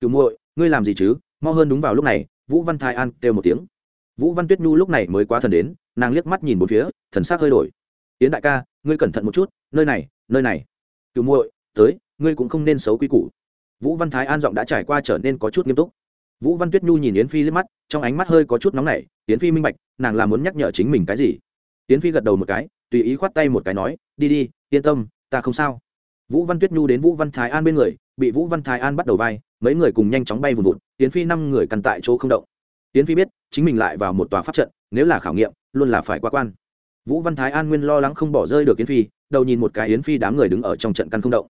Cựu muội, ngươi làm gì chứ? Mau hơn đúng vào lúc này, vũ văn thái an kêu một tiếng. Vũ văn tuyết nhu lúc này mới quá thần đến, nàng liếc mắt nhìn bốn phía, thần s ắ c hơi đổi. Yến đại ca, ngươi cẩn thận một chút, nơi này nơi này. Cứu muội, tới, ngươi cũng không nên xấu quy củ. Vũ văn thái an giọng đã trải qua trở nên có chút nghiêm túc. Vũ văn tuyết nhu nhìn yến phi liếc mắt, trong ánh mắt hơi có chút nóng nảy, yến phi minh bạch, nàng là muốn nhắc nhở chính mình cái gì? Yến phi gật đầu một cái, tùy ý khoát tay một cái nói, đi đi, yên tâm, ta không sao vũ văn tuyết nhu đến vũ văn thái an bên người, bị vũ văn thái an bắt đầu vai, mấy người cùng nhanh chóng bay vùn vụt tiến phi năm người căn tại chỗ không động. Tiến phi biết, chính mình lại vào một tòa pháp trận, nếu là khảo nghiệm, luôn là phải qua quan. Vũ văn thái an nguyên lo lắng không bỏ rơi được yến phi, đầu nhìn một cái yến phi đám người đứng ở trong trận căn không động.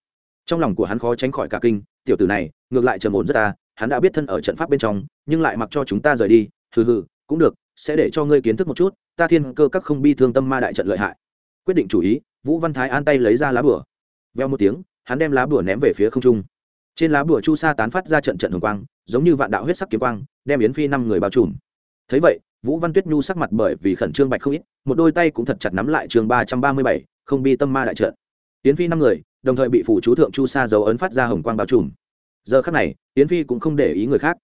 Trong lòng của hắn khó tránh khỏi cả kinh, tiểu tử này, ngược lại trầm ổn rất ta hắn đã biết thân ở trận pháp bên trong, nhưng lại mặc cho chúng ta rời đi, hừ hừ, cũng được, sẽ để cho ngươi kiến thức một chút, ta thiên cơ các không bi thương tâm ma đại trận lợi hại. Quyết định chủ ý, vũ văn thái an tay lấy ra lá bửa veo một tiếng, hắn đem lá bùa ném về phía không trung. Trên lá bùa chu sa tán phát ra trận trận hồng quang, giống như vạn đạo huyết sắc kiếm quang, đem yến phi năm người bao trùm. Thấy vậy, vũ văn tuyết nhu sắc mặt bởi vì khẩn trương bạch không ít, một đôi tay cũng thật chặt nắm lại trường ba trăm ba mươi bảy, không bi tâm ma đại trận. Yến phi năm người, đồng thời bị phủ chú thượng chu sa dấu ấn phát ra hồng quang bao trùm. Giờ khắc này, yến phi cũng không để ý người khác.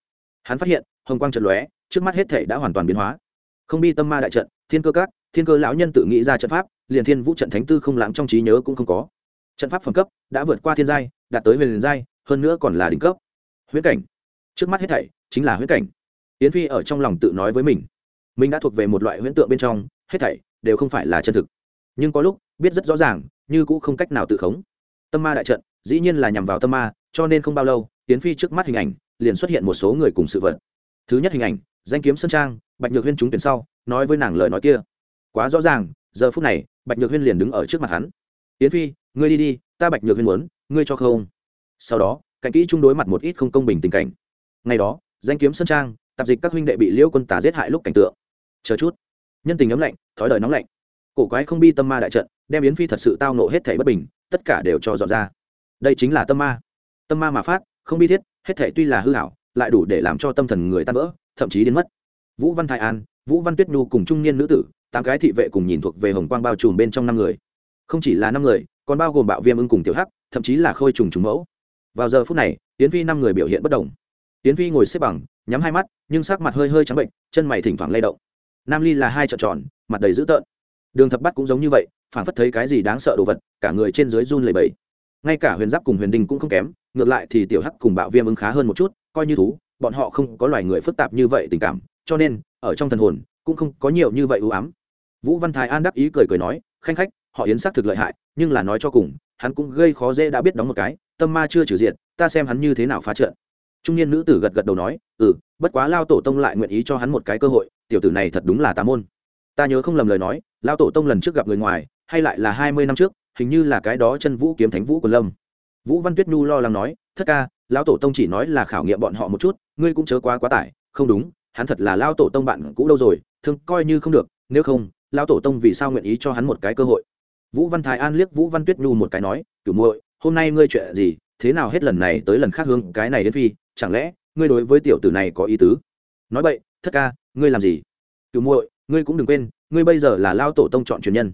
Hắn phát hiện, hồng quang trận lóe, trước mắt hết thể đã hoàn toàn biến hóa. Không bi tâm ma đại trận, thiên cơ các, thiên cơ lão nhân tự nghĩ ra trận pháp, liền thiên vũ trận thánh tư không lãng trong trí nhớ cũng không có trận pháp phẩm cấp đã vượt qua thiên giai, đạt tới huyền giai, hơn nữa còn là đỉnh cấp. Huyễn cảnh. Trước mắt hết thảy chính là huyễn cảnh. Yến phi ở trong lòng tự nói với mình. Mình đã thuộc về một loại huyễn tượng bên trong, hết thảy đều không phải là chân thực. Nhưng có lúc, biết rất rõ ràng, như cũng không cách nào tự khống. Tâm ma đại trận, dĩ nhiên là nhằm vào tâm ma, cho nên không bao lâu, yến phi trước mắt hình ảnh liền xuất hiện một số người cùng sự vật. Thứ nhất hình ảnh, danh kiếm sơn trang, bạch nhược huyên trúng tuyển sau, nói với nàng lời nói kia. Quá rõ ràng, giờ phút này, bạch nhược huyên liền đứng ở trước mặt hắn yến phi, ngươi đi đi, ta bạch nhược huyên muốn, ngươi cho không? Sau đó cạnh kỹ chung đối mặt một ít không công bình tình cảnh. Ngày đó, danh kiếm sơn trang, tạp dịch các huynh đệ bị liễu quân tà giết hại lúc cảnh tượng. Chờ chút. Nhân tình ấm lạnh, thói đời nóng lạnh. Cổ quái không bi tâm ma đại trận, đem yến phi thật sự tao nộ hết thể bất bình, tất cả đều cho dọn ra. Đây chính là tâm ma. Tâm ma mà phát, không bi thiết, hết thể tuy là hư hảo lại đủ để làm cho tâm thần người tan vỡ, thậm chí đến mất. Vũ văn thái an, vũ văn tuyết nhu cùng trung niên nữ tử, tám cái thị vệ cùng nhìn thuộc về hồng quang bao trùm bên trong năm người không chỉ là năm người, còn bao gồm bạo viêm ưng cùng tiểu hắc, thậm chí là khôi trùng trùng mẫu. Vào giờ phút này tiến phi năm người biểu hiện bất đồng. Tiến phi ngồi xếp bằng, nhắm hai mắt, nhưng sắc mặt hơi hơi trắng bệnh, chân mày thỉnh thoảng lay động. Nam ly là hai trợn tròn, mặt đầy dữ tợn. Đường thập bắt cũng giống như vậy phản phất thấy cái gì đáng sợ đồ vật, cả người trên dưới run lầy bẫy ngay cả huyền giáp cùng huyền đình cũng không kém, ngược lại thì tiểu hắc cùng bạo viêm ứng khá hơn một chút, coi như thú, bọn họ không có loài người phức tạp như vậy tình cảm, cho nên, ở trong thần hồn, cũng không có nhiều như vậy ưu ám. Vũ văn thái an đáp ý cười cười nói, khanh khách họ yến xác thực lợi hại, nhưng là nói cho cùng, hắn cũng gây khó dễ đã biết đóng một cái, tâm ma chưa trừ diện ta xem hắn như thế nào phá trận. Trung niên nữ tử gật gật đầu nói ừ bất quá lao tổ tông lại nguyện ý cho hắn một cái cơ hội, tiểu tử này thật đúng là tà môn. Ta nhớ không lầm lời nói, lao tổ tông lần trước gặp người ngoài, hay lại là hai mươi năm trước, hình như là cái đó chân vũ kiếm thánh vũ của lâm. Vũ văn tuyết nhu lo lắng nói, thất ca lão tổ tông chỉ nói là khảo nghiệm bọn họ một chút, ngươi cũng chớ quá quá tải, không đúng, hắn thật là lao tổ tông bạn cũ đâu rồi, thương coi như không được, nếu không, lao tổ tông vì sao nguyện ý cho hắn một cái cơ hội? Vũ văn thái an liếc vũ văn tuyết nhu một cái nói, cửu muội, hôm nay ngươi chuyện gì? Thế nào hết lần này tới lần khác hướng cái này đến phi? Chẳng lẽ ngươi đối với tiểu tử này có ý tứ? Nói vậy thất ca, ngươi làm gì? Cửu muội, ngươi cũng đừng quên, ngươi bây giờ là lao tổ tông chọn truyền nhân.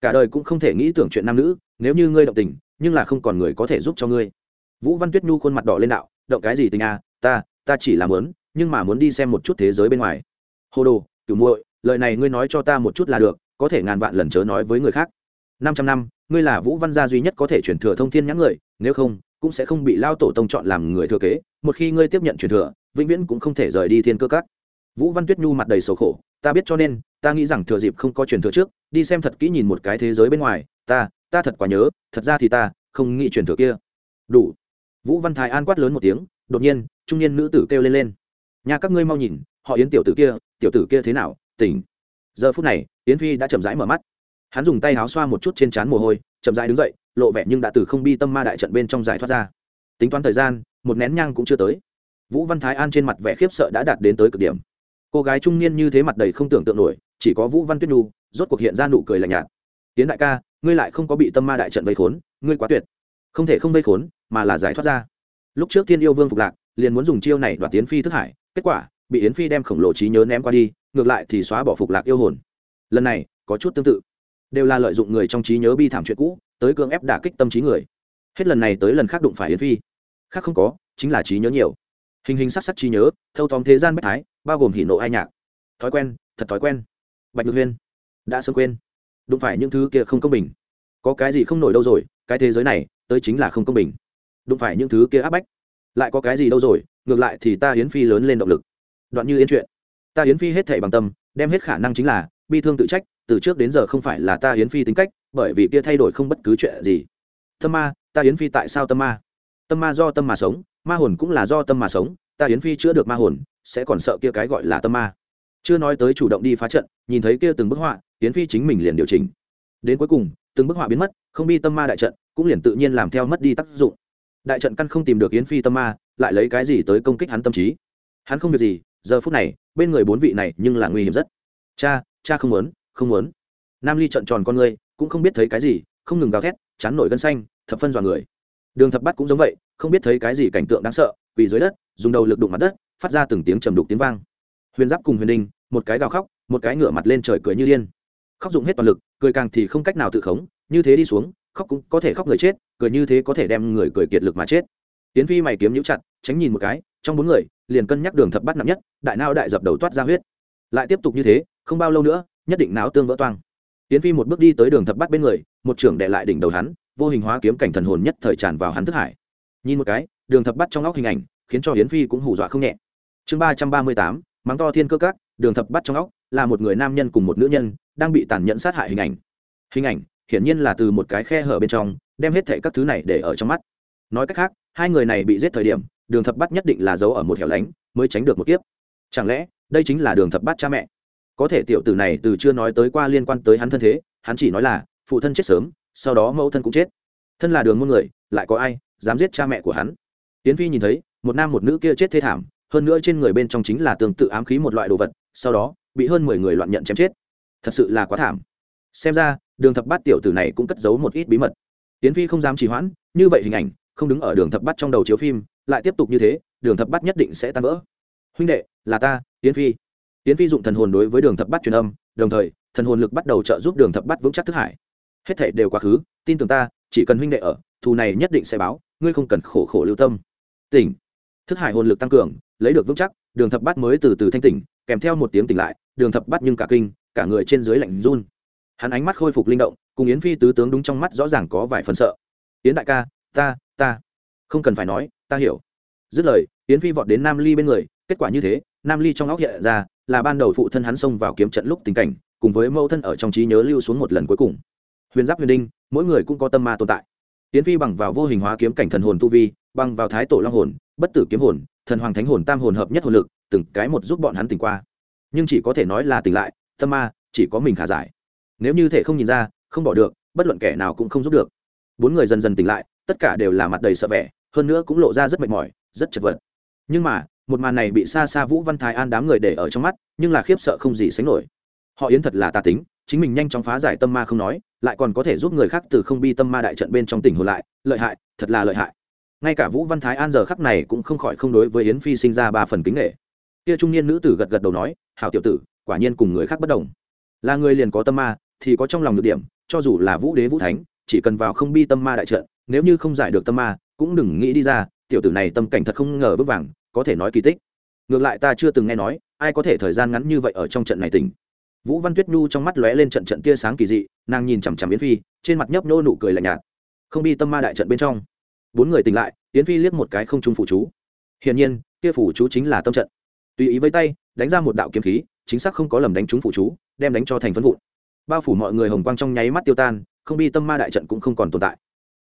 Cả đời cũng không thể nghĩ tưởng chuyện nam nữ, nếu như ngươi động tình, nhưng là không còn người có thể giúp cho ngươi. Vũ văn tuyết nhu khuôn mặt đỏ lên đạo, động cái gì tình à? Ta ta chỉ là muốn, nhưng mà muốn đi xem một chút thế giới bên ngoài. Hồ đồ, cửu muội, lời này ngươi nói cho ta một chút là được, có thể ngàn vạn lần chớ nói với người khác năm trăm năm, ngươi là vũ văn gia duy nhất có thể chuyển thừa thông thiên nhãn người, nếu không, cũng sẽ không bị lao tổ tông chọn làm người thừa kế, một khi ngươi tiếp nhận truyền thừa, vĩnh viễn cũng không thể rời đi thiên cơ các. Vũ văn tuyết nhu mặt đầy sầu khổ, ta biết cho nên, ta nghĩ rằng thừa dịp không có truyền thừa trước, đi xem thật kỹ nhìn một cái thế giới bên ngoài, ta ta thật quá nhớ, thật ra thì ta, không nghĩ truyền thừa kia. Đủ. Vũ văn thái an quát lớn một tiếng, đột nhiên, trung niên nữ tử kêu lên lên. Nhà các ngươi mau nhìn, họ yến tiểu tử kia, tiểu tử kia thế nào, tỉnh. Giờ phút này, yến phi đã chậm rãi mở mắt hắn dùng tay áo xoa một chút trên trán mồ hôi, chậm rãi đứng dậy, lộ vẻ nhưng đã từ không bi tâm ma đại trận bên trong giải thoát ra. Tính toán thời gian, một nén nhang cũng chưa tới. Vũ văn thái an trên mặt vẻ khiếp sợ đã đạt đến tới cực điểm. Cô gái trung niên như thế mặt đầy không tưởng tượng nổi, chỉ có vũ văn tuyết nhu, rốt cuộc hiện ra nụ cười lạnh nhạt. Tiến đại ca, ngươi lại không có bị tâm ma đại trận vây khốn, ngươi quá tuyệt. Không thể không vây khốn, mà là giải thoát ra. Lúc trước thiên yêu vương phục lạc, liền muốn dùng chiêu này đoạt tiến phi thức hải, kết quả, bị yến phi đem khổng lồ trí nhớ ném qua đi, ngược lại thì xóa bỏ phục lạc yêu hồn. Lần này, có chút tương tự đều là lợi dụng người trong trí nhớ bi thảm chuyện cũ, tới cưỡng ép đả kích tâm trí người. Hết lần này tới lần khác đụng phải yến phi. Khác không có, chính là trí nhớ nhiều. Hình hình sắc sắc trí nhớ, thâu tóm thế gian bách thái, bao gồm hỉ nộ ai nhạc. Thói quen, thật thói quen. Bạch ngược huyên, đã sớm quên. Đụng phải những thứ kia không công bình. Có cái gì không nổi đâu rồi, cái thế giới này, tới chính là không công bình. Đụng phải những thứ kia áp bách. Lại có cái gì đâu rồi, ngược lại thì ta hiến phi lớn lên động lực. Đoạn như Yến chuyện. Ta hiến phi hết thể bằng tâm, đem hết khả năng chính là bi thương tự trách từ trước đến giờ không phải là ta hiến phi tính cách, bởi vì kia thay đổi không bất cứ chuyện gì. Tâm ma, ta hiến phi tại sao tâm ma? Tâm ma do tâm mà sống, ma hồn cũng là do tâm mà sống, ta hiến phi chữa được ma hồn, sẽ còn sợ kia cái gọi là tâm ma. Chưa nói tới chủ động đi phá trận, nhìn thấy kia từng bức họa hiến phi chính mình liền điều chỉnh. Đến cuối cùng, từng bức họa biến mất, không bi tâm ma đại trận, cũng liền tự nhiên làm theo mất đi tác dụng. Đại trận căn không tìm được yến phi tâm ma, lại lấy cái gì tới công kích hắn tâm trí? Hắn không việc gì, giờ phút này, bên người bốn vị này nhưng là nguy hiểm rất. Cha cha không muốn không muốn. Nam ly trận tròn con người cũng không biết thấy cái gì, không ngừng gào thét, chán nổi gân xanh, thập phân dọa người. Đường thập bắt cũng giống vậy, không biết thấy cái gì cảnh tượng đáng sợ, quỳ dưới đất, dùng đầu lực đụng mặt đất, phát ra từng tiếng trầm đục tiếng vang. Huyền giáp cùng huyền đinh, một cái gào khóc, một cái ngửa mặt lên trời cười như điên. Khóc dụng hết toàn lực, cười càng thì không cách nào tự khống, như thế đi xuống, khóc cũng có thể khóc người chết, cười như thế có thể đem người cười kiệt lực mà chết. Tiến phi mày kiếm nhũ chặt, tránh nhìn một cái, trong bốn người, liền cân nhắc đường thập bắt nặng nhất, đại nao đại dập đầu toát ra huyết. Lại tiếp tục như thế, không bao lâu nữa nhất định não tương vỡ toang. Tiến phi một bước đi tới đường thập bắt bên người, một trưởng đệ lại đỉnh đầu hắn, vô hình hóa kiếm cảnh thần hồn nhất thời tràn vào hắn thức hải. Nhìn một cái, đường thập bắt trong óc hình ảnh, khiến cho hiến phi cũng hù dọa không nhẹ. Chương ba trăm ba mươi tám, mắng to thiên cơ các, đường thập bắt trong óc là một người nam nhân cùng một nữ nhân đang bị tàn nhẫn sát hại hình ảnh. Hình ảnh, hiển nhiên là từ một cái khe hở bên trong, đem hết thảy các thứ này để ở trong mắt. Nói cách khác, hai người này bị giết thời điểm, đường thập bắt nhất định là giấu ở một hẻo lánh, mới tránh được một kiếp. Chẳng lẽ, đây chính là đường thập bắt cha mẹ? Có thể tiểu tử này từ chưa nói tới qua liên quan tới hắn thân thế, hắn chỉ nói là, phụ thân chết sớm, sau đó mẫu thân cũng chết. Thân là đường môn người, lại có ai dám giết cha mẹ của hắn? Tiến phi nhìn thấy, một nam một nữ kia chết thê thảm, hơn nữa trên người bên trong chính là tương tự ám khí một loại đồ vật, sau đó, bị hơn mười người loạn nhận chém chết. Thật sự là quá thảm. Xem ra, đường thập bát tiểu tử này cũng cất giấu một ít bí mật. Tiến phi không dám trì hoãn, như vậy hình ảnh, không đứng ở đường thập bát trong đầu chiếu phim, lại tiếp tục như thế, đường thập bát nhất định sẽ tan vỡ. Huynh đệ, là ta tiến phi tiến phi dụng thần hồn đối với đường thập bát truyền âm, đồng thời, thần hồn lực bắt đầu trợ giúp đường thập bát vững chắc thức hải. Hết thảy đều quá khứ, tin tưởng ta, chỉ cần huynh đệ ở, thù này nhất định sẽ báo, ngươi không cần khổ khổ lưu tâm. Tỉnh. Thức hải hồn lực tăng cường, lấy được vững chắc, đường thập bát mới từ từ thanh tỉnh, kèm theo một tiếng tỉnh lại, đường thập bát nhưng cả kinh, cả người trên dưới lạnh run. Hắn ánh mắt khôi phục linh động, cùng yến phi tứ tướng đúng trong mắt rõ ràng có vài phần sợ. Yến đại ca, ta ta, không cần phải nói, ta hiểu. Dứt lời, yến phi vọt đến nam ly bên người, kết quả như thế nam ly trong óc hiện ra, là ban đầu phụ thân hắn xông vào kiếm trận lúc tình cảnh, cùng với mẫu thân ở trong trí nhớ lưu xuống một lần cuối cùng. Huyền giáp huyền đinh, mỗi người cũng có tâm ma tồn tại. Tiến phi bằng vào vô hình hóa kiếm cảnh thần hồn tu vi, bằng vào thái tổ long hồn, bất tử kiếm hồn, thần hoàng thánh hồn tam hồn hợp nhất hồn lực, từng cái một giúp bọn hắn tỉnh qua. Nhưng chỉ có thể nói là tỉnh lại, tâm ma chỉ có mình khả giải. Nếu như thể không nhìn ra, không bỏ được, bất luận kẻ nào cũng không giúp được. Bốn người dần dần tỉnh lại, tất cả đều là mặt đầy sợ vẻ, hơn nữa cũng lộ ra rất mệt mỏi, rất chật vật. Nhưng mà một màn này bị xa xa vũ văn thái an đám người để ở trong mắt, nhưng là khiếp sợ không gì sánh nổi. Họ yến thật là tà tính, chính mình nhanh chóng phá giải tâm ma không nói, lại còn có thể giúp người khác từ không bi tâm ma đại trận bên trong tỉnh hồn lại, lợi hại, thật là lợi hại. Ngay cả vũ văn thái an giờ khắc này cũng không khỏi không đối với yến phi sinh ra ba phần kính nghệ kia trung niên nữ tử gật gật đầu nói, hảo tiểu tử, quả nhiên cùng người khác bất đồng. Là người liền có tâm ma, thì có trong lòng được điểm, cho dù là vũ đế vũ thánh, chỉ cần vào không bi tâm ma đại trận, nếu như không giải được tâm ma, cũng đừng nghĩ đi ra, tiểu tử này tâm cảnh thật không ngờ vững vàng có thể nói kỳ tích. Ngược lại ta chưa từng nghe nói, ai có thể thời gian ngắn như vậy ở trong trận này tỉnh. Vũ văn tuyết nhu trong mắt lóe lên trận trận tia sáng kỳ dị, nàng nhìn chằm chằm yến phi, trên mặt nhấp nô nụ cười lạnh nhạt. Không bi tâm ma đại trận bên trong. Bốn người tỉnh lại, yến phi liếc một cái không trung phụ chú. Hiển nhiên, kia phủ chú chính là tâm trận. Tùy ý với tay, đánh ra một đạo kiếm khí, chính xác không có lầm đánh trúng phụ chú, đem đánh cho thành phân vụn. Bao phủ mọi người hồng quang trong nháy mắt tiêu tan, không bi tâm ma đại trận cũng không còn tồn tại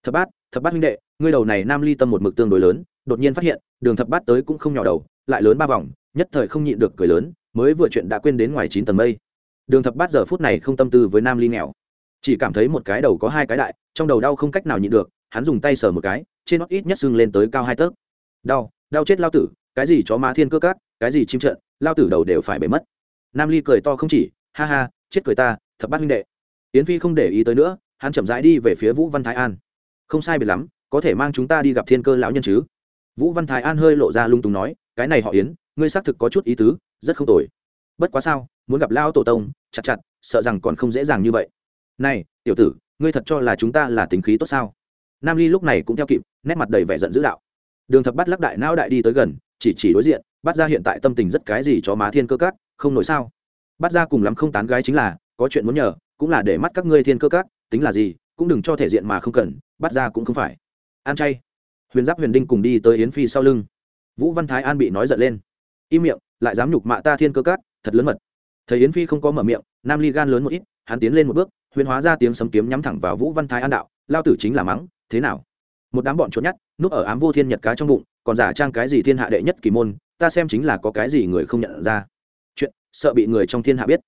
thập bát thập bát huynh đệ, ngươi đầu này nam ly tâm một mực tương đối lớn, đột nhiên phát hiện, đường thập bát tới cũng không nhỏ đầu, lại lớn ba vòng, nhất thời không nhịn được cười lớn, mới vừa chuyện đã quên đến ngoài chín tầng mây. Đường thập bát giờ phút này không tâm tư với nam ly nghèo, chỉ cảm thấy một cái đầu có hai cái đại, trong đầu đau không cách nào nhịn được, hắn dùng tay sờ một cái, trên nót ít nhất sưng lên tới cao hai tấc. Đau đau chết lao tử, cái gì chó má thiên cơ cát cái gì chim trận lao tử đầu đều phải bể mất. Nam ly cười to không chỉ, ha ha, chết cười ta, thập bát huynh đệ. Yến phi không để ý tới nữa, hắn chậm rãi đi về phía vũ văn thái an không sai biệt lắm, có thể mang chúng ta đi gặp thiên cơ lão nhân chứ? Vũ văn thái an hơi lộ ra lung túng nói, cái này họ yến, ngươi xác thực có chút ý tứ, rất không tồi. Bất quá sao, muốn gặp lao tổ tông, chặt chặt, sợ rằng còn không dễ dàng như vậy. Này, tiểu tử, ngươi thật cho là chúng ta là tính khí tốt sao? Nam ly lúc này cũng theo kịp, nét mặt đầy vẻ giận dữ đạo. Đường thập bắt lắc đại não đại đi tới gần, chỉ chỉ đối diện, bắt ra hiện tại tâm tình rất cái gì cho má thiên cơ cát không nổi sao? Bắt ra cùng lắm không tán gái chính là, có chuyện muốn nhờ, cũng là để mắt các ngươi thiên cơ cát tính là gì cũng đừng cho thể diện mà không cần, bắt ra cũng không phải. An chay. Huyền giáp huyền đinh cùng đi tới yến phi sau lưng. Vũ văn thái an bị nói giận lên. Im miệng, lại dám nhục mạ ta thiên cơ cát thật lớn mật. Thấy yến phi không có mở miệng, nam ly gan lớn một ít, hắn tiến lên một bước, huyền hóa ra tiếng sấm kiếm nhắm thẳng vào vũ văn thái an đạo, lao tử chính là mắng, thế nào? Một đám bọn trốn nhát núp ở ám vô thiên nhật cá trong bụng, còn giả trang cái gì thiên hạ đệ nhất kỳ môn, ta xem chính là có cái gì người không nhận ra. Chuyện, sợ bị người trong thiên hạ biết.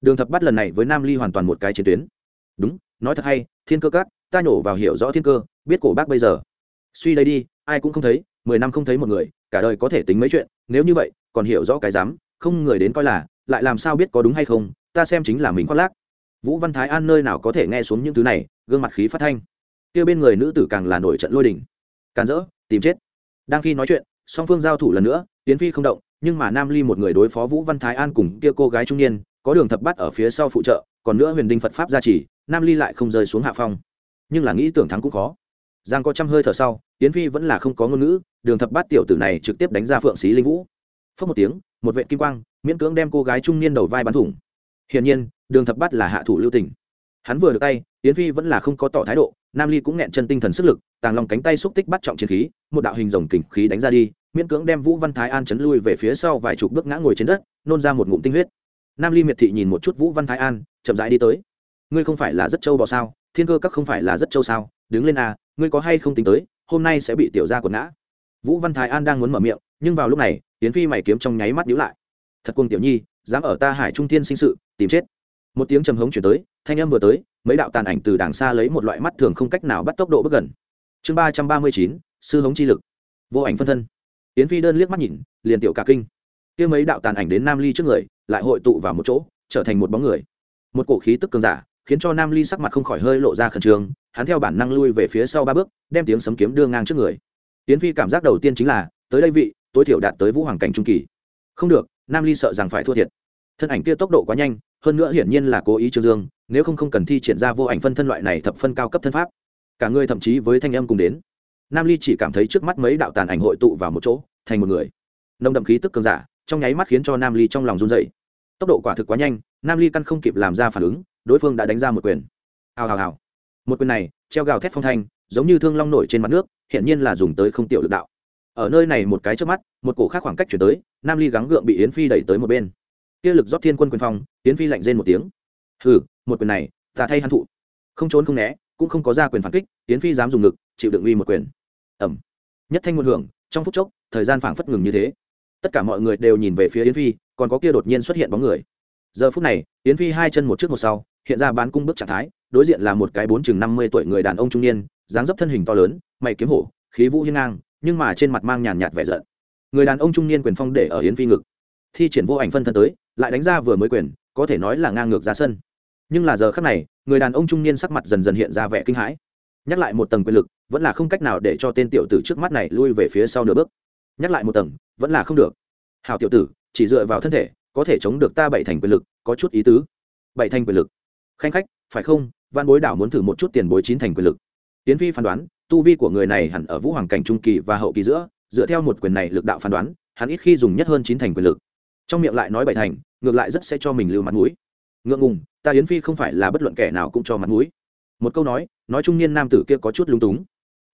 Đường thập bắt lần này với nam ly hoàn toàn một cái chiến tuyến. Đúng, nói thật hay thiên cơ cát ta nhổ vào hiểu rõ thiên cơ, biết cổ bác bây giờ. Suy đây đi, ai cũng không thấy, mười năm không thấy một người, cả đời có thể tính mấy chuyện, nếu như vậy, còn hiểu rõ cái dám, không người đến coi là, lại làm sao biết có đúng hay không, ta xem chính là mình khoác lác. Vũ văn thái an nơi nào có thể nghe xuống những thứ này, gương mặt khí phát thanh. Kia bên người nữ tử càng là nổi trận lôi đình. Càn rỡ, tìm chết. Đang khi nói chuyện, song phương giao thủ lần nữa tiến phi không động, nhưng mà nam ly một người đối phó vũ văn thái an cùng kia cô gái trung niên, có đường thập bắt ở phía sau phụ trợ, còn nữa huyền đinh phật pháp gia trì nam ly lại không rơi xuống hạ phong nhưng là nghĩ tưởng thắng cũng khó giang có trăm hơi thở sau tiến phi vẫn là không có ngôn ngữ đường thập bát tiểu tử này trực tiếp đánh ra phượng xí linh vũ phớt một tiếng một vệ kim quang miễn cưỡng đem cô gái trung niên đầu vai bắn thủng hiển nhiên đường thập bát là hạ thủ lưu tình hắn vừa được tay tiến phi vẫn là không có tỏ thái độ nam ly cũng nghẹn chân tinh thần sức lực tàng lòng cánh tay xúc tích bắt trọng chiến khí một đạo hình rồng kình khí đánh ra đi miễn cưỡng đem vũ văn thái an chấn lui về phía sau vài chục bước ngã ngồi trên đất nôn ra một ngụm tinh huyết nam ly miệt thị nhìn một chút vũ văn thái an chậm rãi đi tới ngươi không phải là rất châu bò sao, thiên cơ các không phải là rất châu sao, đứng lên à ngươi có hay không tính tới, hôm nay sẽ bị tiểu ra quần ngã. Vũ văn thái an đang muốn mở miệng, nhưng vào lúc này tiến phi mày kiếm trong nháy mắt nhíu lại. Thật quân tiểu nhi, dám ở ta hải trung thiên sinh sự, tìm chết. Một tiếng trầm hống chuyển tới, thanh âm vừa tới, mấy đạo tàn ảnh từ đàng xa lấy một loại mắt thường không cách nào bắt tốc độ bước gần. Chương ba trăm ba mươi chín, sư hống chi lực. Vô ảnh phân thân. Tiến phi đơn liếc mắt nhìn, liền tiểu cả kinh. Kia mấy đạo tàn ảnh đến nam ly trước người, lại hội tụ vào một chỗ, trở thành một bóng người. Một cổ khí tức cường giả khiến cho nam ly sắc mặt không khỏi hơi lộ ra khẩn trương, hắn theo bản năng lui về phía sau ba bước, đem tiếng sấm kiếm đưa ngang trước người. Tiến phi cảm giác đầu tiên chính là, tới đây vị, tối thiểu đạt tới vũ hoàng cảnh trung kỳ. Không được, nam ly sợ rằng phải thua thiệt. Thân ảnh kia tốc độ quá nhanh, hơn nữa hiển nhiên là cố ý trương dương, nếu không không cần thi triển ra vô ảnh phân thân loại này thập phân cao cấp thân pháp. Cả người thậm chí với thanh âm cùng đến. Nam ly chỉ cảm thấy trước mắt mấy đạo tàn ảnh hội tụ vào một chỗ, thành một người. Nông đậm khí tức cường giả, trong nháy mắt khiến cho nam ly trong lòng run dậy tốc độ quả thực quá nhanh, nam ly căn không kịp làm ra phản ứng đối phương đã đánh ra một quyền. Hào hào hào. Một quyền này, treo gào thét phong thanh, giống như thương long nổi trên mặt nước hiện nhiên là dùng tới không tiểu lực đạo. Ở nơi này một cái trước mắt, một cổ khác khoảng cách chuyển tới, nam ly gắng gượng bị yến phi đẩy tới một bên. Kia lực rót thiên quân quyền phong, yến phi lạnh rên một tiếng. Hừ, một quyền này, ta thay hắn thụ. Không trốn không né, cũng không có ra quyền phản kích, yến phi dám dùng lực, chịu đựng uy một quyền. Ẩm nhất thanh một hưởng, trong phút chốc, thời gian phảng phất ngừng như thế. Tất cả mọi người đều nhìn về phía yến phi, còn có kia đột nhiên xuất hiện bóng người. Giờ phút này, yến phi hai chân một trước một sau hiện ra bán cung bước trạng thái, đối diện là một cái bốn chừng năm mươi tuổi người đàn ông trung niên, dáng dấp thân hình to lớn, mày kiếm hổ, khí vũ hiên ngang, nhưng mà trên mặt mang nhàn nhạt vẻ giận. Người đàn ông trung niên quyền phong để ở hiến phi ngực. Thi triển vô ảnh phân thân tới, lại đánh ra vừa mới quyền, có thể nói là ngang ngược ra sân. Nhưng là giờ khác này, người đàn ông trung niên sắc mặt dần dần hiện ra vẻ kinh hãi. Nhắc lại một tầng quyền lực, vẫn là không cách nào để cho tên tiểu tử trước mắt này lui về phía sau nửa bước. Nhắc lại một tầng, vẫn là không được. Hào tiểu tử, chỉ dựa vào thân thể, có thể chống được ta bảy thành quyền lực, có chút ý tứ. Bảy thành quyền lực khanh khách, phải không? Văn bối đảo muốn thử một chút tiền bối chín thành quyền lực. Tiến phi phán đoán, tu vi của người này hẳn ở vũ hoàng cảnh trung kỳ và hậu kỳ giữa, dựa theo một quyền này lực đạo phán đoán, hắn ít khi dùng nhất hơn chín thành quyền lực. Trong miệng lại nói bảy thành, ngược lại rất sẽ cho mình lưu mặt mũi. Ngượng ngùng, ta yến phi không phải là bất luận kẻ nào cũng cho mặt mũi. Một câu nói nói trung niên nam tử kia có chút lung túng.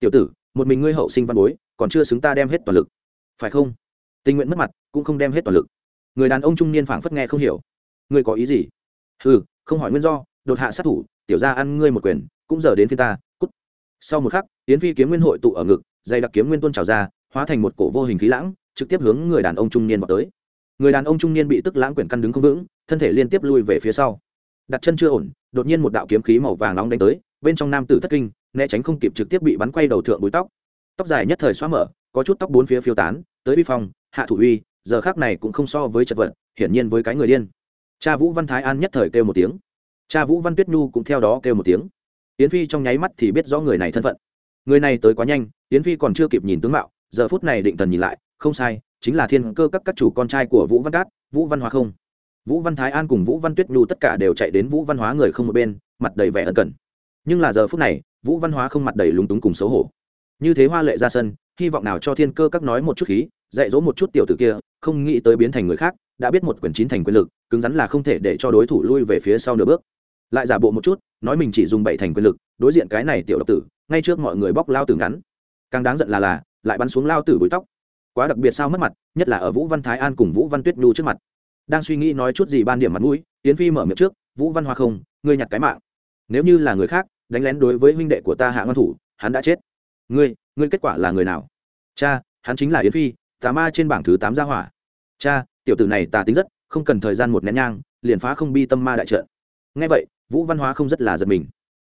Tiểu tử, một mình ngươi hậu sinh văn bối, còn chưa xứng ta đem hết toàn lực. Phải không? Tình nguyện mất mặt, cũng không đem hết toàn lực. Người đàn ông trung niên phảng phất nghe không hiểu. Ngươi có ý gì? Ừ không hỏi nguyên do đột hạ sát thủ, tiểu ra ăn ngươi một quyền, cũng giờ đến phía ta, cút. Sau một khắc tiến phi kiếm nguyên hội tụ ở ngực, dày đặc kiếm nguyên tuôn trào ra, hóa thành một cổ vô hình khí lãng, trực tiếp hướng người đàn ông trung niên vào tới. Người đàn ông trung niên bị tức lãng quyển căn đứng không vững, thân thể liên tiếp lui về phía sau. Đặt chân chưa ổn, đột nhiên một đạo kiếm khí màu vàng nóng đánh tới, bên trong nam tử thất kinh, né tránh không kịp trực tiếp bị bắn quay đầu thượng búi tóc. Tóc dài nhất thời xóa mở, có chút tóc bốn phía phiêu tán, tới uy phong, hạ thủ uy, giờ khác này cũng không so với chật vật, hiển nhiên với cái người điên. Cha vũ văn thái an nhất thời kêu một tiếng cha vũ văn tuyết nhu cũng theo đó kêu một tiếng. Yến phi trong nháy mắt thì biết rõ người này thân phận. Người này tới quá nhanh, yến phi còn chưa kịp nhìn tướng mạo, giờ phút này định thần nhìn lại, không sai, chính là thiên cơ các các chủ con trai của vũ văn cát, vũ văn hóa không. Vũ văn thái an cùng vũ văn tuyết nhu tất cả đều chạy đến vũ văn hóa người không một bên, mặt đầy vẻ ân cần. Nhưng là giờ phút này, vũ văn hóa không mặt đầy lúng túng cùng xấu hổ. Như thế hoa lệ ra sân, hy vọng nào cho thiên cơ các nói một chút khí, dạy dỗ một chút tiểu tử kia, không nghĩ tới biến thành người khác, đã biết một quyển chín thành quyền lực, cứng rắn là không thể để cho đối thủ lui về phía sau nửa bước lại giả bộ một chút, nói mình chỉ dùng bảy thành quyền lực, đối diện cái này tiểu độc tử, ngay trước mọi người bóc lao tử ngắn. Càng đáng giận là là, lại bắn xuống lao tử bụi tóc. Quá đặc biệt sao mất mặt, nhất là ở vũ văn thái an cùng vũ văn tuyết nhu trước mặt. Đang suy nghĩ nói chút gì ban điểm mặt mũi tiến phi mở miệng trước, vũ văn hoa không, ngươi nhặt cái mạng. Nếu như là người khác, đánh lén đối với huynh đệ của ta hạ ngân thủ, hắn đã chết. Ngươi ngươi kết quả là người nào? Cha, hắn chính là yến phi, tà ma trên bảng thứ tám gia hỏa. Cha, tiểu tử này tà tính rất, không cần thời gian một nén nhang, liền phá không bi tâm ma đại trận ngay vậy, vũ văn hóa không rất là giật mình.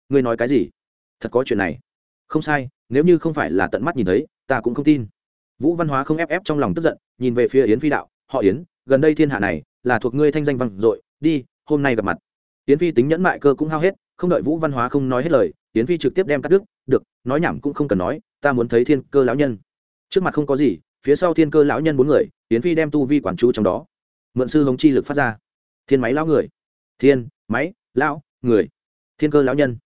Ngươi nói cái gì? Thật có chuyện này. Không sai, nếu như không phải là tận mắt nhìn thấy, ta cũng không tin. Vũ văn hóa không ép ép trong lòng tức giận, nhìn về phía yến phi đạo, họ yến, gần đây thiên hạ này là thuộc ngươi thanh danh văn dội, đi, hôm nay gặp mặt. Yến phi tính nhẫn mại cơ cũng hao hết, không đợi vũ văn hóa không nói hết lời, yến phi trực tiếp đem cắt đứt, được, nói nhảm cũng không cần nói, ta muốn thấy thiên cơ lão nhân. Trước mặt không có gì, phía sau thiên cơ lão nhân bốn người, yến phi đem tu vi quản chú trong đó. Mượn sư hống chi lực phát ra. Thiên máy lão người. Thiên máy, lão, người. Thiên cơ lão nhân.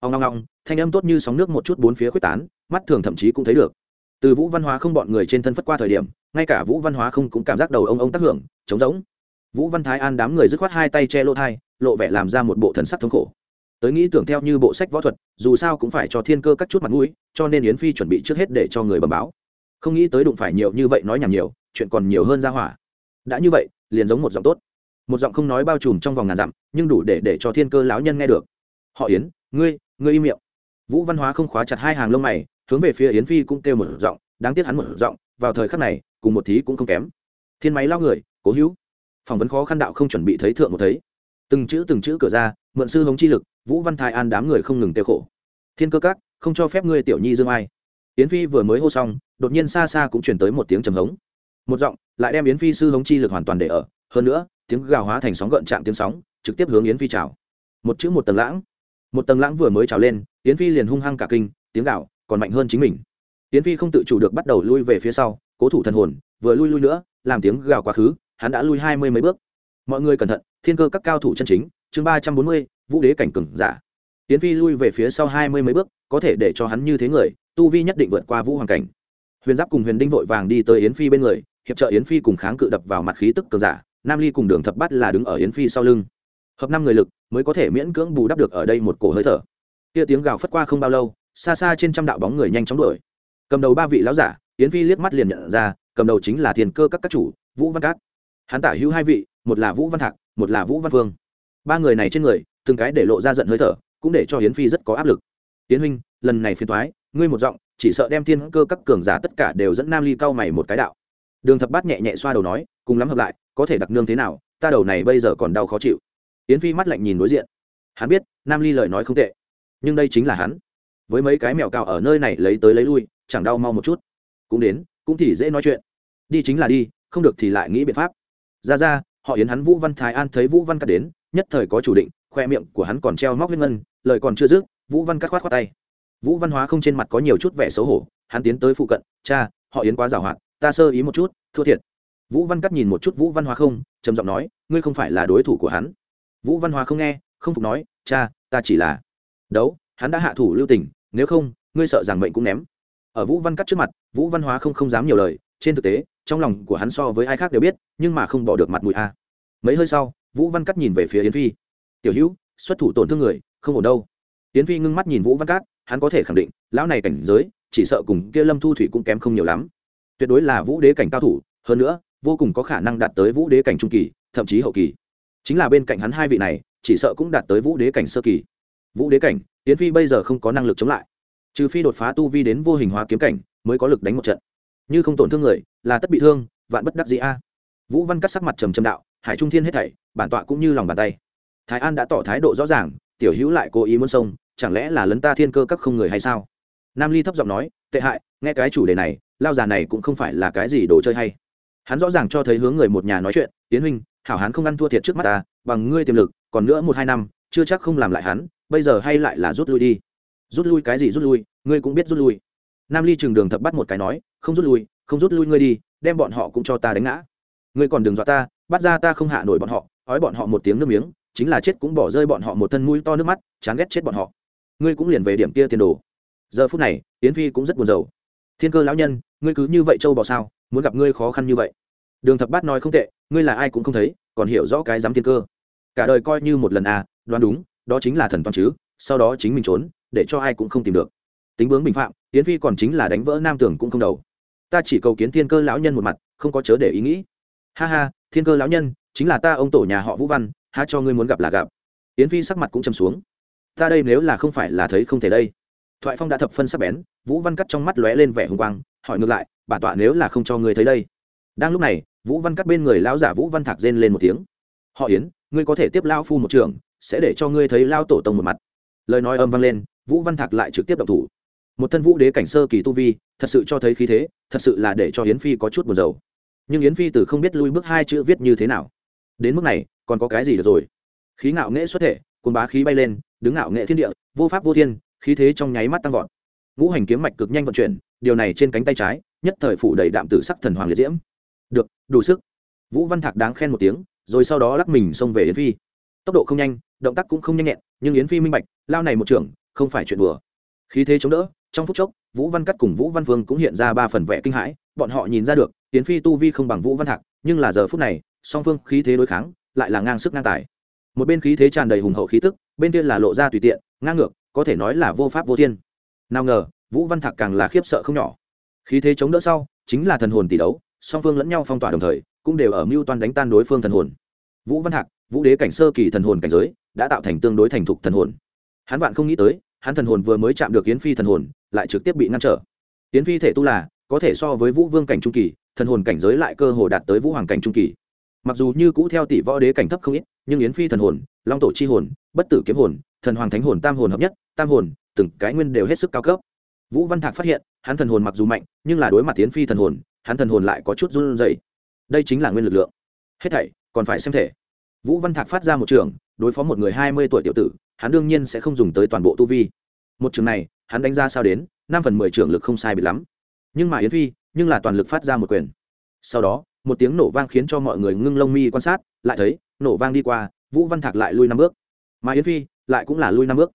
Ông ngong ngong thanh âm tốt như sóng nước một chút bốn phía quyết tán, mắt thường thậm chí cũng thấy được. Từ vũ văn hóa không bọn người trên thân phất qua thời điểm, ngay cả vũ văn hóa không cũng cảm giác đầu ông ông tác hưởng, trống rỗng. Vũ văn thái an đám người dứt khoát hai tay che lỗ thai, lộ vẻ làm ra một bộ thần sắc thống khổ. Tới nghĩ tưởng theo như bộ sách võ thuật, dù sao cũng phải cho thiên cơ các chút mặt mũi, cho nên yến phi chuẩn bị trước hết để cho người bẩm báo. Không nghĩ tới đụng phải nhiều như vậy nói nhảm nhiều, chuyện còn nhiều hơn ra hỏa. Đã như vậy, liền giống một giọng tốt một giọng không nói bao trùm trong vòng ngàn dặm, nhưng đủ để để cho thiên cơ lão nhân nghe được. Họ yến, ngươi ngươi im miệng. Vũ văn hóa không khóa chặt hai hàng lông mày, hướng về phía yến phi cũng kêu một giọng, đáng tiếc hắn một giọng, vào thời khắc này, cùng một thí cũng không kém. Thiên máy lao người, cố hữu. Phỏng vấn khó khăn đạo không chuẩn bị thấy thượng một thấy. Từng chữ từng chữ cửa ra, mượn sư hống chi lực, vũ văn thái an đám người không ngừng tiêu khổ. Thiên cơ các, không cho phép ngươi tiểu nhi dương ai. Yến phi vừa mới hô xong, đột nhiên xa xa cũng chuyển tới một tiếng trầm hống. Một giọng, lại đem yến phi sư hống chi lực hoàn toàn để ở. Hơn nữa tiếng gào hóa thành sóng gợn chạm tiếng sóng, trực tiếp hướng yến phi chào một chữ một tầng lãng. Một tầng lãng vừa mới trào lên, yến phi liền hung hăng cả kinh, tiếng gào còn mạnh hơn chính mình. Yến phi không tự chủ được bắt đầu lui về phía sau, cố thủ thần hồn, vừa lui lui nữa, làm tiếng gào quá khứ, hắn đã lui hai mươi mấy bước. Mọi người cẩn thận, thiên cơ các cao thủ chân chính, chương ba trăm bốn mươi, vũ đế cảnh cừng giả. Yến phi lui về phía sau hai mươi mấy bước, có thể để cho hắn như thế người, tu vi nhất định vượt qua vũ hoàng cảnh. Huyền giáp cùng huyền đinh vội vàng đi tới yến phi bên người, hiệp trợ yến phi cùng kháng cự đập vào mặt khí tức cường giả nam ly cùng đường thập bắt là đứng ở yến phi sau lưng. Hợp năm người lực, mới có thể miễn cưỡng bù đắp được ở đây một cổ hơi thở. Kia tiếng gào phất qua không bao lâu, xa xa trên trăm đạo bóng người nhanh chóng đuổi. Cầm đầu ba vị lão giả, yến phi liếc mắt liền nhận ra, cầm đầu chính là thiền cơ các các chủ, vũ văn cát hắn tả hữu hai vị, một là vũ văn thạc, một là vũ văn phương. Ba người này trên người, từng cái để lộ ra giận hơi thở, cũng để cho yến phi rất có áp lực. Yến huynh, lần này phiền thoái ngươi một giọng, chỉ sợ đem thiên cơ các cường giả tất cả đều dẫn nam ly cao mày một cái đạo đường thập bát nhẹ nhẹ xoa đầu nói, cùng lắm hợp lại, có thể đặc nương thế nào, ta đầu này bây giờ còn đau khó chịu. Yến phi mắt lạnh nhìn đối diện. Hắn biết, nam ly lời nói không tệ. Nhưng đây chính là hắn. Với mấy cái mèo cào ở nơi này lấy tới lấy lui, chẳng đau mau một chút. Cũng đến, cũng thì dễ nói chuyện. Đi chính là đi, không được thì lại nghĩ biện pháp. Ra ra, họ yến hắn vũ văn thái an thấy vũ văn cắt đến, nhất thời có chủ định, khoe miệng của hắn còn treo móc huyết ngân, lời còn chưa dứt, vũ văn cắt khoát khoát tay. Vũ văn hóa không trên mặt có nhiều chút vẻ xấu hổ, hắn tiến tới phụ cận, cha, họ yến quá giàu hoạt ta sơ ý một chút, thua thiệt. Vũ văn cắt nhìn một chút vũ văn hóa không, trầm giọng nói, ngươi không phải là đối thủ của hắn. Vũ văn hóa không nghe, không phục nói, cha, ta chỉ là đấu, hắn đã hạ thủ lưu tình, nếu không, ngươi sợ rằng mệnh cũng ném. Ở vũ văn cắt trước mặt, vũ văn hóa không không dám nhiều lời, trên thực tế, trong lòng của hắn so với ai khác đều biết, nhưng mà không bỏ được mặt mũi a. Mấy hơi sau, vũ văn cắt nhìn về phía yến phi. Tiểu hữu, xuất thủ tổn thương người, không ổn đâu. Yến phi ngưng mắt nhìn vũ văn cát hắn có thể khẳng định, lão này cảnh giới, chỉ sợ cùng kia lâm thu thủy cũng kém không nhiều lắm tuyệt đối là vũ đế cảnh cao thủ, hơn nữa, vô cùng có khả năng đạt tới vũ đế cảnh trung kỳ, thậm chí hậu kỳ. Chính là bên cạnh hắn hai vị này, chỉ sợ cũng đạt tới vũ đế cảnh sơ kỳ. Vũ đế cảnh tiến phi bây giờ không có năng lực chống lại. Trừ phi đột phá tu vi đến vô hình hóa kiếm cảnh, mới có lực đánh một trận. Như không tổn thương người, là tất bị thương, vạn bất đắc dĩ a. Vũ văn cắt sắc mặt trầm trầm đạo, hải trung thiên hết thảy, bản tọa cũng như lòng bàn tay. Thái an đã tỏ thái độ rõ ràng, tiểu hữu lại cố ý muốn xông, chẳng lẽ là lấn ta thiên cơ các không người hay sao? Nam ly thấp giọng nói, tệ hại nghe cái chủ đề này, lao già này cũng không phải là cái gì đồ chơi hay. Hắn rõ ràng cho thấy hướng người một nhà nói chuyện tiến huynh, hảo hán không ăn thua thiệt trước mắt ta, bằng ngươi tiềm lực, còn nữa một hai năm, chưa chắc không làm lại hắn, bây giờ hay lại là rút lui đi. Rút lui cái gì rút lui, ngươi cũng biết rút lui. Nam ly trường đường thập bắt một cái nói, không rút lui, không rút lui ngươi đi, đem bọn họ cũng cho ta đánh ngã. Ngươi còn đừng dọa ta, bắt ra ta không hạ nổi bọn họ, ói bọn họ một tiếng nước miếng, chính là chết cũng bỏ rơi bọn họ một thân mũi to nước mắt, chán ghét chết bọn họ. Ngươi cũng liền về điểm kia tiền đồ. Giờ phút này tiến phi cũng rất buồn rầu thiên cơ lão nhân, ngươi cứ như vậy châu bò sao, muốn gặp ngươi khó khăn như vậy. Đường thập bát nói không tệ, ngươi là ai cũng không thấy, còn hiểu rõ cái dám thiên cơ. Cả đời coi như một lần à đoán đúng, đó chính là thần toàn chứ, sau đó chính mình trốn, để cho ai cũng không tìm được. Tính bướng bình phạm, yến phi còn chính là đánh vỡ nam tưởng cũng không đầu. Ta chỉ cầu kiến thiên cơ lão nhân một mặt, không có chớ để ý nghĩ. Ha ha, thiên cơ lão nhân, chính là ta ông tổ nhà họ vũ văn, há cho ngươi muốn gặp là gặp. Yến phi sắc mặt cũng chầm xuống. Ta đây nếu là không phải là thấy không thể đây thoại phong đã thập phân sắc bén, vũ văn cắt trong mắt lóe lên vẻ hùng quang, hỏi ngược lại bản tọa nếu là không cho ngươi thấy đây? Đang lúc này, vũ văn cắt bên người lão giả vũ văn thạc rên lên một tiếng. Họ yến, ngươi có thể tiếp lao phu một trường sẽ để cho ngươi thấy lao tổ tông một mặt. Lời nói âm vang lên, vũ văn thạc lại trực tiếp động thủ. Một thân vũ đế cảnh sơ kỳ tu vi, thật sự cho thấy khí thế, thật sự là để cho yến phi có chút buồn rầu. Nhưng yến phi từ không biết lui bước hai chữ viết như thế nào. Đến mức này, còn có cái gì được rồi? Khí ngạo nghệ xuất thể cồn bá khí bay lên, đứng ngạo nghệ thiên địa, vô pháp vô thiên khí thế trong nháy mắt tăng vọt. Ngũ hành kiếm mạch cực nhanh vận chuyển, điều này trên cánh tay trái, nhất thời phủ đầy đạm tử sắc thần hoàng liệt diễm. Được, đủ sức. Vũ văn thạc đáng khen một tiếng, rồi sau đó lắc mình xông về yến phi. Tốc độ không nhanh, động tác cũng không nhanh nhẹn, nhưng yến phi minh bạch, lao này một trưởng, không phải chuyện đùa. Khí thế chống đỡ, trong phút chốc, vũ văn cắt cùng vũ văn vương cũng hiện ra ba phần vẻ kinh hãi, bọn họ nhìn ra được, yến phi tu vi không bằng vũ văn thạc, nhưng là giờ phút này, song phương khí thế đối kháng, lại là ngang sức ngang tài. Một bên khí thế tràn đầy hùng hậu khí tức, bên kia là lộ ra tùy tiện, ngang ngược có thể nói là vô pháp vô thiên. Nào ngờ, vũ văn thạc càng là khiếp sợ không nhỏ. Khí thế chống đỡ sau, chính là thần hồn tỷ đấu, song phương lẫn nhau phong tỏa đồng thời, cũng đều ở mưu toan đánh tan đối phương thần hồn. Vũ văn thạc, vũ đế cảnh sơ kỳ thần hồn cảnh giới, đã tạo thành tương đối thành thục thần hồn. Hắn vạn không nghĩ tới, hắn thần hồn vừa mới chạm được yến phi thần hồn, lại trực tiếp bị ngăn trở. Yến phi thể tu là, có thể so với vũ vương cảnh trung kỳ, thần hồn cảnh giới lại cơ hồ đạt tới vũ hoàng cảnh trung kỳ. Mặc dù như cũ theo tỷ võ đế cảnh thấp không ít, nhưng yến phi thần hồn, long tổ chi hồn, bất tử kiếm hồn thần hoàng thánh hồn tam hồn hợp nhất, tam hồn, từng cái nguyên đều hết sức cao cấp. Vũ văn thạc phát hiện, hắn thần hồn mặc dù mạnh, nhưng là đối mặt yến phi thần hồn, hắn thần hồn lại có chút run rẩy. Đây chính là nguyên lực lượng. Hết thảy, còn phải xem thể. Vũ văn thạc phát ra một trường, đối phó một người hai mươi tuổi tiểu tử, hắn đương nhiên sẽ không dùng tới toàn bộ tu vi. Một trường này, hắn đánh ra sao đến, năm phần mười trường lực không sai bị lắm. Nhưng mà yến phi, nhưng là toàn lực phát ra một quyền. Sau đó, một tiếng nổ vang khiến cho mọi người ngưng lông mi quan sát, lại thấy, nổ vang đi qua, vũ văn thạc lại lui năm bước. Mà yến phi lại cũng là lui năm bước.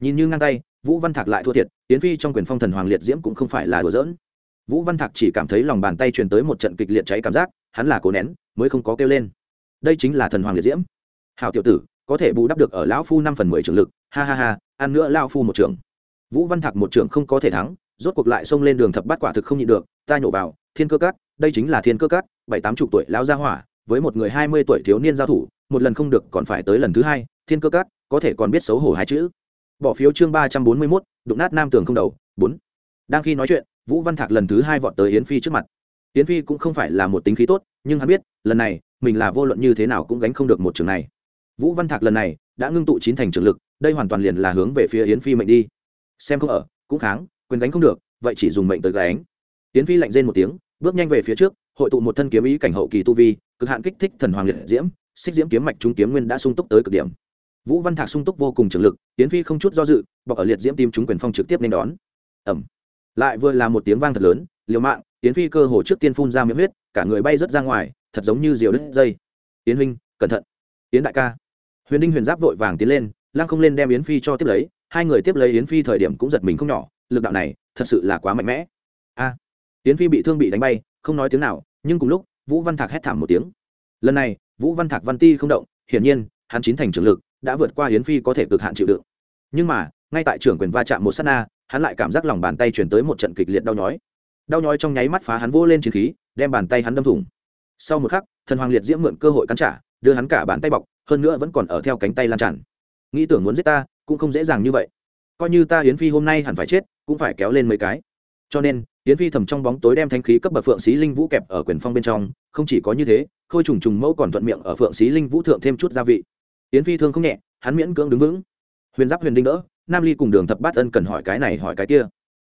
Nhìn như ngang tay, vũ văn thạc lại thua thiệt tiến phi trong quyền phong thần hoàng liệt diễm cũng không phải là đùa giỡn. Vũ văn thạc chỉ cảm thấy lòng bàn tay truyền tới một trận kịch liệt cháy cảm giác, hắn là cố nén, mới không có kêu lên. Đây chính là thần hoàng liệt diễm. Hào tiểu tử, có thể bù đắp được ở lão phu năm phần mười trường lực, ha ha ha, ăn nữa lao phu một trường vũ văn thạc một trường không có thể thắng, rốt cuộc lại xông lên đường thập bát quả thực không nhịn được, ta nhổ vào, thiên cơ cát đây chính là thiên cơ cát bảy tám chục tuổi lão gia hỏa, với một người hai mươi tuổi thiếu niên giao thủ, một lần không được còn phải tới lần thứ hai, thiên cơ cát có thể còn biết xấu hổ hai chữ. Bỏ phiếu chương ba trăm bốn mươi mốt, đụng nát nam tường không đầu, bốn. Đang khi nói chuyện, vũ văn thạc lần thứ hai vọt tới yến phi trước mặt. Yến phi cũng không phải là một tính khí tốt, nhưng hắn biết, lần này, mình là vô luận như thế nào cũng gánh không được một trường này. Vũ văn thạc lần này đã ngưng tụ chín thành trường lực, đây hoàn toàn liền là hướng về phía yến phi mệnh đi. Xem không ở, cũng kháng, quyền gánh không được, vậy chỉ dùng mệnh tới gánh. Yến phi lạnh rên một tiếng, bước nhanh về phía trước, hội tụ một thân kiếm ý cảnh hậu kỳ tu vi, cực hạn kích thích thần hoàng liệt diễm, xích diễm kiếm mạch trung kiếm nguyên đã sung túc tới cực điểm vũ văn thạc sung túc vô cùng trường lực tiến phi không chút do dự, bọc ở liệt diễm tim chúng quyền phong trực tiếp nên đón. Ẩm lại vừa là một tiếng vang thật lớn, liều mạng tiến phi cơ hồ trước tiên phun ra miệng huyết, cả người bay rớt ra ngoài, thật giống như diều đứt dây. Tiến huynh, cẩn thận. Tiến đại ca. Huyền đinh huyền giáp vội vàng tiến lên, lăng không lên đem yến phi cho tiếp lấy, hai người tiếp lấy yến phi thời điểm cũng giật mình không nhỏ, lực đạo này thật sự là quá mạnh mẽ. A. Yến phi bị thương bị đánh bay, không nói tiếng nào, nhưng cùng lúc, vũ văn thạc hét thảm một tiếng. Lần này, vũ văn thạc văn ti không động, hiển nhiên, hắn chín thành trường lực đã vượt qua yến phi có thể cực hạn chịu đựng. Nhưng mà, ngay tại trưởng quyền va chạm một s á t na, hắn lại cảm giác lòng bàn tay chuyển tới một trận kịch liệt đau nhói. Đau nhói trong nháy mắt phá hắn vỗ lên chiến khí, đem bàn tay hắn đâm thủng. Sau một khắc, thần hoàng liệt diễm mượn cơ hội cắn trả, đưa hắn cả bàn tay bọc, hơn nữa vẫn còn ở theo cánh tay lan tràn. Nghĩ tưởng muốn giết ta, cũng không dễ dàng như vậy. Coi như ta yến phi hôm nay hẳn phải chết, cũng phải kéo lên mấy cái. Cho nên, yến phi thầm trong bóng tối đem thanh khí cấp bậc phượng xí linh vũ kẹp ở quyền phong bên trong, không chỉ có như thế, khôi trùng trùng mẫu còn thuận miệng ở phượng xí linh vũ thượng thêm chút gia vị yến phi thương không nhẹ, hắn miễn cưỡng đứng vững. Huyền giáp huyền đinh đỡ, nam ly cùng đường thập bát ân cần hỏi cái này hỏi cái kia.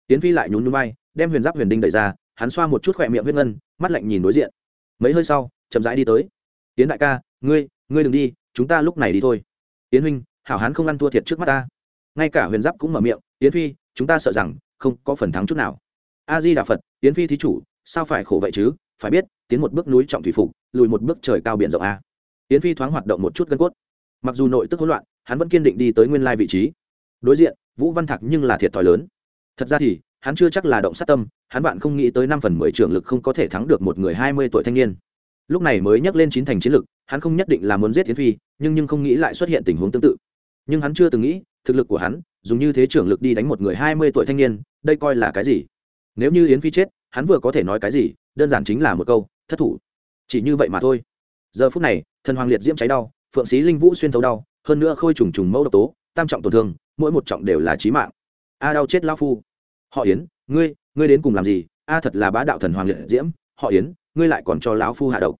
Yến phi lại nhún nhún vai, đem huyền giáp huyền đinh đẩy ra, hắn xoa một chút khỏe miệng huyết ngân, mắt lạnh nhìn đối diện. Mấy hơi sau, chậm rãi đi tới. Yến đại ca, ngươi ngươi đừng đi, chúng ta lúc này đi thôi. Yến huynh, hảo hán không ăn thua thiệt trước mắt ta. Ngay cả huyền giáp cũng mở miệng, yến phi, chúng ta sợ rằng không có phần thắng chút nào. A di đà phật, yến phi thí chủ, sao phải khổ vậy chứ? Phải biết, tiến một bước núi trọng thủy phục, lùi một bước trời cao biển rộng a. Yến phi thoáng hoạt động một chút gân cốt mặc dù nội tức hỗn loạn, hắn vẫn kiên định đi tới nguyên lai vị trí. Đối diện, vũ văn thạc nhưng là thiệt thòi lớn. Thật ra thì, hắn chưa chắc là động sát tâm, hắn bạn không nghĩ tới năm phần mười trưởng lực không có thể thắng được một người hai mươi tuổi thanh niên. Lúc này mới nhắc lên chín thành chiến lực, hắn không nhất định là muốn giết yến phi, nhưng nhưng không nghĩ lại xuất hiện tình huống tương tự. Nhưng hắn chưa từng nghĩ, thực lực của hắn, dùng như thế trưởng lực đi đánh một người hai mươi tuổi thanh niên, đây coi là cái gì? Nếu như yến phi chết, hắn vừa có thể nói cái gì? Đơn giản chính là một câu, thất thủ. Chỉ như vậy mà thôi. Giờ phút này, thần hoàng liệt diễm cháy đau phượng sĩ linh vũ xuyên thấu đau, hơn nữa khôi trùng trùng mẫu độc tố, tam trọng tổn thương, mỗi một trọng đều là chí mạng. A đau chết lao phu. Họ yến, ngươi ngươi đến cùng làm gì? A thật là bá đạo thần hoàng liệt diễm. Họ yến, ngươi lại còn cho lão phu hạ độc.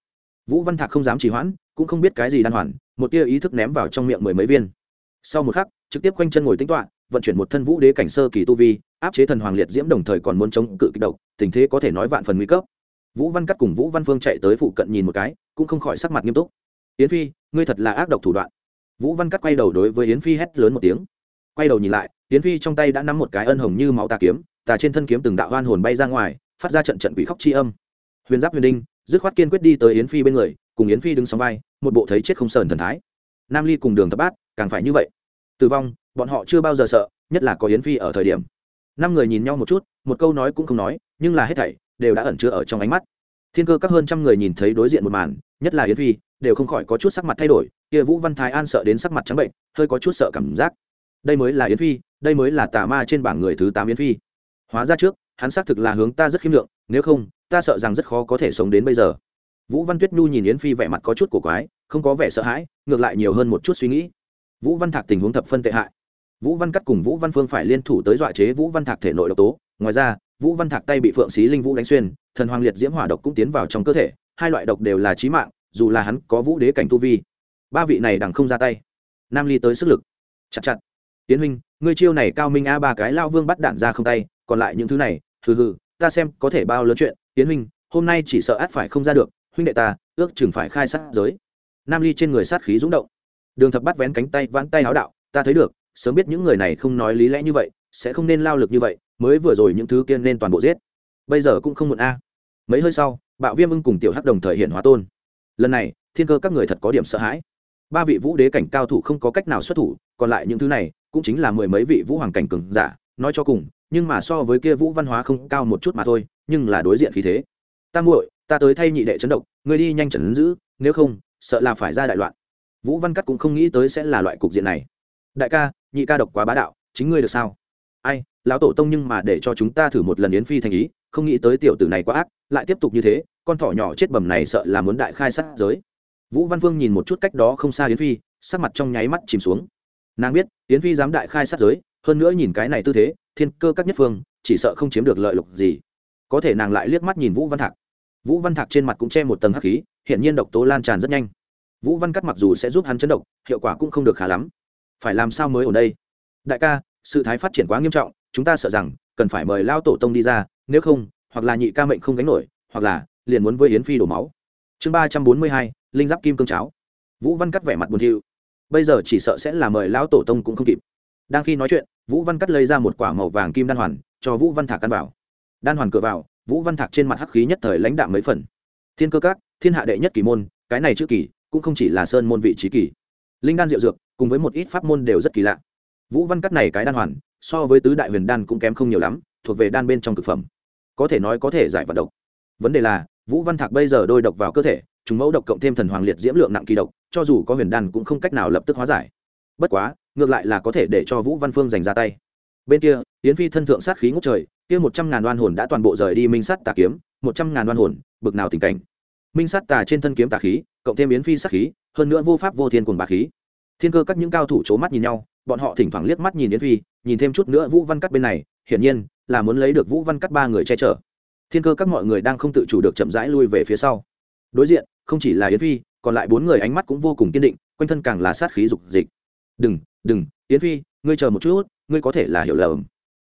Vũ văn thạc không dám trì hoãn, cũng không biết cái gì đan hoàn, một tia ý thức ném vào trong miệng mười mấy viên. Sau một khắc, trực tiếp quanh chân ngồi tính toạ vận chuyển một thân vũ đế cảnh sơ kỳ tu vi, áp chế thần hoàng liệt diễm đồng thời còn muốn chống cự kích độc, tình thế có thể nói vạn phần nguy cấp. Vũ văn cắt cùng vũ văn phương chạy tới phụ cận nhìn một cái, cũng không khỏi sắc mặt nghiêm túc yến phi, ngươi thật là ác độc thủ đoạn. Vũ văn cắt quay đầu đối với yến phi hét lớn một tiếng. Quay đầu nhìn lại, yến phi trong tay đã nắm một cái ân hồng như máu tà kiếm, tà trên thân kiếm từng đạo hoan hồn bay ra ngoài, phát ra trận trận quỷ khóc chi âm. Huyền giáp huyền đinh, dứt khoát kiên quyết đi tới yến phi bên người, cùng yến phi đứng sóng vai, một bộ thấy chết không sờn thần thái. Nam ly cùng đường thập bát, càng phải như vậy. Tử vong, bọn họ chưa bao giờ sợ, nhất là có yến phi ở thời điểm. Năm người nhìn nhau một chút, một câu nói cũng không nói, nhưng là hết thảy đều đã ẩn chứa ở trong ánh mắt. Thiên cơ các hơn trăm người nhìn thấy đối diện một màn, nhất là yến phi đều không khỏi có chút sắc mặt thay đổi, kia vũ văn thái an sợ đến sắc mặt trắng bệnh, hơi có chút sợ cảm giác. Đây mới là yến phi, đây mới là tà ma trên bảng người thứ tám yến phi. Hóa ra trước, hắn xác thực là hướng ta rất khiêm lượng, nếu không, ta sợ rằng rất khó có thể sống đến bây giờ. Vũ văn tuyết nhu nhìn yến phi vẻ mặt có chút cổ quái, không có vẻ sợ hãi, ngược lại nhiều hơn một chút suy nghĩ. Vũ văn thạc tình huống thập phân tệ hại. Vũ văn cắt cùng vũ văn phương phải liên thủ tới dọa chế vũ văn thạc thể nội độc tố. Ngoài ra, vũ văn thạc tay bị phượng xí linh vũ đánh xuyên, thần hoàng liệt diễm hỏa độc cũng tiến vào trong cơ thể, hai loại độc đều là trí mạng dù là hắn có vũ đế cảnh tu vi, ba vị này đằng không ra tay. Nam ly tới sức lực. Chặt chặt. Tiến huynh, ngươi chiêu này cao minh a ba cái lao vương bắt đạn ra không tay, còn lại những thứ này, hừ hừ, ta xem có thể bao lớn chuyện. Tiến huynh, hôm nay chỉ sợ át phải không ra được, huynh đệ ta, ước chừng phải khai sát giới. Nam ly trên người sát khí rúng động. Đường thập bắt vén cánh tay vãn tay áo đạo, ta thấy được, sớm biết những người này không nói lý lẽ như vậy, sẽ không nên lao lực như vậy, mới vừa rồi những thứ kia nên toàn bộ giết. Bây giờ cũng không muộn a. Mấy hơi sau, bạo viêm ưng cùng tiểu hắc đồng thời hiện hóa tôn lần này, thiên cơ các người thật có điểm sợ hãi. Ba vị vũ đế cảnh cao thủ không có cách nào xuất thủ, còn lại những thứ này cũng chính là mười mấy vị vũ hoàng cảnh cường giả, nói cho cùng, nhưng mà so với kia vũ văn hóa không cao một chút mà thôi, nhưng là đối diện khí thế. Ta muội, ta tới thay nhị đệ chấn động người đi nhanh chẩn giữ, nếu không, sợ là phải ra đại loạn. Vũ văn cắt cũng không nghĩ tới sẽ là loại cục diện này. Đại ca, nhị ca độc quá bá đạo, chính ngươi được sao? Ai lão tổ tông nhưng mà để cho chúng ta thử một lần yến phi thành ý, không nghĩ tới tiểu tử này quá ác, lại tiếp tục như thế, con thỏ nhỏ chết bầm này sợ là muốn đại khai sát giới. Vũ văn phương nhìn một chút cách đó không xa yến phi, sắc mặt trong nháy mắt chìm xuống. Nàng biết, yến phi dám đại khai sát giới, hơn nữa nhìn cái này tư thế, thiên cơ các nhất phương, chỉ sợ không chiếm được lợi lộc gì. Có thể nàng lại liếc mắt nhìn vũ văn thạc. Vũ văn thạc trên mặt cũng che một tầng hắc khí hiện nhiên độc tố lan tràn rất nhanh. Vũ văn cắt mặc dù sẽ giúp hắn chấn độc hiệu quả cũng không được khá lắm. Phải làm sao mới ở đây? Đại ca, sự thái phát triển quá nghiêm trọng chúng ta sợ rằng cần phải mời lao tổ tông đi ra, nếu không, hoặc là nhị ca mệnh không gánh nổi, hoặc là liền muốn với yến phi đổ máu. Chương ba trăm bốn mươi hai, linh giáp kim cương cháo. Vũ văn cắt vẻ mặt buồn thiu. Bây giờ chỉ sợ sẽ là mời lão tổ tông cũng không kịp. Đang khi nói chuyện, vũ văn cắt lấy ra một quả màu vàng kim đan hoàn, cho vũ văn thạc căn vào. Đan hoàn cửa vào, vũ văn thạc trên mặt hắc khí nhất thời lãnh đạm mấy phần. Thiên cơ các, thiên hạ đệ nhất kỳ môn, cái này chữ kỳ, cũng không chỉ là sơn môn vị trí kỳ. Linh đan diệu dược, cùng với một ít pháp môn đều rất kỳ lạ. Vũ văn cắt này cái đan hoàn so với tứ đại huyền đan cũng kém không nhiều lắm, thuộc về đan bên trong thực phẩm. Có thể nói có thể giải vận độc. Vấn đề là, vũ văn thạc bây giờ đôi độc vào cơ thể chúng mẫu độc cộng thêm thần hoàng liệt diễm lượng nặng kỳ độc, cho dù có huyền đan cũng không cách nào lập tức hóa giải. Bất quá, ngược lại là có thể để cho vũ văn phương giành ra tay. Bên kia, yến phi thân thượng sát khí ngốc trời, kia một trăm ngàn đoan hồn đã toàn bộ rời đi minh sắt tà kiếm, một trăm ngàn đoan hồn, bực nào tình cảnh. Minh sắt tà trên thân kiếm tà khí, cộng thêm yến phi sát khí, hơn nữa vô pháp vô thiên cùng bà khí. Thiên cơ các những cao thủ c mắt nhìn nhau bọn họ thỉnh thoảng liếc mắt nhìn yến phi, nhìn thêm chút nữa vũ văn cắt bên này, hiển nhiên là muốn lấy được vũ văn cắt ba người che chở. Thiên cơ các mọi người đang không tự chủ được chậm rãi lui về phía sau. Đối diện, không chỉ là yến phi, còn lại bốn người ánh mắt cũng vô cùng kiên định, quanh thân càng là sát khí dục dịch. Đừng đừng, yến phi, ngươi chờ một chút, ngươi có thể là hiểu lầm.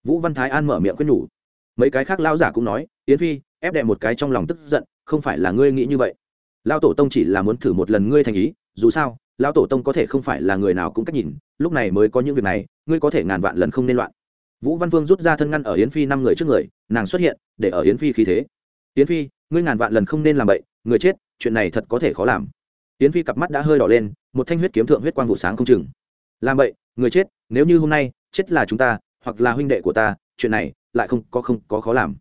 Vũ văn thái an mở miệng khuyên nhủ. Mấy cái khác lao giả cũng nói, yến phi, ép đệ một cái trong lòng tức giận, không phải là ngươi nghĩ như vậy. Lao tổ tông chỉ là muốn thử một lần ngươi thành ý, dù sao Lão tổ tông có thể không phải là người nào cũng cách nhìn, lúc này mới có những việc này, ngươi có thể ngàn vạn lần không nên loạn. Vũ văn vương rút ra thân ngăn ở yến phi năm người trước người, nàng xuất hiện, để ở yến phi khí thế. Yến phi, ngươi ngàn vạn lần không nên làm bậy, người chết, chuyện này thật có thể khó làm. Yến phi cặp mắt đã hơi đỏ lên, một thanh huyết kiếm thượng huyết quang vụ sáng không chừng. Làm bậy, người chết, nếu như hôm nay, chết là chúng ta, hoặc là huynh đệ của ta, chuyện này lại không có không có khó làm.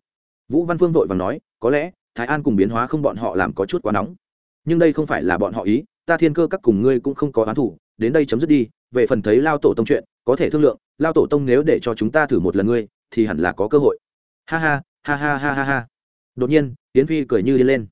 Vũ văn phương vội và nói, có lẽ, thái an cùng biến hóa không bọn họ làm có chút quá nóng nhưng đây không phải là bọn họ ý, ta thiên cơ các cùng ngươi cũng không có oán thủ, đến đây chấm dứt đi, về phần thấy lao tổ tông chuyện, có thể thương lượng, lao tổ tông nếu để cho chúng ta thử một lần ngươi, thì hẳn là có cơ hội. Ha ha ha ha ha ha ha. Đột nhiên tiến phi cười như đi lên,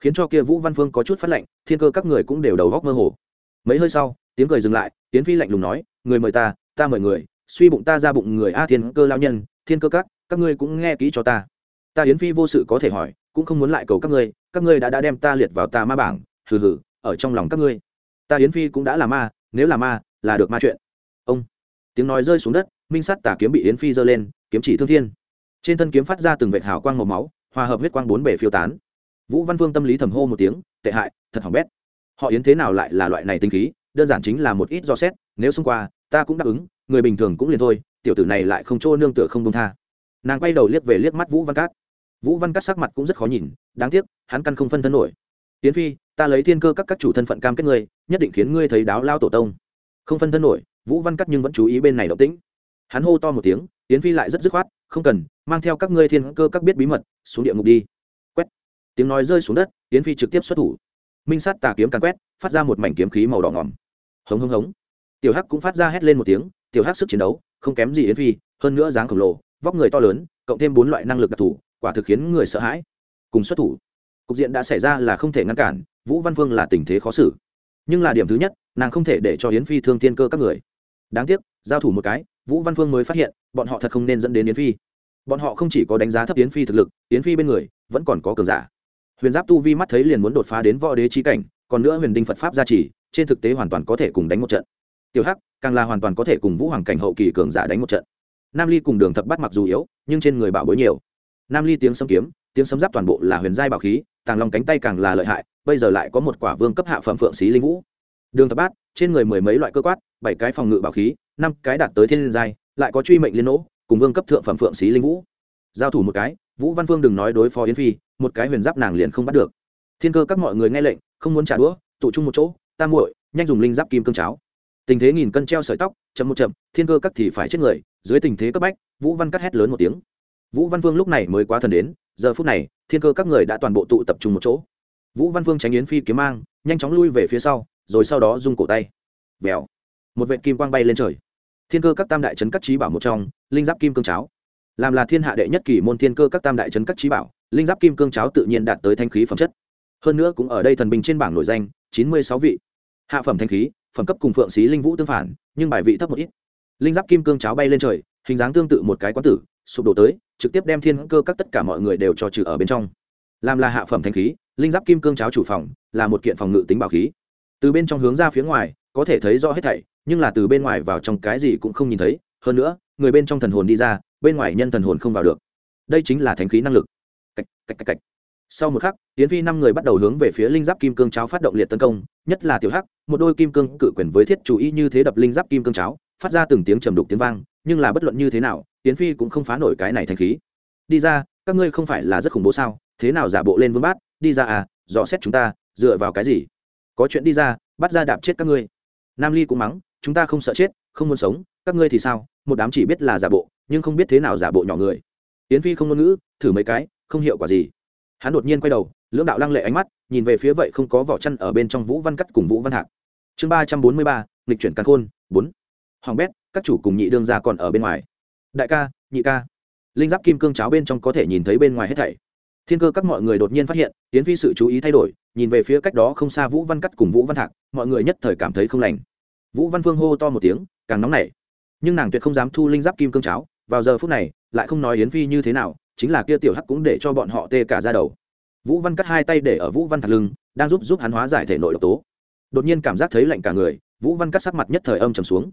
khiến cho kia vũ văn phương có chút phát lệnh thiên cơ các người cũng đều đầu góc mơ hồ. Mấy hơi sau, tiếng cười dừng lại tiến phi lạnh lùng nói, người mời ta ta mời người, suy bụng ta ra bụng người a thiên cơ lao nhân, thiên cơ các các ngươi cũng nghe kỹ cho ta. Ta yến phi vô sự có thể hỏi, cũng không muốn lại cầu các ngươi các ngươi đã đã đem ta liệt vào ta ma bảng, hừ hừ, ở trong lòng các ngươi. Ta yến phi cũng đã là ma, nếu là ma, là được ma chuyện. Ông, tiếng nói rơi xuống đất, minh sắt tà kiếm bị yến phi giơ lên, kiếm chỉ thương thiên. Trên thân kiếm phát ra từng vệt hào quang màu máu, hòa hợp huyết quang bốn bể phiêu tán. Vũ văn vương tâm lý thầm hô một tiếng, tệ hại, thật hỏng bét. Họ yến thế nào lại là loại này tinh khí? Đơn giản chính là một ít do xét, nếu xung qua, ta cũng đáp ứng, người bình thường cũng liền thôi, tiểu tử này lại không cho nương tựa không đông tha. Nàng quay đầu liếc về liếc mắt vũ văn cát. Vũ văn cát sắc mặt cũng rất khó nhìn đáng tiếc, hắn căn không phân thân nổi. Tiến phi, ta lấy thiên cơ các các chủ thân phận cam kết ngươi, nhất định khiến ngươi thấy đáo lao tổ tông. Không phân thân nổi, vũ văn cát nhưng vẫn chú ý bên này động tĩnh. Hắn hô to một tiếng, tiến phi lại rất dứt khoát, không cần, mang theo các ngươi thiên cơ các biết bí mật, xuống địa ngục đi. Quét. Tiếng nói rơi xuống đất, tiến phi trực tiếp xuất thủ. Minh sát tà kiếm càn quét, phát ra một mảnh kiếm khí màu đỏ ngỏm hống hống hống. Tiểu hắc cũng phát ra hét lên một tiếng, tiểu hắc sức chiến đấu, không kém gì yến phi, hơn nữa dáng khổng lồ, vóc người to lớn, cộng thêm bốn loại năng lực đặc thù, quả thực khiến người sợ hãi cùng xuất thủ. Cục diện đã xảy ra là không thể ngăn cản, vũ văn phương là tình thế khó xử. Nhưng là điểm thứ nhất, nàng không thể để cho yến phi thương tiên cơ các người. Đáng tiếc, giao thủ một cái, vũ văn phương mới phát hiện, bọn họ thật không nên dẫn đến yến phi. Bọn họ không chỉ có đánh giá thấp yến phi thực lực, yến phi bên người vẫn còn có cường giả. Huyền giáp tu vi mắt thấy liền muốn đột phá đến võ đế trí cảnh, còn nữa huyền đinh phật pháp gia trì, trên thực tế hoàn toàn có thể cùng đánh một trận. Tiểu hắc, càng là hoàn toàn có thể cùng vũ hoàng cảnh hậu kỳ cường giả đánh một trận. Nam ly cùng đường thập bắt mặc dù yếu, nhưng trên người bảo bối nhiều. Nam ly tiếng xâm kiếm tiếng sấm giáp toàn bộ là huyền giai bảo khí, tàng lòng cánh tay càng là lợi hại, bây giờ lại có một quả vương cấp hạ phẩm phượng xí linh vũ. Đường thập bát, trên người mười mấy loại cơ quát, bảy cái phòng ngự bảo khí, năm cái đạt tới thiên liên giai, lại có truy mệnh liên nỗ, cùng vương cấp thượng phẩm phượng xí linh vũ. Giao thủ một cái, vũ văn phương đừng nói đối phó yến phi, một cái huyền giáp nàng liền không bắt được. Thiên cơ các mọi người nghe lệnh, không muốn trả đũa, tụ chung một chỗ, tam muội, nhanh dùng linh giáp kim cương cháo. Tình thế nghìn cân treo sợi tóc, chậm một chậm, thiên cơ các thì phải chết người, dưới tình thế cấp bách, vũ văn cắt hét lớn một tiếng. Vũ văn vương lúc này mới quá thần đến giờ phút này, thiên cơ các người đã toàn bộ tụ tập trung một chỗ. Vũ văn vương tránh yến phi kiếm mang, nhanh chóng lui về phía sau, rồi sau đó rung cổ tay. Vèo. Một vệ kim quang bay lên trời. Thiên cơ các tam đại trấn các trí bảo một trong, linh giáp kim cương cháo. Làm là thiên hạ đệ nhất kỷ môn thiên cơ các tam đại trấn các trí bảo, linh giáp kim cương cháo tự nhiên đạt tới thanh khí phẩm chất. Hơn nữa cũng ở đây thần bình trên bảng nổi danh, chín mươi sáu vị. Hạ phẩm thanh khí, phẩm cấp cùng phượng xí linh vũ tương phản, nhưng bài vị thấp một ít. Linh giáp kim cương cháo bay lên trời, hình dáng tương tự một cái quán tử, sụp đổ tới trực tiếp đem thiên cơ các tất cả mọi người đều cho trừ ở bên trong. Làm là hạ phẩm thanh khí, linh giáp kim cương cháo chủ phòng, là một kiện phòng ngự tính bảo khí. Từ bên trong hướng ra phía ngoài, có thể thấy rõ hết thảy, nhưng là từ bên ngoài vào trong cái gì cũng không nhìn thấy. Hơn nữa, người bên trong thần hồn đi ra, bên ngoài nhân thần hồn không vào được. Đây chính là thánh khí năng lực. Cạch cạch cạch cạch. Sau một khắc tiến phi năm người bắt đầu hướng về phía linh giáp kim cương cháo phát động liệt tấn công, nhất là tiểu hắc, một đôi kim cương cự quyền với thiết chủ y như thế đập linh giáp kim cương cháo, phát ra từng tiếng trầm đục tiếng vang, nhưng là bất luận như thế nào tiến phi cũng không phá nổi cái này thành khí. Đi ra, các ngươi không phải là rất khủng bố sao? Thế nào giả bộ lên vương bát? Đi ra à dò xét chúng ta, dựa vào cái gì? Có chuyện đi ra, bắt ra đạp chết các ngươi. Nam ly cũng mắng, chúng ta không sợ chết, không muốn sống, các ngươi thì sao? Một đám chỉ biết là giả bộ, nhưng không biết thế nào giả bộ nhỏ người. Yến phi không ngôn ngữ, thử mấy cái, không hiệu quả gì. Hắn đột nhiên quay đầu, lưỡng đạo lăng lệ ánh mắt, nhìn về phía vậy không có vỏ chăn ở bên trong vũ văn cắt cùng vũ văn hạc. Chương ba trăm bốn mươi ba, nghịch chuyển căn khôn, bốn. Hoàng bét, các chủ cùng nhị đương ra còn ở bên ngoài đại ca, nhị ca. Linh giáp kim cương cháo bên trong có thể nhìn thấy bên ngoài hết thảy. Thiên cơ các mọi người đột nhiên phát hiện tiến phi sự chú ý thay đổi, nhìn về phía cách đó không xa vũ văn cắt cùng vũ văn thạc, mọi người nhất thời cảm thấy không lành. Vũ văn phương hô to một tiếng, càng nóng nảy. Nhưng nàng tuyệt không dám thu linh giáp kim cương cháo, vào giờ phút này, lại không nói yến phi như thế nào, chính là kia tiểu hắc cũng để cho bọn họ tê cả ra đầu. Vũ văn cắt hai tay để ở vũ văn thạc lưng, đang giúp giúp hắn hóa giải thể nội độc tố. Đột nhiên cảm giác thấy lạnh cả người, vũ văn cắt sắc mặt nhất thời âm trầm xuống.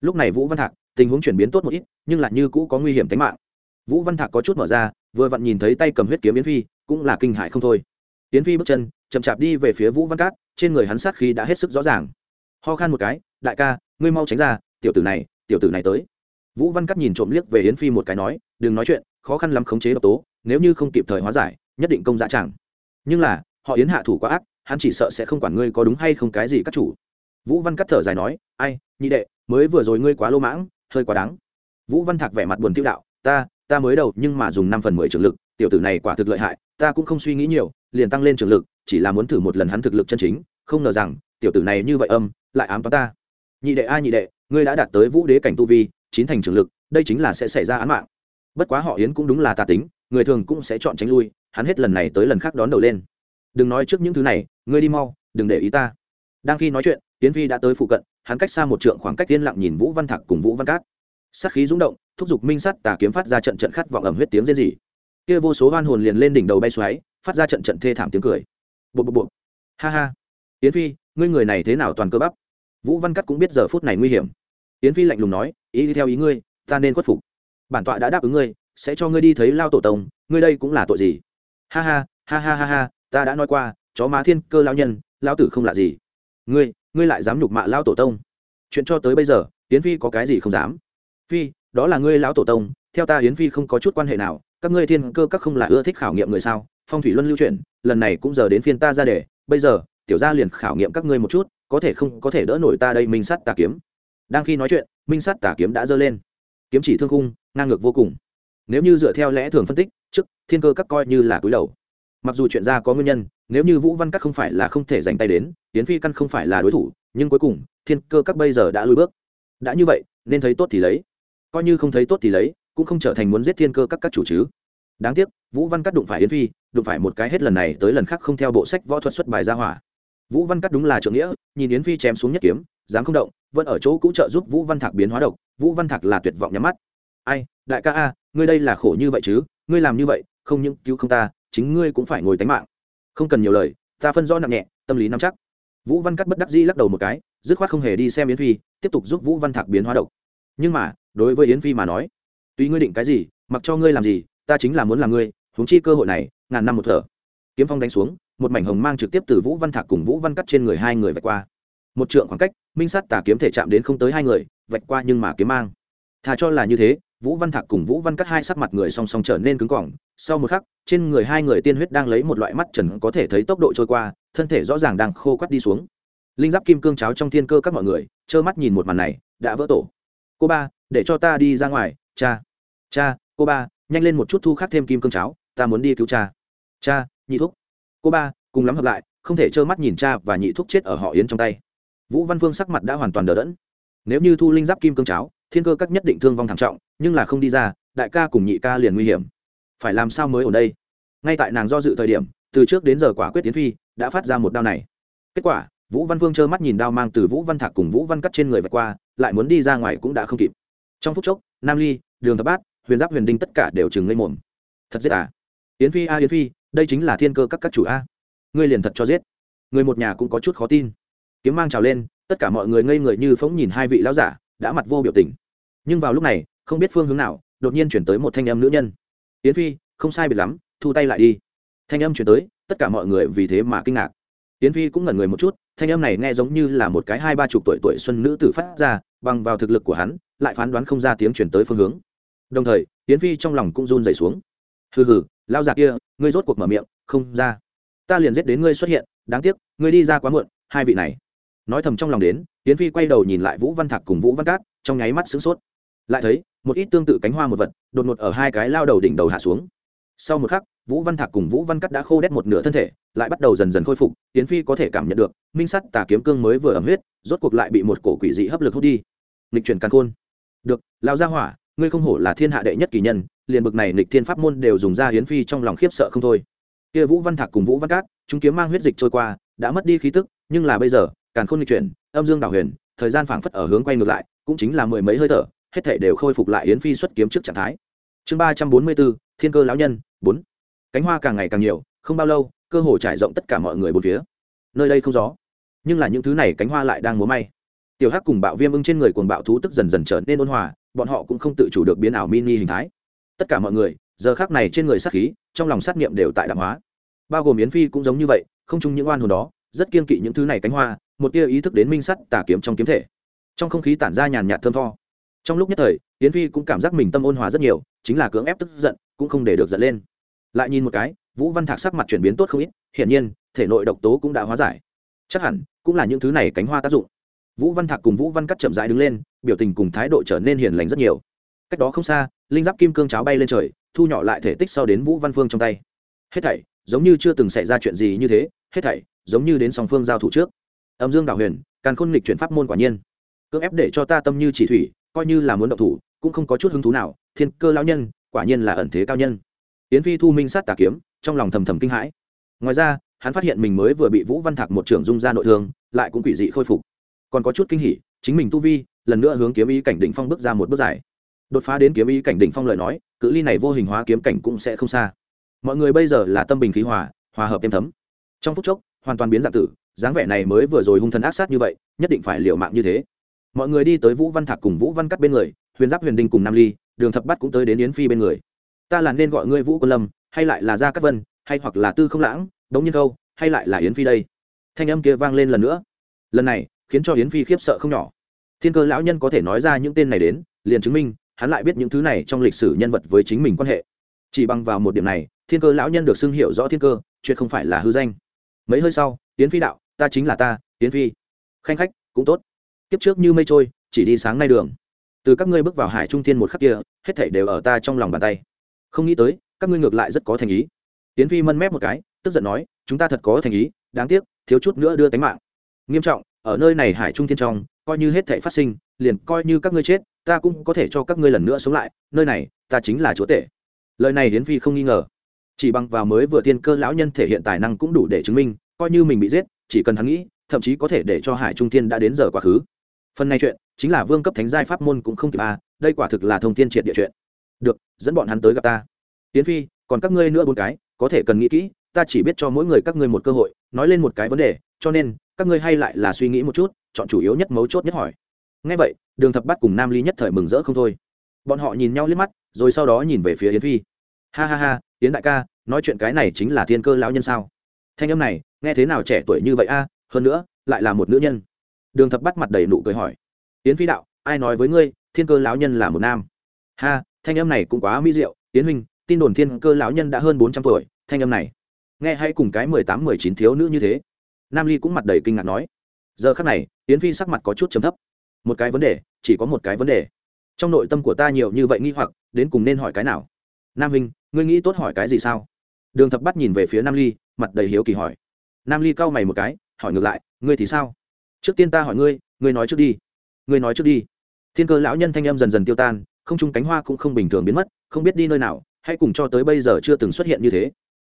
Lúc này vũ văn thạc tình huống chuyển biến tốt một ít, nhưng lại như cũ có nguy hiểm tính mạng. Vũ văn thạc có chút mở ra, vừa vặn nhìn thấy tay cầm huyết kiếm yến phi, cũng là kinh hại không thôi. Yến phi bước chân, chậm chạp đi về phía vũ văn cát, trên người hắn sát khí đã hết sức rõ ràng. Ho khan một cái, đại ca, ngươi mau tránh ra, tiểu tử này, tiểu tử này tới. Vũ văn cát nhìn trộm liếc về yến phi một cái nói, đừng nói chuyện, khó khăn lắm khống chế độc tố, nếu như không kịp thời hóa giải, nhất định công dạ chẳng nhưng là, họ yến hạ thủ quá ác, hắn chỉ sợ sẽ không quản ngươi có đúng hay không cái gì các chủ. Vũ văn cắt thở dài nói, ai, nhị đệ, mới vừa rồi ngươi quá lô mãng hơi quá đáng. Vũ văn thạc vẻ mặt buồn tiêu đạo, ta ta mới đầu nhưng mà dùng năm phần mười trường lực, tiểu tử này quả thực lợi hại, ta cũng không suy nghĩ nhiều, liền tăng lên trường lực, chỉ là muốn thử một lần hắn thực lực chân chính, không ngờ rằng, tiểu tử này như vậy âm, lại ám toán ta. Nhị đệ a, nhị đệ, ngươi đã đạt tới vũ đế cảnh tu vi, chín thành trường lực, đây chính là sẽ xảy ra án mạng. Bất quá họ yến cũng đúng là tà tính, người thường cũng sẽ chọn tránh lui, hắn hết lần này tới lần khác đón đầu lên. Đừng nói trước những thứ này, ngươi đi mau, đừng để ý ta. Đang khi nói chuyện Tiến phi đã tới phụ cận, hắn cách xa một trượng khoảng cách yên lặng nhìn vũ văn thạc cùng vũ văn cát. Sát khí rung động, thúc giục minh sắt tà kiếm phát ra trận trận khát vọng ẩm huyết tiếng rên rỉ. Kia vô số hoan hồn liền lên đỉnh đầu bay xoáy, phát ra trận trận thê thảm tiếng cười. Bộ bộ bộ ha ha. Yến phi, ngươi người này thế nào toàn cơ bắp? Vũ văn cắt cũng biết giờ phút này nguy hiểm. Yến phi lạnh lùng nói, ý đi theo ý ngươi, ta nên khuất phục. Bản tọa đã đáp ứng ngươi, sẽ cho ngươi đi thấy lao tổ tông, ngươi đây cũng là tội gì? Ha ha ha ha ha ha, ta đã nói qua, chó má thiên cơ lao nhân lao tử không là gì. Ngươi ngươi lại dám nhục mạ lao tổ tông. Chuyện cho tới bây giờ, yến phi có cái gì không dám? Phi, đó là ngươi lão tổ tông, theo ta yến phi không có chút quan hệ nào, các ngươi thiên cơ các không là ưa thích khảo nghiệm người sao? Phong thủy luân lưu chuyển lần này cũng giờ đến phiên ta ra để bây giờ, tiểu gia liền khảo nghiệm các ngươi một chút, có thể không có thể đỡ nổi ta đây minh sắt tà kiếm. Đang khi nói chuyện, minh sắt tà kiếm đã giơ lên. Kiếm chỉ thương khung, ngang ngược vô cùng. Nếu như dựa theo lẽ thường phân tích, trước, thiên cơ các coi như là cúi đầu mặc dù chuyện ra có nguyên nhân, nếu như vũ văn các không phải là không thể dành tay đến tiến phi căn không phải là đối thủ, nhưng cuối cùng, thiên cơ các bây giờ đã lùi bước. Đã như vậy, nên thấy tốt thì lấy. Coi như không thấy tốt thì lấy, cũng không trở thành muốn giết thiên cơ các các chủ chứ. Đáng tiếc, vũ văn cắt đụng phải yến phi, đụng phải một cái hết lần này tới lần khác không theo bộ sách võ thuật xuất bài ra hỏa. Vũ văn cắt đúng là trượng nghĩa, nhìn yến phi chém xuống nhất kiếm, dám không động, vẫn ở chỗ cũ trợ giúp vũ văn thạc biến hóa độc, vũ văn thạc là tuyệt vọng nhắm mắt. Ai, đại ca a, ngươi đây là khổ như vậy chứ, ngươi làm như vậy, không những cứu không ta chính ngươi cũng phải ngồi tánh mạng. Không cần nhiều lời, ta phân rõ nặng nhẹ, tâm lý nắm chắc. Vũ văn cắt bất đắc dĩ lắc đầu một cái, dứt khoát không hề đi xem yến phi, tiếp tục giúp vũ văn thạc biến hóa độc. Nhưng mà, đối với yến phi mà nói tuy ngươi định cái gì, mặc cho ngươi làm gì, ta chính là muốn làm ngươi, huống chi cơ hội này, ngàn năm một thở. Kiếm phong đánh xuống, một mảnh hồng mang trực tiếp từ vũ văn thạc cùng vũ văn cắt trên người hai người vạch qua. Một trượng khoảng cách, minh sát tà kiếm thể chạm đến không tới hai người, vạch qua nhưng mà kiếm mang. Thà cho là như thế vũ văn thạc cùng vũ văn cắt hai sắc mặt người song song trở nên cứng cỏng. Sau một khắc, trên người hai người tiên huyết đang lấy một loại mắt trần có thể thấy tốc độ trôi qua, thân thể rõ ràng đang khô quắt đi xuống. Linh giáp kim cương cháo trong thiên cơ các mọi người, trơ mắt nhìn một màn này, đã vỡ tổ. Cô ba, để cho ta đi ra ngoài, cha. Cha, cô ba, nhanh lên một chút thu khắc thêm kim cương cháo, ta muốn đi cứu cha. Cha, nhị thúc. Cô ba, cùng lắm hợp lại, không thể trơ mắt nhìn cha và nhị thúc chết ở họ yến trong tay. Vũ văn phương sắc mặt đã hoàn toàn đờ đẫn. Nếu như thu linh giáp kim cương cháo thiên cơ các nhất định thương vong thảm trọng, nhưng là không đi ra, đại ca cùng nhị ca liền nguy hiểm. Phải làm sao mới ở đây? Ngay tại nàng do dự thời điểm, từ trước đến giờ quả quyết tiến phi, đã phát ra một đao này. Kết quả, vũ văn vương trơ mắt nhìn đao mang từ vũ văn thạc cùng vũ văn cắt trên người vạch qua, lại muốn đi ra ngoài cũng đã không kịp. Trong phút chốc, nam ly, đường thập bát, huyền giáp huyền đinh tất cả đều chừng lên mồm. Thật giết à? Yến phi a yến phi, đây chính là thiên cơ các các chủ a. Ngươi liền thật cho giết. Người một nhà cũng có chút khó tin. Kiếm mang trào lên, tất cả mọi người ngây người như phóng nhìn hai vị lão giả, đã mặt vô biểu tình nhưng vào lúc này, không biết phương hướng nào, đột nhiên chuyển tới một thanh âm nữ nhân. Yến phi, không sai biệt lắm, thu tay lại đi. Thanh âm chuyển tới, tất cả mọi người vì thế mà kinh ngạc. Yến phi cũng ngẩn người một chút, thanh âm này nghe giống như là một cái hai ba chục tuổi tuổi xuân nữ tử phát ra, bằng vào thực lực của hắn, lại phán đoán không ra tiếng chuyển tới phương hướng. Đồng thời, yến phi trong lòng cũng run dày xuống. Hừ hừ lao già kia, ngươi rốt cuộc mở miệng, không ra. Ta liền giết đến ngươi xuất hiện, đáng tiếc, ngươi đi ra quá muộn, hai vị này. Nói thầm trong lòng đến, yến phi quay đầu nhìn lại vũ văn thạc cùng vũ văn cát, trong nháy mắt sửng sốt lại thấy, một ít tương tự cánh hoa một vật, đột ngột ở hai cái lao đầu đỉnh đầu hạ xuống. Sau một khắc, vũ văn thạc cùng vũ văn cát đã khô đét một nửa thân thể, lại bắt đầu dần dần khôi phục tiến phi có thể cảm nhận được, minh sắt tà kiếm cương mới vừa ẩm huyết, rốt cuộc lại bị một cổ quỷ dị hấp lực hút đi. Nghịch chuyển càn khôn. Được lao ra hỏa, ngươi không hổ là thiên hạ đệ nhất kỳ nhân, liền bực này nghịch thiên pháp môn đều dùng ra hiến phi trong lòng khiếp sợ không thôi. Kia vũ văn thạc cùng vũ văn cát chúng kiếm mang huyết dịch trôi qua, đã mất đi khí tức, nhưng là bây giờ, càn khôn nghịch chuyển, âm dương đảo huyền, thời gian phảng phất ở hướng quay ngược lại, cũng chính là mười mấy hơi thở hết thể đều khôi phục lại yến phi xuất kiếm trước trạng thái. Chương ba trăm bốn mươi bốn, thiên cơ lão nhân, bốn. Cánh hoa càng ngày càng nhiều, không bao lâu, cơ hồ trải rộng tất cả mọi người bốn phía. Nơi đây không gió. Nhưng là những thứ này cánh hoa lại đang múa may. Tiểu hắc cùng bạo viêm ưng trên người cuồng bạo thú tức dần dần trở nên ôn hòa, bọn họ cũng không tự chủ được biến ảo mini hình thái. Tất cả mọi người, giờ khác này trên người sát khí, trong lòng sát nghiệm đều tại đạm hóa. Bao gồm yến phi cũng giống như vậy, không chung những oan hồn đó, rất kiên kỵ những thứ này cánh hoa, một tia ý thức đến minh sắt tà kiếm trong kiếm thể. Trong không khí tản ra nhàn nhạt thơm tho trong lúc nhất thời, yến phi cũng cảm giác mình tâm ôn hòa rất nhiều, chính là cưỡng ép tức giận, cũng không để được giận lên. Lại nhìn một cái, vũ văn thạc sắc mặt chuyển biến tốt không ít, hiển nhiên, thể nội độc tố cũng đã hóa giải. Chắc hẳn, cũng là những thứ này cánh hoa tác dụng. Vũ văn thạc cùng vũ văn cắt chậm rãi đứng lên, biểu tình cùng thái độ trở nên hiền lành rất nhiều. Cách đó không xa, linh giáp kim cương cháo bay lên trời, thu nhỏ lại thể tích sau đến vũ văn phương trong tay. Hết thảy, giống như chưa từng xảy ra chuyện gì như thế, hết thảy, giống như đến song phương giao thủ trước. Âm dương đào huyền càng khôn nghịch chuyển pháp môn quả nhiên. Cưỡng ép để cho ta tâm như chỉ thủy coi như là muốn động thủ, cũng không có chút hứng thú nào, thiên cơ lão nhân, quả nhiên là ẩn thế cao nhân. Yến phi thu minh sát tà kiếm, trong lòng thầm thầm kinh hãi. Ngoài ra, hắn phát hiện mình mới vừa bị vũ văn thạc một trưởng dung ra nội thương, lại cũng quỷ dị khôi phục. Còn có chút kinh hỉ, chính mình tu vi, lần nữa hướng kiếm ý cảnh đỉnh phong bước ra một bước dài. Đột phá đến kiếm ý cảnh đỉnh phong lời nói, cự ly này vô hình hóa kiếm cảnh cũng sẽ không xa. Mọi người bây giờ là tâm bình khí hòa hòa hợp êm thấm. Trong phút chốc, hoàn toàn biến dạng tử, dáng vẻ này mới vừa rồi hung thần ác sát như vậy, nhất định phải liều mạng như thế mọi người đi tới vũ văn thạc cùng vũ văn cắt bên người, huyền giáp huyền đinh cùng nam ly, đường thập bắt cũng tới đến yến phi bên người. Ta là nên gọi ngươi vũ quân lâm, hay lại là gia cát vân, hay hoặc là tư không lãng, đống nhiên câu, hay lại là yến phi đây. Thanh âm kia vang lên lần nữa. Lần này, khiến cho yến phi khiếp sợ không nhỏ. Thiên cơ lão nhân có thể nói ra những tên này đến, liền chứng minh, hắn lại biết những thứ này trong lịch sử nhân vật với chính mình quan hệ. Chỉ bằng vào một điểm này, thiên cơ lão nhân được xưng hiểu rõ thiên cơ, chuyện không phải là hư danh. Mấy hơi sau, yến phi đạo, ta chính là ta, yến phi. Khanh khách, cũng tốt kiếp trước như mây trôi, chỉ đi sáng nay đường. Từ các ngươi bước vào hải trung thiên một khắc kia, hết thảy đều ở ta trong lòng bàn tay. Không nghĩ tới, các ngươi ngược lại rất có thành ý. Tiến phi mân mép một cái, tức giận nói, chúng ta thật có thành ý, đáng tiếc, thiếu chút nữa đưa tánh mạng. Nghiêm trọng, ở nơi này hải trung thiên trong, coi như hết thảy phát sinh, liền coi như các ngươi chết, ta cũng có thể cho các ngươi lần nữa sống lại, nơi này, ta chính là chúa tể. Lời này hiến phi không nghi ngờ. Chỉ bằng vào mới vừa tiên cơ lão nhân thể hiện tài năng cũng đủ để chứng minh, coi như mình bị giết, chỉ cần hắn nghĩ, thậm chí có thể để cho hải trung thiên đã đến giờ quá khứ phần này chuyện chính là vương cấp thánh giai pháp môn cũng không kịp à đây quả thực là thông tin triệt địa chuyện. Được, dẫn bọn hắn tới gặp ta. Tiến phi, còn các ngươi nữa bốn cái, có thể cần nghĩ kỹ, ta chỉ biết cho mỗi người các ngươi một cơ hội, nói lên một cái vấn đề, cho nên, các ngươi hay lại là suy nghĩ một chút, chọn chủ yếu nhất mấu chốt nhất hỏi. Ngay vậy, đường thập bắt cùng nam ly nhất thời mừng rỡ không thôi. Bọn họ nhìn nhau liếc mắt, rồi sau đó nhìn về phía yến phi. Ha ha ha, yến đại ca, nói chuyện cái này chính là thiên cơ lão nhân sao? Thanh âm này, nghe thế nào trẻ tuổi như vậy a, hơn nữa, lại là một nữ nhân đường thập bắt mặt đầy nụ cười hỏi. Yến phi đạo, ai nói với ngươi, thiên cơ lão nhân là một nam? Ha, thanh âm này cũng quá mỹ diệu, yến huynh, tin đồn thiên cơ lão nhân đã hơn bốn trăm tuổi, thanh âm này. Nghe hay cùng cái mười tám, mười chín thiếu nữ như thế? Nam ly cũng mặt đầy kinh ngạc nói. Giờ khắc này, yến phi sắc mặt có chút trầm thấp. Một cái vấn đề, chỉ có một cái vấn đề. Trong nội tâm của ta nhiều như vậy nghi hoặc, đến cùng nên hỏi cái nào? Nam huynh, ngươi nghĩ tốt hỏi cái gì sao? Đường thập bắt nhìn về phía nam ly, mặt đầy hiếu kỳ hỏi. Nam ly cau mày một cái, hỏi ngược lại, ngươi thì sao? Trước tiên ta hỏi ngươi ngươi nói trước đi. Ngươi nói trước đi. Thiên cơ lão nhân thanh âm dần dần tiêu tan, không trung cánh hoa cũng không bình thường biến mất, không biết đi nơi nào hay cùng cho tới bây giờ chưa từng xuất hiện như thế.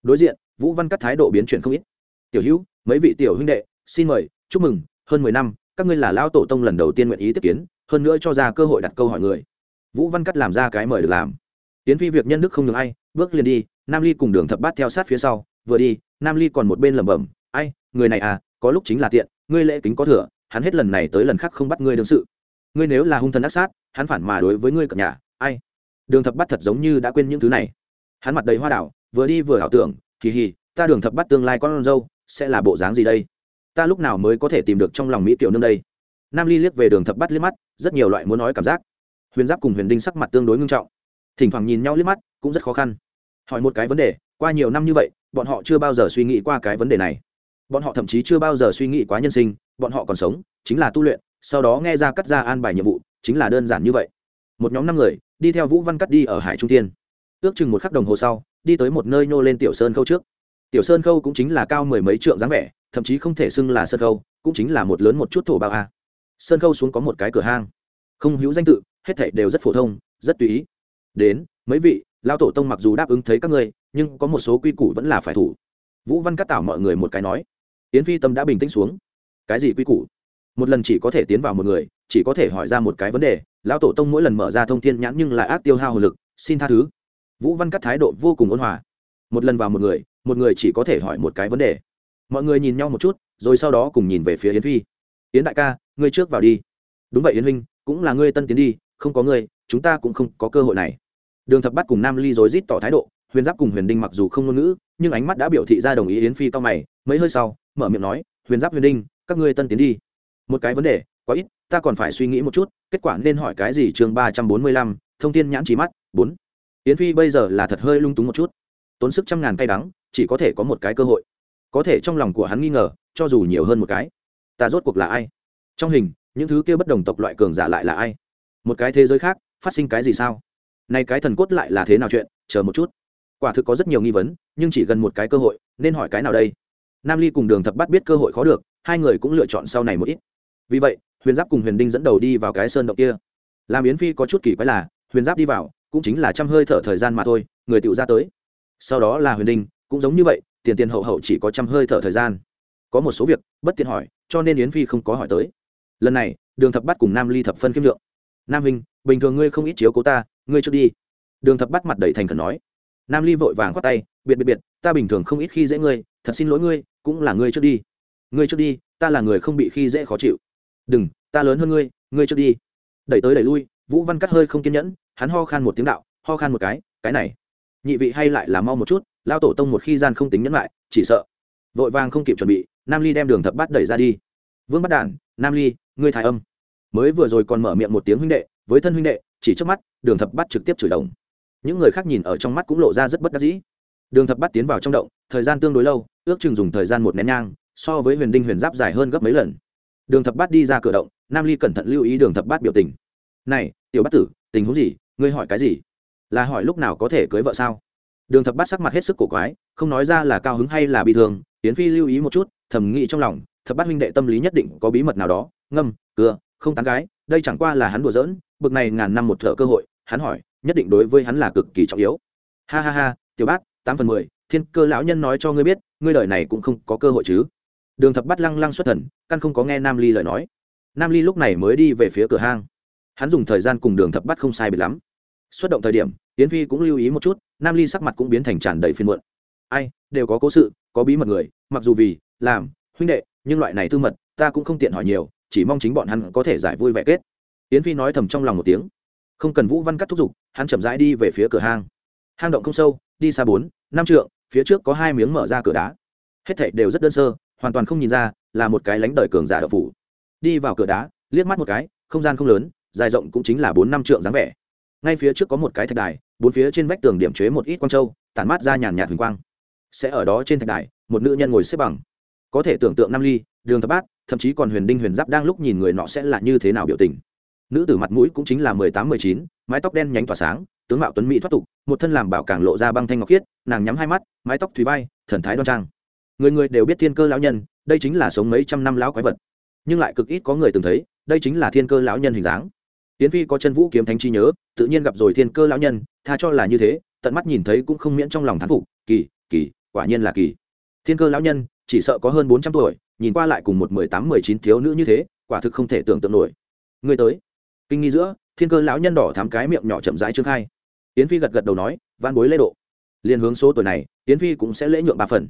Đối diện, vũ văn cắt thái độ biến chuyển không ít. Tiểu hữu, mấy vị tiểu huynh đệ, xin mời, chúc mừng, hơn mười năm, các ngươi là lão tổ tông lần đầu tiên nguyện ý tiếp kiến, hơn nữa cho ra cơ hội đặt câu hỏi người. Vũ văn cắt làm ra cái mời được làm. Tiến phi việc nhân đức không ngừng ai, bước liền đi, nam ly cùng đường thập bát theo sát phía sau, vừa đi, nam ly còn một bên lẩm bẩm, ai, người này à có lúc chính là tiện ngươi lễ kính có thừa, hắn hết lần này tới lần khác không bắt ngươi đương sự. Ngươi nếu là hung thần ác sát, hắn phản mà đối với ngươi cập nhà ai? Đường thập bắt thật giống như đã quên những thứ này. Hắn mặt đầy hoa đảo, vừa đi vừa ảo tưởng, kỳ hì, ta đường thập bắt tương lai con dâu, sẽ là bộ dáng gì đây? Ta lúc nào mới có thể tìm được trong lòng mỹ tiểu nương đây? Nam ly liếc về đường thập bắt liếc mắt, rất nhiều loại muốn nói cảm giác. Huyền giáp cùng huyền đinh sắc mặt tương đối ngưng trọng. Thỉnh thoảng nhìn nhau liếc mắt, cũng rất khó khăn. Hỏi một cái vấn đề, qua nhiều năm như vậy, bọn họ chưa bao giờ suy nghĩ qua cái vấn đề này bọn họ thậm chí chưa bao giờ suy nghĩ quá nhân sinh, bọn họ còn sống, chính là tu luyện, sau đó nghe ra cắt ra an bài nhiệm vụ, chính là đơn giản như vậy. Một nhóm năm người, đi theo vũ văn cắt đi ở hải trung thiên. Ước chừng một khắc đồng hồ sau, đi tới một nơi nhô lên tiểu sơn khâu trước. Tiểu sơn khâu cũng chính là cao mười mấy trượng dáng vẻ, thậm chí không thể xưng là sơn khâu, cũng chính là một lớn một chút thổ bao a. Sơn khâu xuống có một cái cửa hang. Không hữu danh tự, hết thảy đều rất phổ thông, rất tùy ý. Đến, mấy vị lao tổ tông mặc dù đáp ứng thấy các ngươi, nhưng có một số quy củ vẫn là phải thủ. Vũ văn cắt tảo mọi người một cái nói yến phi tâm đã bình tĩnh xuống. Cái gì quy củ? Một lần chỉ có thể tiến vào một người, chỉ có thể hỏi ra một cái vấn đề, lão tổ tông mỗi lần mở ra thông thiên nhãn nhưng lại ác tiêu hao hồ lực, xin tha thứ. Vũ văn cắt thái độ vô cùng ôn hòa. Một lần vào một người một người chỉ có thể hỏi một cái vấn đề. Mọi người nhìn nhau một chút, rồi sau đó cùng nhìn về phía yến phi. Yến đại ca, ngươi trước vào đi. Đúng vậy yến huynh, cũng là ngươi tân tiến đi, không có ngươi, chúng ta cũng không có cơ hội này. Đường thập bắt cùng nam ly rối rít tỏ thái độ, huyền giáp cùng huyền đinh mặc dù không ngôn ngữ nhưng ánh mắt đã biểu thị ra đồng ý yến phi cao mày, mấy hơi sau, mở miệng nói, huyền giáp huyền đinh, các ngươi tân tiến đi. Một cái vấn đề, quá ít, ta còn phải suy nghĩ một chút, kết quả nên hỏi cái gì chương ba trăm bốn mươi lăm, thông tin nhãn trí mắt, bốn. Yến phi bây giờ là thật hơi lung túng một chút. Tốn sức trăm ngàn cay đắng, chỉ có thể có một cái cơ hội. Có thể trong lòng của hắn nghi ngờ, cho dù nhiều hơn một cái, ta rốt cuộc là ai? Trong hình, những thứ kia bất đồng tộc loại cường giả lại là ai? Một cái thế giới khác, phát sinh cái gì sao? Nay cái thần cốt lại là thế nào chuyện? Chờ một chút quả thực có rất nhiều nghi vấn, nhưng chỉ gần một cái cơ hội, nên hỏi cái nào đây? Nam ly cùng đường thập bắt biết cơ hội khó được, hai người cũng lựa chọn sau này một ít. Vì vậy, huyền giáp cùng huyền đinh dẫn đầu đi vào cái sơn động kia. Làm yến phi có chút kỳ quái là, huyền giáp đi vào, cũng chính là trăm hơi thở thời gian mà thôi, người tựu ra tới. Sau đó là huyền đinh, cũng giống như vậy, tiền tiền hậu hậu chỉ có trăm hơi thở thời gian. Có một số việc, bất tiện hỏi, cho nên yến phi không có hỏi tới. Lần này, đường thập bắt cùng nam ly thập phân kiếm lượng. Nam hình bình thường ngươi không ít chiếu cố ta, ngươi trước đi. Đường thập bắt mặt đầy thành khẩn nói nam ly vội vàng khoát tay, biệt biệt biệt, ta bình thường không ít khi dễ ngươi, thật xin lỗi ngươi, cũng là ngươi trước đi. Ngươi trước đi, ta là người không bị khi dễ khó chịu. Đừng, ta lớn hơn ngươi ngươi trước đi. Đẩy tới đẩy lui, vũ văn cắt hơi không kiên nhẫn, hắn ho khan một tiếng đạo, ho khan một cái cái này, nhị vị hay lại là mau một chút lao tổ tông một khi gian không tính nhẫn lại, chỉ sợ. Vội vàng không kịp chuẩn bị, nam ly đem đường thập Bát đẩy ra đi. Vương bắt đản, nam ly, ngươi thái âm. Mới vừa rồi còn mở miệng một tiếng huynh đệ, với thân huynh đệ, chỉ trước mắt, đường thập Bát trực tiếp chửi đồng những người khác nhìn ở trong mắt cũng lộ ra rất bất đắc dĩ. Đường thập bắt tiến vào trong động, thời gian tương đối lâu, ước chừng dùng thời gian một nén nhang, so với huyền đinh huyền giáp dài hơn gấp mấy lần. Đường thập bát đi ra cửa động, nam ly cẩn thận lưu ý đường thập bát biểu tình. Này, tiểu bát tử, tình huống gì? Ngươi hỏi cái gì? Là hỏi lúc nào có thể cưới vợ sao? Đường thập bát sắc mặt hết sức cổ quái, không nói ra là cao hứng hay là bị thương tiến phi lưu ý một chút, thầm nghĩ trong lòng, thập bát huynh đệ tâm lý nhất định có bí mật nào đó, ngâm, cưa, không tán gái, đây chẳng qua là hắn đùa giỡn, bực này ngàn năm một thợ cơ hội, hắn hỏi nhất định đối với hắn là cực kỳ trọng yếu. Ha ha ha, tiểu bát tám phần mười, thiên cơ lão nhân nói cho ngươi biết, ngươi đời này cũng không có cơ hội chứ. Đường thập bắt lăng lăng xuất thần, căn không có nghe nam ly lời nói. Nam ly lúc này mới đi về phía cửa hang. Hắn dùng thời gian cùng đường thập bắt không sai biệt lắm. Xuất động thời điểm tiến phi cũng lưu ý một chút, nam ly sắc mặt cũng biến thành tràn đầy phiên muộn. Ai, đều có cố sự, có bí mật người, mặc dù vì, làm, huynh đệ, nhưng loại này tư mật, ta cũng không tiện hỏi nhiều, chỉ mong chính bọn hắn có thể giải vui vẻ kết. Tiến phi nói thầm trong lòng một tiếng không cần vũ văn cắt thúc giục, hắn chậm rãi đi về phía cửa hang. Hang động không sâu, đi xa bốn, năm trượng, phía trước có hai miếng mở ra cửa đá. Hết thảy đều rất đơn sơ, hoàn toàn không nhìn ra là một cái lánh đời cường giả đậu phủ. Đi vào cửa đá, liếc mắt một cái, không gian không lớn, dài rộng cũng chính là bốn, năm trượng dáng vẻ. Ngay phía trước có một cái thạch đài, bốn phía trên vách tường điểm chế một ít quang châu, tản mát ra nhàn nhạt huỳnh quang. Sẽ ở đó trên thạch đài, một nữ nhân ngồi xếp bằng. Có thể tưởng tượng nam ly, đường thập bát, thậm chí còn huyền đinh huyền giáp đang lúc nhìn người nọ sẽ là như thế nào biểu tình nữ tử mặt mũi cũng chính là mười tám, mười chín, mái tóc đen nhánh tỏa sáng, tướng mạo tuấn mỹ thoát tục, một thân làm bảo càng lộ ra băng thanh ngọc khiết, nàng nhắm hai mắt, mái tóc thùy vai, thần thái đoan trang. Người người đều biết thiên cơ lão nhân, đây chính là sống mấy trăm năm lão quái vật. Nhưng lại cực ít có người từng thấy, đây chính là thiên cơ lão nhân hình dáng. Tiến phi có chân vũ kiếm thánh chi nhớ, tự nhiên gặp rồi thiên cơ lão nhân, tha cho là như thế, tận mắt nhìn thấy cũng không miễn trong lòng thán phục, kỳ kỳ, quả nhiên là kỳ. Thiên cơ lão nhân, chỉ sợ có hơn bốn trăm tuổi, nhìn qua lại cùng một mười tám, mười chín thiếu nữ như thế, quả thực không thể tưởng tượng nổi. Người tới kinh nghi giữa, thiên cơ lão nhân đỏ thắm cái miệng nhỏ chậm rãi trương khai. Tiến phi gật gật đầu nói van bối lễ độ. Liền hướng số tuổi này tiến phi cũng sẽ lễ nhượng ba phần.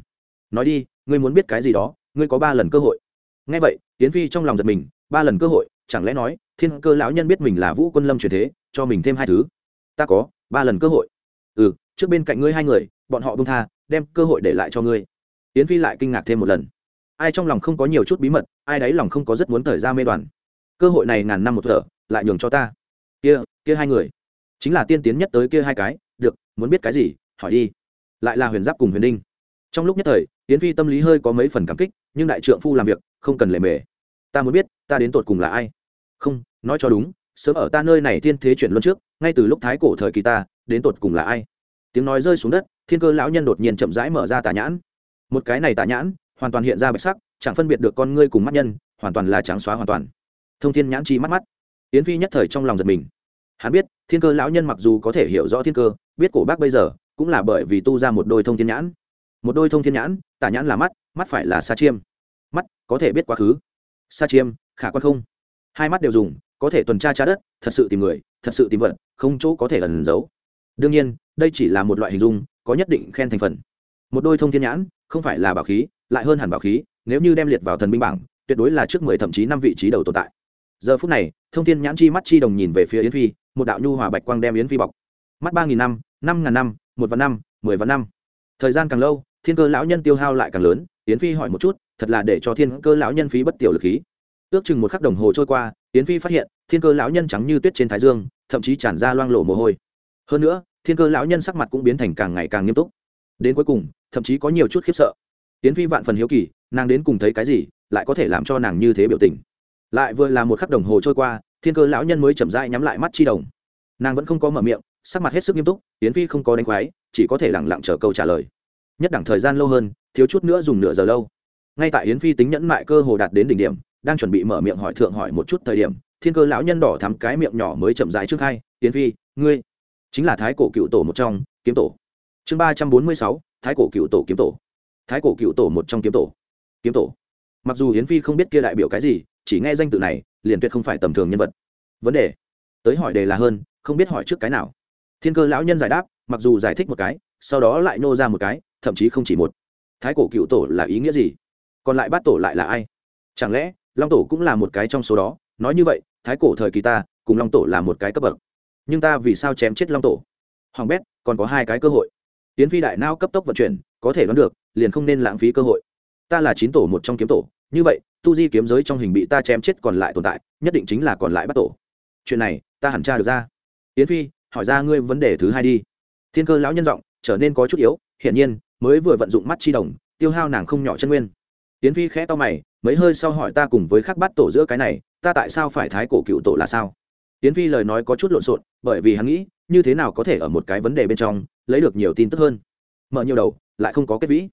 Nói đi, ngươi muốn biết cái gì đó, ngươi có ba lần cơ hội. Ngay vậy tiến phi trong lòng giật mình, ba lần cơ hội, chẳng lẽ nói, thiên cơ lão nhân biết mình là vũ quân lâm truyền thế, cho mình thêm hai thứ? Ta có, ba lần cơ hội. Ừ trước bên cạnh ngươi hai người, bọn họ bông tha, đem cơ hội để lại cho ngươi. Tiến phi lại kinh ngạc thêm một lần. Ai trong lòng không có nhiều chút bí mật, ai đáy lòng không có rất muốn thời ra mê đoàn. Cơ hội này ngàn năm một thở lại nhường cho ta. Kia kia hai người. Chính là tiên tiến nhất tới kia hai cái, được, muốn biết cái gì, hỏi đi. Lại là huyền giáp cùng huyền đinh. Trong lúc nhất thời, yến phi tâm lý hơi có mấy phần cảm kích, nhưng đại trượng phu làm việc, không cần lề mề. Ta muốn biết, ta đến tột cùng là ai? Không, nói cho đúng, sớm ở ta nơi này thiên thế chuyển luân trước, ngay từ lúc thái cổ thời kỳ ta, đến tột cùng là ai? Tiếng nói rơi xuống đất, thiên cơ lão nhân đột nhiên chậm rãi mở ra tà nhãn. Một cái này tà nhãn, hoàn toàn hiện ra bạch sắc, chẳng phân biệt được con ngươi cùng mắt nhân, hoàn toàn là trắng xóa hoàn toàn. Thông thiên nhãn chi mắt mắt yến phi nhất thời trong lòng giật mình. Hắn biết, thiên cơ lão nhân mặc dù có thể hiểu rõ thiên cơ, biết cổ bác bây giờ cũng là bởi vì tu ra một đôi thông thiên nhãn. Một đôi thông thiên nhãn, tả nhãn là mắt mắt phải là sa chiêm. Mắt có thể biết quá khứ. Sa chiêm, khả quan không? Hai mắt đều dùng, có thể tuần tra tra đất, thật sự tìm người, thật sự tìm vật, không chỗ có thể ẩn giấu. Đương nhiên, đây chỉ là một loại hình dung, có nhất định khen thành phần. Một đôi thông thiên nhãn, không phải là bảo khí, lại hơn hẳn bảo khí, nếu như đem liệt vào thần binh bảng, tuyệt đối là trước mười thậm chí năm vị trí đầu tồn tại giờ phút này, thông thiên nhãn chi mắt chi đồng nhìn về phía yến phi, một đạo nhu hòa bạch quang đem yến phi bọc. Mắt ba nghìn năm năm ngàn năm, một vạn năm, mười vạn năm. Thời gian càng lâu, thiên cơ lão nhân tiêu hao lại càng lớn, yến phi hỏi một chút, thật là để cho thiên cơ lão nhân phí bất tiểu lực khí. Ước chừng một khắc đồng hồ trôi qua, yến phi phát hiện, thiên cơ lão nhân trắng như tuyết trên thái dương, thậm chí tràn ra loang lộ mồ hôi. Hơn nữa, thiên cơ lão nhân sắc mặt cũng biến thành càng ngày càng nghiêm túc. Đến cuối cùng, thậm chí có nhiều chút khiếp sợ. Yến phi vạn phần hiếu kỳ, nàng đến cùng thấy cái gì, lại có thể làm cho nàng như thế biểu tình lại vừa là một khắc đồng hồ trôi qua, thiên cơ lão nhân mới chậm rãi nhắm lại mắt chi đồng. Nàng vẫn không có mở miệng, sắc mặt hết sức nghiêm túc, yến phi không có đánh khoái, chỉ có thể lẳng lặng chờ câu trả lời. Nhất đẳng thời gian lâu hơn, thiếu chút nữa dùng nửa giờ lâu. Ngay tại yến phi tính nhẫn mại cơ hồ đạt đến đỉnh điểm, đang chuẩn bị mở miệng hỏi thượng hỏi một chút thời điểm, thiên cơ lão nhân đỏ thắm cái miệng nhỏ mới chậm rãi trước hai, yến phi, ngươi chính là thái cổ cựu tổ một trong kiếm tổ. Chương ba trăm bốn mươi sáu, thái cổ cựu tổ kiếm tổ. Thái cổ cựu tổ một trong kiếm tổ. Kiếm tổ. Mặc dù yến phi không biết kia đại biểu cái gì chỉ nghe danh tự này, liền tuyệt không phải tầm thường nhân vật. Vấn đề tới hỏi đề là hơn, không biết hỏi trước cái nào. Thiên cơ lão nhân giải đáp, mặc dù giải thích một cái, sau đó lại nô ra một cái, thậm chí không chỉ một. Thái cổ cựu tổ là ý nghĩa gì? Còn lại bát tổ lại là ai? Chẳng lẽ long tổ cũng là một cái trong số đó? Nói như vậy, thái cổ thời kỳ ta, cùng long tổ là một cái cấp bậc. Nhưng ta vì sao chém chết long tổ? Hoàng bét, còn có hai cái cơ hội. Tiến phi đại nao cấp tốc vận chuyển, có thể đoán được, liền không nên lãng phí cơ hội. Ta là chín tổ một trong kiếm tổ như vậy, tu di kiếm giới trong hình bị ta chém chết còn lại tồn tại, nhất định chính là còn lại bắt tổ. Chuyện này, ta hẳn tra được ra. Yến phi, hỏi ra ngươi vấn đề thứ hai đi. Thiên cơ lão nhân giọng trở nên có chút yếu, hiển nhiên, mới vừa vận dụng mắt chi đồng, tiêu hao nàng không nhỏ chân nguyên. Yến phi khẽ to mày, mấy hơi sau hỏi ta cùng với khắc bắt tổ giữa cái này, ta tại sao phải thái cổ cựu tổ là sao? Yến phi lời nói có chút lộn xộn, bởi vì hắn nghĩ, như thế nào có thể ở một cái vấn đề bên trong, lấy được nhiều tin tức hơn. Mở nhiều đầu, lại không có kết vĩ.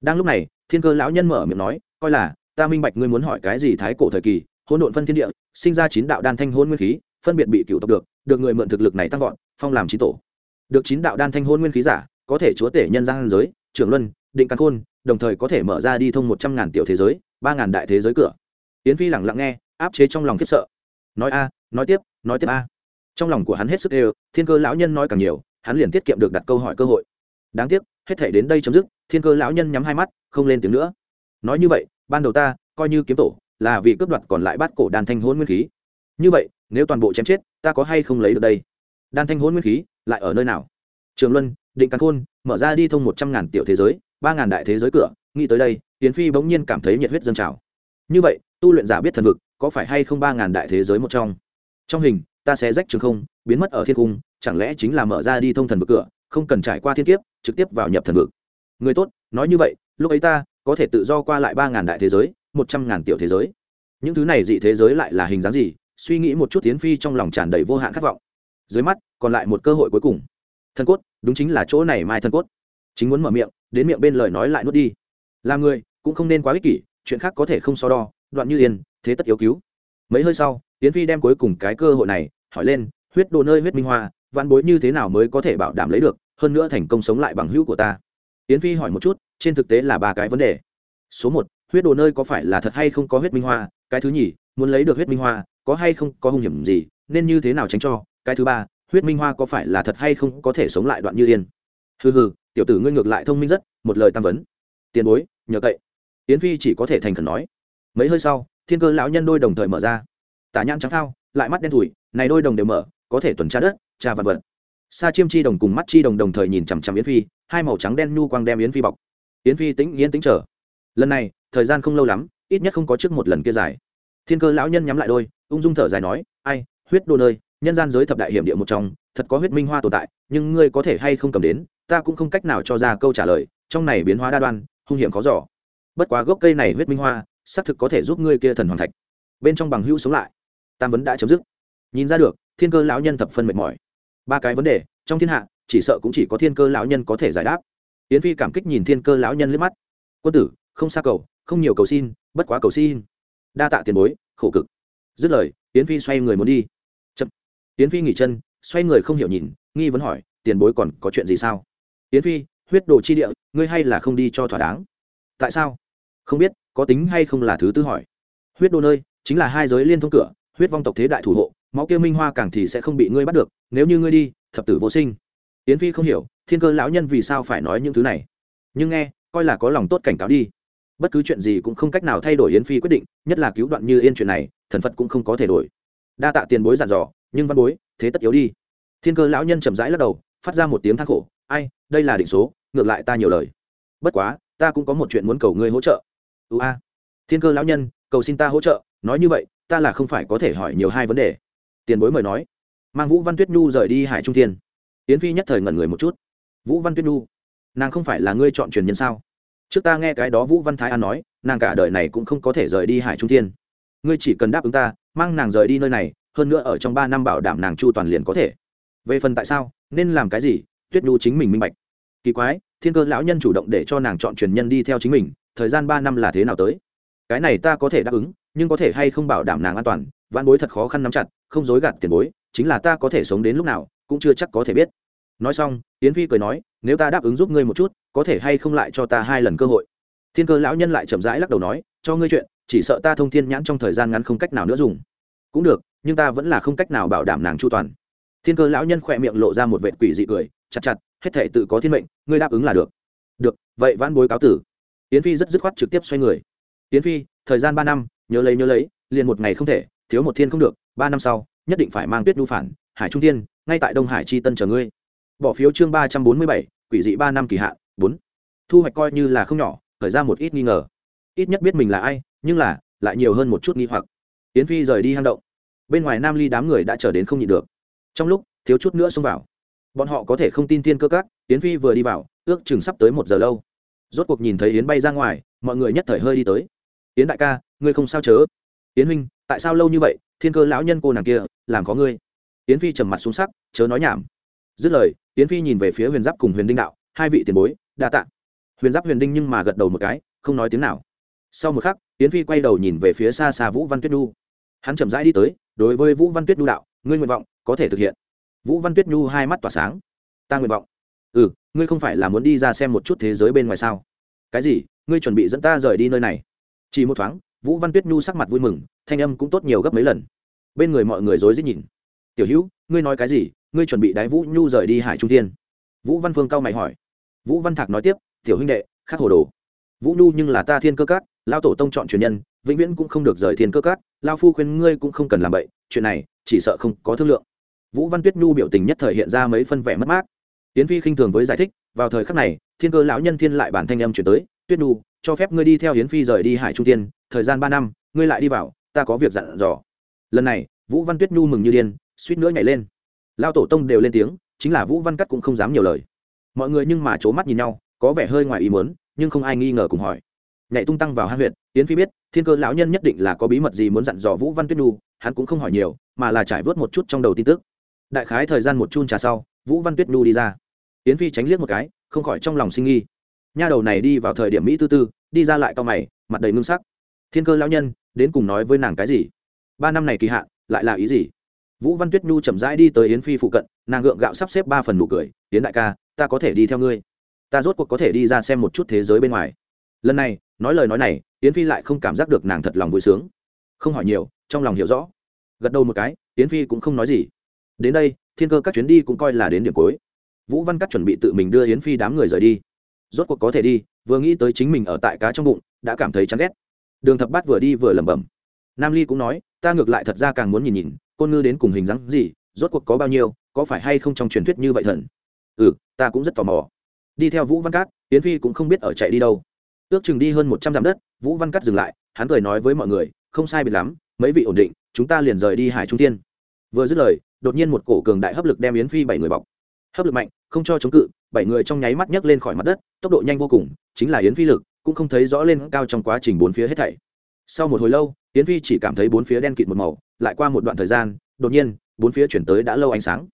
Đang lúc này, thiên cơ lão nhân mở miệng nói, coi là ta minh bạch ngươi muốn hỏi cái gì thái cổ thời kỳ, hỗn độn phân thiên địa, sinh ra chín đạo đan thanh hôn nguyên khí, phân biệt bị cựu tộc được được người mượn thực lực này tăng vọt, phong làm chín tổ. Được chín đạo đan thanh hôn nguyên khí giả, có thể chúa tể nhân gian giới, trưởng luân, định căn khôn, đồng thời có thể mở ra đi thông một trăm ngàn tiểu thế giới, ba ngàn đại thế giới cửa. Yến phi lẳng lặng nghe, áp chế trong lòng khiếp sợ. Nói a, nói tiếp nói tiếp a. Trong lòng của hắn hết sức đều, thiên cơ lão nhân nói càng nhiều, hắn liền tiết kiệm được đặt câu hỏi cơ hội. Đáng tiếc, hết thể đến đây chấm dứt, thiên cơ lão nhân nhắm hai mắt, không lên tiếng nữa. Nói như vậy ban đầu ta, coi như kiếm tổ, là vì cướp đoạt còn lại bát cổ đan thanh hôn nguyên khí. Như vậy, nếu toàn bộ chém chết, ta có hay không lấy được đây? Đan thanh hôn nguyên khí, lại ở nơi nào? Trường luân, định căn khôn, mở ra đi thông một trăm ngàn tiểu thế giới, ba ngàn đại thế giới cửa, nghĩ tới đây tiến phi bỗng nhiên cảm thấy nhiệt huyết dâng trào. Như vậy, tu luyện giả biết thần vực, có phải hay không ba ngàn đại thế giới một trong? Trong hình, ta sẽ rách trường không, biến mất ở thiên cung, chẳng lẽ chính là mở ra đi thông thần vực cửa, không cần trải qua thiên kiếp, trực tiếp vào nhập thần vực. Người tốt, nói như vậy, lúc ấy ta có thể tự do qua lại ba ngàn đại thế giới, một trăm ngàn tiểu thế giới. Những thứ này dị thế giới lại là hình dáng gì? Suy nghĩ một chút tiến phi trong lòng tràn đầy vô hạn khát vọng. Dưới mắt, còn lại một cơ hội cuối cùng. Thân cốt, đúng chính là chỗ này mai thân cốt. Chính muốn mở miệng, đến miệng bên lời nói lại nuốt đi. Làm người, cũng không nên quá ích kỷ, chuyện khác có thể không so đo, đoạn như yên, thế tất yếu cứu. Mấy hơi sau tiến phi đem cuối cùng cái cơ hội này, hỏi lên, huyết đồ nơi huyết minh hoa văn bối như thế nào mới có thể bảo đảm lấy được, hơn nữa thành công sống lại bằng hữu của ta? Tiến phi hỏi một chút, trên thực tế là ba cái vấn đề. Số một, huyết đồ nơi có phải là thật hay không có huyết minh hoa? Cái thứ nhì, muốn lấy được huyết minh hoa, có hay không có hung hiểm gì? Nên như thế nào tránh cho? Cái thứ ba, huyết minh hoa có phải là thật hay không có thể sống lại đoạn như yên? Hừ hừ, tiểu tử ngươi ngược lại thông minh rất, một lời tam vấn. Tiền bối, nhờ cậy. Yến phi chỉ có thể thành khẩn nói. Mấy hơi sau, thiên cơ lão nhân đôi đồng thời mở ra. Tả nhãn trắng thao lại mắt đen thủi này đôi đồng đều mở, có thể tuần tra đất, tra vật vật. Sa chiêm chi đồng cùng mắt chi đồng đồng thời nhìn chằm chằm yến phi hai màu trắng đen nhu quang đem yến phi bọc. Yến phi tĩnh, yên tĩnh trở lần này, thời gian không lâu lắm, ít nhất không có trước một lần kia dài. Thiên cơ lão nhân nhắm lại đôi, ung dung thở dài nói, ai, huyết đô nơi, nhân gian giới thập đại hiểm địa một trong, thật có huyết minh hoa tồn tại, nhưng ngươi có thể hay không cầm đến, ta cũng không cách nào cho ra câu trả lời, trong này biến hóa đa đoan, hung hiểm khó giỏ bất quá gốc cây này huyết minh hoa, xác thực có thể giúp ngươi kia thần hoàng thạch. Bên trong bằng hữu sống lại. Tam vấn đã chấm dứt. Nhìn ra được, thiên cơ lão nhân thập phân mệt mỏi. Ba cái vấn đề, trong thiên hạ chỉ sợ cũng chỉ có thiên cơ lão nhân có thể giải đáp. Yến phi cảm kích nhìn thiên cơ lão nhân liếc mắt. Quân tử, không xa cầu, không nhiều cầu xin, bất quá cầu xin. Đa tạ tiền bối, khổ cực. Dứt lời, yến phi xoay người muốn đi. Chậm. Yến phi nghỉ chân, xoay người không hiểu nhìn, nghi vấn hỏi, tiền bối còn có chuyện gì sao? Yến phi, huyết đồ chi địa, ngươi hay là không đi cho thỏa đáng? Tại sao? Không biết, có tính hay không là thứ tư hỏi. Huyết đồ nơi, chính là hai giới liên thông cửa, huyết vong tộc thế đại thủ hộ, máu kia minh hoa càng thì sẽ không bị ngươi bắt được, nếu như ngươi đi, thập tử vô sinh yến phi không hiểu, thiên cơ lão nhân vì sao phải nói những thứ này. Nhưng nghe, coi là có lòng tốt cảnh cáo đi. Bất cứ chuyện gì cũng không cách nào thay đổi yến phi quyết định, nhất là cứu đoạn như yên chuyện này, thần phật cũng không có thể đổi. Đa tạ tiền bối giản dò, nhưng văn bối, thế tất yếu đi. Thiên cơ lão nhân chậm rãi lắc đầu, phát ra một tiếng than khổ, ai, đây là định số, ngược lại ta nhiều lời. Bất quá, ta cũng có một chuyện muốn cầu ngươi hỗ trợ. Ưu a. Thiên cơ lão nhân, cầu xin ta hỗ trợ, nói như vậy, ta là không phải có thể hỏi nhiều hai vấn đề. Tiền bối mời nói. Mang vũ văn tuyết nhu rời đi hải trung thiên yến phi nhất thời ngẩn người một chút. Vũ văn tuyết nhu, nàng không phải là ngươi chọn truyền nhân sao? Trước ta nghe cái đó vũ văn thái an nói, nàng cả đời này cũng không có thể rời đi hải trung thiên. Ngươi chỉ cần đáp ứng ta, mang nàng rời đi nơi này, hơn nữa ở trong ba năm bảo đảm nàng chu toàn liền có thể. Về phần tại sao, nên làm cái gì, tuyết nhu chính mình minh bạch. Kỳ quái, thiên cơ lão nhân chủ động để cho nàng chọn truyền nhân đi theo chính mình, thời gian ba năm là thế nào tới? Cái này ta có thể đáp ứng, nhưng có thể hay không bảo đảm nàng an toàn vãn bối thật khó khăn nắm chặt, không dối gạt tiền bối, chính là ta có thể sống đến lúc nào cũng chưa chắc có thể biết. Nói xong, yến phi cười nói, nếu ta đáp ứng giúp ngươi một chút, có thể hay không lại cho ta hai lần cơ hội? Thiên cơ lão nhân lại chậm rãi lắc đầu nói, cho ngươi chuyện, chỉ sợ ta thông thiên nhãn trong thời gian ngắn không cách nào nữa dùng. Cũng được, nhưng ta vẫn là không cách nào bảo đảm nàng chu toàn. Thiên cơ lão nhân khỏe miệng lộ ra một vệt quỷ dị cười, chặt chặt, hết thể tự có thiên mệnh, ngươi đáp ứng là được. Được, vậy vãn bối cáo tử. Yến phi rất dứt khoát trực tiếp xoay người. Yến phi, thời gian ba năm, nhớ lấy nhớ lấy, liền một ngày không thể, thiếu một thiên không được, ba năm sau, nhất định phải mang tuyết nhu phản, hải trung thiên ngay tại đông hải chi tân chờ ngươi. Bỏ phiếu chương ba trăm bốn mươi bảy, quỷ dị ba năm kỳ hạn, bốn. Thu hoạch coi như là không nhỏ, khởi ra một ít nghi ngờ. Ít nhất biết mình là ai, nhưng là, lại nhiều hơn một chút nghi hoặc. Yến phi rời đi hang động. Bên ngoài nam ly đám người đã trở đến không nhịn được. Trong lúc, thiếu chút nữa xông vào. Bọn họ có thể không tin tiên cơ các, yến phi vừa đi vào, ước chừng sắp tới một giờ lâu. Rốt cuộc nhìn thấy yến bay ra ngoài, mọi người nhất thời hơi đi tới. Yến đại ca, ngươi không sao chớ? Yến huynh, tại sao lâu như vậy? Thiên cơ lão nhân cô nàng kia, làm có ngươi yến phi trầm mặt xuống sắc, chớ nói nhảm. Dứt lời yến phi nhìn về phía huyền giáp cùng huyền đinh đạo, hai vị tiền bối, đa tạ. Huyền giáp, huyền đinh nhưng mà gật đầu một cái, không nói tiếng nào. Sau một khắc yến phi quay đầu nhìn về phía xa xa vũ văn tuyết nhu. Hắn chậm rãi đi tới, đối với vũ văn tuyết nhu đạo, ngươi nguyện vọng có thể thực hiện. Vũ văn tuyết nhu hai mắt tỏa sáng. Ta nguyện vọng. Ừ ngươi không phải là muốn đi ra xem một chút thế giới bên ngoài sao? Cái gì? Ngươi chuẩn bị dẫn ta rời đi nơi này? Chỉ một thoáng, vũ văn tuyết nhu sắc mặt vui mừng, thanh âm cũng tốt nhiều gấp mấy lần. Bên người mọi người rối rít nhìn tiểu hữu, ngươi nói cái gì? Ngươi chuẩn bị đái vũ nhu rời đi hải trung tiên vũ văn phương cao mày hỏi. Vũ văn thạc nói tiếp, tiểu huynh đệ, khác hồ đồ. Vũ nhu nhưng là ta thiên cơ cát lao tổ tông chọn truyền nhân, vĩnh viễn cũng không được rời thiên cơ cát lao phu khuyên ngươi cũng không cần làm vậy chuyện này chỉ sợ không có thương lượng. Vũ văn tuyết nhu biểu tình nhất thời hiện ra mấy phân vẻ mất mát. Tiến phi khinh thường với giải thích, vào thời khắc này, thiên cơ lão nhân thiên lại bản thanh âm chuyển tới, tuyết nhu, cho phép ngươi đi theo hiến phi rời đi hải trung tiên thời gian ba năm, ngươi lại đi vào, ta có việc dặn dò. Lần này, vũ văn tuyết nhu mừng như điên suýt nữa nhảy lên. Lao tổ tông đều lên tiếng, chính là vũ văn cắt cũng không dám nhiều lời. Mọi người nhưng mà c h ố mắt nhìn nhau, có vẻ hơi ngoài ý muốn, nhưng không ai nghi ngờ cùng hỏi. Nhảy tung tăng vào hai huyện tiến phi biết, thiên cơ lão nhân nhất định là có bí mật gì muốn dặn dò vũ văn tuyết nhu, hắn cũng không hỏi nhiều, mà là trải vớt một chút trong đầu tin tức. Đại khái thời gian một chun trà sau, vũ văn tuyết nhu đi ra. Tiến phi tránh liếc một cái, không khỏi trong lòng sinh nghi. Nha đầu này đi vào thời điểm mỹ tư tư, đi ra lại to mày, mặt đầy ngưng sắc. Thiên cơ lão nhân, đến cùng nói với nàng cái gì? Ba năm này kỳ hạn, lại là ý gì? Vũ văn tuyết nhu chậm rãi đi tới yến phi phụ cận, nàng gượng gạo sắp xếp ba phần nụ cười, yến đại ca, ta có thể đi theo ngươi. Ta rốt cuộc có thể đi ra xem một chút thế giới bên ngoài. Lần này, nói lời nói này, yến phi lại không cảm giác được nàng thật lòng vui sướng. Không hỏi nhiều, trong lòng hiểu rõ. Gật đầu một cái, yến phi cũng không nói gì. Đến đây, thiên cơ các chuyến đi cũng coi là đến điểm cuối. Vũ văn cắt chuẩn bị tự mình đưa yến phi đám người rời đi. Rốt cuộc có thể đi, vừa nghĩ tới chính mình ở tại cá trong bụng, đã cảm thấy chán ghét. Đường thập bát vừa đi vừa lẩm bẩm. Nam ly cũng nói, ta ngược lại thật ra càng muốn nhìn nhìn côn ngư đến cùng hình dáng gì, rốt cuộc có bao nhiêu, có phải hay không trong truyền thuyết như vậy thần? Ừ ta cũng rất tò mò. Đi theo vũ văn cát tiến phi cũng không biết ở chạy đi đâu. Ước chừng đi hơn một trăm dặm đất, vũ văn cát dừng lại, hắn cười nói với mọi người, không sai biệt lắm, mấy vị ổn định, chúng ta liền rời đi hải trung tiên vừa dứt lời, đột nhiên một cổ cường đại hấp lực đem yến phi bảy người bọc. Hấp lực mạnh, không cho chống cự, bảy người trong nháy mắt nhấc lên khỏi mặt đất, tốc độ nhanh vô cùng, chính là yến phi lực, cũng không thấy rõ lên cao trong quá trình bốn phía hết thảy sau một hồi lâu, yến phi chỉ cảm thấy bốn phía đen kịt một màu, lại qua một đoạn thời gian, đột nhiên, bốn phía chuyển tới đã lâu ánh sáng.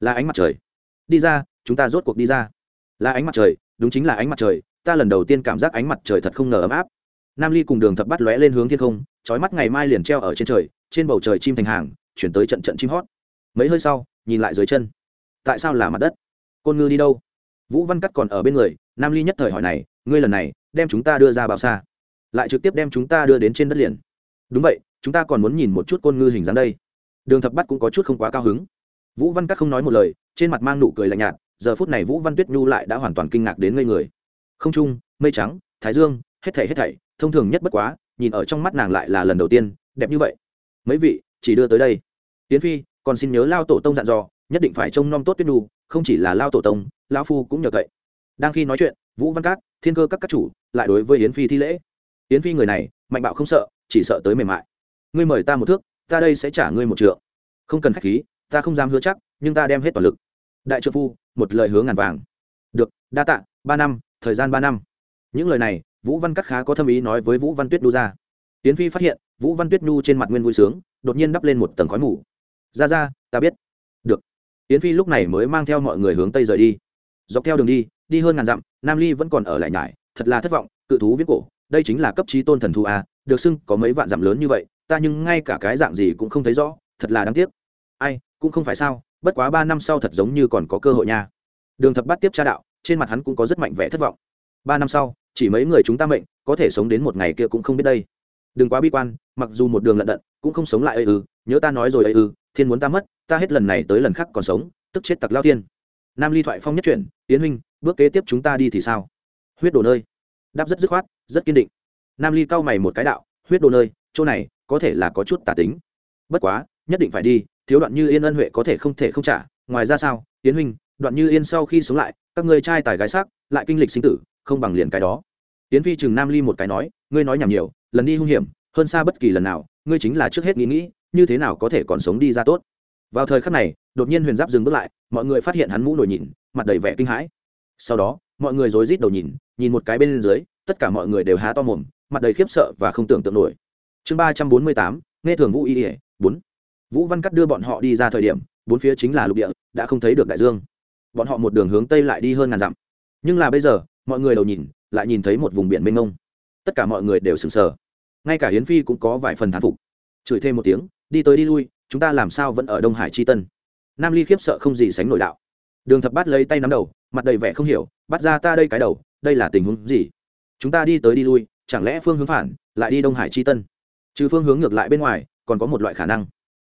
Là ánh mặt trời. Đi ra, chúng ta rốt cuộc đi ra. Là ánh mặt trời, đúng chính là ánh mặt trời, ta lần đầu tiên cảm giác ánh mặt trời thật không ngờ ấm áp. Nam ly cùng đường thập bắt lóe lên hướng thiên không trói mắt ngày mai liền treo ở trên trời, trên bầu trời chim thành hàng, chuyển tới trận trận chim hót. Mấy hơi sau, nhìn lại dưới chân. Tại sao là mặt đất? Côn ngư đi đâu? Vũ văn cắt còn ở bên người, nam ly nhất thời hỏi này, ngươi lần này, đem chúng ta đưa ra bao xa? Lại trực tiếp đem chúng ta đưa đến trên đất liền. Đúng vậy, chúng ta còn muốn nhìn một chút côn ngư hình dáng đây. Đường thập bắt cũng có chút không quá cao hứng. Vũ văn cắt không nói một lời, trên mặt mang nụ cười lạnh nhạt, giờ phút này vũ văn tuyết nhu lại đã hoàn toàn kinh ngạc đến ngây người. Không trung, mây trắng, thái dương, hết thảy hết thảy, thông thường nhất bất quá, nhìn ở trong mắt nàng lại là lần đầu tiên, đẹp như vậy. Mấy vị, chỉ đưa tới đây. Tiến phi, còn xin nhớ lao tổ tông dặn dò, nhất định phải trông nom tốt tuyết nhu, không chỉ là lao tổ tông lao phu cũng nhờ cậy. Đang khi nói chuyện, vũ văn cát thiên cơ các các chủ, lại đối với yến phi thi lễ yến phi người này, mạnh bạo không sợ, chỉ sợ tới mềm mại. Ngươi mời ta một thước, ta đây sẽ trả ngươi một trượng. Không cần khách khí, ta không dám hứa chắc, nhưng ta đem hết toàn lực. Đại trợ phu, một lời hướng ngàn vàng. Được, đa tạ, ba năm, thời gian ba năm. Những lời này, vũ văn cắt khá có thâm ý nói với vũ văn tuyết đu ra. Tiến phi phát hiện, vũ văn tuyết nhu trên mặt nguyên vui sướng, đột nhiên đắp lên một tầng khói mù. Ra ra, ta biết. Được. Tiến phi lúc này mới mang theo mọi người hướng tây rời đi. Dọc theo đường đi đi hơn ngàn dặm, nam ly vẫn còn ở lại nhải, thật là thất vọng, cự thú viết cổ đây chính là cấp trí tôn thần thú a, được xưng có mấy vạn dặm lớn như vậy, ta nhưng ngay cả cái dạng gì cũng không thấy rõ, thật là đáng tiếc. Ai, cũng không phải sao, bất quá ba năm sau thật giống như còn có cơ hội nha. Đường thập bắt tiếp tra đạo, trên mặt hắn cũng có rất mạnh vẻ thất vọng. Ba năm sau, chỉ mấy người chúng ta mệnh, có thể sống đến một ngày kia cũng không biết đây. Đừng quá bi quan, mặc dù một đường lận đận, cũng không sống lại ấy ư, nhớ ta nói rồi ấy ư, thiên muốn ta mất, ta hết lần này tới lần khác còn sống, tức chết tặc lao thiên. Nam ly thoại phong nhất chuyển tiến huynh, bước kế tiếp chúng ta đi thì sao? Huyết đồ nơi. Đáp rất dứt khoát rất kiên định. Nam ly cau mày một cái đạo, huyết đồ nơi, chỗ này có thể là có chút tả tính. Bất quá, nhất định phải đi, thiếu đoạn như yên ân huệ có thể không thể không trả. Ngoài ra sao tiến huynh, đoạn như yên sau khi sống lại, các ngươi trai tài gái sắc, lại kinh lịch sinh tử, không bằng liền cái đó. Tiến phi chừng nam ly một cái nói, ngươi nói nhảm nhiều, lần đi hung hiểm, hơn xa bất kỳ lần nào, ngươi chính là trước hết nghĩ nghĩ, như thế nào có thể còn sống đi ra tốt. Vào thời khắc này, đột nhiên huyền giáp dừng bước lại, mọi người phát hiện hắn mũ nổi nhìn, mặt đầy vẻ kinh hãi. Sau đó, mọi người rối rít đầu nhìn nhìn một cái bên dưới tất cả mọi người đều há to mồm, mặt đầy khiếp sợ và không tưởng tượng nổi. Chương ba trăm bốn mươi tám, nghe thường vũ y ỉa bốn. Vũ văn cắt đưa bọn họ đi ra thời điểm, bốn phía chính là lục địa, đã không thấy được đại dương. Bọn họ một đường hướng tây lại đi hơn ngàn dặm. Nhưng là bây giờ, mọi người đầu nhìn, lại nhìn thấy một vùng biển mênh mông. Tất cả mọi người đều sừng sờ. Ngay cả hiến phi cũng có vài phần thán phục. Chửi thêm một tiếng, đi tới đi lui, chúng ta làm sao vẫn ở đông hải chi tân? Nam ly khiếp sợ không gì sánh nổi đạo. Đường thập bát lấy tay nắm đầu, mặt đầy vẻ không hiểu, bắt ra ta đây cái đầu, đây là tình huống gì? Chúng ta đi tới đi lui, chẳng lẽ phương hướng phản, lại đi đông hải chi tân? Trừ phương hướng ngược lại bên ngoài, còn có một loại khả năng.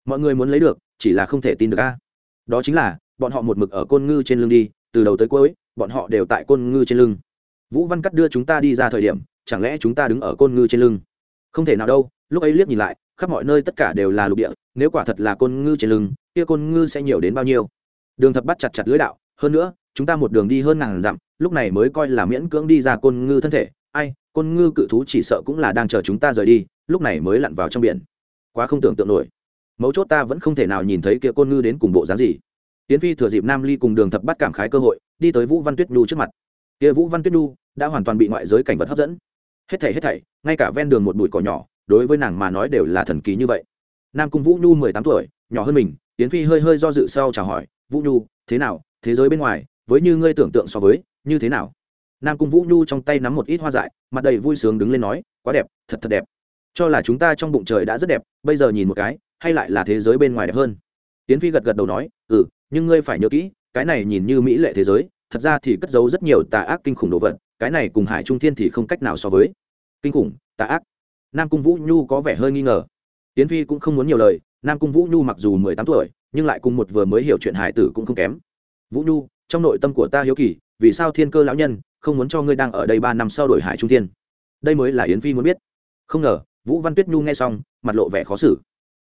Mọi người muốn lấy được, chỉ là không thể tin được a. Đó chính là, bọn họ một mực ở côn ngư trên lưng đi, từ đầu tới cuối, bọn họ đều tại côn ngư trên lưng. Vũ văn cắt đưa chúng ta đi ra thời điểm, chẳng lẽ chúng ta đứng ở côn ngư trên lưng? Không thể nào đâu, lúc ấy liếc nhìn lại, khắp mọi nơi tất cả đều là lục địa, nếu quả thật là côn ngư trên lưng, kia côn ngư sẽ nhiều đến bao nhiêu? Đường thập bắt chặt chặt lưới đạo, hơn nữa, chúng ta một đường đi hơn ngàn dặm lúc này mới coi là miễn cưỡng đi ra côn ngư thân thể. Ai, côn ngư cự thú chỉ sợ cũng là đang chờ chúng ta rời đi, lúc này mới lặn vào trong biển. Quá không tưởng tượng nổi. Mấu chốt ta vẫn không thể nào nhìn thấy kia côn ngư đến cùng bộ dáng gì. Tiến phi thừa dịp nam ly cùng đường thập bắt cảm khái cơ hội, đi tới vũ văn tuyết nhu trước mặt. Kia vũ văn tuyết nhu đã hoàn toàn bị ngoại giới cảnh vật hấp dẫn. Hết thảy hết thảy, ngay cả ven đường một bụi cỏ nhỏ, đối với nàng mà nói đều là thần kỳ như vậy. Nam cung vũ nhu mười tám tuổi, nhỏ hơn mình, tiến phi hơi hơi do dự sau chào hỏi, vũ nhu, thế nào? Thế giới bên ngoài, với như ngươi tưởng tượng so với như thế nào? Nam cung vũ nhu trong tay nắm một ít hoa dại, mặt đầy vui sướng đứng lên nói, quá đẹp, thật thật đẹp. Cho là chúng ta trong bụng trời đã rất đẹp, bây giờ nhìn một cái, hay lại là thế giới bên ngoài đẹp hơn. Tiến phi gật gật đầu nói ừ nhưng ngươi phải nhớ kỹ, cái này nhìn như mỹ lệ thế giới, thật ra thì cất giấu rất nhiều tà ác kinh khủng đồ vật, cái này cùng hải trung thiên thì không cách nào so với. Kinh khủng, tà ác? Nam cung vũ nhu có vẻ hơi nghi ngờ. Tiến phi cũng không muốn nhiều lời, nam cung vũ nhu mặc dù mười tám tuổi, nhưng lại cùng một vừa mới hiểu chuyện hải tử cũng không kém. Vũ nhu, trong nội tâm của ta hiếu kỳ vì sao thiên cơ lão nhân không muốn cho ngươi đang ở đây ba năm sau đổi hải trung thiên? Đây mới là yến phi muốn biết. Không ngờ, vũ văn tuyết nhu nghe xong, mặt lộ vẻ khó xử.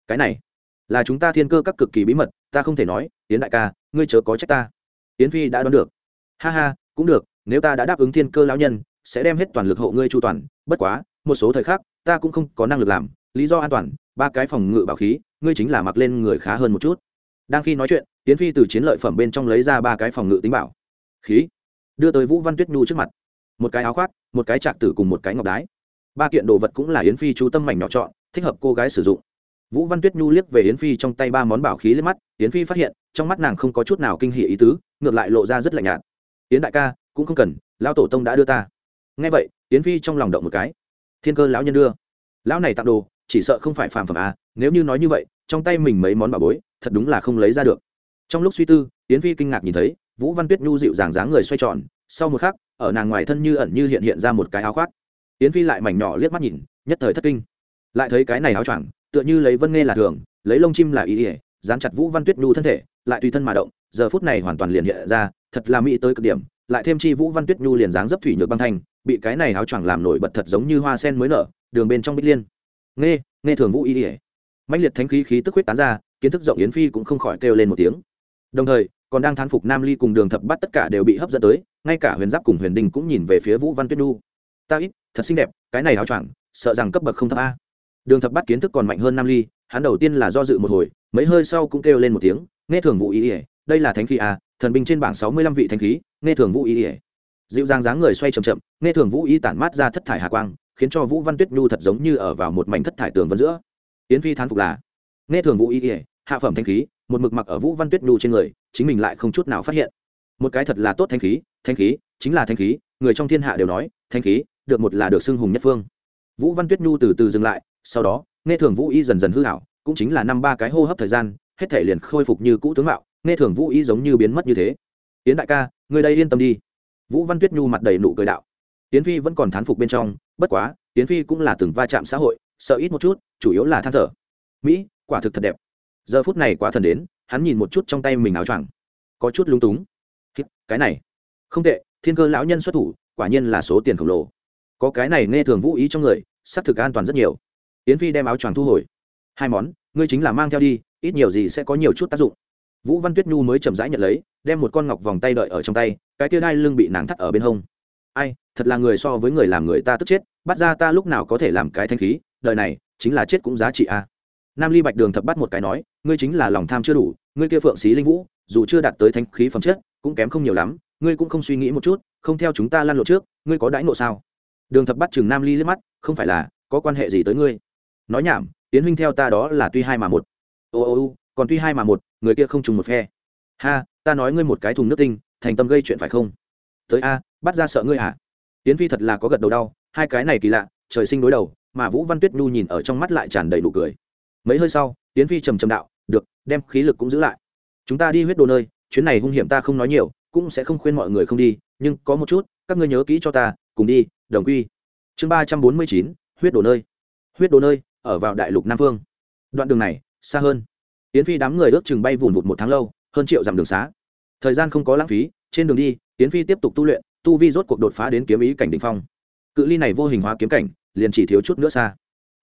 Cái này, là chúng ta thiên cơ các cực kỳ bí mật, ta không thể nói, yến đại ca, ngươi chớ có trách ta. Yến phi đã đoán được. Ha ha, cũng được, nếu ta đã đáp ứng thiên cơ lão nhân, sẽ đem hết toàn lực hộ ngươi chu toàn. Bất quá, một số thời khắc, ta cũng không có năng lực làm. Lý do an toàn, ba cái phòng ngự bảo khí, ngươi chính là mặc lên người khá hơn một chút. Đang khi nói chuyện tiến phi từ chiến lợi phẩm bên trong lấy ra ba cái phòng ngự tính bảo. Khí đưa tới vũ văn tuyết nhu trước mặt. Một cái áo khoác, một cái trạc tử cùng một cái ngọc đái. Ba kiện đồ vật cũng là yến phi chú tâm mảnh nhỏ chọn, thích hợp cô gái sử dụng. Vũ văn tuyết nhu liếc về yến phi trong tay ba món bảo khí lên mắt, yến phi phát hiện, trong mắt nàng không có chút nào kinh hỉ ý tứ, ngược lại lộ ra rất lạnh nhạt. Yến đại ca, cũng không cần, lão tổ tông đã đưa ta. Nghe vậy, yến phi trong lòng động một cái. Thiên cơ lão nhân đưa. Lão này tặng đồ, chỉ sợ không phải phàm phẩm à nếu như nói như vậy, trong tay mình mấy món bảo bối, thật đúng là không lấy ra được. Trong lúc suy tư, yến phi kinh ngạc nhìn thấy vũ văn tuyết nhu dịu dàng dáng người xoay tròn, sau một khắc, ở nàng ngoài thân như ẩn như hiện hiện ra một cái áo khoác. Yến phi lại mảnh nhỏ liếc mắt nhìn, nhất thời thất kinh. Lại thấy cái này áo choàng, tựa như lấy vân nghe là thường, lấy lông chim là ý ỉa dán chặt vũ văn tuyết nhu thân thể, lại tùy thân mà động, giờ phút này hoàn toàn liền hiện ra, thật là mỹ tới cực điểm, lại thêm chi vũ văn tuyết nhu liền dáng dấp thủy nhược băng thanh, bị cái này áo choàng làm nổi bật thật giống như hoa sen mới nở, đường bên trong bích liên. Nghe nghe thường vũ ý ỉa mạnh liệt thánh khí khí tức huyết tán ra, kiến thức rộng yến phi cũng không khỏi kêu lên một tiếng. Đồng thời còn đang thán phục nam ly cùng đường thập bắt tất cả đều bị hấp dẫn tới, ngay cả huyền giáp cùng huyền đình cũng nhìn về phía vũ văn tuyết nhu. Ta ít, thật xinh đẹp, cái này áo choàng, sợ rằng cấp bậc không thấp a. Đường thập bắt kiến thức còn mạnh hơn nam ly, hắn đầu tiên là do dự một hồi, mấy hơi sau cũng kêu lên một tiếng, nghe thường vũ ý ỉa đây là thánh khí a, thần binh trên bảng sáu mươi lăm vị thánh khí, nghe thường vũ ý ỉa dịu dàng dáng người xoay chậm chậm, nghe thường vũ ý tản mát ra thất thải hà quang, khiến cho vũ văn tuyết nhu thật giống như ở vào một mảnh thất thải tường vân giữa. Yến phi thán phục là, nghe thường vũ ý ỉa hạ phẩm thanh khí, một mực mặc ở vũ văn tuyết nhu trên người chính mình lại không chút nào phát hiện. Một cái thật là tốt thanh khí thanh khí, chính là thanh khí, người trong thiên hạ đều nói thanh khí, được một là được xưng hùng nhất phương. Vũ văn tuyết nhu từ từ dừng lại, sau đó, nghe thường vũ y dần dần hư hảo cũng chính là năm ba cái hô hấp thời gian, hết thể liền khôi phục như cũ tướng mạo, nghe thường vũ y giống như biến mất như thế. Tiến đại ca người đây yên tâm đi. Vũ văn tuyết nhu mặt đầy nụ cười đạo. Tiến phi vẫn còn thán phục bên trong, bất quá tiến phi cũng là từng va chạm xã hội, sợ ít một chút, chủ yếu là than thở. Mỹ, quả thực thật đẹp. Giờ phút này quá thần đến hắn nhìn một chút trong tay mình áo choàng. Có chút lúng túng. Cái này. Không tệ, thiên cơ lão nhân xuất thủ, quả nhiên là số tiền khổng lồ. Có cái này nghe thường vũ ý trong người, xác thực an toàn rất nhiều. Yến phi đem áo choàng thu hồi. Hai món, ngươi chính là mang theo đi, ít nhiều gì sẽ có nhiều chút tác dụng. Vũ văn tuyết nhu mới chậm rãi nhận lấy, đem một con ngọc vòng tay đợi ở trong tay, cái tia đai lưng bị nàng thắt ở bên hông. Ai, thật là người so với người làm người ta tức chết, bắt ra ta lúc nào có thể làm cái thanh khí, đời này, chính là chết cũng giá trị a. À. nam ly bạch đường thập bắt một cái nói, ngươi chính là lòng tham chưa đủ ngươi kia phượng xí linh vũ, dù chưa đạt tới thanh khí phẩm chất, cũng kém không nhiều lắm, ngươi cũng không suy nghĩ một chút, không theo chúng ta lan lộ trước, ngươi có đãi nộ sao? Đường thập bắt chừng nam ly liếc mắt, không phải là, có quan hệ gì tới ngươi? Nói nhảm tiến huynh theo ta đó là tuy hai mà một. Ô ô ô, còn tuy hai mà một, người kia không trùng một phe. Ha, ta nói ngươi một cái thùng nước tinh, thành tâm gây chuyện phải không? Tới a, bắt ra sợ ngươi à tiến phi thật là có gật đầu đau, hai cái này kỳ lạ, trời sinh đối đầu, mà vũ văn tuyết nhu nhìn ở trong mắt lại tràn đầy nụ cười. Mấy hơi sau tiến phi trầm trầm đạo được, đem khí lực cũng giữ lại. Chúng ta đi huyết đồ nơi, chuyến này hung hiểm ta không nói nhiều, cũng sẽ không khuyên mọi người không đi, nhưng có một chút, các ngươi nhớ kỹ cho ta, cùng đi, đồng quy. Chương ba trăm bốn mươi chín, huyết đồ nơi. Huyết đồ nơi, ở vào đại lục nam phương. Đoạn đường này, xa hơn. Yến phi đám người ước chừng bay vùn vụt một tháng lâu, hơn triệu dặm đường xá. Thời gian không có lãng phí, trên đường đi, yến phi tiếp tục tu luyện, tu vi rốt cuộc đột phá đến kiếm ý cảnh đ ỉ n h phong. Cự ly này vô hình hóa kiếm cảnh, liền chỉ thiếu chút nữa xa.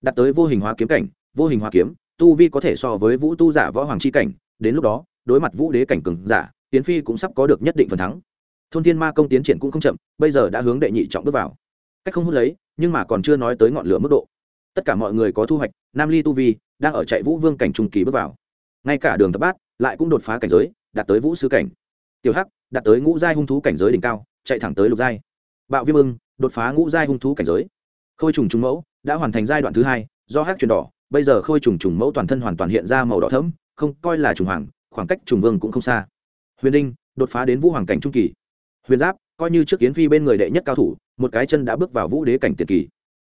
Đặt tới vô hình hóa kiếm cảnh, vô hình hóa kiếm tu vi có thể so với vũ tu giả võ hoàng c h i cảnh, đến lúc đó, đối mặt vũ đế cảnh cường giả, tiến phi cũng sắp có được nhất định phần thắng. Thôn thiên ma công tiến triển cũng không chậm, bây giờ đã hướng đệ nhị trọng bước vào. Cách không hút lấy, nhưng mà còn chưa nói tới ngọn lửa mức độ. Tất cả mọi người có thu hoạch, nam ly tu vi đang ở chạy vũ vương cảnh trung kỳ bước vào. Ngay cả đường thập bát lại cũng đột phá cảnh giới, đạt tới vũ sư cảnh. Tiểu hắc đạt tới ngũ giai hung thú cảnh giới đỉnh cao, chạy thẳng tới lục giai. Bạo viêm ưng đột phá ngũ giai hung thú cảnh giới. Khôi trùng trùng mẫu đã hoàn thành giai đoạn thứ hai, do hắc truyền đỏ bây giờ khôi trùng trùng mẫu toàn thân hoàn toàn hiện ra màu đỏ thẫm, không coi là trùng hoàng, khoảng cách trùng vương cũng không xa. Huyền đinh, đột phá đến vũ hoàng cảnh trung kỳ. Huyền giáp, coi như trước kiến phi bên người đệ nhất cao thủ, một cái chân đã bước vào vũ đế cảnh tiền kỳ.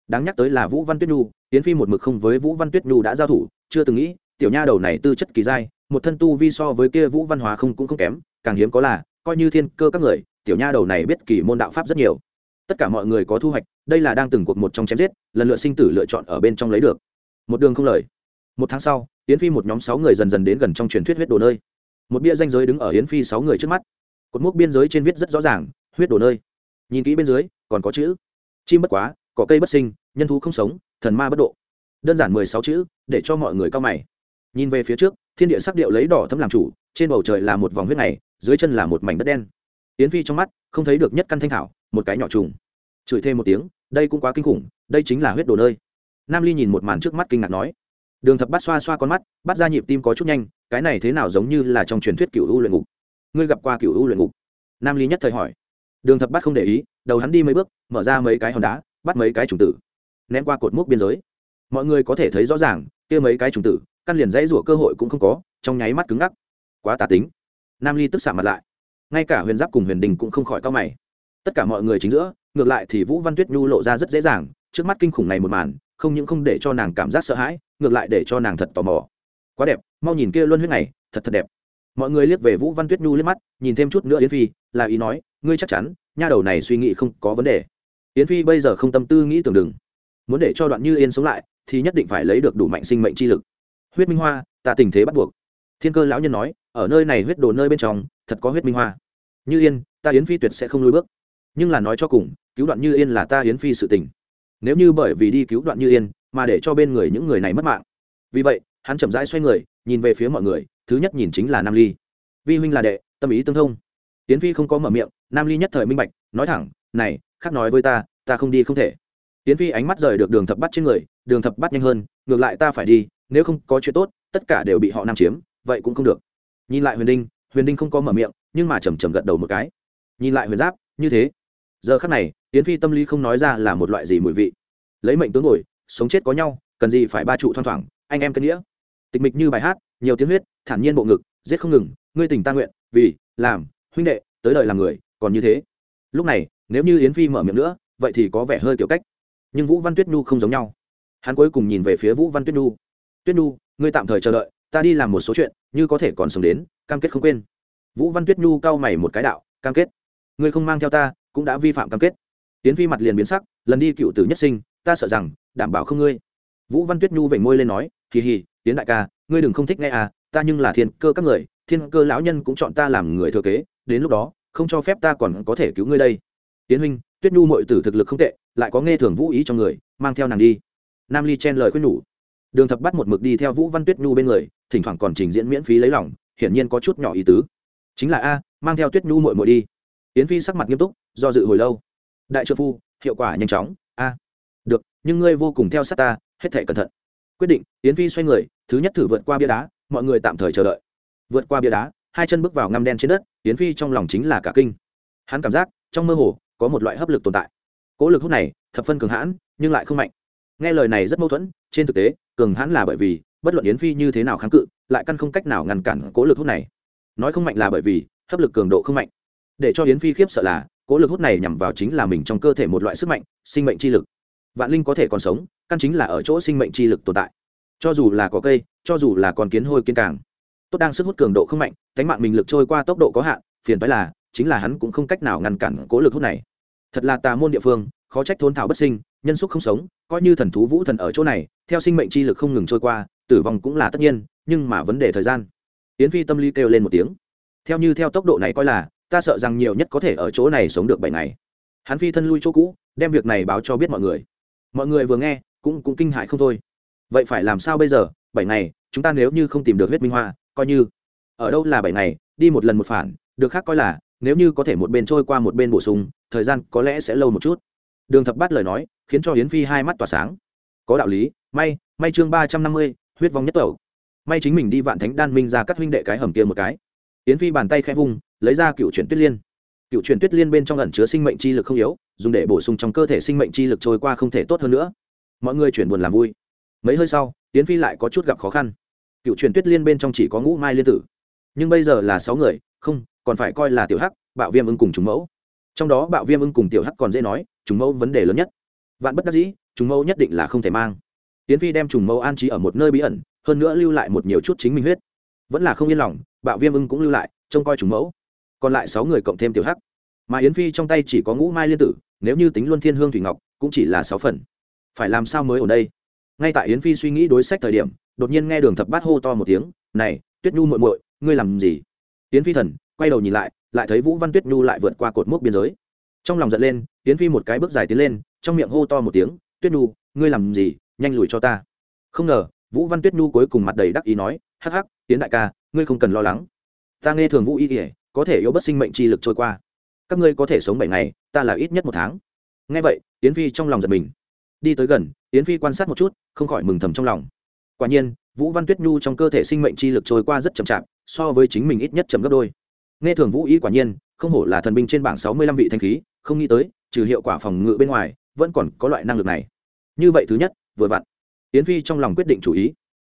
Đáng nhắc tới là vũ văn tuyết nhu tiến phi một mực không với vũ văn tuyết nhu đã giao thủ, chưa từng nghĩ, tiểu nha đầu này tư chất kỳ giai một thân tu vi so với kia vũ văn hóa không cũng không kém, càng hiếm có là, coi như thiên cơ các người, tiểu nha đầu này biết kỳ môn đạo pháp rất nhiều. Tất cả mọi người có thu hoạch, đây là đang từng cuộc một trong chém giết, lần lượt sinh tử lựa chọn ở bên trong lấy được một đường không lời. Một tháng sau, yến phi một nhóm sáu người dần dần đến gần trong truyền thuyết huyết đồ nơi. Một bia danh giới đứng ở yến phi sáu người trước mắt. Cột mốc biên giới trên viết rất rõ ràng, huyết đồ nơi. Nhìn kỹ bên dưới, còn có chữ. Chim bất quá, cỏ cây bất sinh, nhân thú không sống, thần ma bất độ. Đơn giản mười sáu chữ, để cho mọi người cao mày. Nhìn về phía trước, thiên địa sắc điệu lấy đỏ thấm làm chủ, trên bầu trời là một vòng huyết này, dưới chân là một mảnh đất đen. Yến phi trong mắt, không thấy được nhất căn thanh thảo, một cái nhỏ trùng. Chửi thêm một tiếng, đây cũng quá kinh khủng, đây chính là huyết đồ nơi nam ly nhìn một màn trước mắt kinh ngạc nói, đường thập bắt xoa xoa con mắt, bắt ra nhịp tim có chút nhanh, cái này thế nào giống như là trong truyền thuyết cựu u luyện ngục? Ngươi gặp qua cựu u luyện ngục? Nam ly nhất thời hỏi. Đường thập bắt không để ý, đầu hắn đi mấy bước, mở ra mấy cái hòn đá, bắt mấy cái trùng tử, ném qua cột mốc biên giới. Mọi người có thể thấy rõ ràng, kia mấy cái trùng tử, căn liền dãy rủa cơ hội cũng không có, trong nháy mắt cứng ngắc. Quá tà tính. Nam ly tức xạ mặt lại. Ngay cả huyền giáp cùng huyền đình cũng không khỏi cao mày. Tất cả mọi người chính giữa, ngược lại thì vũ văn tuyết nhu lộ ra rất dễ dàng, trước mắt kinh khủng này một màn không những không để cho nàng cảm giác sợ hãi, ngược lại để cho nàng thật tò mò. Quá đẹp, mau nhìn kia luân huyết này, thật thật đẹp. Mọi người liếc về vũ văn tuyết nhu liếc mắt, nhìn thêm chút nữa yến phi, là ý nói, ngươi chắc chắn, nha đầu này suy nghĩ không có vấn đề. Yến phi bây giờ không tâm tư nghĩ tưởng đừng. Muốn để cho đoạn như yên sống lại, thì nhất định phải lấy được đủ mạnh sinh mệnh chi lực. Huyết minh hoa, ta tình thế bắt buộc. Thiên cơ lão nhân nói, ở nơi này huyết đồ nơi bên trong, thật có huyết minh hoa. Như yên, ta yến phi tuyệt sẽ không lùi bước. Nhưng là nói cho cùng, cứu đoạn như yên là ta yến phi sự tình nếu như bởi vì đi cứu đoạn như yên mà để cho bên người những người này mất mạng. Vì vậy, hắn chậm rãi xoay người, nhìn về phía mọi người, thứ nhất nhìn chính là nam ly. Vi huynh là đệ, tâm ý tương thông. Tiến phi không có mở miệng, nam ly nhất thời minh bạch, nói thẳng, này, khác nói với ta ta không đi không thể. Tiến phi ánh mắt rời được đường thập bắt trên người, đường thập bắt nhanh hơn, ngược lại ta phải đi, nếu không có chuyện tốt, tất cả đều bị họ nam chiếm, vậy cũng không được. Nhìn lại huyền đinh huyền đinh không có mở miệng, nhưng mà chầm chầm gật đầu một cái. Nhìn lại huyền giáp, như thế giờ khắc này, yến phi tâm lý không nói ra là một loại gì mùi vị. Lấy mệnh tướng ngồi, sống chết có nhau, cần gì phải ba trụ thoang thoảng, anh em cân nghĩa. Tịch mịch như bài hát, nhiều tiếng huyết, thản nhiên bộ ngực, giết không ngừng, ngươi tình ta nguyện, vì, làm, huynh đệ, tới đời làm người, còn như thế. Lúc này, nếu như yến phi mở miệng nữa, vậy thì có vẻ hơi kiểu cách. Nhưng vũ văn tuyết nhu không giống nhau. Hắn cuối cùng nhìn về phía vũ văn tuyết nhu. Tuyết nhu, ngươi tạm thời chờ đợi, ta đi làm một số chuyện, như có thể còn sống đến, cam kết không quên. Vũ văn tuyết nhu cau mày một cái đạo, cam kết. Ngươi không mang theo ta cũng đã vi phạm cam kết. Tiến phi mặt liền biến sắc, lần đi cựu tử nhất sinh, ta sợ rằng, đảm bảo không ngươi. Vũ văn tuyết nhu vểnh môi lên nói, hì hì, tiến đại ca, ngươi đừng không thích nghe à ta nhưng là thiên cơ các người, thiên cơ lão nhân cũng chọn ta làm người thừa kế, đến lúc đó, không cho phép ta còn có thể cứu ngươi đây. Tiến huynh, tuyết nhu mọi tử thực lực không tệ, lại có nghe thường vũ ý trong người, mang theo nàng đi. Nam ly chen lời khuyên nhủ. Đường thập bắt một mực đi theo vũ văn tuyết nhu bên người, thỉnh thoảng còn trình diễn miễn phí lấy lòng, hiển nhiên có chút nhỏ ý tứ. Chính là a, mang theo tuyết nhu mội mội đi yến phi sắc mặt nghiêm túc, do dự hồi lâu. Đại trợ phu, hiệu quả nhanh chóng. A, được, nhưng ngươi vô cùng theo sát ta, hết thể cẩn thận. Quyết định, yến phi xoay người, thứ nhất thử vượt qua bia đá, mọi người tạm thời chờ đợi. Vượt qua bia đá, hai chân bước vào ngăm đen trên đất, yến phi trong lòng chính là cả kinh. Hắn cảm giác, trong mơ hồ, có một loại hấp lực tồn tại. Cố lực hút này, thập phân cường hãn, nhưng lại không mạnh. Nghe lời này rất mâu thuẫn, trên thực tế, cường hãn là bởi vì, bất luận yến phi như thế nào kháng cự, lại căn không cách nào ngăn cản cố lực hút này. Nói không mạnh là bởi vì, hấp lực cường độ không mạnh để cho yến phi khiếp sợ là, cố lực hút này nhằm vào chính là mình trong cơ thể một loại sức mạnh, sinh mệnh chi lực. Vạn linh có thể còn sống, căn chính là ở chỗ sinh mệnh chi lực tồn tại. Cho dù là có cây, cho dù là con kiến hôi kiên càng, tốt đang sức hút cường độ không mạnh cánh mạng mình lực trôi qua tốc độ có hạn, phiền phải là, chính là hắn cũng không cách nào ngăn cản cố lực hút này. Thật là tà môn địa phương, khó trách thôn thảo bất sinh, nhân xúc không sống, coi như thần thú vũ thần ở chỗ này, theo sinh mệnh chi lực không ngừng trôi qua, tử vong cũng là tất nhiên, nhưng mà vấn đề thời gian. Yến phi tâm lý kêu lên một tiếng. Theo như theo tốc độ này coi là ta sợ rằng nhiều nhất có thể ở chỗ này sống được bảy ngày. Hắn phi thân lui chỗ cũ, đem việc này báo cho biết mọi người. Mọi người vừa nghe, cũng cũng kinh hại không thôi. Vậy phải làm sao bây giờ? Bảy ngày, chúng ta nếu như không tìm được huyết minh hoa, coi như. Ở đâu là bảy ngày, đi một lần một phản, được khác coi là, nếu như có thể một bên trôi qua một bên bổ sung, thời gian có lẽ sẽ lâu một chút. Đường thập bát lời nói, khiến cho hiến phi hai mắt tỏa sáng. Có đạo lý, may may chương ba trăm năm mươi, huyết vong nhất tẩu. May chính mình đi vạn thánh đan minh ra cắt huynh đệ cái hầm kia một cái. Hiến phi bàn tay khẽ vung lấy ra cựu chuyển tuyết liên. Cựu chuyển tuyết liên bên trong ẩn chứa sinh mệnh chi lực không yếu, dùng để bổ sung trong cơ thể sinh mệnh chi lực trôi qua không thể tốt hơn nữa. Mọi người chuyển buồn làm vui. Mấy hơi sau tiến phi lại có chút gặp khó khăn. Cựu chuyển tuyết liên bên trong chỉ có ngũ mai liên tử. Nhưng bây giờ là sáu người, không, còn phải coi là tiểu hắc, bạo viêm ưng cùng chúng mẫu. Trong đó bạo viêm ưng cùng tiểu hắc còn dễ nói chúng mẫu vấn đề lớn nhất. Vạn bất đắc dĩ chúng mẫu nhất định là không thể mang. Tiến phi đem trùng mẫu an trí ở một nơi bí ẩn, hơn nữa lưu lại một nhiều chút chính mình huyết. Vẫn là không yên lòng, bạo viêm ưng cũng lưu lại, trông coi trùng mẫu còn lại sáu người cộng thêm tiểu hắc. Mà yến phi trong tay chỉ có ngũ mai liên tử, nếu như tính luân thiên hương thủy ngọc, cũng chỉ là sáu phần. Phải làm sao mới ở đây? Ngay tại yến phi suy nghĩ đối sách thời điểm, đột nhiên nghe đường thập bát hô to một tiếng, này, tuyết nhu muội muội, ngươi làm gì? Yến phi thần, quay đầu nhìn lại lại thấy vũ văn tuyết nhu lại vượt qua cột mốc biên giới. Trong lòng giận lên, yến phi một cái bước dài tiến lên, trong miệng hô to một tiếng, tuyết nhu, ngươi làm gì? Nhanh lùi cho ta. Không ngờ, vũ văn tuyết nhu cuối cùng mặt đầy đắc ý nói, hắc hắc tiến đại ca, ngươi không cần lo lắng. Ta nghe thường vũ y kể có thể yếu bất sinh mệnh chi lực trôi qua. Các ngươi có thể sống bảy ngày, ta là ít nhất một tháng. Nghe vậy, yến phi trong lòng giật mình. Đi tới gần, yến phi quan sát một chút, không khỏi mừng thầm trong lòng. Quả nhiên, vũ văn tuyết nhu trong cơ thể sinh mệnh chi lực trôi qua rất chậm chạp, so với chính mình ít nhất chậm gấp đôi. Nghe thường vũ ý quả nhiên, không hổ là thần binh trên bảng sáu mươi lăm vị thanh khí, không nghĩ tới, trừ hiệu quả phòng ngự bên ngoài, vẫn còn có loại năng lực này. Như vậy thứ nhất, vừa vặn. Yến phi trong lòng quyết định chủ ý.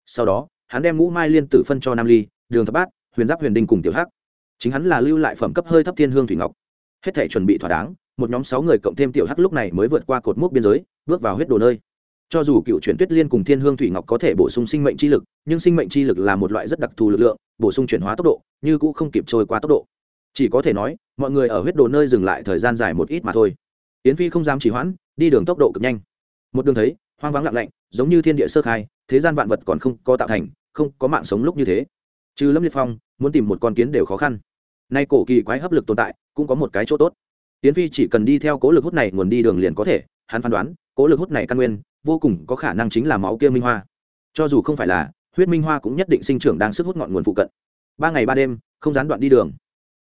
Sau đó, hắn đem ngũ mai liên tử phân cho nam ly, đường thập bát, huyền giáp huyền đinh cùng tiểu hắc chính hắn là lưu lại phẩm cấp hơi thấp thiên hương thủy ngọc. Hết thể chuẩn bị thỏa đáng, một nhóm sáu người cộng thêm tiểu hắc lúc này mới vượt qua cột mốc biên giới, bước vào huyết đồ nơi. Cho dù cựu chuyển tuyết liên cùng thiên hương thủy ngọc có thể bổ sung sinh mệnh chi lực, nhưng sinh mệnh chi lực là một loại rất đặc thù lực lượng, bổ sung chuyển hóa tốc độ, như cũng không kịp trôi qua tốc độ. Chỉ có thể nói, mọi người ở huyết đồ nơi dừng lại thời gian dài một ít mà thôi. Yến phi không dám chỉ hoãn, đi đường tốc độ cực nhanh. Một đường thấy, hoang vắng lặng lạnh, giống như thiên địa sơ khai, thế gian vạn vật còn không có tạo thành, không có mạng sống lúc như thế. Trừ lâm liệt phong, muốn tìm một con kiến đều khó khăn nay cổ kỳ quái hấp lực tồn tại, cũng có một cái chỗ tốt. Tiến phi chỉ cần đi theo cố lực hút này nguồn đi đường liền có thể, hắn phán đoán, cố lực hút này căn nguyên, vô cùng có khả năng chính là máu kia minh hoa. Cho dù không phải là, huyết minh hoa cũng nhất định sinh trưởng đang sức hút ngọn nguồn phụ cận. Ba ngày ba đêm, không gián đoạn đi đường.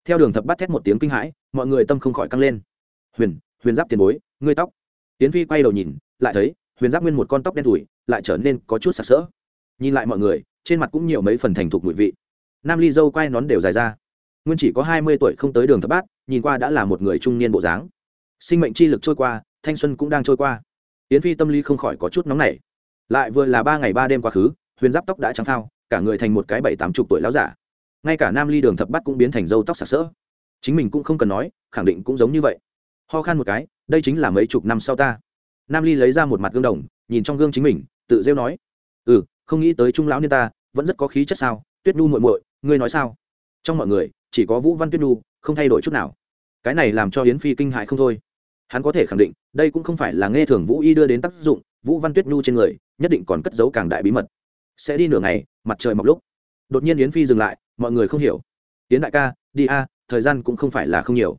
Theo đường thập bắt thét một tiếng kinh hãi, mọi người tâm không khỏi căng lên. Huyền huyền giáp tiền bối, ngươi tóc. Tiến phi quay đầu nhìn, lại thấy, huyền giáp nguyên một con tóc đen thủi lại trở nên có chút sặc sỡ. Nhìn lại mọi người, trên mặt cũng nhiều mấy phần thành thục mùi vị. Nam ly dâu quai nón đều dài ra nguyên chỉ có hai mươi tuổi không tới đường thập bát, nhìn qua đã là một người trung niên bộ dáng. Sinh mệnh chi lực trôi qua, thanh xuân cũng đang trôi qua. Yến phi tâm lý không khỏi có chút nóng nảy. Lại vừa là ba ngày ba đêm quá khứ, huyền giáp tóc đã trắng thao cả người thành một cái bảy tám chục tuổi láo giả. Ngay cả nam ly đường thập bát cũng biến thành râu tóc sạc sỡ. Chính mình cũng không cần nói, khẳng định cũng giống như vậy. Ho khan một cái, đây chính là mấy chục năm sau ta. Nam ly lấy ra một mặt gương đồng, nhìn trong gương chính mình, tự rêu nói. Ừ không nghĩ tới trung lão niên ta, vẫn rất có khí chất sao, tuyết nhu muội muội, ngươi nói sao? Trong mọi người chỉ có vũ văn tuyết nhu, không thay đổi chút nào. Cái này làm cho hiến phi kinh hại không thôi. Hắn có thể khẳng định, đây cũng không phải là nghe thường vũ y đưa đến tác dụng, vũ văn tuyết nhu trên người, nhất định còn cất giấu càng đại bí mật. Sẽ đi nửa ngày, mặt trời mọc lúc. Đột nhiên yến phi dừng lại, mọi người không hiểu. Yến đại ca, đi a, thời gian cũng không phải là không nhiều.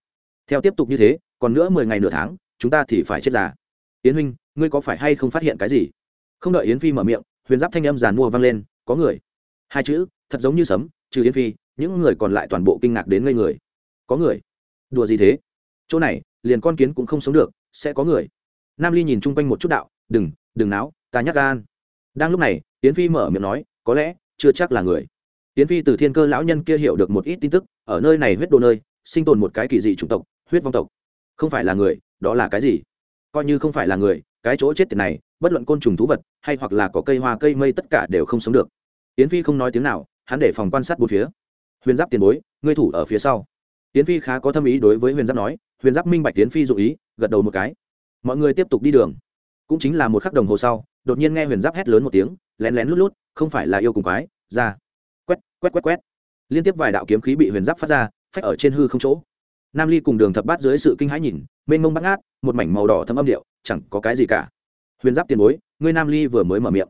Theo tiếp tục như thế, còn nữa mười ngày nửa tháng, chúng ta thì phải chết già. Yến huynh, ngươi có phải hay không phát hiện cái gì? Không đợi yến phi mở miệng, huyền giáp thanh âm giàn mua vang lên, có người. Hai chữ, thật giống như sấm, trừ yến phi những người còn lại toàn bộ kinh ngạc đến ngây người. Có người? Đùa gì thế? Chỗ này, liền con kiến cũng không sống được, sẽ có người. Nam ly nhìn chung quanh một chút đạo, đừng đừng náo, ta nhắc gan. Đang lúc này Tiến phi mở miệng nói, có lẽ, chưa chắc là người. Tiến phi từ thiên cơ lão nhân kia hiểu được một ít tin tức, ở nơi này huyết đồ nơi, sinh tồn một cái kỳ dị chủng tộc, huyết vong tộc. Không phải là người, đó là cái gì? Coi như không phải là người, cái chỗ chết tiền này, bất luận côn trùng thú vật, hay hoặc là có cây hoa, cây mây, tất cả đều không sống được. Yến phi không nói tiếng nào, hắn để phòng quan sát bốn phía huyền giáp tiền bối, ngươi thủ ở phía sau. Tiến phi khá có tâm ý đối với huyền giáp nói, huyền giáp minh bạch Tiến phi dụ ý, gật đầu một cái. Mọi người tiếp tục đi đường. Cũng chính là một khắc đồng hồ sau, đột nhiên nghe huyền giáp hét lớn một tiếng, lén lén lút lút, không phải là yêu cùng quái, ra. Quét quét quét quét. Liên tiếp vài đạo kiếm khí bị huyền giáp phát ra, phách ở trên hư không chỗ. Nam ly cùng đường thập bát dưới sự kinh hãi nhìn, mênh mông bắt ngát, một mảnh màu đỏ thâm âm điệu, chẳng có cái gì cả. Huyền giáp tiền bối, ngươi nam ly vừa mới mở miệng.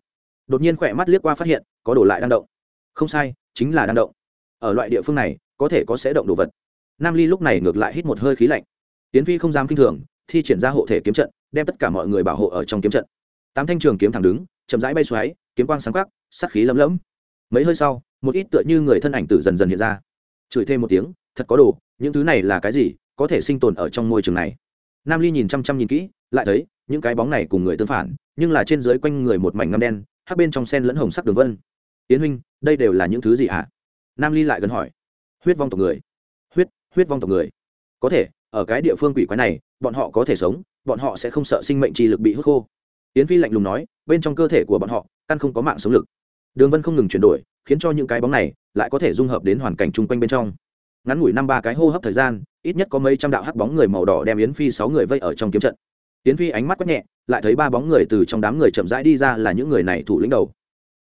Đột nhiên khỏe mắt liếc qua phát hiện, có đổ lại đang động. Không sai, chính là đang động ở loại địa phương này, có thể có sẽ động đồ vật. Nam ly lúc này ngược lại hít một hơi khí lạnh. Tiến phi không dám kinh thường, thi triển ra hộ thể kiếm trận, đem tất cả mọi người bảo hộ ở trong kiếm trận. Tám thanh trường kiếm thẳng đứng, chậm rãi bay xoáy, kiếm quang sáng khắc sắc khí lấm lẫm mấy hơi sau, một ít tựa như người thân ảnh tử dần dần hiện ra. Chửi thêm một tiếng, thật có đồ, những thứ này là cái gì, có thể sinh tồn ở trong môi trường này. Nam ly nhìn chăm chăm nhìn kỹ, lại thấy, những cái bóng này cùng người tương phản, nhưng là trên dưới quanh người một mảnh ngâm đen, hắc bên trong sen lẫn hồng sắc đường vân. Tiến huynh, đây đều là những thứ gì hả? Nam ly lại gần hỏi, huyết vong tộc người, huyết huyết vong tộc người. Có thể, ở cái địa phương quỷ quái này, bọn họ có thể sống, bọn họ sẽ không sợ sinh mệnh trì lực bị hút khô. Yến phi lạnh lùng nói, bên trong cơ thể của bọn họ, căn không có mạng sống lực. Đường vân không ngừng chuyển đổi, khiến cho những cái bóng này lại có thể dung hợp đến hoàn cảnh chung quanh bên trong. Ngắn ngủi năm ba cái hô hấp thời gian, ít nhất có mấy trăm đạo hắc bóng người màu đỏ đem yến phi sáu người vây ở trong kiếm trận. Yến phi ánh mắt quét nhẹ, lại thấy ba bóng người từ trong đám người chậm rãi đi ra là những người này thủ lĩnh đầu.